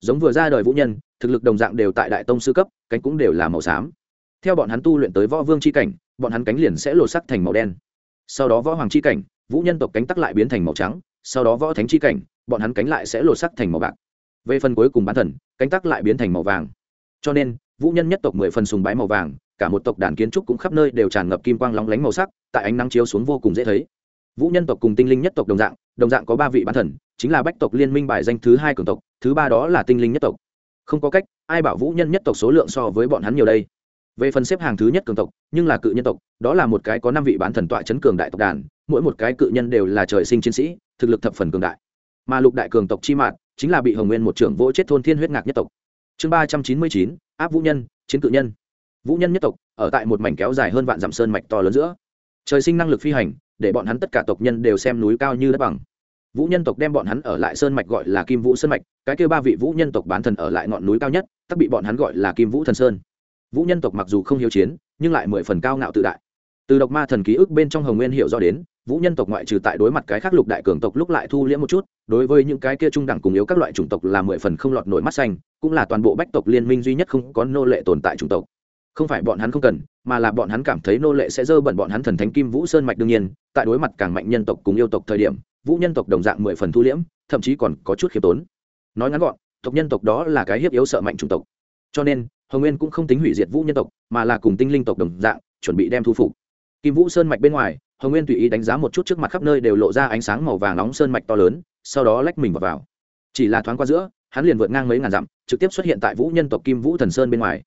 Giống vừa ra đời vũ nhân, thực lực đồng dạng đều tại đại tông sư cấp, cánh cũng đều là màu xám. Theo bọn hắn tu luyện tới võ vương c h i cảnh, bọn hắn cánh liền sẽ lột sắc thành màu đen. Sau đó võ hoàng c h i cảnh, vũ nhân tộc cánh tắc lại biến thành màu trắng, sau đó võ thánh c h i cảnh, bọn hắn cánh lại sẽ lột sắc thành màu bạc. Về phần cuối cùng bán thần, cánh tắc lại biến thành màu vàng cho nên, vũ nhân nhất tộc mười phần sùng bái màu vàng, cả một tộc đàn kiến trúc cũng khắp nơi đều tràn ngập kim quang lóng lánh màu sắc, tại ánh nắng chiếu xuống vô cùng dễ thấy. Vũ nhân tộc cùng tinh linh nhất tộc đồng dạng đồng dạng có ba vị bán thần, chính là bách tộc liên minh bài danh thứ hai cường tộc, thứ ba đó là tinh linh nhất tộc. Không có cách, ai bảo vũ nhân nhất tộc số lượng so với bọn hắn nhiều đây? Về phần xếp hàng thứ nhất cường tộc, nhưng là cự nhân tộc, đó là một cái có năm vị bán thần tọa chấn cường đại tộc đàn, mỗi một cái cự nhân đều là trời sinh chiến sĩ, thực lực thập phần cường đại. Mà lục đại cường tộc chi mạng chính là bị hồng nguyên một trưởng vỗ chết thôn thiên huyết ngạc nhất tộc chương ba trăm chín mươi chín, áp vũ nhân, chiến cự nhân. Vũ nhân nhất tộc, ở tại một mảnh kéo dài hơn vạn dặm sơn mạch to lớn giữa. Trời sinh năng lực phi hành, để bọn hắn tất cả tộc nhân đều xem núi cao như đất bằng. Vũ nhân tộc đem bọn hắn ở lại sơn mạch gọi là kim vũ sơn mạch, cái kêu ba vị vũ nhân tộc bán thần ở lại ngọn núi cao nhất, tắc bị bọn hắn gọi là kim vũ thần sơn. Vũ nhân tộc mặc dù không hiếu chiến, nhưng lại mười phần cao ngạo tự đại từ độc ma thần ký ức bên trong hồng nguyên hiểu rõ đến, vũ nhân tộc ngoại trừ tại đối mặt cái khác lục đại cường tộc lúc lại thu liễm một chút, đối với những cái kia trung đẳng cùng yếu các loại chủng tộc là mười phần không lọt nổi mắt xanh, cũng là toàn bộ bách tộc liên minh duy nhất không có nô lệ tồn tại chủng tộc. Không phải bọn hắn không cần, mà là bọn hắn cảm thấy nô lệ sẽ dơ bẩn bọn hắn thần thánh kim vũ sơn mạch đương nhiên, tại đối mặt càng mạnh nhân tộc cùng yêu tộc thời điểm, vũ nhân tộc đồng dạng mười phần thu liễm, thậm chí còn có chút khiêm tốn. Nói ngắn gọn, tộc nhân tộc đó là cái hiếp yếu sợ mạnh chủng tộc. Cho nên, hồng nguyên cũng không tính hủy diệt vũ nhân tộc, mà là cùng tinh linh tộc đồng dạng, chuẩn bị đem thu phục kim vũ sơn mạch bên ngoài hồng nguyên tùy ý đánh giá một chút trước mặt khắp nơi đều lộ ra ánh sáng màu vàng nóng sơn mạch to lớn sau đó lách mình vào, vào. chỉ là thoáng qua giữa hắn liền vượt ngang mấy ngàn dặm trực tiếp xuất hiện tại vũ nhân tộc kim vũ thần sơn bên ngoài.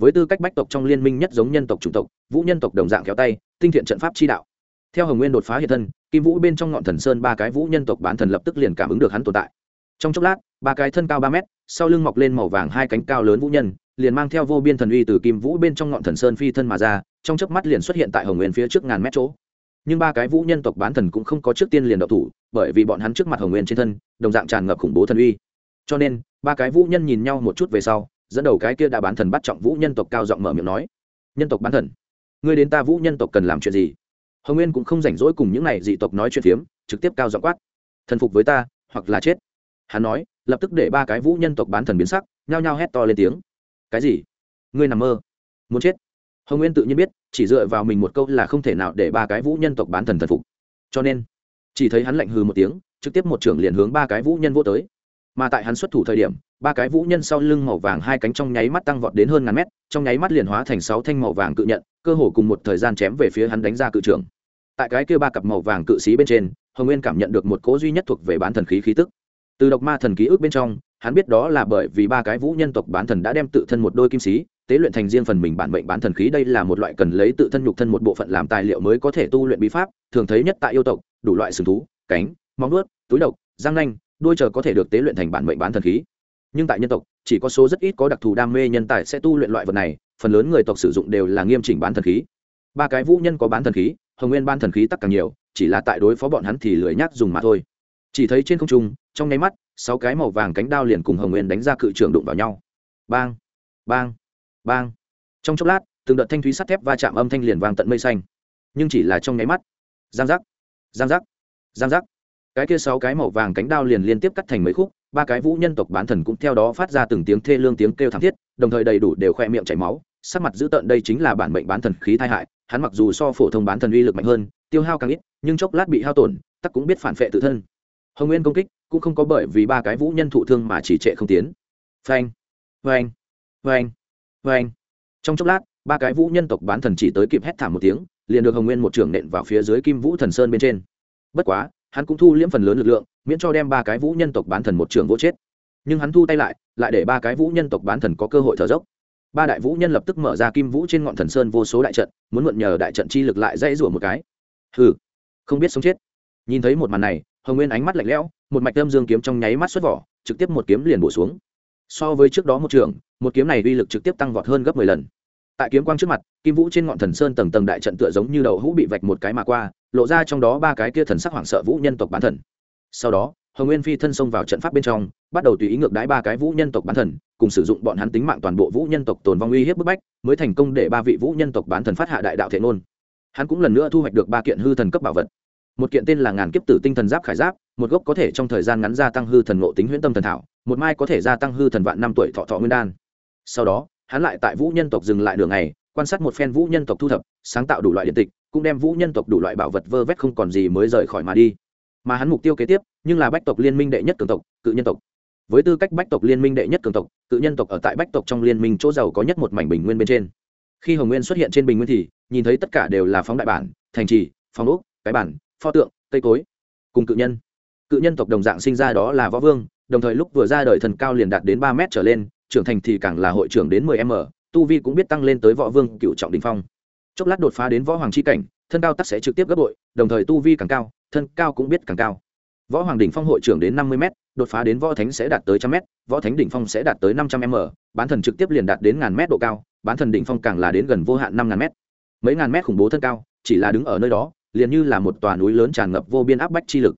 Với tư cách bách tộc trong liên minh nhất giống nhân tộc chủng tộc vũ nhân tộc đồng dạng kéo tay tinh thiện trận pháp chi đạo. Theo hồng nguyên đột phá hiện thân kim vũ bên trong ngọn thần sơn ba cái vũ nhân tộc bán thần lập tức liền cảm ứng được hắn tồn tại. Trong chốc lát ba cái thân cao ba mét sau lưng mọc lên màu vàng hai cánh cao lớn vũ nhân liền mang theo vô biên thần uy từ kim vũ bên trong ngọn thần sơn phi thân mà ra trong chớp mắt liền xuất hiện tại hồng nguyên phía trước ngàn mét chỗ. Nhưng ba cái vũ nhân tộc bán thần cũng không có trước tiên liền độc thủ, bởi vì bọn hắn trước mặt hồng nguyên trên thân, đồng dạng tràn ngập khủng bố thần uy. Cho nên, ba cái vũ nhân nhìn nhau một chút về sau, dẫn đầu cái kia đã bán thần bắt trọng vũ nhân tộc cao giọng mở miệng nói, nhân tộc bán thần, ngươi đến ta vũ nhân tộc cần làm chuyện gì? Hồng nguyên cũng không rảnh rỗi cùng những này dị tộc nói chuyện phiếm, trực tiếp cao giọng quát, thần phục với ta, hoặc là chết. Hắn nói, lập tức để ba cái vũ nhân tộc bán thần biến sắc, nhao nhao hét to lên tiếng, cái gì? Ngươi nằm mơ, muốn chết? Hồng nguyên tự nhiên biết chỉ dựa vào mình một câu là không thể nào để ba cái vũ nhân tộc bán thần thần phục cho nên chỉ thấy hắn lạnh hừ một tiếng trực tiếp một trưởng liền hướng ba cái vũ nhân vô tới mà tại hắn xuất thủ thời điểm ba cái vũ nhân sau lưng màu vàng hai cánh trong nháy mắt tăng vọt đến hơn ngàn mét trong nháy mắt liền hóa thành sáu thanh màu vàng cự nhận cơ hồ cùng một thời gian chém về phía hắn đánh ra cự trưởng tại cái kia ba cặp màu vàng cự sĩ bên trên hồng nguyên cảm nhận được một cố duy nhất thuộc về bán thần khí khí tức từ độc ma thần ký ức bên trong hắn biết đó là bởi vì ba cái vũ nhân tộc bán thần đã đem tự thân một đôi kim sĩ tế luyện thành riêng phần mình bản mệnh bán thần khí đây là một loại cần lấy tự thân nhục thân một bộ phận làm tài liệu mới có thể tu luyện bí pháp, thường thấy nhất tại yêu tộc, đủ loại sừng thú, cánh, móng nuốt túi độc, răng nanh, đuôi chờ có thể được tế luyện thành bản mệnh bán thần khí. Nhưng tại nhân tộc, chỉ có số rất ít có đặc thù đam mê nhân tài sẽ tu luyện loại vật này, phần lớn người tộc sử dụng đều là nghiêm chỉnh bán thần khí. Ba cái vũ nhân có bán thần khí, hồng nguyên ban thần khí tắc càng nhiều, chỉ là tại đối phó bọn hắn thì lười nhác dùng mà thôi. Chỉ thấy trên không trung, trong nháy mắt, sáu cái màu vàng cánh đao liền cùng hồng nguyên đánh ra cự trường đụng vào nhau. Bang bang bang. Trong chốc lát, từng đợt thanh thúy sắt thép va chạm âm thanh liền vang tận mây xanh. Nhưng chỉ là trong nháy mắt. Giang giác. Giang giác. Giang giác. Cái kia sáu cái màu vàng cánh đao liền liên tiếp cắt thành mấy khúc, ba cái vũ nhân tộc bán thần cũng theo đó phát ra từng tiếng thê lương tiếng kêu thảm thiết, đồng thời đầy đủ đều khoe miệng chảy máu, sắc mặt dữ tợn đây chính là bản mệnh bán thần khí tai hại, hắn mặc dù so phổ thông bán thần uy lực mạnh hơn, tiêu hao càng ít, nhưng chốc lát bị hao tổn, tắc cũng biết phản vệ tự thân. Hồng nguyên công kích, cũng không có bởi vì ba cái vũ nhân thụ thương mà chỉ trệ không tiến. Phanh. Phanh. Phanh. Vâng phanh trong chốc lát, ba cái vũ nhân tộc bán thần chỉ tới kịp hét thảm một tiếng, liền được hồng nguyên một trưởng nện vào phía dưới kim vũ thần sơn bên trên. Bất quá, hắn cũng thu liễm phần lớn lực lượng, miễn cho đem ba cái vũ nhân tộc bán thần một trường vô chết. Nhưng hắn thu tay lại lại để ba cái vũ nhân tộc bán thần có cơ hội thở dốc. Ba đại vũ nhân lập tức mở ra kim vũ trên ngọn thần sơn vô số đại trận, muốn mượn nhờ đại trận chi lực lại dãy rủa một cái. Hừ, không biết sống chết. Nhìn thấy một màn này, hồng nguyên ánh mắt lạnh lẽo, một mạch âm dương kiếm trong nháy mắt xuất vỏ, trực tiếp một kiếm liền bổ xuống so với trước đó một trường, một kiếm này uy lực trực tiếp tăng vọt hơn gấp mười lần. Tại kiếm quang trước mặt, kim vũ trên ngọn thần sơn tầng tầng đại trận tựa giống như đầu hũ bị vạch một cái mà qua, lộ ra trong đó ba cái kia thần sắc hoảng sợ vũ nhân tộc bán thần. Sau đó, hồng nguyên phi thân xông vào trận pháp bên trong, bắt đầu tùy ý ngược đái ba cái vũ nhân tộc bán thần, cùng sử dụng bọn hắn tính mạng toàn bộ vũ nhân tộc tồn vong uy hiếp bức bách, mới thành công để ba vị vũ nhân tộc bán thần phát hạ đại đạo thể nôn. hắn cũng lần nữa thu hoạch được ba kiện hư thần cấp bảo vật. Một kiện tên là ngàn kiếp tử tinh thần giáp khải giáp, một gốc có thể trong thời gian ngắn gia tăng hư thần ngộ tính huyễn tâm thần thảo một mai có thể gia tăng hư thần vạn năm tuổi thọ thọ nguyên đan. Sau đó, hắn lại tại vũ nhân tộc dừng lại đường này, quan sát một phen vũ nhân tộc thu thập, sáng tạo đủ loại điện tịch, cũng đem vũ nhân tộc đủ loại bảo vật vơ vét không còn gì mới rời khỏi mà đi. Mà hắn mục tiêu kế tiếp, nhưng là bách tộc liên minh đệ nhất cường tộc, cự nhân tộc. Với tư cách bách tộc liên minh đệ nhất cường tộc, cự nhân tộc ở tại bách tộc trong liên minh chỗ giàu có nhất một mảnh bình nguyên bên trên. Khi hồng nguyên xuất hiện trên bình nguyên thì, nhìn thấy tất cả đều là phóng đại bản, thành trì phong úc cái bản, pho tượng, cây cối, cùng cự nhân. Cự nhân tộc đồng dạng sinh ra đó là võ vương đồng thời lúc vừa ra đời thần cao liền đạt đến ba mét trở lên, trưởng thành thì càng là hội trưởng đến mười m tu vi cũng biết tăng lên tới võ vương cựu trọng đình phong. Chốc lát đột phá đến võ hoàng c h i cảnh, thân cao tắc sẽ trực tiếp gấp bội, đồng thời tu vi càng cao, thân cao cũng biết càng cao. Võ hoàng đỉnh phong hội trưởng đến năm mươi m đột phá đến võ thánh sẽ đạt tới trăm m võ thánh đỉnh phong sẽ đạt tới năm trăm m bán thần trực tiếp liền đạt đến ngàn m độ cao, bán thần đỉnh phong càng là đến gần vô hạn năm ngàn m mấy ngàn mét khủng bố thân cao, chỉ là đứng ở nơi đó, liền như là một tòa núi lớn tràn ngập vô biên áp bách chi lực.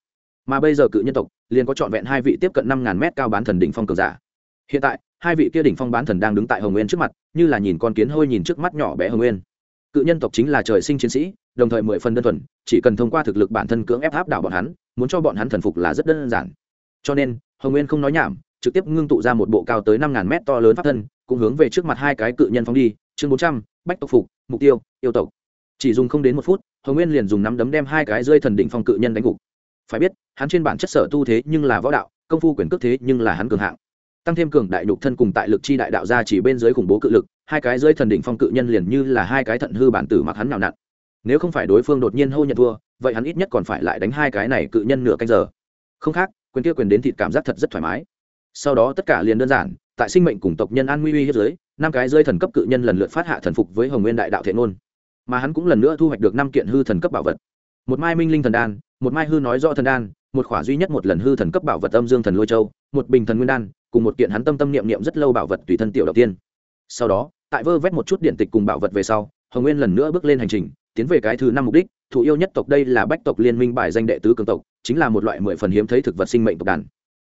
Mà bây giờ cự nhân tộc liền có trọn vẹn hai vị tiếp cận năm ngàn mét cao bán thần đỉnh phong cường giả. Hiện tại, hai vị kia đỉnh phong bán thần đang đứng tại hồng nguyên trước mặt, như là nhìn con kiến hôi nhìn trước mắt nhỏ bé hồng nguyên. Cự nhân tộc chính là trời sinh chiến sĩ, đồng thời mười phần đơn thuần, chỉ cần thông qua thực lực bản thân cưỡng ép áp đảo bọn hắn, muốn cho bọn hắn thần phục là rất đơn giản. Cho nên, hồng nguyên không nói nhảm, trực tiếp ngưng tụ ra một bộ cao tới năm ngàn mét to lớn pháp thân, cũng hướng về trước mặt hai cái cự nhân phóng đi, chương bốn trăm, bách tộc phục, mục tiêu, yêu tộc. Chỉ dùng không đến một phút, hồng nguyên liền dùng nắm đấm đem hai cái rơi thần đỉnh phong cự nhân đánh gục phải biết hắn trên bản chất sở tu thế nhưng là võ đạo công phu quyền cước thế nhưng là hắn cường hạng. Tăng thêm cường đại nhục thân cùng tại lực chi đại đạo ra chỉ bên dưới khủng bố cự lực hai cái dưới thần đỉnh phong cự nhân liền như là hai cái thận hư bản tử mặc hắn nào nặn. Nếu không phải đối phương đột nhiên hô nhận thua vậy hắn ít nhất còn phải lại đánh hai cái này cự nhân nửa canh giờ. Không khác quyền kia quyền đến thịt cảm giác thật rất thoải mái. Sau đó tất cả liền đơn giản tại sinh mệnh cùng tộc nhân an nguy uy hiếp dưới, năm cái rơi thần cấp cự nhân lần lượt phát hạ thần phục với hồng nguyên đại đạo thệ ngôn mà hắn cũng lần nữa thu hoạch được năm kiện hư thần cấp bảo vật. Một mai minh linh thần đan một mai hư nói do thần đan, một khỏa duy nhất một lần hư thần cấp bảo vật âm dương thần lôi châu, một bình thần nguyên đan, cùng một kiện hắn tâm tâm niệm niệm rất lâu bảo vật tùy thân tiểu đầu tiên. Sau đó, tại vơ vét một chút điện tịch cùng bảo vật về sau, hồng nguyên lần nữa bước lên hành trình, tiến về cái thứ năm mục đích thụ yêu nhất tộc đây là bách tộc liên minh bài danh đệ tứ cường tộc, chính là một loại mười phần hiếm thấy thực vật sinh mệnh tộc đàn.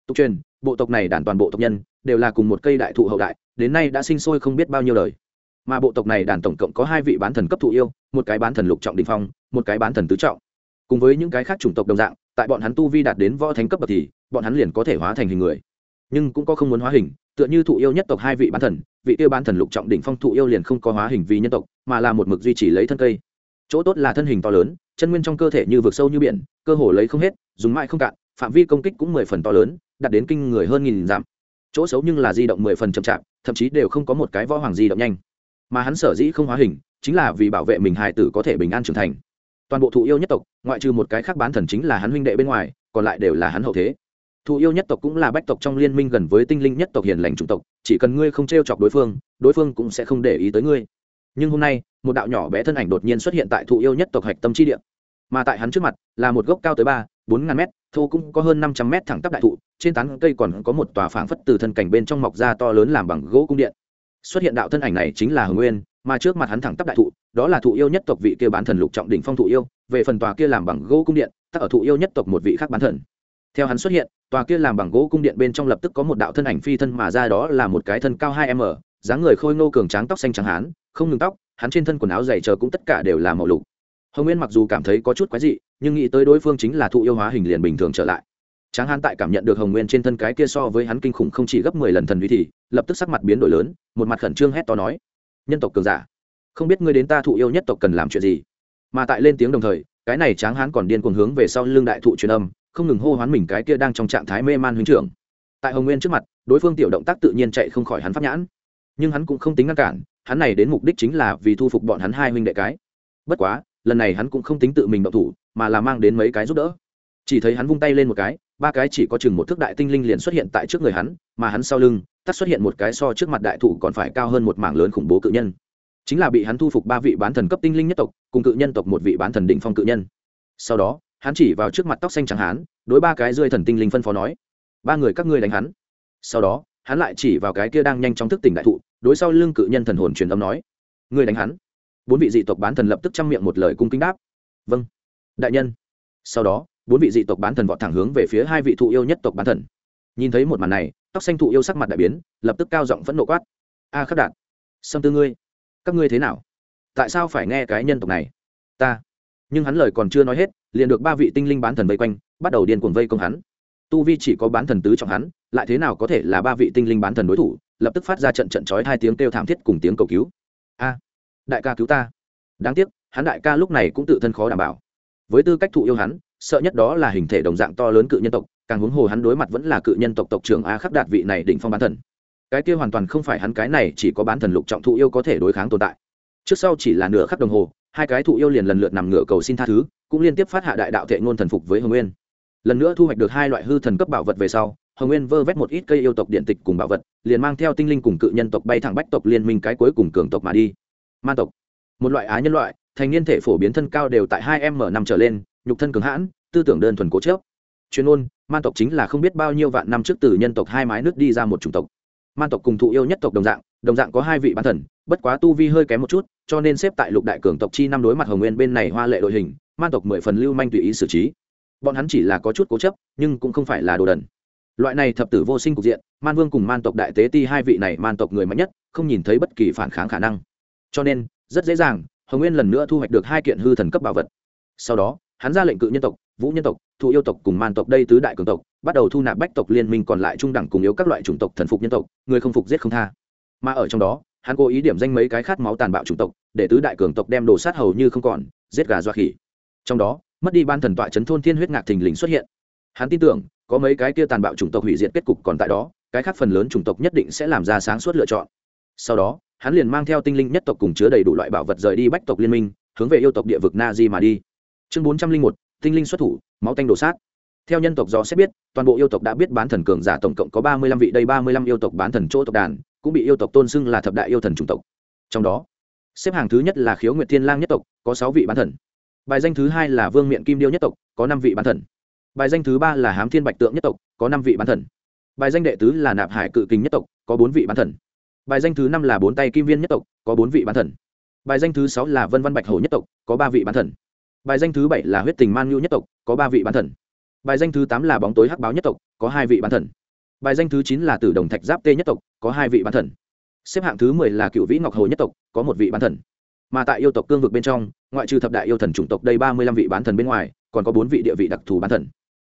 Tục truyền, bộ tộc này đàn toàn bộ tộc nhân, đều là cùng một cây đại thụ hậu đại, đến nay đã sinh sôi không biết bao nhiêu đời. Mà bộ tộc này đàn tổng cộng có hai vị bán thần cấp thụ yêu, một cái bán thần lục trọng đình phong, một cái bán thần tứ trọng cùng với những cái khác chủng tộc đồng dạng, tại bọn hắn tu vi đạt đến võ thánh cấp bậc thì, bọn hắn liền có thể hóa thành hình người. Nhưng cũng có không muốn hóa hình, tựa như thụ yêu nhất tộc hai vị bán thần, vị yêu bán thần lục trọng đỉnh phong thụ yêu liền không có hóa hình vì nhân tộc, mà là một mực duy trì lấy thân cây. Chỗ tốt là thân hình to lớn, chân nguyên trong cơ thể như vực sâu như biển, cơ hồ lấy không hết, dùng mãi không cạn, phạm vi công kích cũng mười phần to lớn, đạt đến kinh người hơn nghìn dặm. Chỗ xấu nhưng là di động mười phần chậm chạp, thậm chí đều không có một cái võ hoàng di động nhanh. Mà hắn sở dĩ không hóa hình, chính là vì bảo vệ mình hài tử có thể bình an trưởng thành toàn bộ thụ yêu nhất tộc, ngoại trừ một cái khác bán thần chính là hắn huynh đệ bên ngoài, còn lại đều là hắn hậu thế. Thụ yêu nhất tộc cũng là bách tộc trong liên minh gần với tinh linh nhất tộc hiền lành chủng tộc, chỉ cần ngươi không t r e o chọc đối phương đối phương cũng sẽ không để ý tới ngươi. Nhưng hôm nay, một đạo nhỏ bé thân ảnh đột nhiên xuất hiện tại thụ yêu nhất tộc hạch tâm trí địa. Mà tại hắn trước mặt, là một gốc cao tới ba, bốn ngàn mét, thô cũng có hơn năm trăm mét thẳng tắp đại thụ, trên tán cây còn có một tòa phảng phất từ thân cảnh bên trong mọc ra to lớn làm bằng gỗ cung điện. Xuất hiện đạo thân ảnh này chính là hồng nguyên mà trước mặt hắn thẳng tắp đại thụ, đó là thụ yêu nhất tộc vị kia bán thần lục trọng đỉnh phong thụ yêu, về phần tòa kia làm bằng gỗ cung điện, tắc ở thụ yêu nhất tộc một vị khác bán thần. Theo hắn xuất hiện, tòa kia làm bằng gỗ cung điện bên trong lập tức có một đạo thân ảnh phi thân mà ra, đó là một cái thân cao hai m, dáng người khôi ngô cường tráng, tóc xanh trắng hán, không ngừng tóc, hắn trên thân quần áo dày chờ cũng tất cả đều là màu lục. Hồng nguyên mặc dù cảm thấy có chút quái dị, nhưng nghĩ tới đối phương chính là thụ yêu hóa hình liền bình thường trở lại. Tráng hán tại cảm nhận được hồng nguyên trên thân cái kia so với hắn kinh khủng không chỉ gấp mười lần thần vi thì, lập tức sắc mặt biến đổi lớn, một mặt khẩn trương hét to nói nhân tộc cường giả. Không biết ngươi đến ta thụ yêu nhất tộc cần làm chuyện gì. Mà tại lên tiếng đồng thời, cái này tráng hán còn điên cuồng hướng về sau lưng đại thụ truyền âm, không ngừng hô hoán mình cái kia đang trong trạng thái mê man huynh trưởng. Tại hồng nguyên trước mặt, đối phương tiểu động tác tự nhiên chạy không khỏi hắn pháp nhãn. Nhưng hắn cũng không tính ngăn cản, hắn này đến mục đích chính là vì thu phục bọn hắn hai huynh đệ cái. Bất quá, lần này hắn cũng không tính tự mình động thủ, mà là mang đến mấy cái giúp đỡ. Chỉ thấy hắn vung tay lên một cái, ba cái chỉ có chừng một thước đại tinh linh liền xuất hiện tại trước người hắn, mà hắn sau lưng tắt xuất hiện một cái so trước mặt đại thủ còn phải cao hơn một mảng lớn khủng bố cự nhân. Chính là bị hắn thu phục ba vị bán thần cấp tinh linh nhất tộc, cùng cự nhân tộc một vị bán thần đỉnh phong cự nhân. Sau đó, hắn chỉ vào trước mặt tóc xanh trắng hán, đối ba cái rơi thần tinh linh phân phó nói, ba người các ngươi đánh hắn. Sau đó, hắn lại chỉ vào cái kia đang nhanh chóng thức tỉnh đại thụ, đối sau lưng cự nhân thần hồn truyền âm nói, ngươi đánh hắn. Bốn vị dị tộc bán thần lập tức chăm miệng một lời cung kính đáp vâng đại nhân. Sau đó, bốn vị dị tộc bán thần vọt thẳng hướng về phía hai vị thụ yêu nhất tộc bán thần. Nhìn thấy một màn này tóc xanh thụ yêu sắc mặt đại biến, lập tức cao giọng phẫn nộ quát. A khắc đạt xâm tư ngươi, các ngươi thế nào? Tại sao phải nghe cái nhân tộc này? Ta. Nhưng hắn lời còn chưa nói hết, liền được ba vị tinh linh bán thần vây quanh, bắt đầu điên cuồng vây công hắn. Tu vi chỉ có bán thần tứ trọng hắn, lại thế nào có thể là ba vị tinh linh bán thần đối thủ, lập tức phát ra trận trận chói hai tiếng kêu thảm thiết cùng tiếng cầu cứu. A, đại ca cứu ta. Đáng tiếc, hắn đại ca lúc này cũng tự thân khó đảm bảo. Với tư cách thụ yêu hắn, sợ nhất đó là hình thể đồng dạng to lớn cự nhân tộc càng huống hồ hắn đối mặt vẫn là cự nhân tộc tộc trưởng a khắc đạt vị này đỉnh phong bán thần. Cái kia hoàn toàn không phải hắn cái này, chỉ có bán thần lục trọng thụ yêu có thể đối kháng tồn tại. Trước sau chỉ là nửa khắc đồng hồ, hai cái thụ yêu liền lần lượt nằm ngửa cầu xin tha thứ, cũng liên tiếp phát hạ đại đạo thệ ngôn thần phục với hồng nguyên. Lần nữa thu hoạch được hai loại hư thần cấp bảo vật về sau, hồng nguyên vơ vét một ít cây yêu tộc điện tịch cùng bảo vật, liền mang theo tinh linh cùng cự nhân tộc bay thẳng bách tộc liên minh cái cuối cùng cường tộc mà đi. Man tộc, một loại á nhân loại, thành niên thể phổ biến thân cao đều tại hai m năm trở lên, nhục thân cường hãn, tư tưởng đơn thuần cố chớp chuyên ôn man tộc chính là không biết bao nhiêu vạn năm trước từ nhân tộc hai mái nước đi ra một chủng tộc. Man tộc cùng thụ yêu nhất tộc đồng dạng đồng dạng có hai vị bán thần, bất quá tu vi hơi kém một chút, cho nên xếp tại lục đại cường tộc chi năm đối mặt hồng nguyên bên này hoa lệ đội hình, man tộc mười phần lưu manh tùy ý xử trí. Bọn hắn chỉ là có chút cố chấp, nhưng cũng không phải là đồ đần. Loại này thập tử vô sinh cục diện, man vương cùng man tộc đại tế ti hai vị này man tộc người mạnh nhất, không nhìn thấy bất kỳ phản kháng khả năng. Cho nên, rất dễ dàng, hồng nguyên lần nữa thu hoạch được hai kiện hư thần cấp bảo vật. Sau đó, hắn ra lệnh cự nhân tộc, vũ nhân tộc thụ yêu tộc cùng man tộc đây tứ đại cường tộc, bắt đầu thu nạp bách tộc liên minh còn lại trung đẳng cùng yếu các loại chủng tộc thần phục nhân tộc, người không phục giết không tha. Mà ở trong đó, hắn cố ý điểm danh mấy cái khát máu tàn bạo chủng tộc, để tứ đại cường tộc đem đồ sát hầu như không còn, giết gà doa khỉ. Trong đó, mất đi ban thần tọa chấn thôn thiên huyết ngạc thình lình xuất hiện. Hắn tin tưởng, có mấy cái kia tàn bạo chủng tộc hủy diệt kết cục còn tại đó, cái khác phần lớn chủng tộc nhất định sẽ làm ra sáng suốt lựa chọn. Sau đó, hắn liền mang theo tinh linh nhất tộc cùng chứa đầy đủ loại bảo vật rời đi bách tộc liên minh, hướng về yêu tộc địa vực na di mà đi. Chương bốn trăm linh một tinh linh xuất thủ, máu tanh đổ sát. Theo nhân tộc do xét biết, toàn bộ yêu tộc đã biết bán thần cường giả tổng cộng có ba mươi lăm vị, đây ba mươi lăm yêu tộc bán thần chỗ tộc đàn, cũng bị yêu tộc tôn xưng là thập đại yêu thần chủng tộc. Trong đó, xếp hàng thứ nhất là khiếu nguyệt thiên lang nhất tộc, có sáu vị bán thần. Bài danh thứ hai là vương miện kim điêu nhất tộc, có năm vị bán thần. Bài danh thứ ba là hám thiên bạch tượng nhất tộc, có năm vị bán thần. Bài danh đệ tứ là nạp hải cự kình nhất tộc, có bốn vị bán thần. Bài danh thứ năm là bốn tay kim viên nhất tộc, có bốn vị bán thần. Bài danh thứ sáu là vân văn bạch hổ nhất tộc, có ba vị bán thần bài danh thứ bảy là huyết tình man nhu nhất tộc, có ba vị bán thần. Bài danh thứ tám là bóng tối hắc báo nhất tộc, có hai vị bán thần. Bài danh thứ chín là tử đồng thạch giáp tê nhất tộc, có hai vị bán thần. Xếp hạng thứ mười là cựu vĩ ngọc hồ nhất tộc, có một vị bán thần. Mà tại yêu tộc cương vực bên trong, ngoại trừ thập đại yêu thần chủng tộc đây ba mươi lăm vị bán thần bên ngoài, còn có bốn vị địa vị đặc thù bán thần.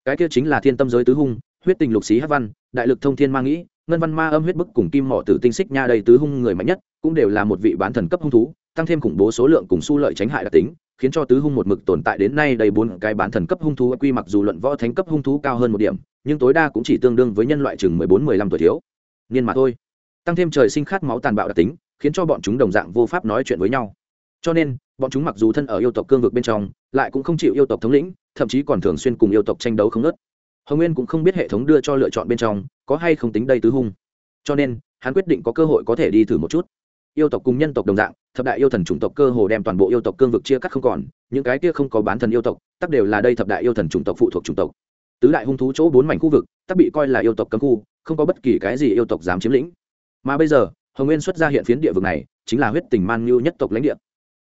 Cái kia chính là thiên tâm giới tứ hung, huyết tình lục xí hát văn, đại lực thông thiên ma nghĩ, ngân văn ma âm huyết bức cùng kim mỏ tử tinh xích nha đầy tứ hung người mạnh nhất, cũng đều là một vị bán thần cấp hung thú, tăng thêm khủng bố số lượng cùng su lợi tránh hại đặc tính khiến cho tứ hung một mực tồn tại đến nay đầy bốn cái bán thần cấp hung thú quy mặc dù luận võ thánh cấp hung thú cao hơn một điểm, nhưng tối đa cũng chỉ tương đương với nhân loại chừng mười bốn, mười lăm tuổi thiếu. Niên mà thôi. Tăng thêm trời sinh khát máu tàn bạo đặc tính, khiến cho bọn chúng đồng dạng vô pháp nói chuyện với nhau. Cho nên, bọn chúng mặc dù thân ở yêu tộc cương vực bên trong, lại cũng không chịu yêu tộc thống lĩnh, thậm chí còn thường xuyên cùng yêu tộc tranh đấu không nớt hồng nguyên cũng không biết hệ thống đưa cho lựa chọn bên trong, có hay không tính đây tứ hung. Cho nên, hắn quyết định có cơ hội có thể đi thử một chút yêu tộc cùng nhân tộc đồng dạng, thập đại yêu thần chủng tộc cơ hồ đem toàn bộ yêu tộc cương vực chia cắt không còn, những cái kia không có bán thần yêu tộc, tắc đều là đây thập đại yêu thần chủng tộc phụ thuộc chủng tộc. Tứ đại hung thú chỗ bốn mảnh khu vực, tắc bị coi là yêu tộc cấm khu, không có bất kỳ cái gì yêu tộc dám chiếm lĩnh. Mà bây giờ, hồng nguyên xuất ra hiện phiến địa vực này, chính là huyết tình man ngưu nhất tộc lãnh địa.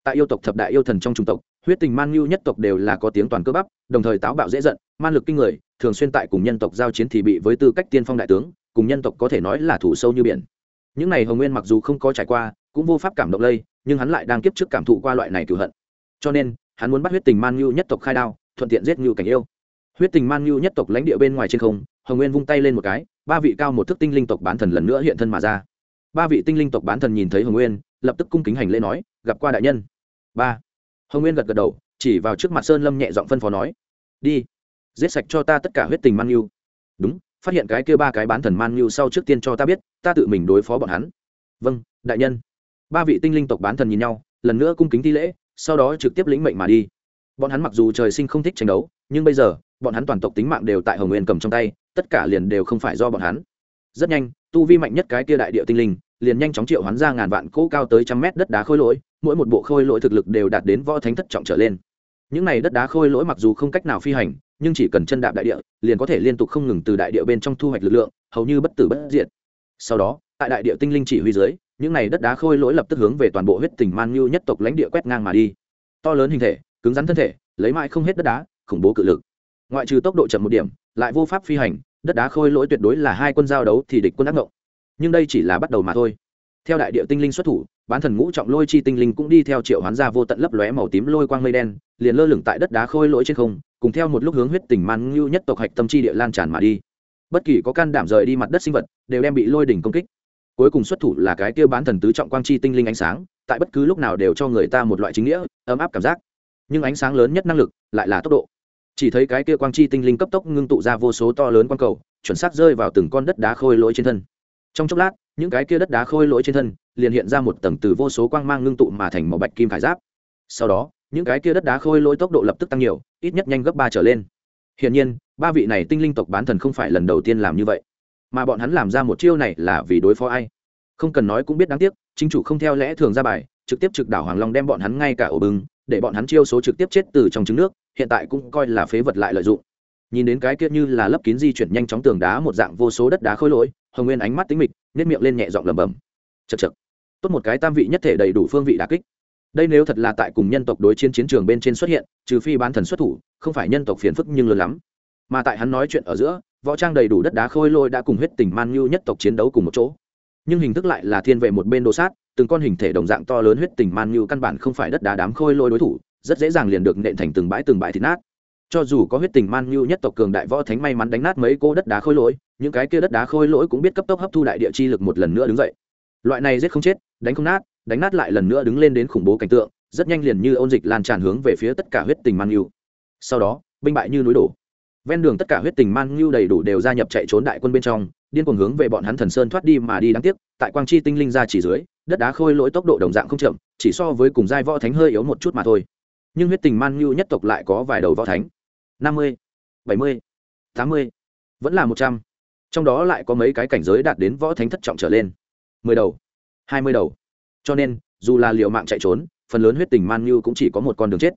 Tại yêu tộc thập đại yêu thần trong chủng tộc, huyết tình man ngưu nhất tộc đều là có tiếng toàn cơ bắp, đồng thời táo bạo dễ giận, man lực kinh người, thường xuyên tại cùng nhân tộc giao chiến thì bị với tư cách tiên phong đại tướng, cùng nhân tộc có thể nói là thủ sâu như biển. Những này hồng nguyên mặc dù không có trải qua cũng vô pháp cảm động lây, nhưng hắn lại đang kiếp trước cảm thụ qua loại này cửu hận. Cho nên, hắn muốn bắt huyết tình man nhu nhất tộc khai đao, thuận tiện giết ngưu cảnh yêu. Huyết tình man nhu nhất tộc lãnh địa bên ngoài trên không, hồng nguyên vung tay lên một cái, ba vị cao một thức tinh linh tộc bán thần lần nữa hiện thân mà ra. Ba vị tinh linh tộc bán thần nhìn thấy hồng nguyên, lập tức cung kính hành lễ nói, gặp qua đại nhân. Ba. Hồng nguyên gật gật đầu, chỉ vào trước mặt sơn lâm nhẹ giọng phân phó nói, đi, giết sạch cho ta tất cả huyết tình man nhu đúng, phát hiện cái kia ba cái bán thần man nhu sau trước tiên cho ta biết, ta tự mình đối phó bọn hắn. Vâng đại nhân ba vị tinh linh tộc bán thần nhìn nhau, lần nữa cung kính thi lễ, sau đó trực tiếp lĩnh mệnh mà đi. Bọn hắn mặc dù trời sinh không thích tranh đấu, nhưng bây giờ, bọn hắn toàn tộc tính mạng đều tại hồng nguyên cầm trong tay, tất cả liền đều không phải do bọn hắn. Rất nhanh, tu vi mạnh nhất cái kia đại địa tinh linh, liền nhanh chóng triệu hắn ra ngàn vạn cỗ cao tới trăm mét đất đá khôi lỗi, mỗi một bộ khôi lỗi thực lực đều đạt đến võ thánh thất trọng trở lên. Những này đất đá khôi lỗi mặc dù không cách nào phi hành, nhưng chỉ cần chân đạp đại địa, liền có thể liên tục không ngừng từ đại địa bên trong thu hoạch lực lượng, hầu như bất tử bất diệt. Sau đó, tại đại địa tinh linh chỉ huy dưới những này đất đá khôi lỗi lập tức hướng về toàn bộ huyết tình man nhu nhất tộc lãnh địa quét ngang mà đi. To lớn hình thể, cứng rắn thân thể, lấy mãi không hết đất đá, khủng bố cự lực. Ngoại trừ tốc độ chậm một điểm, lại vô pháp phi hành, đất đá khôi lỗi tuyệt đối là hai quân giao đấu thì địch quân ác ngộng. Nhưng đây chỉ là bắt đầu mà thôi. Theo đại địa tinh linh xuất thủ, bán thần ngũ trọng lôi chi tinh linh cũng đi theo triệu hoán gia vô tận lấp lóe màu tím lôi quang mây đen, liền lơ lửng tại đất đá khôi lỗi trên không, cùng theo một lúc hướng huyết tình man ngưu nhất tộc hạch tâm chi địa lan tràn mà đi. Bất kỳ có can đảm rời đi mặt đất sinh vật, đều đem bị lôi đỉnh công kích cuối cùng xuất thủ là cái kia bán thần tứ trọng quang chi tinh linh ánh sáng, tại bất cứ lúc nào đều cho người ta một loại chính nghĩa, ấm áp cảm giác. Nhưng ánh sáng lớn nhất năng lực lại là tốc độ. Chỉ thấy cái kia quang chi tinh linh cấp tốc ngưng tụ ra vô số to lớn quang cầu, chuẩn xác rơi vào từng con đất đá khôi lỗi trên thân. Trong chốc lát, những cái kia đất đá khôi lỗi trên thân liền hiện ra một tầng từ vô số quang mang ngưng tụ mà thành màu bạch kim khải giáp. Sau đó, những cái kia đất đá khôi lỗi tốc độ lập tức tăng nhiều, ít nhất nhanh gấp ba trở lên. Hiển nhiên, ba vị này tinh linh tộc bán thần không phải lần đầu tiên làm như vậy mà bọn hắn làm ra một chiêu này là vì đối phó ai? Không cần nói cũng biết đáng tiếc chính chủ không theo lẽ thường ra bài trực tiếp trực đảo hoàng long đem bọn hắn ngay cả ổ bưng, để bọn hắn chiêu số trực tiếp chết từ trong trứng nước hiện tại cũng coi là phế vật lại lợi dụng. Nhìn đến cái kia như là lấp kín di chuyển nhanh chóng tường đá một dạng vô số đất đá khôi lỗi hồng nguyên ánh mắt tính mịch nếp miệng lên nhẹ giọng lẩm bẩm. Chật chật tốt một cái tam vị nhất thể đầy đủ phương vị đà kích. Đây nếu thật là tại cùng nhân tộc đối chiến chiến trường bên trên xuất hiện trừ phi bán thần xuất thủ không phải nhân tộc phiền phức nhưng lớn lắm. Mà tại hắn nói chuyện ở giữa võ trang đầy đủ đất đá khôi lôi đã cùng huyết tình man nhu nhất tộc chiến đấu cùng một chỗ. Nhưng hình thức lại là thiên về một bên đồ sát, từng con hình thể đồng dạng to lớn huyết tình man nhu căn bản không phải đất đá đám khôi lôi đối thủ, rất dễ dàng liền được nện thành từng bãi từng bãi thịt nát. Cho dù có huyết tình man nhu nhất tộc cường đại võ thánh may mắn đánh nát mấy cô đất đá khôi lỗi, những cái kia đất đá khôi lỗi cũng biết cấp tốc hấp thu đại địa chi lực một lần nữa đứng dậy. Loại này giết không chết, đánh không nát, đánh nát lại lần nữa đứng lên đến khủng bố cảnh tượng, rất nhanh liền như ôn dịch lan tràn hướng về phía tất cả huyết tình man nhu. Sau đó, binh bại như núi đổ ven đường tất cả huyết tình man nhu đầy đủ đều gia nhập chạy trốn đại quân bên trong, điên cuồng hướng về bọn hắn thần sơn thoát đi mà đi đáng tiếc, tại quang chi tinh linh ra chỉ dưới, đất đá khôi lỗi tốc độ đồng dạng không chậm, chỉ so với cùng giai võ thánh hơi yếu một chút mà thôi. Nhưng huyết tình man nhu nhất tộc lại có vài đầu võ thánh. Năm mươi, bảy mươi, tám mươi, vẫn là một trăm. Trong đó lại có mấy cái cảnh giới đạt đến võ thánh thất trọng trở lên. mười đầu, hai mươi đầu. Cho nên, dù là liệu mạng chạy trốn, phần lớn huyết tình man nhu cũng chỉ có một con đường chết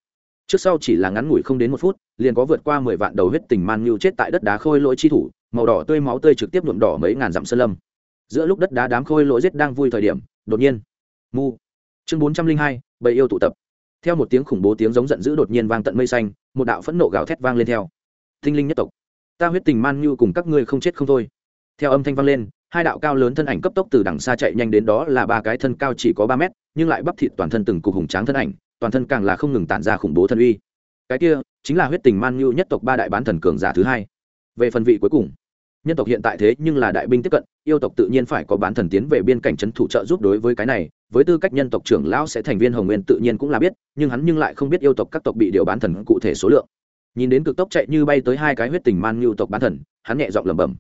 trước sau chỉ là ngắn ngủi không đến một phút, liền có vượt qua mười vạn đầu huyết tình man nhu chết tại đất đá khôi lỗi chi thủ, màu đỏ tươi máu tươi trực tiếp nhuộm đỏ mấy ngàn dặm sơn lâm. Giữa lúc đất đá đám khôi lỗi giết đang vui thời điểm, đột nhiên, mu. Chương bốn trăm linh hai, bầy yêu tụ tập. Theo một tiếng khủng bố tiếng giống giận dữ đột nhiên vang tận mây xanh, một đạo phẫn nộ gào thét vang lên theo. Tinh linh nhất tộc, ta huyết tình man như cùng các ngươi không chết không thôi. Theo âm thanh vang lên, hai đạo cao lớn thân ảnh cấp tốc từ đằng xa chạy nhanh đến đó là ba cái thân cao chỉ có ba mét, nhưng lại bắp thịt toàn thân từng cục hùng tráng thân ảnh toàn thân càng là không ngừng tản ra khủng bố thần uy. Cái kia chính là huyết tình man nhu nhất tộc ba đại bán thần cường giả thứ hai. Về phần vị cuối cùng, nhân tộc hiện tại thế nhưng là đại binh tiếp cận, yêu tộc tự nhiên phải có bán thần tiến về biên cảnh trấn thủ trợ giúp đối với cái này. Với tư cách nhân tộc trưởng lão sẽ thành viên hồng nguyên tự nhiên cũng là biết, nhưng hắn nhưng lại không biết yêu tộc các tộc bị điều bán thần cụ thể số lượng. Nhìn đến cực tốc chạy như bay tới hai cái huyết tình man nhu tộc bán thần, hắn nhẹ giọng lẩm bẩm.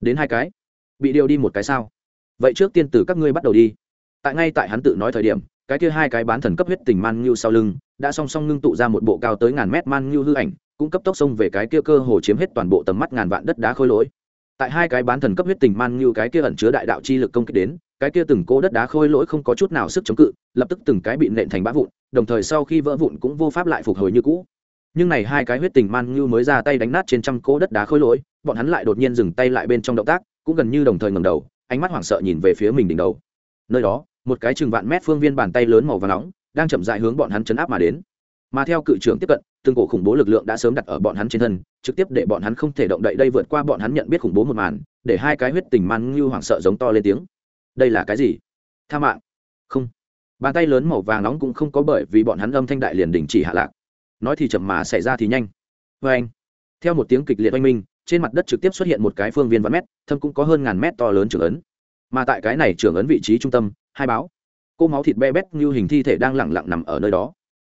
Đến hai cái? Bị điều đi một cái sao? Vậy trước tiên từ các ngươi bắt đầu đi. Tại ngay tại hắn tự nói thời điểm cái kia hai cái bán thần cấp huyết tình man ngưu sau lưng, đã song song ngưng tụ ra một bộ cao tới ngàn mét man ngưu hư ảnh, cũng cấp tốc xông về cái kia cơ hồ chiếm hết toàn bộ tầm mắt ngàn vạn đất đá khôi lỗi. Tại hai cái bán thần cấp huyết tình man ngưu cái kia ẩn chứa đại đạo chi lực công kích đến, cái kia từng cố đất đá khôi lỗi không có chút nào sức chống cự, lập tức từng cái bị nện thành bã vụn, đồng thời sau khi vỡ vụn cũng vô pháp lại phục hồi như cũ. Nhưng này hai cái huyết tình man ngưu mới ra tay đánh nát trên trăm cố đất đá khôi lỗi, bọn hắn lại đột nhiên dừng tay lại bên trong động tác, cũng gần như đồng thời ngầm đầu, ánh mắt hoảng sợ nhìn về phía mình đỉnh đầu. Nơi đó một cái chừng vạn mét phương viên bàn tay lớn màu và nóng, đang chậm dại hướng bọn hắn chấn áp mà đến. Mà theo cự trưởng tiếp cận, từng cổ khủng bố lực lượng đã sớm đặt ở bọn hắn trên thân, trực tiếp để bọn hắn không thể động đậy đây vượt qua bọn hắn nhận biết khủng bố một màn, để hai cái huyết tình man như hoảng sợ giống to lên tiếng. Đây là cái gì? Tha mạng. Không. Bàn tay lớn màu vàng nóng cũng không có bởi vì bọn hắn âm thanh đại liền đình chỉ hạ lạc. Nói thì chậm mà xảy ra thì nhanh. Vê anh, theo một tiếng kịch liệt oanh minh, trên mặt đất trực tiếp xuất hiện một cái phương viên vạn mét, thâm cũng có hơn ngàn mét to lớn trưởng ấn. Mà tại cái này trưởng ấn vị trí trung tâm hai báo. Cô máu thịt be bét như hình thi thể đang lẳng lặng nằm ở nơi đó.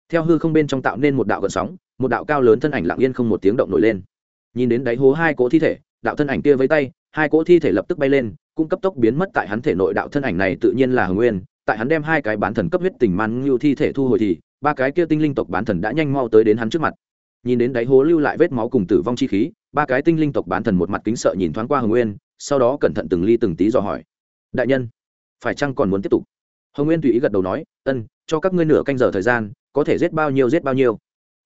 Theo hư không bên trong tạo nên một đạo gợn sóng, một đạo cao lớn thân ảnh lặng yên không một tiếng động nổi lên. Nhìn đến đáy hố hai cỗ thi thể, đạo thân ảnh kia với tay, hai cỗ thi thể lập tức bay lên, cũng cấp tốc biến mất tại hắn thể nội đạo thân ảnh này tự nhiên là hồng nguyên, tại hắn đem hai cái bán thần cấp huyết tình man ngưu thi thể thu hồi thì, ba cái kia tinh linh tộc bán thần đã nhanh mau tới đến hắn trước mặt. Nhìn đến đáy hố lưu lại vết máu cùng tử vong chi khí, ba cái tinh linh tộc bán thần một mặt kính sợ nhìn thoáng qua hồng nguyên, sau đó cẩn thận từng ly từng tí dò hỏi. Đại nhân phải chăng còn muốn tiếp tục? Hồng nguyên tùy ý gật đầu nói, ân, cho các ngươi nửa canh giờ thời gian, có thể giết bao nhiêu giết bao nhiêu.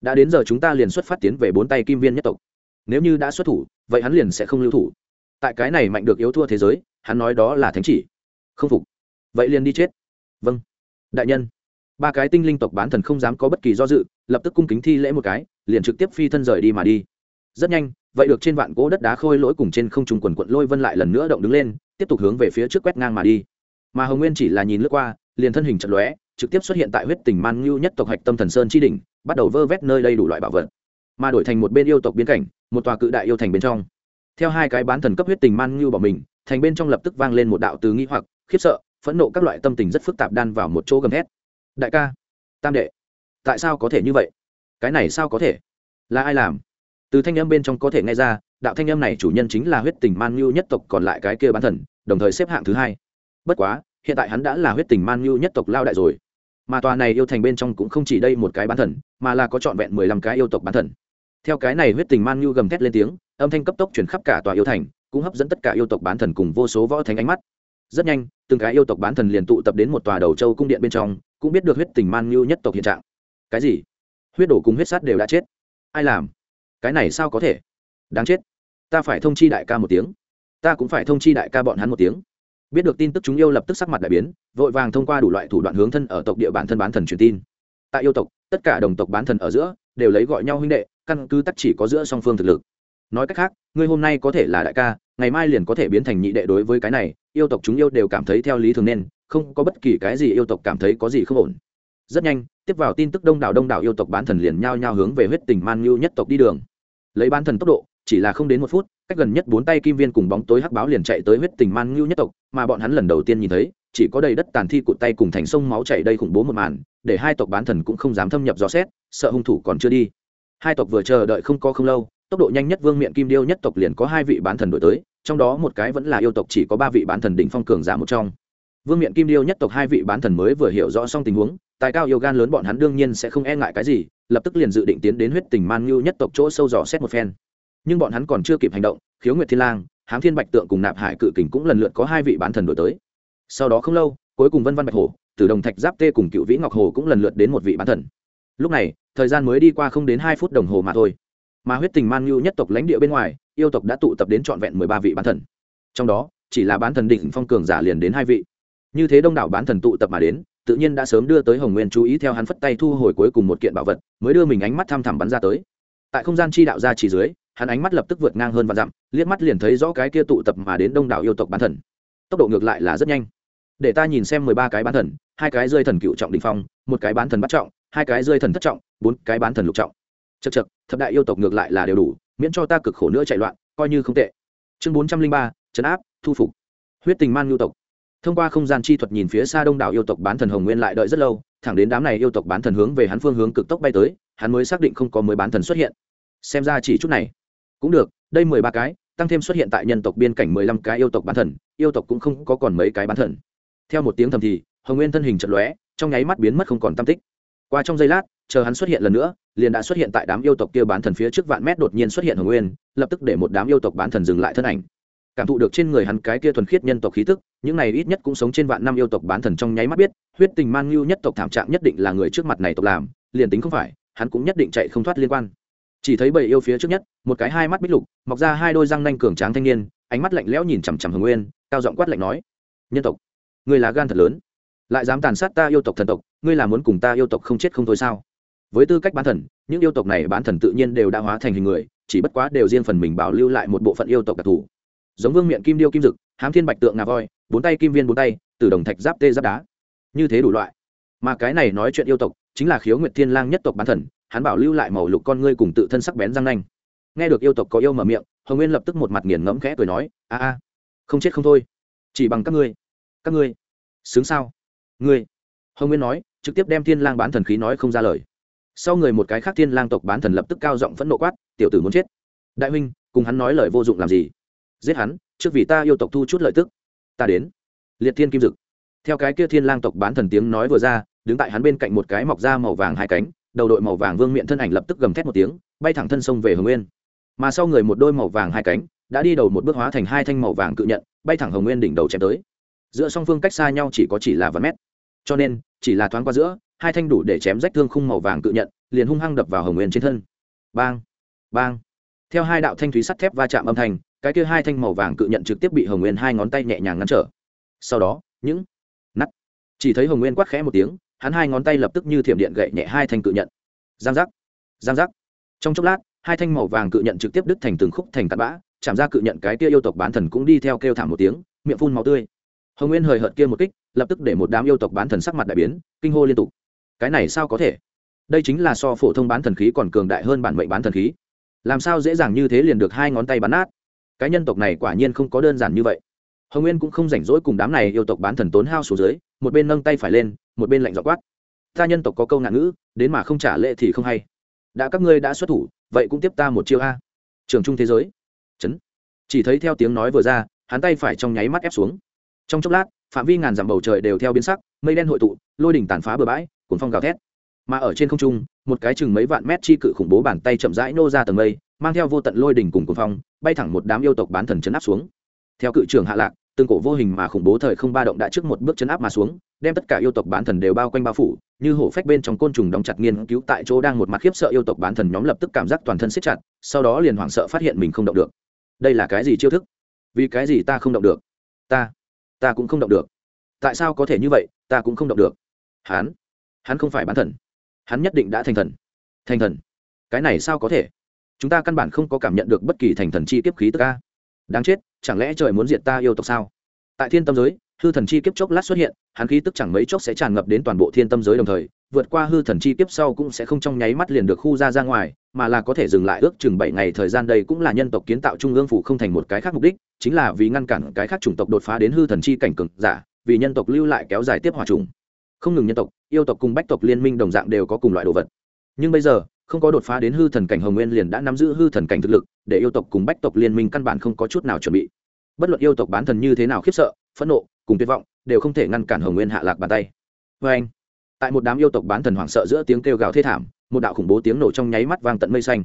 Đã đến giờ chúng ta liền xuất phát tiến về bốn tay kim viên nhất tộc. Nếu như đã xuất thủ, vậy hắn liền sẽ không lưu thủ. Tại cái này mạnh được yếu thua thế giới, hắn nói đó là thánh chỉ. Không phục. Vậy liền đi chết. Vâng. Đại nhân. Ba cái tinh linh tộc bán thần không dám có bất kỳ do dự, lập tức cung kính thi lễ một cái, liền trực tiếp phi thân rời đi mà đi. Rất nhanh, vậy được trên vạn gỗ đất đá khôi lỗi cùng trên không trung quần quận lôi vân lại lần nữa động đứng lên, tiếp tục hướng về phía trước quét ngang mà đi mà hồng nguyên chỉ là nhìn lướt qua, liền thân hình trận lóe, trực tiếp xuất hiện tại huyết tỉnh man ngưu nhất tộc hạch tâm thần sơn chi đỉnh, bắt đầu vơ vét nơi đây đủ loại bảo vật, mà đổi thành một bên yêu tộc biến cảnh, một tòa cự đại yêu thành bên trong. Theo hai cái bán thần cấp huyết tình man ngưu bỏ mình, thành bên trong lập tức vang lên một đạo từ nghi hoặc, khiếp sợ, phẫn nộ các loại tâm tình rất phức tạp đan vào một chỗ gầm hét đại ca, tam đệ, tại sao có thể như vậy? Cái này sao có thể? Là ai làm? Từ thanh âm bên trong có thể nghe ra, đạo thanh âm này chủ nhân chính là huyết tình man ngưu nhất tộc còn lại cái kia bán thần, đồng thời xếp hạng thứ hai. Bất quá hiện tại hắn đã là huyết tình man ngưu nhất tộc lao đại rồi. Mà tòa này yêu thành bên trong cũng không chỉ đây một cái bán thần, mà là có trọn vẹn mười lăm cái yêu tộc bán thần. Theo cái này huyết tình man ngưu gầm thét lên tiếng, âm thanh cấp tốc chuyển khắp cả tòa yêu thành, cũng hấp dẫn tất cả yêu tộc bán thần cùng vô số võ thánh ánh mắt. Rất nhanh, từng cái yêu tộc bán thần liền tụ tập đến một tòa đầu châu cung điện bên trong, cũng biết được huyết tình man ngưu nhất tộc hiện trạng. Cái gì? Huyết đổ cùng huyết sát đều đã chết. Ai làm? Cái này sao có thể? Đáng chết. Ta phải thông chi đại ca một tiếng. Ta cũng phải thông chi đại ca bọn hắn một tiếng biết được tin tức chúng yêu lập tức sắc mặt đại biến, vội vàng thông qua đủ loại thủ đoạn hướng thân ở tộc địa bản thân bán thần truyền tin. Tại yêu tộc, tất cả đồng tộc bán thần ở giữa, đều lấy gọi nhau huynh đệ, căn cứ tắc chỉ có giữa song phương thực lực. Nói cách khác, ngươi hôm nay có thể là đại ca, ngày mai liền có thể biến thành nhị đệ đối với cái này, yêu tộc chúng yêu đều cảm thấy theo lý thường nên, không có bất kỳ cái gì yêu tộc cảm thấy có gì không ổn. Rất nhanh, tiếp vào tin tức đông đảo đông đảo yêu tộc bán thần liền nhao nhao hướng về huyết tình man nhu nhất tộc đi đường. Lấy bán thần tốc độ, chỉ là không đến một phút cách gần nhất bốn tay kim viên cùng bóng tối hắc báo liền chạy tới huyết tình man ngưu nhất tộc, mà bọn hắn lần đầu tiên nhìn thấy, chỉ có đầy đất tàn thi cụt tay cùng thành sông máu chảy đây khủng bố một màn, để hai tộc bán thần cũng không dám thâm nhập dò xét, sợ hung thủ còn chưa đi. Hai tộc vừa chờ đợi không có không lâu, tốc độ nhanh nhất vương miện kim điêu nhất tộc liền có hai vị bán thần đổi tới, trong đó một cái vẫn là yêu tộc chỉ có ba vị bán thần đỉnh phong cường giả một trong. Vương miện kim điêu nhất tộc hai vị bán thần mới vừa hiểu rõ xong tình huống, tài cao yêu gan lớn bọn hắn đương nhiên sẽ không e ngại cái gì, lập tức liền dự định tiến đến huyết tình man ngưu nhất tộc chỗ sâu dò xét một phen nhưng bọn hắn còn chưa kịp hành động, khiếu nguyệt thiên lang, hám thiên bạch tượng cùng nạp hải cự kình cũng lần lượt có hai vị bán thần đổi tới. Sau đó không lâu, cuối cùng vân văn bạch hổ từ đồng thạch giáp tê cùng cựu vĩ ngọc hồ cũng lần lượt đến một vị bán thần. Lúc này, thời gian mới đi qua không đến hai phút đồng hồ mà thôi. Mà huyết tình man nhu nhất tộc lãnh địa bên ngoài, yêu tộc đã tụ tập đến trọn vẹn mười ba vị bán thần. Trong đó, chỉ là bán thần đỉnh phong cường giả liền đến hai vị. Như thế đông đảo bán thần tụ tập mà đến, tự nhiên đã sớm đưa tới hồng nguyên chú ý theo hắn phất tay thu hồi cuối cùng một kiện bảo vật, mới đưa mình ánh mắt thăm thẳm bắn ra tới. Tại không gian chi đạo ra chỉ dưới hắn ánh mắt lập tức vượt ngang hơn và dặm, liếc mắt liền thấy rõ cái kia tụ tập mà đến đông đảo yêu tộc bán thần. Tốc độ ngược lại là rất nhanh. Để ta nhìn xem mười ba cái bán thần, hai cái rơi thần cựu trọng đình phong, một cái bán thần bắt trọng, hai cái rơi thần thất trọng, bốn cái bán thần lục trọng. Chật chật thập đại yêu tộc ngược lại là đều đủ, miễn cho ta cực khổ nữa chạy loạn, coi như không tệ. Chương bốn trăm linh ba chấn áp, thu phục. Huyết tình man nhu tộc. Thông qua không gian chi thuật nhìn phía xa đông đảo yêu tộc bán thần hồng nguyên lại đợi rất lâu, thẳng đến đám này yêu tộc bán thần hướng về hắn phương hướng cực tốc bay tới, hắn mới xác định không có mới bán thần xuất hiện. Xem ra chỉ chút này cũng được, đây mười ba cái, tăng thêm xuất hiện tại nhân tộc biên cảnh mười lăm cái yêu tộc bán thần, yêu tộc cũng không có còn mấy cái bán thần. Theo một tiếng thầm thì, hồng nguyên thân hình trận lóe, trong nháy mắt biến mất không còn tam tích. Qua trong giây lát, chờ hắn xuất hiện lần nữa, liền đã xuất hiện tại đám yêu tộc kia bán thần phía trước vạn mét đột nhiên xuất hiện hồng nguyên, lập tức để một đám yêu tộc bán thần dừng lại thân ảnh. Cảm thụ được trên người hắn cái kia thuần khiết nhân tộc khí tức, những này ít nhất cũng sống trên vạn năm yêu tộc bán thần trong nháy mắt biết, huyết tình man ngưu nhất tộc thảm trạng nhất định là người trước mặt này tộc làm, liền tính không phải, hắn cũng nhất định chạy không thoát liên quan chỉ thấy bầy yêu phía trước nhất, một cái hai mắt bích lục, mọc ra hai đôi răng nanh cường tráng thanh niên, ánh mắt lạnh lẽo nhìn chằm chằm hồng nguyên, cao giọng quát lạnh nói, nhân tộc, ngươi là gan thật lớn, lại dám tàn sát ta yêu tộc thần tộc, ngươi là muốn cùng ta yêu tộc không chết không thôi sao? Với tư cách bán thần, những yêu tộc này bán thần tự nhiên đều đã hóa thành hình người, chỉ bất quá đều riêng phần mình bảo lưu lại một bộ phận yêu tộc đặc thù. Giống vương miệng kim điêu kim dực, hám thiên bạch tượng ngà voi, bốn tay kim viên bốn tay, từ đồng thạch giáp tê giáp đá. Như thế đủ loại. Mà cái này nói chuyện yêu tộc, chính là khiếu nguyệt thiên lang nhất tộc bán thần hắn bảo lưu lại màu lục con ngươi cùng tự thân sắc bén răng nanh. Nghe được yêu tộc có yêu mở miệng, hồng nguyên lập tức một mặt nghiền ngẫm khẽ cười nói, a a, không chết không thôi. Chỉ bằng các ngươi. Các ngươi. Sướng sao? Ngươi. Hồng nguyên nói, trực tiếp đem thiên lang bán thần khí nói không ra lời. Sau người một cái khác thiên lang tộc bán thần lập tức cao giọng phẫn nộ quát, tiểu tử muốn chết. Đại huynh, cùng hắn nói lời vô dụng làm gì? Giết hắn, trước vì ta yêu tộc thu chút lợi tức. Ta đến. Liệt thiên kim dực. Theo cái kia thiên lang tộc bán thần tiếng nói vừa ra, đứng tại hắn bên cạnh một cái mọc da màu vàng hai cánh đầu đội màu vàng vương miện thân ảnh lập tức gầm thét một tiếng, bay thẳng thân sông về hồng nguyên. Mà sau người một đôi màu vàng hai cánh, đã đi đầu một bước hóa thành hai thanh màu vàng cự nhận, bay thẳng hồng nguyên đỉnh đầu chém tới. Giữa song phương cách xa nhau chỉ có chỉ là vài mét. Cho nên, chỉ là thoáng qua giữa, hai thanh đủ để chém rách thương khung màu vàng cự nhận, liền hung hăng đập vào hồng nguyên trên thân. Bang bang. Theo hai đạo thanh thúy sắt thép va chạm âm thanh, cái kia hai thanh màu vàng cự nhận trực tiếp bị hồng nguyên hai ngón tay nhẹ nhàng ngăn trở. Sau đó, những nắt chỉ thấy hồng nguyên quát khẽ một tiếng hắn hai ngón tay lập tức như thiểm điện gậy nhẹ hai thanh cự nhận. Giang giác giang giác. Trong chốc lát, hai thanh màu vàng cự nhận trực tiếp đứt thành từng khúc thành tạt bã, chạm ra cự nhận cái kia yêu tộc bán thần cũng đi theo kêu thảm một tiếng, miệng phun máu tươi. Hồng nguyên hời hợt kia một kích, lập tức để một đám yêu tộc bán thần sắc mặt đại biến, kinh hô liên tục. Cái này sao có thể? Đây chính là so phổ thông bán thần khí còn cường đại hơn bản mệnh bán thần khí. Làm sao dễ dàng như thế liền được hai ngón tay bắn nát? Cái nhân tộc này quả nhiên không có đơn giản như vậy. Hồng nguyên cũng không rảnh rỗi cùng đám này yêu tộc bán thần tốn hao xuống dưới, một bên nâng tay phải lên một bên lạnh dọ quát. Ta nhân tộc có câu ngạn ngữ, đến mà không trả lệ thì không hay. Đã các ngươi đã xuất thủ, vậy cũng tiếp ta một chiêu a. Trường trung thế giới. Chấn. Chỉ thấy theo tiếng nói vừa ra, hắn tay phải trong nháy mắt ép xuống. Trong chốc lát, phạm vi ngàn dặm bầu trời đều theo biến sắc, mây đen hội tụ, lôi đỉnh tàn phá bừa bãi cuốn phong gào thét. Mà ở trên không trung, một cái chừng mấy vạn mét chi cự khủng bố bàn tay chậm rãi nô ra tầng mây, mang theo vô tận lôi đỉnh cùng cuốn phong, bay thẳng một đám yêu tộc bán thần chấn áp xuống. Theo cự trưởng hạ lạc tương cổ vô hình mà khủng bố thời không ba động đã trước một bước chấn áp mà xuống đem tất cả yêu tộc bán thần đều bao quanh bao phủ, như hổ phách bên trong côn trùng đóng chặt nghiên cứu tại chỗ đang một mặt khiếp sợ yêu tộc bán thần nhóm lập tức cảm giác toàn thân siết chặt, sau đó liền hoảng sợ phát hiện mình không động được. Đây là cái gì chiêu thức? Vì cái gì ta không động được? Ta ta cũng không động được. Tại sao có thể như vậy? Ta cũng không động được. Hắn hắn không phải bán thần. Hắn nhất định đã thành thần. Thành thần? Cái này sao có thể? Chúng ta căn bản không có cảm nhận được bất kỳ thành thần chi tiếp khí tức ca đáng chết, chẳng lẽ trời muốn diệt ta yêu tộc sao? Tại thiên tâm giới hư thần chi kiếp chốc lát xuất hiện, hắn khí tức chẳng mấy chốc sẽ tràn ngập đến toàn bộ thiên tâm giới đồng thời, vượt qua hư thần chi kiếp sau cũng sẽ không trong nháy mắt liền được khu ra ra ngoài, mà là có thể dừng lại ước chừng bảy ngày thời gian đây cũng là nhân tộc kiến tạo trung ương phủ không thành một cái khác mục đích, chính là vì ngăn cản cái khác chủng tộc đột phá đến hư thần chi cảnh cực giả, vì nhân tộc lưu lại kéo dài tiếp hòa trùng. Không ngừng nhân tộc, yêu tộc cùng bách tộc liên minh đồng dạng đều có cùng loại đồ vật. Nhưng bây giờ, không có đột phá đến hư thần cảnh hồng nguyên liền đã nắm giữ hư thần cảnh thực lực, để yêu tộc cùng bách tộc liên minh căn bản không có chút nào chuẩn bị. Bất luận yêu tộc bán thần như thế nào khiếp sợ, phẫn nộ cùng tuyệt vọng, đều không thể ngăn cản hồng nguyên hạ lạc bàn tay. Vê anh, tại một đám yêu tộc bán thần hoảng sợ giữa tiếng kêu gào thê thảm, một đạo khủng bố tiếng nổ trong nháy mắt vang tận mây xanh.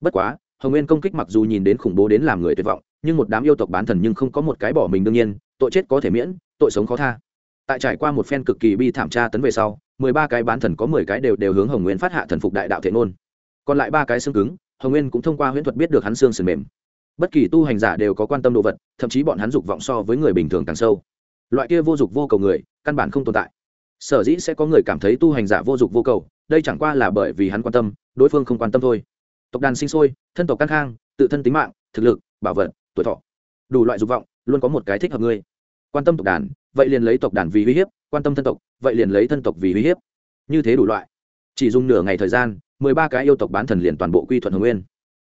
Bất quá, hồng nguyên công kích mặc dù nhìn đến khủng bố đến làm người tuyệt vọng, nhưng một đám yêu tộc bán thần nhưng không có một cái bỏ mình đương nhiên, tội chết có thể miễn, tội sống khó tha. Tại trải qua một phen cực kỳ bi thảm tra tấn về sau, mười ba cái bán thần có mười cái đều đều hướng hồng nguyên phát hạ thần phục đại đạo thiện ngôn. Còn lại ba cái xương cứng, hồng nguyên cũng thông qua huyễn thuật biết được hắn xương sườn mềm. Bất kỳ tu hành giả đều có quan tâm đồ vật, thậm chí bọn hắn dục vọng so với người bình thường càng sâu loại kia vô dục vô cầu người, căn bản không tồn tại. Sở dĩ sẽ có người cảm thấy tu hành giả vô dục vô cầu, đây chẳng qua là bởi vì hắn quan tâm, đối phương không quan tâm thôi. Tộc đàn sinh sôi, thân tộc căn khang, tự thân tính mạng, thực lực, bảo vật, tuổi thọ. Đủ loại dục vọng, luôn có một cái thích hợp ngươi quan tâm tộc đàn, vậy liền lấy tộc đàn vì uy hiếp, quan tâm thân tộc, vậy liền lấy thân tộc vì uy hiếp. Như thế đủ loại. Chỉ dùng nửa ngày thời gian, mười ba cái yêu tộc bán thần liền toàn bộ quy thuận hồng nguyên.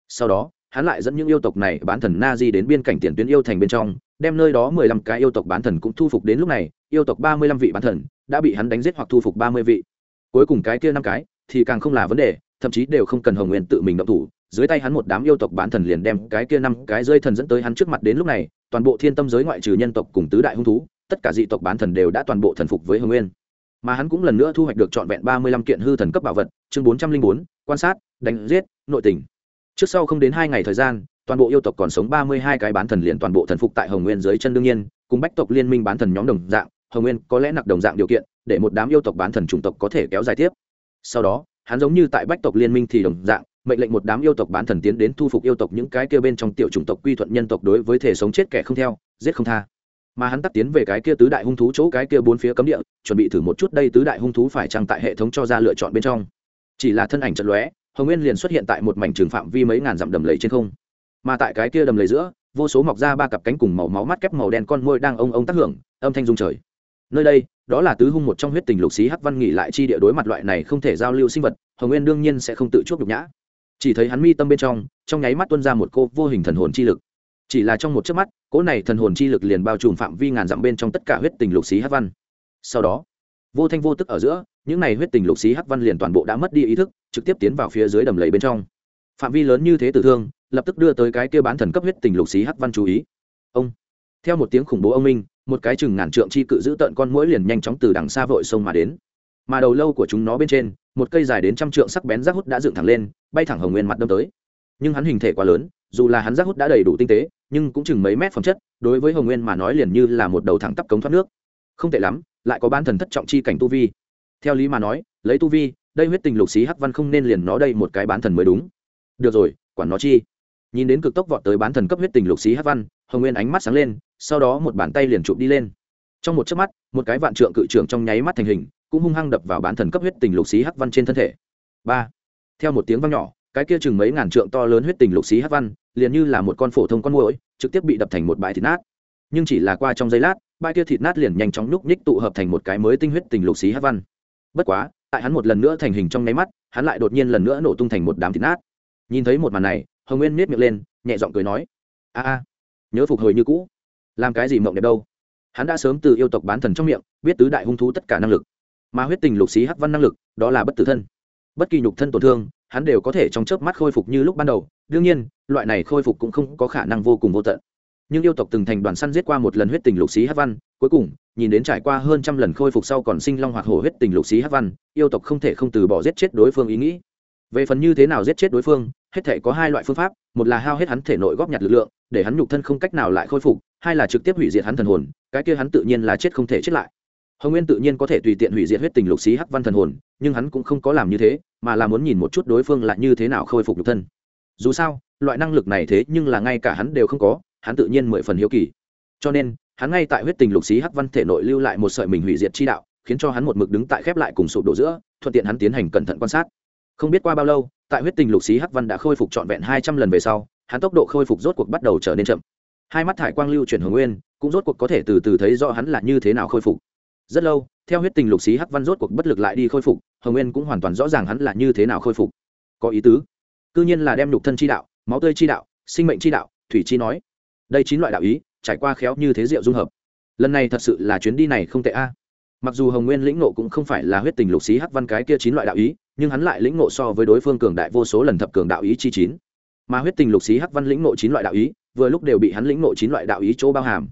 Sau đó, hắn lại dẫn những yêu tộc này bán thần na di đến biên cảnh tiền tuyến yêu thành bên trong đem nơi đó mười lăm cái yêu tộc bán thần cũng thu phục đến lúc này, yêu tộc ba mươi lăm vị bán thần đã bị hắn đánh giết hoặc thu phục ba mươi vị. Cuối cùng cái kia năm cái thì càng không là vấn đề, thậm chí đều không cần hồng nguyên tự mình động thủ. Dưới tay hắn một đám yêu tộc bán thần liền đem cái kia năm cái rơi thần dẫn tới hắn trước mặt đến lúc này, toàn bộ thiên tâm giới ngoại trừ nhân tộc cùng tứ đại hung thú, tất cả dị tộc bán thần đều đã toàn bộ thần phục với hồng nguyên. Mà hắn cũng lần nữa thu hoạch được trọn vẹn ba mươi lăm kiện hư thần cấp bảo vật, chương bốn trăm linh bốn, quan sát, đánh giết, nội tình. Trước sau không đến hai ngày thời gian toàn bộ yêu tộc còn sống ba mươi hai cái bán thần liền toàn bộ thần phục tại hồng nguyên dưới chân đương nhiên, cùng bách tộc liên minh bán thần nhóm đồng dạng, hồng nguyên có lẽ nặc đồng dạng điều kiện, để một đám yêu tộc bán thần chủng tộc có thể kéo dài tiếp. Sau đó, hắn giống như tại bách tộc liên minh thì đồng dạng, mệnh lệnh một đám yêu tộc bán thần tiến đến thu phục yêu tộc những cái kia bên trong tiểu chủng tộc quy thuận nhân tộc đối với thể sống chết kẻ không theo, giết không tha. Mà hắn tắt tiến về cái kia tứ đại hung thú chỗ cái kia bốn phía cấm địa, chuẩn bị thử một chút đây tứ đại hung thú phải chăng tại hệ thống cho ra lựa chọn bên trong. Chỉ là thân ảnh trận lóe, hồng nguyên liền xuất hiện tại một mảnh trường phạm vi mấy ngàn dặm đầm lầy trên không mà tại cái kia đầm lầy giữa, vô số mọc ra ba cặp cánh cùng màu máu mắt kép màu đen con môi đang ông ông tác hưởng, âm thanh rung trời. Nơi đây, đó là tứ hung một trong huyết tình lục xí hắc văn nghỉ lại chi địa đối mặt loại này không thể giao lưu sinh vật, hồng nguyên đương nhiên sẽ không tự chuốc nhục nhã. Chỉ thấy hắn mi tâm bên trong trong nháy mắt tuân ra một cô vô hình thần hồn chi lực. Chỉ là trong một chớp mắt, cỗ này thần hồn chi lực liền bao trùm phạm vi ngàn dặm bên trong tất cả huyết tình lục xí hắc văn. Sau đó, vô thanh vô tức ở giữa, những này huyết tình lục xí hắc văn liền toàn bộ đã mất đi ý thức, trực tiếp tiến vào phía dưới đầm lầy bên trong. Phạm vi lớn như thế tử thương lập tức đưa tới cái kia bán thần cấp huyết tình lục xí hắc văn chú ý. Ông, theo một tiếng khủng bố ông minh, một cái chừng ngàn trượng chi cự giữ tợn con mũi liền nhanh chóng từ đằng xa vội sông mà đến. Mà đầu lâu của chúng nó bên trên, một cây dài đến trăm trượng sắc bén rác hút đã dựng thẳng lên, bay thẳng hồng nguyên mặt đâm tới. Nhưng hắn hình thể quá lớn, dù là hắn rác hút đã đầy đủ tinh tế, nhưng cũng chừng mấy mét phẩm chất, đối với hồng nguyên mà nói liền như là một đầu thẳng tắp cống thoát nước. Không tệ lắm, lại có ban thần thất trọng chi cảnh tu vi. Theo lý mà nói, lấy tu vi, đây huyết tình lục xí hắc văn không nên liền nó đây một cái bán thần mới đúng. Được rồi, quản nó chi nhìn đến cực tốc vọt tới bán thần cấp huyết tình lục xí hắc văn, hồng nguyên ánh mắt sáng lên, sau đó một bàn tay liền chụp đi lên. Trong một chớp mắt, một cái vạn trượng cự trưởng trong nháy mắt thành hình, cũng hung hăng đập vào bán thần cấp huyết tình lục xí hắc văn trên thân thể. Ba. Theo một tiếng vang nhỏ, cái kia chừng mấy ngàn trượng to lớn huyết tình lục xí hát văn, liền như là một con phổ thông con muỗi, trực tiếp bị đập thành một bãi thịt nát. Nhưng chỉ là qua trong giây lát, bãi kia thịt nát liền nhanh chóng nhúc nhích tụ hợp thành một cái mới tinh huyết tình lục xí hát văn. Bất quá, tại hắn một lần nữa thành hình trong nháy mắt, hắn lại đột nhiên lần nữa nổ tung thành một đám thịt nát. Nhìn thấy một màn này hồng nguyên miết miệng lên, nhẹ giọng cười nói, a a, nhớ phục hồi như cũ, làm cái gì mộng đẹp đâu. Hắn đã sớm từ yêu tộc bán thần trong miệng, biết tứ đại hung thú tất cả năng lực, mà huyết tình lục xí hắc văn năng lực, đó là bất tử thân. Bất kỳ nhục thân tổn thương, hắn đều có thể trong chớp mắt khôi phục như lúc ban đầu, đương nhiên, loại này khôi phục cũng không có khả năng vô cùng vô tận. Nhưng yêu tộc từng thành đoàn săn giết qua một lần huyết tình lục xí hát văn, cuối cùng, nhìn đến trải qua hơn trăm lần khôi phục sau còn sinh long hoặc hổ huyết tình lục xí hát văn, yêu tộc không thể không từ bỏ giết chết đối phương ý nghĩ. Về phần như thế nào giết chết đối phương hết thể có hai loại phương pháp, một là hao hết hắn thể nội góp nhặt lực lượng, để hắn nhục thân không cách nào lại khôi phục, hai là trực tiếp hủy diệt hắn thần hồn, cái kia hắn tự nhiên là chết không thể chết lại. Hồng nguyên tự nhiên có thể tùy tiện hủy diệt huyết tình lục xí hắc văn thần hồn, nhưng hắn cũng không có làm như thế, mà là muốn nhìn một chút đối phương lại như thế nào khôi phục nhục thân. Dù sao, loại năng lực này thế nhưng là ngay cả hắn đều không có, hắn tự nhiên mười phần hiếu kỳ. Cho nên, hắn ngay tại huyết tình lục xí hắc văn thể nội lưu lại một sợi mình hủy diệt chi đạo, khiến cho hắn một mực đứng tại khép lại cùng sụp đổ giữa, thuận tiện hắn tiến hành cẩn thận quan sát. Không biết qua bao lâu tại huyết tình lục xí hắc văn đã khôi phục trọn vẹn hai trăm lần về sau, hắn tốc độ khôi phục rốt cuộc bắt đầu trở nên chậm. Hai mắt thải quang lưu chuyển hướng nguyên, cũng rốt cuộc có thể từ từ thấy rõ hắn là như thế nào khôi phục. Rất lâu, theo huyết tình lục xí hắc văn rốt cuộc bất lực lại đi khôi phục, hồng nguyên cũng hoàn toàn rõ ràng hắn là như thế nào khôi phục. Có ý tứ? C nhiên là đem nhục thân chi đạo, máu tươi chi đạo, sinh mệnh chi đạo, thủy chi nói. Đây chín loại đạo ý, trải qua khéo như thế diệu dung hợp. Lần này thật sự là chuyến đi này không tệ a mặc dù hồng nguyên lĩnh nộ cũng không phải là huyết tình lục xí hắc văn cái kia chín loại đạo ý, nhưng hắn lại lĩnh nộ so với đối phương cường đại vô số lần thập cường đạo ý chi chín. Mà huyết tình lục xí hắc văn lĩnh nộ chín loại đạo ý, vừa lúc đều bị hắn lĩnh nộ chín loại đạo ý chỗ bao hàm.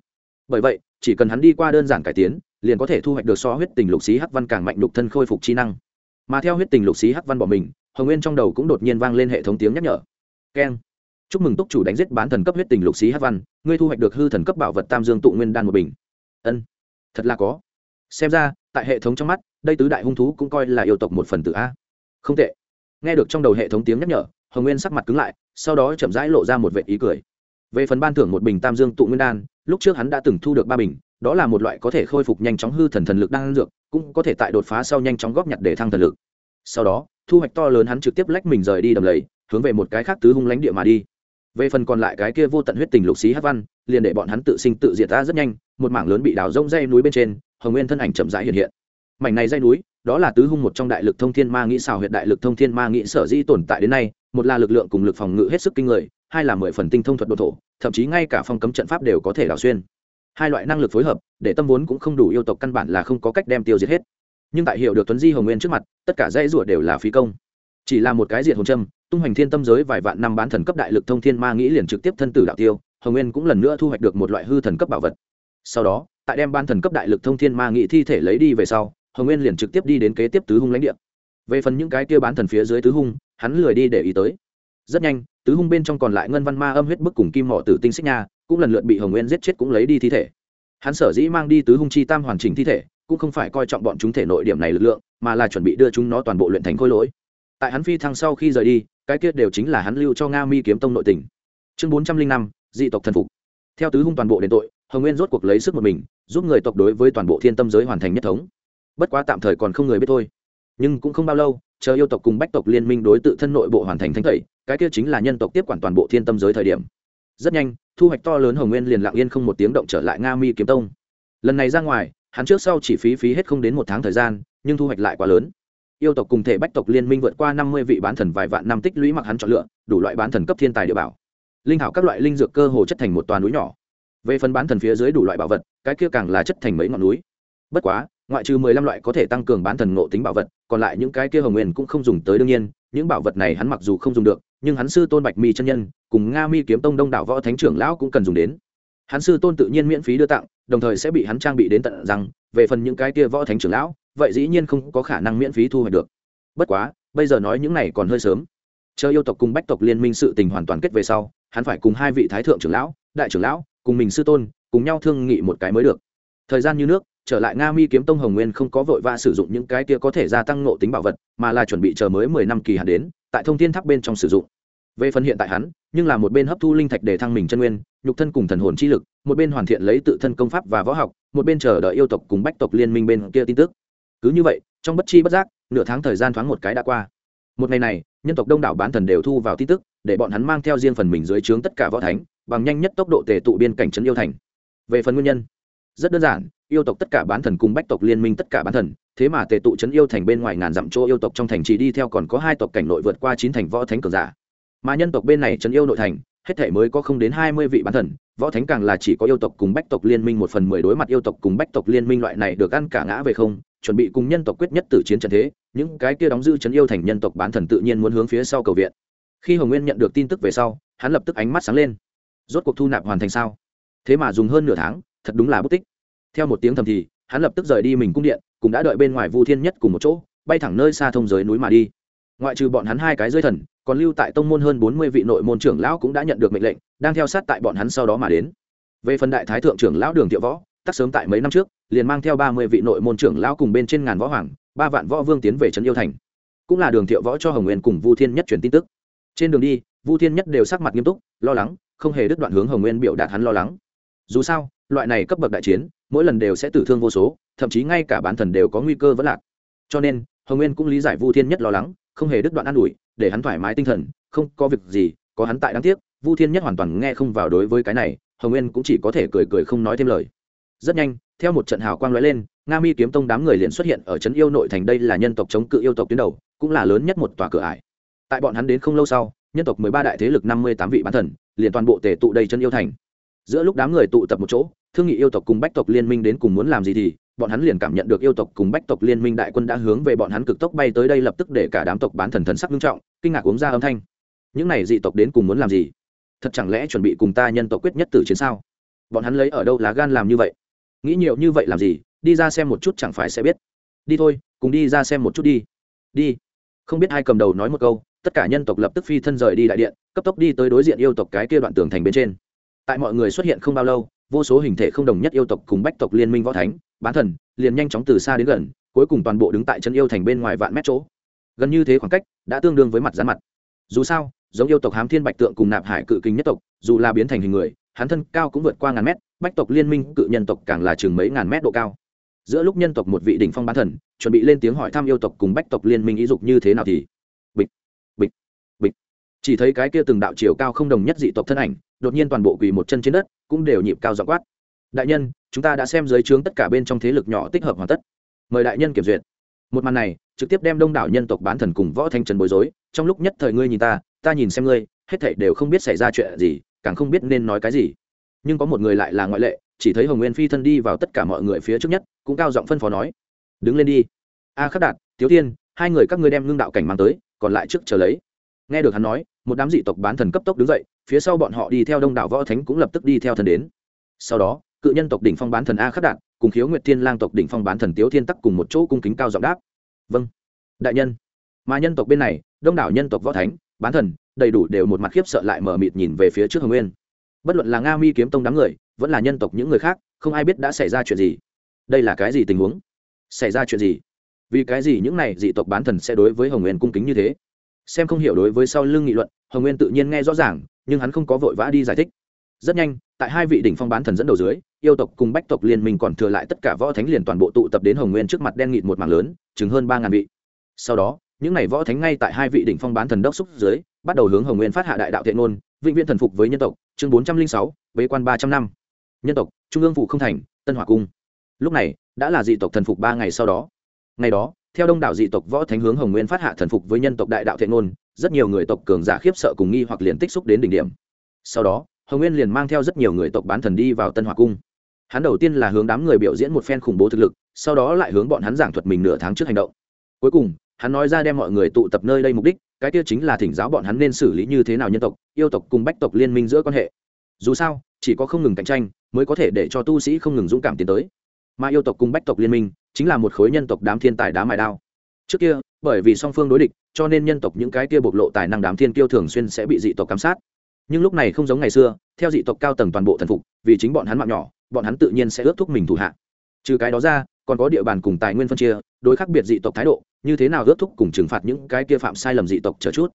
Bởi vậy, chỉ cần hắn đi qua đơn giản cải tiến, liền có thể thu hoạch được so huyết tình lục xí hắc văn càng mạnh lục thân khôi phục chi năng. Mà theo huyết tình lục xí hắc văn bỏ mình, hồng nguyên trong đầu cũng đột nhiên vang lên hệ thống tiếng nhắc nhở. Keng. Chúc mừng túc chủ đánh giết bán thần cấp huyết tình lục xí hắc văn, ngươi thu hoạch được hư thần cấp bảo vật tam dương tụ nguyên đan một bình. Ân. Thật là có xem ra, tại hệ thống trong mắt, đây tứ đại hung thú cũng coi là yêu tộc một phần tử a. Không tệ. Nghe được trong đầu hệ thống tiếng nhắc nhở, hồng nguyên sắc mặt cứng lại, sau đó chậm rãi lộ ra một vệ ý cười. Về phần ban thưởng một bình tam dương tụ nguyên đan, lúc trước hắn đã từng thu được ba bình, đó là một loại có thể khôi phục nhanh chóng hư thần thần lực đang dược, cũng có thể tại đột phá sau nhanh chóng góp nhặt để thăng thần lực. Sau đó, thu hoạch to lớn hắn trực tiếp lách mình rời đi đầm lầy, hướng về một cái khác tứ hung lánh địa mà đi. Về phần còn lại cái kia vô tận huyết tình lục xí hát văn, liền để bọn hắn tự sinh tự diệt ta rất nhanh, một mảng lớn bị đào rông dây núi bên trên hồng nguyên thân ảnh chậm rãi hiện hiện. Mảnh này dây núi, đó là tứ hung một trong đại lực thông thiên ma nghĩ xào huyện đại lực thông thiên ma nghĩ sở dĩ tồn tại đến nay, một là lực lượng cùng lực phòng ngự hết sức kinh người, hai là mười phần tinh thông thuật độ thổ, thậm chí ngay cả phong cấm trận pháp đều có thể đào xuyên. Hai loại năng lực phối hợp, để tâm vốn cũng không đủ yêu tộc căn bản là không có cách đem tiêu diệt hết. Nhưng tại hiệu được tuấn di hồng nguyên trước mặt, tất cả dãy rủa đều là phí công. Chỉ là một cái diệt hồn châm, tung hoành thiên tâm giới vài vạn năm bán thần cấp đại lực thông thiên ma nghĩ liền trực tiếp thân tử đạo tiêu, hồng nguyên cũng lần nữa thu hoạch được một loại hư thần cấp bảo vật. Sau đó tại đem ban thần cấp đại lực thông thiên ma nghị thi thể lấy đi về sau, hồng nguyên liền trực tiếp đi đến kế tiếp tứ hung lãnh địa. Về phần những cái kia bán thần phía dưới tứ hung, hắn lười đi để ý tới. Rất nhanh, tứ hung bên trong còn lại ngân văn ma âm huyết bức cùng kim mỏ tử tinh xích nha, cũng lần lượt bị hồng nguyên giết chết cũng lấy đi thi thể. Hắn sở dĩ mang đi tứ hung chi tam hoàn chỉnh thi thể, cũng không phải coi trọng bọn chúng thể nội điểm này lực lượng, mà là chuẩn bị đưa chúng nó toàn bộ luyện thành khôi lỗi. Tại hắn phi thăng sau khi rời đi, cái kia đều chính là hắn lưu cho nga mi kiếm tông nội tình. Chương bốn trăm linh năm, dị tộc thần phục. Theo tứ hung toàn bộ đền tội hồng nguyên rốt cuộc lấy sức một mình, giúp người tộc đối với toàn bộ thiên tâm giới hoàn thành nhất thống. Bất quá tạm thời còn không người biết thôi. Nhưng cũng không bao lâu, chờ yêu tộc cùng bách tộc liên minh đối tự thân nội bộ hoàn thành thanh tẩy, cái kia chính là nhân tộc tiếp quản toàn bộ thiên tâm giới thời điểm. Rất nhanh, thu hoạch to lớn hồng nguyên liền lặng yên không một tiếng động trở lại nga mi kiếm tông. Lần này ra ngoài, hắn trước sau chỉ phí phí hết không đến một tháng thời gian, nhưng thu hoạch lại quá lớn. Yêu tộc cùng thể bách tộc liên minh vượt qua năm mươi vị bán thần vài vạn năm tích lũy mặc hắn chọn lựa, đủ loại bán thần cấp thiên tài địa bảo. Linh thảo các loại linh dược cơ hồ chất thành một toàn núi nhỏ về phần bán thần phía dưới đủ loại bảo vật, cái kia càng là chất thành mấy ngọn núi. Bất quá, ngoại trừ mười lăm loại có thể tăng cường bán thần ngộ tính bảo vật, còn lại những cái kia hồng nguyên cũng không dùng tới đương nhiên, những bảo vật này hắn mặc dù không dùng được, nhưng hắn sư tôn bạch mi chân nhân, cùng nga mi kiếm tông đông đảo võ thánh trưởng lão cũng cần dùng đến. Hắn sư tôn tự nhiên miễn phí đưa tặng, đồng thời sẽ bị hắn trang bị đến tận rằng, về phần những cái kia võ thánh trưởng lão, vậy dĩ nhiên không có khả năng miễn phí thu hoạch được. Bất quá, bây giờ nói những này còn hơi sớm. Chờ yêu tộc cùng bách tộc liên minh sự tình hoàn toàn kết về sau, hắn phải cùng hai vị thái thượng trưởng lão, đại trưởng lão cùng mình sư tôn, cùng nhau thương nghị một cái mới được. Thời gian như nước, trở lại nga mi kiếm tông hồng nguyên không có vội vã sử dụng những cái kia có thể gia tăng nộ tính bảo vật, mà là chuẩn bị chờ mới mười năm kỳ hạn đến, tại thông thiên tháp bên trong sử dụng. Về phần hiện tại hắn, nhưng là một bên hấp thu linh thạch để thăng mình chân nguyên, nhục thân cùng thần hồn chi lực, một bên hoàn thiện lấy tự thân công pháp và võ học, một bên chờ đợi yêu tộc cùng bách tộc liên minh bên kia tin tức. Cứ như vậy, trong bất chi bất giác, nửa tháng thời gian thoáng một cái đã qua. Một ngày này, nhân tộc đông đảo bán thần đều thu vào tin tức, để bọn hắn mang theo riêng phần mình dưới trướng tất cả võ thánh bằng nhanh nhất tốc độ tề tụ biên cảnh trấn yêu thành. Về phần nguyên nhân, rất đơn giản, yêu tộc tất cả bán thần cùng bách tộc liên minh tất cả bán thần, thế mà tề tụ trấn yêu thành bên ngoài ngàn dặm chỗ yêu tộc trong thành chỉ đi theo còn có hai tộc cảnh nội vượt qua chín thành võ thánh cường giả. Mà nhân tộc bên này trấn yêu nội thành, hết thể mới có không đến hai mươi vị bán thần, võ thánh càng là chỉ có yêu tộc cùng bách tộc liên minh một phần mười đối mặt yêu tộc cùng bách tộc liên minh loại này được ăn cả ngã về không, chuẩn bị cùng nhân tộc quyết nhất tử chiến trận thế, những cái kia đóng giữ trấn yêu thành nhân tộc bán thần tự nhiên muốn hướng phía sau cầu viện. Khi hồng nguyên nhận được tin tức về sau, hắn lập tức ánh mắt sáng lên rốt cuộc thu nạp hoàn thành sao? Thế mà dùng hơn nửa tháng, thật đúng là bất tích. Theo một tiếng thầm thì, hắn lập tức rời đi mình cung điện, cũng đã đợi bên ngoài vu thiên nhất cùng một chỗ, bay thẳng nơi xa thông giới núi mà đi. Ngoại trừ bọn hắn hai cái rơi thần, còn lưu tại tông môn hơn bốn mươi vị nội môn trưởng lão cũng đã nhận được mệnh lệnh, đang theo sát tại bọn hắn sau đó mà đến. Về phần đại thái thượng trưởng lão đường thiệu võ, tắc sớm tại mấy năm trước, liền mang theo ba mươi vị nội môn trưởng lão cùng bên trên ngàn võ hoàng, ba vạn võ vương tiến về trấn yêu thành. Cũng là đường thiệu võ cho hồng nguyên cùng vu thiên nhất truyền tin tức. Trên đường đi, vu thiên nhất đều sắc mặt nghiêm túc, lo lắng không hề đứt đoạn hướng hồng nguyên biểu đạt hắn lo lắng. Dù sao, loại này cấp bậc đại chiến, mỗi lần đều sẽ tử thương vô số, thậm chí ngay cả bán thần đều có nguy cơ vẫn lạc. Cho nên, hồng nguyên cũng lý giải vu thiên nhất lo lắng, không hề đứt đoạn an ủi, để hắn thoải mái tinh thần, không có việc gì, có hắn tại đáng tiếc, vu thiên nhất hoàn toàn nghe không vào đối với cái này, hồng nguyên cũng chỉ có thể cười cười không nói thêm lời. Rất nhanh, theo một trận hào quang lóe lên, nga mi kiếm tông đám người liền xuất hiện ở trấn yêu nội thành đây là nhân tộc chống cự yêu tộc tuyến đầu, cũng là lớn nhất một tòa cửa ải. Tại bọn hắn đến không lâu sau, nhân tộc mười ba đại thế lực năm mươi tám vị bán thần liền toàn bộ tề tụ đầy chân yêu thành. Giữa lúc đám người tụ tập một chỗ, thương nghị yêu tộc cùng bách tộc liên minh đến cùng muốn làm gì thì, bọn hắn liền cảm nhận được yêu tộc cùng bách tộc liên minh đại quân đã hướng về bọn hắn cực tốc bay tới đây lập tức để cả đám tộc bán thần thần sắc nghiêm trọng, kinh ngạc uống ra âm thanh. Những này dị tộc đến cùng muốn làm gì? Thật chẳng lẽ chuẩn bị cùng ta nhân tộc quyết nhất tử chiến sao? Bọn hắn lấy ở đâu lá gan làm như vậy? Nghĩ nhiều như vậy làm gì? Đi ra xem một chút chẳng phải sẽ biết. Đi thôi, cùng đi ra xem một chút đi. Đi. Không biết ai cầm đầu nói một câu tất cả nhân tộc lập tức phi thân rời đi đại điện, cấp tốc đi tới đối diện yêu tộc cái kia đoạn tường thành bên trên. Tại mọi người xuất hiện không bao lâu, vô số hình thể không đồng nhất yêu tộc cùng bách tộc liên minh võ thánh, bán thần, liền nhanh chóng từ xa đến gần, cuối cùng toàn bộ đứng tại chân yêu thành bên ngoài vạn mét chỗ. Gần như thế khoảng cách, đã tương đương với mặt rán mặt. Dù sao, giống yêu tộc hám thiên bạch tượng cùng nạp hải cự kinh nhất tộc, dù là biến thành hình người, hắn thân cao cũng vượt qua ngàn mét, bách tộc liên minh cự nhân tộc càng là chừng mấy ngàn mét độ cao. Giữa lúc nhân tộc một vị đỉnh phong bán thần, chuẩn bị lên tiếng hỏi thăm yêu tộc cùng bách tộc liên minh ý dục như thế nào thì chỉ thấy cái kia từng đạo chiều cao không đồng nhất dị tộc thân ảnh, đột nhiên toàn bộ quỳ một chân trên đất, cũng đều nhịp cao dọ quát. Đại nhân, chúng ta đã xem dưới trướng tất cả bên trong thế lực nhỏ tích hợp hoàn tất. Mời đại nhân kiểm duyệt. Một màn này, trực tiếp đem đông đảo nhân tộc bán thần cùng võ thanh trần bối rối, trong lúc nhất thời ngươi nhìn ta ta nhìn xem ngươi, hết thảy đều không biết xảy ra chuyện gì, càng không biết nên nói cái gì. Nhưng có một người lại là ngoại lệ, chỉ thấy hồng nguyên phi thân đi vào tất cả mọi người phía trước nhất, cũng cao giọng phân phó nói, đứng lên đi. A khắc đạt, tiếu tiên, hai người các ngươi đem ngưng đạo cảnh mang tới, còn lại trước chờ lấy. Nghe được hắn nói một đám dị tộc bán thần cấp tốc đứng dậy, phía sau bọn họ đi theo đông đảo võ thánh cũng lập tức đi theo thần đến. Sau đó, cự nhân tộc đỉnh phong bán thần a khắc đạt cùng khiếu nguyệt thiên lang tộc đỉnh phong bán thần tiếu thiên tắc cùng một chỗ cung kính cao giọng đáp. Vâng đại nhân. Mà nhân tộc bên này, đông đảo nhân tộc võ thánh, bán thần, đầy đủ đều một mặt khiếp sợ lại mở mịt nhìn về phía trước hồng nguyên. Bất luận là nga mi kiếm tông đám người, vẫn là nhân tộc những người khác, không ai biết đã xảy ra chuyện gì. Đây là cái gì tình huống? Xảy ra chuyện gì? Vì cái gì những này dị tộc bán thần sẽ đối với hồng nguyên cung kính như thế? Xem không hiểu đối với sau lưng nghị luận, hồng nguyên tự nhiên nghe rõ ràng, nhưng hắn không có vội vã đi giải thích. Rất nhanh, tại hai vị đỉnh phong bán thần dẫn đầu dưới, yêu tộc cùng bách tộc liên minh còn thừa lại tất cả võ thánh liền toàn bộ tụ tập đến hồng nguyên trước mặt đen nghịt một mảng lớn chứng hơn ba ngàn vị. Sau đó, những n à y võ thánh ngay tại hai vị đỉnh phong bán thần đốc xúc dưới, bắt đầu hướng hồng nguyên phát hạ đại đạo thiện ngôn, vĩnh viễn thần phục với nhân tộc, chương bốn trăm linh sáu, bế quan ba trăm năm. Nhân tộc, trung ương phụ không thành, tân hòa cung. Lúc này, đã là dị tộc thần phục ba ngày sau đó. Ngày đó theo đông đảo dị tộc võ thánh hướng hồng nguyên phát hạ thần phục với nhân tộc đại đạo thiện ngôn, rất nhiều người tộc cường giả khiếp sợ cùng nghi hoặc liền tích xúc đến đỉnh điểm. Sau đó, hồng nguyên liền mang theo rất nhiều người tộc bán thần đi vào tân hòa cung. Hắn đầu tiên là hướng đám người biểu diễn một phen khủng bố thực lực, sau đó lại hướng bọn hắn giảng thuật mình nửa tháng trước hành động. Cuối cùng, hắn nói ra đem mọi người tụ tập nơi đây mục đích, cái kia chính là thỉnh giáo bọn hắn nên xử lý như thế nào nhân tộc, yêu tộc cùng bách tộc liên minh giữa quan hệ. Dù sao, chỉ có không ngừng cạnh tranh, mới có thể để cho tu sĩ không ngừng dũng cảm tiến tới. Mà yêu tộc cùng bách tộc liên minh chính là một khối nhân tộc đám thiên tài đá mài đao. Trước kia, bởi vì song phương đối địch, cho nên nhân tộc những cái kia bộc lộ tài năng đám thiên kiêu thường xuyên sẽ bị dị tộc cám sát. Nhưng lúc này không giống ngày xưa, theo dị tộc cao tầng toàn bộ thần phục, vì chính bọn hắn mạng nhỏ, bọn hắn tự nhiên sẽ ước thúc mình thủ hạ. Trừ cái đó ra, còn có địa bàn cùng tài nguyên phân chia, đối khác biệt dị tộc thái độ, như thế nào ước thúc cùng trừng phạt những cái kia phạm sai lầm dị tộc chờ chút.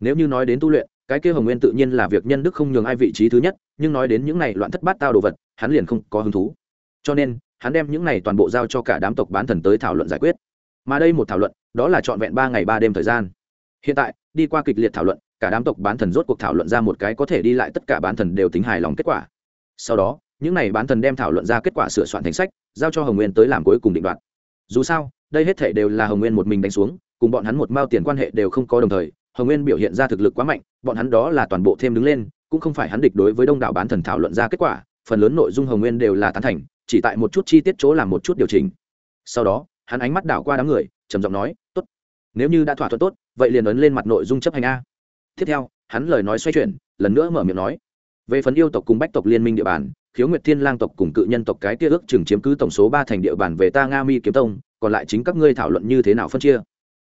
Nếu như nói đến tu luyện, cái kia hồng nguyên tự nhiên là việc nhân đức không nhường ai vị trí thứ nhất, nhưng nói đến những này loạn thất bát tao đồ vật, hắn liền không có hứng thú. Cho nên hắn đem những này toàn bộ giao cho cả đám tộc bán thần tới thảo luận giải quyết. Mà đây một thảo luận, đó là trọn vẹn ba ngày ba đêm thời gian. Hiện tại, đi qua kịch liệt thảo luận, cả đám tộc bán thần rốt cuộc thảo luận ra một cái có thể đi lại tất cả bán thần đều tính hài lòng kết quả. Sau đó, những n à y bán thần đem thảo luận ra kết quả sửa soạn thành sách, giao cho hồng nguyên tới làm cuối cùng định đoạt. Dù sao, đây hết thể đều là hồng nguyên một mình đánh xuống, cùng bọn hắn một mao tiền quan hệ đều không có đồng thời, hồng nguyên biểu hiện ra thực lực quá mạnh, bọn hắn đó là toàn bộ thêm đứng lên, cũng không phải hắn địch đối với đông đảo bán thần thảo luận ra kết quả, phần lớn nội dung hồng nguyên đều là tán thành chỉ tại một chút chi tiết chỗ làm một chút điều chỉnh. Sau đó, hắn ánh mắt đảo qua đám người, trầm giọng nói, tốt, nếu như đã thỏa thuận tốt, vậy liền ấn lên mặt nội dung chấp hành a. Tiếp theo, hắn lời nói xoay chuyển, lần nữa mở miệng nói, về phần yêu tộc cùng bách tộc liên minh địa bàn, khiếu nguyệt thiên lang tộc cùng cự nhân tộc cái kia ước chừng chiếm cứ tổng số ba thành địa bàn về ta nga mi kiếm tông, còn lại chính các ngươi thảo luận như thế nào phân chia?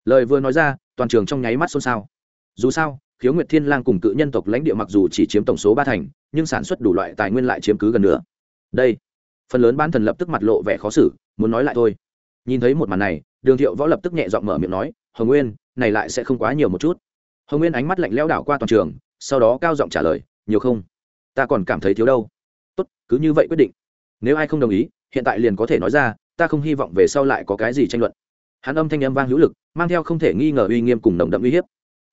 Lời vừa nói ra, toàn trường trong nháy mắt xôn xao. Dù sao, khiếu nguyệt thiên lang cùng cự nhân tộc lãnh địa mặc dù chỉ chiếm tổng số ba thành, nhưng sản xuất đủ loại tài nguyên lại chiếm cứ gần nữa đây phần lớn ban thần lập tức mặt lộ vẻ khó xử, muốn nói lại thôi. Nhìn thấy một màn này, đường thiệu võ lập tức nhẹ giọng mở miệng nói, hồng nguyên, này lại sẽ không quá nhiều một chút. Hồng nguyên ánh mắt lạnh lẽo đảo qua toàn trường, sau đó cao giọng trả lời, nhiều không? Ta còn cảm thấy thiếu đâu. Tốt, cứ như vậy quyết định. Nếu ai không đồng ý, hiện tại liền có thể nói ra, ta không hy vọng về sau lại có cái gì tranh luận. Hắn âm thanh âm vang hữu lực, mang theo không thể nghi ngờ uy nghiêm cùng nồng đậm uy hiếp.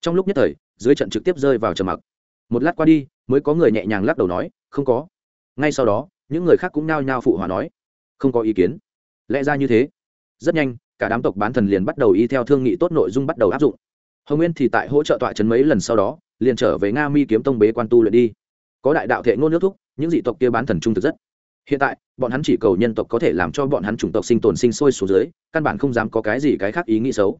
Trong lúc nhất thời, dưới trận trực tiếp rơi vào trầm mặc. Một lát qua đi, mới có người nhẹ nhàng lắc đầu nói, không có. Ngay sau đó những người khác cũng nao nhao phụ hòa nói, không có ý kiến. Lẽ ra như thế. Rất nhanh, cả đám tộc bán thần liền bắt đầu y theo thương nghị tốt nội dung bắt đầu áp dụng. Hồng nguyên thì tại hỗ trợ tọa trấn mấy lần sau đó, liền trở về nga mi kiếm tông bế quan tu luyện đi. Có đại đạo thệ ngôn nước thúc, những dị tộc kia bán thần trung thực rất. Hiện tại, bọn hắn chỉ cầu nhân tộc có thể làm cho bọn hắn chủng tộc sinh tồn sinh sôi xuống dưới, căn bản không dám có cái gì cái khác ý nghĩ xấu.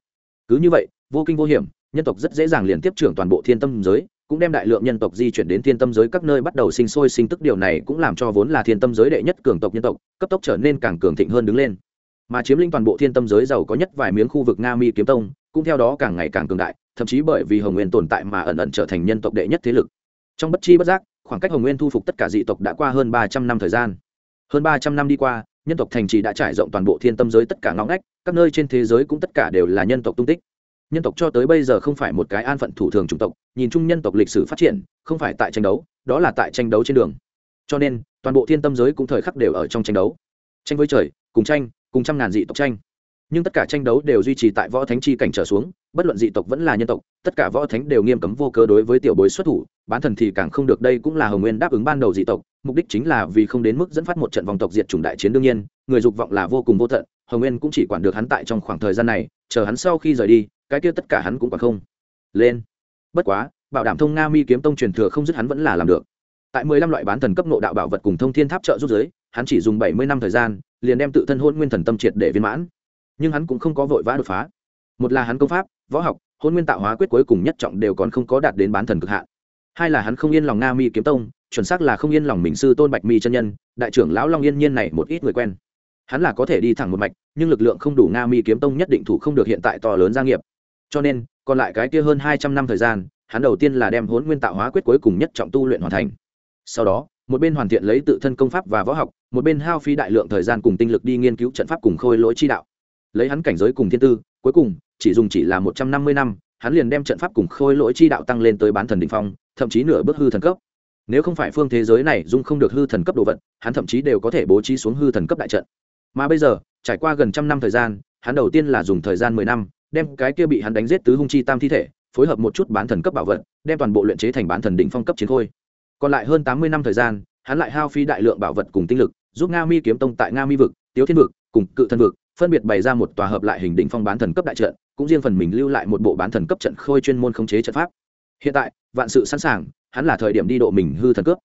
Cứ như vậy, vô kinh vô hiểm, nhân tộc rất dễ dàng liền tiếp trưởng toàn bộ thiên tâm giới cũng đem đại lượng nhân tộc di chuyển đến thiên tâm giới các nơi bắt đầu sinh sôi sinh tức. Điều này cũng làm cho vốn là thiên tâm giới đệ nhất cường tộc nhân tộc, cấp tốc trở nên càng cường thịnh hơn đứng lên. Mà chiếm lĩnh toàn bộ thiên tâm giới giàu có nhất vài miếng khu vực nga mi kiếm tông, cũng theo đó càng ngày càng cường đại, thậm chí bởi vì hồng nguyên tồn tại mà ẩn ẩn trở thành nhân tộc đệ nhất thế lực. Trong bất chi bất giác, khoảng cách hồng nguyên thu phục tất cả dị tộc đã qua hơn ba trăm năm thời gian. Hơn ba trăm năm đi qua, nhân tộc thành trì đã trải rộng toàn bộ thiên tâm giới tất cả ngõ ngách, các nơi trên thế giới cũng tất cả đều là nhân tộc tung tích nhân tộc cho tới bây giờ không phải một cái an phận thủ thường chủng tộc, nhìn chung nhân tộc lịch sử phát triển, không phải tại tranh đấu, đó là tại tranh đấu trên đường. Cho nên, toàn bộ thiên tâm giới cũng thời khắc đều ở trong tranh đấu. Tranh với trời, cùng tranh, cùng trăm ngàn dị tộc tranh. Nhưng tất cả tranh đấu đều duy trì tại võ thánh chi cảnh trở xuống, bất luận dị tộc vẫn là nhân tộc, tất cả võ thánh đều nghiêm cấm vô cơ đối với tiểu bối xuất thủ, bán thần thì càng không được, đây cũng là hồng nguyên đáp ứng ban đầu dị tộc, mục đích chính là vì không đến mức dẫn phát một trận vòng tộc diệt chủng đại chiến đương nhiên, người dục vọng là vô cùng vô tận, hồng nguyên cũng chỉ quản được hắn tại trong khoảng thời gian này, chờ hắn sau khi rời đi cái kia tất cả hắn cũng còn không. Lên. Bất quá, bảo đảm thông nga mi kiếm tông truyền thừa không dứt hắn vẫn là làm được. Tại mười lăm loại bán thần cấp nộ đạo bảo vật cùng thông thiên tháp trợ rút giới, hắn chỉ dùng bảy mươi năm thời gian, liền đem tự thân hôn nguyên thần tâm triệt để viên mãn. Nhưng hắn cũng không có vội vã đột phá. Một là hắn công pháp, võ học, hôn nguyên tạo hóa quyết cuối cùng nhất trọng đều còn không có đạt đến bán thần cực hạn. Hai là hắn không yên lòng nga mi kiếm tông, chuẩn xác là không yên lòng mình sư tôn bạch mi chân nhân, đại trưởng lão long yên nhiên này một ít người quen. Hắn là có thể đi thẳng một mạch, nhưng lực lượng không đủ nga mi kiếm tông nhất định thủ không được hiện tại to lớn gia nghiệp cho nên, còn lại cái kia hơn hai trăm năm thời gian, hắn đầu tiên là đem hốn nguyên tạo hóa quyết cuối cùng nhất trọng tu luyện hoàn thành. Sau đó, một bên hoàn thiện lấy tự thân công pháp và võ học, một bên hao phí đại lượng thời gian cùng tinh lực đi nghiên cứu trận pháp cùng khôi lỗi chi đạo. Lấy hắn cảnh giới cùng thiên tư, cuối cùng, chỉ dùng chỉ là một trăm năm mươi năm, hắn liền đem trận pháp cùng khôi lỗi chi đạo tăng lên tới bán thần đ ỉ n h phong, thậm chí nửa bước hư thần cấp. Nếu không phải phương thế giới này dung không được hư thần cấp đồ vật, hắn thậm chí đều có thể bố trí xuống hư thần cấp đại trận. Mà bây giờ, trải qua gần trăm năm thời gian, hắn đầu tiên là dùng thời gian mười năm đem cái kia bị hắn đánh giết tứ hung chi tam thi thể, phối hợp một chút bán thần cấp bảo vật, đem toàn bộ luyện chế thành bán thần đỉnh phong cấp chiến khôi. Còn lại hơn tám mươi năm thời gian, hắn lại hao phí đại lượng bảo vật cùng tinh lực, giúp nga mi kiếm tông tại nga mi vực, tiếu thiên vực cùng cự thần vực phân biệt bày ra một tòa hợp lại hình đỉnh phong bán thần cấp đại trận, cũng riêng phần mình lưu lại một bộ bán thần cấp trận khôi chuyên môn khống chế trận pháp. Hiện tại, vạn sự sẵn sàng, hắn là thời điểm đi độ mình hư thần cướp